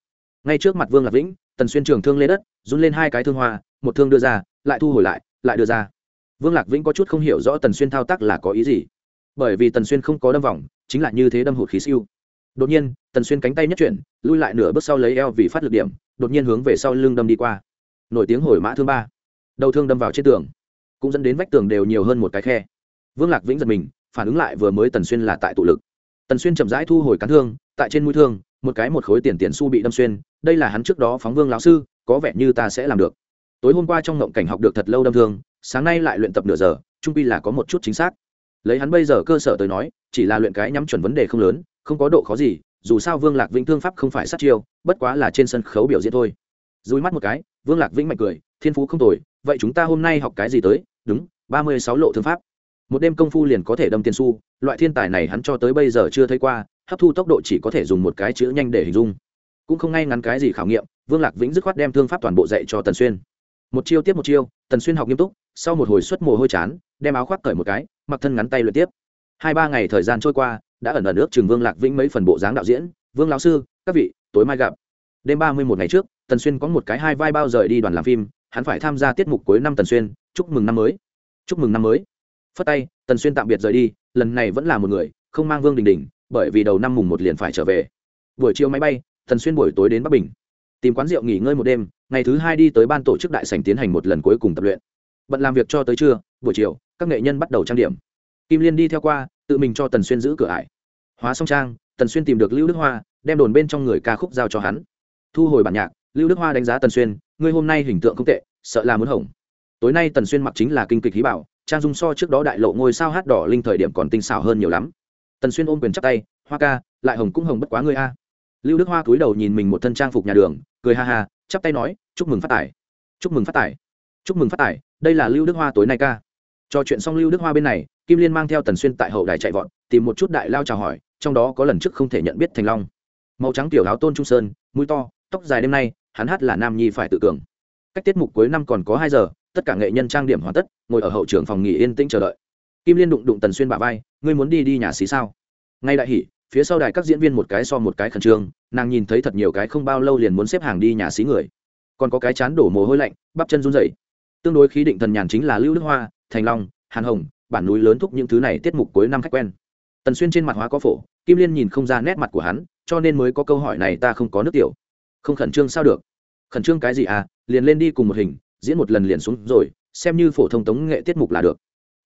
Ngay trước mặt vương lạc vĩnh, tần xuyên trường thương lên đất, run lên hai cái thương hoa, một thương đưa ra lại thu hồi lại lại đưa ra. Vương lạc vĩnh có chút không hiểu rõ tần xuyên thao tác là có ý gì. Bởi vì tần xuyên không có đâm vòng, chính là như thế đâm hụt khí siêu. Đột nhiên, tần xuyên cánh tay nhất chuyển, lui lại nửa bước sau lấy eo vì phát lực điểm, đột nhiên hướng về sau lưng đâm đi qua. Nổi tiếng hồi mã thương ba. Đầu thương đâm vào trên tường, cũng dẫn đến vách tường đều nhiều hơn một cái khe. Vương lạc vĩnh giật mình, phản ứng lại vừa mới tần xuyên là tại tụ lực. Tần xuyên chậm rãi thu hồi cán thương, tại trên mũi thương, một cái một khối tiền tiền xu bị đâm xuyên, đây là hắn trước đó phóng vương lão sư, có vẻ như ta sẽ làm được tối hôm qua trong ngộng cảnh học được thật lâu đâm thương, sáng nay lại luyện tập nửa giờ, trung pi là có một chút chính xác. Lấy hắn bây giờ cơ sở tới nói, chỉ là luyện cái nhắm chuẩn vấn đề không lớn, không có độ khó gì, dù sao vương lạc vĩnh thương pháp không phải sát chiêu, bất quá là trên sân khấu biểu diễn thôi. Dùi mắt một cái, vương lạc vĩnh mạnh cười, thiên phú không tồi, vậy chúng ta hôm nay học cái gì tới? Đúng, ba mươi sáu lộ thương pháp. Một đêm công phu liền có thể đâm tiền su loại thiên tài này hắn cho tới bây giờ chưa thấy qua, hấp thu tốc độ chỉ có thể dùng một cái chữ nhanh để hình dung. Cũng không ngay ngắn cái gì khảo nghiệm, vương lạc vĩnh dứt khoát đem thương pháp toàn bộ dạy cho tần xuyên một chiêu tiếp một chiêu, tần xuyên học nghiêm túc, sau một hồi xuất mồ hôi chán, đem áo khoác cởi một cái, mặc thân ngắn tay luyện tiếp. Hai ba ngày thời gian trôi qua, đã ẩn ẩn ước trường vương lạc vĩnh mấy phần bộ dáng đạo diễn. Vương lão sư, các vị, tối mai gặp. Đêm ba mươi một ngày trước, tần xuyên có một cái hai vai bao rời đi đoàn làm phim, hắn phải tham gia tiết mục cuối năm tần xuyên, chúc mừng năm mới. Chúc mừng năm mới. Phất tay, tần xuyên tạm biệt rời đi, lần này vẫn là một người, không mang vương đình đình, bởi vì đầu năm mùng một liền phải trở về. Buổi chiều máy bay, tần xuyên buổi tối đến bắc bình tìm quán rượu nghỉ ngơi một đêm, ngày thứ hai đi tới ban tổ chức đại sành tiến hành một lần cuối cùng tập luyện. Bận làm việc cho tới trưa, buổi chiều, các nghệ nhân bắt đầu trang điểm. Kim liên đi theo qua, tự mình cho tần xuyên giữ cửa ải. Hóa song trang, tần xuyên tìm được lưu đức hoa, đem đồn bên trong người ca khúc giao cho hắn. Thu hồi bản nhạc, lưu đức hoa đánh giá tần xuyên, ngươi hôm nay hình tượng không tệ, sợ là muốn hỏng. Tối nay tần xuyên mặc chính là kinh kịch hí bảo, trang dung so trước đó đại lộ ngôi sao hát đỏ linh thời điểm còn tinh xảo hơn nhiều lắm. Tần xuyên ôm quyền chắp tay, hoa ca, lại hồng cũng hồng bất quá ngươi a lưu đức hoa cúi đầu nhìn mình một thân trang phục nhà đường, cười ha ha, chắp tay nói, chúc mừng phát tài. Chúc mừng phát tài. Chúc mừng phát tài. Đây là lưu đức hoa tối nay ca. Trò chuyện xong lưu đức hoa bên này, kim liên mang theo tần xuyên tại hậu đài chạy vọt, tìm một chút đại lao chào hỏi, trong đó có lần trước không thể nhận biết thành long. Màu trắng tiểu áo tôn trung sơn, mũi to, tóc dài đêm nay, hắn hát là nam nhi phải tự cường. Cách tiết mục cuối năm còn có hai giờ, tất cả nghệ nhân trang điểm hoàn tất, ngồi ở hậu trường phòng nghỉ yên tĩnh chờ đợi. Kim liên đụng đụng tần xuyên bả vai, ngươi muốn đi đi nhà xí sao? Ngay đại hỉ phía sau đài các diễn viên một cái so một cái khẩn trương, nàng nhìn thấy thật nhiều cái không bao lâu liền muốn xếp hàng đi nhà xí người. Còn có cái chán đổ mồ hôi lạnh, bắp chân run rẩy. Tương đối khí định thần nhàn chính là lưu đức hoa, thành long, hàn hồng, bản núi lớn thúc những thứ này tiết mục cuối năm khách quen. Tần xuyên trên mặt hóa có phổ, kim liên nhìn không ra nét mặt của hắn, cho nên mới có câu hỏi này ta không có nước tiểu. Không khẩn trương sao được? Khẩn trương cái gì à? Liền lên đi cùng một hình, diễn một lần liền xuống rồi, xem như phổ thông tống nghệ tiết mục là được.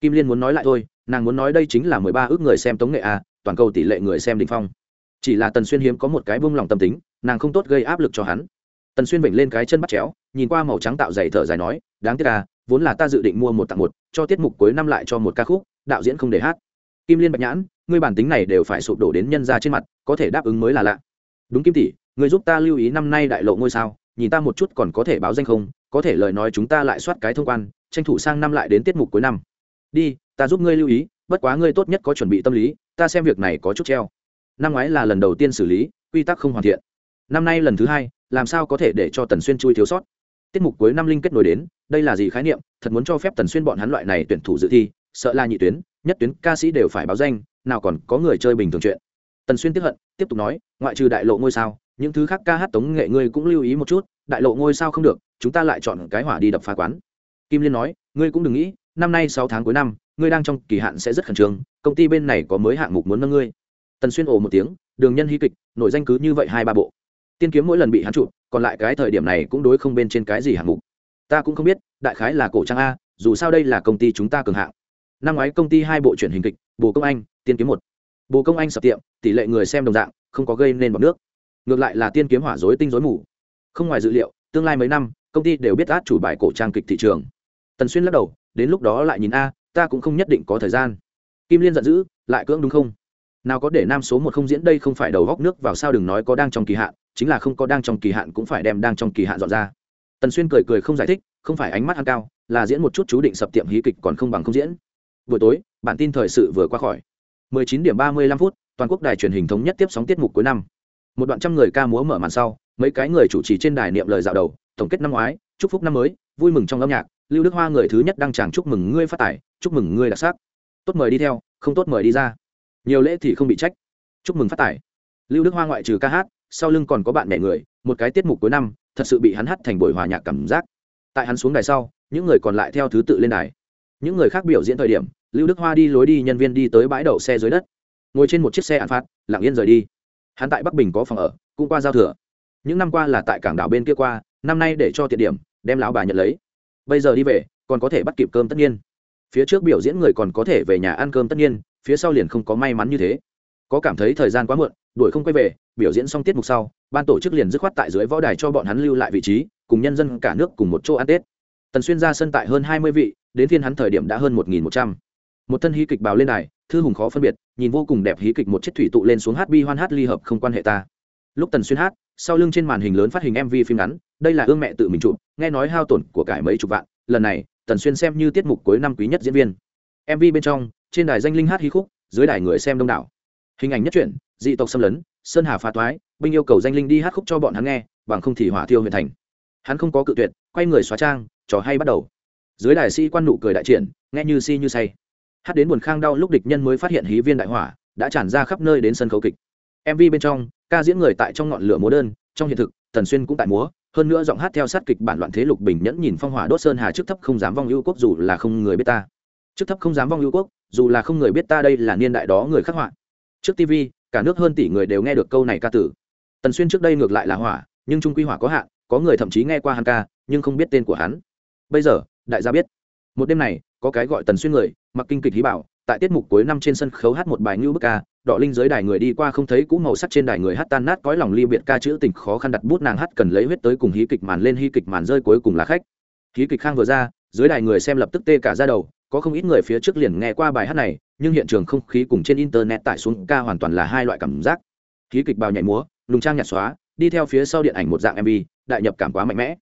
Kim liên muốn nói lại thôi, nàng muốn nói đây chính là mười ba ước người xem tống nghệ à toàn cầu tỷ lệ người xem đình phong. Chỉ là tần xuyên hiếm có một cái buông lòng tâm tính, nàng không tốt gây áp lực cho hắn. Tần xuyên vểnh lên cái chân bắt chéo, nhìn qua màu trắng tạo dày thở dài nói, đáng tiếc à vốn là ta dự định mua một tặng một, cho tiết mục cuối năm lại cho một ca khúc, đạo diễn không để hát. Kim liên bạch nhãn, ngươi bản tính này đều phải sụp đổ đến nhân ra trên mặt, có thể đáp ứng mới là lạ. Đúng kim tỷ, ngươi giúp ta lưu ý năm nay đại lộ ngôi sao, nhìn ta một chút còn có thể báo danh không, có thể lời nói chúng ta lại soát cái thông quan, tranh thủ sang năm lại đến tiết mục cuối năm. Đi, ta giúp ngươi lưu ý bất quá ngươi tốt nhất có chuẩn bị tâm lý, ta xem việc này có chút treo. Năm ngoái là lần đầu tiên xử lý, quy tắc không hoàn thiện. Năm nay lần thứ hai, làm sao có thể để cho tần xuyên chui thiếu sót? Tiết mục cuối năm linh kết nối đến, đây là gì khái niệm? Thật muốn cho phép tần xuyên bọn hắn loại này tuyển thủ dự thi, sợ là nhị tuyến, nhất tuyến, ca sĩ đều phải báo danh, nào còn có người chơi bình thường chuyện. Tần xuyên tiếp hận, tiếp tục nói, ngoại trừ đại lộ ngôi sao, những thứ khác ca hát tống nghệ ngươi cũng lưu ý một chút, đại lộ ngôi sao không được, chúng ta lại chọn cái hỏa đi đập phá quán. Kim liên nói, ngươi cũng đừng nghĩ năm nay sáu tháng cuối năm, ngươi đang trong kỳ hạn sẽ rất khẩn trương, công ty bên này có mới hạng mục muốn nâng ngươi. Tần xuyên ồ một tiếng, đường nhân hí kịch nội danh cứ như vậy hai ba bộ. Tiên kiếm mỗi lần bị hắn chụp, còn lại cái thời điểm này cũng đối không bên trên cái gì hạng mục. Ta cũng không biết, đại khái là cổ trang a, dù sao đây là công ty chúng ta cường hạng. Năm ngoái công ty hai bộ truyền hình kịch, bồ công anh, tiên kiếm một. Bồ công anh sập tiệm, tỷ lệ người xem đồng dạng, không có gây nên bọc nước. Ngược lại là tiên kiếm hỏa dối tinh dối mù. Không ngoài dự liệu, tương lai mấy năm, công ty đều biết át chủ bài cổ trang kịch thị trường. Tần xuyên lắc đầu đến lúc đó lại nhìn a, ta cũng không nhất định có thời gian. Kim liên giận dữ, lại cưỡng đúng không? Nào có để nam số một không diễn đây không phải đầu góc nước vào sao đừng nói có đang trong kỳ hạn, chính là không có đang trong kỳ hạn cũng phải đem đang trong kỳ hạn dọn ra. Tần xuyên cười cười không giải thích, không phải ánh mắt ăn cao, là diễn một chút chú định sập tiệm hí kịch còn không bằng không diễn. Buổi tối, bản tin thời sự vừa qua khỏi. 19 điểm 35 phút, toàn quốc đài truyền hình thống nhất tiếp sóng tiết mục cuối năm. Một đoạn trăm người ca múa mở màn sau, mấy cái người chủ trì trên đài niệm lời dạo đầu, tổng kết năm ngoái, chúc phúc năm mới, vui mừng trong âm nhạc lưu đức hoa người thứ nhất đăng tràng chúc mừng ngươi phát tài, chúc mừng ngươi đặc sắc. Tốt mời đi theo, không tốt mời đi ra. Nhiều lễ thì không bị trách. Chúc mừng phát tài. Lưu đức hoa ngoại trừ ca hát, sau lưng còn có bạn bè người, một cái tiết mục cuối năm, thật sự bị hắn hát thành buổi hòa nhạc cảm giác. Tại hắn xuống đài sau, những người còn lại theo thứ tự lên đài. Những người khác biểu diễn thời điểm, lưu đức hoa đi lối đi, nhân viên đi tới bãi đậu xe dưới đất. Ngồi trên một chiếc xe ăn phát lặng yên rời đi. Hắn tại bắc bình có phòng ở, cũng qua giao thừa. Những năm qua là tại cảng đảo bên kia qua, năm nay để cho tiện điểm, đem lão bà nhận lấy bây giờ đi về, còn có thể bắt kịp cơm tất nhiên. Phía trước biểu diễn người còn có thể về nhà ăn cơm tất nhiên, phía sau liền không có may mắn như thế. Có cảm thấy thời gian quá muộn, đuổi không quay về, biểu diễn xong tiết mục sau, ban tổ chức liền dứt khoát tại dưới võ đài cho bọn hắn lưu lại vị trí, cùng nhân dân cả nước cùng một chỗ ăn tết. Tần xuyên ra sân tại hơn hai mươi vị, đến phiên hắn thời điểm đã hơn một nghìn một trăm. Một thân hí kịch bào lên đài, thư hùng khó phân biệt, nhìn vô cùng đẹp hí kịch một chiếc thủy tụ lên xuống hát bi hoan hát ly hợp không quan hệ ta. Lúc tần xuyên hát, sau lưng trên màn hình lớn phát hình mv phim ngắn đây là ương mẹ tự mình chụp, nghe nói hao tổn của cải mấy chục vạn, lần này, tần xuyên xem như tiết mục cuối năm quý nhất diễn viên. Mv bên trong, trên đài danh linh hát hí khúc, dưới đài người xem đông đảo. Hình ảnh nhất truyện, dị tộc xâm lấn, sơn hà phá toái, binh yêu cầu danh linh đi hát khúc cho bọn hắn nghe, bằng không thì hỏa thiêu huyện thành. Hắn không có cự tuyệt, quay người xóa trang, trò hay bắt đầu. Dưới đài sĩ quan nụ cười đại triển, nghe như si như say. Hát đến buồn khang đau lúc địch nhân mới phát hiện hí viên đại hỏa, đã tràn ra khắp nơi đến sân khấu kịch. Mv bên trong, ca diễn người tại trong ngọn lửa múa đơn, trong hiện thực, tần xuyên cũng tại múa hơn nữa giọng hát theo sát kịch bản loạn thế lục bình nhẫn nhìn phong hỏa đốt sơn hà trước thấp không dám vong ưu quốc dù là không người biết ta. Trước thấp không dám vong ưu quốc, dù là không người biết ta đây là niên đại đó người khắc họa. Trước tv cả nước hơn tỷ người đều nghe được câu này ca tử. Tần xuyên trước đây ngược lại là hỏa nhưng trung quy hỏa có hạn, có người thậm chí nghe qua hắn ca, nhưng không biết tên của hắn. Bây giờ, đại gia biết. Một đêm này, có cái gọi tần xuyên người, mặc kinh kịch hí bảo, tại tiết mục cuối năm trên sân khấu hát một bài ngưu bức ca đọ linh giới đài người đi qua không thấy cũ màu sắc trên đài người hát tan nát cõi lòng ly biệt ca chữ tình khó khăn đặt bút nàng hát cần lấy huyết tới cùng hí kịch màn lên hí kịch màn rơi cuối cùng là khách. Hí kịch khang vừa ra, dưới đài người xem lập tức tê cả ra đầu, có không ít người phía trước liền nghe qua bài hát này, nhưng hiện trường không khí cùng trên internet tải xuống ca hoàn toàn là hai loại cảm giác. Hí kịch bào nhảy múa, lùng trang nhạt xóa, đi theo phía sau điện ảnh một dạng mv đại nhập cảm quá mạnh mẽ.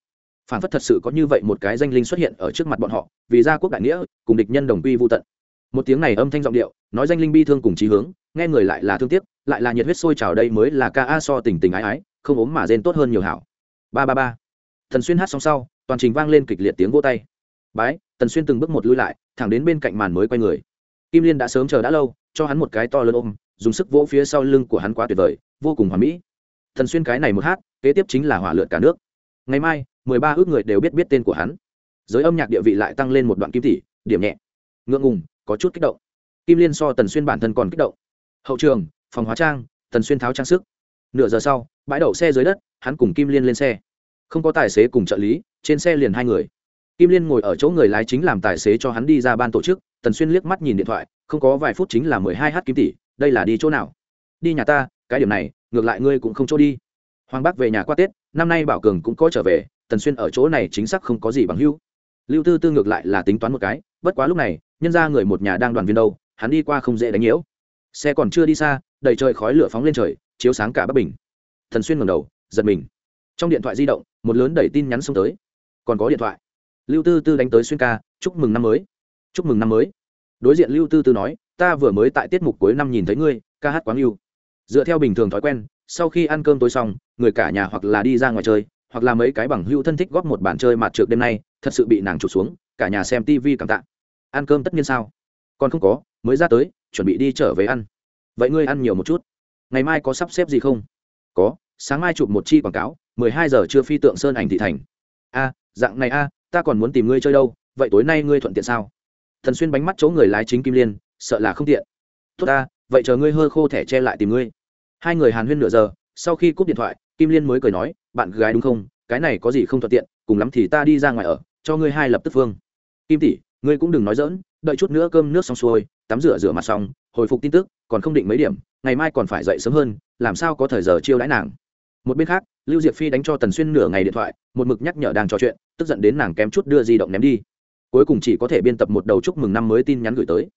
Phản phất thật sự có như vậy một cái danh linh xuất hiện ở trước mặt bọn họ, vì gia quốc đại nghĩa, cùng địch nhân đồng quy vô tận. Một tiếng này âm thanh giọng điệu nói danh linh bi thương cùng trí hướng, nghe người lại là thương tiếc, lại là nhiệt huyết sôi trào đây mới là ca a so tình tình ái ái, không ốm mà rên tốt hơn nhiều hảo. Ba ba ba. Thần xuyên hát xong sau, toàn trình vang lên kịch liệt tiếng vỗ tay. Bái, tần xuyên từng bước một lui lại, thẳng đến bên cạnh màn mới quay người. Kim liên đã sớm chờ đã lâu, cho hắn một cái to lớn ôm, dùng sức vỗ phía sau lưng của hắn quá tuyệt vời, vô cùng hoàn mỹ. Thần xuyên cái này một hát, kế tiếp chính là hỏa lượn cả nước. Ngày mai, mười ba ước người đều biết biết tên của hắn. Giới âm nhạc địa vị lại tăng lên một đoạn kim tỷ, điểm nhẹ. Ngượng ngùng, có chút kích động kim liên so tần xuyên bản thân còn kích động. Hậu trường, phòng hóa trang, tần xuyên tháo trang sức. Nửa giờ sau, bãi đậu xe dưới đất, hắn cùng kim liên lên xe. Không có tài xế cùng trợ lý, trên xe liền hai người. Kim liên ngồi ở chỗ người lái chính làm tài xế cho hắn đi ra ban tổ chức, tần xuyên liếc mắt nhìn điện thoại, không có vài phút chính là mười hai h kim tỷ, đây là đi chỗ nào? Đi nhà ta, cái điểm này, ngược lại ngươi cũng không chỗ đi. Hoàng bắc về nhà qua tết, năm nay bảo cường cũng có trở về, tần xuyên ở chỗ này chính xác không có gì bằng hưu lưu tư tư ngược lại là tính toán một cái, bất quá lúc này, nhân ra người một nhà đang đoàn viên đâu hắn đi qua không dễ đánh nhiễu. Xe còn chưa đi xa, đầy trời khói lửa phóng lên trời, chiếu sáng cả bắc bình. Thần xuyên ngầm đầu, giật mình. Trong điện thoại di động, một lớn đẩy tin nhắn xông tới. Còn có điện thoại. Lưu tư tư đánh tới xuyên ca, chúc mừng năm mới. Chúc mừng năm mới. Đối diện lưu tư tư nói, ta vừa mới tại tiết mục cuối năm nhìn thấy ngươi, ca hát quán yêu. Dựa theo bình thường thói quen, sau khi ăn cơm tối xong, người cả nhà hoặc là đi ra ngoài chơi, hoặc là mấy cái bằng hữu thân thích góp một bàn chơi mặt trượt đêm nay, thật sự bị nàng trụt xuống, cả nhà xem tv cảm tạ. Ăn cơm tất nhiên sao? Còn không có mới ra tới, chuẩn bị đi trở về ăn. Vậy ngươi ăn nhiều một chút. Ngày mai có sắp xếp gì không? Có, sáng mai chụp một chi quảng cáo, mười hai giờ chưa phi tượng sơn ảnh thị thành. A, dạng này a, ta còn muốn tìm ngươi chơi đâu, vậy tối nay ngươi thuận tiện sao? Thần xuyên bánh mắt chỗ người lái chính kim liên, sợ là không tiện. Tốt ta, vậy chờ ngươi hơ khô thẻ che lại tìm ngươi. Hai người hàn huyên nửa giờ, sau khi cúp điện thoại, kim liên mới cười nói, bạn gái đúng không? Cái này có gì không thuận tiện, cùng lắm thì ta đi ra ngoài ở, cho ngươi hai lập tức phương kim tỷ, ngươi cũng đừng nói dỡn đợi chút nữa cơm nước xong xuôi tắm rửa rửa mặt xong, hồi phục tin tức, còn không định mấy điểm, ngày mai còn phải dậy sớm hơn, làm sao có thời giờ chiêu đãi nàng. Một bên khác, lưu diệp phi đánh cho tần xuyên nửa ngày điện thoại, một mực nhắc nhở đang trò chuyện, tức giận đến nàng kém chút đưa di động ném đi. Cuối cùng chỉ có thể biên tập một đầu chúc mừng năm mới tin nhắn gửi tới.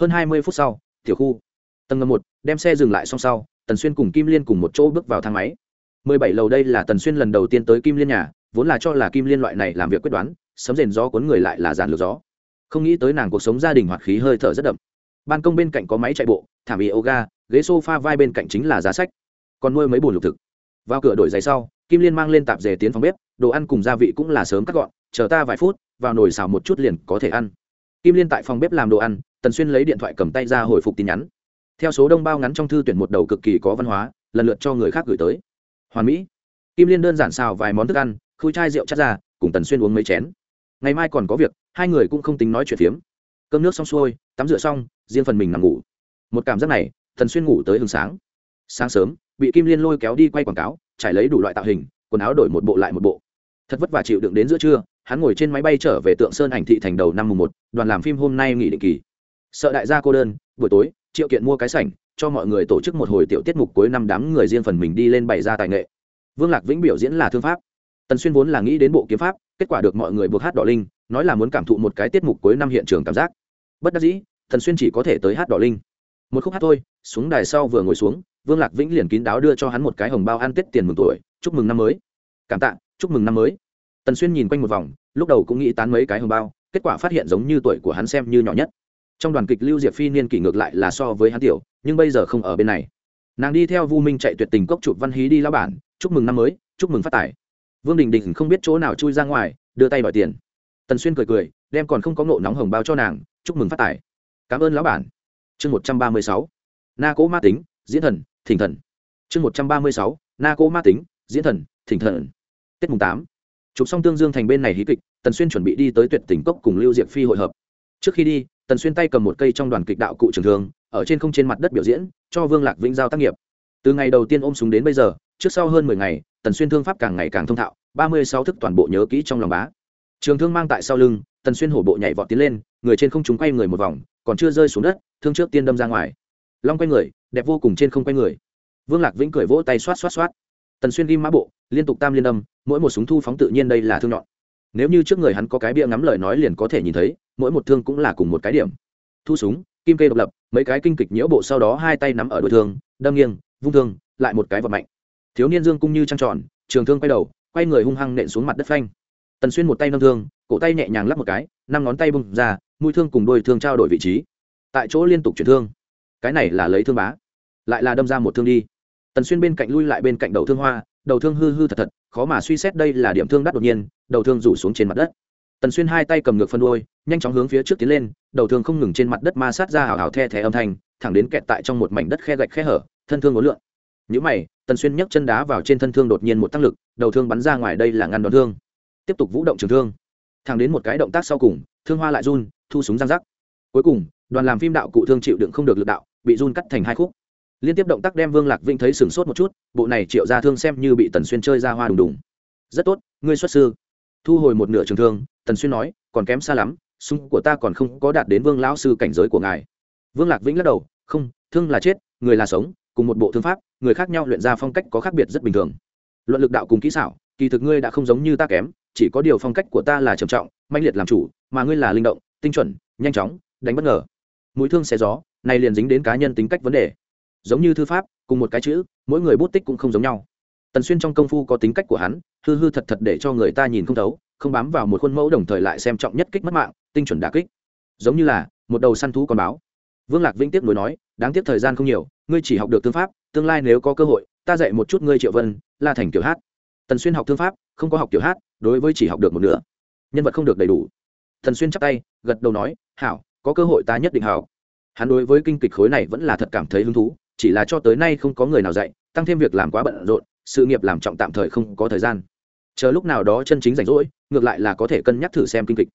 Hơn hai mươi phút sau, tiểu khu. Tầng ngầm một, đem xe dừng lại xong sau, tần xuyên cùng kim liên cùng một chỗ bước vào thang máy. mười bảy lầu đây là tần xuyên lần đầu tiên tới kim liên nhà, vốn là cho là kim liên loại này làm việc quyết đoán, sấm rền gió cuốn người lại là giàn lược gió. Không nghĩ tới nàng cuộc sống gia đình hoạt khí hơi thở rất đậm ban công bên cạnh có máy chạy bộ thảm yoga ghế sofa vai bên cạnh chính là giá sách. Còn nuôi mấy bồn lục thực. Vào cửa đổi giày sau, kim liên mang lên tạp dề tiến phòng bếp, đồ ăn cùng gia vị cũng là sớm cắt gọn, chờ ta vài phút, vào nồi xào một chút liền có thể ăn. Kim liên tại phòng bếp làm đồ ăn, tần xuyên lấy điện thoại cầm tay ra hồi phục tin nhắn. Theo số đông bao ngắn trong thư tuyển một đầu cực kỳ có văn hóa, lần lượt cho người khác gửi tới. Hoàn mỹ. Kim liên đơn giản xào vài món thức ăn, khui chai rượu chắt ra, cùng tần xuyên uống mấy chén. Ngày mai còn có việc, hai người cũng không tính nói chuyện phiếm cơm nước xong xuôi, tắm rửa xong, riêng phần mình nằm ngủ. Một cảm giác này tần xuyên ngủ tới hừng sáng. Sáng sớm, bị kim liên lôi kéo đi quay quảng cáo, trải lấy đủ loại tạo hình, quần áo đổi một bộ lại một bộ. Thật vất vả chịu đựng đến giữa trưa, hắn ngồi trên máy bay trở về tượng sơn ảnh thị thành đầu năm mùng một, đoàn làm phim hôm nay nghỉ định kỳ. Sợ đại gia cô đơn, buổi tối, triệu kiện mua cái sảnh, cho mọi người tổ chức một hồi tiểu tiết mục cuối năm đám người riêng phần mình đi lên bày ra tài nghệ. Vương lạc vĩnh biểu diễn là thương pháp. Tần xuyên vốn là nghĩ đến bộ kiếm pháp, kết quả được mọi người buộc hát đỏ linh, nói là muốn cảm thụ một cái tiết mục cuối năm hiện trường cảm giác bất đắc dĩ, Thần xuyên chỉ có thể tới hát đỏ linh. Một khúc hát thôi, xuống đài sau vừa ngồi xuống, vương lạc vĩnh liền kín đáo đưa cho hắn một cái hồng bao ăn tết tiền mừng tuổi, chúc mừng năm mới. Cảm tạ, chúc mừng năm mới. Tần xuyên nhìn quanh một vòng, lúc đầu cũng nghĩ tán mấy cái hồng bao, kết quả phát hiện giống như tuổi của hắn xem như nhỏ nhất. Trong đoàn kịch lưu diệp phi niên kỷ ngược lại là so với hắn tiểu, nhưng bây giờ không ở bên này. Nàng đi theo vu minh chạy tuyệt tình cốc chụp văn hí đi lao bản, chúc mừng năm mới, chúc mừng phát tài. Vương đình đình không biết chỗ nào chui ra ngoài, đưa tay đòi tiền. Tần xuyên cười cười đem còn không có ngộ nóng hồng bao cho nàng, chúc mừng phát tài. Cảm ơn lão bản. Chương một trăm ba mươi sáu, na cố ma tính, diễn thần, thỉnh thần. Chương một trăm ba mươi sáu, na cố ma tính, diễn thần, thỉnh thần. Tết mùng tám. Chụp xong tương dương thành bên này hí kịch, tần xuyên chuẩn bị đi tới tuyệt tỉnh cốc cùng lưu diệp phi hội hợp. Trước khi đi, tần xuyên tay cầm một cây trong đoàn kịch đạo cụ trường thường ở trên không trên mặt đất biểu diễn, cho vương lạc vĩnh giao tác nghiệp. Từ ngày đầu tiên ôm súng đến bây giờ, trước sau hơn mười ngày, tần xuyên thương pháp càng ngày càng thông thạo, ba mươi sáu thức toàn bộ nhớ kỹ trong lòng bá. Trường thương mang tại sau lưng tần xuyên hổ bộ nhảy vọt tiến lên, người trên không chúng quay người một vòng, còn chưa rơi xuống đất, thương trước tiên đâm ra ngoài. Long quay người, đẹp vô cùng trên không quay người. Vương lạc vĩnh cười vỗ tay xoát xoát xoát. Tần xuyên ghim mã bộ, liên tục tam liên đâm mỗi một súng thu phóng tự nhiên đây là thương nhọn. Nếu như trước người hắn có cái bia ngắm lời nói liền có thể nhìn thấy, mỗi một thương cũng là cùng một cái điểm. Thu súng, kim kê độc lập, mấy cái kinh kịch nhiễu bộ sau đó hai tay nắm ở đôi thương, đâm nghiêng, vung thương, lại một cái vật mạnh. Thiếu niên dương cung như trăng tròn, trường thương quay đầu, quay người hung hăng nện xuống mặt đất phanh. Tần xuyên một tay nâng thương cổ tay nhẹ nhàng lắp một cái, năm ngón tay bung ra, mũi thương cùng đôi thương trao đổi vị trí. Tại chỗ liên tục chuyển thương. Cái này là lấy thương bá. Lại là đâm ra một thương đi. Tần xuyên bên cạnh lui lại bên cạnh đầu thương hoa, đầu thương hư hư thật thật, khó mà suy xét đây là điểm thương đắt đột nhiên, đầu thương rủ xuống trên mặt đất. Tần xuyên hai tay cầm ngược phân đôi, nhanh chóng hướng phía trước tiến lên, đầu thương không ngừng trên mặt đất ma sát ra hào hào the thẻ âm thanh, thẳng đến kẹt tại trong một mảnh đất khe gạch khe hở, thân thương ngốn lượn. Những mày, tần xuyên nhấc chân đá vào trên thân thương đột nhiên một tăng lực, đầu thương bắn ra ngoài đây là ngăn đón thương. Tiếp tục vũ động trường thương thẳng đến một cái động tác sau cùng, thương hoa lại run, thu súng giang rắc. Cuối cùng, đoàn làm phim đạo cụ thương chịu đựng không được lực đạo, bị run cắt thành hai khúc. Liên tiếp động tác đem vương lạc vinh thấy sửng sốt một chút, bộ này triệu ra thương xem như bị tần xuyên chơi ra hoa đùng đùng. Rất tốt, ngươi xuất sư. Thu hồi một nửa trường thương, tần xuyên nói, còn kém xa lắm, súng của ta còn không có đạt đến vương lão sư cảnh giới của ngài. Vương lạc vĩnh lắc đầu, không, thương là chết, người là sống, cùng một bộ thương pháp, người khác nhau luyện ra phong cách có khác biệt rất bình thường. Luận lực đạo cùng kỹ xảo, kỳ thực ngươi đã không giống như ta kém chỉ có điều phong cách của ta là trầm trọng manh liệt làm chủ, mà ngươi là linh động, tinh chuẩn, nhanh chóng, đánh bất ngờ. Mũi thương xe gió, này liền dính đến cá nhân tính cách vấn đề. Giống như thư pháp, cùng một cái chữ, mỗi người bút tích cũng không giống nhau. Tần xuyên trong công phu có tính cách của hắn, hư hư thật thật để cho người ta nhìn không thấu, không bám vào một khuôn mẫu đồng thời lại xem trọng nhất kích mất mạng, tinh chuẩn đà kích. Giống như là, một đầu săn thú còn báo. Vương lạc vĩnh tiếp nối nói, đáng tiếc thời gian không nhiều, ngươi chỉ học được thương pháp, tương lai nếu có cơ hội, ta dạy một chút ngươi triệu vân, la thành kiểu hát. Tần xuyên học thương pháp không có học kiểu hát, đối với chỉ học được một nửa. Nhân vật không được đầy đủ. Thần xuyên chắp tay, gật đầu nói, hảo, có cơ hội ta nhất định hảo hắn đối với kinh kịch khối này vẫn là thật cảm thấy hứng thú, chỉ là cho tới nay không có người nào dạy, tăng thêm việc làm quá bận rộn, sự nghiệp làm trọng tạm thời không có thời gian. Chờ lúc nào đó chân chính rảnh rỗi, ngược lại là có thể cân nhắc thử xem kinh kịch.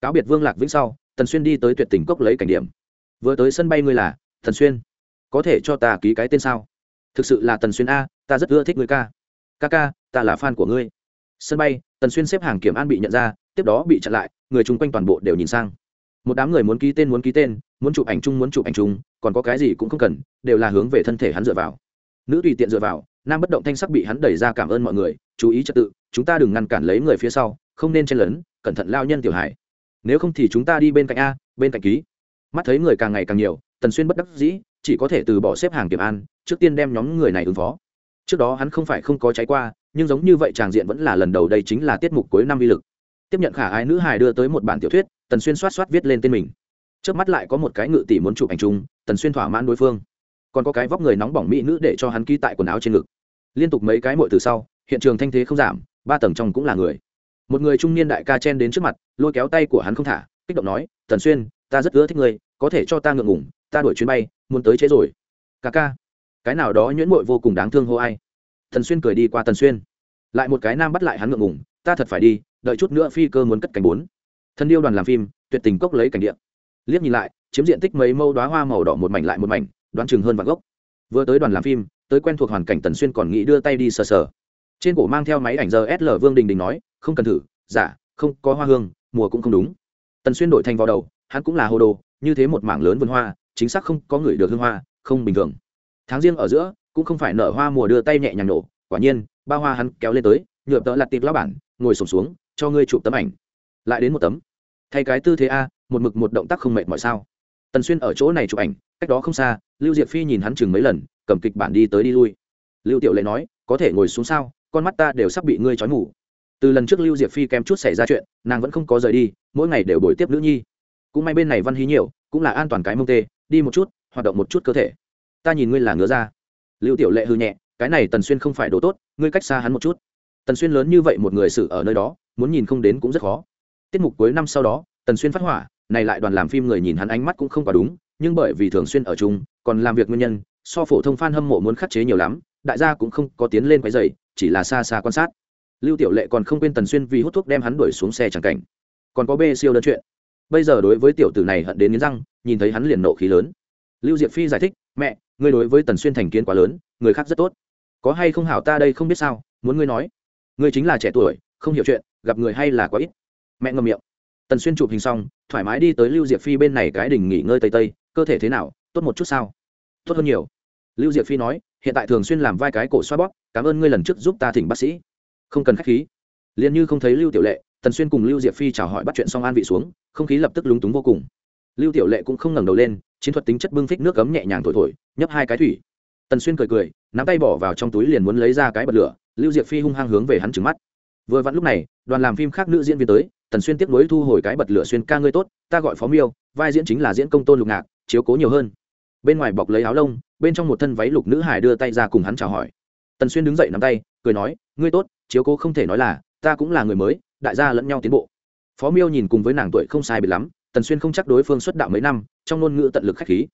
Cáo biệt vương lạc vĩnh sau tần xuyên đi tới tuyệt tình cốc lấy cảnh điểm. Vừa tới sân bay ngươi là, thần xuyên, có thể cho ta ký cái tên sao? Thực sự là tần xuyên a, ta rất ưa thích người ca. Ca ca, ta là fan của ngươi sân bay, tần xuyên xếp hàng kiểm an bị nhận ra, tiếp đó bị chặn lại, người chung quanh toàn bộ đều nhìn sang. Một đám người muốn ký tên, muốn ký tên, muốn chụp ảnh chung, muốn chụp ảnh chung, còn có cái gì cũng không cần, đều là hướng về thân thể hắn dựa vào. Nữ tùy tiện dựa vào, nam bất động thanh sắc bị hắn đẩy ra cảm ơn mọi người, chú ý trật tự, chúng ta đừng ngăn cản lấy người phía sau, không nên chen lấn, cẩn thận lao nhân tiểu hải nếu không thì chúng ta đi bên cạnh a, bên cạnh ký. Mắt thấy người càng ngày càng nhiều, tần xuyên bất đắc dĩ, chỉ có thể từ bỏ xếp hàng kiểm an, trước tiên đem nhóm người này ứng phó. Trước đó hắn không phải không có cháy qua nhưng giống như vậy tràng diện vẫn là lần đầu đây chính là tiết mục cuối năm vi lực. Tiếp nhận khả ái nữ hài đưa tới một bản tiểu thuyết, tần xuyên soát soát viết lên tên mình. Trước mắt lại có một cái ngự tỷ muốn chụp ảnh chung, tần xuyên thỏa mãn đối phương. Còn có cái vóc người nóng bỏng mỹ nữ để cho hắn ký tại quần áo trên ngực. Liên tục mấy cái mội từ sau, hiện trường thanh thế không giảm, ba tầng trong cũng là người. Một người trung niên đại ca chen đến trước mặt, lôi kéo tay của hắn không thả, kích động nói, tần xuyên, ta rất ưa thích ngươi, có thể cho ta ngượng ngủng ta đuổi chuyến bay, muốn tới chế rồi. Ca ca. Cái nào đó nhuyễn mội vô cùng đáng thương hô ai thần xuyên cười đi qua tần xuyên. Lại một cái nam bắt lại hắn ngượng ngủng ta thật phải đi đợi chút nữa phi cơ muốn cất cảnh bốn. Thân điêu đoàn làm phim tuyệt tình cốc lấy cảnh điện liếc nhìn lại chiếm diện tích mấy mâu đoá hoa màu đỏ một mảnh lại một mảnh đoán chừng hơn vạn gốc. Vừa tới đoàn làm phim tới quen thuộc hoàn cảnh tần xuyên còn nghĩ đưa tay đi sờ sờ. Trên cổ mang theo máy ảnh giờ sl vương đình đình nói không cần thử giả dạ, không có hoa hương mùa cũng không đúng. Tần xuyên đổi thành vào đầu hắn cũng là hồ đồ như thế một mảng lớn vườn hoa chính xác không có người được hương hoa không bình thường. Tháng riêng ở giữa cũng không phải nở hoa mùa đưa tay nhẹ nhàng nổ, quả nhiên, ba hoa hắn kéo lên tới, nhựa tợ lặt tiệp lao bản, ngồi sổm xuống, cho ngươi chụp tấm ảnh. Lại đến một tấm. Thay cái tư thế a, một mực một động tác không mệt mọi sao? Tần xuyên ở chỗ này chụp ảnh, cách đó không xa, lưu diệp phi nhìn hắn chừng mấy lần, cầm kịch bản đi tới đi lui. Lưu tiểu lệ nói, có thể ngồi xuống sao? Con mắt ta đều sắp bị ngươi trói ngủ từ lần trước lưu diệp phi kém chút xảy ra chuyện, nàng vẫn không có rời đi, mỗi ngày đều đổi tiếp nữ nhi. Cũng may bên này văn hí nhiều, cũng là an toàn cái mông tê, đi một chút, hoạt động một chút cơ thể. Ta nhìn ngươi là ngứa ra lưu tiểu lệ hư nhẹ, cái này tần xuyên không phải đồ tốt, ngươi cách xa hắn một chút. Tần xuyên lớn như vậy một người xử ở nơi đó, muốn nhìn không đến cũng rất khó. Tiết mục cuối năm sau đó, tần xuyên phát hỏa, này lại đoàn làm phim người nhìn hắn ánh mắt cũng không quá đúng, nhưng bởi vì thường xuyên ở chung, còn làm việc nguyên nhân, so phổ thông f a n hâm mộ muốn khắc chế nhiều lắm, đại gia cũng không có tiến lên quái dày chỉ là xa xa quan sát. Lưu tiểu lệ còn không quên tần xuyên vì hút thuốc đem hắn đuổi xuống xe chẳng cảnh. Còn có bê siêu đơn chuyện. Bây giờ đối với tiểu tử này hận đến nghiến răng, nhìn thấy hắn liền nộ khí lớn. Lưu diệp phi giải thích, mẹ ngươi đối với tần xuyên thành kiến quá lớn, người khác rất tốt. Có hay không hảo ta đây không biết sao, muốn ngươi nói. Ngươi chính là trẻ tuổi, không hiểu chuyện, gặp người hay là quá ít. Mẹ ngầm miệng. Tần xuyên chụp hình xong, thoải mái đi tới lưu diệp phi bên này cái đỉnh nghỉ ngơi tây tây, cơ thể thế nào, tốt một chút sao? Tốt hơn nhiều. Lưu diệp phi nói, hiện tại thường xuyên làm vai cái cổ xoa bóp, cảm ơn ngươi lần trước giúp ta thỉnh bác sĩ. Không cần k h á c h khí. Liền như không thấy lưu tiểu lệ, tần xuyên cùng lưu diệp phi chào hỏi bắt chuyện xong an vị xuống, không khí lập tức lúng túng vô cùng. Lưu tiểu lệ cũng không ngẩng đầu lên chiến thuật tính chất bưng phích nước cấm nhẹ nhàng thổi thổi, nhấp hai cái thủy. Tần xuyên cười cười, nắm tay bỏ vào trong túi liền muốn lấy ra cái bật lửa, lưu diệp phi hung hăng hướng về hắn trứng mắt. Vừa vặn lúc này, đoàn làm phim khác nữ diễn viên tới, tần xuyên tiếp nối thu hồi cái bật lửa xuyên ca ngươi tốt, ta gọi phó miêu, vai diễn chính là diễn công tôn lục ngạc, chiếu cố nhiều hơn. Bên ngoài bọc lấy áo lông, bên trong một thân váy lục nữ hải đưa tay ra cùng hắn chào hỏi. Tần xuyên đứng dậy nắm tay, cười nói, ngươi tốt, chiếu cố không thể nói là, ta cũng là người mới, đại gia lẫn nhau tiến bộ. Phó miêu nhìn cùng với nàng tuổi không sai biệt lắm tần xuyên không chắc đối phương xuất đạo mấy năm, trong ngôn ngữ tận lực khách khí.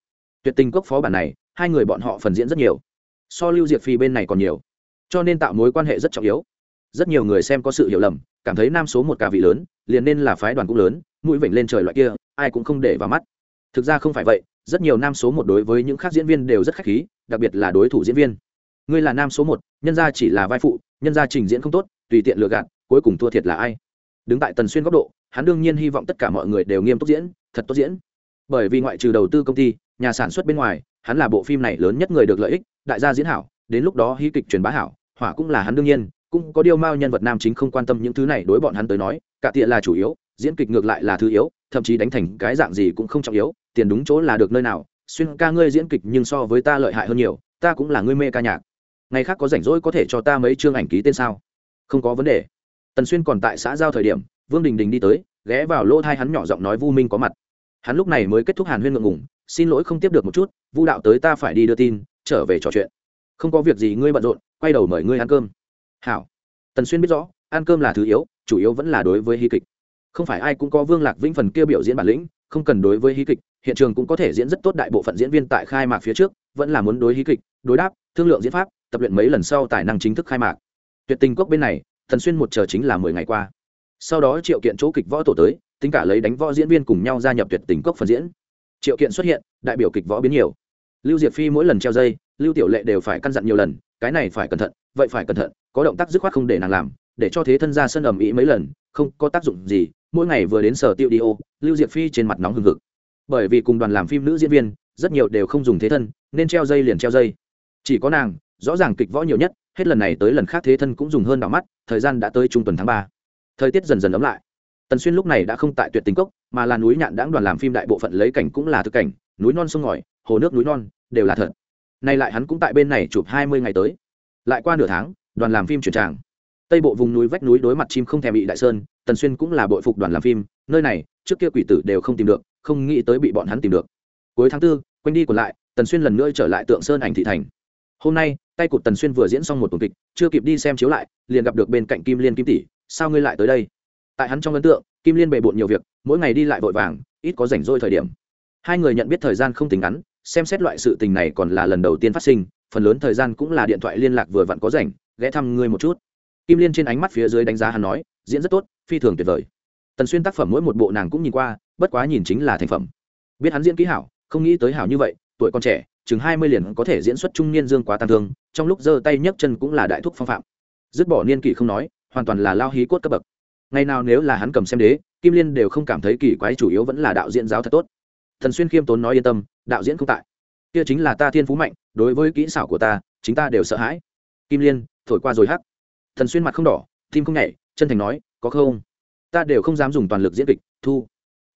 Tuyệt tình cốc phó bản này, hai người bọn họ phần diễn rất nhiều. So lưu diệp phi bên này còn nhiều. Cho nên tạo mối quan hệ rất trọng yếu. Rất nhiều người xem có sự hiểu lầm, cảm thấy nam số một ca vị lớn, liền nên là phái đoàn cũng lớn, mũi vểnh lên trời loại kia, ai cũng không để vào mắt. Thực ra không phải vậy, rất nhiều nam số một đối với những khác diễn viên đều rất khách khí, đặc biệt là đối thủ diễn viên. Ngươi là nam số một, nhân gia chỉ là vai phụ, nhân gia trình diễn không tốt, tùy tiện lừa gạt, cuối cùng thua thiệt là ai? Đứng tại tần xuyên góc độ hắn đương nhiên hy vọng tất cả mọi người đều nghiêm túc diễn, thật tốt diễn. Bởi vì ngoại trừ đầu tư công ty, nhà sản xuất bên ngoài, hắn là bộ phim này lớn nhất người được lợi ích, đại gia diễn hảo, đến lúc đó hy kịch truyền bá hảo, hỏa cũng là hắn đương nhiên, cũng có điều mao nhân vật nam chính không quan tâm những thứ này đối bọn hắn tới nói, cả tiện là chủ yếu, diễn kịch ngược lại là thứ yếu, thậm chí đánh thành cái dạng gì cũng không trọng yếu, tiền đúng chỗ là được nơi nào, xuyên ca ngươi diễn kịch nhưng so với ta lợi hại hơn nhiều, ta cũng là ngươi mê ca nhạc. Ngày khác có rảnh rỗi có thể cho ta mấy chương ảnh ký tên sao? Không có vấn đề. Tần xuyên còn tại xã giao thời điểm vương đình đình đi tới, ghé vào lỗ thai hắn nhỏ giọng nói vu minh có mặt. Hắn lúc này mới kết thúc hàn huyên ngượng ngủng xin lỗi không tiếp được một chút, vu đạo tới ta phải đi đưa tin, trở về trò chuyện. Không có việc gì, ngươi bận rộn, quay đầu mời ngươi ăn cơm. Hảo. Tần xuyên biết rõ, ăn cơm là thứ yếu, chủ yếu vẫn là đối với hí kịch. Không phải ai cũng có vương lạc vĩnh phần kia biểu diễn bản lĩnh, không cần đối với hí kịch, hiện trường cũng có thể diễn rất tốt đại bộ phận diễn viên tại khai mạc phía trước, vẫn là muốn đối hí kịch, đối đáp, thương lượng diễn pháp, tập luyện mấy lần sau tài năng chính thức khai mạc. Tuyệt tình cốc bên này thần xuyên một chờ chính là mười ngày qua sau đó triệu kiện chỗ kịch võ tổ tới, tính cả lấy đánh võ diễn viên cùng nhau gia nhập tuyệt tình cốc phần diễn. Triệu kiện xuất hiện, đại biểu kịch võ biến nhiều. Lưu diệp phi mỗi lần treo dây, lưu tiểu lệ đều phải căn dặn nhiều lần, cái này phải cẩn thận, vậy phải cẩn thận, có động tác dứt khoát không để nàng làm, để cho thế thân ra sân ầm ĩ mấy lần, không có tác dụng gì, mỗi ngày vừa đến sở tiêu đi ô, lưu diệp phi trên mặt nóng hừng hực. Bởi vì cùng đoàn làm phim nữ diễn viên, rất nhiều đều không dùng thế thân, nên treo dây liền treo dây. Chỉ có nàng, rõ ràng kịch võ nhiều nhất, hết lần này tới lần khác thế thân cũng dùng hơn đỏ mắt, thời gian đã tới trung tuần tháng ba thời tiết dần dần ấm lại. Tần xuyên lúc này đã không tại tuyệt tình cốc, mà là núi nhạn đãng đoàn làm phim đại bộ phận lấy cảnh cũng là thực cảnh, núi non sông ngòi, hồ nước núi non, đều là thật. Nay lại hắn cũng tại bên này chụp hai mươi ngày tới. Lại qua nửa tháng, đoàn làm phim chuyển tràng. Tây bộ vùng núi vách núi đối mặt chim không thèm bị đại sơn, tần xuyên cũng là bội phục đoàn làm phim, nơi này, trước kia quỷ tử đều không tìm được, không nghĩ tới bị bọn hắn tìm được. Cuối tháng tư, quanh đi còn lại, tần xuyên lần nữa trở lại tượng sơn ảnh thị thành hôm nay, tay cụt tần xuyên vừa diễn xong một tuần kịch, chưa kịp đi xem chiếu lại, liền gặp được bên cạnh kim liên kim tỷ, sao ngươi lại tới đây? Tại hắn trong ấn tượng, kim liên bề bộn nhiều việc, mỗi ngày đi lại vội vàng, ít có rảnh rỗi thời điểm. Hai người nhận biết thời gian không tính ngắn, xem xét loại sự tình này còn là lần đầu tiên phát sinh, phần lớn thời gian cũng là điện thoại liên lạc vừa vặn có rảnh, ghé thăm ngươi một chút. Kim liên trên ánh mắt phía dưới đánh giá hắn nói, diễn rất tốt, phi thường tuyệt vời. Tần xuyên tác phẩm mỗi một bộ nàng cũng nhìn qua, bất quá nhìn chính là thành phẩm. Biết hắn diễn kỹ hảo, không nghĩ tới hảo như vậy, tuổi còn trẻ chừng hai mươi liền có thể diễn xuất trung niên dương quá tăng thương, trong lúc giơ tay nhấc chân cũng là đại thúc phong phạm. Dứt bỏ niên kỷ không nói, hoàn toàn là lao hí cốt cấp bậc. Ngày nào nếu là hắn cầm xem đế, kim liên đều không cảm thấy kỳ quái chủ yếu vẫn là đạo diễn giáo thật tốt. Thần xuyên khiêm tốn nói yên tâm, đạo diễn không tại. Kia chính là ta thiên phú mạnh, đối với kỹ xảo của ta, chính ta đều sợ hãi. Kim liên, thổi qua rồi hắc. Thần xuyên mặt không đỏ, tim không nhảy, chân thành nói, có không? Ta đều không dám dùng toàn lực diễn kịch, thu.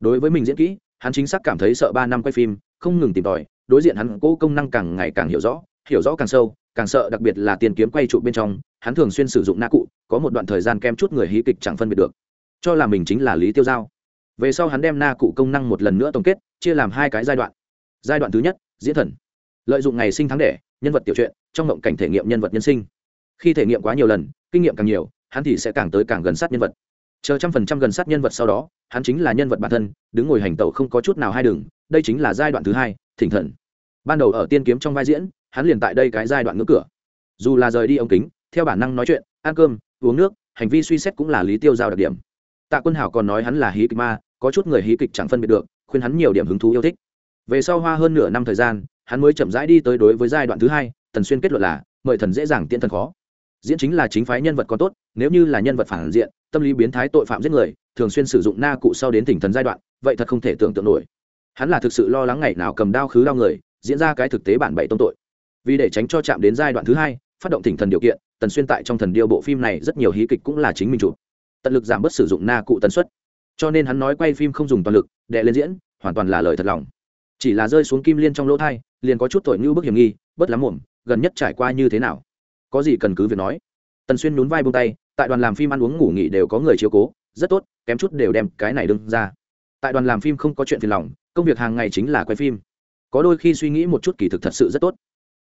Đối với mình diễn kỹ, hắn chính xác cảm thấy sợ ba năm quay phim, không ngừng tìm tòi đối diện hắn cố công năng càng ngày càng hiểu rõ hiểu rõ càng sâu, càng sợ đặc biệt là tiền kiếm quay trụ bên trong, hắn thường xuyên sử dụng na cụ, có một đoạn thời gian kem chút người hí kịch chẳng phân biệt được. Cho là mình chính là lý tiêu giao. Về sau hắn đem na cụ công năng một lần nữa tổng kết, chia làm hai cái giai đoạn. Giai đoạn thứ nhất, diễn thần. Lợi dụng ngày sinh tháng đẻ, nhân vật tiểu truyện, trong mộng cảnh thể nghiệm nhân vật nhân sinh. Khi thể nghiệm quá nhiều lần, kinh nghiệm càng nhiều, hắn thì sẽ càng tới càng gần sát nhân vật. Chờ trăm phần trăm gần sát nhân vật sau đó, hắn chính là nhân vật bản thân, đứng ngồi hành tẩu không có chút nào hai đường, đây chính là giai đoạn thứ hai thỉnh thần. Ban đầu ở tiên kiếm trong vai diễn, hắn liền tại đây cái giai đoạn ngưỡng cửa. Dù là rời đi ống kính, theo bản năng nói chuyện, ăn cơm, uống nước, hành vi suy xét cũng là lý tiêu giao đặc điểm. Tạ quân hảo còn nói hắn là hí kịch ma, có chút người hí kịch chẳng phân biệt được, khuyên hắn nhiều điểm hứng thú yêu thích. Về sau hoa hơn nửa năm thời gian, hắn mới chậm rãi đi tới đối với giai đoạn thứ hai tần xuyên kết luận là, mời thần dễ dàng tiễn thần khó. Diễn chính là chính phái nhân vật có tốt, nếu như là nhân vật phản diện, tâm lý biến thái tội phạm giết người, thường xuyên sử dụng na cụ sau đến tỉnh thần giai đoạn, vậy thật không thể tưởng tượng nổi hắn là thực sự lo lắng ngày nào cầm đao khứ đao người, diễn ra cái thực tế bản bảy tông tội. Vì để tránh cho chạm đến giai đoạn thứ hai, phát động tỉnh thần điều kiện, tần xuyên tại trong thần điêu bộ phim này rất nhiều hí kịch cũng là chính mình chụp. Tận lực giảm bớt sử dụng na cụ tần suất. Cho nên hắn nói quay phim không dùng toàn lực, đệ lên diễn, hoàn toàn là lời thật lòng. Chỉ là rơi xuống kim liên trong lỗ thai, liền có chút tội như bức hiểm nghi bất lắm muộn, gần nhất trải qua như thế nào? Có gì cần cứ việc nói. Tần xuyên nhún vai buông tay, tại đoàn làm phim ăn uống ngủ nghỉ đều có người chiếu cố, rất tốt, kém chút đều đem cái này đương ra. Tại đoàn làm phim không có chuyện phiền lòng công việc hàng ngày chính là quay phim. Có đôi khi suy nghĩ một chút kỳ thực thật sự rất tốt.